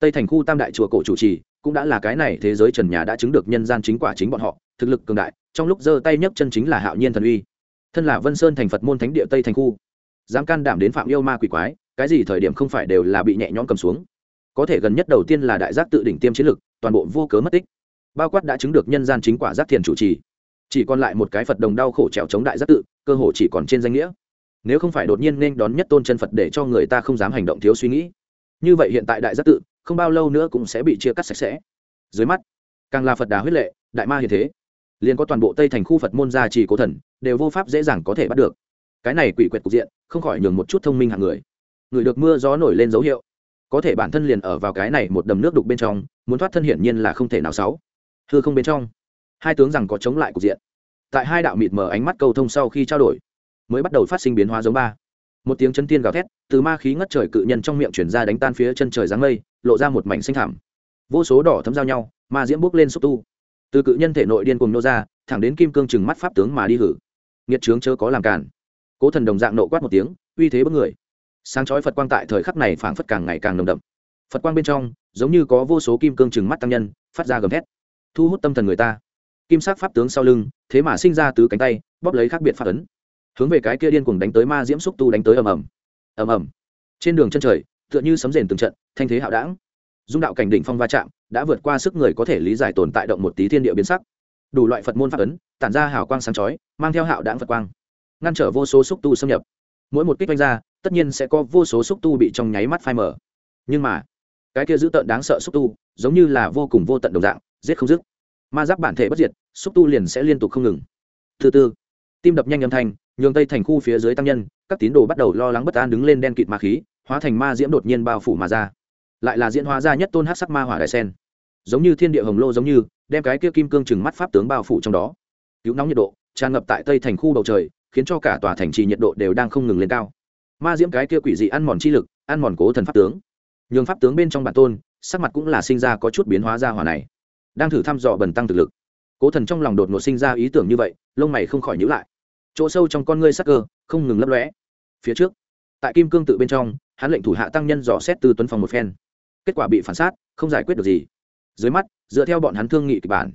tây thành khu tam đại chùa cổ chủ trì cũng đã là cái này thế giới trần nhà đã chứng được nhân gian chính quả chính bọn họ, thực lực cường đại, trong lúc giơ tay nhấc chân chính là hạo nhiên thần uy thân là vân sơn thành phật môn thánh địa tây thành khu. Dám can đảm đến phạm yêu ma quỷ quái, cái gì thời điểm không phải đều là bị nhẹ nhõm cầm xuống. Có thể gần nhất đầu tiên là đại giác tự đỉnh tiêm chiến lực, toàn bộ vô cớ mất tích. Bao quát đã chứng được nhân gian chính quả giác thiền chủ trì. Chỉ còn lại một cái phật đồng đau khổ trèo chống đại giác tự, cơ hội chỉ còn trên danh nghĩa. Nếu không phải đột nhiên nên đón nhất tôn chân phật để cho người ta không dám hành động thiếu suy nghĩ. Như vậy hiện tại đại giác tự, không bao lâu nữa cũng sẽ bị chia cắt sạch sẽ. Dưới mắt, càng là phật đà huyết lệ, đại ma hiện thế liền có toàn bộ tây thành khu phật môn gia trì cố thần, đều vô pháp dễ dàng có thể bắt được. Cái này quỷ quyệt cục diện, không khỏi nhường một chút thông minh hạng người. Người được mưa gió nổi lên dấu hiệu. Có thể bản thân liền ở vào cái này một đầm nước đục bên trong, muốn thoát thân hiển nhiên là không thể nào sáu. Thưa không bên trong, hai tướng rằng có chống lại cục diện. Tại hai đạo mịt mờ ánh mắt cầu thông sau khi trao đổi, mới bắt đầu phát sinh biến hóa giống ba. Một tiếng chân tiên gào thét, từ ma khí ngất trời cự nhân trong miệng chuyển ra đánh tan phía chân trời dáng mây, lộ ra một mảnh xanh thảm vô số đỏ thấm giao nhau, ma diễm bước lên xúc tu từ cự nhân thể nội điên cùng nô ra, thẳng đến kim cương chừng mắt pháp tướng mà đi hử. Nghiệt trướng chớ có làm cản cố thần đồng dạng nộ quát một tiếng, uy thế bất người. Sáng chói phật quang tại thời khắc này phảng phất càng ngày càng nồng đậm. Phật quang bên trong, giống như có vô số kim cương chừng mắt tăng nhân, phát ra gầm thét. Thu hút tâm thần người ta. Kim sắc pháp tướng sau lưng, thế mà sinh ra tứ cánh tay, bóp lấy khác biệt phát ấn. Hướng về cái kia điên cuồng đánh tới ma diễm xúc tu đánh tới ầm ầm. Ầm ầm. Trên đường chân trời, tựa như sấm rền từng trận, thanh thế hạo đảng dung đạo cảnh đỉnh phong va chạm đã vượt qua sức người có thể lý giải tồn tại động một tí thiên địa biến sắc. Đủ loại phật môn pháp ấn, tản ra hào quang sáng chói, mang theo hạo đảng phật quang, ngăn trở vô số xúc tu xâm nhập. Mỗi một kích vanh ra, tất nhiên sẽ có vô số xúc tu bị trong nháy mắt phai mở nhưng mà, cái kia dữ tợn đáng sợ xúc tu, giống như là vô cùng vô tận đồng dạng, giết không dứt. Ma giáp bản thể bất diệt, xúc tu liền sẽ liên tục không ngừng. Thứ tư, tim đập nhanh âm thanh, nhường tây thành khu phía dưới tăng nhân, các tín đồ bắt đầu lo lắng bất an đứng lên đen kịt ma khí, hóa thành ma diễm đột nhiên bao phủ mà ra lại là diễn hóa ra nhất tôn hát sắc ma hỏa đại sen. Giống như thiên địa hồng lô giống như, đem cái kia kim cương chừng mắt pháp tướng bao phủ trong đó. Cứu nóng nhiệt độ, tràn ngập tại tây thành khu bầu trời, khiến cho cả tòa thành trì nhiệt độ đều đang không ngừng lên cao. Ma diễm cái kia quỷ dị ăn mòn chi lực, ăn mòn cố thần pháp tướng. Nhường pháp tướng bên trong bản tôn, sắc mặt cũng là sinh ra có chút biến hóa ra hỏa này. Đang thử thăm dò bần tăng thực lực. Cố thần trong lòng đột ngột sinh ra ý tưởng như vậy, lông mày không khỏi nhữ lại. Chỗ sâu trong con ngươi sắc cơ, không ngừng lấp lóe. Phía trước, tại kim cương tự bên trong, hắn lệnh thủ hạ tăng nhân dò xét từ tuấn phòng một phen kết quả bị phản sát không giải quyết được gì. Dưới mắt, dựa theo bọn hắn thương nghị kịch bản,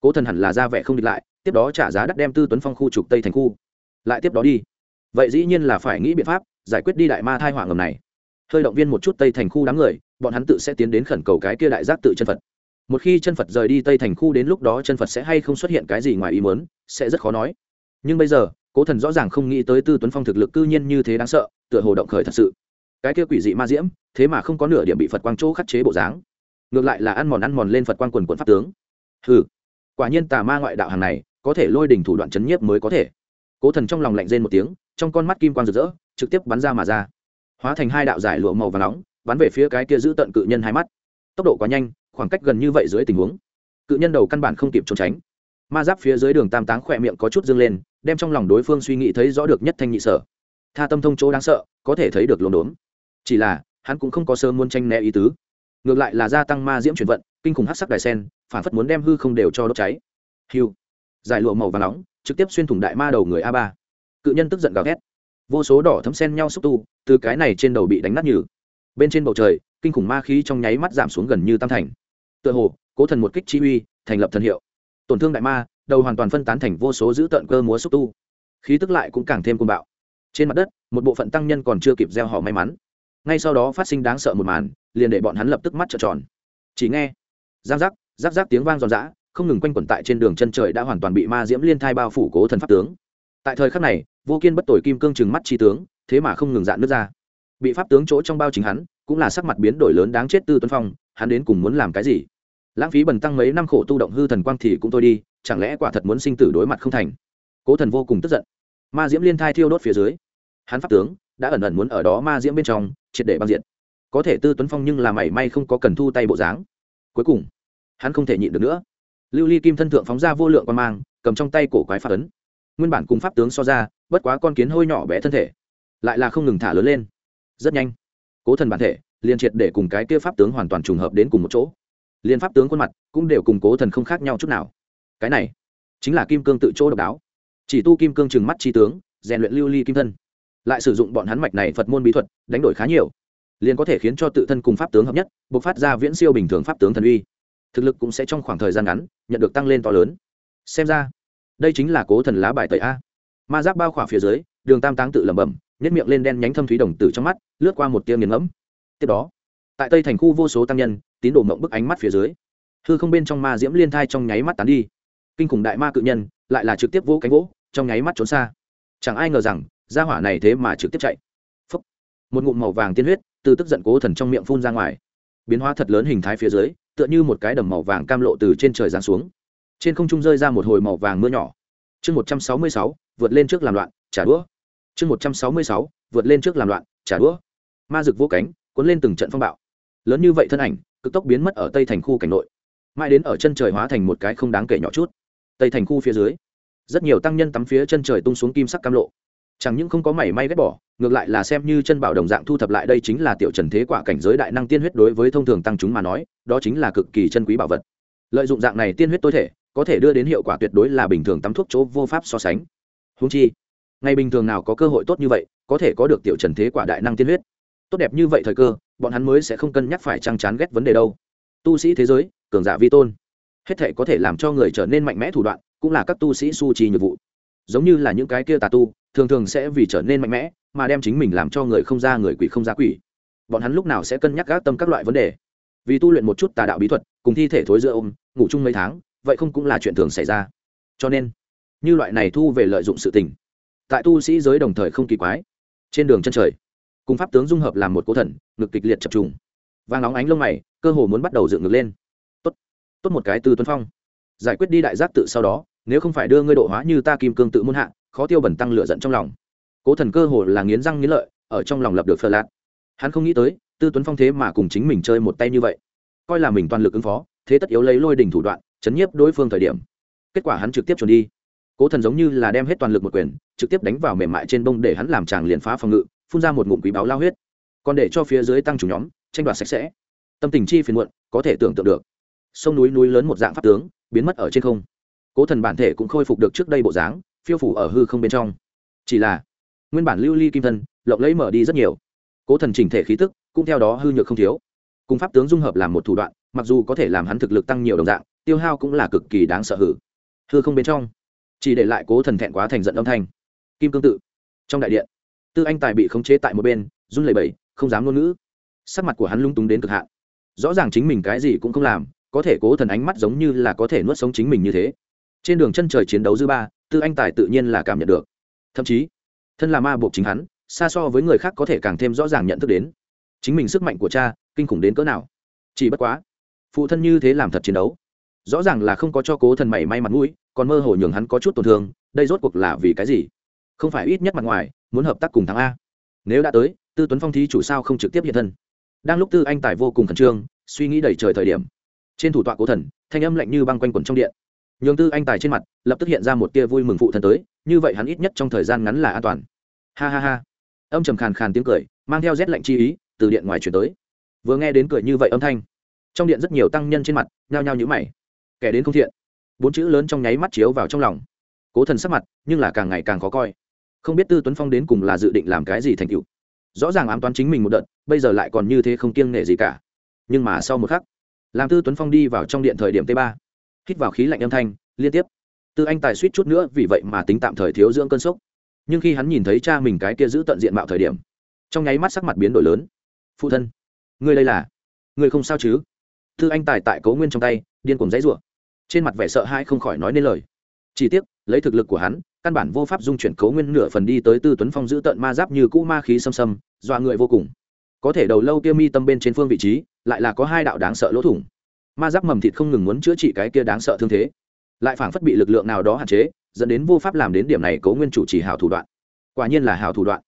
cố thần hẳn là ra vẻ không địch lại, tiếp đó trả giá đắt đem tư tuấn phong khu trục tây thành khu. Lại tiếp đó đi. Vậy dĩ nhiên là phải nghĩ biện pháp giải quyết đi đại ma thai hỏa ngầm này. Hơi động viên một chút tây thành khu đám người, bọn hắn tự sẽ tiến đến khẩn cầu cái kia đại giác tự chân phật. Một khi chân phật rời đi tây thành khu đến lúc đó chân phật sẽ hay không xuất hiện cái gì ngoài ý muốn, sẽ rất khó nói. Nhưng bây giờ, cố thần rõ ràng không nghĩ tới tư tuấn phong thực lực cư nhiên như thế đáng sợ, tựa hồ động khởi thật sự cái kia quỷ dị ma diễm, thế mà không có nửa điểm bị phật quang chỗ khắc chế bộ dáng. Ngược lại là ăn mòn ăn mòn lên phật quang quần quần pháp tướng. Hừ, quả nhiên tà ma ngoại đạo hàng này, có thể lôi đỉnh thủ đoạn chấn nhiếp mới có thể. Cố thần trong lòng lạnh rên một tiếng, trong con mắt kim quang rực rỡ, trực tiếp bắn ra mà ra. Hóa thành hai đạo giải lụa màu và nóng, bắn về phía cái kia giữ tận cự nhân hai mắt. Tốc độ quá nhanh, khoảng cách gần như vậy dưới tình huống, cự nhân đầu căn bản không kịp trốn tránh. Ma giáp phía dưới đường tam táng khỏe miệng có chút dâng lên, đem trong lòng đối phương suy nghĩ thấy rõ được nhất thanh nhị sở. Tha tâm thông chỗ đáng sợ, có thể thấy được lốm đốm chỉ là, hắn cũng không có sơ muốn tranh né ý tứ. Ngược lại là gia tăng ma diễm chuyển vận, kinh khủng hát sắc đài sen, phản phất muốn đem hư không đều cho đốt cháy. Hiu giải lụa màu và nóng, trực tiếp xuyên thủng đại ma đầu người a ba. Cự nhân tức giận gào ghét vô số đỏ thấm sen nhau xúc tu, từ cái này trên đầu bị đánh nát nhừ. Bên trên bầu trời, kinh khủng ma khí trong nháy mắt giảm xuống gần như tam thành. Tựa hồ, cố thần một kích chi uy, thành lập thần hiệu. Tổn thương đại ma, đầu hoàn toàn phân tán thành vô số giữ tợn cơ múa xúc tu. Khí tức lại cũng càng thêm côn bạo. Trên mặt đất, một bộ phận tăng nhân còn chưa kịp gieo họ may mắn ngay sau đó phát sinh đáng sợ một màn, liền để bọn hắn lập tức mắt trợn tròn. Chỉ nghe, giang giác, giáp giáp tiếng vang giòn giã, không ngừng quanh quẩn tại trên đường chân trời đã hoàn toàn bị ma diễm liên thai bao phủ cố thần pháp tướng. Tại thời khắc này, vô kiên bất tội kim cương chừng mắt chi tướng, thế mà không ngừng dạn nước ra. Bị pháp tướng chỗ trong bao chính hắn, cũng là sắc mặt biến đổi lớn đáng chết tư tuấn phong, hắn đến cùng muốn làm cái gì? Lãng phí bần tăng mấy năm khổ tu động hư thần quang thì cũng thôi đi, chẳng lẽ quả thật muốn sinh tử đối mặt không thành? Cố thần vô cùng tức giận. Ma diễm liên thai thiêu đốt phía dưới, hắn pháp tướng đã ẩn ẩn muốn ở đó ma diễm bên trong, triệt để băng diện có thể tư tuấn phong nhưng là mảy may không có cần thu tay bộ dáng. Cuối cùng, hắn không thể nhịn được nữa. Lưu ly kim thân thượng phóng ra vô lượng quan mang, cầm trong tay cổ quái pháp ấn. Nguyên bản cùng pháp tướng so ra, bất quá con kiến hôi nhỏ bé thân thể, lại là không ngừng thả lớn lên. Rất nhanh, cố thần bản thể liền triệt để cùng cái kia pháp tướng hoàn toàn trùng hợp đến cùng một chỗ. Liên pháp tướng khuôn mặt cũng đều cùng cố thần không khác nhau chút nào. Cái này chính là kim cương tự chỗ độc đáo. Chỉ tu kim cương chừng mắt chi tướng, rèn luyện lưu ly kim thân lại sử dụng bọn hắn mạch này phật môn bí thuật, đánh đổi khá nhiều. Liền có thể khiến cho tự thân cùng pháp tướng hợp nhất buộc phát ra viễn siêu bình thường pháp tướng thần uy. Thực lực cũng sẽ trong khoảng thời gian ngắn, nhận được tăng lên to lớn. Xem ra, đây chính là cố thần lá bài tẩy a. Ma giáp bao khỏa phía dưới, đường tam táng tự lẩm bẩm nhét miệng lên đen nhánh thâm thúy đồng tử trong mắt, lướt qua một tia nghiền ngẫm. Tiếp đó, tại tây thành khu vô số tăng nhân, tín đồ mộng bức ánh mắt phía dưới, hư không bên trong ma diễm liên thai trong nháy mắt tán đi. Kinh khủng đại ma cự nhân, lại là trực tiếp vỗ cánh vỗ, trong nháy mắt trốn xa. Chẳng ai ngờ rằng gia hỏa này thế mà trực tiếp chạy. Phúc. một ngụm màu vàng tiên huyết từ tức giận cố thần trong miệng phun ra ngoài. Biến hóa thật lớn hình thái phía dưới, tựa như một cái đầm màu vàng cam lộ từ trên trời giáng xuống. Trên không trung rơi ra một hồi màu vàng mưa nhỏ. Chương một trăm sáu mươi sáu, vượt lên trước làm loạn, trả đũa. Chương một trăm sáu mươi sáu, vượt lên trước làm loạn, trả đũa. Ma rực vô cánh, cuốn lên từng trận phong bạo. Lớn như vậy thân ảnh, cực tốc biến mất ở tây thành khu cảnh nội. Mãi đến ở chân trời hóa thành một cái không đáng kể nhỏ chút. Tây thành khu phía dưới, rất nhiều tăng nhân tắm phía chân trời tung xuống kim sắc cam lộ chẳng những không có mảy may ghét bỏ, ngược lại là xem như chân bảo đồng dạng thu thập lại đây chính là tiểu trần thế quả cảnh giới đại năng tiên huyết đối với thông thường tăng chúng mà nói, đó chính là cực kỳ chân quý bảo vật. Lợi dụng dạng này tiên huyết tối thể, có thể đưa đến hiệu quả tuyệt đối là bình thường tắm thuốc chỗ vô pháp so sánh. Húng chi ngày bình thường nào có cơ hội tốt như vậy, có thể có được tiểu trần thế quả đại năng tiên huyết. Tốt đẹp như vậy thời cơ, bọn hắn mới sẽ không cân nhắc phải trăng chán ghét vấn đề đâu. Tu sĩ thế giới, cường giả vi tôn. Hết thể có thể làm cho người trở nên mạnh mẽ thủ đoạn, cũng là các tu sĩ su trì nhiệm vụ. Giống như là những cái kia tà tu thường thường sẽ vì trở nên mạnh mẽ, mà đem chính mình làm cho người không ra người quỷ không ra quỷ. Bọn hắn lúc nào sẽ cân nhắc gác tâm các loại vấn đề? Vì tu luyện một chút tà đạo bí thuật, cùng thi thể thối giữa ôm, ngủ chung mấy tháng, vậy không cũng là chuyện thường xảy ra. Cho nên, như loại này thu về lợi dụng sự tình, tại tu sĩ giới đồng thời không kỳ quái. Trên đường chân trời, cùng pháp tướng dung hợp làm một cố thần, ngực kịch liệt chập trùng. Vàng óng ánh lông mày, cơ hồ muốn bắt đầu dựng ngược lên. Tốt tốt một cái từ tuấn phong. Giải quyết đi đại giác tự sau đó, nếu không phải đưa ngươi độ hóa như ta kim cương tự muôn hạ khó tiêu bẩn tăng lửa giận trong lòng. Cố thần cơ hồ là nghiến răng nghiến lợi, ở trong lòng lập được phờ lạt. Hắn không nghĩ tới, tư tuấn phong thế mà cùng chính mình chơi một tay như vậy. Coi là mình toàn lực ứng phó, thế tất yếu lấy lôi đình thủ đoạn, chấn nhiếp đối phương thời điểm. Kết quả hắn trực tiếp chuẩn đi. Cố thần giống như là đem hết toàn lực một quyền, trực tiếp đánh vào mềm mại trên bông để hắn làm chàng liền phá phòng ngự, phun ra một ngụm quý báo lao huyết. Còn để cho phía dưới tăng chủ nhóm, tranh đoạt sạch sẽ. Tâm tình chi phiền muộn, có thể tưởng tượng được. Sông núi núi lớn một dạng pháp tướng, biến mất ở trên không. Cố thần bản thể cũng khôi phục được trước đây bộ dáng phiêu phủ ở hư không bên trong. Chỉ là, nguyên bản lưu ly kim thân, lộng lấy mở đi rất nhiều. Cố thần chỉnh thể khí tức, cũng theo đó hư nhược không thiếu. Cùng pháp tướng dung hợp làm một thủ đoạn, mặc dù có thể làm hắn thực lực tăng nhiều đồng dạng, tiêu hao cũng là cực kỳ đáng sợ hử. Hư không bên trong, chỉ để lại cố thần thẹn quá thành giận âm thanh. Kim cương tự, trong đại điện, tư anh tài bị khống chế tại một bên, run lẩy bẩy, không dám ngôn ngữ. Sắc mặt của hắn lung túng đến cực hạn. Rõ ràng chính mình cái gì cũng không làm, có thể cố thần ánh mắt giống như là có thể nuốt sống chính mình như thế. Trên đường chân trời chiến đấu dư ba tư anh tài tự nhiên là cảm nhận được. Thậm chí, thân là ma buộc chính hắn, xa so với người khác có thể càng thêm rõ ràng nhận thức đến. Chính mình sức mạnh của cha, kinh khủng đến cỡ nào. Chỉ bất quá, phụ thân như thế làm thật chiến đấu. Rõ ràng là không có cho cố thần mảy may mặt mũi, còn mơ hồ nhường hắn có chút tổn thương, đây rốt cuộc là vì cái gì? Không phải ít nhất mặt ngoài, muốn hợp tác cùng thắng a. Nếu đã tới, tư tuấn phong thí chủ sao không trực tiếp hiện thân? Đang lúc tư anh tài vô cùng khẩn trương, suy nghĩ đầy trời thời điểm, trên thủ tọa cố thần, thanh âm lạnh như băng quanh quẩn trong điện nhường tư anh tài trên mặt lập tức hiện ra một tia vui mừng phụ thân tới, như vậy hắn ít nhất trong thời gian ngắn là an toàn. Ha ha ha. Âm trầm khàn khàn tiếng cười, mang theo rét lạnh chi ý, từ điện ngoài chuyển tới. Vừa nghe đến cười như vậy âm thanh, trong điện rất nhiều tăng nhân trên mặt nhao nhao nhữ mày. Kẻ đến không thiện. Bốn chữ lớn trong nháy mắt chiếu vào trong lòng. Cố thần sắc mặt, nhưng là càng ngày càng khó coi. Không biết tư tuấn phong đến cùng là dự định làm cái gì thành cựu rõ ràng ám toán chính mình một đợt, bây giờ lại còn như thế không kiêng nể gì cả. Nhưng mà sau một khắc, làm tư tuấn phong đi vào trong điện thời điểm t ba hít vào khí lạnh âm thanh, liên tiếp. Tư anh tài suýt chút nữa vì vậy mà tính tạm thời thiếu dưỡng cơn sốc. Nhưng khi hắn nhìn thấy cha mình cái kia giữ tận diện mạo thời điểm, trong nháy mắt sắc mặt biến đổi lớn. Phụ thân, ngươi đây là, ngươi không sao chứ? Tư anh tài tại cố nguyên trong tay, điên cùng dãy rủa. Trên mặt vẻ sợ hãi không khỏi nói nên lời. Chỉ tiếc, lấy thực lực của hắn, căn bản vô pháp dung chuyển cấu nguyên nửa phần đi tới tư tuấn phong giữ tận ma giáp như cũ ma khí xâm xâm, dọa người vô cùng. Có thể đầu lâu kia mi tâm bên trên phương vị trí, lại là có hai đạo đáng sợ lỗ thủng ma giáp mầm thịt không ngừng muốn chữa trị cái kia đáng sợ thương thế. Lại phảng phất bị lực lượng nào đó hạn chế, dẫn đến vô pháp làm đến điểm này cấu nguyên chủ chỉ hào thủ đoạn. Quả nhiên là hào thủ đoạn.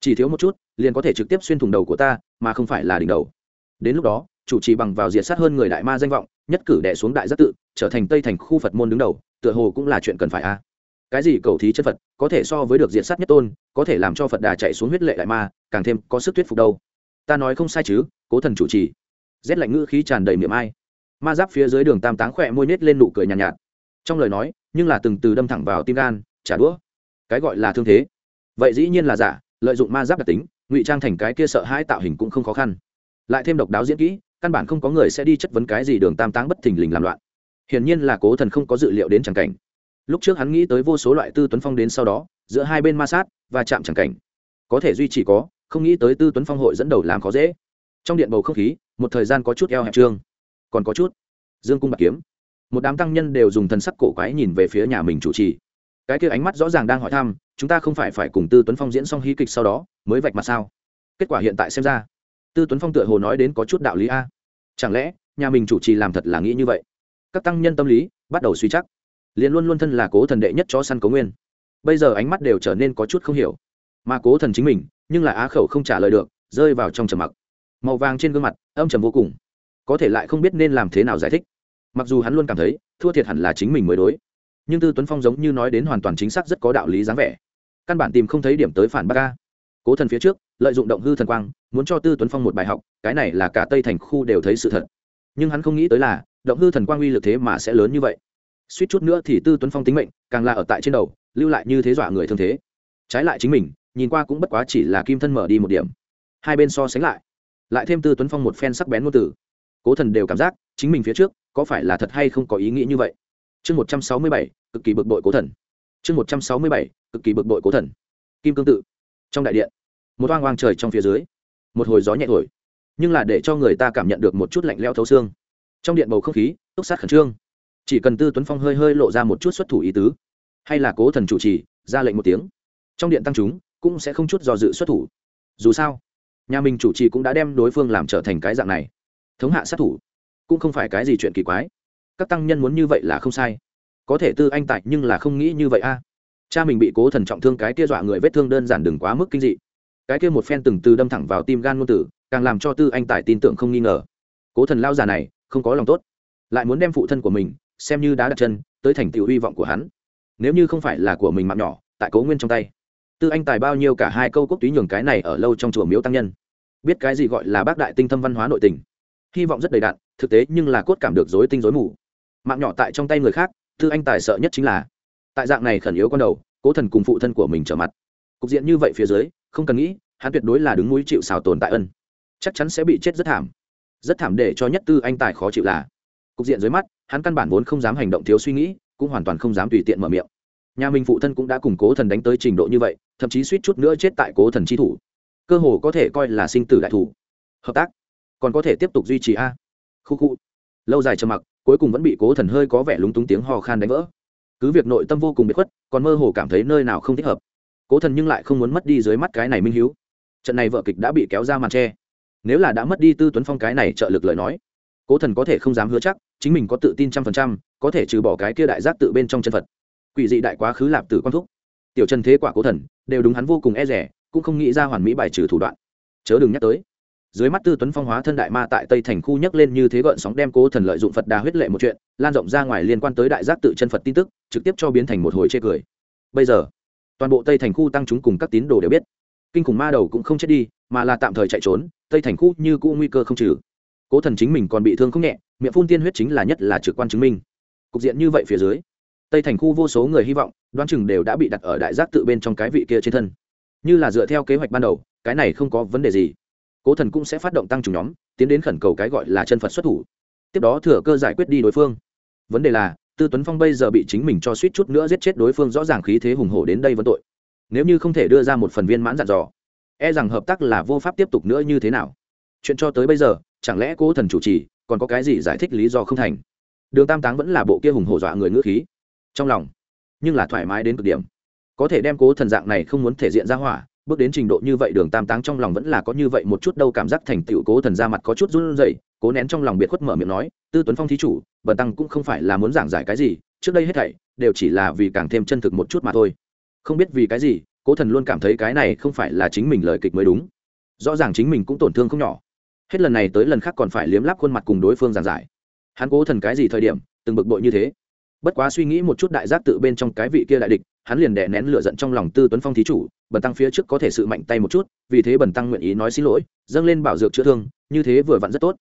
Chỉ thiếu một chút, liền có thể trực tiếp xuyên thủng đầu của ta, mà không phải là đỉnh đầu. Đến lúc đó, chủ trì bằng vào diệt sát hơn người đại ma danh vọng, nhất cử đẻ xuống đại giác tự, trở thành tây thành khu phật môn đứng đầu, tựa hồ cũng là chuyện cần phải a. Cái gì cầu thí chân phật, có thể so với được diệt sát nhất tôn, có thể làm cho phật đà chạy xuống huyết lệ đại ma, càng thêm có sức thuyết phục đâu. Ta nói không sai chứ, cố thần chủ trì. Rét lạnh ngữ khí tràn đầy miệng ai ma giáp phía dưới đường tam táng khỏe môi nết lên nụ cười nhàn nhạt, nhạt. Trong lời nói nhưng là từng từ đâm thẳng vào tim gan trả đũa. Cái gọi là thương thế. Vậy dĩ nhiên là giả lợi dụng ma giáp đặc tính ngụy trang thành cái kia sợ hãi tạo hình cũng không khó khăn. Lại thêm độc đáo diễn kỹ căn bản không có người sẽ đi chất vấn cái gì đường tam táng bất thình lình làm loạn. Hiển nhiên là cố thần không có dự liệu đến chẳng cảnh. Lúc trước hắn nghĩ tới vô số loại tư tuấn phong đến sau đó giữa hai bên ma sát và chạm chẳng cảnh. Có thể duy trì có không nghĩ tới tư tuấn phong hội dẫn đầu làm khó dễ. Trong điện bầu không khí một thời gian có chút eo hẹp trương còn có chút. Dương cung bạc kiếm. Một đám tăng nhân đều dùng thần sắc cổ quái nhìn về phía nhà mình chủ trì. Cái kia ánh mắt rõ ràng đang hỏi thăm, chúng ta không phải phải cùng tư tuấn phong diễn xong hí kịch sau đó, mới vạch mặt sao? Kết quả hiện tại xem ra, tư tuấn phong tựa hồ nói đến có chút đạo lý a. Chẳng lẽ, nhà mình chủ trì làm thật là nghĩ như vậy? Các tăng nhân tâm lý, bắt đầu suy chắc. Liền luôn luôn thân là cố thần đệ nhất cho săn cố nguyên. Bây giờ ánh mắt đều trở nên có chút không hiểu. Mà cố thần chính mình, nhưng là á khẩu không trả lời được, rơi vào trong trầm mặc. Màu vàng trên gương mặt, âm trầm vô cùng có thể lại không biết nên làm thế nào giải thích. Mặc dù hắn luôn cảm thấy, thua thiệt hẳn là chính mình mới đối. Nhưng tư tuấn phong giống như nói đến hoàn toàn chính xác rất có đạo lý dáng vẻ. Căn bản tìm không thấy điểm tới phản bác ca cố thần phía trước, lợi dụng động hư thần quang, muốn cho tư tuấn phong một bài học, cái này là cả tây thành khu đều thấy sự thật. Nhưng hắn không nghĩ tới là, động hư thần quang uy lực thế mà sẽ lớn như vậy. Suýt chút nữa thì tư tuấn phong tính mệnh, càng là ở tại trên đầu, lưu lại như thế dọa người thương thế. Trái lại chính mình, nhìn qua cũng bất quá chỉ là kim thân mở đi một điểm. Hai bên so sánh lại lại thêm tư tuấn phong một phen sắc bén ngôn tử cố thần đều cảm giác chính mình phía trước có phải là thật hay không có ý nghĩ như vậy. Chương một trăm sáu mươi bảy, cực kỳ bực bội cố thần. Chương một trăm sáu mươi bảy, cực kỳ bực bội cố thần. Kim cương tự. Trong đại điện, một oang oang trời trong phía dưới, một hồi gió nhẹ thổi, nhưng là để cho người ta cảm nhận được một chút lạnh leo thấu xương. Trong điện bầu không khí, túc sát khẩn trương. Chỉ cần tư tuấn phong hơi hơi lộ ra một chút xuất thủ ý tứ, hay là cố thần chủ trì, ra lệnh một tiếng, trong điện tăng chúng cũng sẽ không chút do dự xuất thủ. Dù sao, nhà mình chủ trì cũng đã đem đối phương làm trở thành cái dạng này thống hạ sát thủ. Cũng không phải cái gì chuyện kỳ quái. Các tăng nhân muốn như vậy là không sai. Có thể tư anh tại nhưng là không nghĩ như vậy a. Cha mình bị cố thần trọng thương cái kia dọa người vết thương đơn giản đừng quá mức kinh dị. Cái kia một phen từng từ đâm thẳng vào tim gan ngôn tử, càng làm cho tư anh tài tin tưởng không nghi ngờ. Cố thần lao già này, không có lòng tốt. Lại muốn đem phụ thân của mình, xem như đá đặt chân, tới thành tựu hy vọng của hắn. Nếu như không phải là của mình mạng nhỏ, tại cố nguyên trong tay. Tư anh tài bao nhiêu cả hai câu quốc túy nhường cái này ở lâu trong chùa miếu tăng nhân. Biết cái gì gọi là bác đại tinh thâm văn hóa nội tình hy vọng rất đầy đạn thực tế nhưng là cốt cảm được dối tinh dối mù. Mạng nhỏ tại trong tay người khác tư anh tài sợ nhất chính là, tại dạng này khẩn yếu con đầu, cố thần cùng phụ thân của mình trở mặt. Cục diện như vậy phía dưới, không cần nghĩ, hắn tuyệt đối là đứng núi chịu xào tồn tại ân. Chắc chắn sẽ bị chết rất thảm. Rất thảm để cho nhất tư anh tài khó chịu là, cục diện dưới mắt, hắn căn bản vốn không dám hành động thiếu suy nghĩ, cũng hoàn toàn không dám tùy tiện mở miệng. Nhà mình phụ thân cũng đã cùng cố thần đánh tới trình độ như vậy, thậm chí suýt chút nữa chết tại cố thần chi thủ. Cơ hồ có thể coi là sinh tử đại thủ. Hợp tác còn có thể tiếp tục duy trì a. Khu khu. Lâu dài trầm mặc, cuối cùng vẫn bị cố thần hơi có vẻ lúng túng tiếng hò khan đánh vỡ. Cứ việc nội tâm vô cùng bị khuất, còn mơ hồ cảm thấy nơi nào không thích hợp. Cố thần nhưng lại không muốn mất đi dưới mắt cái này minh hiếu. Trận này vợ kịch đã bị kéo ra màn tre. Nếu là đã mất đi tư tuấn phong cái này trợ lực lời nói, cố thần có thể không dám hứa chắc, chính mình có tự tin trăm phần trăm, có thể trừ bỏ cái kia đại giác tự bên trong chân phật. Quỷ dị đại quá khứ lạp tử quan thúc. Tiểu chân thế quả cố thần, đều đúng hắn vô cùng e rẻ, cũng không nghĩ ra hoàn mỹ bài trừ thủ đoạn. Chớ đừng nhắc tới dưới mắt tư tuấn phong hóa thân đại ma tại tây thành khu nhấc lên như thế gợn sóng đem cố thần lợi dụng phật đà huyết lệ một chuyện, lan rộng ra ngoài liên quan tới đại giác tự chân phật tin tức, trực tiếp cho biến thành một hồi chê cười. Bây giờ, toàn bộ tây thành khu tăng chúng cùng các tín đồ đều biết, kinh khủng ma đầu cũng không chết đi, mà là tạm thời chạy trốn, tây thành khu như cũ nguy cơ không trừ. Cố thần chính mình còn bị thương không nhẹ, miệng phun tiên huyết chính là nhất là trực quan chứng minh. Cục diện như vậy phía dưới, tây thành khu vô số người hy vọng, đoán chừng đều đã bị đặt ở đại giác tự bên trong cái vị kia trên thân. Như là dựa theo kế hoạch ban đầu, cái này không có vấn đề gì cố thần cũng sẽ phát động tăng trùng nhóm, tiến đến khẩn cầu cái gọi là chân phật xuất thủ. Tiếp đó thừa cơ giải quyết đi đối phương. Vấn đề là, tư tuấn phong bây giờ bị chính mình cho suýt chút nữa giết chết đối phương rõ ràng khí thế hùng hổ đến đây vẫn tội. Nếu như không thể đưa ra một phần viên mãn dặn dò e rằng hợp tác là vô pháp tiếp tục nữa như thế nào. Chuyện cho tới bây giờ, chẳng lẽ cố thần chủ trì, còn có cái gì giải thích lý do không thành? Đường tam táng vẫn là bộ kia hùng hổ dọa người ngữ khí. Trong lòng, nhưng là thoải mái đến cực điểm. Có thể đem cố thần dạng này không muốn thể diện ra hỏa bước đến trình độ như vậy đường tam táng trong lòng vẫn là có như vậy một chút đâu cảm giác thành tựu cố thần ra mặt có chút run rẩy, cố nén trong lòng biệt khuất mở miệng nói, tư tuấn phong thí chủ, bần tăng cũng không phải là muốn giảng giải cái gì, trước đây hết thảy đều chỉ là vì càng thêm chân thực một chút mà thôi. Không biết vì cái gì, cố thần luôn cảm thấy cái này không phải là chính mình lời kịch mới đúng. Rõ ràng chính mình cũng tổn thương không nhỏ. Hết lần này tới lần khác còn phải liếm lắp khuôn mặt cùng đối phương giảng giải. Hắn cố thần cái gì thời điểm, từng bực bội như thế? Bất quá suy nghĩ một chút đại giác tự bên trong cái vị kia đại địch, hắn liền đè nén lửa giận trong lòng tư tuấn phong thí chủ bần tăng phía trước có thể sự mạnh tay một chút, vì thế bần tăng nguyện ý nói xin lỗi, dâng lên bảo dược chữa thương, như thế vừa vặn rất tốt.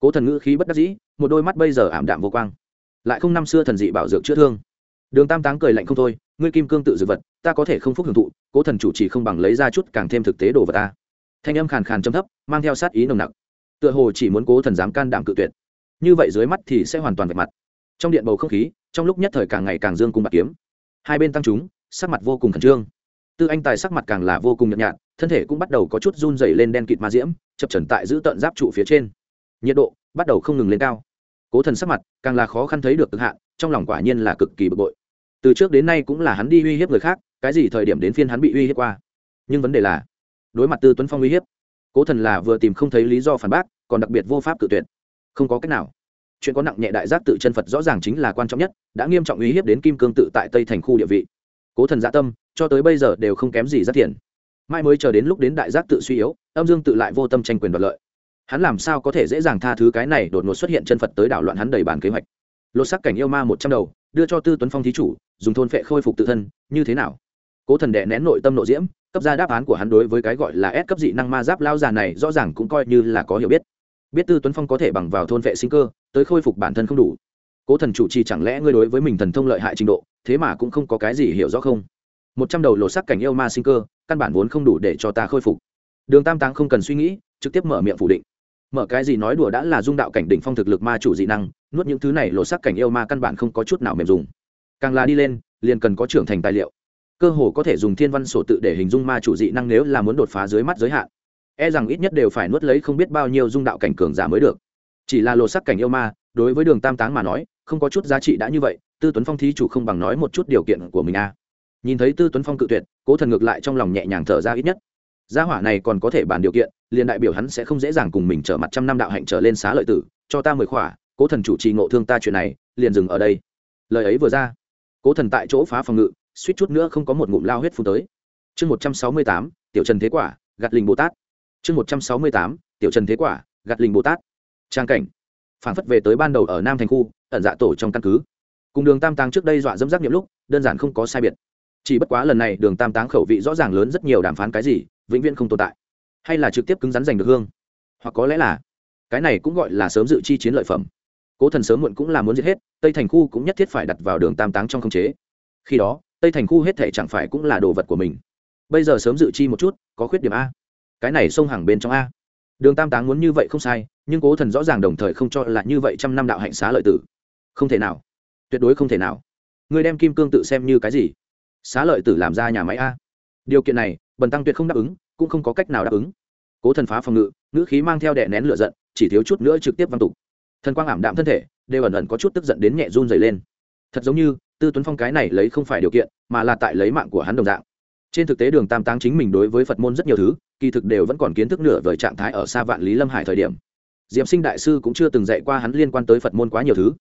Cố thần ngữ khí bất đắc dĩ, một đôi mắt bây giờ ảm đạm vô quang. Lại không năm xưa thần dị bảo dược chữa thương. Đường tam táng cười lạnh không thôi, ngươi kim cương tự dược vật, ta có thể không phúc hưởng thụ, cố thần chủ chỉ không bằng lấy ra chút càng thêm thực tế đồ vật ta. Thanh âm khàn khàn châm thấp, mang theo sát ý nồng nặc. Tựa hồ chỉ muốn cố thần dám can đảm cự tuyệt. Như vậy dưới mắt thì sẽ hoàn toàn vạch mặt. Trong điện bầu không khí, trong lúc nhất thời càng ngày càng dương cùng bạc kiếm. Hai bên tăng chúng, sắc mặt vô cùng khẩn trương tư anh tài sắc mặt càng là vô cùng nhợt nhạt, thân thể cũng bắt đầu có chút run dày lên đen kịt ma diễm, chập trần tại giữ tận giáp trụ phía trên. Nhiệt độ bắt đầu không ngừng lên cao. Cố thần sắc mặt càng là khó khăn thấy được cực hạn, trong lòng quả nhiên là cực kỳ bực bội. Từ trước đến nay cũng là hắn đi uy hiếp người khác, cái gì thời điểm đến phiên hắn bị uy hiếp qua. Nhưng vấn đề là, đối mặt tư tuấn phong uy hiếp, cố thần là vừa tìm không thấy lý do phản bác, còn đặc biệt vô pháp tự tuyệt. Không có cách nào. Chuyện có nặng nhẹ đại giác tự chân phật rõ ràng chính là quan trọng nhất, đã nghiêm trọng uy hiếp đến kim cương tự tại tây thành khu địa vị cố thần dạ tâm, cho tới bây giờ đều không kém gì giác tiền mai mới chờ đến lúc đến đại giác tự suy yếu, âm dương tự lại vô tâm tranh quyền đoạt lợi. Hắn làm sao có thể dễ dàng tha thứ cái này đột ngột xuất hiện chân phật tới đảo loạn hắn đầy bàn kế hoạch. Lột sắc cảnh yêu ma một trăm đầu, đưa cho tư tuấn phong thí chủ, dùng thôn phệ khôi phục tự thân, như thế nào? Cố thần đệ nén nội tâm nội diễm, cấp ra đáp án của hắn đối với cái gọi là ép cấp dị năng ma giáp lao già này rõ ràng cũng coi như là có hiểu biết. Biết tư tuấn phong có thể bằng vào thôn vệ sinh cơ, tới khôi phục bản thân không đủ cố thần chủ trì chẳng lẽ ngươi đối với mình thần thông lợi hại trình độ, thế mà cũng không có cái gì hiểu rõ không? Một trăm đầu lột sắc cảnh yêu ma sinh cơ, căn bản vốn không đủ để cho ta khôi phục. Đường tam táng không cần suy nghĩ, trực tiếp mở miệng phủ định. Mở cái gì nói đùa đã là dung đạo cảnh đỉnh phong thực lực ma chủ dị năng, nuốt những thứ này lột sắc cảnh yêu ma căn bản không có chút nào mềm dùng. Càng là đi lên, liền cần có trưởng thành tài liệu. Cơ hồ có thể dùng thiên văn sổ tự để hình dung ma chủ dị năng nếu là muốn đột phá dưới mắt giới hạn. E rằng ít nhất đều phải nuốt lấy không biết bao nhiêu dung đạo cảnh cường giả mới được. Chỉ là lột sắc cảnh yêu ma, đối với đường tam táng mà nói không có chút giá trị đã như vậy, tư tuấn phong thí chủ không bằng nói một chút điều kiện của mình a à. nhìn thấy tư tuấn phong cự tuyệt, cố thần ngược lại trong lòng nhẹ nhàng thở ra ít nhất. Gia hỏa này còn có thể bàn điều kiện, liền đại biểu hắn sẽ không dễ dàng cùng mình trở mặt trăm năm đạo hạnh trở lên xá lợi tử, cho ta mười khỏa, cố thần chủ trì ngộ thương ta chuyện này, liền dừng ở đây. Lời ấy vừa ra, cố thần tại chỗ phá phòng ngự, suýt chút nữa không có một ngụm lao huyết phun tới. Chương một trăm sáu mươi tám, tiểu trần thế quả, gạt linh bồ tát. Chương một trăm sáu mươi tám, tiểu trần thế quả, gạt linh bồ tát. Trang cảnh. Phản phất về tới ban đầu ở nam thành khu ẩn dạ tổ trong căn cứ. Cùng đường tam táng trước đây dọa dẫm rác nhiệm lúc, đơn giản không có sai biệt. Chỉ bất quá lần này đường tam táng khẩu vị rõ ràng lớn rất nhiều đàm phán cái gì, vĩnh viễn không tồn tại. Hay là trực tiếp cứng rắn giành được hương. Hoặc có lẽ là, cái này cũng gọi là sớm dự chi chiến lợi phẩm. Cố thần sớm muộn cũng là muốn giết hết, tây thành khu cũng nhất thiết phải đặt vào đường tam táng trong khống chế. Khi đó, tây thành khu hết thể chẳng phải cũng là đồ vật của mình. Bây giờ sớm dự chi một chút, có khuyết điểm a. Cái này xông hàng bên trong a. Đường tam táng muốn như vậy không sai, nhưng cố thần rõ ràng đồng thời không cho là như vậy trăm năm đạo hạnh xá lợi tử không thể nào. Tuyệt đối không thể nào. Người đem kim cương tự xem như cái gì? Xá lợi tử làm ra nhà máy a. Điều kiện này, bần tăng tuyệt không đáp ứng, cũng không có cách nào đáp ứng. Cố thần phá phòng ngự, ngữ khí mang theo đè nén lửa giận, chỉ thiếu chút nữa trực tiếp văn tục. Thần quang ảm đạm thân thể, đều ẩn ẩn có chút tức giận đến nhẹ run dày lên. Thật giống như, tư tuấn phong cái này lấy không phải điều kiện, mà là tại lấy mạng của hắn đồng dạng. Trên thực tế đường tam táng chính mình đối với phật môn rất nhiều thứ, kỳ thực đều vẫn còn kiến thức nửa vời trạng thái ở xa vạn lý lâm hải thời điểm. Diệm sinh đại sư cũng chưa từng dạy qua hắn liên quan tới phật môn quá nhiều thứ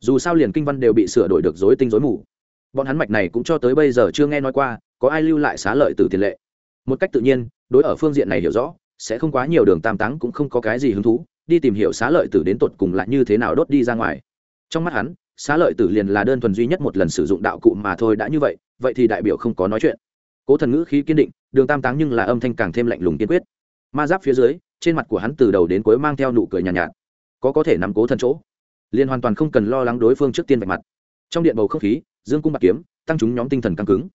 dù sao liền kinh văn đều bị sửa đổi được dối tinh dối mù. Bọn hắn mạch này cũng cho tới bây giờ chưa nghe nói qua có ai lưu lại xá lợi từ tiền lệ. Một cách tự nhiên đối ở phương diện này hiểu rõ sẽ không quá nhiều đường tam táng cũng không có cái gì hứng thú đi tìm hiểu xá lợi tử đến tột cùng lại như thế nào đốt đi ra ngoài. Trong mắt hắn xá lợi tử liền là đơn thuần duy nhất một lần sử dụng đạo cụ mà thôi đã như vậy vậy thì đại biểu không có nói chuyện. Cố thần ngữ khí kiên định đường tam táng nhưng là âm thanh càng thêm lạnh lùng kiên quyết. Ma giáp phía dưới trên mặt của hắn từ đầu đến cuối mang theo nụ cười nhàn nhạt, nhạt. Có có thể nắm cố thần chỗ liền hoàn toàn không cần lo lắng đối phương trước tiên vạch mặt. Trong điện bầu không khí, dương cung bạc kiếm, tăng chúng nhóm tinh thần căng cứng.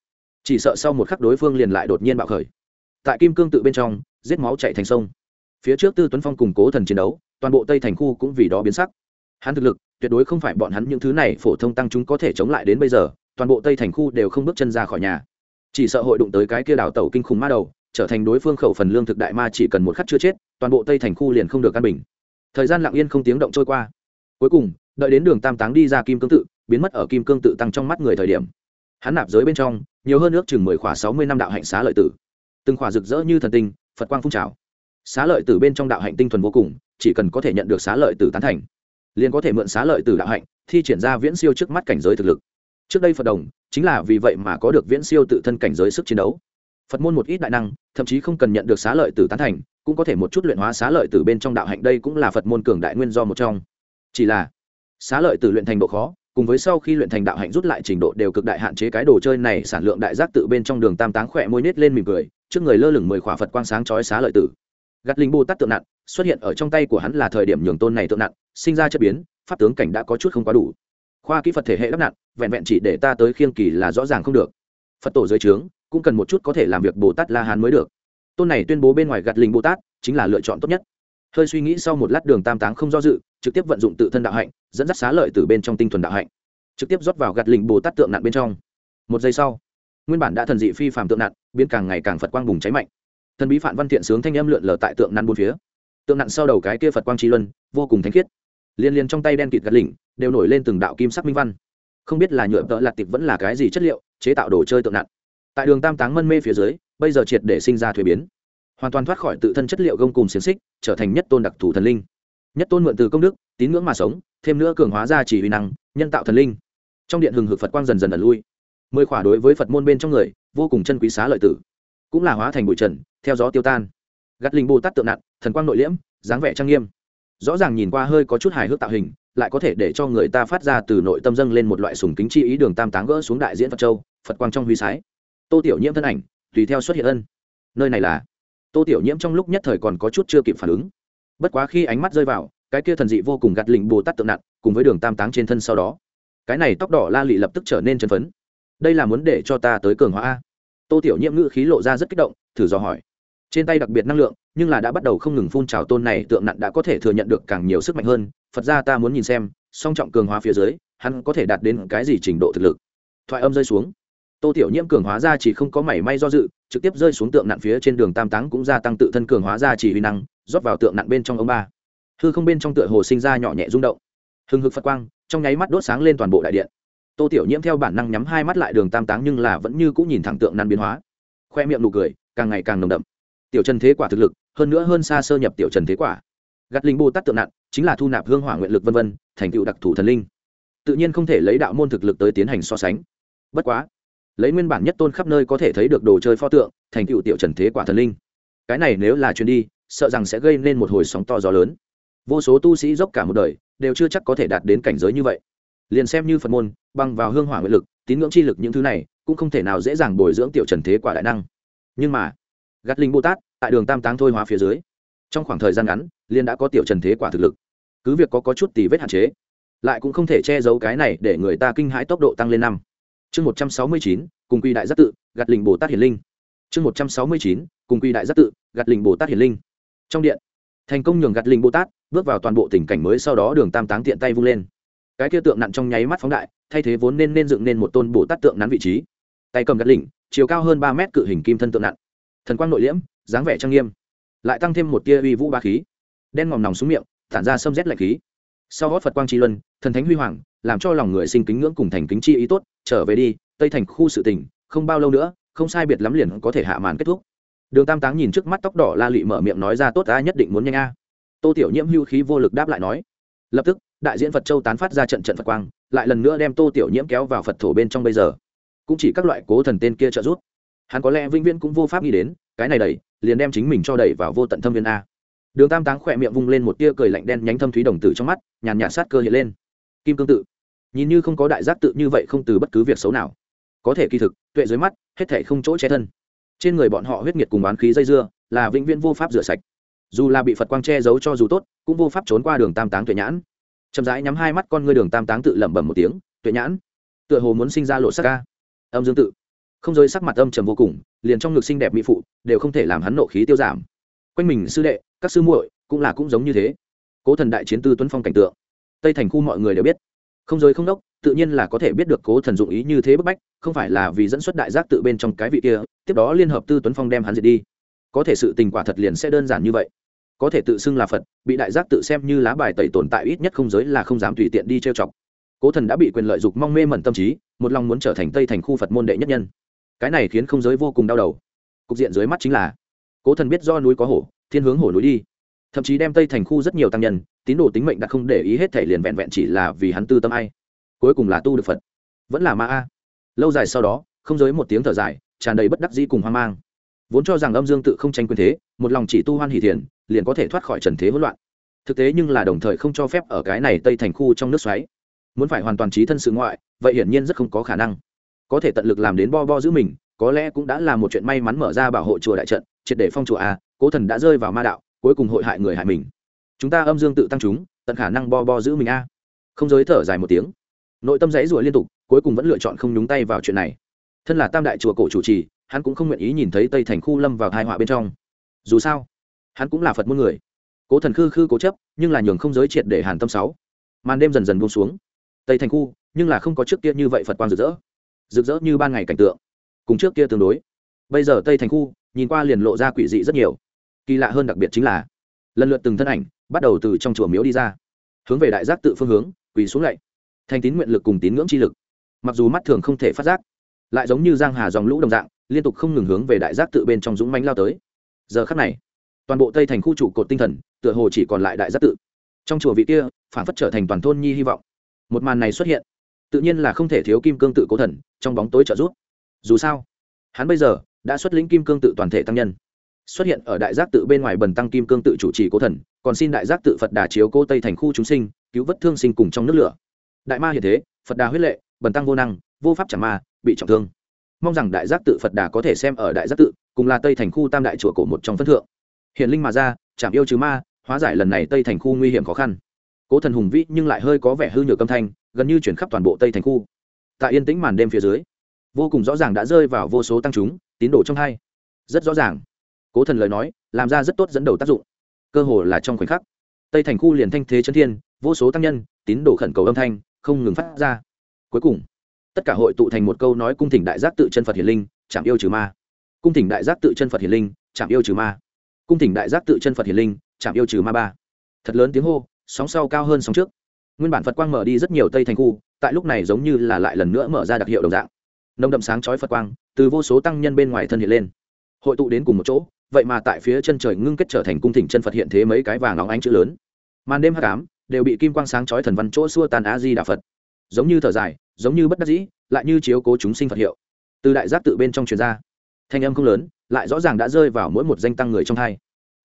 Chỉ sợ sau một khắc đối phương liền lại đột nhiên bạo khởi. Tại kim cương tự bên trong, giết máu chạy thành sông. Phía trước tư tuấn phong củng cố thần chiến đấu, toàn bộ tây thành khu cũng vì đó biến sắc. Hắn thực lực, tuyệt đối không phải bọn hắn những thứ này phổ thông tăng chúng có thể chống lại đến bây giờ, toàn bộ tây thành khu đều không bước chân ra khỏi nhà. Chỉ sợ hội đụng tới cái kia đảo tàu kinh khủng ma đầu, trở thành đối phương khẩu phần lương thực đại ma chỉ cần một khắc chưa chết, toàn bộ tây thành khu liền không được căn bình. Thời gian lặng yên không tiếng động trôi qua cuối cùng, đợi đến đường tam táng đi ra kim cương tự, biến mất ở kim cương tự tăng trong mắt người thời điểm. Hắn nạp giới bên trong, nhiều hơn ước chừng mười khỏa sáu mươi năm đạo hạnh xá lợi tử. Từng khỏa rực rỡ như thần tinh, phật quang phun trào. Xá lợi tử bên trong đạo hạnh tinh thuần vô cùng, chỉ cần có thể nhận được xá lợi tử tán thành, liền có thể mượn xá lợi tử đạo hạnh, thi triển ra viễn siêu trước mắt cảnh giới thực lực. Trước đây phật đồng, chính là vì vậy mà có được viễn siêu tự thân cảnh giới sức chiến đấu. Phật môn một ít đại năng, thậm chí không cần nhận được xá lợi tử tán thành, cũng có thể một chút luyện hóa xá lợi tử bên trong đạo hạnh, đây cũng là phật môn cường đại nguyên do một trong chỉ là, xá lợi tử luyện thành độ khó, cùng với sau khi luyện thành đạo hạnh rút lại trình độ đều cực đại hạn chế cái đồ chơi này, sản lượng đại giác tự bên trong đường tam táng khỏe môi nết lên mỉm cười, trước người lơ lửng mười khỏa phật quang sáng chói xá lợi tử. Gắt linh bồ tát tượng nặng, xuất hiện ở trong tay của hắn là thời điểm nhường tôn này tượng nặng, sinh ra chất biến, pháp tướng cảnh đã có chút không quá đủ. Khoa kỹ phật thể hệ đắp nặng, vẹn vẹn chỉ để ta tới khiêng kỳ là rõ ràng không được. Phật tổ dưới trướng, cũng cần một chút có thể làm việc bồ tát la hán mới được. Tôn này tuyên bố bên ngoài gạt linh bồ tát, chính là lựa chọn tốt nhất hơi suy nghĩ sau một lát đường tam táng không do dự, trực tiếp vận dụng tự thân đạo hạnh, dẫn dắt xá lợi từ bên trong tinh thuần đạo hạnh. Trực tiếp rót vào gạt lình bồ tát tượng nạn bên trong. Một giây sau, nguyên bản đã thần dị phi phàm tượng nạn biến càng ngày càng phật quang bùng cháy mạnh. Thần bí phản văn thiện sướng thanh âm lượn lờ tại tượng nạn bốn phía. Tượng nạn sau đầu cái kia phật quang tri luân, vô cùng thánh khiết. Liên liên trong tay đen kịt gạt lỉnh đều nổi lên từng đạo kim sắc minh văn. Không biết là nhựa tợ lạc tịp vẫn là cái gì chất liệu, chế tạo đồ chơi tượng nạn tại đường tam táng mân mê phía dưới, bây giờ triệt để sinh ra thuế biến hoàn toàn thoát khỏi tự thân chất liệu gông cùng xiềng xích, trở thành nhất tôn đặc thù thần linh. Nhất tôn mượn từ công đức, tín ngưỡng mà sống, thêm nữa cường hóa ra chỉ huy năng, nhân tạo thần linh. Trong điện hừng hực phật quang dần dần ẩn lui. Mười khỏa đối với phật môn bên trong người, vô cùng chân quý xá lợi tử. Cũng là hóa thành bụi trần, theo gió tiêu tan. Gắt linh bồ tát tượng nặng, thần quang nội liễm, dáng vẻ trang nghiêm. Rõ ràng nhìn qua hơi có chút hài hước tạo hình, lại có thể để cho người ta phát ra từ nội tâm dâng lên một loại sùng kính chi ý đường tam táng gỡ xuống đại diễn phật châu, phật quang trong huy sái. Tô tiểu nhiễm thân ảnh, tùy theo xuất hiện ân. Nơi này là tô tiểu nhiễm trong lúc nhất thời còn có chút chưa kịp phản ứng. Bất quá khi ánh mắt rơi vào, cái kia thần dị vô cùng gạt lình bồ tát tượng nặng, cùng với đường tam táng trên thân sau đó, cái này tóc đỏ la lị lập tức trở nên chân phấn. Đây là muốn để cho ta tới cường hóa a? Tô tiểu nhiễm ngữ khí lộ ra rất kích động, thử dò hỏi. Trên tay đặc biệt năng lượng, nhưng là đã bắt đầu không ngừng phun trào tôn này tượng nặng đã có thể thừa nhận được càng nhiều sức mạnh hơn, phật ra ta muốn nhìn xem, song trọng cường hóa phía dưới, hắn có thể đạt đến cái gì trình độ thực lực. Thoại âm rơi xuống tô tiểu nhiễm cường hóa ra chỉ không có mảy may do dự, trực tiếp rơi xuống tượng nặng phía trên đường tam táng cũng gia tăng tự thân cường hóa ra chỉ huy năng, rót vào tượng nặng bên trong ông ba. Hư không bên trong tựa hồ sinh ra nhỏ nhẹ rung động. Hừng hực phật quang, trong nháy mắt đốt sáng lên toàn bộ đại điện. Tô tiểu nhiễm theo bản năng nhắm hai mắt lại đường tam táng nhưng là vẫn như cũng nhìn thẳng tượng năn biến hóa. Khoe miệng nụ cười, càng ngày càng nồng đậm. Tiểu trần thế quả thực lực, hơn nữa hơn xa sơ nhập tiểu trần thế quả. Gạt linh bồ tát tượng nặng, chính là thu nạp hương hỏa nguyện lực vân vân, thành tựu đặc thù thần linh. Tự nhiên không thể lấy đạo môn thực lực tới tiến hành so sánh. Bất quá lấy nguyên bản nhất tôn khắp nơi có thể thấy được đồ chơi pho tượng thành tựu tiểu trần thế quả thần linh. Cái này nếu là chuyến đi sợ rằng sẽ gây nên một hồi sóng to gió lớn. Vô số tu sĩ dốc cả một đời đều chưa chắc có thể đạt đến cảnh giới như vậy. Liền xem như phật môn bằng vào hương hỏa nguyện lực tín ngưỡng chi lực những thứ này cũng không thể nào dễ dàng bồi dưỡng tiểu trần thế quả đại năng. Nhưng mà gắt linh bồ tát tại đường tam táng thôi hóa phía dưới trong khoảng thời gian ngắn liên đã có tiểu trần thế quả thực lực. Cứ việc có, có chút tì vết hạn chế lại cũng không thể che giấu cái này để người ta kinh hãi tốc độ tăng lên năm chương một trăm sáu mươi chín, cùng quy đại giác tự, gạt lình bồ tát hiển linh. Chương một trăm sáu mươi chín, cùng quy đại giác tự, gạt lình bồ tát hiển linh. Trong điện, thành công nhường gạt lình bồ tát bước vào toàn bộ tình cảnh mới sau đó đường tam táng tiện tay vung lên. Cái kia tượng nặng trong nháy mắt phóng đại, thay thế vốn nên nên dựng nên một tôn bồ tát tượng nắn vị trí. Tay cầm gạt lình, chiều cao hơn ba mét cự hình kim thân tượng nặng. Thần quang nội liễm, dáng vẻ trang nghiêm. Lại tăng thêm một tia uy vũ ba khí. Đen ngòm nòng xuống miệng, tản ra sâm rét lạnh khí. Sau gót phật quang tri luân, thần thánh huy hoàng làm cho lòng người sinh kính ngưỡng cùng thành kính chi ý tốt trở về đi tây thành khu sự tình, không bao lâu nữa không sai biệt lắm liền có thể hạ màn kết thúc. Đường tam táng nhìn trước mắt tóc đỏ la lụy mở miệng nói ra tốt ta nhất định muốn nhanh a. Tô tiểu nhiễm hưu khí vô lực đáp lại nói. Lập tức đại diễn phật châu tán phát ra trận trận phật quang lại lần nữa đem tô tiểu nhiễm kéo vào phật thổ bên trong bây giờ. Cũng chỉ các loại cố thần tên kia trợ giúp. Hắn có lẽ vĩnh viễn cũng vô pháp nghĩ đến cái này đẩy liền đem chính mình cho đẩy vào vô tận thâm viên a. Đường tam táng khỏe miệng vung lên một tia cười lạnh đen nhánh thâm thúy đồng tử trong mắt nhàn nhạt sát cơ hiện lên. Kim cương tự nhìn như không có đại giác tự như vậy không từ bất cứ việc xấu nào. Có thể kỳ thực, tuệ dưới mắt, hết thể không chỗ che thân. Trên người bọn họ huyết nhiệt cùng bán khí dây dưa, là vĩnh viễn vô pháp rửa sạch. Dù là bị phật quang che giấu cho dù tốt, cũng vô pháp trốn qua đường tam táng tuệ nhãn. Chậm rãi nhắm hai mắt con ngươi đường tam táng tự lẩm bẩm một tiếng, tuệ nhãn, tựa hồ muốn sinh ra lộ sắc ca. Âm dương tự. Không giới sắc mặt âm trầm vô cùng, liền trong ngực xinh đẹp mỹ phụ, đều không thể làm hắn nộ khí tiêu giảm. Quanh mình sư đệ, các sư muội cũng là cũng giống như thế. Cố thần đại chiến tư tuấn phong cảnh tượng. Tây thành khu mọi người đều biết không giới không đốc, tự nhiên là có thể biết được cố thần dụng ý như thế bức bách, không phải là vì dẫn xuất đại giác tự bên trong cái vị kia, tiếp đó liên hợp tư tuấn phong đem hắn diệt đi. Có thể sự tình quả thật liền sẽ đơn giản như vậy. Có thể tự xưng là phật, bị đại giác tự xem như lá bài tẩy tồn tại ít nhất không giới là không dám tùy tiện đi trêu chọc. Cố thần đã bị quyền lợi dục mong mê mẩn tâm trí, một lòng muốn trở thành tây thành khu phật môn đệ nhất nhân. Cái này khiến không giới vô cùng đau đầu. Cục diện dưới mắt chính là, cố thần biết do núi có hổ, thiên hướng hổ núi đi thậm chí đem tây thành khu rất nhiều tăng nhân, tín đồ tính mệnh đã không để ý hết thể liền vẹn vẹn chỉ là vì hắn tư tâm ai. Cuối cùng là tu được phật. Vẫn là ma a. Lâu dài sau đó, không giới một tiếng thở dài, tràn đầy bất đắc dĩ cùng hoang mang. Vốn cho rằng âm dương tự không tranh quyền thế, một lòng chỉ tu hoan hỷ thiền, liền có thể thoát khỏi trần thế hỗn loạn. Thực tế nhưng là đồng thời không cho phép ở cái này tây thành khu trong nước xoáy. Muốn phải hoàn toàn trí thân sự ngoại, vậy hiển nhiên rất không có khả năng. Có thể tận lực làm đến bo bo giữ mình, có lẽ cũng đã là một chuyện may mắn mở ra bảo hộ chùa đại trận, triệt để phong chùa a, cố thần đã rơi vào ma đạo cuối cùng hội hại người hại mình. Chúng ta âm dương tự tăng chúng, tận khả năng bo bo giữ mình a. Không giới thở dài một tiếng. Nội tâm dãy rủa liên tục, cuối cùng vẫn lựa chọn không nhúng tay vào chuyện này. Thân là tam đại chùa cổ chủ trì, hắn cũng không nguyện ý nhìn thấy tây thành khu lâm vào hai họa bên trong. Dù sao, hắn cũng là phật môn người. Cố thần khư khư cố chấp, nhưng là nhường không giới triệt để hàn tâm sáu. Màn đêm dần dần buông xuống. Tây thành khu, nhưng là không có trước kia như vậy phật quang rực rỡ. Rực rỡ như ban ngày cảnh tượng. Cùng trước kia tương đối. Bây giờ tây thành khu, nhìn qua liền lộ ra quỷ dị rất nhiều kỳ lạ hơn đặc biệt chính là, lần lượt từng thân ảnh bắt đầu từ trong chùa miếu đi ra, hướng về đại giác tự phương hướng, quỳ xuống lạy. Thành tín nguyện lực cùng tín ngưỡng chi lực, mặc dù mắt thường không thể phát giác, lại giống như giang hà dòng lũ đồng dạng, liên tục không ngừng hướng về đại giác tự bên trong dũng mánh lao tới. Giờ khắc này, toàn bộ tây thành khu trụ cột tinh thần, tựa hồ chỉ còn lại đại giác tự. Trong chùa vị kia phản phất trở thành toàn thôn nhi hy vọng. Một màn này xuất hiện, tự nhiên là không thể thiếu kim cương tự cố thần, trong bóng tối trợ giúp. Dù sao, hắn bây giờ đã xuất lĩnh kim cương tự toàn thể tăng nhân xuất hiện ở đại giác tự bên ngoài bần tăng kim cương tự chủ trì cố thần, còn xin đại giác tự phật đà chiếu cô tây thành khu chúng sinh, cứu vất thương sinh cùng trong nước lửa. Đại ma hiện thế, phật đà huyết lệ, bần tăng vô năng, vô pháp trả ma, bị trọng thương. Mong rằng đại giác tự phật đà có thể xem ở đại giác tự, cùng là tây thành khu tam đại chùa cổ một trong phân thượng. Hiện linh mà ra chạm yêu chứ ma, hóa giải lần này tây thành khu nguy hiểm khó khăn. Cố thần hùng vĩ nhưng lại hơi có vẻ hư nhược âm thanh, gần như chuyển khắp toàn bộ tây thành khu. Tại yên tĩnh màn đêm phía dưới, vô cùng rõ ràng đã rơi vào vô số tăng chúng, tín đồ trong hai. Rất rõ ràng cố thần lời nói, làm ra rất tốt dẫn đầu tác dụng. Cơ hồ là trong khoảnh khắc, tây thành khu liền thanh thế chân thiên, vô số tăng nhân, tín đồ khẩn cầu âm thanh, không ngừng phát ra. Cuối cùng, tất cả hội tụ thành một câu nói cung thỉnh đại giác tự chân phật hiền linh, chạm yêu trừ ma. Cung thỉnh đại giác tự chân phật hiền linh, chạm yêu trừ ma. Cung thỉnh đại giác tự chân phật hiền linh, chạm yêu trừ ma ba. Thật lớn tiếng hô, sóng sau cao hơn sóng trước. Nguyên bản phật quang mở đi rất nhiều tây thành khu, tại lúc này giống như là lại lần nữa mở ra đặc hiệu đồng dạng. Nông đậm sáng chói phật quang, từ vô số tăng nhân bên ngoài thân hiện lên. Hội tụ đến cùng một chỗ vậy mà tại phía chân trời ngưng kết trở thành cung thỉnh chân phật hiện thế mấy cái vàng óng ánh chữ lớn. Màn đêm hắc ám đều bị kim quang sáng chói thần văn chỗ xua tàn a di đà phật. Giống như thở dài, giống như bất đắc dĩ, lại như chiếu cố chúng sinh phật hiệu. Từ đại giác tự bên trong truyền ra, thanh âm không lớn, lại rõ ràng đã rơi vào mỗi một danh tăng người trong hai,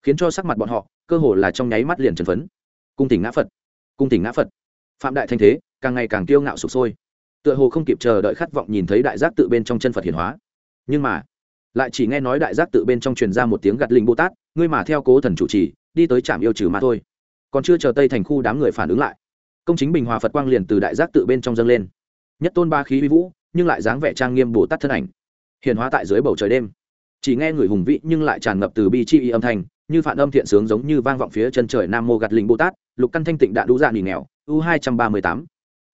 khiến cho sắc mặt bọn họ cơ hồ là trong nháy mắt liền trần phấn. Cung tỉnh ngã phật, cung tỉnh ngã phật. Phạm đại thanh thế, càng ngày càng kiêu ngạo sụp sôi. Tựa hồ không kịp chờ đợi khát vọng nhìn thấy đại giác tự bên trong chân phật hiển hóa. Nhưng mà lại chỉ nghe nói đại giác tự bên trong truyền ra một tiếng gạt linh bồ tát, ngươi mà theo cố thần chủ trì, đi tới trạm yêu trừ mà thôi. Còn chưa chờ tây thành khu đám người phản ứng lại, công chính bình hòa phật quang liền từ đại giác tự bên trong dâng lên. Nhất tôn ba khí vi vũ, nhưng lại dáng vẻ trang nghiêm bồ tát thân ảnh hiện hóa tại dưới bầu trời đêm. Chỉ nghe người hùng vị nhưng lại tràn ngập từ bi chi y âm thanh, như phản âm thiện sướng giống như vang vọng phía chân trời nam mô gạt linh bồ tát, lục căn thanh tịnh đạn đũ dạ nghỉ nghèo, u hai trăm ba mươi tám.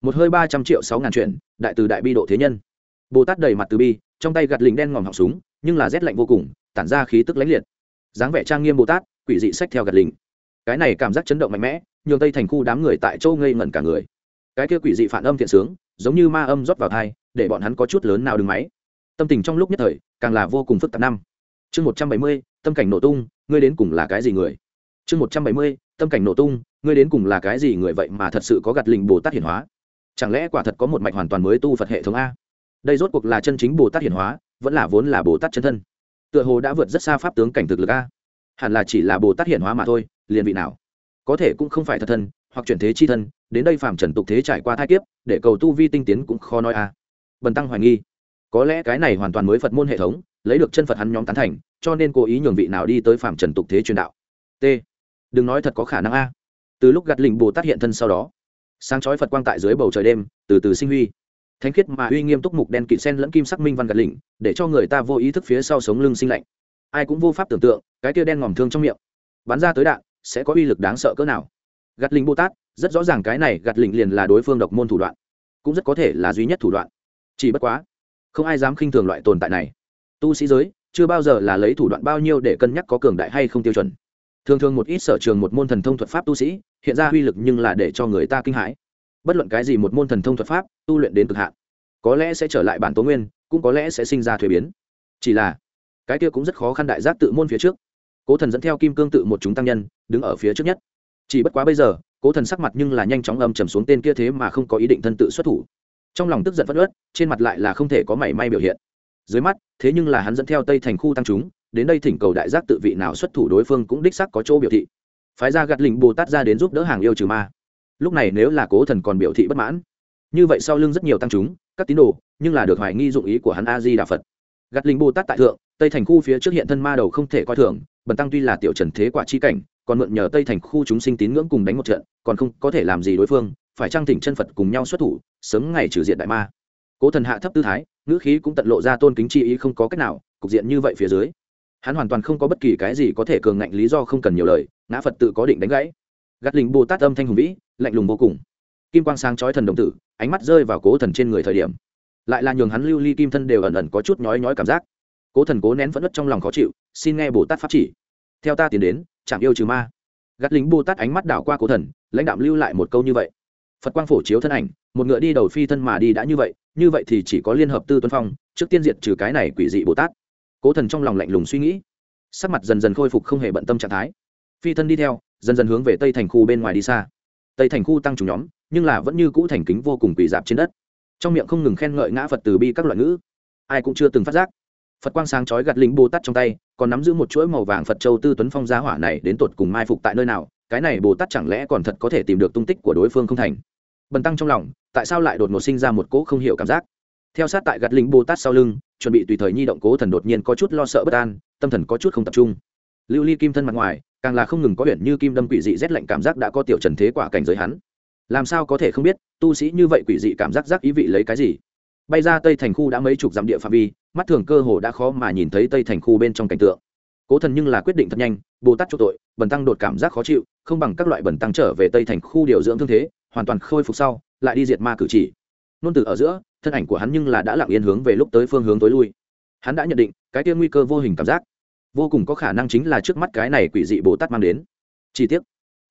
Một hơi ba trăm triệu sáu ngàn chuyện đại từ đại bi độ thế nhân. Bồ tát đầy mặt từ bi, trong tay gạt lính đen ngòm học súng nhưng là rét lạnh vô cùng, tản ra khí tức lãnh liệt. Dáng vẻ trang nghiêm bồ tát, quỷ dị sách theo gạt lính cái này cảm giác chấn động mạnh mẽ, nhường tây thành khu đám người tại châu ngây ngẩn cả người. Cái kia quỷ dị phản âm thiện sướng, giống như ma âm rót vào thai, để bọn hắn có chút lớn nào đứng máy. Tâm tình trong lúc nhất thời, càng là vô cùng phức tạp năm. Chương một trăm bảy mươi, tâm cảnh nổ tung, ngươi đến cùng là cái gì người? Chương một trăm bảy mươi, tâm cảnh nổ tung, ngươi đến cùng là cái gì người vậy mà thật sự có gạt lình bồ tát hiển hóa? Chẳng lẽ quả thật có một mạch hoàn toàn mới tu phật hệ thống a? Đây rốt cuộc là chân chính bồ tát hiển hóa vẫn là vốn là bồ tát chân thân. Tựa hồ đã vượt rất xa pháp tướng cảnh thực lực a. Hẳn là chỉ là bồ tát hiển hóa mà thôi, liền vị nào? Có thể cũng không phải thật thân, hoặc chuyển thế chi thân, đến đây phàm trần tục thế trải qua thai kiếp, để cầu tu vi tinh tiến cũng khó nói a. Bần tăng hoài nghi. Có lẽ cái này hoàn toàn mới phật môn hệ thống, lấy được chân phật hắn nhóm tán thành, cho nên cố ý nhường vị nào đi tới phàm trần tục thế truyền đạo. T. Đừng nói thật có khả năng a. Từ lúc gặt lình bồ tát hiện thân sau đó, sáng chói phật quang tại dưới bầu trời đêm, từ từ sinh huy thánh khiết mà uy nghiêm túc mục đen kịt sen lẫn kim sắc minh văn gạt lỉnh, để cho người ta vô ý thức phía sau sống lưng sinh lạnh. Ai cũng vô pháp tưởng tượng, cái tia đen ngòm thương trong miệng. Bắn ra tới đạn, sẽ có uy lực đáng sợ cỡ nào. Gạt lỉnh bồ tát, rất rõ ràng cái này gạt lỉnh liền là đối phương độc môn thủ đoạn. Cũng rất có thể là duy nhất thủ đoạn. Chỉ bất quá, không ai dám khinh thường loại tồn tại này. Tu sĩ giới, chưa bao giờ là lấy thủ đoạn bao nhiêu để cân nhắc có cường đại hay không tiêu chuẩn. Thường thường một ít sở trường một môn thần thông thuật pháp tu sĩ, hiện ra uy lực nhưng là để cho người ta kinh hãi bất luận cái gì một môn thần thông thuật pháp, tu luyện đến cực hạn, có lẽ sẽ trở lại bản tố nguyên, cũng có lẽ sẽ sinh ra thuế biến. Chỉ là, cái kia cũng rất khó khăn đại giác tự môn phía trước. Cố thần dẫn theo kim cương tự một chúng tăng nhân, đứng ở phía trước nhất. Chỉ bất quá bây giờ, cố thần sắc mặt nhưng là nhanh chóng âm trầm xuống tên kia thế mà không có ý định thân tự xuất thủ. Trong lòng tức giận phất ớt trên mặt lại là không thể có mảy may biểu hiện. Dưới mắt, thế nhưng là hắn dẫn theo tây thành khu tăng chúng, đến đây thỉnh cầu đại giác tự vị nào xuất thủ đối phương cũng đích sắc có chỗ biểu thị. Phái ra gạt lình bồ tát ra đến giúp đỡ hàng yêu trừ ma lúc này nếu là cố thần còn biểu thị bất mãn, như vậy sau lưng rất nhiều tăng chúng, các tín đồ, nhưng là được hoài nghi dụng ý của hắn a di đà phật. Gạt linh bồ tát tại thượng, tây thành khu phía trước hiện thân ma đầu không thể coi thường, bần tăng tuy là tiểu trần thế quả chi cảnh, còn mượn nhờ tây thành khu chúng sinh tín ngưỡng cùng đánh một trận, còn không có thể làm gì đối phương, phải trang thỉnh chân phật cùng nhau xuất thủ, sớm ngày trừ diện đại ma. Cố thần hạ thấp tư thái, ngữ khí cũng tận lộ ra tôn kính chi ý không có cách nào, cục diện như vậy phía dưới, hắn hoàn toàn không có bất kỳ cái gì có thể cường ngạnh lý do không cần nhiều lời, ngã phật tự có định đánh gãy gạt lính bồ tát âm thanh hùng vĩ, lạnh lùng vô cùng. Kim quang sáng chói thần đồng tử, ánh mắt rơi vào cố thần trên người thời điểm. Lại là nhường hắn lưu ly kim thân đều ẩn ẩn có chút nhói nhói cảm giác. Cố thần cố nén phẫn nứt trong lòng khó chịu, xin nghe bồ tát pháp chỉ. Theo ta tiến đến chạm yêu trừ ma. Gạt lính bồ tát ánh mắt đảo qua cố thần, lãnh đạm lưu lại một câu như vậy. Phật quang phổ chiếu thân ảnh, một ngựa đi đầu phi thân mà đi đã như vậy như vậy thì chỉ có liên hợp tư tuân phong, trước tiên diệt trừ cái này quỷ dị bồ tát. Cố thần trong lòng lạnh lùng suy nghĩ, sắc mặt dần dần khôi phục không hề bận tâm trạng thái. Phi thân đi theo dần dần hướng về tây thành khu bên ngoài đi xa. Tây thành khu tăng chủ nhóm, nhưng là vẫn như cũ thành kính vô cùng quỳ dạp trên đất. Trong miệng không ngừng khen ngợi ngã phật từ bi các loại ngữ. Ai cũng chưa từng phát giác. Phật quang sáng chói gạt lính bồ tát trong tay, còn nắm giữ một chuỗi màu vàng phật châu tư tuấn phong giá hỏa này đến tột cùng mai phục tại nơi nào, cái này bồ tát chẳng lẽ còn thật có thể tìm được tung tích của đối phương không thành? Bần tăng trong lòng, tại sao lại đột ngột sinh ra một cỗ không hiểu cảm giác? Theo sát tại gạt lính bồ tát sau lưng, chuẩn bị tùy thời nhi động cố thần đột nhiên có chút lo sợ bất an, tâm thần có chút không tập trung. Lưu ly kim thân mặt ngoài càng là không ngừng có huyện như kim đâm quỷ dị rét lạnh cảm giác đã có tiểu trần thế quả cảnh giới hắn. Làm sao có thể không biết, tu sĩ như vậy quỷ dị cảm giác giác ý vị lấy cái gì? Bay ra tây thành khu đã mấy chục dặm địa phạm vi, mắt thường cơ hồ đã khó mà nhìn thấy tây thành khu bên trong cảnh tượng. Cố thần nhưng là quyết định thật nhanh, bồ tát chỗ tội, bần tăng đột cảm giác khó chịu, không bằng các loại bần tăng trở về tây thành khu điều dưỡng thương thế, hoàn toàn khôi phục sau, lại đi diệt ma cử chỉ. Nôn từ ở giữa, thân ảnh của hắn nhưng là đã lặng yên hướng về lúc tới phương hướng tối lui. Hắn đã nhận định, cái kia nguy cơ vô hình cảm giác vô cùng có khả năng chính là trước mắt cái này quỷ dị bồ tát mang đến. Chi tiết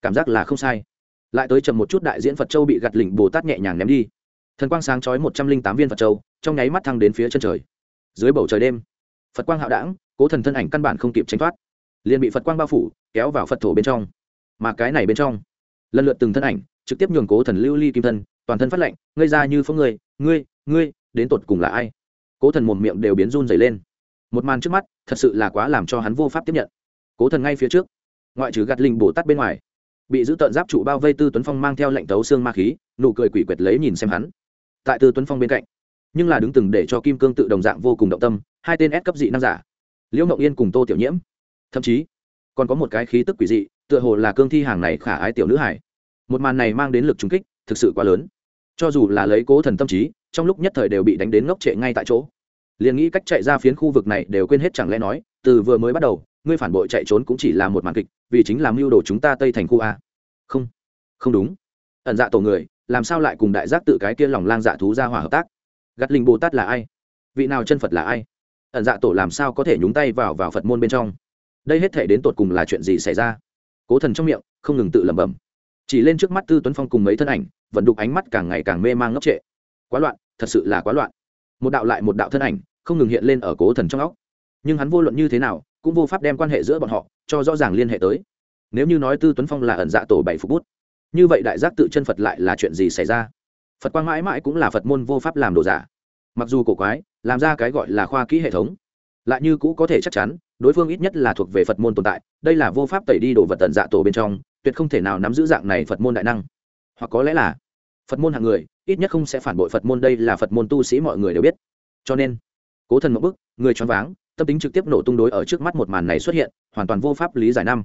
cảm giác là không sai. Lại tới chậm một chút đại diễn phật châu bị gặt lỉnh bồ tát nhẹ nhàng ném đi. Thần quang sáng chói một trăm linh tám viên phật châu, trong nháy mắt thăng đến phía chân trời. Dưới bầu trời đêm, phật quang hạo đảng cố thần thân ảnh căn bản không kịp tránh thoát. Liền bị phật quang bao phủ, kéo vào phật thổ bên trong. Mà cái này bên trong, lần lượt từng thân ảnh, trực tiếp nhường cố thần lưu ly kim thân, toàn thân phát lệnh ngây ra như phong người, ngươi ngươi, đến tột cùng là ai? Cố thần một miệng đều biến run dày lên một màn trước mắt thật sự là quá làm cho hắn vô pháp tiếp nhận cố thần ngay phía trước ngoại trừ gạt linh bồ tát bên ngoài bị giữ tợn giáp trụ bao vây tư tuấn phong mang theo lệnh tấu xương ma khí nụ cười quỷ quyệt lấy nhìn xem hắn tại tư tuấn phong bên cạnh nhưng là đứng từng để cho kim cương tự đồng dạng vô cùng động tâm hai tên ép cấp dị năng giả liễu mộng yên cùng tô tiểu nhiễm thậm chí còn có một cái khí tức quỷ dị tựa hồ là cương thi hàng này khả ái tiểu nữ hải một màn này mang đến lực trúng kích thực sự quá lớn cho dù là lấy cố thần tâm trí trong lúc nhất thời đều bị đánh đến ngốc trệ ngay tại chỗ liền nghĩ cách chạy ra phiến khu vực này đều quên hết chẳng lẽ nói, từ vừa mới bắt đầu, ngươi phản bội chạy trốn cũng chỉ là một màn kịch, vì chính là mưu đồ chúng ta tây thành khu a. Không không đúng. Ẩn dạ tổ người, làm sao lại cùng đại giác tự cái kia lòng lang dạ thú ra hỏa hợp tác? Gắt linh bồ tát là ai? Vị nào chân phật là ai? Ẩn dạ tổ làm sao có thể nhúng tay vào vào phật môn bên trong? Đây hết thể đến tột cùng là chuyện gì xảy ra? Cố thần trong miệng, không ngừng tự lẩm bẩm. Chỉ lên trước mắt tư tuấn phong cùng mấy thân ảnh vận đục ánh mắt càng ngày càng mê mang ngốc trệ. Quá loạn, thật sự là quá loạn một đạo lại một đạo thân ảnh, không ngừng hiện lên ở cố thần trong óc. Nhưng hắn vô luận như thế nào, cũng vô pháp đem quan hệ giữa bọn họ cho rõ ràng liên hệ tới. Nếu như nói tư tuấn phong là ẩn dạ tổ bảy phục bút, như vậy đại giác tự chân phật lại là chuyện gì xảy ra? Phật quang mãi mãi cũng là phật môn vô pháp làm đồ giả. Mặc dù cổ quái, làm ra cái gọi là khoa kỹ hệ thống, lại như cũ có thể chắc chắn, đối phương ít nhất là thuộc về phật môn tồn tại, đây là vô pháp tẩy đi đồ vật tận dạ tổ bên trong, tuyệt không thể nào nắm giữ dạng này phật môn đại năng. Hoặc có lẽ là phật môn hạng người ít nhất không sẽ phản bội phật môn, đây là phật môn tu sĩ mọi người đều biết. Cho nên, cố thần một bức, người choáng váng, tâm tính trực tiếp nổ tung đối ở trước mắt một màn này xuất hiện, hoàn toàn vô pháp lý giải năm.